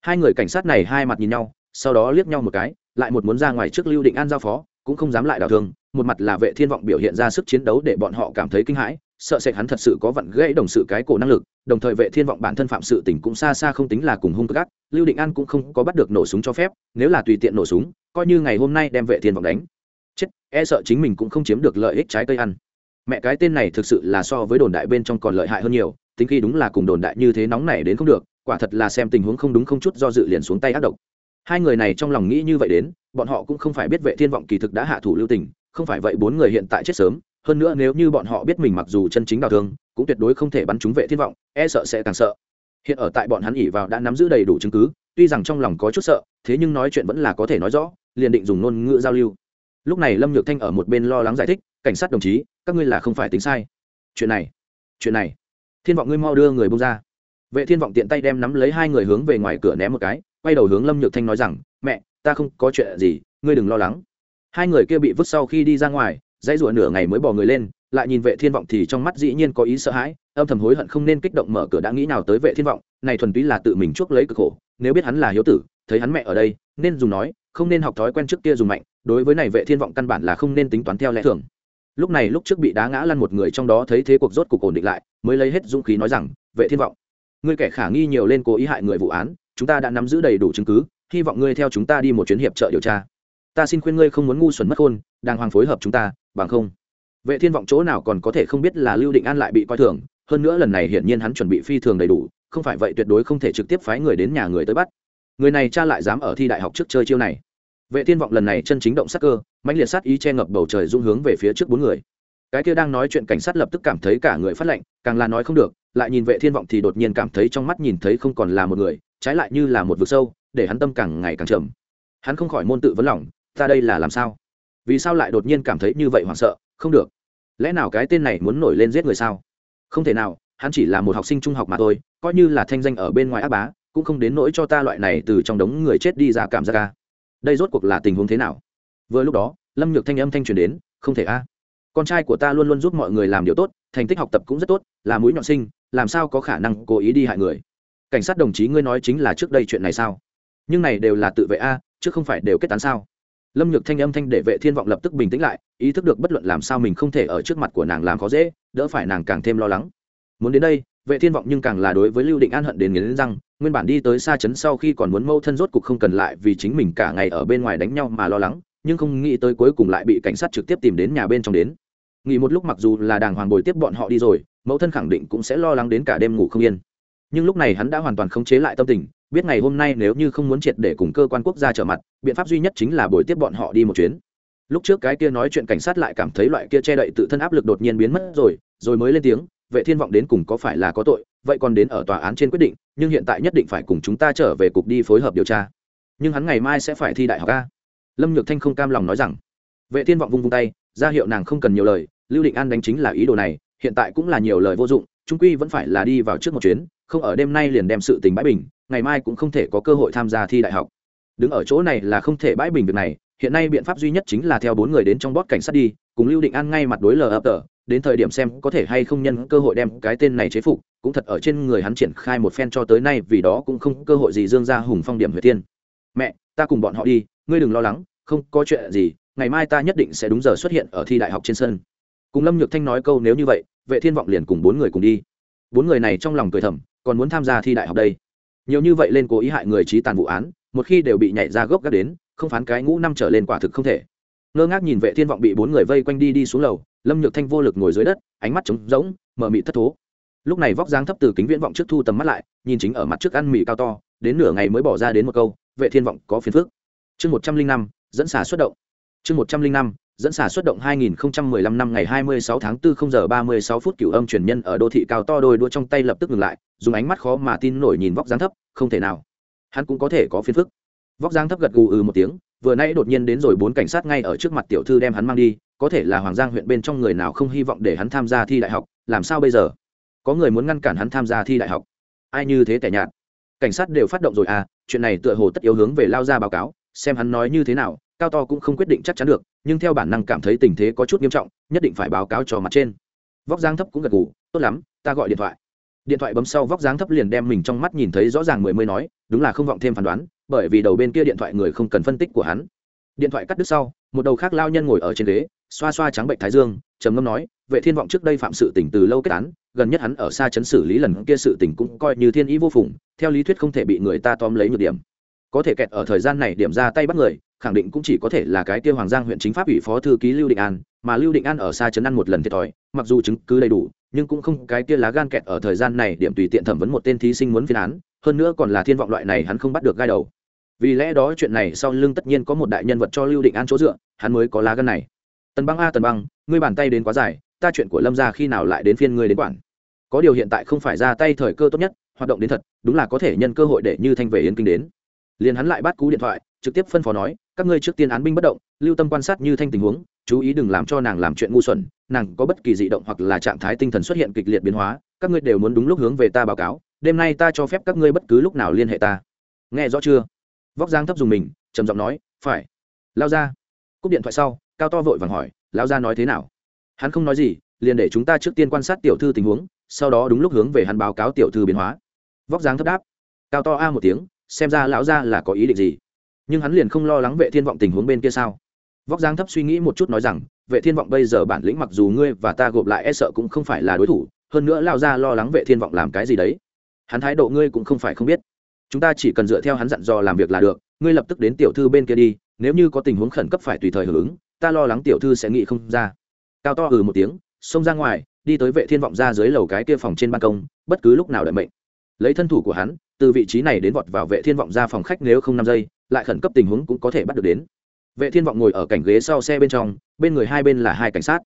Hai người cảnh sát này hai mặt nhìn nhau sau đó liếc nhau một cái, lại một muốn ra ngoài trước lưu định an giao phó, cũng không dám lại đào thương, một mặt là vệ thiên vọng biểu hiện ra sức chiến đấu để bọn họ cảm thấy kinh hãi, sợ sệt hắn thật sự có vận gãy đồng sự cái cổ năng lực, đồng thời vệ thiên vọng bản thân phạm sự tình cũng xa xa không tính là cùng hung gắt lưu định an cũng không có bắt được nổ súng cho phép, nếu là tùy tiện nổ súng, coi như ngày hôm nay đem vệ thiên vọng đánh. Chết e sợ chính mình cũng không chiếm được lợi ích trái cây ăn. Mẹ cái tên này thực sự là so với đồn đại bên trong còn lợi hại hơn nhiều, tính khi đúng là cùng đồn đại như thế nóng này đến không được, quả thật là xem tình huống không đúng không chút do dự liền xuống tay ác độc hai người này trong lòng nghĩ như vậy đến, bọn họ cũng không phải biết vệ thiên vọng kỳ thực đã hạ thủ lưu tình, không phải vậy bốn người hiện tại chết sớm, hơn nữa nếu như bọn họ biết mình mặc dù chân chính đào thương, cũng tuyệt đối không thể bắn trúng vệ thiên vọng e sợ sẽ càng sợ. Hiện ở tại bọn hắn ỉ vào đã nắm giữ đầy đủ chứng cứ, tuy rằng trong lòng có chút sợ, thế nhưng nói chuyện vẫn là có thể nói rõ, liền định dùng ngôn ngữ giao lưu. Lúc này lâm nhược thanh ở một bên lo lắng giải thích, cảnh sát đồng chí, các ngươi là không phải tính sai. Chuyện này chuyện này. Thiên vọng ngươi mau đưa người bông ra. Vệ thiên vọng tiện tay đem nắm lấy hai người hướng về ngoài cửa ném một cái quay đầu hướng lâm nhược thanh nói rằng, mẹ, ta không có chuyện gì, ngươi đừng lo lắng. Hai người kia bị vứt sau khi đi ra ngoài, dãy rủa nửa ngày mới bỏ người lên, lại nhìn vệ thiên vọng thì trong mắt dĩ nhiên có ý sợ hãi, âm thầm hối hận không nên kích động mở cửa đã nghĩ nào tới vệ thiên vọng, này thuần túy là tự mình chuốc lấy cực khổ, nếu biết hắn là hiếu tử, thấy hắn mẹ ở đây, nên dùng nói, không nên học thói quen trước kia dùng mạnh, đối với này vệ thiên vọng căn bản là không nên tính toán theo lẽ thường. Lúc này lúc trước bị đá ngã lăn một người trong đó thấy thế cuộc rốt cục ổn định lại, mới lấy hết dũng khí nói rằng, vệ thiên vọng, ngươi kẻ khả nghi nhiều lên cố ý hại người vụ án chúng ta đã nắm giữ đầy đủ chứng cứ hy vọng ngươi theo chúng ta đi một chuyến hiệp trợ điều tra. Ta xin khuyên ngươi không muốn ngu xuẩn mất khôn đang hoàng phối hợp chúng ta bằng không vệ thiên vọng chỗ nào còn có thể không biết là lưu định an lại bị coi thường hơn nữa lần này hiển nhiên hắn chuẩn bị phi thường đầy đủ không phải vậy tuyệt đối không thể trực tiếp phái người đến nhà người tới bắt. Người này cha lại dám ở thi đại học trước chơi chiêu này. Vệ thiên vọng lần này chân chính động sắc cơ mãnh liệt sát ý che ngập bầu trời dung hướng về phía trước bốn người. Cái kia đang nói chuyện cảnh sát lập tức cảm thấy cả người phát lạnh, càng là nói không được lại nhìn vệ thiên vọng thì đột nhiên cảm thấy trong mắt nhìn thấy không còn là một người trái lại như là một vực sâu, để hắn tâm càng ngày càng trầm. Hắn không khỏi môn tự vấn lòng, ta đây là làm sao? Vì sao lại đột nhiên cảm thấy như vậy hoảng sợ? Không được. Lẽ nào cái tên này muốn nổi lên giết người sao? Không thể nào, hắn chỉ là một học sinh trung học mà thôi, coi như là thanh danh ở bên ngoài ác bá, cũng không đến nỗi cho ta loại này từ trong đống người chết đi ra cảm giác ca đây rốt cuộc là tình huống thế nào? Vừa lúc đó, lâm nhược thanh âm thanh truyền đến, không thể a. Con trai của ta luôn luôn giúp mọi người làm điều tốt, thành tích học tập cũng rất tốt, là mũi nhọn sinh, làm sao có khả năng cố ý đi hại người? Cảnh sát đồng chí ngươi nói chính là trước đây chuyện này sao? Nhưng này đều là tự vệ a, chứ không phải đều kết án sao? Lâm nhược thanh âm thanh để vệ thiên vọng lập tức bình tĩnh lại, ý thức được bất luận làm sao mình không thể ở trước mặt của nàng làm khó dễ, đỡ phải nàng càng thêm lo lắng. Muốn đến đây, vệ thiên vọng nhưng càng là đối với lưu định an hận đến nghiến răng, nguyên bản đi tới xa chấn sau khi còn muốn mâu thân rốt cục không cần lại vì chính mình cả ngày ở bên ngoài đánh nhau mà lo lắng, nhưng không nghĩ tới cuối cùng lại bị cảnh sát trực tiếp tìm đến nhà bên trong đến. Nghỉ một lúc mặc dù là đàng hoàng bồi tiếp bọn họ đi rồi, mẫu thân khẳng định cũng sẽ lo lắng đến cả đêm ngủ không yên nhưng lúc này hắn đã hoàn toàn khống chế lại tâm tình, biết ngày hôm nay nếu như không muốn triệt để cùng cơ quan quốc gia trở mặt, biện pháp duy nhất chính là bồi tiếp bọn họ đi một chuyến. Lúc trước cái kia nói chuyện cảnh sát lại cảm thấy loại kia che đậy tự thân áp lực đột nhiên biến mất rồi rồi mới lên tiếng, vệ thiên vọng đến cùng có phải là có tội, vậy còn đến ở tòa án trên quyết định, nhưng hiện tại nhất định phải cùng chúng ta trở về cục đi phối hợp điều tra. Nhưng hắn ngày mai sẽ phải thi đại học a. Lâm nhược thanh không cam lòng nói rằng. Vệ thiên vọng vung vung tay, ra hiệu nàng không cần nhiều lời, lưu định an đánh chính là ý đồ này, hiện tại cũng là nhiều lời vô dụng Chúng quy vẫn phải là đi vào trước một chuyến không ở đêm nay liền đem sự tình bãi bình, ngày mai cũng không thể có cơ hội tham gia thi đại học. Đứng ở chỗ này là không thể bãi bình việc này, hiện nay biện pháp duy nhất chính là theo bốn người đến trong bót cảnh sát đi, cùng lưu định an ngay mặt đối lờ ập tờ, đến thời điểm xem có thể hay không nhân cơ hội đem cái tên này chế phục, cũng thật ở trên người hắn triển khai một phen cho tới nay vì đó cũng không cơ hội gì dương ra hùng phong điểm huyệt tiên. Mẹ, ta cùng bọn họ đi, ngươi đừng lo lắng, không có chuyện gì, ngày mai ta nhất định sẽ đúng giờ xuất hiện ở thi đại học trên sân. Cùng lâm nhược thanh nói câu nếu như vậy, vệ thiên vọng liền cùng bốn người cùng đi. Bốn người này trong lòng cười thầm còn muốn tham gia thi đại học đây. Nhiều như vậy lên cố ý hại người trí tàn vụ án, một khi đều bị nhảy ra gốc gác đến, không phán cái ngũ năm trở lên quả thực không thể. Ngơ ngác nhìn vệ thiên vọng bị bốn người vây quanh đi đi xuống lầu, lâm nhược thanh vô lực ngồi dưới đất, ánh mắt trống rỗng, mở mị thất thố. Lúc này vóc dáng thấp từ kính viễn vọng trước thu tầm mắt lại, nhìn chính ở mặt trước ăn mì cao to, đến nửa ngày mới bỏ ra đến một câu, vệ thiên vọng có phiền phức. Chương một trăm linh năm, dẫn xả xuất động. Chương một trăm linh năm dẫn xả xuất động 2015 năm ngày 26 tháng 4 0 giờ 36 phút cửu âm truyền nhân ở đô thị cao to đôi đua trong tay lập tức ngừng lại, dùng ánh mắt khó mà tin nổi nhìn vóc dáng thấp, không thể nào. Hắn cũng có thể có phiền phức. Vóc dáng thấp gật gù ừ một tiếng, vừa nãy đột nhiên đến rồi bốn cảnh sát ngay ở trước mặt tiểu thư đem hắn mang đi, có thể là hoàng giang huyện bên trong người nào không hy vọng để hắn tham gia thi đại học, làm sao bây giờ? Có người muốn ngăn cản hắn tham gia thi đại học. Ai như thế tẻ nhạt. Cảnh sát đều phát động rồi à chuyện này tựa hồ tất yếu hướng về lao ra báo cáo xem hắn nói như thế nào, cao to cũng không quyết định chắc chắn được, nhưng theo bản năng cảm thấy tình thế có chút nghiêm trọng, nhất định phải báo cáo cho mặt trên. Vóc dáng thấp cũng gật gù, tốt lắm, ta gọi điện thoại. Điện thoại bấm sau vóc dáng thấp liền đem mình trong mắt nhìn thấy rõ ràng mười mươi nói, đúng là không vọng thêm phán đoán, bởi vì đầu bên kia điện thoại người không cần phân tích của hắn. Điện thoại cắt đứt sau, một đầu khác lao nhân ngồi ở trên ghế, xoa xoa trắng bệnh thái dương, trầm ngâm nói, vệ thiên vọng trước đây phạm sự tỉnh từ lâu kết án, gần nhất hắn ở xa chấn xử lý lần kia sự tỉnh cũng coi như thiên ý vô phùng, theo lý thuyết không thể bị người ta tóm lấy nhược điểm có thể kẹt ở thời gian này điểm ra tay bắt người, khẳng định cũng chỉ có thể là cái kia hoàng giang huyện chính pháp ủy phó thư ký lưu định an, mà lưu định an ở xa chấn ăn một lần thiệt thòi, mặc dù chứng cứ đầy đủ, nhưng cũng không cái kia lá gan kẹt ở thời gian này điểm tùy tiện thẩm vấn một tên thí sinh muốn phiên án, hơn nữa còn là thiên vọng loại này hắn không bắt được gai đầu. Vì lẽ đó chuyện này sau lưng tất nhiên có một đại nhân vật cho lưu định an chỗ dựa, hắn mới có lá gan này. Tần băng a, tần băng, ngươi bàn tay đến quá dài, ta chuyện của lâm ra khi nào lại đến phiên ngươi đến quản? Có điều hiện tại không phải ra tay thời cơ tốt nhất, hoạt động đến thật, đúng là có thể nhân cơ hội để như thanh về yên kinh đến liền hắn lại bắt cú điện thoại, trực tiếp phân phó nói, các ngươi trước tiên án binh bất động, lưu tâm quan sát như thanh tình huống, chú ý đừng làm cho nàng làm chuyện ngu xuẩn, nàng có bất kỳ dị động hoặc là trạng thái tinh thần xuất hiện kịch liệt biến hóa, các ngươi đều muốn đúng lúc hướng về ta báo cáo, đêm nay ta cho phép các ngươi bất cứ lúc nào liên hệ ta. Nghe rõ chưa? Vóc giang thấp dùng mình, trầm giọng nói, phải. Lao ra. Cúp điện thoại sau, cao to vội vàng hỏi lao ra nói thế nào? Hắn không nói gì, liền để chúng ta trước tiên quan sát tiểu thư tình huống, sau đó đúng lúc hướng về hắn báo cáo tiểu thư biến hóa. Vóc dáng thấp đáp, cao to a một tiếng xem ra lão gia là có ý định gì. Nhưng hắn liền không lo lắng vệ thiên vọng tình huống bên kia sao? Vóc dáng thấp suy nghĩ một chút nói rằng, vệ thiên vọng bây giờ bản lĩnh mặc dù ngươi và ta gộp lại e sợ cũng không phải là đối thủ, hơn nữa lao ra lo lắng vệ thiên vọng làm cái gì đấy. Hắn thái độ ngươi cũng không phải không biết. Chúng ta chỉ cần dựa theo hắn dặn dò làm việc là được, ngươi lập tức đến tiểu thư bên kia đi, nếu như có tình huống khẩn cấp phải tùy thời hưởng ứng, ta lo lắng tiểu thư sẽ nghĩ không ra. Cao to ừ một tiếng, xông ra ngoài, đi tới vệ thiên vọng ra dưới lầu cái kia phòng trên ban công, bất cứ lúc nào đợi mệnh. Lấy thân thủ của hắn từ vị trí này đến vọt vào vệ thiên vọng ra phòng khách nếu không năm giây, lại khẩn cấp tình huống cũng có thể bắt được đến. Vệ thiên vọng ngồi ở cảnh ghế sau xe bên trong, bên người hai bên là hai cảnh sát.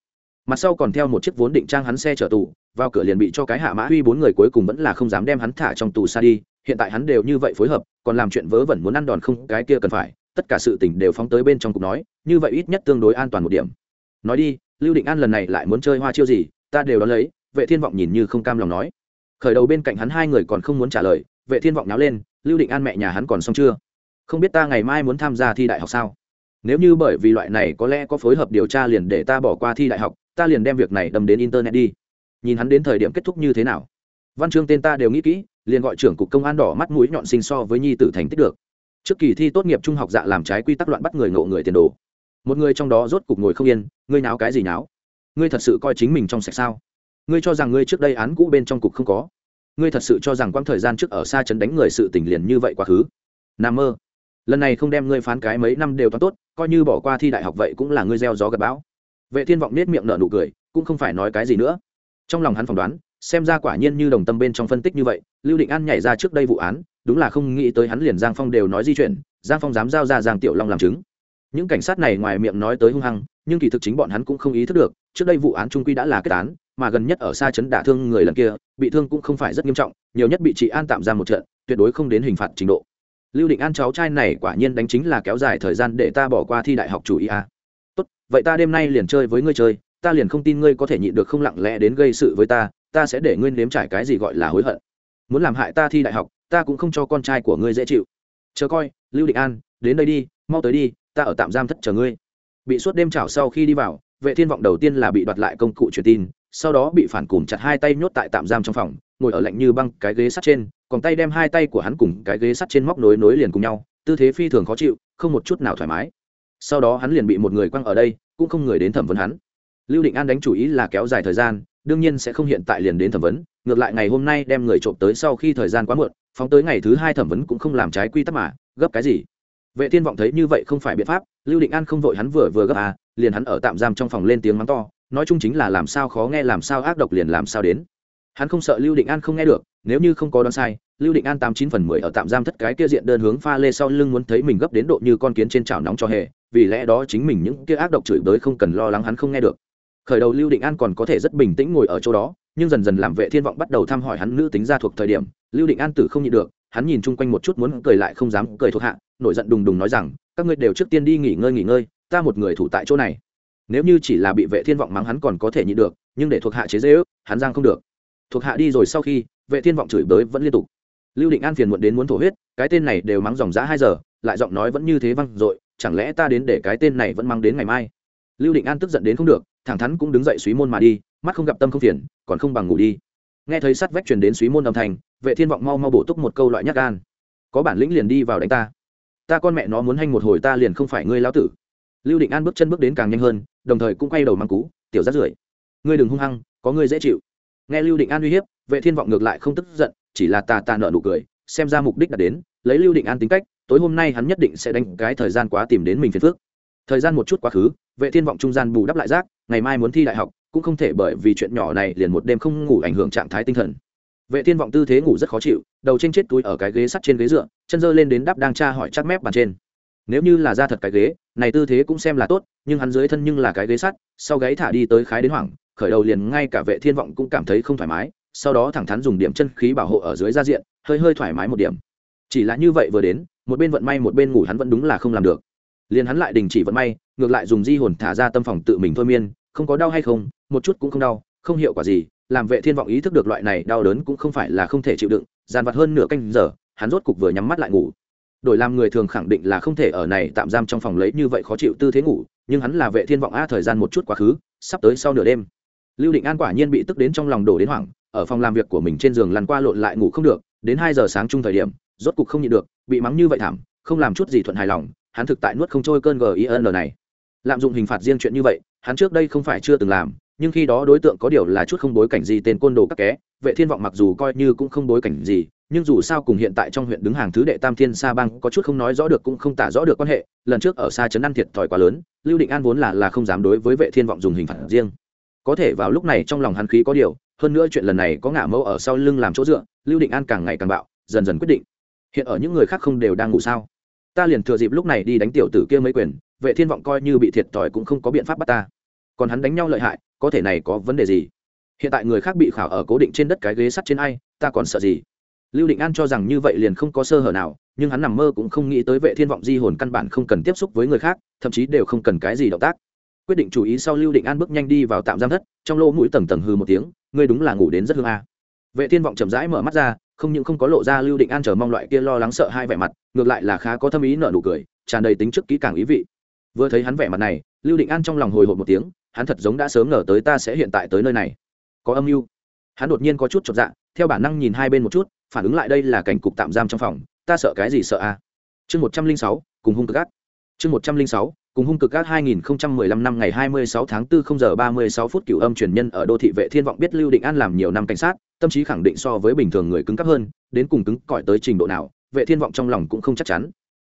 Mặt sau còn theo một chiếc vốn định trang hắn xe chở tù, vào cửa liền bị cho cái hạ mã huy bốn người cuối cùng vẫn là không dám đem hắn thả trong tù xa đi, hiện tại hắn đều như vậy phối hợp, còn làm chuyện vớ vẩn muốn ăn đòn không, cái kia cần phải, tất cả sự tình đều phóng tới bên trong cục nói, như vậy ít nhất tương đối an toàn một điểm. Nói đi, lưu định an lần này lại muốn chơi hoa chiêu gì, ta đều đón lấy, vệ thiên vọng nhìn như không cam lòng nói khởi đầu bên cạnh hắn hai người còn không muốn trả lời, vệ thiên vọng náo lên, lưu định an mẹ nhà hắn còn xong chưa? Không biết ta ngày mai muốn tham gia thi đại học sao? Nếu như bởi vì loại này có lẽ có phối hợp điều tra liền để ta bỏ qua thi đại học, ta liền đem việc này đâm đến internet đi. Nhìn hắn đến thời điểm kết thúc như thế nào? Văn chương tên ta đều nghĩ kỹ, liền gọi trưởng cục công an đỏ mắt mũi nhọn sinh so với nhi tử thành tích được. Trước kỳ thi tốt nghiệp trung học dạ làm trái quy tắc loạn bắt người ngộ người tiền đồ. Một người trong đó rốt cục ngồi không yên, ngươi náo cái gì náo ngươi thật sự coi chính mình trong sạch sao? Ngươi cho rằng ngươi trước đây án cũ bên trong cục không có? Ngươi thật sự cho rằng quãng thời gian trước ở xa Trấn đánh người sự tình liền như vậy quá khứ? N mơ. Lần này không đem ngươi phán cái mấy năm đều toán tốt, coi như bỏ qua thi đại học vậy cũng là ngươi gieo gió gặp bão. Vệ thiên vọng nết miệng nở nụ cười, cũng không phải nói cái gì nữa. Trong lòng hắn phỏng đoán, xem ra quả nhiên như đồng tâm bên trong phân tích như vậy, lưu định an nhảy ra trước đây vụ án, đúng là không nghĩ tới hắn liền giang phong đều nói di chuyển, giang phong dám giao ra giang tiểu long làm chứng. Những cảnh sát này ngoài miệng nói tới hung hăng, nhưng kỳ thực chính bọn hắn cũng không ý thức được, trước đây vụ án trung quy đã là kết án mà gần nhất ở xa chấn đả thương người lần kia, bị thương cũng không phải rất nghiêm trọng, nhiều nhất bị chị an tạm ra một trận, tuyệt đối không đến hình phạt trình độ. Lưu định an cháu trai này quả nhiên đánh chính là kéo dài thời gian để ta bỏ qua thi đại học chủ ý à. tốt, vậy ta đêm nay liền chơi với ngươi chơi, ta liền không tin ngươi có thể nhịn được không lặng lẽ đến gây sự với ta ta sẽ để ngươi nếm trải cái gì gọi là hối hận. Muốn làm hại ta thi đại học, ta cũng không cho con trai của ngươi dễ chịu. Chờ coi, lưu định an, đến đây đi, mau tới đi, ta ở tạm giam thất chờ ngươi. Bị suốt đêm chảo sau khi đi vào, vệ thiên vọng đầu tiên là bị đoạt lại công cụ truyền tin sau đó bị phản cùm chặt hai tay nhốt tại tạm giam trong phòng, ngồi ở lạnh như băng cái ghế sắt trên, còn tay đem hai tay của hắn cùng cái ghế sắt trên móc nối nối liền cùng nhau, tư thế phi thường khó chịu, không một chút nào thoải mái. Sau đó hắn liền bị một người quăng ở đây, cũng không người đến thẩm vấn hắn. Lưu định an đánh chủ ý là kéo dài thời gian, đương nhiên sẽ không hiện tại liền đến thẩm vấn, ngược lại ngày hôm nay đem người trộm tới sau khi thời gian quá muộn, phóng tới ngày thứ hai thẩm vấn cũng không làm trái quy tắc mà, gấp cái gì? Vệ thiên vọng thấy như vậy không phải biện pháp, lưu định an không vội hắn vừa vừa gấp à liền hắn ở tạm giam trong phòng lên tiếng mắng to nói chung chính là làm sao khó nghe, làm sao ác độc liền làm sao đến. Hắn không sợ lưu định an không nghe được, nếu như không có đoán sai, lưu định an tám chín phần mười ở tạm giam thất cái kia diện đơn hướng pha lê sau lưng muốn thấy mình gấp đến độ như con kiến trên chảo nóng cho hề, vì lẽ đó chính mình những kia ác độc chửi bới không cần lo lắng hắn không nghe được. Khởi đầu lưu định an còn có thể rất bình tĩnh ngồi ở chỗ đó, nhưng dần dần làm vệ thiên vọng bắt đầu thăm hỏi hắn nữ tính ra thuộc thời điểm, lưu định an tử không nhịn được, hắn nhìn chung quanh một chút muốn cười lại không dám cười thuộc hạ, nổi giận đùng đùng nói rằng, các ngươi đều trước tiên đi nghỉ ngơi nghỉ ngơi, ta một người thủ tại chỗ này nếu như chỉ là bị vệ thiên vọng mắng hắn còn có thể nhịn được, nhưng để thuộc hạ chế dễ ước hắn giang không được. Thuộc hạ đi rồi sau khi, vệ thiên vọng chửi bới vẫn liên tục. Lưu định an phiền muộn đến muốn thổ huyết, cái tên này đều mắng dòng dã hai giờ, lại giọng nói vẫn như thế văng dội, chẳng lẽ ta đến để cái tên này vẫn mang đến ngày mai? Lưu định an tức giận đến không được, thẳng thắn cũng đứng dậy suý môn mà đi, mắt không gặp tâm không phiền, còn không bằng ngủ đi. Nghe thấy sắt vách truyền đến suý môn âm thanh, vệ thiên vọng mau mau bổ túc một câu loại nhắc gan. Có bản lĩnh liền đi vào đánh ta. Ta con mẹ nó muốn hanh một hồi ta liền không phải ngươi lão tử lưu định an bước chân bước đến càng nhanh hơn, đồng thời cũng quay đầu mang cú, tiểu rát rưởi, ngươi đừng hung hăng, có ngươi dễ chịu. Nghe lưu định an uy hiếp, vệ thiên vọng ngược lại không tức giận, chỉ là tà tà nợ nụ cười, xem ra mục đích đã đến, lấy lưu định an tính cách, tối hôm nay hắn nhất định sẽ đánh cái thời gian quá tìm đến mình phiền phước thời gian một chút quá khứ, vệ thiên vọng trung gian bù đắp lại rác, ngày mai muốn thi đại học, cũng không thể bởi vì chuyện nhỏ này liền một đêm không ngủ ảnh hưởng trạng thái tinh thần. Vệ thiên vọng tư thế ngủ rất khó chịu, đầu trên chết túi ở cái ghế sắt trên ghế dựa, chân dơ lên đến đắp đang tra hỏi chắc mép bàn trên nếu như là ra thật cái ghế, này tư thế cũng xem là tốt, nhưng hắn dưới thân nhưng là cái ghế sắt, sau gáy thả đi tới khái đến hoảng, khởi đầu liền ngay cả vệ thiên vọng cũng cảm thấy không thoải mái, sau đó thẳng thắn dùng điểm chân khí bảo hộ ở dưới da diện, hơi hơi thoải mái một điểm. Chỉ là như vậy vừa đến, một bên vận may một bên ngủ hắn vẫn đúng là không làm được. Liền hắn lại đình chỉ vận may, ngược lại dùng di hồn thả ra tâm phòng tự mình thôi miên, không có đau hay không, một chút cũng không đau, không hiệu quả gì, làm vệ thiên vọng ý thức được loại này đau đớn cũng không phải là không thể chịu đựng, dàn vặt hơn nửa canh giờ, hắn rốt cục vừa nhắm mắt lại ngủ đổi làm người thường khẳng định là không thể ở này tạm giam trong phòng lấy như vậy khó chịu tư thế ngủ, nhưng hắn là vệ thiên vọng a thời gian một chút quá khứ, sắp tới sau nửa đêm. Lưu định an quả nhiên bị tức đến trong lòng đổ đến hoảng, ở phòng làm việc của mình trên giường lăn qua lộn lại ngủ không được, đến hai giờ sáng chung thời điểm, rốt cục không nhịn được, bị mắng như vậy thảm, không làm chút gì thuận hài lòng, hắn thực tại nuốt không trôi cơn gin này. Lạm dụng hình phạt riêng chuyện như vậy, hắn trước đây không phải chưa từng làm, nhưng khi đó đối tượng có điều là chút không bối cảnh gì tên côn đồ các ké vệ thiên vọng mặc dù coi như cũng không bối cảnh gì nhưng dù sao cùng hiện tại trong huyện đứng hàng thứ đệ tam thiên sa bang có chút không nói rõ được cũng không tả rõ được quan hệ, lần trước ở xa trấn ăn thiệt thòi quá lớn, lưu định an vốn là là không dám đối với vệ thiên vọng dùng hình phạt riêng. Có thể vào lúc này trong lòng hắn khí có điều, hơn nữa chuyện lần này có ngả mẫu ở sau lưng làm chỗ dựa, lưu định an càng ngày càng bạo, dần dần quyết định. Hiện ở những người khác không đều đang ngủ sao? Ta liền thừa dịp lúc này đi đánh tiểu tử kia mấy quyền, vệ thiên vọng coi như bị thiệt thòi cũng không có biện pháp bắt ta. Còn hắn đánh nhau lợi hại, có thể này có vấn đề gì? Hiện tại người khác bị khảo ở cố định trên đất cái ghế sắt trên ai, ta còn sợ gì? Lưu định an cho rằng như vậy liền không có sơ hở nào, nhưng hắn nằm mơ cũng không nghĩ tới vệ thiên vọng di hồn căn bản không cần tiếp xúc với người khác, thậm chí đều không cần cái gì động tác. Quyết định chú ý sau lưu định an bước nhanh đi vào tạm giam thất, trong lỗ mũi tầng tầng hư một tiếng, ngươi đúng là ngủ đến rất hương a. Vệ thiên vọng chậm rãi mở mắt ra, không những không có lộ ra lưu định an chờ mong loại kia lo lắng sợ hai vẻ mặt, ngược lại là khá có thâm ý nở nụ cười, tràn đầy tính trước kỹ càng ý vị. Vừa thấy hắn vẻ mặt này, lưu định an trong lòng hồi hộp một tiếng, hắn thật giống đã sớm ngờ tới ta sẽ hiện tại tới nơi này. Có âm mưu. Hắn đột nhiên có chút chột dạ theo bản năng nhìn hai bên một chút phản ứng lại đây là cảnh cục tạm giam trong phòng ta sợ cái gì sợ a chương một trăm linh sáu cùng hung cực ác chương một trăm linh sáu cùng hung cực ác 2015 năm ngày 26 tháng 4 0 giờ 36 phút cửu âm truyền nhân ở đô thị vệ thiên vọng biết Lưu Định An làm nhiều năm cảnh sát, tâm trí khẳng định so với bình thường người cứng cáp hơn, đến cùng cứng cỏi tới trình độ nào, vệ thiên vọng trong lòng cũng không chắc chắn.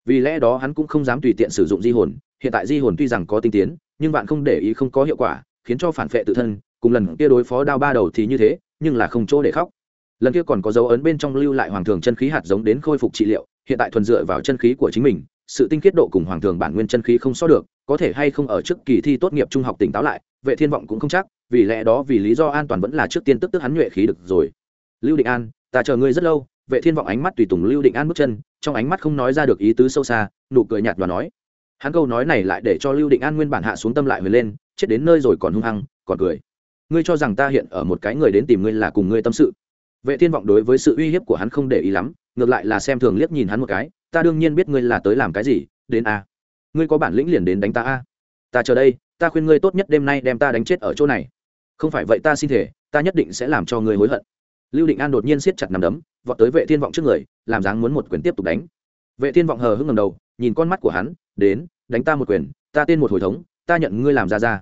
Vì lẽ đó hắn cũng không dám tùy tiện sử dụng di hồn, hiện tại di hồn tuy rằng có tinh tiến, nhưng bạn không để ý không có hiệu quả, khiến cho phản phệ tự thân, cùng lần kia đối phó đao ba đầu thì như thế, nhưng là không chỗ để khóc. Lần kia còn có dấu ấn bên trong lưu lại hoàng thường chân khí hạt giống đến khôi phục trị liệu, hiện tại thuần dựa vào chân khí của chính mình, sự tinh khiết độ cùng hoàng thường bản nguyên chân khí không so được có thể hay không ở trước kỳ thi tốt nghiệp trung học tỉnh táo lại vệ thiên vọng cũng không chắc vì lẽ đó vì lý do an toàn vẫn là trước tiên tức tức hắn nhuệ khí được rồi. Lưu định an ta chờ ngươi rất lâu vệ thiên vọng ánh mắt tùy tùng lưu định an bước chân trong ánh mắt không nói ra được ý tứ sâu xa nụ cười nhạt và nói. Hắn câu nói này lại để cho lưu định an nguyên bản hạ xuống tâm lại hồi lên chết đến nơi rồi còn hung hăng còn cười. Ngươi cho rằng ta hiện ở một cái người đến tìm ngươi là cùng ngươi tâm sự vệ thiên vọng đối với sự uy hiếp của hắn không để ý lắm, ngược lại là xem thường liếc nhìn hắn một cái, ta đương nhiên biết ngươi là tới làm cái gì, đến a. Ngươi có bản lĩnh liền đến đánh ta a. Ta chờ đây, ta khuyên ngươi tốt nhất đêm nay đem ta đánh chết ở chỗ này. Không phải vậy ta xin thể ta nhất định sẽ làm cho ngươi hối hận. Lưu định an đột nhiên siết chặt nằm đấm, vọt tới vệ thiên vọng trước người, làm dáng muốn một quyền tiếp tục đánh. Vệ thiên vọng hờ hững ngầm đầu, nhìn con mắt của hắn, đến, đánh ta một quyền, ta tên một hồi thống, ta nhận ngươi làm ra ra.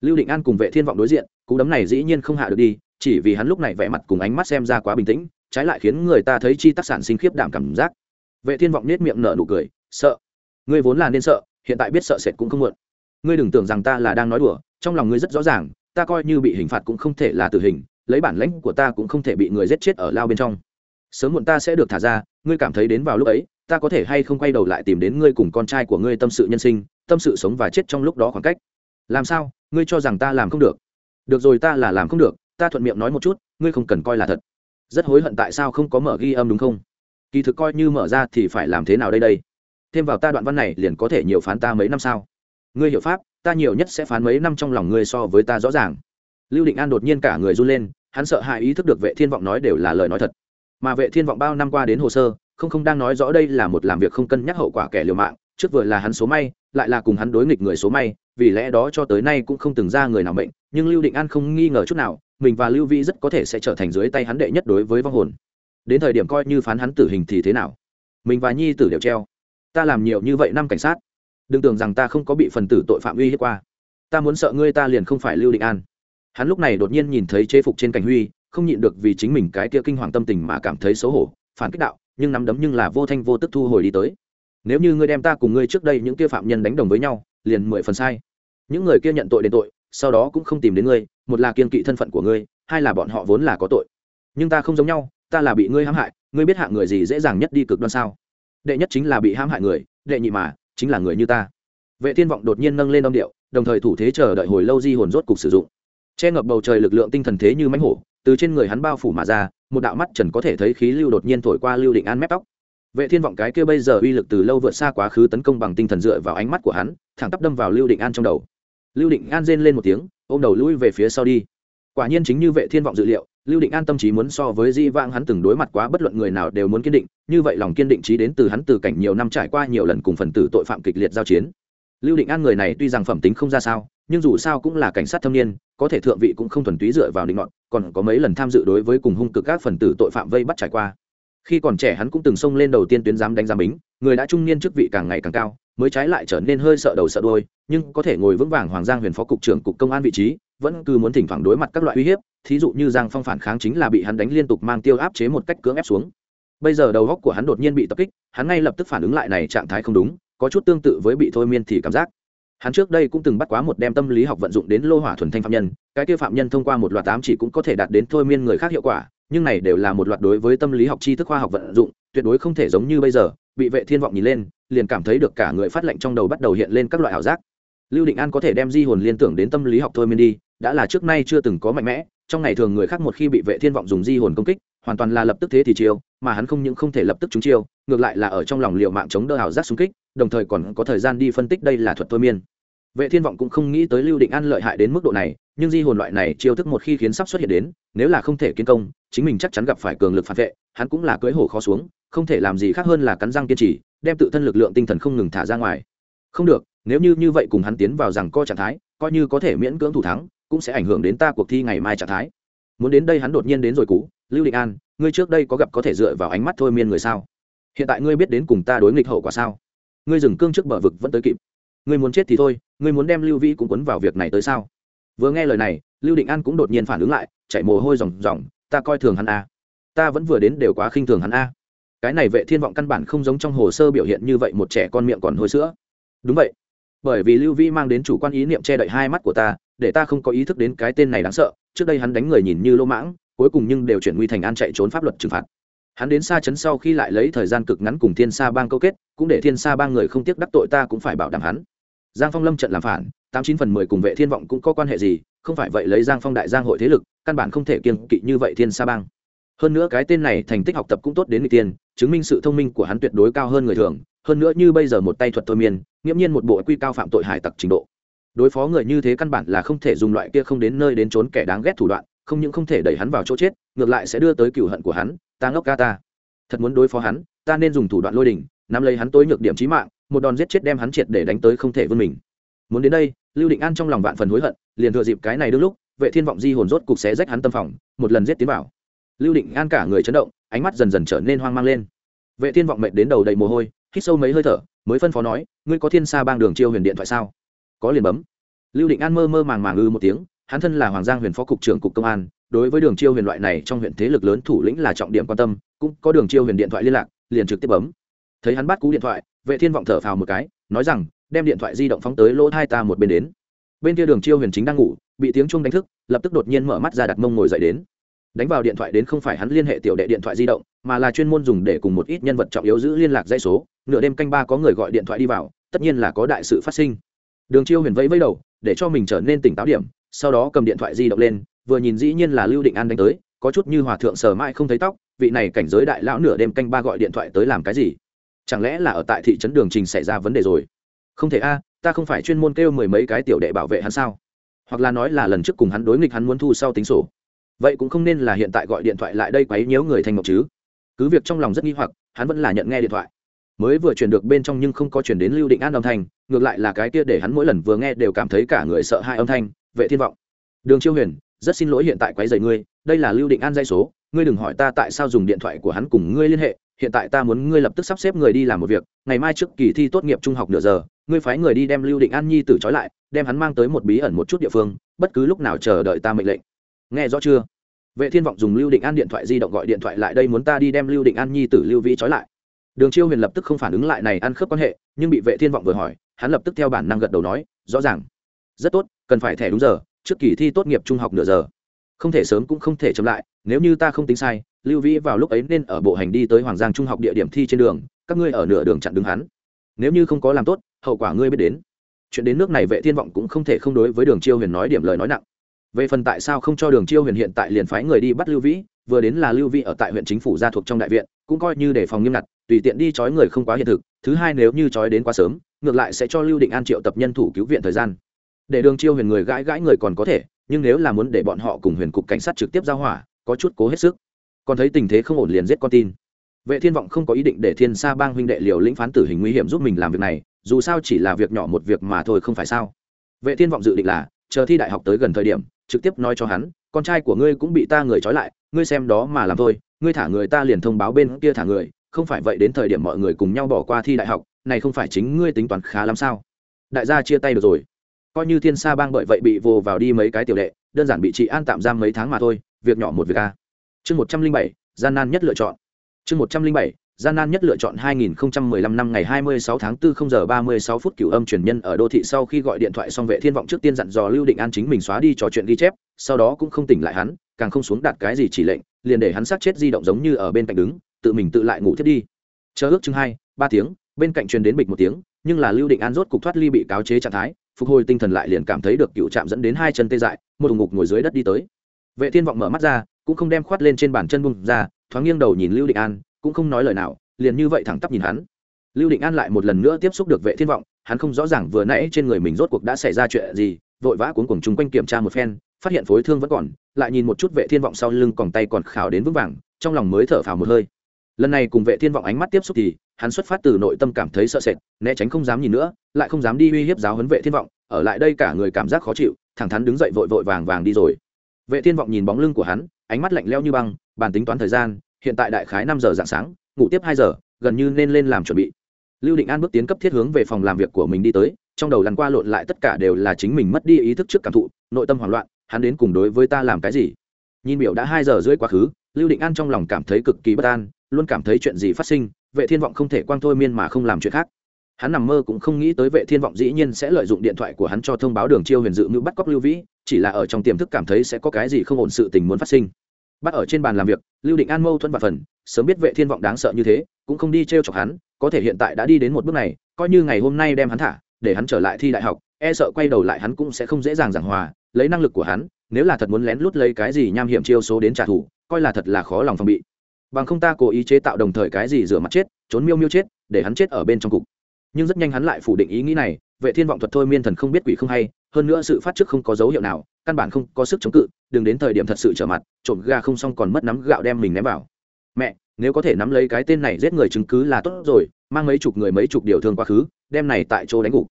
Lưu định an cùng vệ thiên vọng đối diện, cú đấm này dĩ nhiên không hạ được đi chỉ vì hắn lúc này vẻ mặt cùng ánh mắt xem ra quá bình tĩnh, trái lại khiến người ta thấy chi tác sản sinh khiếp đảm cảm giác. Vệ thiên vọng nết miệng nở nụ cười, sợ. Ngươi vốn là nên sợ, hiện tại biết sợ sệt cũng không muộn. Ngươi đừng tưởng rằng ta là đang nói đùa, trong lòng ngươi rất rõ ràng, ta coi như bị hình phạt cũng không thể là tử hình, lấy bản lãnh của ta cũng không thể bị người giết chết ở lao bên trong. Sớm muộn ta sẽ được thả ra, ngươi cảm thấy đến vào lúc ấy, ta có thể hay không quay đầu lại tìm đến ngươi cùng con trai của ngươi tâm sự nhân sinh, tâm sự sống và chết trong lúc đó khoảng cách. Làm sao? Ngươi cho rằng ta làm không được. Được rồi ta là làm không được ta thuận miệng nói một chút, ngươi không cần coi là thật. Rất hối hận tại sao không có mở ghi âm đúng không? Kỳ thực coi như mở ra thì phải làm thế nào đây đây? Thêm vào ta đoạn văn này liền có thể nhiều phán ta mấy năm sao? Ngươi hiểu pháp, ta nhiều nhất sẽ phán mấy năm trong lòng ngươi so với ta rõ ràng. Lưu định an đột nhiên cả người run lên, hắn sợ hãi ý thức được vệ thiên vọng nói đều là lời nói thật. Mà vệ thiên vọng bao năm qua đến hồ sơ, không không đang nói rõ đây là một làm việc không cân nhắc hậu quả kẻ liều mạng trước vừa là hắn số may, lại là cùng hắn đối nghịch người số may, vì lẽ đó cho tới nay cũng không từng ra người nào mệnh, nhưng lưu định an không nghi ngờ chút nào, mình và lưu vi rất có thể sẽ trở thành dưới tay hắn đệ nhất đối với vong hồn. Đến thời điểm coi như phán hắn tử hình thì thế nào? Mình và nhi tử đều treo. Ta làm nhiều như vậy năm cảnh sát. Đừng tưởng rằng ta không có bị phần tử tội phạm uy hiếp qua. Ta muốn sợ ngươi ta liền không phải lưu định an. Hắn lúc này đột nhiên nhìn thấy chế phục trên cảnh huy, không nhịn được vì chính mình cái kia kinh hoàng tâm tình mà cảm thấy xấu hổ, phản kích đạo, nhưng nắm đấm nhưng là vô thanh vô tức thu hồi đi tới nếu như ngươi đem ta cùng ngươi trước đây những kia phạm nhân đánh đồng với nhau, liền mười phần sai. Những người kia nhận tội đến tội, sau đó cũng không tìm đến ngươi, một là kiên kỵ thân phận của ngươi, hai là bọn họ vốn là có tội. Nhưng ta không giống nhau, ta là bị ngươi hãm hại, ngươi biết hạng người gì dễ dàng nhất đi cực đoan sao? Đệ nhất chính là bị hãm hại người, đệ nhị mà, chính là người như ta. Vệ thiên vọng đột nhiên nâng lên âm điệu, đồng thời thủ thế chờ đợi hồi lâu di hồn rốt cục sử dụng. Che ngập bầu trời lực lượng tinh thần thế như mãnh hổ, từ trên người hắn bao phủ mà ra, một đạo mắt trần có thể thấy khí lưu đột nhiên thổi qua lưu định an mép tóc vệ thiên vọng cái kia bây giờ uy lực từ lâu vượt xa quá khứ tấn công bằng tinh thần dựa vào ánh mắt của hắn, thẳng tắp đâm vào lưu định an trong đầu. Lưu định an rên lên một tiếng, ôm đầu lui về phía sau đi. Quả nhiên chính như vệ thiên vọng dự liệu, lưu định an tâm trí muốn so với di vãng hắn từng đối mặt quá bất luận người nào đều muốn kiên định, như vậy lòng kiên định trí đến từ hắn từ cảnh nhiều năm trải qua nhiều lần cùng phần tử tội phạm kịch liệt giao chiến. Lưu định an người này tuy rằng phẩm tính không ra sao, nhưng dù sao cũng là cảnh sát thâm niên, có thể thượng vị cũng không thuần túy dựa vào định ngọn còn có mấy lần tham dự đối với cùng hung cực các phần tử tội phạm vây bắt trải qua khi còn trẻ hắn cũng từng xông lên đầu tiên tuyến giám đánh giám bính, người đã trung niên chức vị càng ngày càng cao, mới trái lại trở nên hơi sợ đầu sợ đôi nhưng có thể ngồi vững vàng hoàng giang huyền phó cục trưởng cục công an vị trí, vẫn cứ muốn thỉnh thoảng đối mặt các loại uy hiếp, thí dụ như giang phong phản kháng chính là bị hắn đánh liên tục mang tiêu áp chế một cách cưỡng ép xuống. Bây giờ đầu góc của hắn đột nhiên bị tập kích, hắn ngay lập tức phản ứng lại này trạng thái không đúng, có chút tương tự với bị thôi miên thì cảm giác. Hắn trước đây cũng từng bắt quá một đem tâm lý học vận dụng đến lô hỏa thuần thanh phạm nhân, cái kia phạm nhân thông qua một loạt tám chỉ cũng có thể đạt đến thôi miên người khác hiệu quả nhưng này đều là một loạt đối với tâm lý học tri thức khoa học vận dụng, tuyệt đối không thể giống như bây giờ, bị vệ thiên vọng nhìn lên, liền cảm thấy được cả người phát lệnh trong đầu bắt đầu hiện lên các loại ảo giác. Lưu định an có thể đem di hồn liên tưởng đến tâm lý học thôi miên đi, đã là trước nay chưa từng có mạnh mẽ, trong ngày thường người khác một khi bị vệ thiên vọng dùng di hồn công kích, hoàn toàn là lập tức thế thì chiêu, mà hắn không những không thể lập tức trúng chiêu, ngược lại là ở trong lòng liệu mạng chống đỡ ảo giác xung kích, đồng thời còn có thời gian đi phân tích đây là thuật thôi miên vệ thiên vọng cũng không nghĩ tới lưu định an lợi hại đến mức độ này, nhưng di hồn loại này chiêu thức một khi khiến sắp xuất hiện đến, nếu là không thể kiến công, chính mình chắc chắn gặp phải cường lực phản vệ, hắn cũng là cưỡi hổ khó xuống, không thể làm gì khác hơn là cắn răng kiên trì, đem tự thân lực lượng tinh thần không ngừng thả ra ngoài. Không được, nếu như như vậy cùng hắn tiến vào rằng co trạng thái, coi như có thể miễn cưỡng thủ thắng, cũng sẽ ảnh hưởng đến ta cuộc thi ngày mai trạng thái. Muốn đến đây hắn đột nhiên đến rồi cú, lưu định an, ngươi trước đây có gặp có thể dựa vào ánh mắt thôi miên người sao? Hiện tại ngươi biết đến cùng ta đối nghịch hậu quả sao? Ngươi dừng cương trước bờ vực vẫn tới kịp. Ngươi muốn chết thì thôi ngươi muốn đem lưu vi cũng quấn vào việc này tới sao? Vừa nghe lời này, lưu định an cũng đột nhiên phản ứng lại chạy mồ hôi ròng ròng, ta coi thường hắn a. Ta vẫn vừa đến đều quá khinh thường hắn a. Cái này vệ thiên vọng căn bản không giống trong hồ sơ biểu hiện như vậy một trẻ con miệng còn hôi sữa. Đúng vậy. Bởi vì lưu vi mang đến chủ quan ý niệm che đậy hai mắt của ta, để ta không có ý thức đến cái tên này đáng sợ, trước đây hắn đánh người nhìn như lô mãng, cuối cùng nhưng đều chuyển nguy thành an chạy trốn pháp luật trừng phạt. Hắn đến xa chấn sau khi lại lấy thời gian cực ngắn cùng thiên sa bang câu kết, cũng để thiên sa bang người không tiếc đắc tội ta cũng phải bảo đảm hắn giang phong lâm trận làm phản, tám chín phần mười cùng vệ thiên vọng cũng có quan hệ gì, không phải vậy lấy giang phong đại giang hội thế lực, căn bản không thể kiên kỵ như vậy thiên sa bang. Hơn nữa cái tên này thành tích học tập cũng tốt đến người tiên, chứng minh sự thông minh của hắn tuyệt đối cao hơn người thường, hơn nữa như bây giờ một tay thuật thôi miên, nghiễm nhiên một bộ quy cao phạm tội hải tặc trình độ. Đối phó người như thế căn bản là không thể dùng loại kia không đến nơi đến trốn kẻ đáng ghét thủ đoạn, không những không thể đẩy hắn vào chỗ chết, ngược lại sẽ đưa tới cựu hận của hắn, ta ngốc ca ta. Thật muốn đối phó hắn, ta nên dùng thủ đoạn lôi đình, nắm lấy hắn tối nhược điểm trí mạng một đòn giết chết đem hắn triệt để đánh tới không thể vươn mình. Muốn đến đây, lưu định an trong lòng vạn phần hối hận, liền thừa dịp cái này đương lúc, vệ thiên vọng di hồn rốt cục xé rách hắn tâm phòng, một lần giết tiến vào. Lưu định an cả người chấn động, ánh mắt dần dần trở nên hoang mang lên. Vệ thiên vọng mệt đến đầu đầy mồ hôi, hít sâu mấy hơi thở, mới phân phó nói, ngươi có thiên sa bang đường chiêu huyền điện thoại sao? Có liền bấm. Lưu định an mơ mơ màng màng ư một tiếng, hắn thân là hoàng giang huyền phó cục trưởng cục công an, đối với đường chiêu huyền loại này trong huyện thế lực lớn thủ lĩnh là trọng điểm quan tâm, cũng có đường chiêu huyền điện thoại liên lạc, liền trực tiếp bấm. Thấy hắn bắt cú điện thoại vệ thiên vọng thở phào một cái, nói rằng, đem điện thoại di động phóng tới lỗ thai ta một bên đến. Bên kia đường chiêu huyền chính đang ngủ, bị tiếng chuông đánh thức, lập tức đột nhiên mở mắt ra đặt mông ngồi dậy đến. Đánh vào điện thoại đến không phải hắn liên hệ tiểu đệ điện thoại di động, mà là chuyên môn dùng để cùng một ít nhân vật trọng yếu giữ liên lạc dây số. Nửa đêm canh ba có người gọi điện thoại đi vào, tất nhiên là có đại sự phát sinh. Đường chiêu huyền vẫy vẫy đầu, để cho mình trở nên tỉnh táo điểm, sau đó cầm điện thoại di động lên, vừa nhìn dĩ nhiên là lưu định an đánh tới, có chút như hòa thượng sờ mãi không thấy tóc, vị này cảnh giới đại lão nửa đêm canh ba gọi điện thoại tới làm cái gì? Chẳng lẽ là ở tại thị trấn đường trình xảy ra vấn đề rồi? Không thể a, ta không phải chuyên môn kêu mười mấy cái tiểu đệ bảo vệ hắn sao? Hoặc là nói là lần trước cùng hắn đối nghịch hắn muốn thu sau tính sổ. Vậy cũng không nên là hiện tại gọi điện thoại lại đây quấy nhiễu người thành ngọc chứ. Cứ việc trong lòng rất nghi hoặc, hắn vẫn là nhận nghe điện thoại. Mới vừa chuyển được bên trong nhưng không có chuyển đến lưu định an âm thanh, ngược lại là cái kia để hắn mỗi lần vừa nghe đều cảm thấy cả người sợ hai âm thanh, vệ thiên vọng. Đường chiêu huyền, rất xin lỗi hiện tại quấy rầy ngươi, đây là lưu định an dây số, ngươi đừng hỏi ta tại sao dùng điện thoại của hắn cùng ngươi liên hệ hiện tại ta muốn ngươi lập tức sắp xếp người đi làm một việc, ngày mai trước kỳ thi tốt nghiệp trung học nửa giờ, ngươi phái người đi đem lưu định an nhi tử trói lại, đem hắn mang tới một bí ẩn một chút địa phương, bất cứ lúc nào chờ đợi ta mệnh lệnh. Nghe rõ chưa? Vệ thiên vọng dùng lưu định an điện thoại di động gọi điện thoại lại đây muốn ta đi đem lưu định an nhi tử lưu vĩ trói lại. Đường chiêu huyền lập tức không phản ứng lại này ăn khớp quan hệ, nhưng bị vệ thiên vọng vừa hỏi, hắn lập tức theo bản năng gật đầu nói, rõ ràng. Rất tốt, cần phải thẻ đúng giờ, trước kỳ thi tốt nghiệp trung học nửa giờ. Không thể sớm cũng không thể chậm lại, nếu như ta không tính sai lưu vĩ vào lúc ấy nên ở bộ hành đi tới hoàng giang trung học địa điểm thi trên đường, các ngươi ở nửa đường chặn đứng hắn. Nếu như không có làm tốt, hậu quả ngươi biết đến. Chuyện đến nước này vệ thiên vọng cũng không thể không đối với đường chiêu huyền nói điểm lời nói nặng. Về phần tại sao không cho đường chiêu huyền hiện tại liền phái người đi bắt lưu vĩ, vừa đến là lưu vĩ ở tại huyện chính phủ gia thuộc trong đại viện, cũng coi như để phòng nghiêm ngặt, tùy tiện đi trói người không quá hiện thực, thứ hai nếu như trói đến quá sớm, ngược lại sẽ cho lưu định an triệu tập nhân thủ cứu viện thời gian. Để đường chiêu huyền người gãi gãi người còn có thể, nhưng nếu là muốn để bọn họ cùng huyền cục cảnh sát trực tiếp giao hỏa, có chút cố hết sức còn thấy tình thế không ổn liền giết con tin. Vệ thiên vọng không có ý định để thiên sa bang huynh đệ liều lĩnh phán tử hình nguy hiểm giúp mình làm việc này, dù sao chỉ là việc nhỏ một việc mà thôi không phải sao. Vệ thiên vọng dự định là, chờ thi đại học tới gần thời điểm, trực tiếp nói cho hắn, con trai của ngươi cũng bị ta người trói lại, ngươi xem đó mà làm thôi, ngươi thả người ta liền thông báo bên kia thả người, không phải vậy đến thời điểm mọi người cùng nhau bỏ qua thi đại học, này không phải chính ngươi tính toán khá lắm sao? Đại gia chia tay được rồi. Coi như thiên sa bang bởi vậy bị vồ vào đi mấy cái tiểu đệ, đơn giản bị chị an tạm giam mấy tháng mà thôi, việc nhỏ một việc a chương một trăm linh bảy gian nan nhất lựa chọn chương một trăm linh bảy gian nan nhất lựa chọn 2015 năm ngày 26 tháng 4 0 giờ 36 phút cửu âm truyền nhân ở đô thị sau khi gọi điện thoại xong vệ thiên vọng trước tiên dặn dò Lưu Định An chính mình xóa đi trò chuyện ghi chép, sau đó cũng không tỉnh lại hắn, càng không xuống đạt cái gì chỉ lệnh, liền để hắn sát chết di động giống như ở bên cạnh đứng, tự mình tự lại ngủ thiết đi. Chờ ước chừng 2, 3 tiếng, bên cạnh truyền đến bịch một tiếng, nhưng là Lưu Định An rốt cục thoát ly bị cáo chế trạng thái, phục hồi tinh thần lại liền cảm thấy được cựu chạm dẫn đến hai chân tê dại, một ngục ngồi dưới đất đi tới. Vệ Thiên vọng mở mắt ra, cũng không đem khoát lên trên bàn chân bung ra, thoáng nghiêng đầu nhìn Lưu Định An, cũng không nói lời nào liền như vậy thẳng tắp nhìn hắn. Lưu định an lại một lần nữa tiếp xúc được vệ thiên vọng hắn không rõ ràng vừa nãy trên người mình rốt cuộc đã xảy ra chuyện gì vội vã cuốn cuồng chung quanh kiểm tra một phen phát hiện phối thương vẫn còn lại nhìn một chút vệ thiên vọng sau lưng còn tay còn khảo đến vững vàng trong lòng mới thở phào một hơi. Lần này cùng vệ thiên vọng ánh mắt tiếp xúc thì hắn xuất phát từ nội tâm cảm thấy sợ sệt né tránh không dám nhìn nữa lại không dám đi uy hiếp giáo huấn vệ thiên vọng ở lại đây cả người cảm giác khó chịu thẳng thắn đứng dậy vội vội vàng vàng đi rồi. Vệ thiên vọng nhìn bóng lưng của hắn ánh mắt lạnh lẽo như băng, bàn tính toán thời gian, hiện tại đại khái năm giờ dạng sáng, ngủ tiếp hai giờ, gần như nên lên làm chuẩn bị. Lưu định an bước tiến cấp thiết hướng về phòng làm việc của mình đi tới, trong đầu lăn qua lộn lại tất cả đều là chính mình mất đi ý thức trước cảm thụ, nội tâm hoảng loạn, hắn đến cùng đối với ta làm cái gì? Nhìn biểu đã hai giờ rưỡi quá khứ, lưu định an trong lòng cảm thấy cực kỳ bất an, luôn cảm thấy chuyện gì phát sinh, vệ thiên vọng không thể quang thôi miên mà không làm chuyện khác hắn nằm mơ cũng không nghĩ tới vệ thiên vọng dĩ nhiên sẽ lợi dụng điện thoại của hắn cho thông báo đường chiêu huyền dự ngữ bắt cóc lưu vĩ, chỉ là ở trong tiềm thức cảm thấy sẽ có cái gì không ổn sự tình muốn phát sinh. Bắt ở trên bàn làm việc, lưu định an mâu thuẫn và phần, sớm biết vệ thiên vọng đáng sợ như thế, cũng không đi trêu chọc hắn, có thể hiện tại đã đi đến một bước này, coi như ngày hôm nay đem hắn thả, để hắn trở lại thi đại học e sợ quay đầu lại hắn cũng sẽ không dễ dàng giảng hòa, lấy năng lực của hắn, nếu là thật muốn lén lút lấy cái gì nham hiểm chiêu số đến trả thù, coi là thật là khó lòng phòng bị. Bằng không ta cố ý chế tạo đồng thời cái gì rửa mặt chết, trốn miêu miêu chết, để hắn chết ở bên trong cục nhưng rất nhanh hắn lại phủ định ý nghĩ này, vệ thiên vọng thuật thôi miên thần không biết quỷ không hay, hơn nữa sự phát trước không có dấu hiệu nào, căn bản không có sức chống cự, đừng đến thời điểm thật sự trở mặt, trộm gà không xong còn mất nắm gạo đem mình ném vào. Mẹ, nếu có thể nắm lấy cái tên này giết người chứng cứ là tốt rồi, mang mấy chục người mấy chục điều thương quá khứ, đem này tại chỗ đánh gục.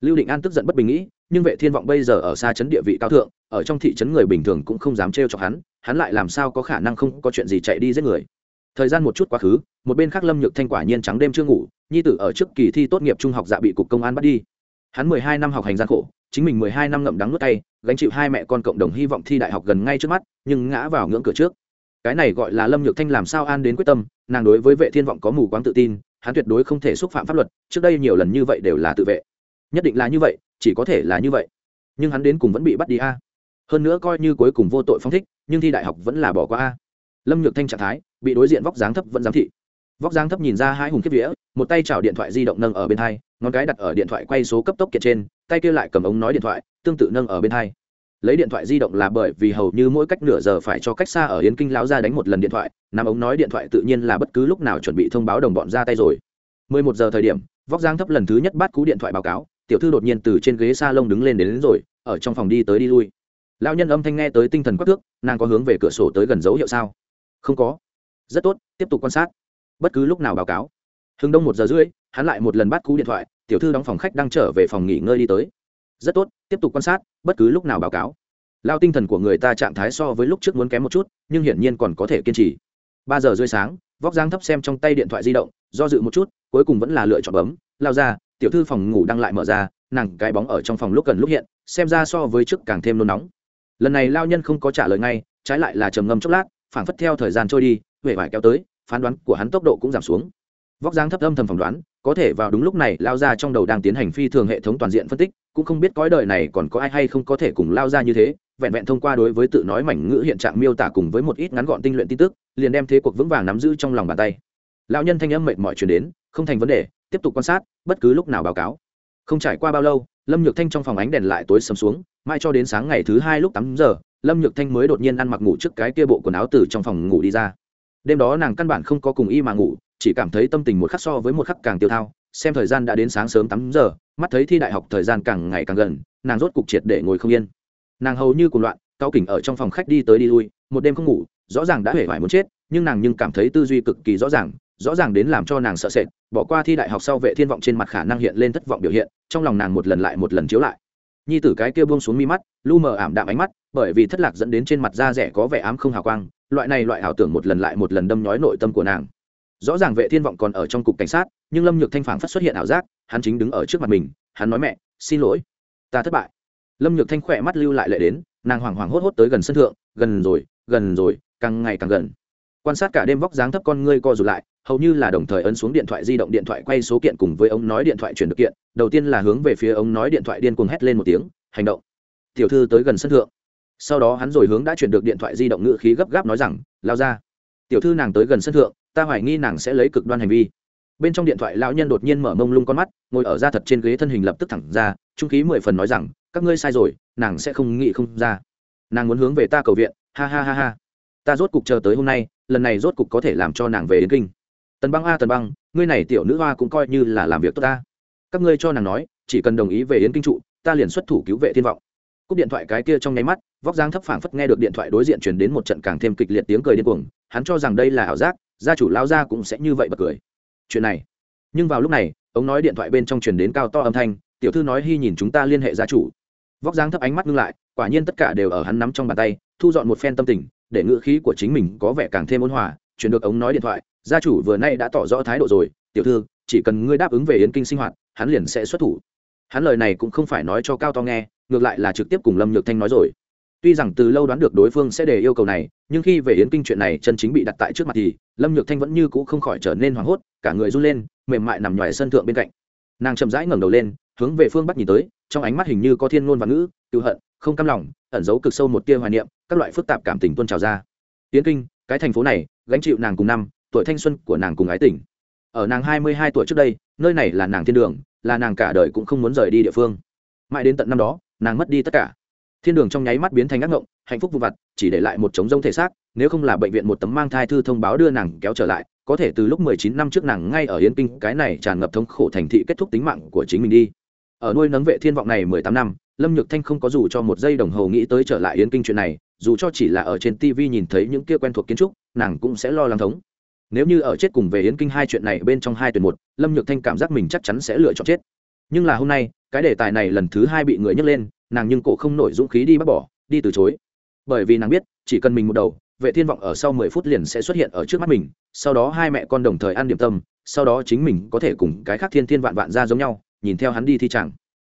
Lưu định an tức giận bất bình nghĩ, nhưng vệ thiên vọng bây giờ ở xa trấn địa vị cao thượng, ở trong thị trấn người bình thường cũng không dám trêu chọc hắn hắn lại làm sao có khả năng không có chuyện gì chạy đi giết người thời gian một chút quá khứ, một bên khác lâm nhược thanh quả nhiên trắng đêm chưa ngủ, nhi tử ở trước kỳ thi tốt nghiệp trung học dạ bị cục công an bắt đi. Hắn mười hai năm học hành gian khổ, chính mình mười hai năm ngậm đắng nuốt tay gánh chịu hai mẹ con cộng đồng hy vọng thi đại học gần ngay trước mắt, nhưng ngã vào ngưỡng cửa trước. Cái này gọi là lâm nhược thanh làm sao an đến quyết tâm, nàng đối với vệ thiên vọng có mù quáng tự tin, hắn tuyệt đối không thể xúc phạm pháp luật, trước đây nhiều lần như vậy đều là tự vệ. Nhất định là như vậy, chỉ có thể là như vậy. Nhưng hắn đến cùng vẫn bị bắt đi a. Hơn nữa coi như cuối cùng vô tội phong thích, nhưng thi đại học vẫn là bỏ qua a. Lâm nhược thanh trạng thái bị đối diện vóc dáng thấp vẫn giám thị. Vóc dáng thấp nhìn ra hai hùng kiếp vía một tay chảo điện thoại di động nâng ở bên hai ngón cái đặt ở điện thoại quay số cấp tốc kiệt trên tay kia lại cầm ống nói điện thoại tương tự nâng ở bên hai. Lấy điện thoại di động là bởi vì hầu như mỗi cách nửa giờ phải cho cách xa ở yến kinh lão ra đánh một lần điện thoại nằm ống nói điện thoại tự nhiên là bất cứ lúc nào chuẩn bị thông báo đồng bọn ra tay rồi. 11 giờ thời điểm vóc dáng thấp lần thứ nhất bắt cú điện thoại báo cáo tiểu thư đột nhiên từ trên ghế sa lông đứng lên đến, đến rồi ở trong phòng đi tới đi lui. Lão nhân âm thanh nghe tới tinh thần quắc thước nàng có hướng về cửa sổ tới gần dấu hiệu sao? Không có rất tốt, tiếp tục quan sát. Bất cứ lúc nào báo cáo. Hưng đông một giờ rưỡi, hắn lại một lần bắt cú điện thoại, tiểu thư đóng phòng khách đang trở về phòng nghỉ ngơi đi tới. Rất tốt, tiếp tục quan sát, bất cứ lúc nào báo cáo. Lao tinh thần của người ta trạng thái so với lúc trước muốn kém một chút, nhưng hiển nhiên còn có thể kiên trì. Ba giờ rưỡi sáng, vóc dáng thấp xem trong tay điện thoại di động, do dự một chút, cuối cùng vẫn là lựa chọn bấm, lao ra, tiểu thư phòng ngủ đang lại mở ra, nàng cái bóng ở trong phòng lúc gần lúc hiện, xem ra so với trước càng thêm nôn nóng. Lần này lao nhân không có trả lời ngay, trái lại là trầm ngâm chốc lát, phảng phất theo thời gian trôi đi huệ vải kéo tới, phán đoán của hắn tốc độ cũng giảm xuống. Vóc dáng thấp âm thầm phỏng đoán, có thể vào đúng lúc này lao ra trong đầu đang tiến hành phi thường hệ thống toàn diện phân tích, cũng không biết cõi đời này còn có ai hay không có thể cùng lao ra như thế, vẹn vẹn thông qua đối với tự nói mảnh ngữ hiện trạng miêu tả cùng với một ít ngắn gọn tinh luyện tin tức, liền đem thế cuộc vững vàng nắm giữ trong lòng bàn tay. Lão nhân thanh âm mệt mỏi chuyển đến, không thành vấn đề, tiếp tục quan sát, bất cứ lúc nào báo cáo. Không trải qua bao lâu, lâm nhược thanh trong phòng ánh đèn lại tối sầm xuống, mai cho đến sáng ngày thứ hai lúc tám giờ, lâm nhược thanh mới đột nhiên ăn mặc ngủ trước cái kia bộ quần áo từ trong phòng ngủ đi ra đêm đó nàng căn bản không có cùng y mà ngủ, chỉ cảm thấy tâm tình một khắc so với một khắc càng tiêu thao, xem thời gian đã đến sáng sớm tám giờ, mắt thấy thi đại học thời gian càng ngày càng gần, nàng rốt cục triệt để ngồi không yên. Nàng hầu như cùng loạn, cao kỉnh ở trong phòng khách đi tới đi lui, một đêm không ngủ, rõ ràng đã hể vải muốn chết, nhưng nàng nhưng cảm thấy tư duy cực kỳ rõ ràng rõ ràng đến làm cho nàng sợ sệt, bỏ qua thi đại học sau vệ thiên vọng trên mặt khả năng hiện lên thất vọng biểu hiện, trong lòng nàng một lần lại một lần chiếu lại. Nhi tử cái kia buông xuống mi mắt, lu mờ ảm đạm ánh mắt, bởi vì thất lạc dẫn đến trên mặt da rẻ có vẻ ám không hào quang loại này loại ảo tưởng một lần lại một lần đâm nhói nội tâm của nàng. Rõ ràng vệ thiên vọng còn ở trong cục cảnh sát, nhưng lâm nhược thanh phản phát xuất hiện ảo giác, hắn chính đứng ở trước mặt mình, hắn nói mẹ, xin lỗi, ta thất bại. Lâm nhược thanh khỏe mắt lưu lại lệ đến, nàng hoảng hoảng hốt hốt tới gần sân thượng, gần rồi gần rồi, càng ngày càng gần. Quan sát cả đêm vóc dáng thấp con ngươi co rụt lại, hầu như là đồng thời ấn xuống điện thoại di động điện thoại quay số kiện cùng với ống nói điện thoại chuyển được kiện, đầu tiên là hướng về phía ống nói điện thoại điên cuồng hét lên một tiếng, hành động. Tiểu thư tới gần sân thượng sau đó hắn rồi hướng đã chuyển được điện thoại di động ngự khí gấp gáp nói rằng, lao ra. Tiểu thư nàng tới gần sân thượng, ta hoài nghi nàng sẽ lấy cực đoan hành vi. Bên trong điện thoại lão nhân đột nhiên mở mông lung con mắt, ngồi ở ra thật trên ghế thân hình lập tức thẳng ra, trung khí mười phần nói rằng, các ngươi sai rồi, nàng sẽ không nghĩ không ra. Nàng muốn hướng về ta cầu viện, ha ha ha ha. Ta rốt cục chờ tới hôm nay, lần này rốt cục có thể làm cho nàng về đến kinh. Tần băng a, tần băng, ngươi này tiểu nữ hoa cũng coi như là làm việc tốt ta. Các ngươi cho nàng nói, chỉ cần đồng ý về yến kinh trụ, ta liền xuất thủ cứu vệ thiên vọng. Cúp điện thoại cái kia trong nháy mắt vóc dáng thấp phảng phất nghe được điện thoại đối diện truyền đến một trận càng thêm kịch liệt tiếng cười điên cuồng, hắn cho rằng đây là ảo giác, gia chủ lao gia cũng sẽ như vậy bật cười. Chuyện này. Nhưng vào lúc này, ông nói điện thoại bên trong truyền đến cao to âm thanh, tiểu thư nói hy nhìn chúng ta liên hệ gia chủ. Vóc dáng thấp ánh mắt ngưng lại, quả nhiên tất cả đều ở hắn nắm trong bàn tay, thu dọn một phen tâm tình, để ngữ khí của chính mình có vẻ càng thêm ôn hòa, chuyển được ống nói điện thoại, gia chủ vừa nay đã tỏ rõ thái độ rồi, tiểu thư, chỉ cần ngươi đáp ứng về yến kinh sinh hoạt, hắn liền sẽ xuất thủ. Hắn lời này cũng không phải nói cho cao to nghe, ngược lại là trực tiếp cùng lâm nhược thanh nói rồi tuy rằng từ lâu đoán được đối phương sẽ đề yêu cầu này, nhưng khi về yến kinh chuyện này chân chính bị đặt tại trước mặt thì, lâm nhược thanh vẫn như cũ không khỏi trở nên hoảng hốt, cả người run lên, mềm mại nằm ngoài sân thượng bên cạnh. Nàng chậm rãi ngẩng đầu lên, hướng về phương bắc nhìn tới, trong ánh mắt hình như có thiên ngôn và ngữ tự hận, không cam lòng, ẩn giấu cực sâu một tia hoài niệm, các loại phức tạp cảm tình tuôn trào ra. Yến kinh, cái thành phố này, gánh chịu nàng cùng năm, tuổi thanh xuân của nàng cùng ái tình. Ở nàng hai mươi hai tuổi trước đây, nơi này là nàng thiên đường, là nàng cả đời cũng không muốn rời đi địa phương. Mãi đến tận năm đó, nàng mất đi tất cả thiên đường trong nháy mắt biến thành ác ngộng, hạnh phúc vụ vặt, chỉ để lại một trống rông thể xác, nếu không là bệnh viện một tấm mang thai thư thông báo đưa nàng kéo trở lại, có thể từ lúc mười chín năm trước nàng ngay ở yên kinh, cái này tràn ngập thống khổ thành thị kết thúc tính mạng của chính mình đi. Ở nuôi nấng vệ thiên vọng này mười tám năm, lâm nhược thanh không có dù cho một giây đồng hồ nghĩ tới trở lại Yên kinh chuyện này, dù cho chỉ là ở trên tv nhìn thấy những kia quen thuộc kiến trúc, nàng cũng sẽ lo lắng thống. Nếu như ở chết cùng về yến kinh hai chuyện này bên trong hai tuyển một, lâm nhược thanh cảm giác mình chắc chắn sẽ lựa chọn chết. Nhưng là hôm nay, cái đề tài này lần thứ hai bị người nhắc lên nàng nhưng cổ không nổi dũng khí đi bắt bỏ, đi từ chối. Bởi vì nàng biết, chỉ cần mình một đầu, vệ thiên vọng ở sau mười phút liền sẽ xuất hiện ở trước mắt mình, sau đó hai mẹ con đồng thời ăn điểm tâm, sau đó chính mình có thể cùng cái khác thiên thiên vạn vạn ra giống nhau, nhìn theo hắn đi thi chẳng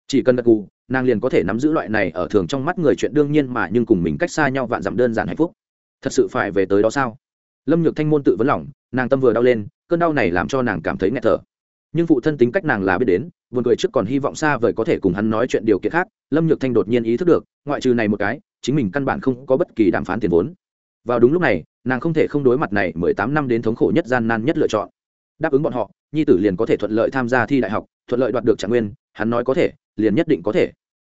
chỉ cần gật gù, nàng liền có thể nắm giữ loại này ở thường trong mắt người chuyện đương nhiên mà nhưng cùng mình cách xa nhau vạn dặm đơn giản hạnh phúc. Thật sự phải về tới đó sao? Lâm nhược thanh môn tự vấn lòng, nàng tâm vừa đau lên, cơn đau này làm cho nàng cảm thấy nghẹt thở nhưng phụ thân tính cách nàng là biết đến, buồn cười trước còn hy vọng xa vời có thể cùng hắn nói chuyện điều kiện khác, lâm nhược thanh đột nhiên ý thức được, ngoại trừ này một cái, chính mình căn bản không có bất kỳ đàm phán tiền vốn. Vào đúng lúc này, nàng không thể không đối mặt này mười tám năm đến thống khổ nhất gian nan nhất lựa chọn. Đáp ứng bọn họ, nhi tử liền có thể thuận lợi tham gia thi đại học, thuận lợi đoạt được trạng nguyên, hắn nói có thể, liền nhất định có thể.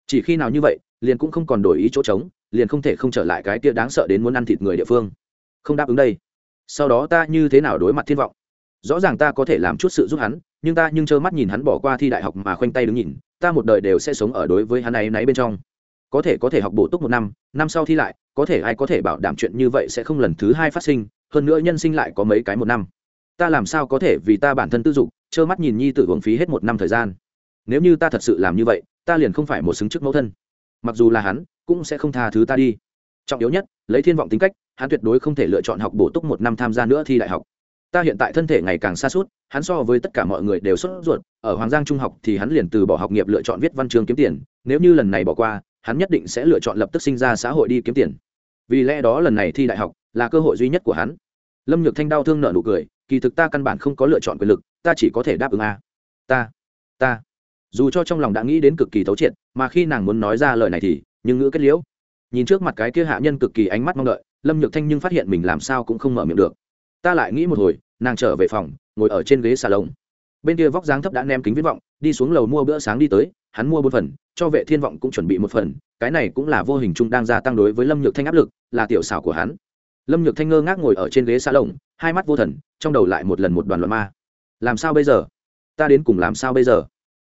Chỉ khi nào như vậy, liền cũng không còn đổi ý chỗ trống, liền không thể không trở lại cái kia đáng sợ đến muốn ăn thịt người địa phương. Không đáp ứng đây. Sau đó ta như thế nào đối mặt thiên vọng? Rõ ràng ta có thể làm chút sự giúp hắn nhưng ta nhưng trơ mắt nhìn hắn bỏ qua thi đại học mà khoanh tay đứng nhìn, ta một đời đều sẽ sống ở đối với hắn ấy náy bên trong. Có thể có thể học bổ túc một năm năm sau thi lại, có thể ai có thể bảo đảm chuyện như vậy sẽ không lần thứ hai phát sinh, hơn nữa nhân sinh lại có mấy cái một năm. Ta làm sao có thể vì ta bản thân tư dục, trơ mắt nhìn nhi tự uống phí hết một năm thời gian. Nếu như ta thật sự làm như vậy, ta liền không phải một xứng chức mẫu thân. Mặc dù là hắn, cũng sẽ không tha thứ ta đi. Trọng yếu nhất, lấy thiên vọng tính cách, hắn tuyệt đối không thể lựa chọn học bổ túc một năm tham gia nữa thi đại học ta hiện tại thân thể ngày càng xa suốt, hắn so với tất cả mọi người đều sốt ruột, ở hoàng giang trung học thì hắn liền từ bỏ học nghiệp lựa chọn viết văn chương kiếm tiền, nếu như lần này bỏ qua, hắn nhất định sẽ lựa chọn lập tức sinh ra xã hội đi kiếm tiền. Vì lẽ đó lần này thi đại học là cơ hội duy nhất của hắn. Lâm nhược thanh đau thương nợ nụ cười, kỳ thực ta căn bản không có lựa chọn quyền lực, ta chỉ có thể đáp ứng a. Ta ta. Dù cho trong lòng đã nghĩ đến cực kỳ thấu triệt, mà khi nàng muốn nói ra lời này thì, nhưng ngữ kết liễu. Nhìn trước mặt cái kia hạ nhân cực kỳ ánh mắt mong đợi, lâm nhược thanh nhưng phát hiện mình làm sao cũng không mở miệng được ta lại nghĩ một hồi, nàng trở về phòng, ngồi ở trên ghế xà lồng bên kia vóc dáng thấp đã ném kính viết vọng, đi xuống lầu mua bữa sáng đi tới, hắn mua bốn phần, cho vệ thiên vọng cũng chuẩn bị một phần. Cái này cũng là vô hình chung đang gia tăng đối với lâm nhược thanh áp lực, là tiểu xảo của hắn. Lâm nhược thanh ngơ ngác ngồi ở trên ghế xa lồng hai mắt vô thần, trong đầu lại một lần một đoàn loạn ma. Làm sao bây giờ? Ta đến cùng làm sao bây giờ?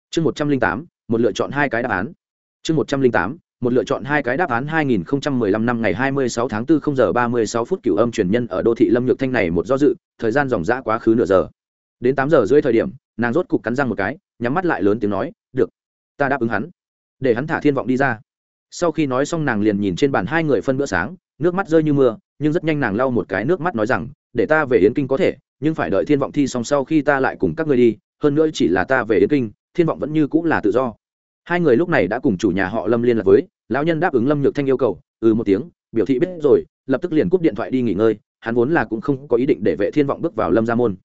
Chương một trăm linh tám, một lựa chọn hai cái đáp án. Chương một trăm linh tám một lựa chọn hai cái đáp án 2015 năm ngày 26 tháng 4 0 giờ 36 phút cửu âm truyền nhân ở đô thị Lâm Nhược Thanh này một do dự, thời gian dòng dã quá khứ nửa giờ. Đến 8 giờ rưỡi thời điểm, nàng rốt cục cắn răng một cái, nhắm mắt lại lớn tiếng nói, "Được, ta đáp ứng hắn." Để hắn thả Thiên vọng đi ra. Sau khi nói xong nàng liền nhìn trên bàn hai người phân bữa sáng, nước mắt rơi như mưa, nhưng rất nhanh nàng lau một cái nước mắt nói rằng, "Để ta về Yến Kinh có thể, nhưng phải đợi Thiên vọng thi xong sau khi ta lại cùng các ngươi đi, hơn nữa chỉ là ta về Yến Kinh, Thiên vọng vẫn như cũng là tự do." Hai người lúc này đã cùng chủ nhà họ lâm liên lạc với, lão nhân đáp ứng lâm nhược thanh yêu cầu ừ một tiếng, biểu thị biết rồi, lập tức liền cúp điện thoại đi nghỉ ngơi, hắn vốn là cũng không có ý định để vệ thiên vọng bước vào lâm gia môn.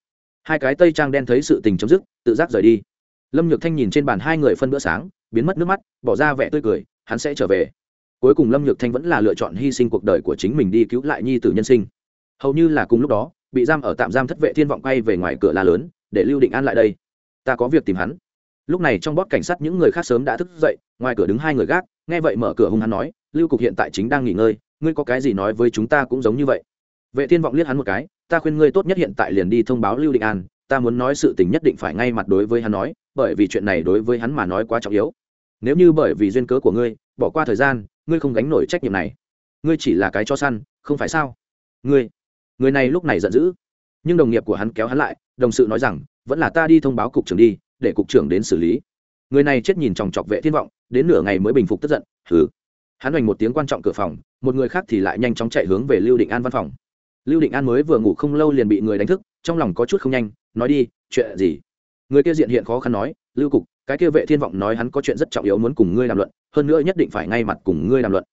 Hai cái tây trang đen thấy sự tình chấm dứt, tự giác rời đi. Lâm nhược thanh nhìn trên bàn hai người phân bữa sáng, biến mất nước mắt, bỏ ra vẻ tươi cười, hắn sẽ trở về. Cuối cùng lâm nhược thanh vẫn là lựa chọn hy sinh cuộc đời của chính mình đi cứu lại nhi tử nhân sinh. Hầu như là cùng lúc đó, bị giam ở tạm giam thất vệ thiên vọng quay về ngoài cửa la lớn, để lưu định an lại đây. Ta có việc tìm hắn lúc này trong bót cảnh sát những người khác sớm đã thức dậy, ngoài cửa đứng hai người gác, nghe vậy mở cửa hung hắn nói, lưu cục hiện tại chính đang nghỉ ngơi, ngươi có cái gì nói với chúng ta cũng giống như vậy. Vệ thiên vọng liếc hắn một cái, ta khuyên ngươi tốt nhất hiện tại liền đi thông báo lưu định an, ta muốn nói sự tình nhất định phải ngay mặt đối với hắn nói, bởi vì chuyện này đối với hắn mà nói quá trọng yếu. Nếu như bởi vì duyên cớ của ngươi, bỏ qua thời gian, ngươi không gánh nổi trách nhiệm này. Ngươi chỉ là cái cho săn, không phải sao? Ngươi, người này lúc này giận dữ. Nhưng đồng nghiệp của hắn kéo hắn lại, đồng sự nói rằng, vẫn là ta đi thông báo cục trưởng đi để cục trưởng đến xử lý. Người này chết nhìn chòng chọc vệ thiên vọng, đến nửa ngày mới bình phục tức giận, hừ. Hắn hoành một tiếng quan trọng cửa phòng, một người khác thì lại nhanh chóng chạy hướng về lưu định an văn phòng. Lưu định an mới vừa ngủ không lâu liền bị người đánh thức, trong lòng có chút không nhanh, nói đi, chuyện gì? Người kia diện hiện khó khăn nói, lưu cục, cái kia vệ thiên vọng nói hắn có chuyện rất trọng yếu muốn cùng ngươi làm luận, hơn nữa nhất định phải ngay mặt cùng ngươi làm luận.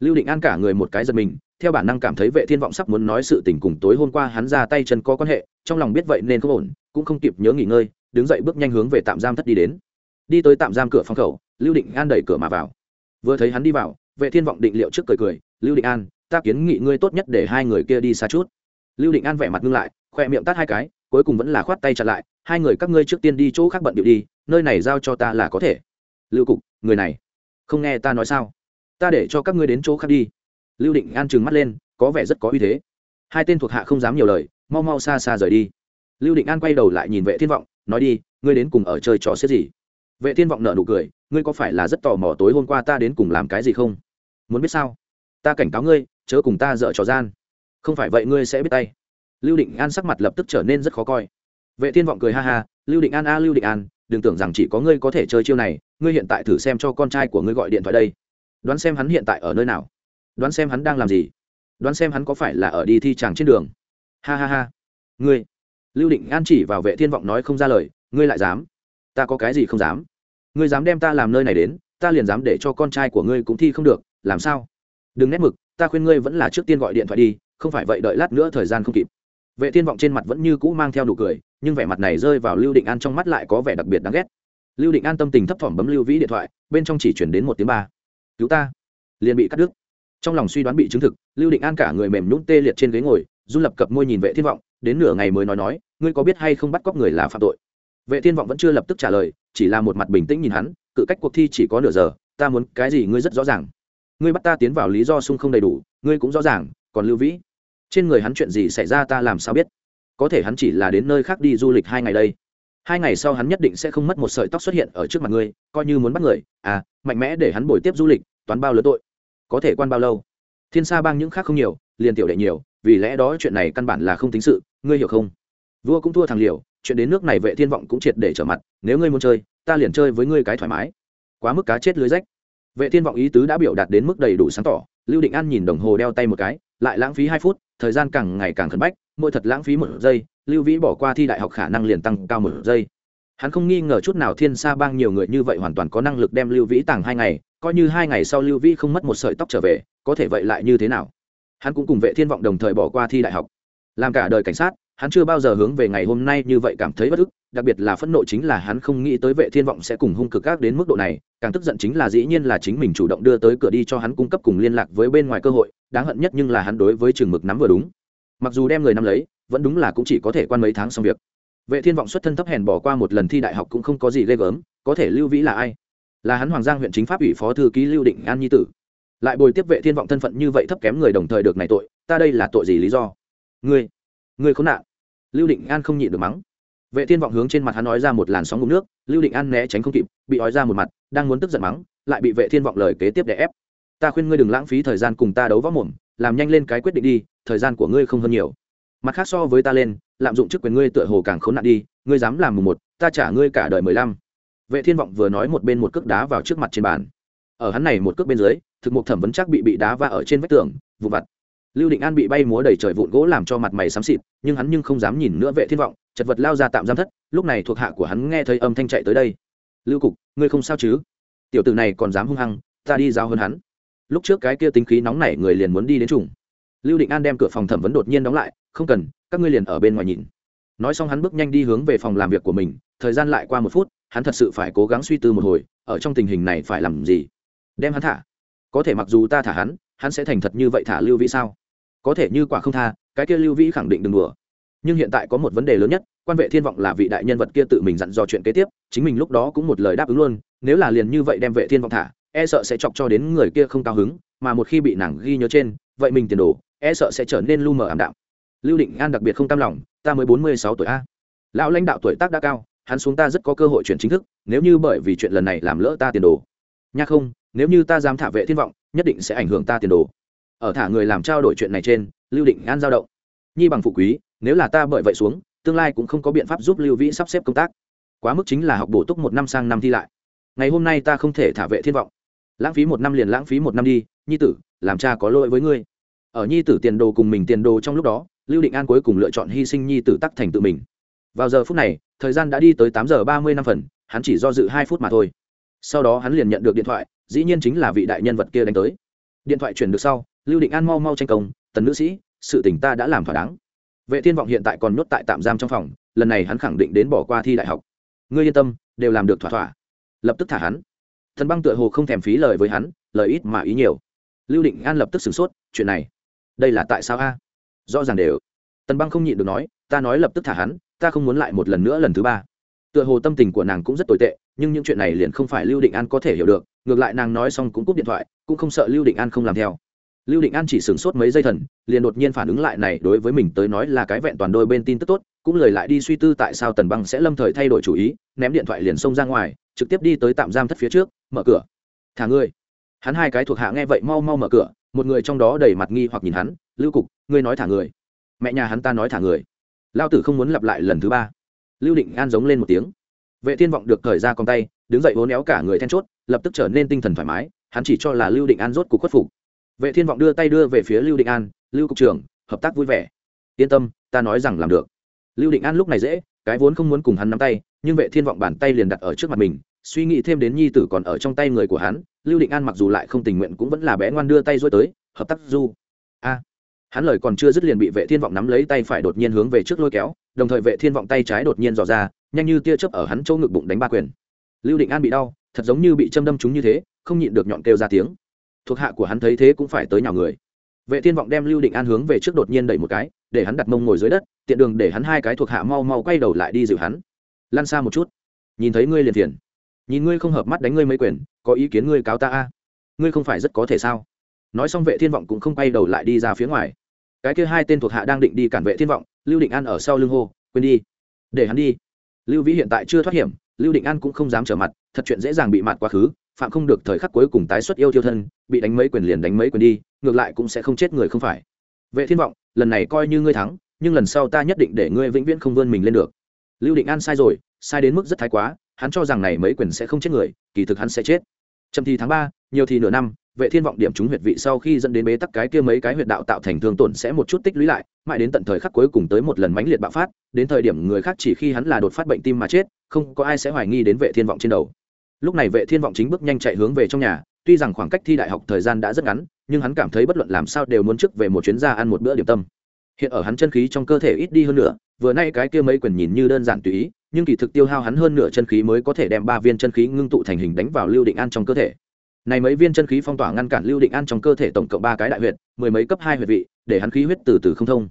Lưu định an cả người một cái giật mình, theo bản năng cảm thấy vệ thiên vọng sắp muốn nói sự tình cùng tối hôm qua hắn ra tay chân có quan hệ, trong lòng biết vậy nên không ổn, cũng không kịp nhớ nghỉ ngơi đứng dậy bước nhanh hướng về tạm giam thất đi đến. Đi tới tạm giam cửa phòng khẩu, lưu định an đẩy cửa mà vào. Vừa thấy hắn đi vào, vệ thiên vọng định liệu trước cười cười, lưu định an, ta kiến nghị ngươi tốt nhất để hai người kia đi xa chút. Lưu định an vẻ mặt ngưng lại, khoe miệng tắt hai cái, cuối cùng vẫn là khoát tay chặt lại, hai người các ngươi trước tiên đi chỗ khác bận điệu đi, nơi này giao cho ta là có thể. Lưu cục, người này không nghe ta nói sao? Ta để cho các ngươi đến chỗ khác đi. Lưu định an trừng mắt lên, có vẻ rất có uy thế. Hai tên thuộc hạ không dám nhiều lời, mau mau xa xa rời đi. Lưu định an quay đầu lại nhìn vệ thiên vọng nói đi, ngươi đến cùng ở chơi trò xếp gì? Vệ thiên vọng nợ nụ cười, ngươi có phải là rất tò mò tối hôm qua ta đến cùng làm cái gì không? Muốn biết sao? Ta cảnh cáo ngươi, chớ cùng ta dở trò gian. Không phải vậy ngươi sẽ biết tay. Lưu định an sắc mặt lập tức trở nên rất khó coi. Vệ thiên vọng cười ha ha, lưu định an a, lưu định an, đừng tưởng rằng chỉ có ngươi có thể chơi chiêu này, ngươi hiện tại thử xem cho con trai của ngươi gọi điện thoại đây. Đoán xem hắn hiện tại ở nơi nào. Đoán xem hắn đang làm gì. Đoán xem hắn có phải là ở đi thi tràng trên đường. Ha ha ha. Ngươi lưu định an chỉ vào vệ thiên vọng nói không ra lời, ngươi lại dám? Ta có cái gì không dám? Ngươi dám đem ta làm nơi này đến, ta liền dám để cho con trai của ngươi cũng thi không được, làm sao? Đừng nét mực, ta khuyên ngươi vẫn là trước tiên gọi điện thoại đi, không phải vậy đợi lát nữa thời gian không kịp. Vệ thiên vọng trên mặt vẫn như cũ mang theo nụ cười, nhưng vẻ mặt này rơi vào lưu định an trong mắt lại có vẻ đặc biệt đáng ghét. Lưu định an tâm tình thấp thỏm bấm lưu vĩ điện thoại, bên trong chỉ chuyển đến một tiếng ba. Cứu ta! liền bị cắt đứt. Trong lòng suy đoán bị chứng thực, lưu định an cả người mềm nhũng tê liệt trên ghế ngồi du lập cập môi nhìn vệ thiên vọng, đến nửa ngày mới nói nói, ngươi có biết hay không bắt cóc người là phạm tội? Vệ thiên vọng vẫn chưa lập tức trả lời, chỉ là một mặt bình tĩnh nhìn hắn, cự cách cuộc thi chỉ có nửa giờ, ta muốn cái gì ngươi rất rõ ràng. Ngươi bắt ta tiến vào lý do sung không đầy đủ, ngươi cũng rõ ràng, còn lưu vĩ, trên người hắn chuyện gì xảy ra ta làm sao biết? Có thể hắn chỉ là đến nơi khác đi du lịch hai ngày đây. Hai ngày sau hắn nhất định sẽ không mất một sợi tóc xuất hiện ở trước mặt ngươi, coi như muốn bắt người. À mạnh mẽ để hắn bồi tiếp du lịch, toán bao lớn tội. Có thể quan bao lâu? Thiên sa bang những khác không nhiều, liền tiểu đệ nhiều vì lẽ đó chuyện này căn bản là không tính sự, ngươi hiểu không? Vua cũng thua thằng liều chuyện đến nước này vệ thiên vọng cũng triệt để trở mặt, nếu ngươi muốn chơi, ta liền chơi với ngươi cái thoải mái. Quá mức cá chết lưới rách. Vệ thiên vọng ý tứ đã biểu đạt đến mức đầy đủ sáng tỏ, lưu định an nhìn đồng hồ đeo tay một cái, lại lãng phí hai phút, thời gian càng ngày càng khẩn bách, mỗi thật lãng phí một giây, lưu vĩ bỏ qua thi đại học khả năng liền tăng cao một giây. Hắn không nghi ngờ chút nào thiên sa bang nhiều người như vậy hoàn toàn có năng lực đem lưu vĩ tàng hai ngày, coi như hai ngày sau lưu vĩ không mất một sợi tóc trở về, có thể vậy lại như thế nào? Hắn cũng cùng vệ thiên vọng đồng thời bỏ qua thi đại học. Làm cả đời cảnh sát, hắn chưa bao giờ hướng về ngày hôm nay như vậy cảm thấy bất ức, đặc biệt là phẫn nộ chính là hắn không nghĩ tới vệ thiên vọng sẽ cùng hung cực các đến mức độ này, càng tức giận chính là dĩ nhiên là chính mình chủ động đưa tới cửa đi cho hắn cung cấp cùng liên lạc với bên ngoài cơ hội, đáng hận nhất nhưng là hắn đối với trường mực nắm vừa đúng. Mặc dù đem người nắm lấy, vẫn đúng là cũng chỉ có thể quan mấy tháng xong việc. Vệ thiên vọng xuất thân thấp hèn bỏ qua một lần thi đại học cũng không có gì ghê gớm, có thể lưu vĩ là ai? Là hắn hoàng giang huyện chính pháp ủy phó thư ký lưu định an nhi tử lại bồi tiếp vệ thiên vọng thân phận như vậy thấp kém người đồng thời được này tội, ta đây là tội gì lý do? Ngươi ngươi khốn nạn. Lưu định an không nhịn được mắng. Vệ thiên vọng hướng trên mặt hắn nói ra một làn sóng ngụm nước, lưu định an né tránh không kịp, bị ói ra một mặt, đang muốn tức giận mắng, lại bị vệ thiên vọng lời kế tiếp để ép. Ta khuyên ngươi đừng lãng phí thời gian cùng ta đấu võ mồm, làm nhanh lên cái quyết định đi, thời gian của ngươi không hơn nhiều. Mặt khác so với ta lên, lạm dụng chức quyền ngươi tựa hồ càng khốn nạn đi, ngươi dám làm mùng một, ta trả ngươi cả đời mười lăm. Vệ thiên vọng vừa nói một bên một cước đá vào trước mặt trên bàn. Ở hắn này một cước bên dưới thực mục thẩm vấn chắc bị bị đá va ở trên vách tường vụ vặt. Lưu định an bị bay múa đầy trời vụn gỗ làm cho mặt mày xám xịt, nhưng hắn nhưng không dám nhìn nữa vệ thiên vọng, chật vật lao ra tạm giam thất, lúc này thuộc hạ của hắn nghe thấy âm thanh chạy tới đây. Lưu cục, ngươi không sao chứ? Tiểu tử này còn dám hung hăng, ta đi giao hơn hắn. Lúc trước cái kia tính khí nóng nảy người liền muốn đi đến trùng. Lưu định an đem cửa phòng thẩm vấn đột nhiên đóng lại, không cần, các ngươi liền ở bên ngoài nhìn. Nói xong hắn bước nhanh đi hướng về phòng làm việc của mình, thời gian lại qua một phút, hắn thật sự phải cố gắng suy tư một hồi, ở trong tình hình này phải làm gì? Đem hắn thả có thể mặc dù ta thả hắn hắn sẽ thành thật như vậy thả lưu vĩ sao? Có thể như quả không tha, cái kia lưu vĩ khẳng định đừng đùa. Nhưng hiện tại có một vấn đề lớn nhất, quan vệ thiên vọng là vị đại nhân vật kia tự mình dặn dò chuyện kế tiếp, chính mình lúc đó cũng một lời đáp ứng luôn, nếu là liền như vậy đem vệ thiên vọng thả e sợ sẽ chọc cho đến người kia không cao hứng, mà một khi bị nàng ghi nhớ trên, vậy mình tiền đồ e sợ sẽ trở nên lu mờ ảm đạm. Lưu định an đặc biệt không cam lòng, ta mới bốn mươi sáu tuổi a. Lão lãnh đạo tuổi tác đã cao, hắn xuống ta rất có cơ hội chuyển chính thức, nếu như bởi vì chuyện lần này làm lỡ ta tiền đồ. Nha không nếu như ta dám thả vệ thiên vọng, nhất định sẽ ảnh hưởng ta tiền đồ. Ở thả người làm trao đổi chuyện này trên, lưu định an giao động. Nhi bằng phụ quý, nếu là ta bởi vậy xuống, tương lai cũng không có biện pháp giúp lưu vĩ sắp xếp công tác. Quá mức chính là học bổ túc một năm sang năm thi lại. Ngày hôm nay ta không thể thả vệ thiên vọng. Lãng phí một năm liền lãng phí một năm đi, nhi tử, làm cha có lỗi với ngươi. Ở nhi tử tiền đồ cùng mình tiền đồ trong lúc đó, lưu định an cuối cùng lựa chọn hy sinh nhi tử tắc thành tự mình. Vào giờ phút này, thời gian đã đi tới tám giờ ba mươi năm phần, hắn chỉ do dự hai phút mà thôi. Sau đó hắn liền nhận được điện thoại dĩ nhiên chính là vị đại nhân vật kia đánh tới. Điện thoại chuyển được sau, lưu định an mau mau tranh công, tần nữ sĩ, sự tỉnh ta đã làm thỏa đáng. Vệ thiên vọng hiện tại còn nhốt tại tạm giam trong phòng, lần này hắn khẳng định đến bỏ qua thi đại học. Ngươi yên tâm, đều làm được thỏa thỏa. Lập tức thả hắn. Thần băng tựa hồ không thèm phí lời với hắn, lời ít mà ý nhiều. Lưu định an lập tức sửng sốt, chuyện này, đây là tại sao a? Rõ ràng đều. Tần băng không nhịn được nói, ta nói lập tức thả hắn, ta không muốn lại một lần nữa lần thứ ba tựa hồ tâm tình của nàng cũng rất tồi tệ, nhưng những chuyện này liền không phải lưu định an có thể hiểu được, ngược lại nàng nói xong cũng cúp điện thoại, cũng không sợ lưu định an không làm theo. Lưu định an chỉ sửng sốt mấy giây thần, liền đột nhiên phản ứng lại này đối với mình tới nói là cái vẹn toàn đôi bên tin tức tốt, cũng lời lại đi suy tư tại sao tần băng sẽ lâm thời thay đổi chủ ý, ném điện thoại liền xông ra ngoài, trực tiếp đi tới tạm giam thất phía trước, mở cửa. Thả ngươi. Hắn hai cái thuộc hạ nghe vậy mau mau mở cửa, một người trong đó đầy mặt nghi hoặc nhìn hắn, lưu cục, ngươi nói thả người. Mẹ nhà hắn ta nói thả người. Lao tử không muốn lặp lại lần thứ ba lưu định an giống lên một tiếng. Vệ thiên vọng được thời ra con tay, đứng dậy vốn éo cả người then chốt, lập tức trở nên tinh thần thoải mái, hắn chỉ cho là lưu định an rốt cuộc khuất phục. Vệ thiên vọng đưa tay đưa về phía lưu định an, lưu cục trưởng, hợp tác vui vẻ. Yên tâm, ta nói rằng làm được. Lưu định an lúc này dễ, cái vốn không muốn cùng hắn nắm tay, nhưng vệ thiên vọng bàn tay liền đặt ở trước mặt mình, suy nghĩ thêm đến nhi tử còn ở trong tay người của hắn, lưu định an mặc dù lại không tình nguyện cũng vẫn là bé ngoan đưa tay dối tới, hợp tác du. A hắn lời còn chưa dứt liền bị vệ thiên vọng nắm lấy tay phải đột nhiên hướng về trước lôi kéo, đồng thời vệ thiên vọng tay trái đột nhiên dò ra, nhanh như tia chớp ở hắn chỗ ngực bụng đánh ba quyền. Lưu định an bị đau, thật giống như bị châm đâm chúng như thế, không nhịn được nhọn kêu ra tiếng. Thuộc hạ của hắn thấy thế cũng phải tới nhào người. Vệ thiên vọng đem lưu định an hướng về trước đột nhiên đẩy một cái, để hắn đặt mông ngồi dưới đất, tiện đường để hắn hai cái thuộc hạ mau mau quay đầu lại đi dịu hắn. Lăn xa một chút. Nhìn thấy ngươi liền thiền nhìn ngươi không hợp mắt đánh ngươi mấy quyền, có ý kiến ngươi cáo ta a? Ngươi không phải rất có thể sao? Nói xong vệ thiên vọng cũng không quay đầu lại đi ra phía ngoài cái kia hai tên thuộc hạ đang định đi cản vệ thiên vọng, lưu định an ở sau lưng hô, quên đi, để hắn đi. Lưu vĩ hiện tại chưa thoát hiểm, lưu định an cũng không dám trở mặt, thật chuyện dễ dàng bị mạt quá khứ, phạm không được thời khắc cuối cùng tái xuất yêu thiêu thân, bị đánh mấy quyền liền đánh mấy quyền đi, ngược lại cũng sẽ không chết người không phải. Vệ thiên vọng, lần này coi như ngươi thắng, nhưng lần sau ta nhất định để ngươi vĩnh viễn không vươn mình lên được. Lưu định an sai rồi, sai đến mức rất thái quá, hắn cho rằng này mấy quyền sẽ không chết người, kỳ thực hắn sẽ chết. Chậm thì tháng ba, nhiều thì nửa năm vệ thiên vọng điểm trúng huyệt vị sau khi dẫn đến bế tắc cái kia mấy cái huyệt đạo tạo thành thương tổn sẽ một chút tích lũy lại, mãi đến tận thời khắc cuối cùng tới một lần mãnh liệt bạo phát, đến thời điểm người khác chỉ khi hắn là đột phát bệnh tim mà chết, không có ai sẽ hoài nghi đến vệ thiên vọng trên đầu. Lúc này vệ thiên vọng chính bước nhanh chạy hướng về trong nhà, tuy rằng khoảng cách thi đại học thời gian đã rất ngắn, nhưng hắn cảm thấy bất luận làm sao đều muốn trước về một chuyến ra ăn một bữa điểm tâm. Hiện ở hắn chân khí trong cơ thể ít đi hơn nữa vừa nay cái kia mấy quyền nhìn như đơn giản tùy ý, nhưng kỳ thực tiêu hao hắn hơn nửa chân khí mới có thể đem ba viên chân khí ngưng tụ thành hình đánh vào lưu định an trong cơ thể này mấy viên chân khí phong tỏa ngăn cản lưu định an trong cơ thể tổng cộng ba cái đại huyệt, mười mấy cấp hai huyệt vị, để hắn khí huyết từ từ không thông.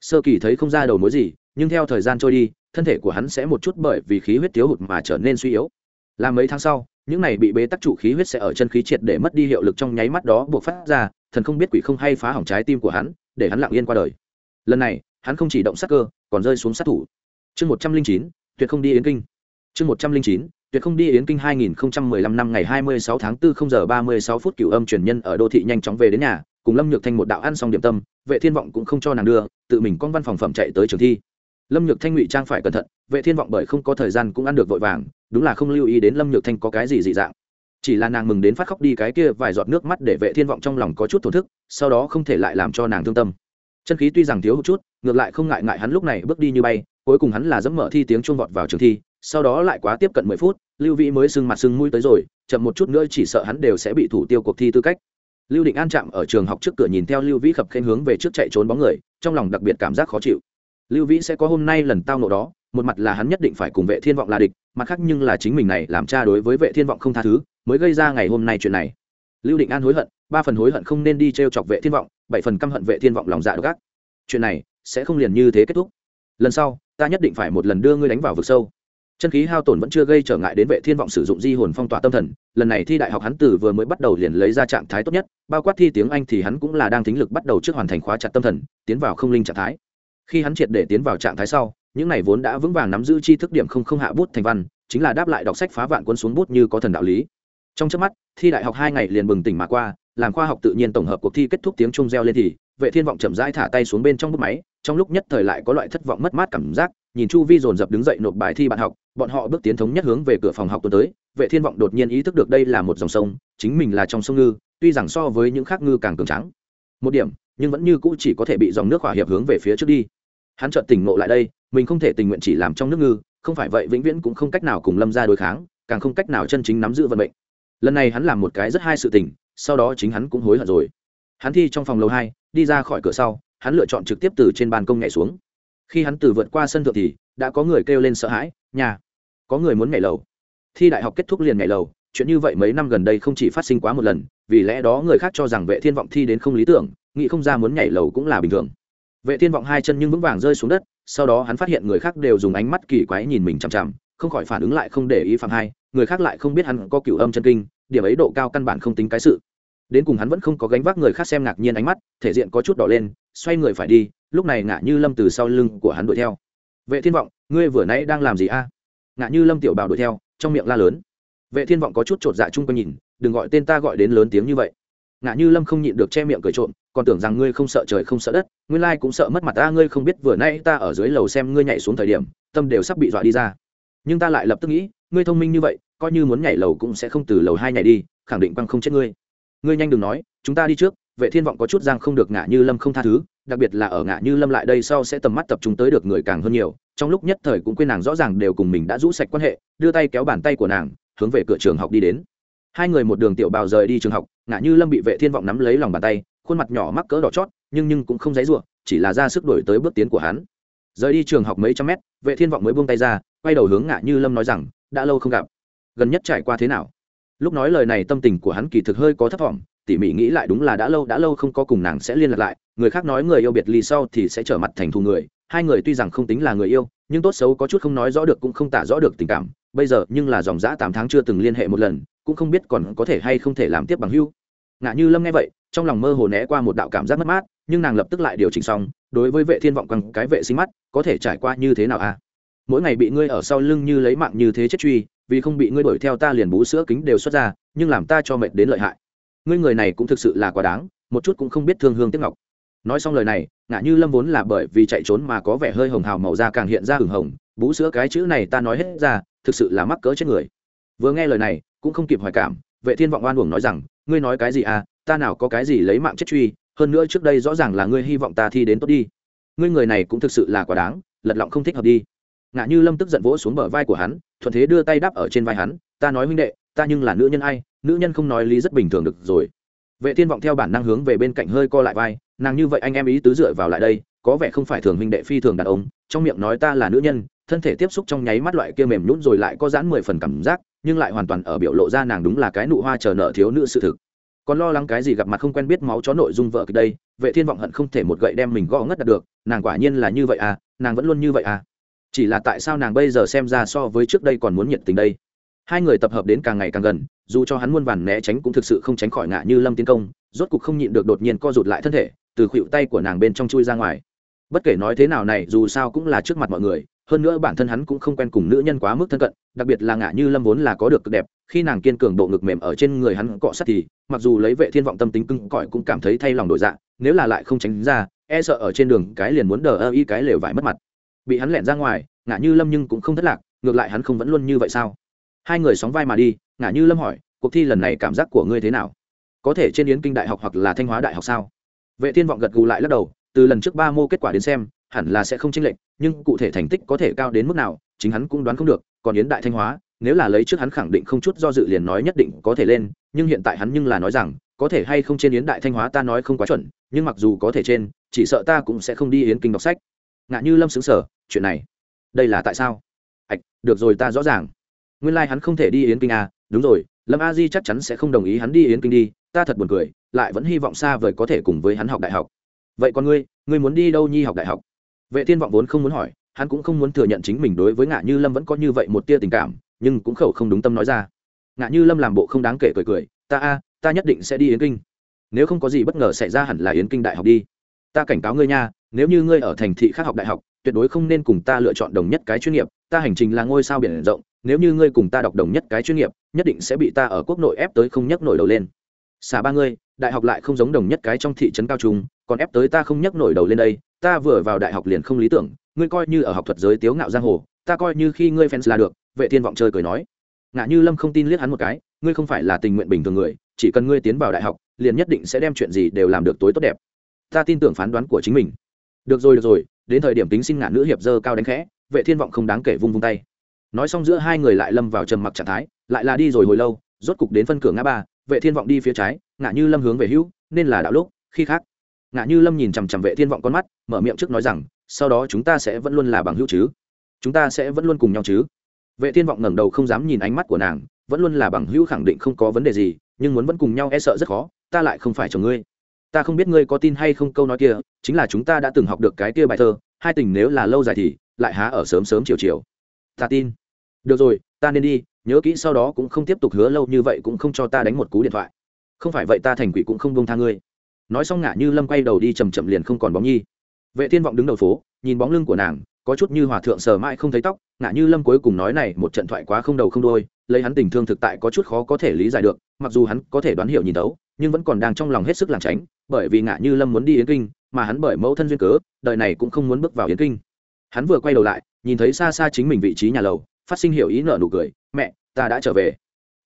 Sơ kỳ thấy không ra đầu mối gì, nhưng theo thời gian trôi đi, thân thể của hắn sẽ một chút bởi vì khí huyết thiếu hụt mà trở nên suy yếu. Là mấy tháng sau, những này bị bế tắc trụ khí huyết sẽ ở chân khí triệt để mất đi hiệu lực trong nháy mắt đó buộc phát ra, thần không biết quỷ không hay phá hỏng trái tim của hắn, để hắn lặng yên qua đời. Lần này, hắn không chỉ động sát cơ, còn rơi xuống sát thủ. Chương một trăm linh chín, tuyệt không đi yến kinh. Chương một trăm linh chín tuyệt không đi yến kinh 2015 năm ngày 26 tháng 4 0 giờ 36 phút cửu âm truyền nhân ở đô thị nhanh chóng về đến nhà, cùng lâm nhược thanh một đạo ăn xong điểm tâm, vệ thiên vọng cũng không cho nàng đưa, tự mình con văn phòng phẩm chạy tới trường thi. Lâm nhược thanh ngụy trang phải cẩn thận, vệ thiên vọng bởi không có thời gian cũng ăn được vội vàng, đúng là không lưu ý đến lâm nhược thanh có cái gì dị dạng. Chỉ là nàng mừng đến phát khóc đi cái kia vài giọt nước mắt để vệ thiên vọng trong lòng có chút thổn thức, sau đó không thể lại làm cho nàng thương tâm. Chân khí tuy rằng thiếu một chút, ngược lại không ngại ngại hắn lúc này bước đi như bay, cuối cùng hắn là dẫm mở thi tiếng chuông vọt vào trường thi sau đó lại quá tiếp cận mười phút, lưu vĩ mới sưng mặt sưng mũi tới rồi, chậm một chút nữa chỉ sợ hắn đều sẽ bị thủ tiêu cuộc thi tư cách. Lưu định an chạm ở trường học trước cửa nhìn theo lưu vĩ khập khen hướng về trước chạy trốn bóng người, trong lòng đặc biệt cảm giác khó chịu. Lưu vĩ sẽ có hôm nay lần tao nộ đó, một mặt là hắn nhất định phải cùng vệ thiên vọng là địch, mặt khác nhưng là chính mình này làm cha đối với vệ thiên vọng không tha thứ, mới gây ra ngày hôm nay chuyện này. Lưu định an hối hận, ba phần hối hận không nên đi t chọc vệ thiên vọng, bảy phần căm hận vệ thiên vọng lòng dạ độc ác. Chuyện này sẽ không liền như thế kết thúc. Lần sau, ta nhất định phải một lần đưa ngươi đánh vào vực sâu chân khí hao tổn vẫn chưa gây trở ngại đến vệ thiên vọng sử dụng di hồn phong tỏa tâm thần, lần này thi đại học hắn từ vừa mới bắt đầu liền lấy ra trạng thái tốt nhất, bao quát thi tiếng anh thì hắn cũng là đang thính lực bắt đầu trước hoàn thành khóa chặt tâm thần, tiến vào không linh trạng thái. Khi hắn triệt để tiến vào trạng thái sau, những này vốn đã vững vàng nắm giữ chi thức điểm không không hạ bút thành văn, chính là đáp lại đọc sách phá vạn quân xuống bút như có thần đạo lý. Trong trước mắt, thi đại học hai ngày liền bừng tỉnh mà qua, làm khoa học tự nhiên tổng hợp cuộc thi kết thúc tiếng trung reo lên thì, vệ thiên vọng chậm rãi thả tay xuống bên trong bút máy, trong lúc nhất thời lại có loại thất vọng mất mát cảm giác nhìn chu vi dồn dập đứng dậy nộp bài thi bạn học, bọn họ bước tiến thống nhất hướng về cửa phòng học tuần tới, vệ thiên vọng đột nhiên ý thức được đây là một dòng sông, chính mình là trong sông ngư, tuy rằng so với những khác ngư càng cường trắng một điểm, nhưng vẫn như cũ chỉ có thể bị dòng nước hỏa hiệp hướng về phía trước đi. Hắn chợt tỉnh ngộ lại đây, mình không thể tình nguyện chỉ làm trong nước ngư, không phải vậy vĩnh viễn cũng không cách nào cùng lâm ra đối kháng, càng không cách nào chân chính nắm giữ vận mệnh. Lần này hắn làm một cái rất hai sự tình, sau đó chính hắn cũng hối hận rồi. Hắn thi trong phòng lầu hai, đi ra khỏi cửa sau, hắn lựa chọn trực tiếp từ trên ban công nhảy xuống khi hắn từ vượt qua sân thượng thì đã có người kêu lên sợ hãi, nhà, có người muốn nhảy lầu. Thi đại học kết thúc liền nhảy lầu, chuyện như vậy mấy năm gần đây không chỉ phát sinh quá một lần, vì lẽ đó người khác cho rằng vệ thiên vọng thi đến không lý tưởng, nghĩ không ra muốn nhảy lầu cũng là bình thường. Vệ thiên vọng hai chân nhưng vững vàng rơi xuống đất, sau đó hắn phát hiện người khác đều dùng ánh mắt kỳ quái nhìn mình chằm chằm, không khỏi phản ứng lại không để ý phạm hai, người khác lại không biết hắn có cửu âm chân kinh, điểm ấy độ cao căn bản không tính cái sự đến cùng hắn vẫn không có gánh vác người khác xem ngạc nhiên ánh mắt, thể diện có chút đỏ lên, xoay người phải đi, lúc này ngã như lâm từ sau lưng của hắn đuổi theo. Vệ thiên vọng, ngươi vừa nãy đang làm gì a? Ngã như lâm tiểu bào đuổi theo, trong miệng la lớn. Vệ thiên vọng có chút chột dạ chung quanh nhìn, đừng gọi tên ta gọi đến lớn tiếng như vậy. Ngã như lâm không nhịn được che miệng cười trộm, còn tưởng rằng ngươi không sợ trời không sợ đất, nguyên lai cũng sợ mất mặt ta, ngươi không biết vừa nãy ta ở dưới lầu xem ngươi nhảy xuống thời điểm, tâm đều sắp bị dọa đi ra. Nhưng ta lại lập tức nghĩ, ngươi thông minh như vậy, coi như muốn nhảy lầu cũng sẽ không từ lầu hai nhảy đi, khẳng định quăng không chết ngươi ngươi nhanh đừng nói, chúng ta đi trước, vệ thiên vọng có chút giang không được ngã như lâm không tha thứ, đặc biệt là ở ngã như lâm lại đây sau sẽ tầm mắt tập trung tới được người càng hơn nhiều, trong lúc nhất thời cũng quên nàng rõ ràng đều cùng mình đã rũ sạch quan hệ, đưa tay kéo bàn tay của nàng, hướng về cửa trường học đi đến. Hai người một đường tiểu bào rời đi trường học, ngã như lâm bị vệ thiên vọng nắm lấy lòng bàn tay, khuôn mặt nhỏ mắc cỡ đỏ chót, nhưng nhưng cũng không dãy ruộng chỉ là ra sức đổi tới bước tiến của hắn. Rời đi trường học mấy trăm mét, vệ thiên vọng mới buông tay ra, quay đầu hướng ngã như lâm nói rằng, đã lâu không gặp, gần nhất trải qua thế nào? Lúc nói lời này tâm tình của hắn kỳ thực hơi có thất vọng, tỉ mỉ nghĩ lại đúng là đã lâu đã lâu không có cùng nàng sẽ liên lạc lại. Người khác nói người yêu biệt ly sau thì sẽ trở mặt thành thù người. Hai người tuy rằng không tính là người yêu, nhưng tốt xấu có chút không nói rõ được cũng không tả rõ được tình cảm. Bây giờ, nhưng là dòng dã tám tháng chưa từng liên hệ một lần, cũng không biết còn có thể hay không thể làm tiếp bằng hưu ngạ như lâm nghe vậy, trong lòng mơ hồ né qua một đạo cảm giác mất mát, nhưng nàng lập tức lại điều chỉnh xong, đối với vệ thiên vọng quăng cái vệ sinh mắt, có thể trải qua như thế nào à? mỗi ngày bị ngươi ở sau lưng như lấy mạng như thế chết truy vì không bị ngươi đuổi theo ta liền bú sữa kính đều xuất ra, nhưng làm ta cho mệt đến lợi hại. Ngươi người này cũng thực sự là quá đáng, một chút cũng không biết thương hương tiếc ngọc. Nói xong lời này ngã như lâm vốn là bởi vì chạy trốn mà có vẻ hơi hồng hào màu da càng hiện ra hừng hồng, bú sữa cái chữ này ta nói hết ra, thực sự là mắc cỡ chết người. Vừa nghe lời này, cũng không kịp hoài cảm, vệ thiên vọng oan uổng nói rằng, ngươi nói cái gì à ta nào có cái gì lấy mạng chết truy, hơn nữa trước đây rõ ràng là ngươi hy vọng ta thi đến tốt đi. Ngươi người này cũng thực sự là quá đáng, lật lọng không thích hợp đi. Ngạ như lâm tức giận vỗ xuống bờ vai của hắn thuận thế đưa tay đáp ở trên vai hắn, ta nói huynh đệ, ta nhưng là nữ nhân ai, nữ nhân không nói lý rất bình thường được rồi. Vệ thiên vọng theo bản năng hướng về bên cạnh hơi co lại vai, nàng như vậy anh em ý tứ dựa vào lại đây, có vẻ không phải thường huynh đệ phi thường đàn ông, trong miệng nói ta là nữ nhân, thân thể tiếp xúc trong nháy mắt loại kia mềm nhũn rồi lại có giãn mười phần cảm giác, nhưng lại hoàn toàn ở biểu lộ ra nàng đúng là cái nụ hoa chờ nợ thiếu nữ sự thực. Còn lo lắng cái gì gặp mặt không quen biết máu chó nội dung vợ kịch đây, vệ thiên vọng hận không thể một gậy đem mình gõ ngất đạt được, nàng quả nhiên là như vậy à nàng vẫn luôn như vậy à chỉ là tại sao nàng bây giờ xem ra so với trước đây còn muốn nhiệt tình đây? Hai người tập hợp đến càng ngày càng gần, dù cho hắn muôn vàn né tránh cũng thực sự không tránh khỏi ngạ như lâm tiến công, rốt cục không nhịn được đột nhiên co rụt lại thân thể, từ khuỵu tay của nàng bên trong chui ra ngoài. Bất kể nói thế nào này, dù sao cũng là trước mặt mọi người, hơn nữa bản thân hắn cũng không quen cùng nữ nhân quá mức thân cận, đặc biệt là ngạ như lâm vốn là có được cực đẹp, khi nàng kiên cường bộ ngực mềm ở trên người hắn cọ sát thì, mặc dù lấy vệ thiên vọng tâm tính cưng cõi cũng cảm thấy thay lòng đổi dạ nếu là lại không tránh ra e sợ ở trên đường cái liền muốn đờ ơ y cái lều vải mất mặt bị hắn lẹn ra ngoài, ngã như lâm nhưng cũng không thất lạc, ngược lại hắn không vẫn luôn như vậy sao? Hai người sóng vai mà đi, ngã như lâm hỏi, cuộc thi lần này cảm giác của ngươi thế nào? Có thể trên yến kinh đại học hoặc là thanh hóa đại học sao? Vệ thiên vọng gật gù lại lắc đầu, từ lần trước ba mô kết quả đến xem, hẳn là sẽ không chênh lệch, nhưng cụ thể thành tích có thể cao đến mức nào, chính hắn cũng đoán không được, còn yến đại thanh hóa, nếu là lấy trước hắn khẳng định không chút do dự liền nói nhất định có thể lên, nhưng hiện tại hắn nhưng là nói rằng, có thể hay không trên yến đại thanh hóa ta nói không quá chuẩn, nhưng mặc dù có thể trên, chỉ sợ ta cũng sẽ không đi yến kinh đọc sách ngạ như lâm xứng sở chuyện này đây là tại sao? Ạch được rồi ta rõ ràng. Nguyên lai、like、hắn không thể đi yến kinh à, đúng rồi lâm a di chắc chắn sẽ không đồng ý hắn đi yến kinh đi ta thật buồn cười lại vẫn hy vọng xa vời có thể cùng với hắn học đại học. Vậy còn ngươi ngươi muốn đi đâu nhi học đại học? Vệ thiên vọng vốn không muốn hỏi hắn cũng không muốn thừa nhận chính mình đối với ngạ như lâm vẫn có như vậy một tia tình cảm nhưng cũng khẩu không đúng tâm nói ra. Ngạ như lâm làm bộ không đáng kể cười cười ta a ta nhất định sẽ đi yến kinh. Nếu không có gì bất ngờ xảy ra hẳn là yến kinh đại học đi ta cảnh cáo ngươi nha, nếu như ngươi ở thành thị khác học đại học, tuyệt đối không nên cùng ta lựa chọn đồng nhất cái chuyên nghiệp. Ta hành trình là ngôi sao biển rộng, nếu như ngươi cùng ta đọc đồng nhất cái chuyên nghiệp, nhất định sẽ bị ta ở quốc nội ép tới không nhấc nổi đầu lên. Xả ba ngươi, đại học lại không giống đồng nhất cái trong thị trấn cao trung, còn ép tới ta không nhấc nổi đầu lên đây. Ta vừa vào đại học liền không lý tưởng, ngươi coi như ở học thuật giới tiếu ngạo giang hồ, ta coi như khi ngươi fans là được, vệ thiên vọng chơi cười nói. Ngạ như lâm không tin liếc hắn một cái, ngươi không phải là tình nguyện bình thường người, chỉ cần ngươi tiến vào đại học, liền nhất định sẽ đem chuyện gì đều làm được tối tốt đẹp ta tin tưởng phán đoán của chính mình. Được rồi được rồi, đến thời điểm tính xin ngạ nữ hiệp dơ cao đánh khẽ, vệ thiên vọng không đáng kể vung vung tay. Nói xong giữa hai người lại lâm vào trầm mặc trạng thái, lại là đi rồi hồi lâu, rốt cục đến phân cửa ngã ba, vệ thiên vọng đi phía trái ngã như lâm hướng về hữu, nên là đạo lúc, khi khác. Ngã như lâm nhìn chằm chằm vệ thiên vọng con mắt, mở miệng trước nói rằng, sau đó chúng ta sẽ vẫn luôn là bằng hữu chứ? Chúng ta sẽ vẫn luôn cùng nhau chứ? Vệ thiên vọng ngẩng đầu không dám nhìn ánh mắt của nàng, vẫn luôn là bằng hữu khẳng định không có vấn đề gì, nhưng muốn vẫn cùng nhau e sợ rất khó, ta lại không phải chồng ngươi ta không biết ngươi có tin hay không câu nói kia, chính là chúng ta đã từng học được cái kia bài thơ, hai tình nếu là lâu dài thì lại há ở sớm sớm chiều chiều. Ta tin. Được rồi, ta nên đi, nhớ kỹ sau đó cũng không tiếp tục hứa lâu như vậy cũng không cho ta đánh một cú điện thoại. Không phải vậy ta thành quỷ cũng không bông tha ngươi. Nói xong ngả như lâm quay đầu đi chầm chậm liền không còn bóng nhi. Vệ thiên vọng đứng đầu phố, nhìn bóng lưng của nàng, có chút như hòa thượng sờ mãi không thấy tóc, ngả như lâm cuối cùng nói này, một trận thoại quá không đầu không đôi lấy hắn tình thương thực tại có chút khó có thể lý giải được, mặc dù hắn có thể đoán hiểu nhìn tấu nhưng vẫn còn đang trong lòng hết sức lảng tránh bởi vì ngã như lâm muốn đi yến kinh, mà hắn bởi mẫu thân duyên cớ, đời này cũng không muốn bước vào yến kinh. Hắn vừa quay đầu lại, nhìn thấy xa xa chính mình vị trí nhà lầu, phát sinh hiểu ý nợ nụ cười, mẹ, ta đã trở về.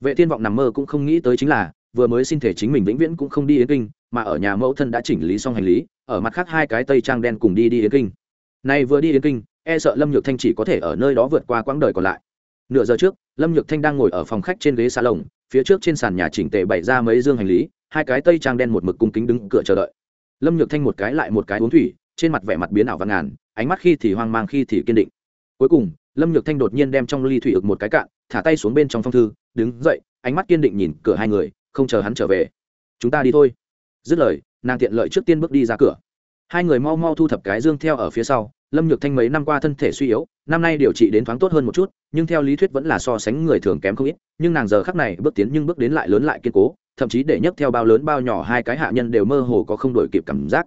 Vệ thiên vọng nằm mơ cũng không nghĩ tới chính là, vừa mới xin thể chính mình vĩnh viễn cũng không đi yến kinh, mà ở nhà mẫu thân đã chỉnh lý xong hành lý, ở mặt khác hai cái tây trang đen cùng đi đi yến kinh. Nay vừa đi yến kinh e sợ lâm nhược thanh chỉ có thể ở nơi đó vượt qua quãng đời còn lại. Nửa giờ trước, lâm nhược thanh đang ngồi ở phòng khách trên ghế xa lồng phía trước trên sàn nhà chỉnh tề bày ra mấy dương hành lý hai cái tây trang đen một mực cung kính đứng cửa chờ đợi. Lâm nhược thanh một cái lại một cái uống thủy, trên mặt vẻ mặt biến ảo và ngàn, ánh mắt khi thì hoang mang, khi thì kiên định. Cuối cùng, lâm nhược thanh đột nhiên đem trong ly thủy ực một cái cạn, thả tay xuống bên trong phong thư, đứng dậy, ánh mắt kiên định nhìn cửa hai người, không chờ hắn trở về. Chúng ta đi thôi. Dứt lời, nàng tiện lợi trước tiên bước đi ra cửa. Hai người mau mau thu thập cái dương theo ở phía sau, lâm nhược thanh mấy năm qua thân thể suy yếu, năm nay điều trị đến thoáng tốt hơn một chút, nhưng theo lý thuyết vẫn là so sánh người thường kém không ít, nhưng nàng giờ khắc này bước tiến nhưng bước đến lại lớn lại kiên cố thậm chí để nhấc theo bao lớn bao nhỏ hai cái hạ nhân đều mơ hồ có không đổi kịp cảm giác.